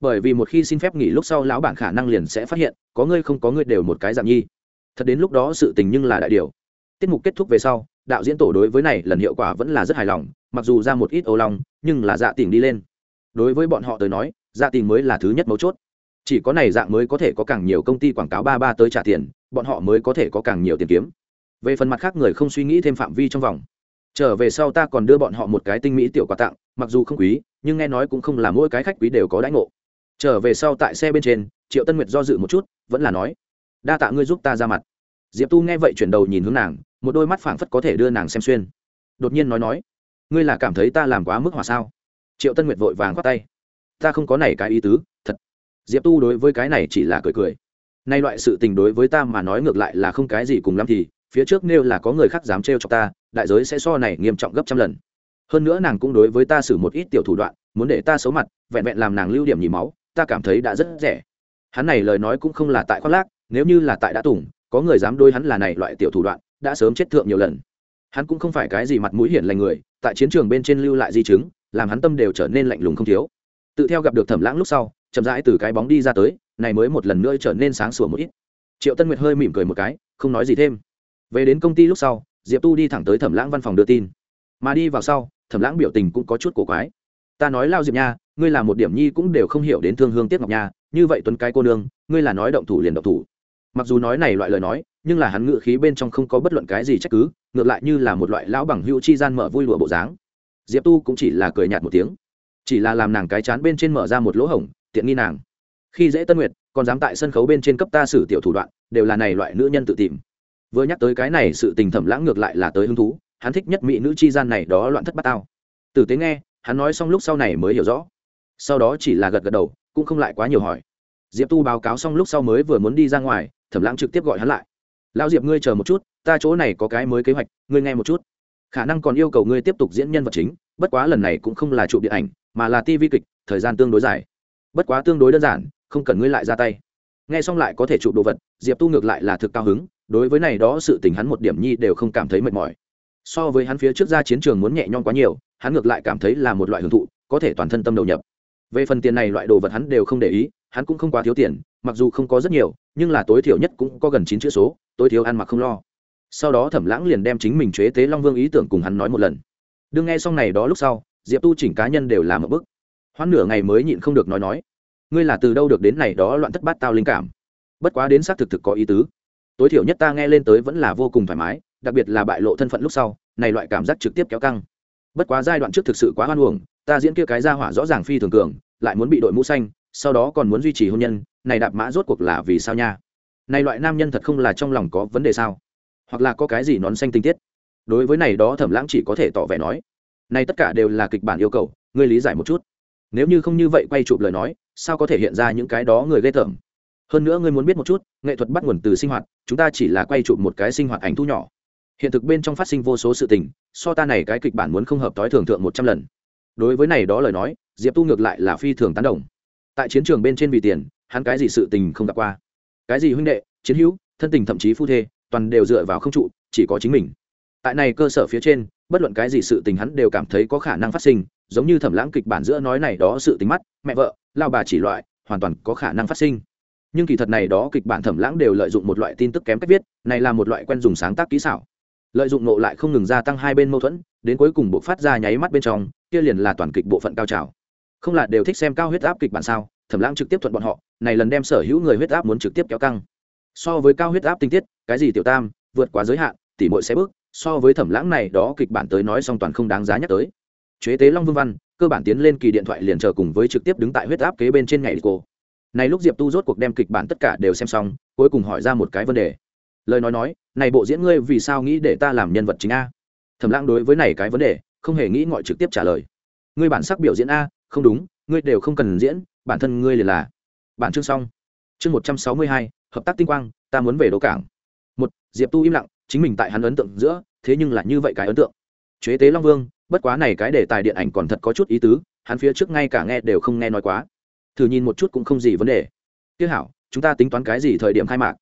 Bởi vì một khi xin phép nghỉ lúc sau lão bản khả năng liền sẽ phát hiện, có ngươi không có ngươi đều một cái dạng nhi thật đến lúc đó sự tình nhưng là đại điều. Tiết mục kết thúc về sau, đạo diễn tổ đối với này lần hiệu quả vẫn là rất hài lòng, mặc dù ra một ít ô long nhưng là dạ tình đi lên. Đối với bọn họ tới nói dạ tình mới là thứ nhất mấu chốt. Chỉ có này dạng mới có thể có càng nhiều công ty quảng cáo ba ba tới trả tiền, bọn họ mới có thể có càng nhiều tiền kiếm. Về phần mặt khác người không suy nghĩ thêm phạm vi trong vòng. Trở về sau ta còn đưa bọn họ một cái tinh mỹ tiểu quà tặng, mặc dù không quý, nhưng nghe nói cũng không là mỗi cái khách quý đều có đãi ngộ. Trở về sau tại xe bên trên, triệu tân nguyệt do dự một chút, vẫn là nói đa tạ ngươi giúp ta ra mặt. Diệp tu nghe vậy chuyển đầu nhìn hướng nàng, một đôi mắt phảng phất có thể đưa nàng xem xuyên. Đột nhiên nói nói, ngươi là cảm thấy ta làm quá mức hòa sao? Triệu tân nguyệt vội vàng khoát tay. Ta không có này cái ý tứ, thật. Diệp tu đối với cái này chỉ là cười cười. Nay loại sự tình đối với ta mà nói ngược lại là không cái gì cùng lắm thì, phía trước nêu là có người khác dám trêu chọc ta, đại giới sẽ so này nghiêm trọng gấp trăm lần. Hơn nữa nàng cũng đối với ta xử một ít tiểu thủ đoạn, muốn để ta xấu mặt, vẹn vẹn làm nàng lưu điểm nhì máu, ta cảm thấy đã rất rẻ. Hắn này lời nói cũng không là tại khoác lác nếu như là tại đã tùng, có người dám đôi hắn là này loại tiểu thủ đoạn, đã sớm chết thượng nhiều lần. Hắn cũng không phải cái gì mặt mũi hiển lành người, tại chiến trường bên trên lưu lại di chứng, làm hắn tâm đều trở nên lạnh lùng không thiếu. Tự theo gặp được thẩm lãng lúc sau, chậm rãi từ cái bóng đi ra tới, này mới một lần nữa trở nên sáng sủa một ít. Triệu tân nguyệt hơi mỉm cười một cái, không nói gì thêm. Về đến công ty lúc sau, diệp tu đi thẳng tới thẩm lãng văn phòng đưa tin. Mà đi vào sau, thẩm lãng biểu tình cũng có chút cổ quái. Ta nói lao diệp nha, ngươi là một điểm nhi cũng đều không hiểu đến thương hương tiếc ngọc nha, như vậy tuấn cái cô nương, ngươi là nói động thủ liền động thủ mặc dù nói này loại lời nói, nhưng là hắn ngự khí bên trong không có bất luận cái gì trách cứ, ngược lại như là một loại lão bằng hữu chi gian mở vui lụa bộ dáng. Diệp tu cũng chỉ là cười nhạt một tiếng, chỉ là làm nàng cái chán bên trên mở ra một lỗ hổng, tiện nghi nàng. Khi dễ tân nguyệt, còn dám tại sân khấu bên trên cấp ta xử tiểu thủ đoạn, đều là này loại nữ nhân tự tìm. Vừa nhắc tới cái này sự tình thẩm lãng ngược lại là tới hứng thú, hắn thích nhất mỹ nữ chi gian này đó loạn thất bát tao. Tử tế nghe, hắn nói xong lúc sau này mới hiểu rõ. Sau đó chỉ là gật gật đầu, cũng không lại quá nhiều hỏi. Diệp tu báo cáo xong lúc sau mới vừa muốn đi ra ngoài thẩm lãng trực tiếp gọi hắn lại. Lão diệp ngươi chờ một chút, ta chỗ này có cái mới kế hoạch, ngươi nghe một chút. Khả năng còn yêu cầu ngươi tiếp tục diễn nhân vật chính, bất quá lần này cũng không là chụp điện ảnh, mà là ti vi kịch, thời gian tương đối dài. Bất quá tương đối đơn giản, không cần ngươi lại ra tay. Nghe xong lại có thể chụp đồ vật, diệp tu ngược lại là thực cao hứng, đối với này đó sự tình hắn một điểm nhi đều không cảm thấy mệt mỏi. So với hắn phía trước ra chiến trường muốn nhẹ nhõm quá nhiều, hắn ngược lại cảm thấy là một loại hưởng thụ, có thể toàn thân tâm đầu nhập. Về phần tiền này loại đồ vật hắn đều không để ý, hắn cũng không quá thiếu tiền, mặc dù không có rất nhiều nhưng là tối thiểu nhất cũng có gần chín chữ số, tối thiếu ăn mặc không lo. Sau đó thẩm lãng liền đem chính mình chế tế long vương ý tưởng cùng hắn nói một lần. Đương nghe xong này đó lúc sau, diệp tu chỉnh cá nhân đều làm một bức hoãn nửa ngày mới nhịn không được nói nói, ngươi là từ đâu được đến này đó loạn thất bát tao linh cảm? Bất quá đến xác thực thực có ý tứ. Tối thiểu nhất ta nghe lên tới vẫn là vô cùng thoải mái, đặc biệt là bại lộ thân phận lúc sau, này loại cảm giác trực tiếp kéo căng. Bất quá giai đoạn trước thực sự quá hoan uổng, ta diễn kia cái ra hỏa rõ ràng phi thường cường, lại muốn bị đội mũ xanh, sau đó còn muốn duy trì hôn nhân này đạp mã rốt cuộc là vì sao nha? Này loại nam nhân thật không là trong lòng có vấn đề sao? Hoặc là có cái gì nón xanh tinh tiết? Đối với này đó thẩm lãng chỉ có thể tỏ vẻ nói, này tất cả đều là kịch bản yêu cầu, ngươi lý giải một chút. Nếu như không như vậy quay chụp lời nói, sao có thể hiện ra những cái đó người ghê tởm? Hơn nữa ngươi muốn biết một chút, nghệ thuật bắt nguồn từ sinh hoạt, chúng ta chỉ là quay chụp một cái sinh hoạt ảnh thu nhỏ. Hiện thực bên trong phát sinh vô số sự tình, so ta này cái kịch bản muốn không hợp tối thường thượng một trăm lần. Đối với này đó lời nói, diệp tu ngược lại là phi thường tán đồng. Tại chiến trường bên trên vì tiền hắn cái gì sự tình không gặp qua. Cái gì huynh đệ, chiến hữu, thân tình thậm chí phu thê, toàn đều dựa vào không trụ, chỉ có chính mình. Tại này cơ sở phía trên, bất luận cái gì sự tình hắn đều cảm thấy có khả năng phát sinh, giống như thẩm lãng kịch bản giữa nói này đó sự tính mắt, mẹ vợ, lao bà chỉ loại, hoàn toàn có khả năng phát sinh. Nhưng kỳ thật này đó kịch bản thẩm lãng đều lợi dụng một loại tin tức kém cách viết, này là một loại quen dùng sáng tác kỹ xảo. Lợi dụng nộ lại không ngừng gia tăng hai bên mâu thuẫn, đến cuối cùng bộ phát ra nháy mắt bên trong, kia liền là toàn kịch bộ phận cao trào. Không là đều thích xem cao huyết áp kịch bản sao? Thẩm lãng trực tiếp thuận bọn họ, này lần đem sở hữu người huyết áp muốn trực tiếp kéo căng. So với cao huyết áp tinh tiết, cái gì tiểu tam, vượt quá giới hạn, tỉ mội sẽ bước, so với thẩm lãng này đó kịch bản tới nói song toàn không đáng giá nhắc tới. Chế tế long vương văn, cơ bản tiến lên kỳ điện thoại liền chờ cùng với trực tiếp đứng tại huyết áp kế bên trên ngày cô. Này lúc diệp tu rốt cuộc đem kịch bản tất cả đều xem xong, cuối cùng hỏi ra một cái vấn đề. Lời nói nói, này bộ diễn ngươi vì sao nghĩ để ta làm nhân vật chính a? Thẩm lãng đối với này cái vấn đề, không hề nghĩ ngọi trực tiếp trả lời. Ngươi bản sắc biểu diễn a, không đúng, ngươi đều không cần diễn bản thân ngươi liền là. Bản chương xong. Chương một trăm sáu mươi hai, hợp tác tinh quang, ta muốn về đỗ cảng. Một, diệp tu im lặng, chính mình tại hắn ấn tượng giữa, thế nhưng là như vậy cái ấn tượng. Chế tế long vương, bất quá này cái đề tài điện ảnh còn thật có chút ý tứ, hắn phía trước ngay cả nghe đều không nghe nói quá. Thử nhìn một chút cũng không gì vấn đề. Tiếc hảo, chúng ta tính toán cái gì thời điểm khai mạc?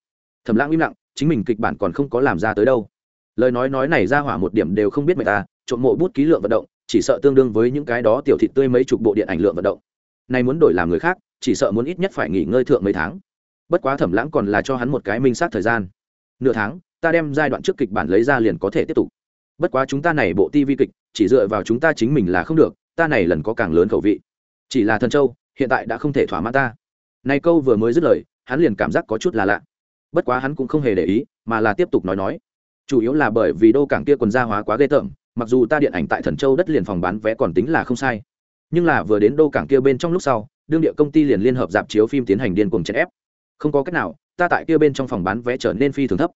Thẩm lãng im lặng, chính mình kịch bản còn không có làm ra tới đâu. Lời nói nói này ra hỏa một điểm đều không biết mày ta, trộm mộ bút ký lượng vận động, chỉ sợ tương đương với những cái đó tiểu thị tươi mấy chục bộ điện ảnh lượng vận động nay muốn đổi làm người khác, chỉ sợ muốn ít nhất phải nghỉ ngơi thượng mấy tháng. Bất quá thẩm lãng còn là cho hắn một cái minh sát thời gian. Nửa tháng, ta đem giai đoạn trước kịch bản lấy ra liền có thể tiếp tục. Bất quá chúng ta này bộ ti vi kịch, chỉ dựa vào chúng ta chính mình là không được, ta này lần có càng lớn khẩu vị. Chỉ là thần châu, hiện tại đã không thể thỏa mãn ta. Này câu vừa mới dứt lời, hắn liền cảm giác có chút là lạ. Bất quá hắn cũng không hề để ý, mà là tiếp tục nói nói. Chủ yếu là bởi vì đô cảng kia quần gia hóa quá ghê tởm, mặc dù ta điện ảnh tại thần châu đất liền phòng bán vé còn tính là không sai nhưng là vừa đến đô cảng kia bên trong lúc sau, đương địa công ty liền liên hợp dạp chiếu phim tiến hành điên cuồng chèn ép. Không có cách nào, ta tại kia bên trong phòng bán vé trở nên phi thường thấp.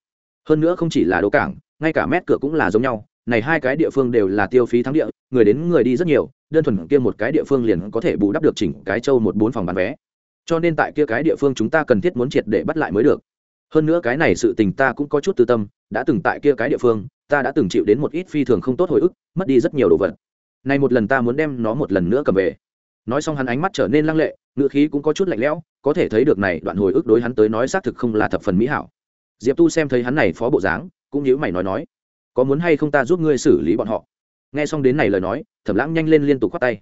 Hơn nữa không chỉ là đô cảng, ngay cả mét cửa cũng là giống nhau, này hai cái địa phương đều là tiêu phí thắng địa, người đến người đi rất nhiều, đơn thuần kia một cái địa phương liền có thể bù đắp được chỉnh cái châu một bốn phòng bán vé. Cho nên tại kia cái địa phương chúng ta cần thiết muốn triệt để bắt lại mới được. Hơn nữa cái này sự tình ta cũng có chút tư tâm, đã từng tại kia cái địa phương, ta đã từng chịu đến một ít phi thường không tốt hồi ức, mất đi rất nhiều đồ vật này một lần ta muốn đem nó một lần nữa cầm về. Nói xong hắn ánh mắt trở nên lăng lệ ngựa khí cũng có chút lạnh lẽo, có thể thấy được này đoạn hồi ức đối hắn tới nói xác thực không là thập phần mỹ hảo. Diệp tu xem thấy hắn này phó bộ dáng, cũng nhíu mày nói nói, có muốn hay không ta giúp ngươi xử lý bọn họ? Nghe xong đến này lời nói, thẩm lãng nhanh lên liên tục khoát tay.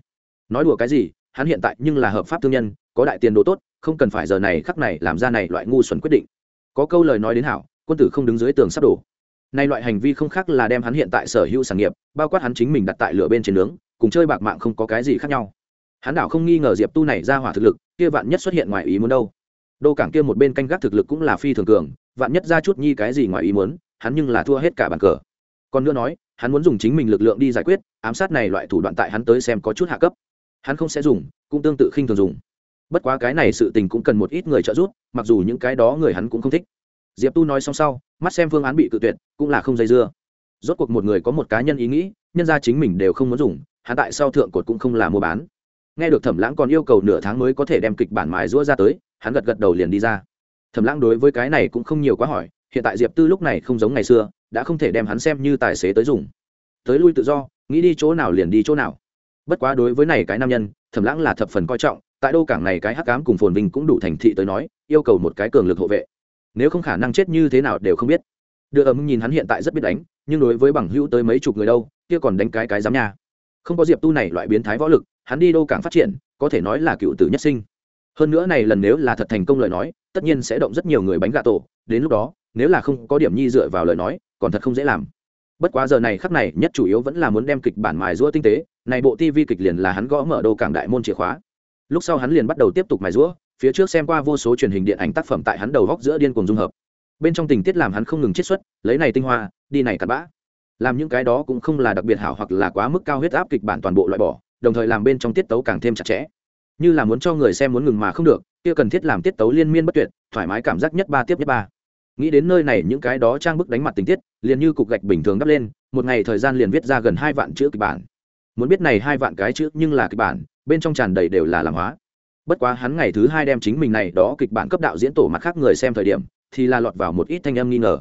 Nói đùa cái gì, hắn hiện tại nhưng là hợp pháp thương nhân, có đại tiền đồ tốt, không cần phải giờ này khắc này làm ra này loại ngu xuẩn quyết định. Có câu lời nói đến hảo, quân tử không đứng dưới tường sắp đổ nay loại hành vi không khác là đem hắn hiện tại sở hữu sản nghiệp, bao quát hắn chính mình đặt tại lửa bên trên nướng, cùng chơi bạc mạng không có cái gì khác nhau. Hắn đảo không nghi ngờ diệp tu này ra hỏa thực lực, kia vạn nhất xuất hiện ngoài ý muốn đâu. Đô cảng kia một bên canh gác thực lực cũng là phi thường cường, vạn nhất ra chút nhi cái gì ngoài ý muốn, hắn nhưng là thua hết cả bàn cờ. Còn nữa nói, hắn muốn dùng chính mình lực lượng đi giải quyết, ám sát này loại thủ đoạn tại hắn tới xem có chút hạ cấp. Hắn không sẽ dùng, cũng tương tự khinh thường dùng. Bất quá cái này sự tình cũng cần một ít người trợ giúp, mặc dù những cái đó người hắn cũng không thích diệp tu nói xong sau, mắt xem phương án bị cự tuyệt, cũng là không dây dưa. Rốt cuộc một người có một cá nhân ý nghĩ, nhân ra chính mình đều không muốn dùng hạ tại sau thượng cột cũng không là mua bán. Nghe được thẩm lãng còn yêu cầu nửa tháng mới có thể đem kịch bản mài rũa ra tới, hắn gật gật đầu liền đi ra. Thẩm lãng đối với cái này cũng không nhiều quá hỏi, hiện tại diệp tư lúc này không giống ngày xưa, đã không thể đem hắn xem như tài xế tới dùng. Tới lui tự do, nghĩ đi chỗ nào liền đi chỗ nào. Bất quá đối với này cái nam nhân, thẩm lãng là thập phần coi trọng, tại đô cảng này cái hắc cám cùng phồn vinh cũng đủ thành thị tới nói, yêu cầu một cái cường lực hộ vệ nếu không khả năng chết như thế nào đều không biết. Đưa ấm nhìn hắn hiện tại rất biết đánh, nhưng đối với bằng hữu tới mấy chục người đâu, kia còn đánh cái cái dám nha. Không có diệp tu này loại biến thái võ lực, hắn đi đâu càng phát triển, có thể nói là cựu tử nhất sinh. Hơn nữa này lần nếu là thật thành công lời nói, tất nhiên sẽ động rất nhiều người bánh gà tổ, đến lúc đó, nếu là không có điểm nhi dựa vào lời nói, còn thật không dễ làm. Bất quá giờ này khắc này, nhất chủ yếu vẫn là muốn đem kịch bản mài rũa tinh tế, này bộ tv kịch liền là hắn gõ mở đô cảng đại môn chìa khóa. Lúc sau hắn liền bắt đầu tiếp tục mài rũa phía trước xem qua vô số truyền hình điện ảnh tác phẩm tại hắn đầu góc giữa điên cuồng dung hợp. Bên trong tình tiết làm hắn không ngừng chiết xuất, lấy này tinh hoa, đi này cặn bã. Làm những cái đó cũng không là đặc biệt hảo hoặc là quá mức cao huyết áp kịch bản toàn bộ loại bỏ, đồng thời làm bên trong tiết tấu càng thêm chặt chẽ. Như là muốn cho người xem muốn ngừng mà không được, kia cần thiết làm tiết tấu liên miên bất tuyệt, thoải mái cảm giác nhất ba tiếp nhất ba. Nghĩ đến nơi này những cái đó trang bức đánh mặt tình tiết, liền như cục gạch bình thường đắp lên, một ngày thời gian liền viết ra gần hai vạn chữ kịch bản. Muốn biết này hai vạn cái chữ nhưng là kịch bản, bên trong tràn đầy đều là làm hóa bất quá hắn ngày thứ hai đem chính mình này đó kịch bản cấp đạo diễn tổ mặt khác người xem thời điểm, thì là lọt vào một ít thanh âm nghi ngờ.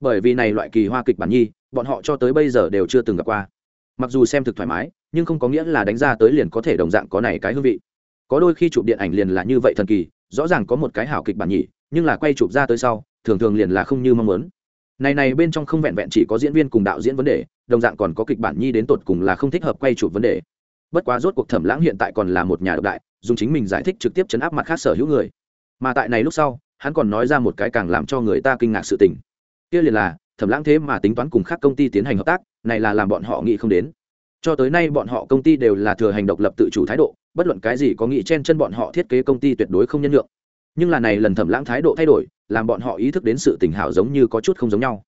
Bởi vì này loại kỳ hoa kịch bản nhi, bọn họ cho tới bây giờ đều chưa từng gặp qua. Mặc dù xem thực thoải mái, nhưng không có nghĩa là đánh ra tới liền có thể đồng dạng có này cái hương vị. Có đôi khi chụp điện ảnh liền là như vậy thần kỳ, rõ ràng có một cái hảo kịch bản nhỉ, nhưng là quay chụp ra tới sau, thường thường liền là không như mong muốn. Này này bên trong không vẹn vẹn chỉ có diễn viên cùng đạo diễn vấn đề, đồng dạng còn có kịch bản nhi đến tột cùng là không thích hợp quay chụp vấn đề. Bất quá rốt cuộc thẩm lãng hiện tại còn là một nhà độc đại dùng chính mình giải thích trực tiếp chấn áp mặt khác sở hữu người. Mà tại này lúc sau, hắn còn nói ra một cái càng làm cho người ta kinh ngạc sự tình. Kia liền là, thẩm lãng thế mà tính toán cùng khác công ty tiến hành hợp tác, này là làm bọn họ nghĩ không đến. Cho tới nay bọn họ công ty đều là thừa hành độc lập tự chủ thái độ, bất luận cái gì có nghĩ chen chân bọn họ thiết kế công ty tuyệt đối không nhân lượng nhưng là này lần thẩm lãng thái độ thay đổi, làm bọn họ ý thức đến sự tình hảo giống như có chút không giống nhau.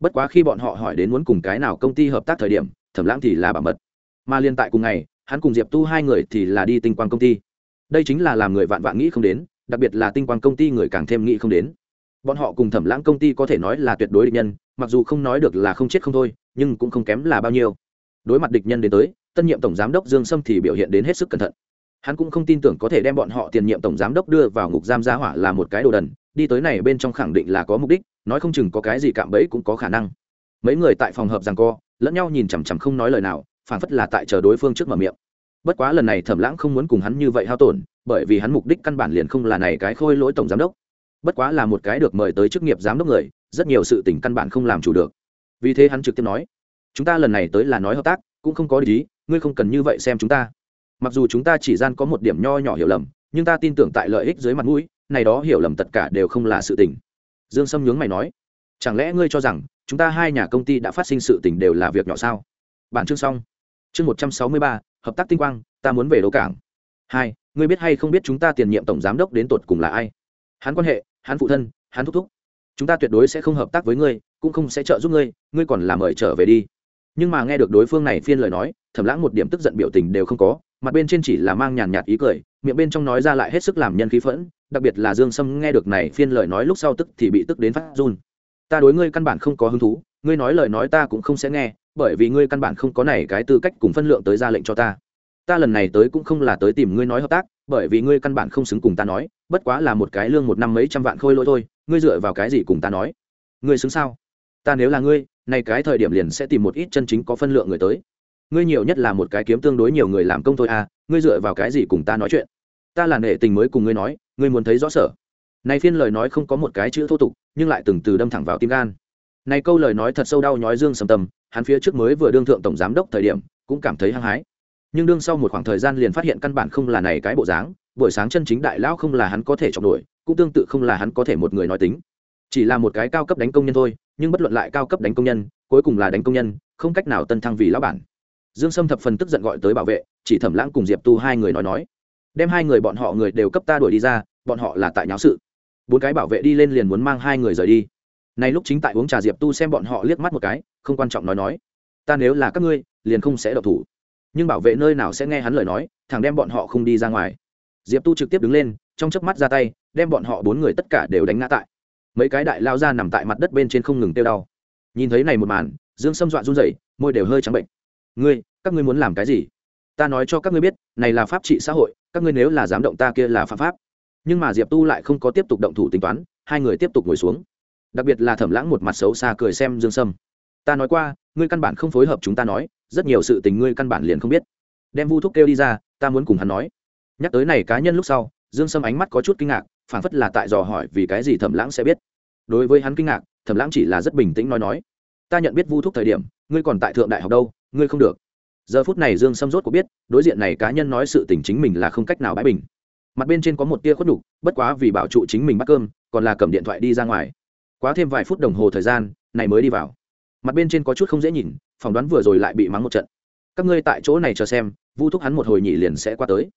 Bất quá khi bọn họ hỏi đến muốn cùng cái nào công ty hợp tác thời điểm, thẩm lãng thì là bảo mật. Mà liên tại cùng ngày, hắn cùng diệp tu hai người thì là đi tinh quang công ty đây chính là làm người vạn vạn nghĩ không đến, đặc biệt là tinh quang công ty người càng thêm nghĩ không đến. Bọn họ cùng thẩm lãng công ty có thể nói là tuyệt đối địch nhân, mặc dù không nói được là không chết không thôi, nhưng cũng không kém là bao nhiêu. Đối mặt địch nhân đến tới, tân nhiệm tổng giám đốc dương sâm thì biểu hiện đến hết sức cẩn thận. Hắn cũng không tin tưởng có thể đem bọn họ tiền nhiệm tổng giám đốc đưa vào ngục giam gia hỏa là một cái đồ đần, đi tới này bên trong khẳng định là có mục đích, nói không chừng có cái gì cạm bẫy cũng có khả năng. Mấy người tại phòng hợp rằng co, lẫn nhau nhìn chằm chằm không nói lời nào, phảng phất là tại chờ đối phương trước mở miệng bất quá lần này thẩm lãng không muốn cùng hắn như vậy hao tổn, bởi vì hắn mục đích căn bản liền không là này cái khôi lỗi tổng giám đốc. Bất quá là một cái được mời tới chức nghiệp giám đốc người, rất nhiều sự tình căn bản không làm chủ được. Vì thế hắn trực tiếp nói, chúng ta lần này tới là nói hợp tác, cũng không có lý ngươi không cần như vậy xem chúng ta. Mặc dù chúng ta chỉ gian có một điểm nho nhỏ hiểu lầm, nhưng ta tin tưởng tại lợi ích dưới mặt mũi, này đó hiểu lầm tất cả đều không là sự tình. Dương sâm nhướng mày nói, chẳng lẽ ngươi cho rằng chúng ta hai nhà công ty đã phát sinh sự tình đều là việc nhỏ sao? Bản chương xong. Chương một trăm sáu mươi ba hợp tác tinh quang, ta muốn về đô cảng. Hai, ngươi biết hay không biết chúng ta tiền nhiệm tổng giám đốc đến tột cùng là ai? Hắn quan hệ, hắn phụ thân, hắn thúc thúc. Chúng ta tuyệt đối sẽ không hợp tác với ngươi, cũng không sẽ trợ giúp ngươi ngươi còn làm mời trở về đi. Nhưng mà nghe được đối phương này phiên lời nói, thẩm lãng một điểm tức giận biểu tình đều không có, mặt bên trên chỉ là mang nhàn nhạt ý cười, miệng bên trong nói ra lại hết sức làm nhân khí phẫn, đặc biệt là dương sâm nghe được này phiên lời nói lúc sau tức thì bị tức đến phát run. Ta đối ngươi căn bản không có hứng thú, ngươi nói lời nói ta cũng không sẽ nghe bởi vì ngươi căn bản không có này cái tư cách cùng phân lượng tới ra lệnh cho ta. Ta lần này tới cũng không là tới tìm ngươi nói hợp tác, bởi vì ngươi căn bản không xứng cùng ta nói, bất quá là một cái lương một năm mấy trăm vạn khôi lỗi thôi, ngươi dựa vào cái gì cùng ta nói? Ngươi xứng sao? Ta nếu là ngươi nay cái thời điểm liền sẽ tìm một ít chân chính có phân lượng người tới. Ngươi nhiều nhất là một cái kiếm tương đối nhiều người làm công thôi à ngươi dựa vào cái gì cùng ta nói chuyện? Ta là nể tình mới cùng ngươi nói, ngươi muốn thấy rõ sở. Này phiên lời nói không có một cái chữ thô tục, nhưng lại từng từ đâm thẳng vào tim gan này câu lời nói thật sâu đau nhói dương sầm tâm, hắn phía trước mới vừa đương thượng tổng giám đốc thời điểm, cũng cảm thấy hăng hái. Nhưng đương sau một khoảng thời gian liền phát hiện căn bản không là này cái bộ dáng, buổi sáng chân chính đại lão không là hắn có thể chống đuổi, cũng tương tự không là hắn có thể một người nói tính. Chỉ là một cái cao cấp đánh công nhân thôi, nhưng bất luận lại cao cấp đánh công nhân, cuối cùng là đánh công nhân, không cách nào tân thăng vì lão bản. Dương sâm thập phần tức giận gọi tới bảo vệ, chỉ thẩm lãng cùng diệp tu hai người nói nói. Đem hai người bọn họ người đều cấp ta đuổi đi ra, bọn họ là tại nháo sự. Bốn cái bảo vệ đi lên liền muốn mang hai người rời đi nay lúc chính tại uống trà diệp tu xem bọn họ liếc mắt một cái, không quan trọng nói nói. Ta nếu là các ngươi, liền không sẽ độc thủ. Nhưng bảo vệ nơi nào sẽ nghe hắn lời nói, thằng đem bọn họ không đi ra ngoài. Diệp tu trực tiếp đứng lên, trong chớp mắt ra tay, đem bọn họ bốn người tất cả đều đánh ngã tại. Mấy cái đại lao ra nằm tại mặt đất bên trên không ngừng tiêu đau. Nhìn thấy này một màn, dương sâm dọa run rẩy, môi đều hơi trắng bệnh. Ngươi, các ngươi muốn làm cái gì? Ta nói cho các ngươi biết, này là pháp trị xã hội, các ngươi nếu là dám động ta kia là phạm pháp. Nhưng mà diệp tu lại không có tiếp tục động thủ tính toán, hai người tiếp tục ngồi xuống đặc biệt là thẩm lãng một mặt xấu xa cười xem dương sâm. Ta nói qua, ngươi căn bản không phối hợp chúng ta nói, rất nhiều sự tình ngươi căn bản liền không biết. Đem vu thúc kêu đi ra, ta muốn cùng hắn nói. Nhắc tới này cá nhân lúc sau, dương sâm ánh mắt có chút kinh ngạc phản phất là tại dò hỏi vì cái gì thẩm lãng sẽ biết. Đối với hắn kinh ngạc, thẩm lãng chỉ là rất bình tĩnh nói nói. Ta nhận biết vu thúc thời điểm, ngươi còn tại thượng đại học đâu, ngươi không được. Giờ phút này dương sâm rốt có biết, đối diện này cá nhân nói sự tình chính mình là không cách nào bãi bình. Mặt bên trên có một tia khuất đục bất quá vì bảo trụ chính mình bắt cơm, còn là cầm điện thoại đi ra ngoài quá thêm vài phút đồng hồ thời gian, này mới đi vào. Mặt bên trên có chút không dễ nhìn, phỏng đoán vừa rồi lại bị mắng một trận. Các ngươi tại chỗ này chờ xem, vu thúc hắn một hồi nhỉ liền sẽ qua tới.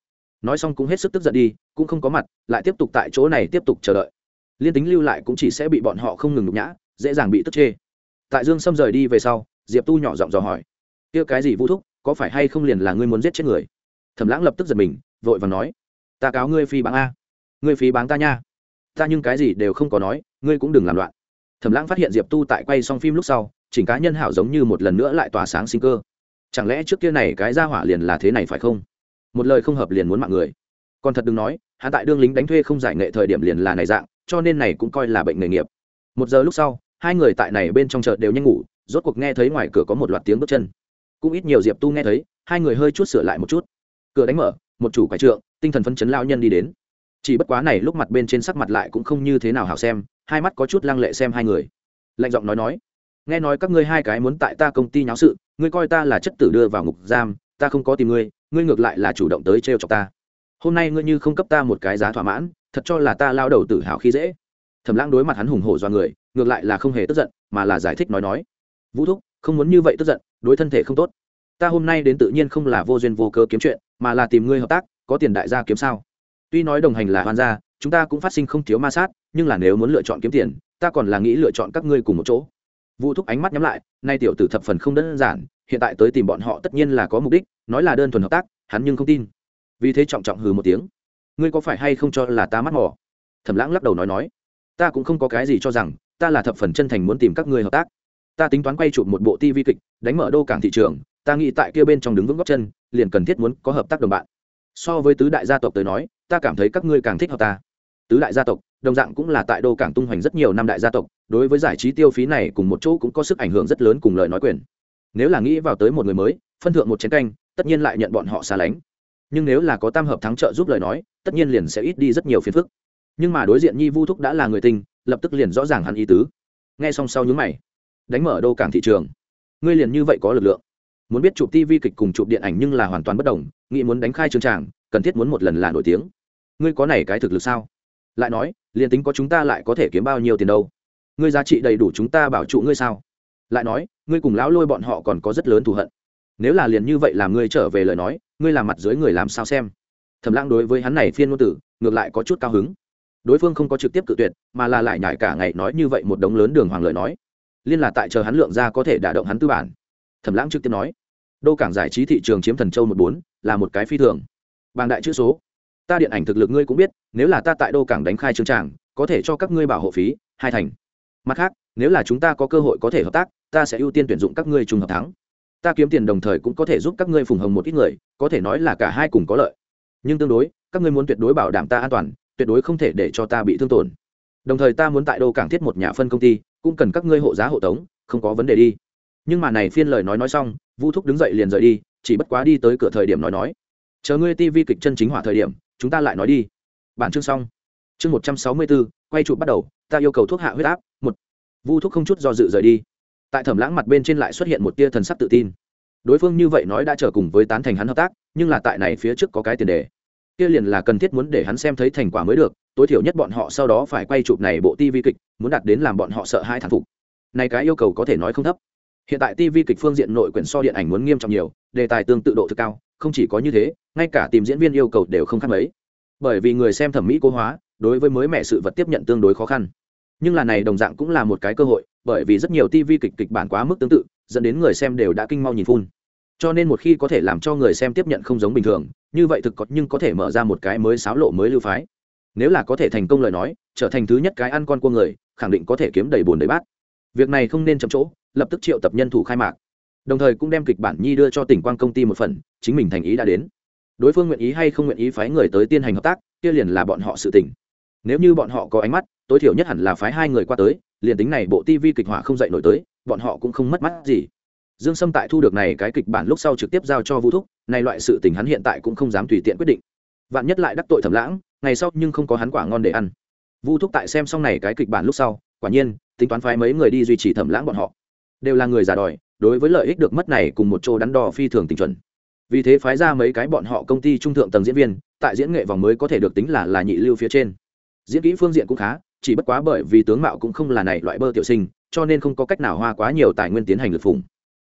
Nói xong cũng hết sức tức giận đi, cũng không có mặt, lại tiếp tục tại chỗ này tiếp tục chờ đợi. Liên tính lưu lại cũng chỉ sẽ bị bọn họ không ngừng nhục nhã, dễ dàng bị tức chê. Tại dương sâm rời đi về sau, diệp tu nhỏ giọng dò hỏi. Kia cái gì vu thúc, có phải hay không liền là ngươi muốn giết chết người? Thẩm lãng lập tức giật mình, vội và nói. Ta cáo ngươi phi báng a. Ngươi phí báng ta nha ta nhưng cái gì đều không có nói, ngươi cũng đừng làm loạn. Thẩm lãng phát hiện diệp tu tại quay xong phim lúc sau, chỉnh cá nhân hảo giống như một lần nữa lại tỏa sáng sinh cơ. Chẳng lẽ trước kia này cái ra hỏa liền là thế này phải không? Một lời không hợp liền muốn mạng người. Còn thật đừng nói, hắn tại đương lính đánh thuê không giải nghệ thời điểm liền là này dạng, cho nên này cũng coi là bệnh nghề nghiệp. Một giờ lúc sau, hai người tại này bên trong chợ đều nhanh ngủ, rốt cuộc nghe thấy ngoài cửa có một loạt tiếng bước chân. Cũng ít nhiều diệp tu nghe thấy, hai người hơi chút sửa lại một chút. Cửa đánh mở, một chủ quái trượng, tinh thần phấn chấn lao nhân đi đến chỉ bất quá này lúc mặt bên trên sắc mặt lại cũng không như thế nào hảo xem, hai mắt có chút lăng lệ xem hai người. Lạnh giọng nói nói, nghe nói các ngươi hai cái muốn tại ta công ty nháo sự, ngươi coi ta là chất tử đưa vào ngục giam, ta không có tìm ngươi ngươi ngược lại là chủ động tới trêu chọc ta. Hôm nay ngươi như không cấp ta một cái giá thỏa mãn, thật cho là ta lao đầu tự hào khi dễ. Thẩm lãng đối mặt hắn hùng hổ do người, ngược lại là không hề tức giận, mà là giải thích nói nói, vũ thúc, không muốn như vậy tức giận, đối thân thể không tốt. Ta hôm nay đến tự nhiên không là vô duyên vô cớ kiếm chuyện, mà là tìm ngươi hợp tác, có tiền đại gia kiếm sao? Tuy nói đồng hành là hoan gia, chúng ta cũng phát sinh không thiếu ma sát, nhưng là nếu muốn lựa chọn kiếm tiền, ta còn là nghĩ lựa chọn các ngươi cùng một chỗ. Vũ thúc ánh mắt nhắm lại, nay tiểu tử thập phần không đơn giản, hiện tại tới tìm bọn họ tất nhiên là có mục đích, nói là đơn thuần hợp tác, hắn nhưng không tin. Vì thế trọng trọng hừ một tiếng. Ngươi có phải hay không cho là ta mắt mỏ thẩm lãng lắc đầu nói nói. Ta cũng không có cái gì cho rằng, ta là thập phần chân thành muốn tìm các ngươi hợp tác. Ta tính toán quay chụp một bộ tivi kịch, đánh mở đô cảng thị trường, ta nghĩ tại kia bên trong đứng vững góc chân, liền cần thiết muốn có hợp tác đồng bạn so với tứ đại gia tộc tới nói, ta cảm thấy các ngươi càng thích hợp ta. Tứ đại gia tộc, đồng dạng cũng là tại đô cảng tung hoành rất nhiều năm đại gia tộc, đối với giải trí tiêu phí này cùng một chỗ cũng có sức ảnh hưởng rất lớn cùng lời nói quyền. Nếu là nghĩ vào tới một người mới, phân thượng một chiến canh, tất nhiên lại nhận bọn họ xa lánh. Nhưng nếu là có tam hợp thắng trợ giúp lời nói, tất nhiên liền sẽ ít đi rất nhiều phiền phức. Nhưng mà đối diện nhi vu thúc đã là người tinh lập tức liền rõ ràng hắn ý tứ. Nghe xong sau nhướng mày, đánh mở đô cảng thị trường. Ngươi liền như vậy có lực lượng muốn biết chụp tv kịch cùng chụp điện ảnh nhưng là hoàn toàn bất đồng, nghĩ muốn đánh khai trường tràng, cần thiết muốn một lần là nổi tiếng. Ngươi có này cái thực lực sao? Lại nói, liền tính có chúng ta lại có thể kiếm bao nhiêu tiền đâu? Ngươi giá trị đầy đủ chúng ta bảo trụ ngươi sao? Lại nói, ngươi cùng lão lôi bọn họ còn có rất lớn thù hận. Nếu là liền như vậy làm ngươi trở về lời nói, ngươi làm mặt dưới người làm sao xem? Thầm lãng đối với hắn này phiên ngôn tử, ngược lại có chút cao hứng. Đối phương không có trực tiếp cự tuyệt, mà là lại nhải cả ngày nói như vậy một đống lớn đường hoàng lời nói. Liên là tại chờ hắn lượng ra có thể đả động hắn tư bản. Thẩm lãng trực tiếp nói đô cảng giải trí thị trường chiếm thần châu một bốn, là một cái phi thường. Bàng đại chữ số. Ta điện ảnh thực lực ngươi cũng biết, nếu là ta tại đô cảng đánh khai trường tràng, có thể cho các ngươi bảo hộ phí, hai thành. Mặt khác, nếu là chúng ta có cơ hội có thể hợp tác, ta sẽ ưu tiên tuyển dụng các ngươi trùng hợp thắng. Ta kiếm tiền đồng thời cũng có thể giúp các ngươi phùng hồng một ít người, có thể nói là cả hai cùng có lợi. Nhưng tương đối, các ngươi muốn tuyệt đối bảo đảm ta an toàn, tuyệt đối không thể để cho ta bị thương tổn. Đồng thời ta muốn tại đô cảng thiết một nhà phân công ty, cũng cần các ngươi hộ giá hộ tống, không có vấn đề đi. Nhưng mà này phiên lời nói nói xong vu thúc đứng dậy liền rời đi, chỉ bất quá đi tới cửa thời điểm nói nói. Chờ ngươi tivi kịch chân chính hỏa thời điểm, chúng ta lại nói đi. Bản chương xong. Chương một trăm sáu mươi bốn, quay trụ bắt đầu, ta yêu cầu thuốc hạ huyết áp, một. Vu thúc không chút do dự rời đi. Tại thẩm lãng mặt bên trên lại xuất hiện một tia thần sắc tự tin. Đối phương như vậy nói đã chờ cùng với tán thành hắn hợp tác, nhưng là tại này phía trước có cái tiền đề. Kia liền là cần thiết muốn để hắn xem thấy thành quả mới được, tối thiểu nhất bọn họ sau đó phải quay chụp này bộ tv kịch, muốn đạt đến làm bọn họ sợ hai thản phục. Này cái yêu cầu có thể nói không thấp hiện tại tv kịch phương diện nội quyển so điện ảnh muốn nghiêm trọng nhiều, đề tài tương tự độ thực cao, không chỉ có như thế, ngay cả tìm diễn viên yêu cầu đều không khác mấy. Bởi vì người xem thẩm mỹ cố hóa, đối với mới mẻ sự vật tiếp nhận tương đối khó khăn. Nhưng là này đồng dạng cũng là một cái cơ hội, bởi vì rất nhiều tv kịch kịch bản quá mức tương tự, dẫn đến người xem đều đã kinh mau nhìn phun. Cho nên một khi có thể làm cho người xem tiếp nhận không giống bình thường, như vậy thực có, nhưng có thể mở ra một cái mới xáo lộ mới lưu phái. Nếu là có thể thành công lời nói, trở thành thứ nhất cái ăn con của người, khẳng định có thể kiếm đầy bùn đầy bát việc này không nên chậm chỗ, lập tức triệu tập nhân thủ khai mạc. Đồng thời cũng đem kịch bản nhi đưa cho tỉnh quang công ty một phần, chính mình thành ý đã đến. Đối phương nguyện ý hay không nguyện ý phái người tới tiên hành hợp tác, kia liền là bọn họ sự tỉnh nếu như bọn họ có ánh mắt, tối thiểu nhất hẳn là phái hai người qua tới, liền tính này bộ tv kịch họa không dậy nổi tới, bọn họ cũng không mất mắt gì. Dương sâm tại thu được này cái kịch bản lúc sau trực tiếp giao cho vũ thúc, này loại sự tình hắn hiện tại cũng không dám tùy tiện quyết định. Vạn nhất lại đắc tội thẩm lãng, ngày sau nhưng không có hắn quả ngon để ăn. Vu thúc tại xem xong này cái kịch bản lúc sau quả nhiên, tính toán phái mấy người đi duy trì thẩm lãng bọn họ. Đều là người già đòi, đối với lợi ích được mất này cùng một chỗ đắn đo phi thường tình chuẩn. Vì thế phái ra mấy cái bọn họ công ty trung thượng tầng diễn viên, tại diễn nghệ vòng mới có thể được tính là là nhị lưu phía trên. Diễn kỹ phương diện cũng khá, chỉ bất quá bởi vì tướng mạo cũng không là này loại bơ tiểu sinh, cho nên không có cách nào hoa quá nhiều tài nguyên tiến hành lực phủng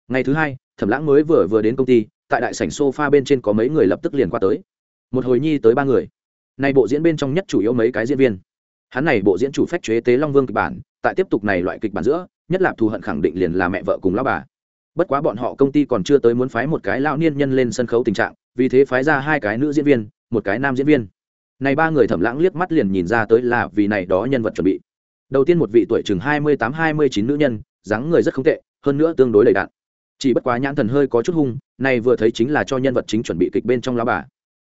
ngày thứ hai, thẩm lãng mới vừa vừa đến công ty, tại đại sảnh sofa bên trên có mấy người lập tức liền qua tới. Một hồi nhi tới ba người. Nay bộ diễn bên trong nhất chủ yếu mấy cái diễn viên hắn này bộ diễn chủ phách chế tế long vương kịch bản, tại tiếp tục này loại kịch bản giữa, nhất là thù hận khẳng định liền là mẹ vợ cùng lão bà. Bất quá bọn họ công ty còn chưa tới muốn phái một cái lão niên nhân lên sân khấu tình trạng, vì thế phái ra hai cái nữ diễn viên, một cái nam diễn viên. Này ba người thẩm lãng liếc mắt liền nhìn ra tới là vì này đó nhân vật chuẩn bị. Đầu tiên một vị tuổi chừng hai mươi tám, hai mươi chín nữ nhân, dáng người rất không tệ, hơn nữa tương đối đầy đạn chỉ bất quá nhãn thần hơi có chút hung, này vừa thấy chính là cho nhân vật chính chuẩn bị kịch bên trong lão bà.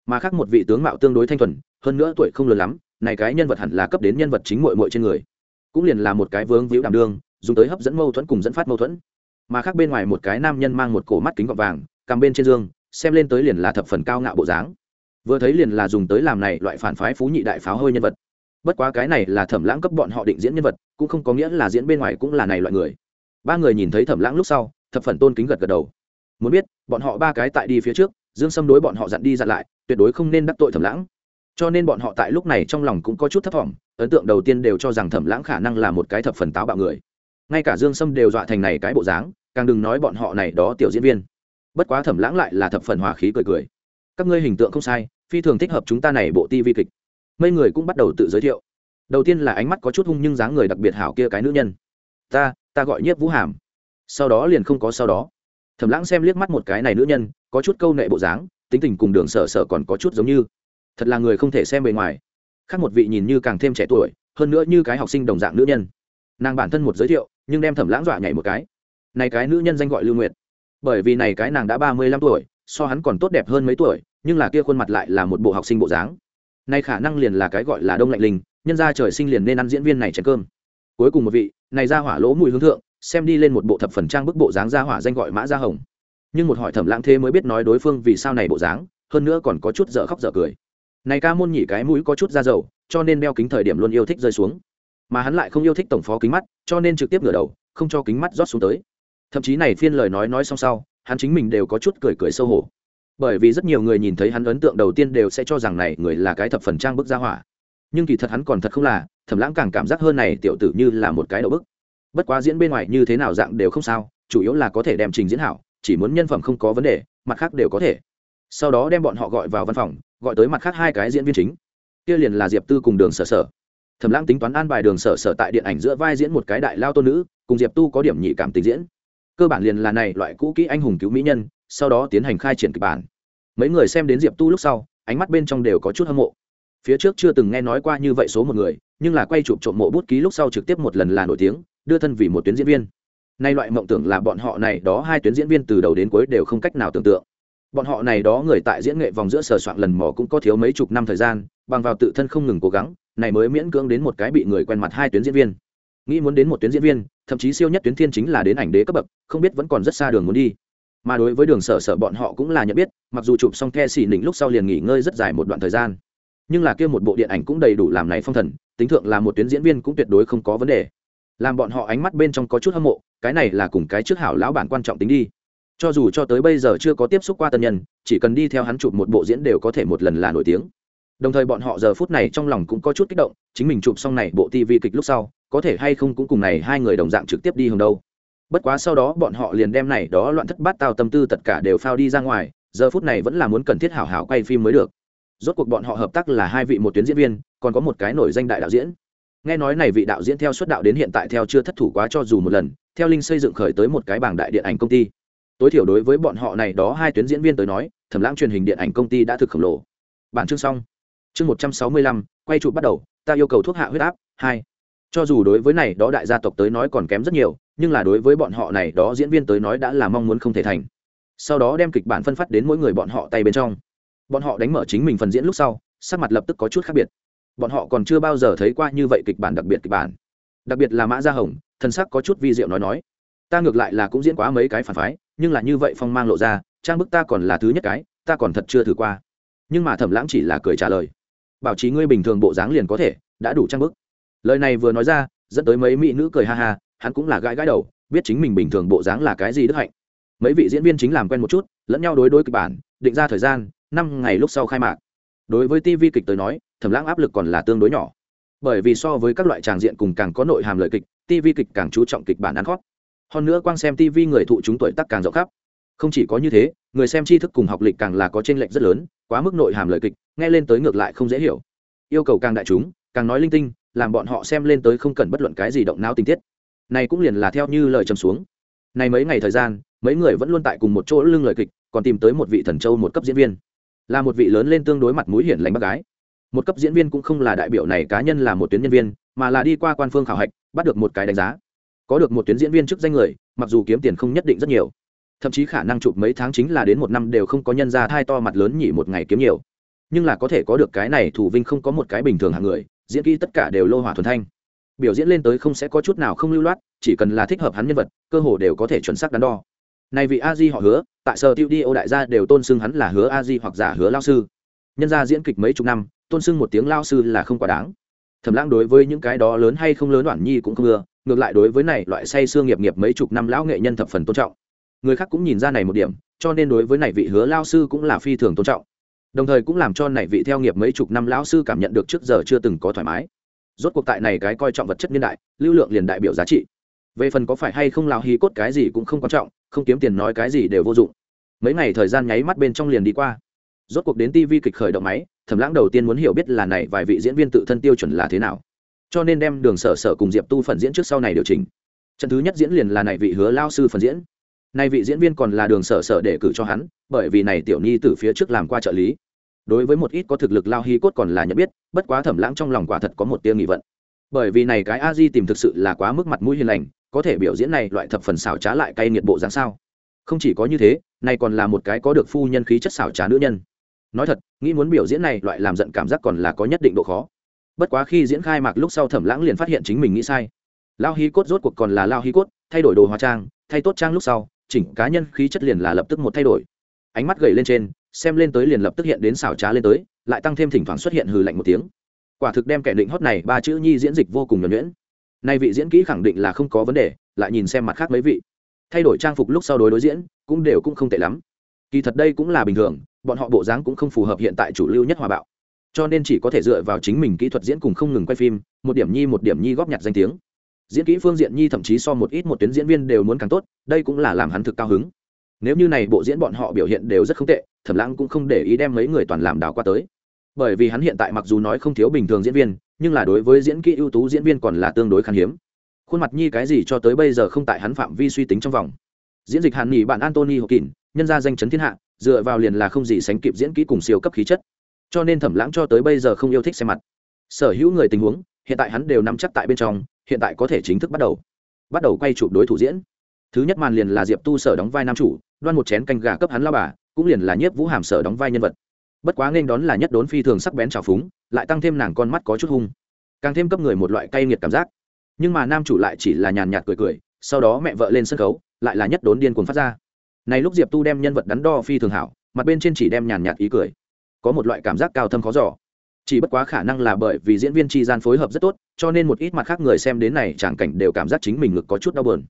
Mà khác một vị tướng mạo tương đối thanh thuần, hơn nữa tuổi không lớn lắm này cái nhân vật hẳn là cấp đến nhân vật chính muội muội trên người. Cũng liền là một cái vướng víu đảm đương, dùng tới hấp dẫn mâu thuẫn cùng dẫn phát mâu thuẫn. Mà khác bên ngoài một cái nam nhân mang một cổ mắt kính gọt vàng cầm bên trên giường xem lên tới liền là thập phần cao ngạo bộ dáng. Vừa thấy liền là dùng tới làm này loại phản phái phú nhị đại pháo hơi nhân vật. Bất quá cái này là thẩm lãng cấp bọn họ định diễn nhân vật, cũng không có nghĩa là diễn bên ngoài cũng là này loại người. Ba người nhìn thấy thẩm lãng lúc sau, thập phần tôn kính gật gật đầu. Muốn biết, bọn họ ba cái tại đi phía trước, dương sâm đối bọn họ dặn đi dặn lại, tuyệt đối không nên đắc tội thẩm lãng cho nên bọn họ tại lúc này trong lòng cũng có chút thấp t ấn tượng đầu tiên đều cho rằng thẩm lãng khả năng là một cái thập phần táo bạo người. Ngay cả dương sâm đều dọa thành này cái bộ dáng, càng đừng nói bọn họ này đó tiểu diễn viên. Bất quá thẩm lãng lại là thập phần hòa khí cười cười. Các ngươi hình tượng không sai, phi thường thích hợp chúng ta này bộ ti vi kịch. Mấy người cũng bắt đầu tự giới thiệu. Đầu tiên là ánh mắt có chút hung nhưng dáng người đặc biệt hảo kia cái nữ nhân. Ta ta gọi nhiếp vũ hàm. Sau đó liền không có sau đó. Thẩm lãng xem liếc mắt một cái này nữ nhân, có chút câu nệ bộ dáng, tính tình cùng đường sở sở còn có chút giống như thật là người không thể xem bề ngoài. Khác một vị nhìn như càng thêm trẻ tuổi, hơn nữa như cái học sinh đồng dạng nữ nhân. Nàng bản thân một giới thiệu, nhưng đem thẩm lãng dọa nhảy một cái. Này cái nữ nhân danh gọi lưu nguyệt. Bởi vì này cái nàng đã ba mươi lăm tuổi, so hắn còn tốt đẹp hơn mấy tuổi, nhưng là kia khuôn mặt lại là một bộ học sinh bộ dáng. Nay khả năng liền là cái gọi là đông lạnh linh, nhân ra trời sinh liền nên ăn diễn viên này chén cơm. Cuối cùng một vị, này ra hỏa lỗ mùi hướng thượng, xem đi lên một bộ thập phần trang bức bộ dáng ra hỏa danh gọi mã gia hồng. Nhưng một hỏi thẩm lãng thế mới biết nói đối phương vì sao này bộ dáng, hơn nữa còn có chút dở khóc dở cười này ca môn nhỉ cái mũi có chút da dầu, cho nên đeo kính thời điểm luôn yêu thích rơi xuống. Mà hắn lại không yêu thích tổng phó kính mắt, cho nên trực tiếp ngửa đầu, không cho kính mắt rót xuống tới. Thậm chí này phiên lời nói nói xong sau, hắn chính mình đều có chút cười cười sâu hổ. Bởi vì rất nhiều người nhìn thấy hắn ấn tượng đầu tiên đều sẽ cho rằng này người là cái thập phần trang bức gia hỏa. Nhưng kỳ thật hắn còn thật không là, thẩm lãng càng cảm giác hơn này tiểu tử như là một cái đầu bức. Bất quá diễn bên ngoài như thế nào dạng đều không sao, chủ yếu là có thể đem trình diễn hảo, chỉ muốn nhân phẩm không có vấn đề, mặt khác đều có thể. Sau đó đem bọn họ gọi vào văn phòng gọi tới mặt khác hai cái diễn viên chính. Kia liền là diệp tư cùng đường sở sở. Thẩm lãng tính toán an bài đường sở sở tại điện ảnh giữa vai diễn một cái đại lao tôn nữ, cùng diệp tu có điểm nhị cảm tình diễn. Cơ bản liền là này loại cũ kỹ anh hùng cứu mỹ nhân, sau đó tiến hành khai triển kịch bản. Mấy người xem đến diệp tu lúc sau, ánh mắt bên trong đều có chút hâm mộ. Phía trước chưa từng nghe nói qua như vậy số một người, nhưng là quay chụp trộm mộ bút ký lúc sau trực tiếp một lần là nổi tiếng, đưa thân vì một tuyến diễn viên. Nay loại mộng tưởng là bọn họ này đó hai tuyến diễn viên từ đầu đến cuối đều không cách nào tưởng tượng bọn họ này đó người tại diễn nghệ vòng giữa sờ soạn lần mò cũng có thiếu mấy chục năm thời gian, bằng vào tự thân không ngừng cố gắng, này mới miễn cưỡng đến một cái bị người quen mặt hai tuyến diễn viên. Nghĩ muốn đến một tuyến diễn viên, thậm chí siêu nhất tuyến thiên chính là đến ảnh đế cấp bậc, không biết vẫn còn rất xa đường muốn đi. Mà đối với đường sở sở bọn họ cũng là nhận biết, mặc dù chụp xong the xỉ nỉnh lúc sau liền nghỉ ngơi rất dài một đoạn thời gian. Nhưng là kia một bộ điện ảnh cũng đầy đủ làm này phong thần, tính thượng là một tuyến diễn viên cũng tuyệt đối không có vấn đề. Làm bọn họ ánh mắt bên trong có chút hâm mộ, cái này là cùng cái trước hảo lão bản quan trọng tính đi cho dù cho tới bây giờ chưa có tiếp xúc qua tân nhân, chỉ cần đi theo hắn chụp một bộ diễn đều có thể một lần là nổi tiếng. Đồng thời bọn họ giờ phút này trong lòng cũng có chút kích động, chính mình chụp xong này bộ tv kịch lúc sau, có thể hay không cũng cùng này hai người đồng dạng trực tiếp đi hồng đâu. Bất quá sau đó bọn họ liền đem này đó loạn thất bát tao tâm tư tất cả đều phao đi ra ngoài, giờ phút này vẫn là muốn cần thiết hảo hảo quay phim mới được. Rốt cuộc bọn họ hợp tác là hai vị một tuyến diễn viên, còn có một cái nổi danh đại đạo diễn. Nghe nói này vị đạo diễn theo xuất đạo đến hiện tại theo chưa thất thủ quá cho dù một lần, theo linh xây dựng khởi tới một cái bảng đại điện ảnh công ty tối thiểu đối với bọn họ này đó hai tuyến diễn viên tới nói, thẩm lãng truyền hình điện ảnh công ty đã thực khổng lồ. Bản chương xong. Chương một trăm sáu mươi lăm, quay trụ bắt đầu, ta yêu cầu thuốc hạ huyết áp, hai. Cho dù đối với này đó đại gia tộc tới nói còn kém rất nhiều, nhưng là đối với bọn họ này đó diễn viên tới nói đã là mong muốn không thể thành. Sau đó đem kịch bản phân phát đến mỗi người bọn họ tay bên trong. Bọn họ đánh mở chính mình phần diễn lúc sau, sắc mặt lập tức có chút khác biệt. Bọn họ còn chưa bao giờ thấy qua như vậy kịch bản đặc biệt kịch bản. Đặc biệt là mã gia hồng, thân sắc có chút vi diệu nói nói. Ta ngược lại là cũng diễn quá mấy cái phản phái nhưng là như vậy phong mang lộ ra, trang bức ta còn là thứ nhất cái, ta còn thật chưa thử qua. Nhưng mà thẩm lãng chỉ là cười trả lời. Bảo trí ngươi bình thường bộ dáng liền có thể, đã đủ trang bức. Lời này vừa nói ra, dẫn tới mấy mỹ nữ cười ha ha, hắn cũng là gãi gãi đầu, biết chính mình bình thường bộ dáng là cái gì đức hạnh. Mấy vị diễn viên chính làm quen một chút, lẫn nhau đối đối kịch bản, định ra thời gian, năm ngày lúc sau khai mạc. Đối với tv kịch tới nói, thẩm lãng áp lực còn là tương đối nhỏ. Bởi vì so với các loại tràng diện cùng càng có nội hàm lợi kịch tv kịch càng chú trọng kịch bản ăn khót hơn nữa quang xem tv người thụ chúng tuổi tác càng rộng khắp. Không chỉ có như thế, người xem tri thức cùng học lịch càng là có tranh lệch rất lớn, quá mức nội hàm lời kịch, nghe lên tới ngược lại không dễ hiểu. Yêu cầu càng đại chúng, càng nói linh tinh, làm bọn họ xem lên tới không cần bất luận cái gì động não tình tiết. Này cũng liền là theo như lời trầm xuống. Này mấy ngày thời gian, mấy người vẫn luôn tại cùng một chỗ lưng lời kịch, còn tìm tới một vị thần châu một cấp diễn viên. Là một vị lớn lên tương đối mặt mũi hiển lành bác gái. Một cấp diễn viên cũng không là đại biểu này cá nhân là một tuyến nhân viên, mà là đi qua quan phương khảo hạch, bắt được một cái đánh giá có được một tuyến diễn viên chức danh người, mặc dù kiếm tiền không nhất định rất nhiều. Thậm chí khả năng chụp mấy tháng chính là đến một năm đều không có nhân ra thai to mặt lớn nhỉ một ngày kiếm nhiều. Nhưng là có thể có được cái này thủ vinh không có một cái bình thường hạng người, diễn kỹ tất cả đều lô hỏa thuần thanh. Biểu diễn lên tới không sẽ có chút nào không lưu loát, chỉ cần là thích hợp hắn nhân vật, cơ hồ đều có thể chuẩn xác đắn đo. Này vị a di họ hứa, tại sở tiêu đi ô đại gia đều tôn xưng hắn là hứa a di hoặc giả hứa lao sư. Nhân gia diễn kịch mấy chục năm, tôn xưng một tiếng lao sư là không quá đáng. Thẩm lãng đối với những cái đó lớn hay không lớn đoạn nhi cũng không ưa ngược lại đối với này loại say xương nghiệp nghiệp mấy chục năm lão nghệ nhân thập phần tôn trọng. Người khác cũng nhìn ra này một điểm, cho nên đối với này vị hứa lao sư cũng là phi thường tôn trọng. Đồng thời cũng làm cho này vị theo nghiệp mấy chục năm lão sư cảm nhận được trước giờ chưa từng có thoải mái. Rốt cuộc tại này cái coi trọng vật chất niên đại, lưu lượng liền đại biểu giá trị. Về phần có phải hay không lao hí cốt cái gì cũng không quan trọng, không kiếm tiền nói cái gì đều vô dụng. Mấy ngày thời gian nháy mắt bên trong liền đi qua. Rốt cuộc đến tv kịch khởi động máy thẩm lãng đầu tiên muốn hiểu biết là này vài vị diễn viên tự thân tiêu chuẩn là thế nào cho nên đem đường sở sở cùng diệp tu phần diễn trước sau này điều chỉnh. Trận thứ nhất diễn liền là này vị hứa lao sư phần diễn. Nay vị diễn viên còn là đường sở sở để cử cho hắn, bởi vì này tiểu nhi từ phía trước làm qua trợ lý. Đối với một ít có thực lực lao Hi cốt còn là nhận biết, bất quá thẩm lãng trong lòng quả thật có một tia nghị vận. Bởi vì này cái a di tìm thực sự là quá mức mặt mũi hiền lành, có thể biểu diễn này loại thập phần xảo trá lại cay nghiệt bộ dáng sao? Không chỉ có như thế, này còn là một cái có được phu nhân khí chất xảo trá nữ nhân. Nói thật, nghĩ muốn biểu diễn này loại làm giận cảm giác còn là có nhất định độ khó bất quá khi diễn khai mạc lúc sau thẩm lãng liền phát hiện chính mình nghĩ sai. Lao hí cốt rốt cuộc còn là lao hí cốt, thay đổi đồ hóa trang, thay tốt trang lúc sau, chỉnh cá nhân khí chất liền là lập tức một thay đổi. Ánh mắt gầy lên trên, xem lên tới liền lập tức hiện đến xảo trá lên tới, lại tăng thêm thỉnh thoảng xuất hiện hừ lạnh một tiếng. Quả thực đem kẻ định hót này ba chữ nhi diễn dịch vô cùng nhuẩn nhuyễn. Nay vị diễn kỹ khẳng định là không có vấn đề, lại nhìn xem mặt khác mấy vị. Thay đổi trang phục lúc sau đối đối diễn, cũng đều cũng không tệ lắm. Kỳ thật đây cũng là bình thường, bọn họ bộ dáng cũng không phù hợp hiện tại chủ lưu nhất hòa bạo cho nên chỉ có thể dựa vào chính mình kỹ thuật diễn cùng không ngừng quay phim, một điểm nhi một điểm nhi góp nhặt danh tiếng. Diễn kỹ phương diện nhi thậm chí so một ít một tuyến diễn viên đều muốn càng tốt, đây cũng là làm hắn thực cao hứng. Nếu như này bộ diễn bọn họ biểu hiện đều rất không tệ, thẩm lãng cũng không để ý đem mấy người toàn làm đào qua tới. Bởi vì hắn hiện tại mặc dù nói không thiếu bình thường diễn viên, nhưng là đối với diễn kỹ ưu tú diễn viên còn là tương đối khan hiếm. Khuôn mặt nhi cái gì cho tới bây giờ không tại hắn phạm vi suy tính trong vòng. Diễn dịch hàn nghỉ bạn antony hộp kín nhân ra danh chấn thiên hạ, dựa vào liền là không gì sánh kịp diễn kỹ cùng siêu cấp khí chất cho nên thẩm lãng cho tới bây giờ không yêu thích xem mặt. Sở hữu người tình huống, hiện tại hắn đều nắm chắc tại bên trong, hiện tại có thể chính thức bắt đầu. Bắt đầu quay chụp đối thủ diễn. Thứ nhất màn liền là diệp tu sở đóng vai nam chủ, đoan một chén canh gà cấp hắn lao bà, cũng liền là nhiếp vũ hàm sở đóng vai nhân vật. Bất quá nên đón là nhất đốn phi thường sắc bén trào phúng, lại tăng thêm nàng con mắt có chút hung. Càng thêm cấp người một loại cay nghiệt cảm giác. Nhưng mà nam chủ lại chỉ là nhàn nhạt cười cười, sau đó mẹ vợ lên sân khấu, lại là nhất đốn điên cuồng phát ra. Này lúc diệp tu đem nhân vật đắn đo phi thường hảo, mặt bên trên chỉ đem nhàn nhạt ý cười có một loại cảm giác cao thâm khó giỏ chỉ bất quá khả năng là bởi vì diễn viên tri gian phối hợp rất tốt, cho nên một ít mặt khác người xem đến này tràng cảnh đều cảm giác chính mình ngực có chút đau bờn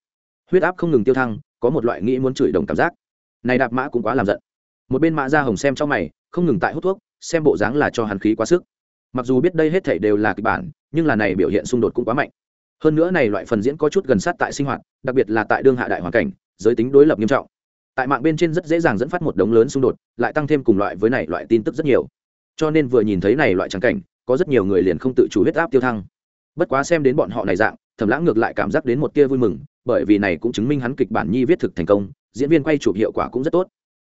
huyết áp không ngừng tiêu thăng, có một loại nghĩ muốn chửi đồng cảm giác. Này đạp mã cũng quá làm giận. Một bên mã ra hồng xem trong mày, không ngừng tại hút thuốc, xem bộ dáng là cho hắn khí quá sức. Mặc dù biết đây hết thảy đều là kịch bản, nhưng là này biểu hiện xung đột cũng quá mạnh. Hơn nữa này loại phần diễn có chút gần sát tại sinh hoạt, đặc biệt là tại đương hạ đại hoàn cảnh, giới tính đối lập nghiêm trọng tại mạng bên trên rất dễ dàng dẫn phát một đống lớn xung đột, lại tăng thêm cùng loại với này loại tin tức rất nhiều. Cho nên vừa nhìn thấy này loại trắng cảnh, có rất nhiều người liền không tự chủ huyết áp tiêu thăng. Bất quá xem đến bọn họ này dạng, thẩm lãng ngược lại cảm giác đến một tia vui mừng, bởi vì này cũng chứng minh hắn kịch bản nhi viết thực thành công, diễn viên quay chụp hiệu quả cũng rất tốt.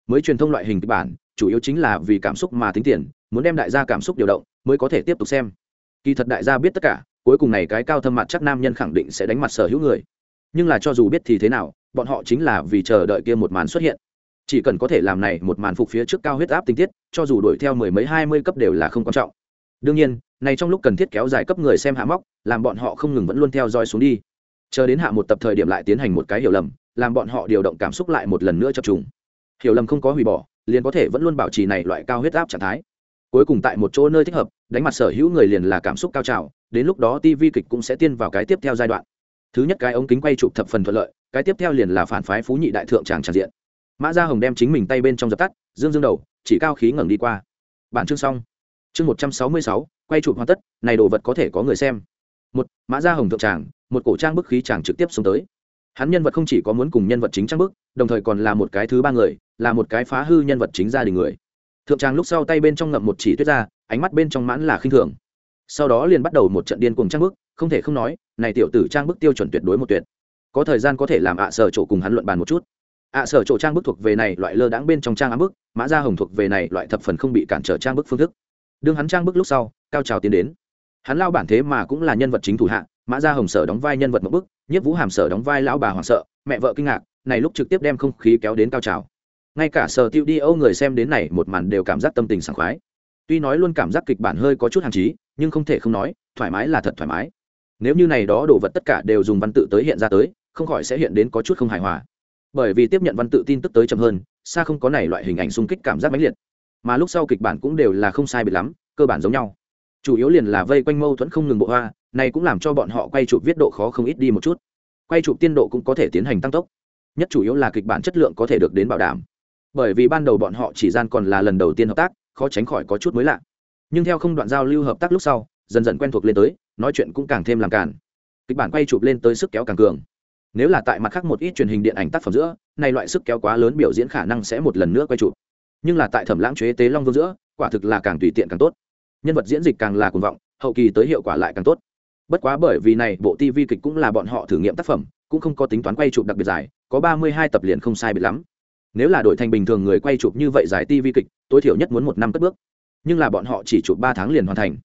Mới truyền thông loại hình kịch bản, chủ yếu chính là vì cảm xúc mà tính tiền, muốn đem đại gia cảm xúc điều động, mới có thể tiếp tục xem. Kỳ thật đại gia biết tất cả, cuối cùng này cái cao thâm mặt chắc nam nhân khẳng định sẽ đánh mặt sở hữu người. Nhưng là cho dù biết thì thế nào bọn họ chính là vì chờ đợi kia một màn xuất hiện. Chỉ cần có thể làm này một màn phục phía trước cao huyết áp tinh tiết, cho dù đuổi theo mười mấy, hai mươi cấp đều là không quan trọng. Đương nhiên, này trong lúc cần thiết kéo dài cấp người xem hạ móc, làm bọn họ không ngừng vẫn luôn theo dõi xuống đi. Chờ đến hạ một tập thời điểm lại tiến hành một cái hiểu lầm, làm bọn họ điều động cảm xúc lại một lần nữa chập trùng. Hiểu lầm không có hủy bỏ, liền có thể vẫn luôn bảo trì này loại cao huyết áp trạng thái. Cuối cùng tại một chỗ nơi thích hợp, đánh mặt sở hữu người liền là cảm xúc cao trào, đến lúc đó tv kịch cũng sẽ tiên vào cái tiếp theo giai đoạn thứ nhất cái ống kính quay chụp thập phần thuận lợi, cái tiếp theo liền là phản phái phú nhị đại thượng tràng tràn diện. Mã gia hồng đem chính mình tay bên trong dập tắt, dương dương đầu, chỉ cao khí ngẩng đi qua. Bản chương xong. Chương một trăm sáu mươi sáu, quay chụp hoàn tất, này đồ vật có thể có người xem. Một, mã gia hồng thượng tràng, một cổ trang bức khí tràng trực tiếp xuống tới. Hắn nhân vật không chỉ có muốn cùng nhân vật chính trang bức, đồng thời còn là một cái thứ ba người, là một cái phá hư nhân vật chính gia đình người. Thượng tràng lúc sau tay bên trong ngậm một chỉ tuyết ra, ánh mắt bên trong mãn là khinh thường. Sau đó liền bắt đầu một trận điên cuồng trang bức không thể không nói, này tiểu tử trang bức tiêu chuẩn tuyệt đối một tuyệt. Có thời gian có thể làm ạ sở chỗ cùng hắn luận bàn một chút. Ạ sở chỗ trang bức thuộc về này loại lơ đãng bên trong trang ám bức, mã gia hồng thuộc về này loại thập phần không bị cản trở trang bức phương thức. Đương hắn trang bức lúc sau, cao trào tiến đến. Hắn lao bản thế mà cũng là nhân vật chính thủ hạ, mã gia hồng sở đóng vai nhân vật một bức nhất vũ hàm sở đóng vai lão bà hoảng sợ, mẹ vợ kinh ngạc, này lúc trực tiếp đem không khí kéo đến cao trào. Ngay cả sở tiêu đi âu người xem đến này một màn đều cảm giác tâm tình sảng khoái. Tuy nói luôn cảm giác kịch bản hơi có chút hạn chế nhưng không thể không nói, thoải mái là thật thoải mái nếu như này đó đồ vật tất cả đều dùng văn tự tới hiện ra tới, không khỏi sẽ hiện đến có chút không hài hòa. Bởi vì tiếp nhận văn tự tin tức tới chậm hơn, xa không có này loại hình ảnh xung kích cảm giác mãnh liệt. Mà lúc sau kịch bản cũng đều là không sai biệt lắm, cơ bản giống nhau. Chủ yếu liền là vây quanh mâu thuẫn không ngừng bộ hoa, này cũng làm cho bọn họ quay chụp viết độ khó không ít đi một chút. Quay chụp tiên độ cũng có thể tiến hành tăng tốc. Nhất chủ yếu là kịch bản chất lượng có thể được đến bảo đảm. Bởi vì ban đầu bọn họ chỉ gian còn là lần đầu tiên hợp tác, khó tránh khỏi có chút mới lạ. Nhưng theo không đoạn giao lưu hợp tác lúc sau, dần dần quen thuộc lên tới nói chuyện cũng càng thêm làm càn. Kịch bản quay chụp lên tới sức kéo càng cường. Nếu là tại mặt khác một ít truyền hình điện ảnh tác phẩm giữa, này loại sức kéo quá lớn biểu diễn khả năng sẽ một lần nữa quay chụp. Nhưng là tại thẩm lãng chế tế long vương giữa, quả thực là càng tùy tiện càng tốt. Nhân vật diễn dịch càng là cuồng vọng, hậu kỳ tới hiệu quả lại càng tốt. Bất quá bởi vì này, bộ tv kịch cũng là bọn họ thử nghiệm tác phẩm, cũng không có tính toán quay chụp đặc biệt dài, có ba mươi hai tập liền không sai biệt lắm. Nếu là đổi thành bình thường người quay chụp như vậy dài tv kịch, tối thiểu nhất muốn một năm cất bước. Nhưng là bọn họ chỉ chụp ba tháng liền hoàn thành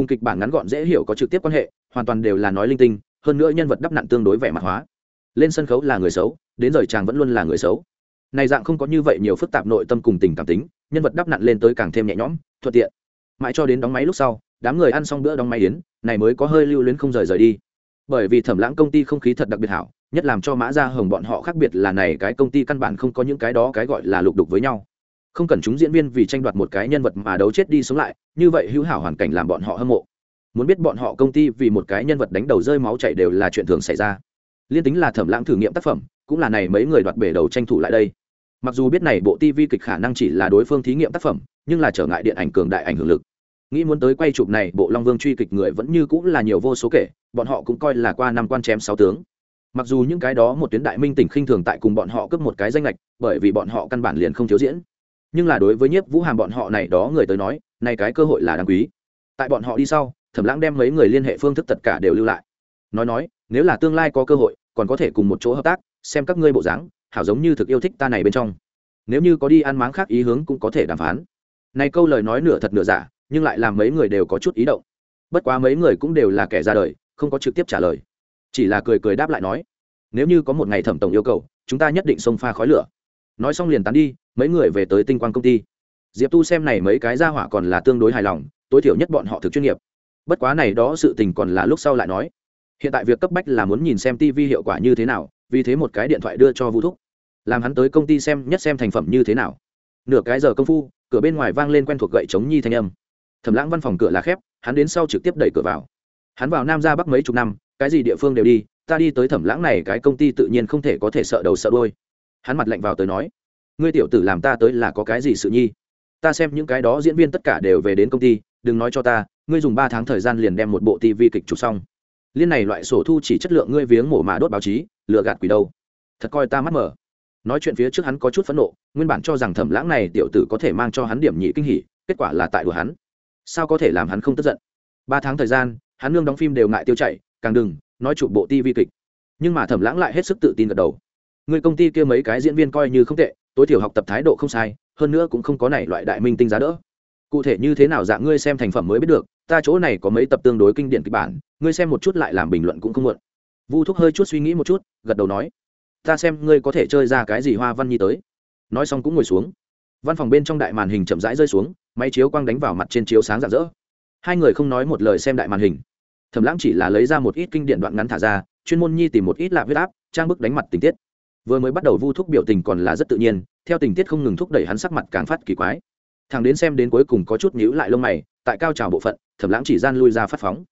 cùng kịch bản ngắn gọn dễ hiểu có trực tiếp quan hệ, hoàn toàn đều là nói linh tinh, hơn nữa nhân vật đắp nặn tương đối vẻ mặt hóa. Lên sân khấu là người xấu, đến rời chàng vẫn luôn là người xấu. Này dạng không có như vậy nhiều phức tạp nội tâm cùng tình cảm tính, nhân vật đắp nặn lên tới càng thêm nhẹ nhõm, thuận tiện. Mãi cho đến đóng máy lúc sau, đám người ăn xong bữa đóng máy yến, này mới có hơi lưu luyến không rời rời đi. Bởi vì thẩm lãng công ty không khí thật đặc biệt hảo, nhất làm cho mã gia hồng bọn họ khác biệt là này cái công ty căn bản không có những cái đó cái gọi là lục đục với nhau không cần chúng diễn viên vì tranh đoạt một cái nhân vật mà đấu chết đi sống lại, như vậy hữu hảo hoàn cảnh làm bọn họ hâm mộ. Muốn biết bọn họ công ty vì một cái nhân vật đánh đầu rơi máu chảy đều là chuyện thường xảy ra. Liên tính là thẩm lãng thử nghiệm tác phẩm, cũng là này mấy người đoạt bể đầu tranh thủ lại đây. Mặc dù biết này bộ tv kịch khả năng chỉ là đối phương thí nghiệm tác phẩm, nhưng là trở ngại điện ảnh cường đại ảnh hưởng lực. Nghĩ muốn tới quay chụp này, bộ long vương truy kịch người vẫn như cũng là nhiều vô số kể, bọn họ cũng coi là qua năm quan chém sáu tướng. Mặc dù những cái đó một tuyến đại minh tỉnh khinh thường tại cùng bọn họ cướp một cái danh lệch, bởi vì bọn họ căn bản liền không thiếu diễn nhưng là đối với nhiếp vũ hàm bọn họ này đó người tới nói này cái cơ hội là đáng quý. Tại bọn họ đi sau, thẩm lãng đem mấy người liên hệ phương thức tất cả đều lưu lại. Nói nói, nếu là tương lai có cơ hội, còn có thể cùng một chỗ hợp tác, xem các ngươi bộ dáng, hảo giống như thực yêu thích ta này bên trong. Nếu như có đi ăn máng khác ý hướng cũng có thể đàm phán. Này câu lời nói nửa thật nửa giả, nhưng lại làm mấy người đều có chút ý động. Bất quá mấy người cũng đều là kẻ ra đời, không có trực tiếp trả lời. Chỉ là cười cười đáp lại nói, nếu như có một ngày thẩm tổng yêu cầu, chúng ta nhất định xông pha khói lửa. Nói xong liền tán đi mấy người về tới tinh quang công ty. Diệp tu xem này mấy cái ra hỏa còn là tương đối hài lòng, tối thiểu nhất bọn họ thực chuyên nghiệp. Bất quá này đó sự tình còn là lúc sau lại nói. Hiện tại việc cấp bách là muốn nhìn xem tv hiệu quả như thế nào, vì thế một cái điện thoại đưa cho vũ thúc. Làm hắn tới công ty xem, nhất xem thành phẩm như thế nào. Nửa cái giờ công phu, cửa bên ngoài vang lên quen thuộc gậy chống nhi thanh âm. Thẩm lãng văn phòng cửa là khép, hắn đến sau trực tiếp đẩy cửa vào. Hắn vào nam ra bắc mấy chục năm, cái gì địa phương đều đi, ta đi tới thẩm lãng này, cái công ty tự nhiên không thể có thể sợ đầu sợ đôi hắn mặt lạnh vào tới nói ngươi tiểu tử làm ta tới là có cái gì sự nhi? Ta xem những cái đó diễn viên tất cả đều về đến công ty, đừng nói cho ta, ngươi dùng ba tháng thời gian liền đem một bộ tv kịch chụp xong. Liên này loại sổ thu chỉ chất lượng ngươi viếng mổ mà đốt báo chí lựa gạt quỷ đâu. Thật coi ta mắt mở nói chuyện phía trước hắn có chút phẫn nộ, nguyên bản cho rằng thẩm lãng này tiểu tử có thể mang cho hắn điểm nhị kinh hỉ, kết quả là tại của hắn. Sao có thể làm hắn không tức giận? Ba tháng thời gian, hắn nương đóng phim đều ngại tiêu chảy, càng đừng nói chụp bộ tv kịch. Nhưng mà thẩm lãng lại hết sức tự tin gật đầu. Người công ty kia mấy cái diễn viên coi như không tệ tối thiểu học tập thái độ không sai, hơn nữa cũng không có này loại đại minh tinh giá đỡ. Cụ thể như thế nào dạng ngươi xem thành phẩm mới biết được, ta chỗ này có mấy tập tương đối kinh điển kịch bản, ngươi xem một chút lại làm bình luận cũng không muộn. Vu thúc hơi chút suy nghĩ một chút, gật đầu nói, ta xem ngươi có thể chơi ra cái gì hoa văn nhi tới. Nói xong cũng ngồi xuống. Văn phòng bên trong đại màn hình chậm rãi rơi xuống, máy chiếu quang đánh vào mặt trên chiếu sáng rạng rỡ. Hai người không nói một lời xem đại màn hình. Thẩm lãng chỉ là lấy ra một ít kinh điển đoạn ngắn thả ra, chuyên môn nhi tìm một ít lạ huyết áp, trang bức đánh mặt tình tiết vừa mới bắt đầu vu thúc biểu tình còn là rất tự nhiên, theo tình tiết không ngừng thúc đẩy hắn sắc mặt càng phát kỳ quái. Thằng đến xem đến cuối cùng có chút nhíu lại lông mày, tại cao trào bộ phận thẩm lãng chỉ gian lui ra phát phóng.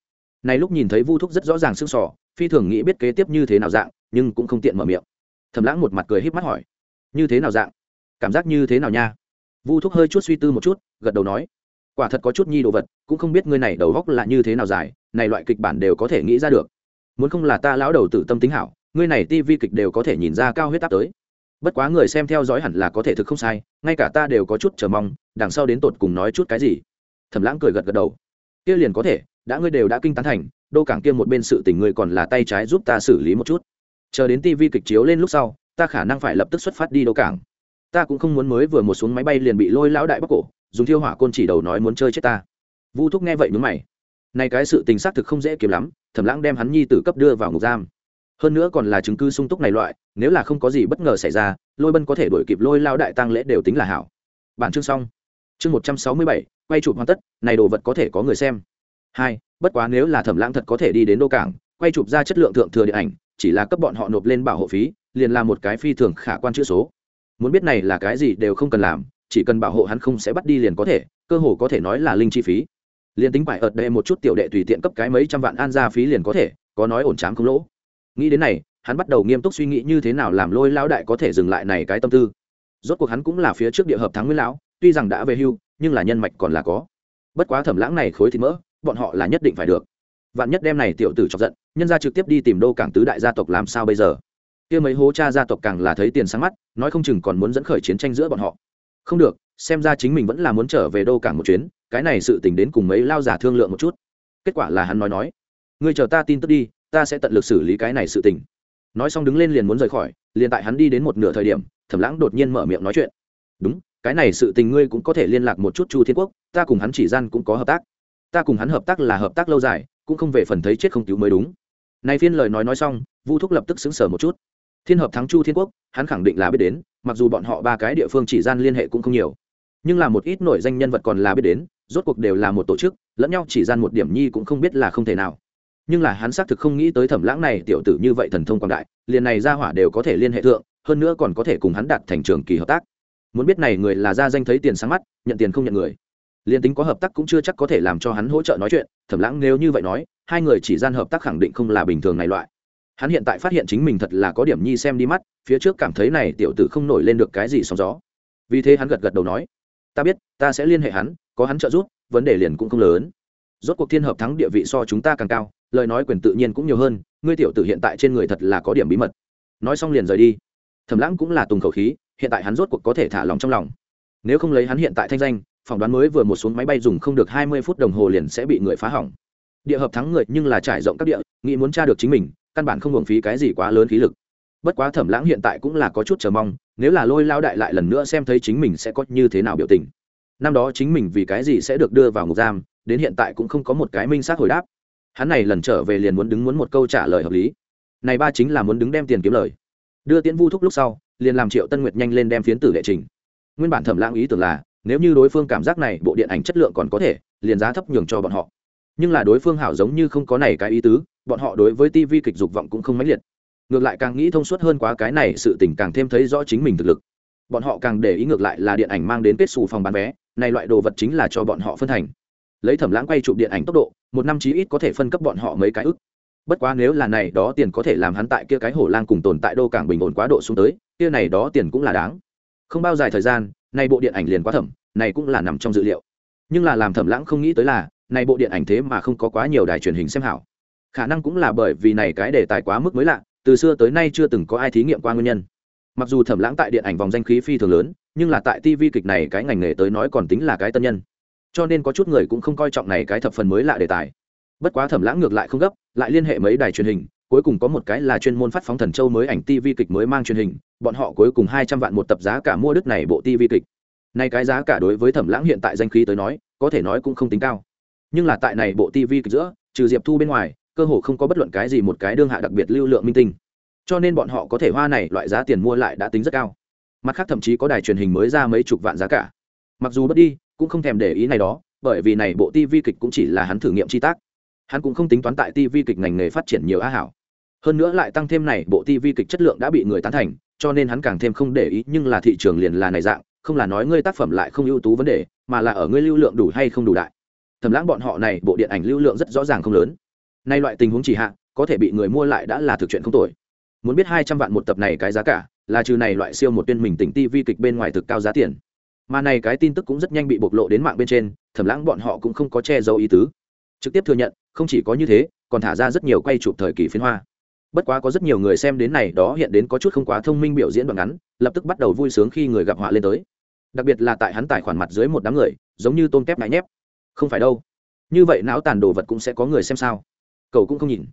Này lúc nhìn thấy vu thúc rất rõ ràng sưng sỏ, phi thường nghĩ biết kế tiếp như thế nào dạng, nhưng cũng không tiện mở miệng. Thẩm lãng một mặt cười híp mắt hỏi, như thế nào dạng? Cảm giác như thế nào nha? Vu thúc hơi chút suy tư một chút, gật đầu nói, quả thật có chút nhi đồ vật, cũng không biết ngươi này đầu góc là như thế nào dài, này loại kịch bản đều có thể nghĩ ra được. Muốn không là ta lão đầu tử tâm tính hảo ngươi này tivi kịch đều có thể nhìn ra cao huyết áp tới. Bất quá người xem theo dõi hẳn là có thể thực không sai, ngay cả ta đều có chút chờ mong, đằng sau đến tột cùng nói chút cái gì. Thẩm lãng cười gật gật đầu. Kia liền có thể, đã ngươi đều đã kinh tán thành, đô cảng kia một bên sự tình ngươi còn là tay trái giúp ta xử lý một chút. Chờ đến tivi kịch chiếu lên lúc sau, ta khả năng phải lập tức xuất phát đi đô cảng. Ta cũng không muốn mới vừa một xuống máy bay liền bị lôi lão đại bắc cổ, dùng thiêu hỏa côn chỉ đầu nói muốn chơi chết ta. Vu thúc nghe vậy mướn mày. Nay cái sự tình xác thực không dễ kiếm lắm, thẩm lãng đem hắn nhi tử cấp đưa vào ngục giam hơn nữa còn là chứng cứ sung túc này loại, nếu là không có gì bất ngờ xảy ra, lôi bân có thể đổi kịp lôi lao đại tăng lễ đều tính là hảo. Bản chương xong. Chương một trăm sáu mươi bảy, quay chụp hoàn tất, này đồ vật có thể có người xem. Hai, bất quá nếu là thẩm lãng thật có thể đi đến đô cảng, quay chụp ra chất lượng thượng thừa điện ảnh, chỉ là cấp bọn họ nộp lên bảo hộ phí, liền là một cái phi thường khả quan chữ số. Muốn biết này là cái gì đều không cần làm, chỉ cần bảo hộ hắn không sẽ bắt đi liền có thể, cơ hồ có thể nói là linh chi phí. Liền tính phải ợt đệ một chút tiểu đệ tùy tiện cấp cái mấy trăm vạn an ra phí liền có thể, có nói ổn trám không lỗ nghĩ đến này, hắn bắt đầu nghiêm túc suy nghĩ như thế nào làm lôi lão đại có thể dừng lại này cái tâm tư. Rốt cuộc hắn cũng là phía trước địa hợp thắng nguyên lão, tuy rằng đã về hưu, nhưng là nhân mạch còn là có. Bất quá thẩm lãng này khối thì mỡ, bọn họ là nhất định phải được. Vạn nhất đem này tiểu tử chọc giận, nhân ra trực tiếp đi tìm đô cảng tứ đại gia tộc làm sao bây giờ? Kia mấy hố cha gia tộc càng là thấy tiền sáng mắt, nói không chừng còn muốn dẫn khởi chiến tranh giữa bọn họ. Không được, xem ra chính mình vẫn là muốn trở về đô cảng một chuyến, cái này sự tình đến cùng mấy lao giả thương lượng một chút. Kết quả là hắn nói nói, ngươi chờ ta tin tức đi ta sẽ tận lực xử lý cái này sự tình. Nói xong đứng lên liền muốn rời khỏi, liền tại hắn đi đến một nửa thời điểm, thẩm lãng đột nhiên mở miệng nói chuyện. Đúng, cái này sự tình ngươi cũng có thể liên lạc một chút chu thiên quốc, ta cùng hắn chỉ gian cũng có hợp tác. Ta cùng hắn hợp tác là hợp tác lâu dài, cũng không về phần thấy chết không cứu mới đúng. Này phiên lời nói nói xong, vu thúc lập tức xứng sở một chút. Thiên hợp thắng chu thiên quốc, hắn khẳng định là biết đến, mặc dù bọn họ ba cái địa phương chỉ gian liên hệ cũng không nhiều. Nhưng là một ít nổi danh nhân vật còn là biết đến, rốt cuộc đều là một tổ chức, lẫn nhau chỉ gian một điểm nhi cũng không biết là không thể nào nhưng là hắn xác thực không nghĩ tới thẩm lãng này tiểu tử như vậy thần thông quảng đại, liền này ra hỏa đều có thể liên hệ thượng, hơn nữa còn có thể cùng hắn đạt thành trường kỳ hợp tác. Muốn biết này người là ra danh thấy tiền sáng mắt, nhận tiền không nhận người. Liền tính có hợp tác cũng chưa chắc có thể làm cho hắn hỗ trợ nói chuyện, thẩm lãng nếu như vậy nói, hai người chỉ gian hợp tác khẳng định không là bình thường này loại. Hắn hiện tại phát hiện chính mình thật là có điểm nhi xem đi mắt, phía trước cảm thấy này tiểu tử không nổi lên được cái gì sóng gió. Vì thế hắn gật gật đầu nói, ta biết, ta sẽ liên hệ hắn, có hắn trợ giúp, vấn đề liền cũng không lớn. Rốt cuộc thiên hợp thắng địa vị so chúng ta càng cao lời nói quyền tự nhiên cũng nhiều hơn, ngươi tiểu tử hiện tại trên người thật là có điểm bí mật. Nói xong liền rời đi. Thẩm lãng cũng là tùng khẩu khí, hiện tại hắn rốt cuộc có thể thả lòng trong lòng. Nếu không lấy hắn hiện tại thanh danh, phỏng đoán mới vừa một xuống máy bay dùng không được hai mươi phút đồng hồ liền sẽ bị người phá hỏng. Địa hợp thắng người nhưng là trải rộng các địa, nghĩ muốn tra được chính mình, căn bản không hưởng phí cái gì quá lớn khí lực. Bất quá thẩm lãng hiện tại cũng là có chút chờ mong, nếu là lôi lao đại lại lần nữa xem thấy chính mình sẽ có như thế nào biểu tình. Năm đó chính mình vì cái gì sẽ được đưa vào ngục giam, đến hiện tại cũng không có một cái minh xác hồi đáp hắn này lần trở về liền muốn đứng muốn một câu trả lời hợp lý. Này ba chính là muốn đứng đem tiền kiếm lời. Đưa tiễn vu thúc lúc sau, liền làm triệu tân nguyệt nhanh lên đem phiến tử đệ trình. Nguyên bản thẩm lãng ý tưởng là, nếu như đối phương cảm giác này bộ điện ảnh chất lượng còn có thể, liền giá thấp nhường cho bọn họ. Nhưng là đối phương hảo giống như không có này cái ý tứ, bọn họ đối với tv kịch dục vọng cũng không mãnh liệt. Ngược lại càng nghĩ thông suốt hơn quá cái này sự tình càng thêm thấy rõ chính mình thực lực. Bọn họ càng để ý ngược lại là điện ảnh mang đến kết xù phòng bán vé, này loại đồ vật chính là cho bọn họ phân thành lấy thẩm lãng quay chụp điện ảnh tốc độ, một năm chí ít có thể phân cấp bọn họ mấy cái ức. Bất quá nếu là này đó tiền có thể làm hắn tại kia cái hổ lang cùng tồn tại đô cảng bình ổn quá độ xuống tới, kia này đó tiền cũng là đáng. Không bao dài thời gian nay bộ điện ảnh liền quá thẩm, này cũng là nằm trong dự liệu. Nhưng là làm thẩm lãng không nghĩ tới là, này bộ điện ảnh thế mà không có quá nhiều đài truyền hình xem hảo. Khả năng cũng là bởi vì này cái đề tài quá mức mới lạ, từ xưa tới nay chưa từng có ai thí nghiệm qua nguyên nhân. Mặc dù thẩm lãng tại điện ảnh vòng danh khí phi thường lớn, nhưng là tại tv kịch này cái ngành nghề tới nói còn tính là cái tân nhân cho nên có chút người cũng không coi trọng này cái thập phần mới lạ đề tài. Bất quá thẩm lãng ngược lại không gấp, lại liên hệ mấy đài truyền hình, cuối cùng có một cái là chuyên môn phát phóng thần châu mới ảnh tv kịch mới mang truyền hình, bọn họ cuối cùng hai trăm vạn một tập giá cả mua đức này bộ tv kịch. Nay cái giá cả đối với thẩm lãng hiện tại danh khí tới nói, có thể nói cũng không tính cao. Nhưng là tại này bộ tv kịch giữa, trừ diệp thu bên ngoài, cơ hồ không có bất luận cái gì một cái đương hạ đặc biệt lưu lượng minh tinh. Cho nên bọn họ có thể hoa này loại giá tiền mua lại đã tính rất cao. Mặt khác thậm chí có đài truyền hình mới ra mấy chục vạn giá cả. Mặc dù bất đi cũng không thèm để ý này đó, bởi vì này bộ tv kịch cũng chỉ là hắn thử nghiệm chi tác. Hắn cũng không tính toán tại tv kịch ngành nghề phát triển nhiều á hảo. Hơn nữa lại tăng thêm này, bộ tv kịch chất lượng đã bị người tán thành, cho nên hắn càng thêm không để ý, nhưng là thị trường liền là này dạng, không là nói ngươi tác phẩm lại không ưu tú vấn đề, mà là ở ngươi lưu lượng đủ hay không đủ đại. Thầm lãng bọn họ này, bộ điện ảnh lưu lượng rất rõ ràng không lớn. Nay loại tình huống chỉ hạ, có thể bị người mua lại đã là thực chuyện không tồi. Muốn biết hai trăm vạn một tập này cái giá cả, là trừ này loại siêu một tuyên mình tỉnh tv kịch bên ngoài thực cao giá tiền mà này cái tin tức cũng rất nhanh bị bộc lộ đến mạng bên trên thẩm lãng bọn họ cũng không có che giấu ý tứ. Trực tiếp thừa nhận, không chỉ có như thế, còn thả ra rất nhiều quay chụp thời kỳ phiến hoa. Bất quá có rất nhiều người xem đến này đó hiện đến có chút không quá thông minh biểu diễn đoạn ngắn, lập tức bắt đầu vui sướng khi người gặp họa lên tới. Đặc biệt là tại hắn tài khoản mặt dưới một đám người, giống như tôm tép nại nhép. Không phải đâu. Như vậy não tàn đồ vật cũng sẽ có người xem sao? Cậu cũng không nhìn.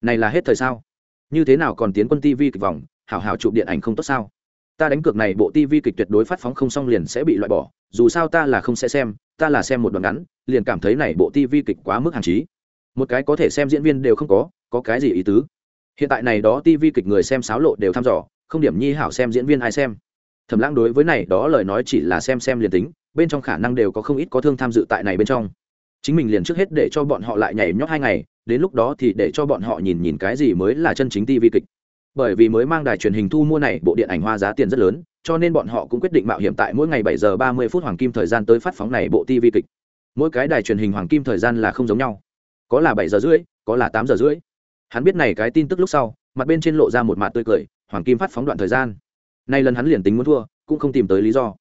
Này là hết thời sao? Như thế nào còn tiến quân tv kịch vòng, hảo hảo chụp điện ảnh không tốt sao? Ta đánh cược này bộ tivi kịch tuyệt đối phát phóng không xong liền sẽ bị loại bỏ, dù sao ta là không sẽ xem, ta là xem một đoạn ngắn, liền cảm thấy này bộ tivi kịch quá mức hạn chí một cái có thể xem diễn viên đều không có có cái gì ý tứ? Hiện tại này đó tivi kịch người xem sáo lộ đều thăm dò, không điểm nhi hảo xem diễn viên ai xem. Thẩm lãng đối với này đó lời nói chỉ là xem xem liền tính, bên trong khả năng đều có không ít có thương tham dự tại này bên trong. Chính mình liền trước hết để cho bọn họ lại nhảy nhót hai ngày, đến lúc đó thì để cho bọn họ nhìn nhìn cái gì mới là chân chính tivi kịch bởi vì mới mang đài truyền hình thu mua này, bộ điện ảnh hoa giá tiền rất lớn, cho nên bọn họ cũng quyết định mạo hiểm tại mỗi ngày bảy giờ ba mươi phút hoàng kim thời gian tới phát phóng này bộ tv kịch. Mỗi cái đài truyền hình hoàng kim thời gian là không giống nhau. Có là bảy giờ rưỡi, có là tám giờ rưỡi. Hắn biết này cái tin tức lúc sau, mặt bên trên lộ ra một mặt tươi cười, hoàng kim phát phóng đoạn thời gian. Nay lần hắn liền tính muốn thua, cũng không tìm tới lý do.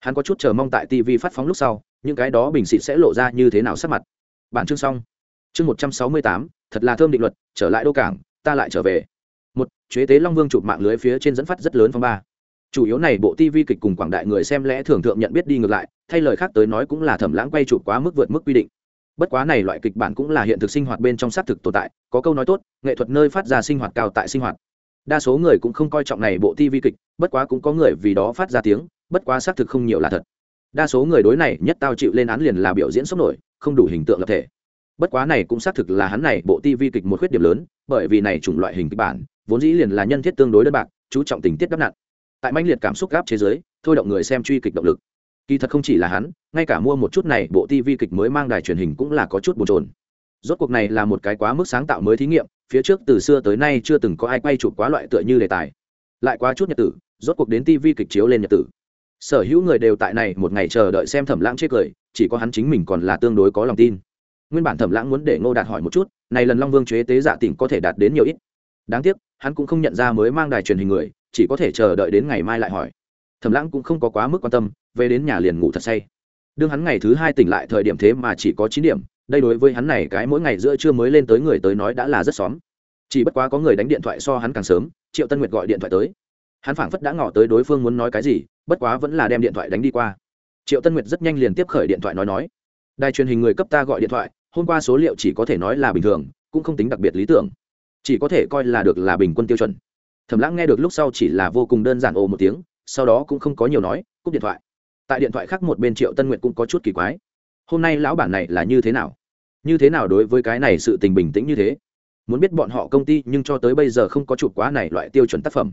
Hắn có chút chờ mong tại tv phát phóng lúc sau, những cái đó bình xịt sẽ lộ ra như thế nào sắc mặt. Bản chương xong. Chương một trăm sáu mươi tám, thật là thơm định luật, trở lại đô cảng, ta lại trở về một chế tế long vương chụp mạng lưới phía trên dẫn phát rất lớn phong ba. Chủ yếu này bộ tv kịch cùng quảng đại người xem lẽ thường thượng nhận biết đi ngược lại, thay lời khác tới nói cũng là thẩm lãng quay chụp quá mức vượt mức quy định. Bất quá này loại kịch bản cũng là hiện thực sinh hoạt bên trong xác thực tồn tại, có câu nói tốt, nghệ thuật nơi phát ra sinh hoạt cao tại sinh hoạt. Đa số người cũng không coi trọng này bộ tv kịch, bất quá cũng có người vì đó phát ra tiếng, bất quá xác thực không nhiều là thật. Đa số người đối này nhất tao chịu lên án liền là biểu diễn sốc nổi, không đủ hình tượng lập thể. Bất quá này cũng xác thực là hắn này bộ tv kịch một khuyết điểm lớn, bởi vì này chủng loại hình kịch bản vốn dĩ liền là nhân thiết tương đối đơn bạc, chú trọng tình tiết đắp nặn tại manh liệt cảm xúc gáp chế giới, thôi động người xem truy kịch động lực. Kỳ thật không chỉ là hắn, ngay cả mua một chút này, bộ tv kịch mới mang đài truyền hình cũng là có chút bồn trồn rốt cuộc này là một cái quá mức sáng tạo mới thí nghiệm, phía trước từ xưa tới nay chưa từng có ai quay chụp quá loại tựa như đề tài. Lại quá chút nhật tử, rốt cuộc đến tv kịch chiếu lên nhật tử. Sở hữu người đều tại này một ngày chờ đợi xem thẩm lãng chết cười, chỉ có hắn chính mình còn là tương đối có lòng tin. Nguyên bản thẩm lãng muốn để ngô đạt hỏi một chút, này lần long vương chế tế giả tỉnh có thể đạt đến nhiều ít? Đáng tiếc, hắn cũng không nhận ra mới mang đài truyền hình người, chỉ có thể chờ đợi đến ngày mai lại hỏi. Thẩm lãng cũng không có quá mức quan tâm, về đến nhà liền ngủ thật say. Đương hắn ngày thứ hai tỉnh lại thời điểm thế mà chỉ có chín điểm, đây đối với hắn này cái mỗi ngày giữa trưa mới lên tới người tới nói đã là rất xóm. Chỉ bất quá có người đánh điện thoại so hắn càng sớm, triệu tân nguyệt gọi điện thoại tới. Hắn phảng phất đã ngỏ tới đối phương muốn nói cái gì, bất quá vẫn là đem điện thoại đánh đi qua. Triệu tân nguyệt rất nhanh liền tiếp khởi điện thoại nói nói. Đài truyền hình người cấp ta gọi điện thoại, hôm qua số liệu chỉ có thể nói là bình thường, cũng không tính đặc biệt lý tưởng chỉ có thể coi là được là bình quân tiêu chuẩn. Thẩm lãng nghe được lúc sau chỉ là vô cùng đơn giản ồ một tiếng, sau đó cũng không có nhiều nói, cúp điện thoại. Tại điện thoại khác một bên triệu tân nguyệt cũng có chút kỳ quái. Hôm nay lão bản này là như thế nào? Như thế nào đối với cái này sự tình bình tĩnh như thế? Muốn biết bọn họ công ty nhưng cho tới bây giờ không có chụp quá này loại tiêu chuẩn tác phẩm.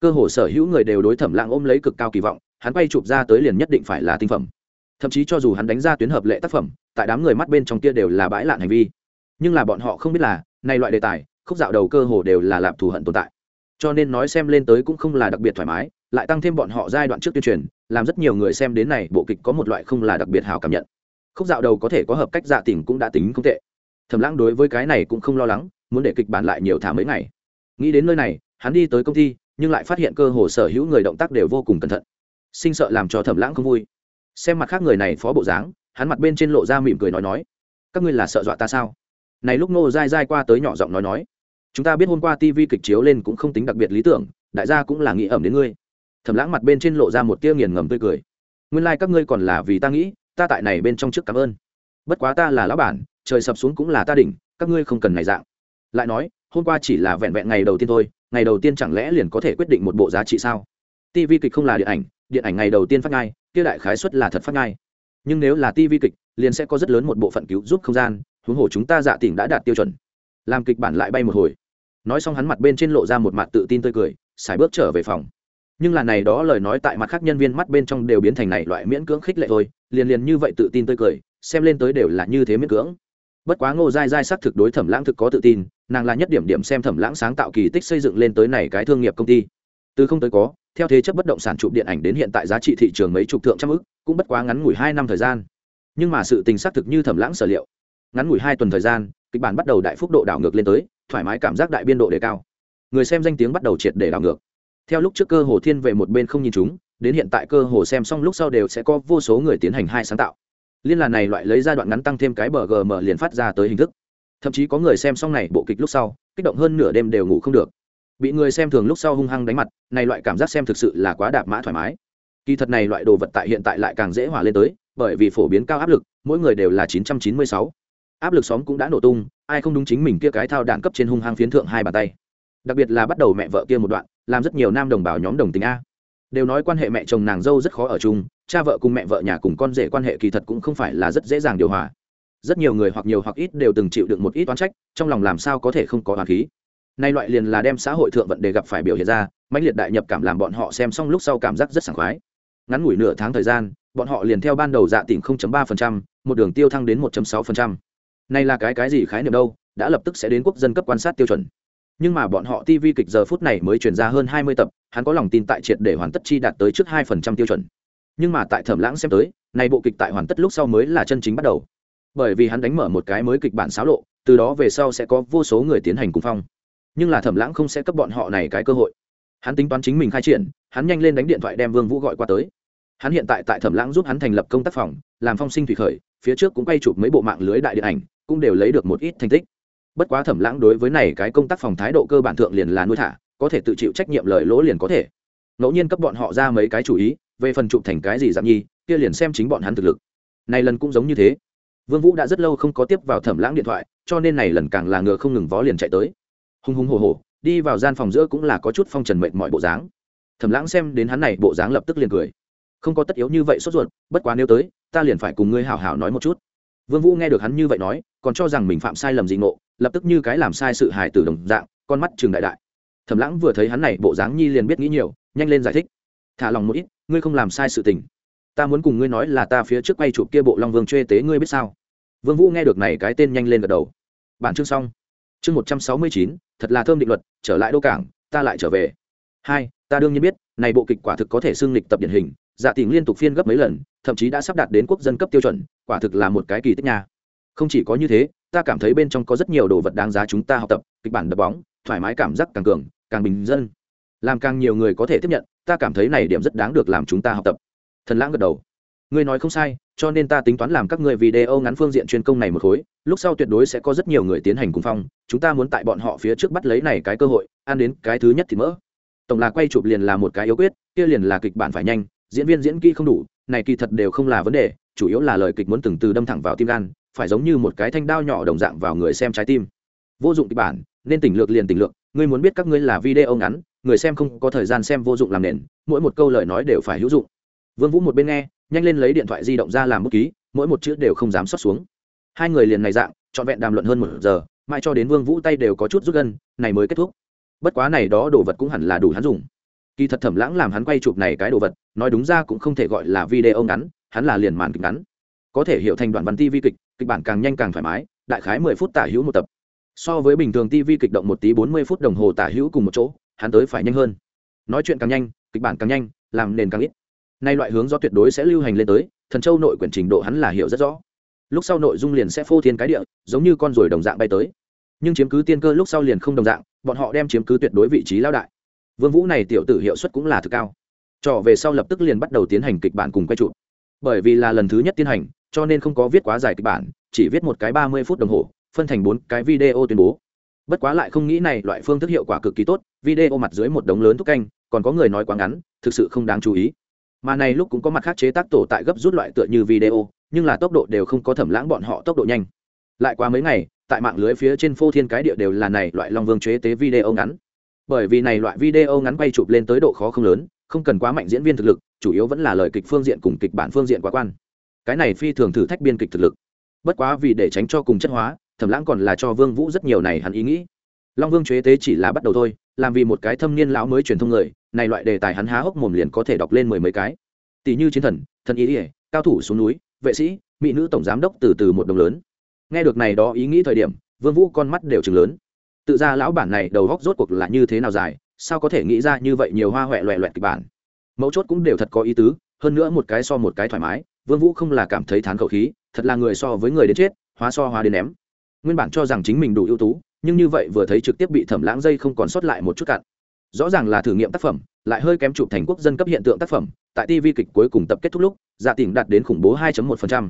Cơ hồ sở hữu người đều đối thẩm lãng ôm lấy cực cao kỳ vọng, hắn bay chụp ra tới liền nhất định phải là tinh phẩm. Thậm chí cho dù hắn đánh ra tuyến hợp lệ tác phẩm, tại đám người mắt bên trong kia đều là bãi lạn hành vi. Nhưng là bọn họ không biết là, này loại đề tài khúc dạo đầu cơ hồ đều là lạp thù hận tồn tại. Cho nên nói xem lên tới cũng không là đặc biệt thoải mái, lại tăng thêm bọn họ giai đoạn trước tuyên truyền, làm rất nhiều người xem đến này bộ kịch có một loại không là đặc biệt hào cảm nhận. Khúc dạo đầu có thể có hợp cách dạ tình cũng đã tính không tệ. Thầm lãng đối với cái này cũng không lo lắng, muốn để kịch bản lại nhiều thả mấy ngày. Nghĩ đến nơi này, hắn đi tới công ty, nhưng lại phát hiện cơ hồ sở hữu người động tác đều vô cùng cẩn thận. Sinh sợ làm cho thẩm lãng không vui. Xem mặt khác người này phó bộ dáng, hắn mặt bên trên lộ ra mỉm cười nói nói, các ngươi là sợ dọa ta sao? Này lúc nô dai dai qua tới nhỏ giọng nói nói chúng ta biết hôm qua tv kịch chiếu lên cũng không tính đặc biệt lý tưởng, đại gia cũng là nghĩ ẩm đến ngươi. Thẩm lãng mặt bên trên lộ ra một tia nghiền ngầm tươi cười. Nguyên lai、like、các ngươi còn là vì ta nghĩ, ta tại này bên trong trước cảm ơn. Bất quá ta là lão bản, trời sập xuống cũng là ta đỉnh, các ngươi không cần này dạng. Lại nói, hôm qua chỉ là vẹn vẹn ngày đầu tiên thôi, ngày đầu tiên chẳng lẽ liền có thể quyết định một bộ giá trị sao? Tv kịch không là điện ảnh điện ảnh ngày đầu tiên phát ngay, kia đại khái suất là thật phát ngay. Nhưng nếu là tv kịch, liền sẽ có rất lớn một bộ phận cứu giúp không gian, huống hồ chúng ta dạ tỉnh đã đạt tiêu chuẩn. Làm kịch bản lại bay một hồi nói xong hắn mặt bên trên lộ ra một mặt tự tin tươi cười xài bước trở về phòng. Nhưng là này đó lời nói tại mặt khác nhân viên mắt bên trong đều biến thành này loại miễn cưỡng khích lệ thôi, liền liền như vậy tự tin tươi cười, xem lên tới đều là như thế miễn cưỡng. Bất quá ngô dai dai sắc thực đối thẩm lãng thực có tự tin, nàng là nhất điểm điểm xem thẩm lãng sáng tạo kỳ tích xây dựng lên tới này cái thương nghiệp công ty. Từ không tới có, theo thế chấp bất động sản chụp điện ảnh đến hiện tại giá trị thị trường mấy chục thượng trăm ức, cũng bất quá ngắn ngủi hai năm thời gian. Nhưng mà sự tình xác thực như thẩm lãng sở liệu. Ngắn ngủi hai tuần thời gian, kịch bản bắt đầu đại phúc độ đảo ngược lên tới thoải mái cảm giác đại biên độ đề cao. Người xem danh tiếng bắt đầu triệt để đảo ngược. Theo lúc trước cơ hồ thiên về một bên không nhìn chúng, đến hiện tại cơ hồ xem xong lúc sau đều sẽ có vô số người tiến hành hai sáng tạo. Liên là này loại lấy giai đoạn ngắn tăng thêm cái bờ gm liền phát ra tới hình thức. Thậm chí có người xem xong này bộ kịch lúc sau, kích động hơn nửa đêm đều ngủ không được. Bị người xem thường lúc sau hung hăng đánh mặt, này loại cảm giác xem thực sự là quá đạp mã thoải mái. Kỳ thật này loại đồ vật tại hiện tại lại càng dễ hòa lên tới, bởi vì phổ biến cao áp lực, mỗi người đều là 996 áp lực xóm cũng đã nổ tung ai không đúng chính mình kia cái thao đạn cấp trên hung hăng phiến thượng hai bàn tay. Đặc biệt là bắt đầu mẹ vợ kia một đoạn làm rất nhiều nam đồng bào nhóm đồng tình a. Đều nói quan hệ mẹ chồng nàng dâu rất khó ở chung cha vợ cùng mẹ vợ nhà cùng con rể quan hệ kỳ thật cũng không phải là rất dễ dàng điều hòa. Rất nhiều người hoặc nhiều hoặc ít đều từng chịu được một ít oán trách trong lòng làm sao có thể không có oán khí. Nay loại liền là đem xã hội thượng vận đề gặp phải biểu hiện ra mãnh liệt đại nhập cảm làm bọn họ xem xong lúc sau cảm giác rất sảng khoái. Ngắn ngủi nửa tháng thời gian bọn họ liền theo ban đầu dạ tỉnh 0.3%, một đường tiêu thăng đến 1.6%. Này là cái cái gì khái niệm đâu, đã lập tức sẽ đến quốc dân cấp quan sát tiêu chuẩn. Nhưng mà bọn họ TV kịch giờ phút này mới truyền ra hơn 20 tập, hắn có lòng tin tại triệt để hoàn tất chi đạt tới trước 2% tiêu chuẩn. Nhưng mà tại Thẩm Lãng xem tới, này bộ kịch tại hoàn tất lúc sau mới là chân chính bắt đầu. Bởi vì hắn đánh mở một cái mới kịch bản xáo lộ, từ đó về sau sẽ có vô số người tiến hành cùng phong. Nhưng là Thẩm Lãng không sẽ cấp bọn họ này cái cơ hội. Hắn tính toán chính mình khai triển, hắn nhanh lên đánh điện thoại đem Vương Vũ gọi qua tới hắn hiện tại tại thẩm lãng giúp hắn thành lập công tác phòng làm phong sinh thủy khởi phía trước cũng quay chụp mấy bộ mạng lưới đại điện ảnh cũng đều lấy được một ít thành tích. Bất quá thẩm lãng đối với này cái công tác phòng thái độ cơ bản thượng liền là nuôi thả, có thể tự chịu trách nhiệm lời lỗ liền có thể. Ngẫu nhiên cấp bọn họ ra mấy cái chủ ý, về phần chụp thành cái gì dạng nhi, kia liền xem chính bọn hắn thực lực. Này lần cũng giống như thế. Vương vũ đã rất lâu không có tiếp vào thẩm lãng điện thoại, cho nên này lần càng là ngựa không ngừng vó liền chạy tới. Hung hung hồ hồ đi vào gian phòng giữa cũng là có chút phong trần mệt mọi bộ dáng. Thẩm lãng xem đến hắn này bộ dáng lập tức liền cười. Không có tất yếu như vậy sốt ruột, bất quá nếu tới, ta liền phải cùng ngươi hảo hảo nói một chút vương vũ nghe được hắn như vậy nói, còn cho rằng mình phạm sai lầm gì ngộ, lập tức như cái làm sai sự hài tử đồng dạng, con mắt trường đại đại. Thẩm lãng vừa thấy hắn này, bộ dáng nhi liền biết nghĩ nhiều, nhanh lên giải thích. Thả lòng một ít, ngươi không làm sai sự tình. Ta muốn cùng ngươi nói là ta phía trước quay chụp kia bộ long vương truê tế, ngươi biết sao? Vương vũ nghe được này cái tên nhanh lên gật đầu. Bản chương xong. Chương một trăm sáu mươi chín, thật là thơm định luật, trở lại đô cảng, ta lại trở về. Hai, ta đương nhiên biết, này bộ kịch quả thực có thể xưng lịch tập điển hình dạ tình liên tục phiên gấp mấy lần, thậm chí đã sắp đạt đến quốc dân cấp tiêu chuẩn quả thực là một cái kỳ tích nha. Không chỉ có như thế, ta cảm thấy bên trong có rất nhiều đồ vật đáng giá chúng ta học tập, kịch bản đập bóng, thoải mái cảm giác càng cường, càng bình dân. Làm càng nhiều người có thể tiếp nhận, ta cảm thấy này điểm rất đáng được làm chúng ta học tập. Thần lãng gật đầu. Ngươi nói không sai, cho nên ta tính toán làm các người video ngắn phương diện chuyên công này một khối, lúc sau tuyệt đối sẽ có rất nhiều người tiến hành cùng phong, chúng ta muốn tại bọn họ phía trước bắt lấy này cái cơ hội, ăn đến cái thứ nhất thì mỡ. Tổng là quay chụp liền là một cái yếu quyết, kia liền là kịch bản phải nhanh, diễn viên diễn kỹ không đủ, này kỳ thật đều không là vấn đề chủ yếu là lời kịch muốn từng từ đâm thẳng vào tim gan, phải giống như một cái thanh đao nhỏ đồng dạng vào người xem trái tim. Vô dụng kịch bản, nên tỉnh lược liền tỉnh lược, ngươi muốn biết các ngươi là video ngắn, người xem không có thời gian xem vô dụng làm nền, mỗi một câu lời nói đều phải hữu dụng. Vương vũ một bên nghe, nhanh lên lấy điện thoại di động ra làm bút ký, mỗi một chữ đều không dám xuất xuống. Hai người liền này dạng, trọn vẹn đàm luận hơn một giờ, mãi cho đến vương vũ tay đều có chút rút gân, này mới kết thúc. Bất quá này đó đồ vật cũng hẳn là đủ hắn dùng. Kỳ thật thẩm lãng làm hắn quay chụp này cái đồ vật, nói đúng ra cũng không thể gọi là video ngắn hắn là liền màn kịch ngắn. Có thể hiểu thành đoạn văn ti vi kịch kịch bản càng nhanh càng thoải mái, đại khái mười phút tả hữu một tập. So với bình thường ti vi kịch động một tí bốn mươi phút đồng hồ tả hữu cùng một chỗ, hắn tới phải nhanh hơn. Nói chuyện càng nhanh, kịch bản càng nhanh, làm nền càng ít. Nay loại hướng do tuyệt đối sẽ lưu hành lên tới, thần châu nội quyển trình độ hắn là hiểu rất rõ. Lúc sau nội dung liền sẽ phô thiên cái địa, giống như con ruồi đồng dạng bay tới. Nhưng chiếm cứ tiên cơ lúc sau liền không đồng dạng, bọn họ đem chiếm cứ tuyệt đối vị trí lao đại. Vương vũ này tiểu tử hiệu suất cũng là thực cao. Trò về sau lập tức liền bắt đầu tiến hành kịch bản cùng quay trụ bởi vì là lần thứ nhất tiến hành, cho nên không có viết quá dài kịch bản, chỉ viết một cái ba mươi phút đồng hồ, phân thành bốn cái video tuyên bố. Bất quá lại không nghĩ này loại phương thức hiệu quả cực kỳ tốt, video mặt dưới một đống lớn thuốc canh, còn có người nói quá ngắn, thực sự không đáng chú ý. Mà này lúc cũng có mặt khác chế tác tổ tại gấp rút loại tựa như video, nhưng là tốc độ đều không có thẩm lãng bọn họ tốc độ nhanh. Lại qua mấy ngày, tại mạng lưới phía trên phô thiên cái địa đều là này loại long vương chế tế video ngắn. Bởi vì này loại video ngắn quay chụp lên tới độ khó không lớn không cần quá mạnh diễn viên thực lực, chủ yếu vẫn là lời kịch phương diện cùng kịch bản phương diện quá quan. Cái này phi thường thử thách biên kịch thực lực. Bất quá vì để tránh cho cùng chất hóa, thẩm lãng còn là cho vương vũ rất nhiều này hắn ý nghĩ. Long vương chế tế chỉ là bắt đầu thôi, làm vì một cái thâm niên lão mới truyền thông người, này loại đề tài hắn há hốc mồm liền có thể đọc lên mười mấy cái. Tỷ như chiến thần thần ý ỉa cao thủ xuống núi, vệ sĩ, mỹ nữ tổng giám đốc từ từ một đồng lớn. Nghe được này đó ý nghĩ thời điểm, vương vũ con mắt đều trừng lớn. Tự ra lão bản này đầu góc rốt cuộc là như thế nào dài sao có thể nghĩ ra như vậy nhiều hoa huệ loẹ loẹt kịch bản? Mấu chốt cũng đều thật có ý tứ, hơn nữa một cái so một cái thoải mái, vương vũ không là cảm thấy thán khẩu khí, thật là người so với người đến chết, hóa so hóa đến ném. Nguyên bản cho rằng chính mình đủ ưu tú, nhưng như vậy vừa thấy trực tiếp bị thẩm lãng dây không còn sót lại một chút cạn rõ ràng là thử nghiệm tác phẩm, lại hơi kém chụp thành quốc dân cấp hiện tượng tác phẩm, tại tv kịch cuối cùng tập kết thúc lúc dạ tỉnh đạt đến khủng bố 2.1%.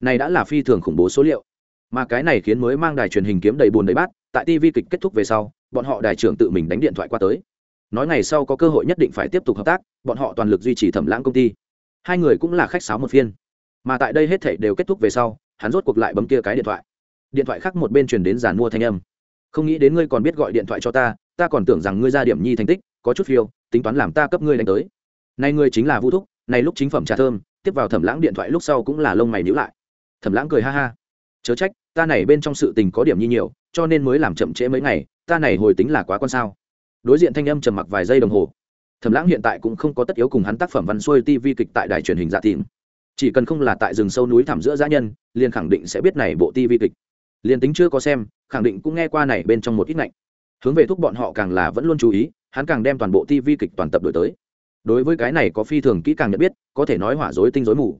này đã là phi thường khủng bố số liệu. Mà cái này khiến mới mang đài truyền hình kiếm đầy buồn đầy bát, tại tv kịch kết thúc về sau bọn họ đại trưởng tự mình đánh điện thoại qua tới. Nói ngày sau có cơ hội nhất định phải tiếp tục hợp tác, bọn họ toàn lực duy trì thẩm lãng công ty. Hai người cũng là khách sáo một phiên. Mà tại đây hết thảy đều kết thúc về sau, hắn rốt cuộc lại bấm kia cái điện thoại. Điện thoại khác một bên truyền đến giàn mua thanh âm. Không nghĩ đến ngươi còn biết gọi điện thoại cho ta ta còn tưởng rằng ngươi ra điểm nhi thành tích, có chút phiêu, tính toán làm ta cấp ngươi đánh tới. Nay ngươi chính là vũ thúc, nay lúc chính phẩm trà thơm, tiếp vào thẩm lãng điện thoại lúc sau cũng là lông mày nhíu lại. Thẩm lãng cười ha ha. Chớ trách ta này bên trong sự tình có điểm nhi nhiều, cho nên mới làm chậm trễ mấy ngày, ta này hồi tính là quá con sao. Đối diện thanh âm trầm mặc vài giây đồng hồ. Thẩm lãng hiện tại cũng không có tất yếu cùng hắn tác phẩm văn xuôi tv kịch tại đài truyền hình dạ tìm chỉ cần không là tại rừng sâu núi thẳm giữa giã nhân, liền khẳng định sẽ biết này bộ tv kịch. Liền tính chưa có xem, khẳng định cũng nghe qua này bên trong một ít ngạnh hướng về thúc bọn họ càng là vẫn luôn chú ý, hắn càng đem toàn bộ tv kịch toàn tập đổi tới. Đối với cái này có phi thường kỹ càng nhận biết, có thể nói hỏa dối tinh dối mù.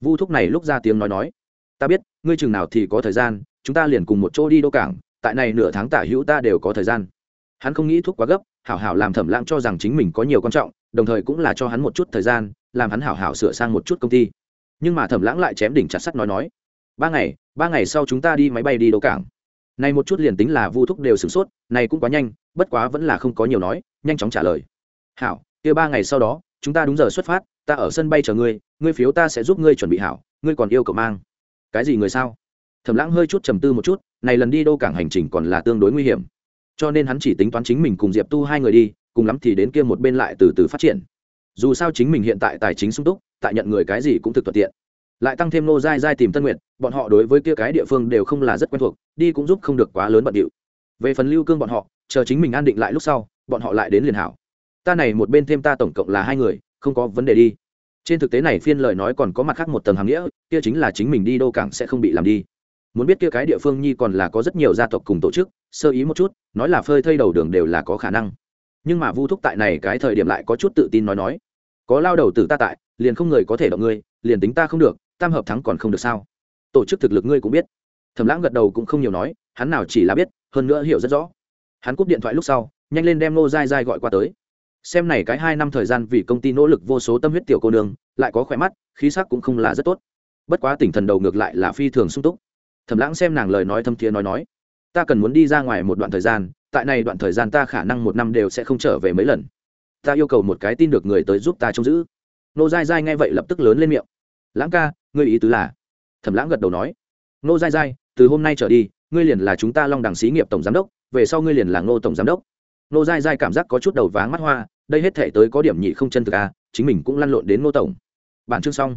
Vu thúc này lúc ra tiếng nói nói ta biết, ngươi chừng nào thì có thời gian, chúng ta liền cùng một chỗ đi đô cảng, tại này nửa tháng tả hữu ta đều có thời gian. Hắn không nghĩ thuốc quá gấp, hảo hảo làm thẩm lãng cho rằng chính mình có nhiều quan trọng, đồng thời cũng là cho hắn một chút thời gian, làm hắn hảo hảo sửa sang một chút công ty. Nhưng mà thẩm lãng lại chém đỉnh chặt sắt nói nói, ba ngày ba ngày sau chúng ta đi máy bay đi đô cảng. Này một chút liền tính là vu thúc đều sửng sốt, này cũng quá nhanh, bất quá vẫn là không có nhiều nói, nhanh chóng trả lời. Hảo, kia ba ngày sau đó, chúng ta đúng giờ xuất phát, ta ở sân bay chờ ngươi ngươi phiếu ta sẽ giúp ngươi chuẩn bị hảo, ngươi còn yêu cầu mang cái gì người sao? Thẩm lãng hơi chút trầm tư một chút, này lần đi đô cảng hành trình còn là tương đối nguy hiểm. Cho nên hắn chỉ tính toán chính mình cùng diệp tu hai người đi, cùng lắm thì đến kia một bên lại từ từ phát triển. Dù sao chính mình hiện tại tài chính sung túc, tại nhận người cái gì cũng thực thuận tiện. Lại tăng thêm nô dai dai tìm tân nguyện bọn họ đối với kia cái địa phương đều không là rất quen thuộc, đi cũng giúp không được quá lớn bận điệu. Về phần lưu cương bọn họ, chờ chính mình an định lại lúc sau, bọn họ lại đến liền hảo. Ta này một bên thêm ta tổng cộng là hai người, không có vấn đề đi trên thực tế này phiên lời nói còn có mặt khác một tầng hàng nghĩa, kia chính là chính mình đi đô cảng sẽ không bị làm đi. Muốn biết kia cái địa phương nhi còn là có rất nhiều gia tộc cùng tổ chức, sơ ý một chút, nói là phơi thây đầu đường đều là có khả năng. Nhưng mà vu thúc tại này cái thời điểm lại có chút tự tin nói nói. Có lao đầu từ ta tại, liền không người có thể động ngươi, liền tính ta không được, tam hợp thắng còn không được sao? Tổ chức thực lực ngươi cũng biết. Thẩm lãng gật đầu cũng không nhiều nói, hắn nào chỉ là biết, hơn nữa hiểu rất rõ. Hắn cúp điện thoại lúc sau, nhanh lên đem nô dai dai gọi qua tới xem này cái hai năm thời gian vì công ty nỗ lực vô số tâm huyết tiểu cô nương, lại có khỏe mắt, khí sắc cũng không là rất tốt. Bất quá tỉnh thần đầu ngược lại là phi thường sung túc. Thẩm lãng xem nàng lời nói thâm thiế nói nói, ta cần muốn đi ra ngoài một đoạn thời gian, tại này đoạn thời gian ta khả năng một năm đều sẽ không trở về mấy lần. Ta yêu cầu một cái tin được người tới giúp ta trông giữ. Nô dai dai nghe vậy lập tức lớn lên miệng. Lãng ca, ngươi ý tứ là? Thẩm lãng gật đầu nói. Nô dai dai từ hôm nay trở đi, ngươi liền là chúng ta long đẳng xí nghiệp tổng giám đốc, về sau ngươi liền là ngô tổng giám đốc nô dai dai cảm giác có chút đầu váng mắt hoa, đây hết thể tới có điểm nhị không chân thực à chính mình cũng lăn lộn đến ngô tổng. Bản chương xong.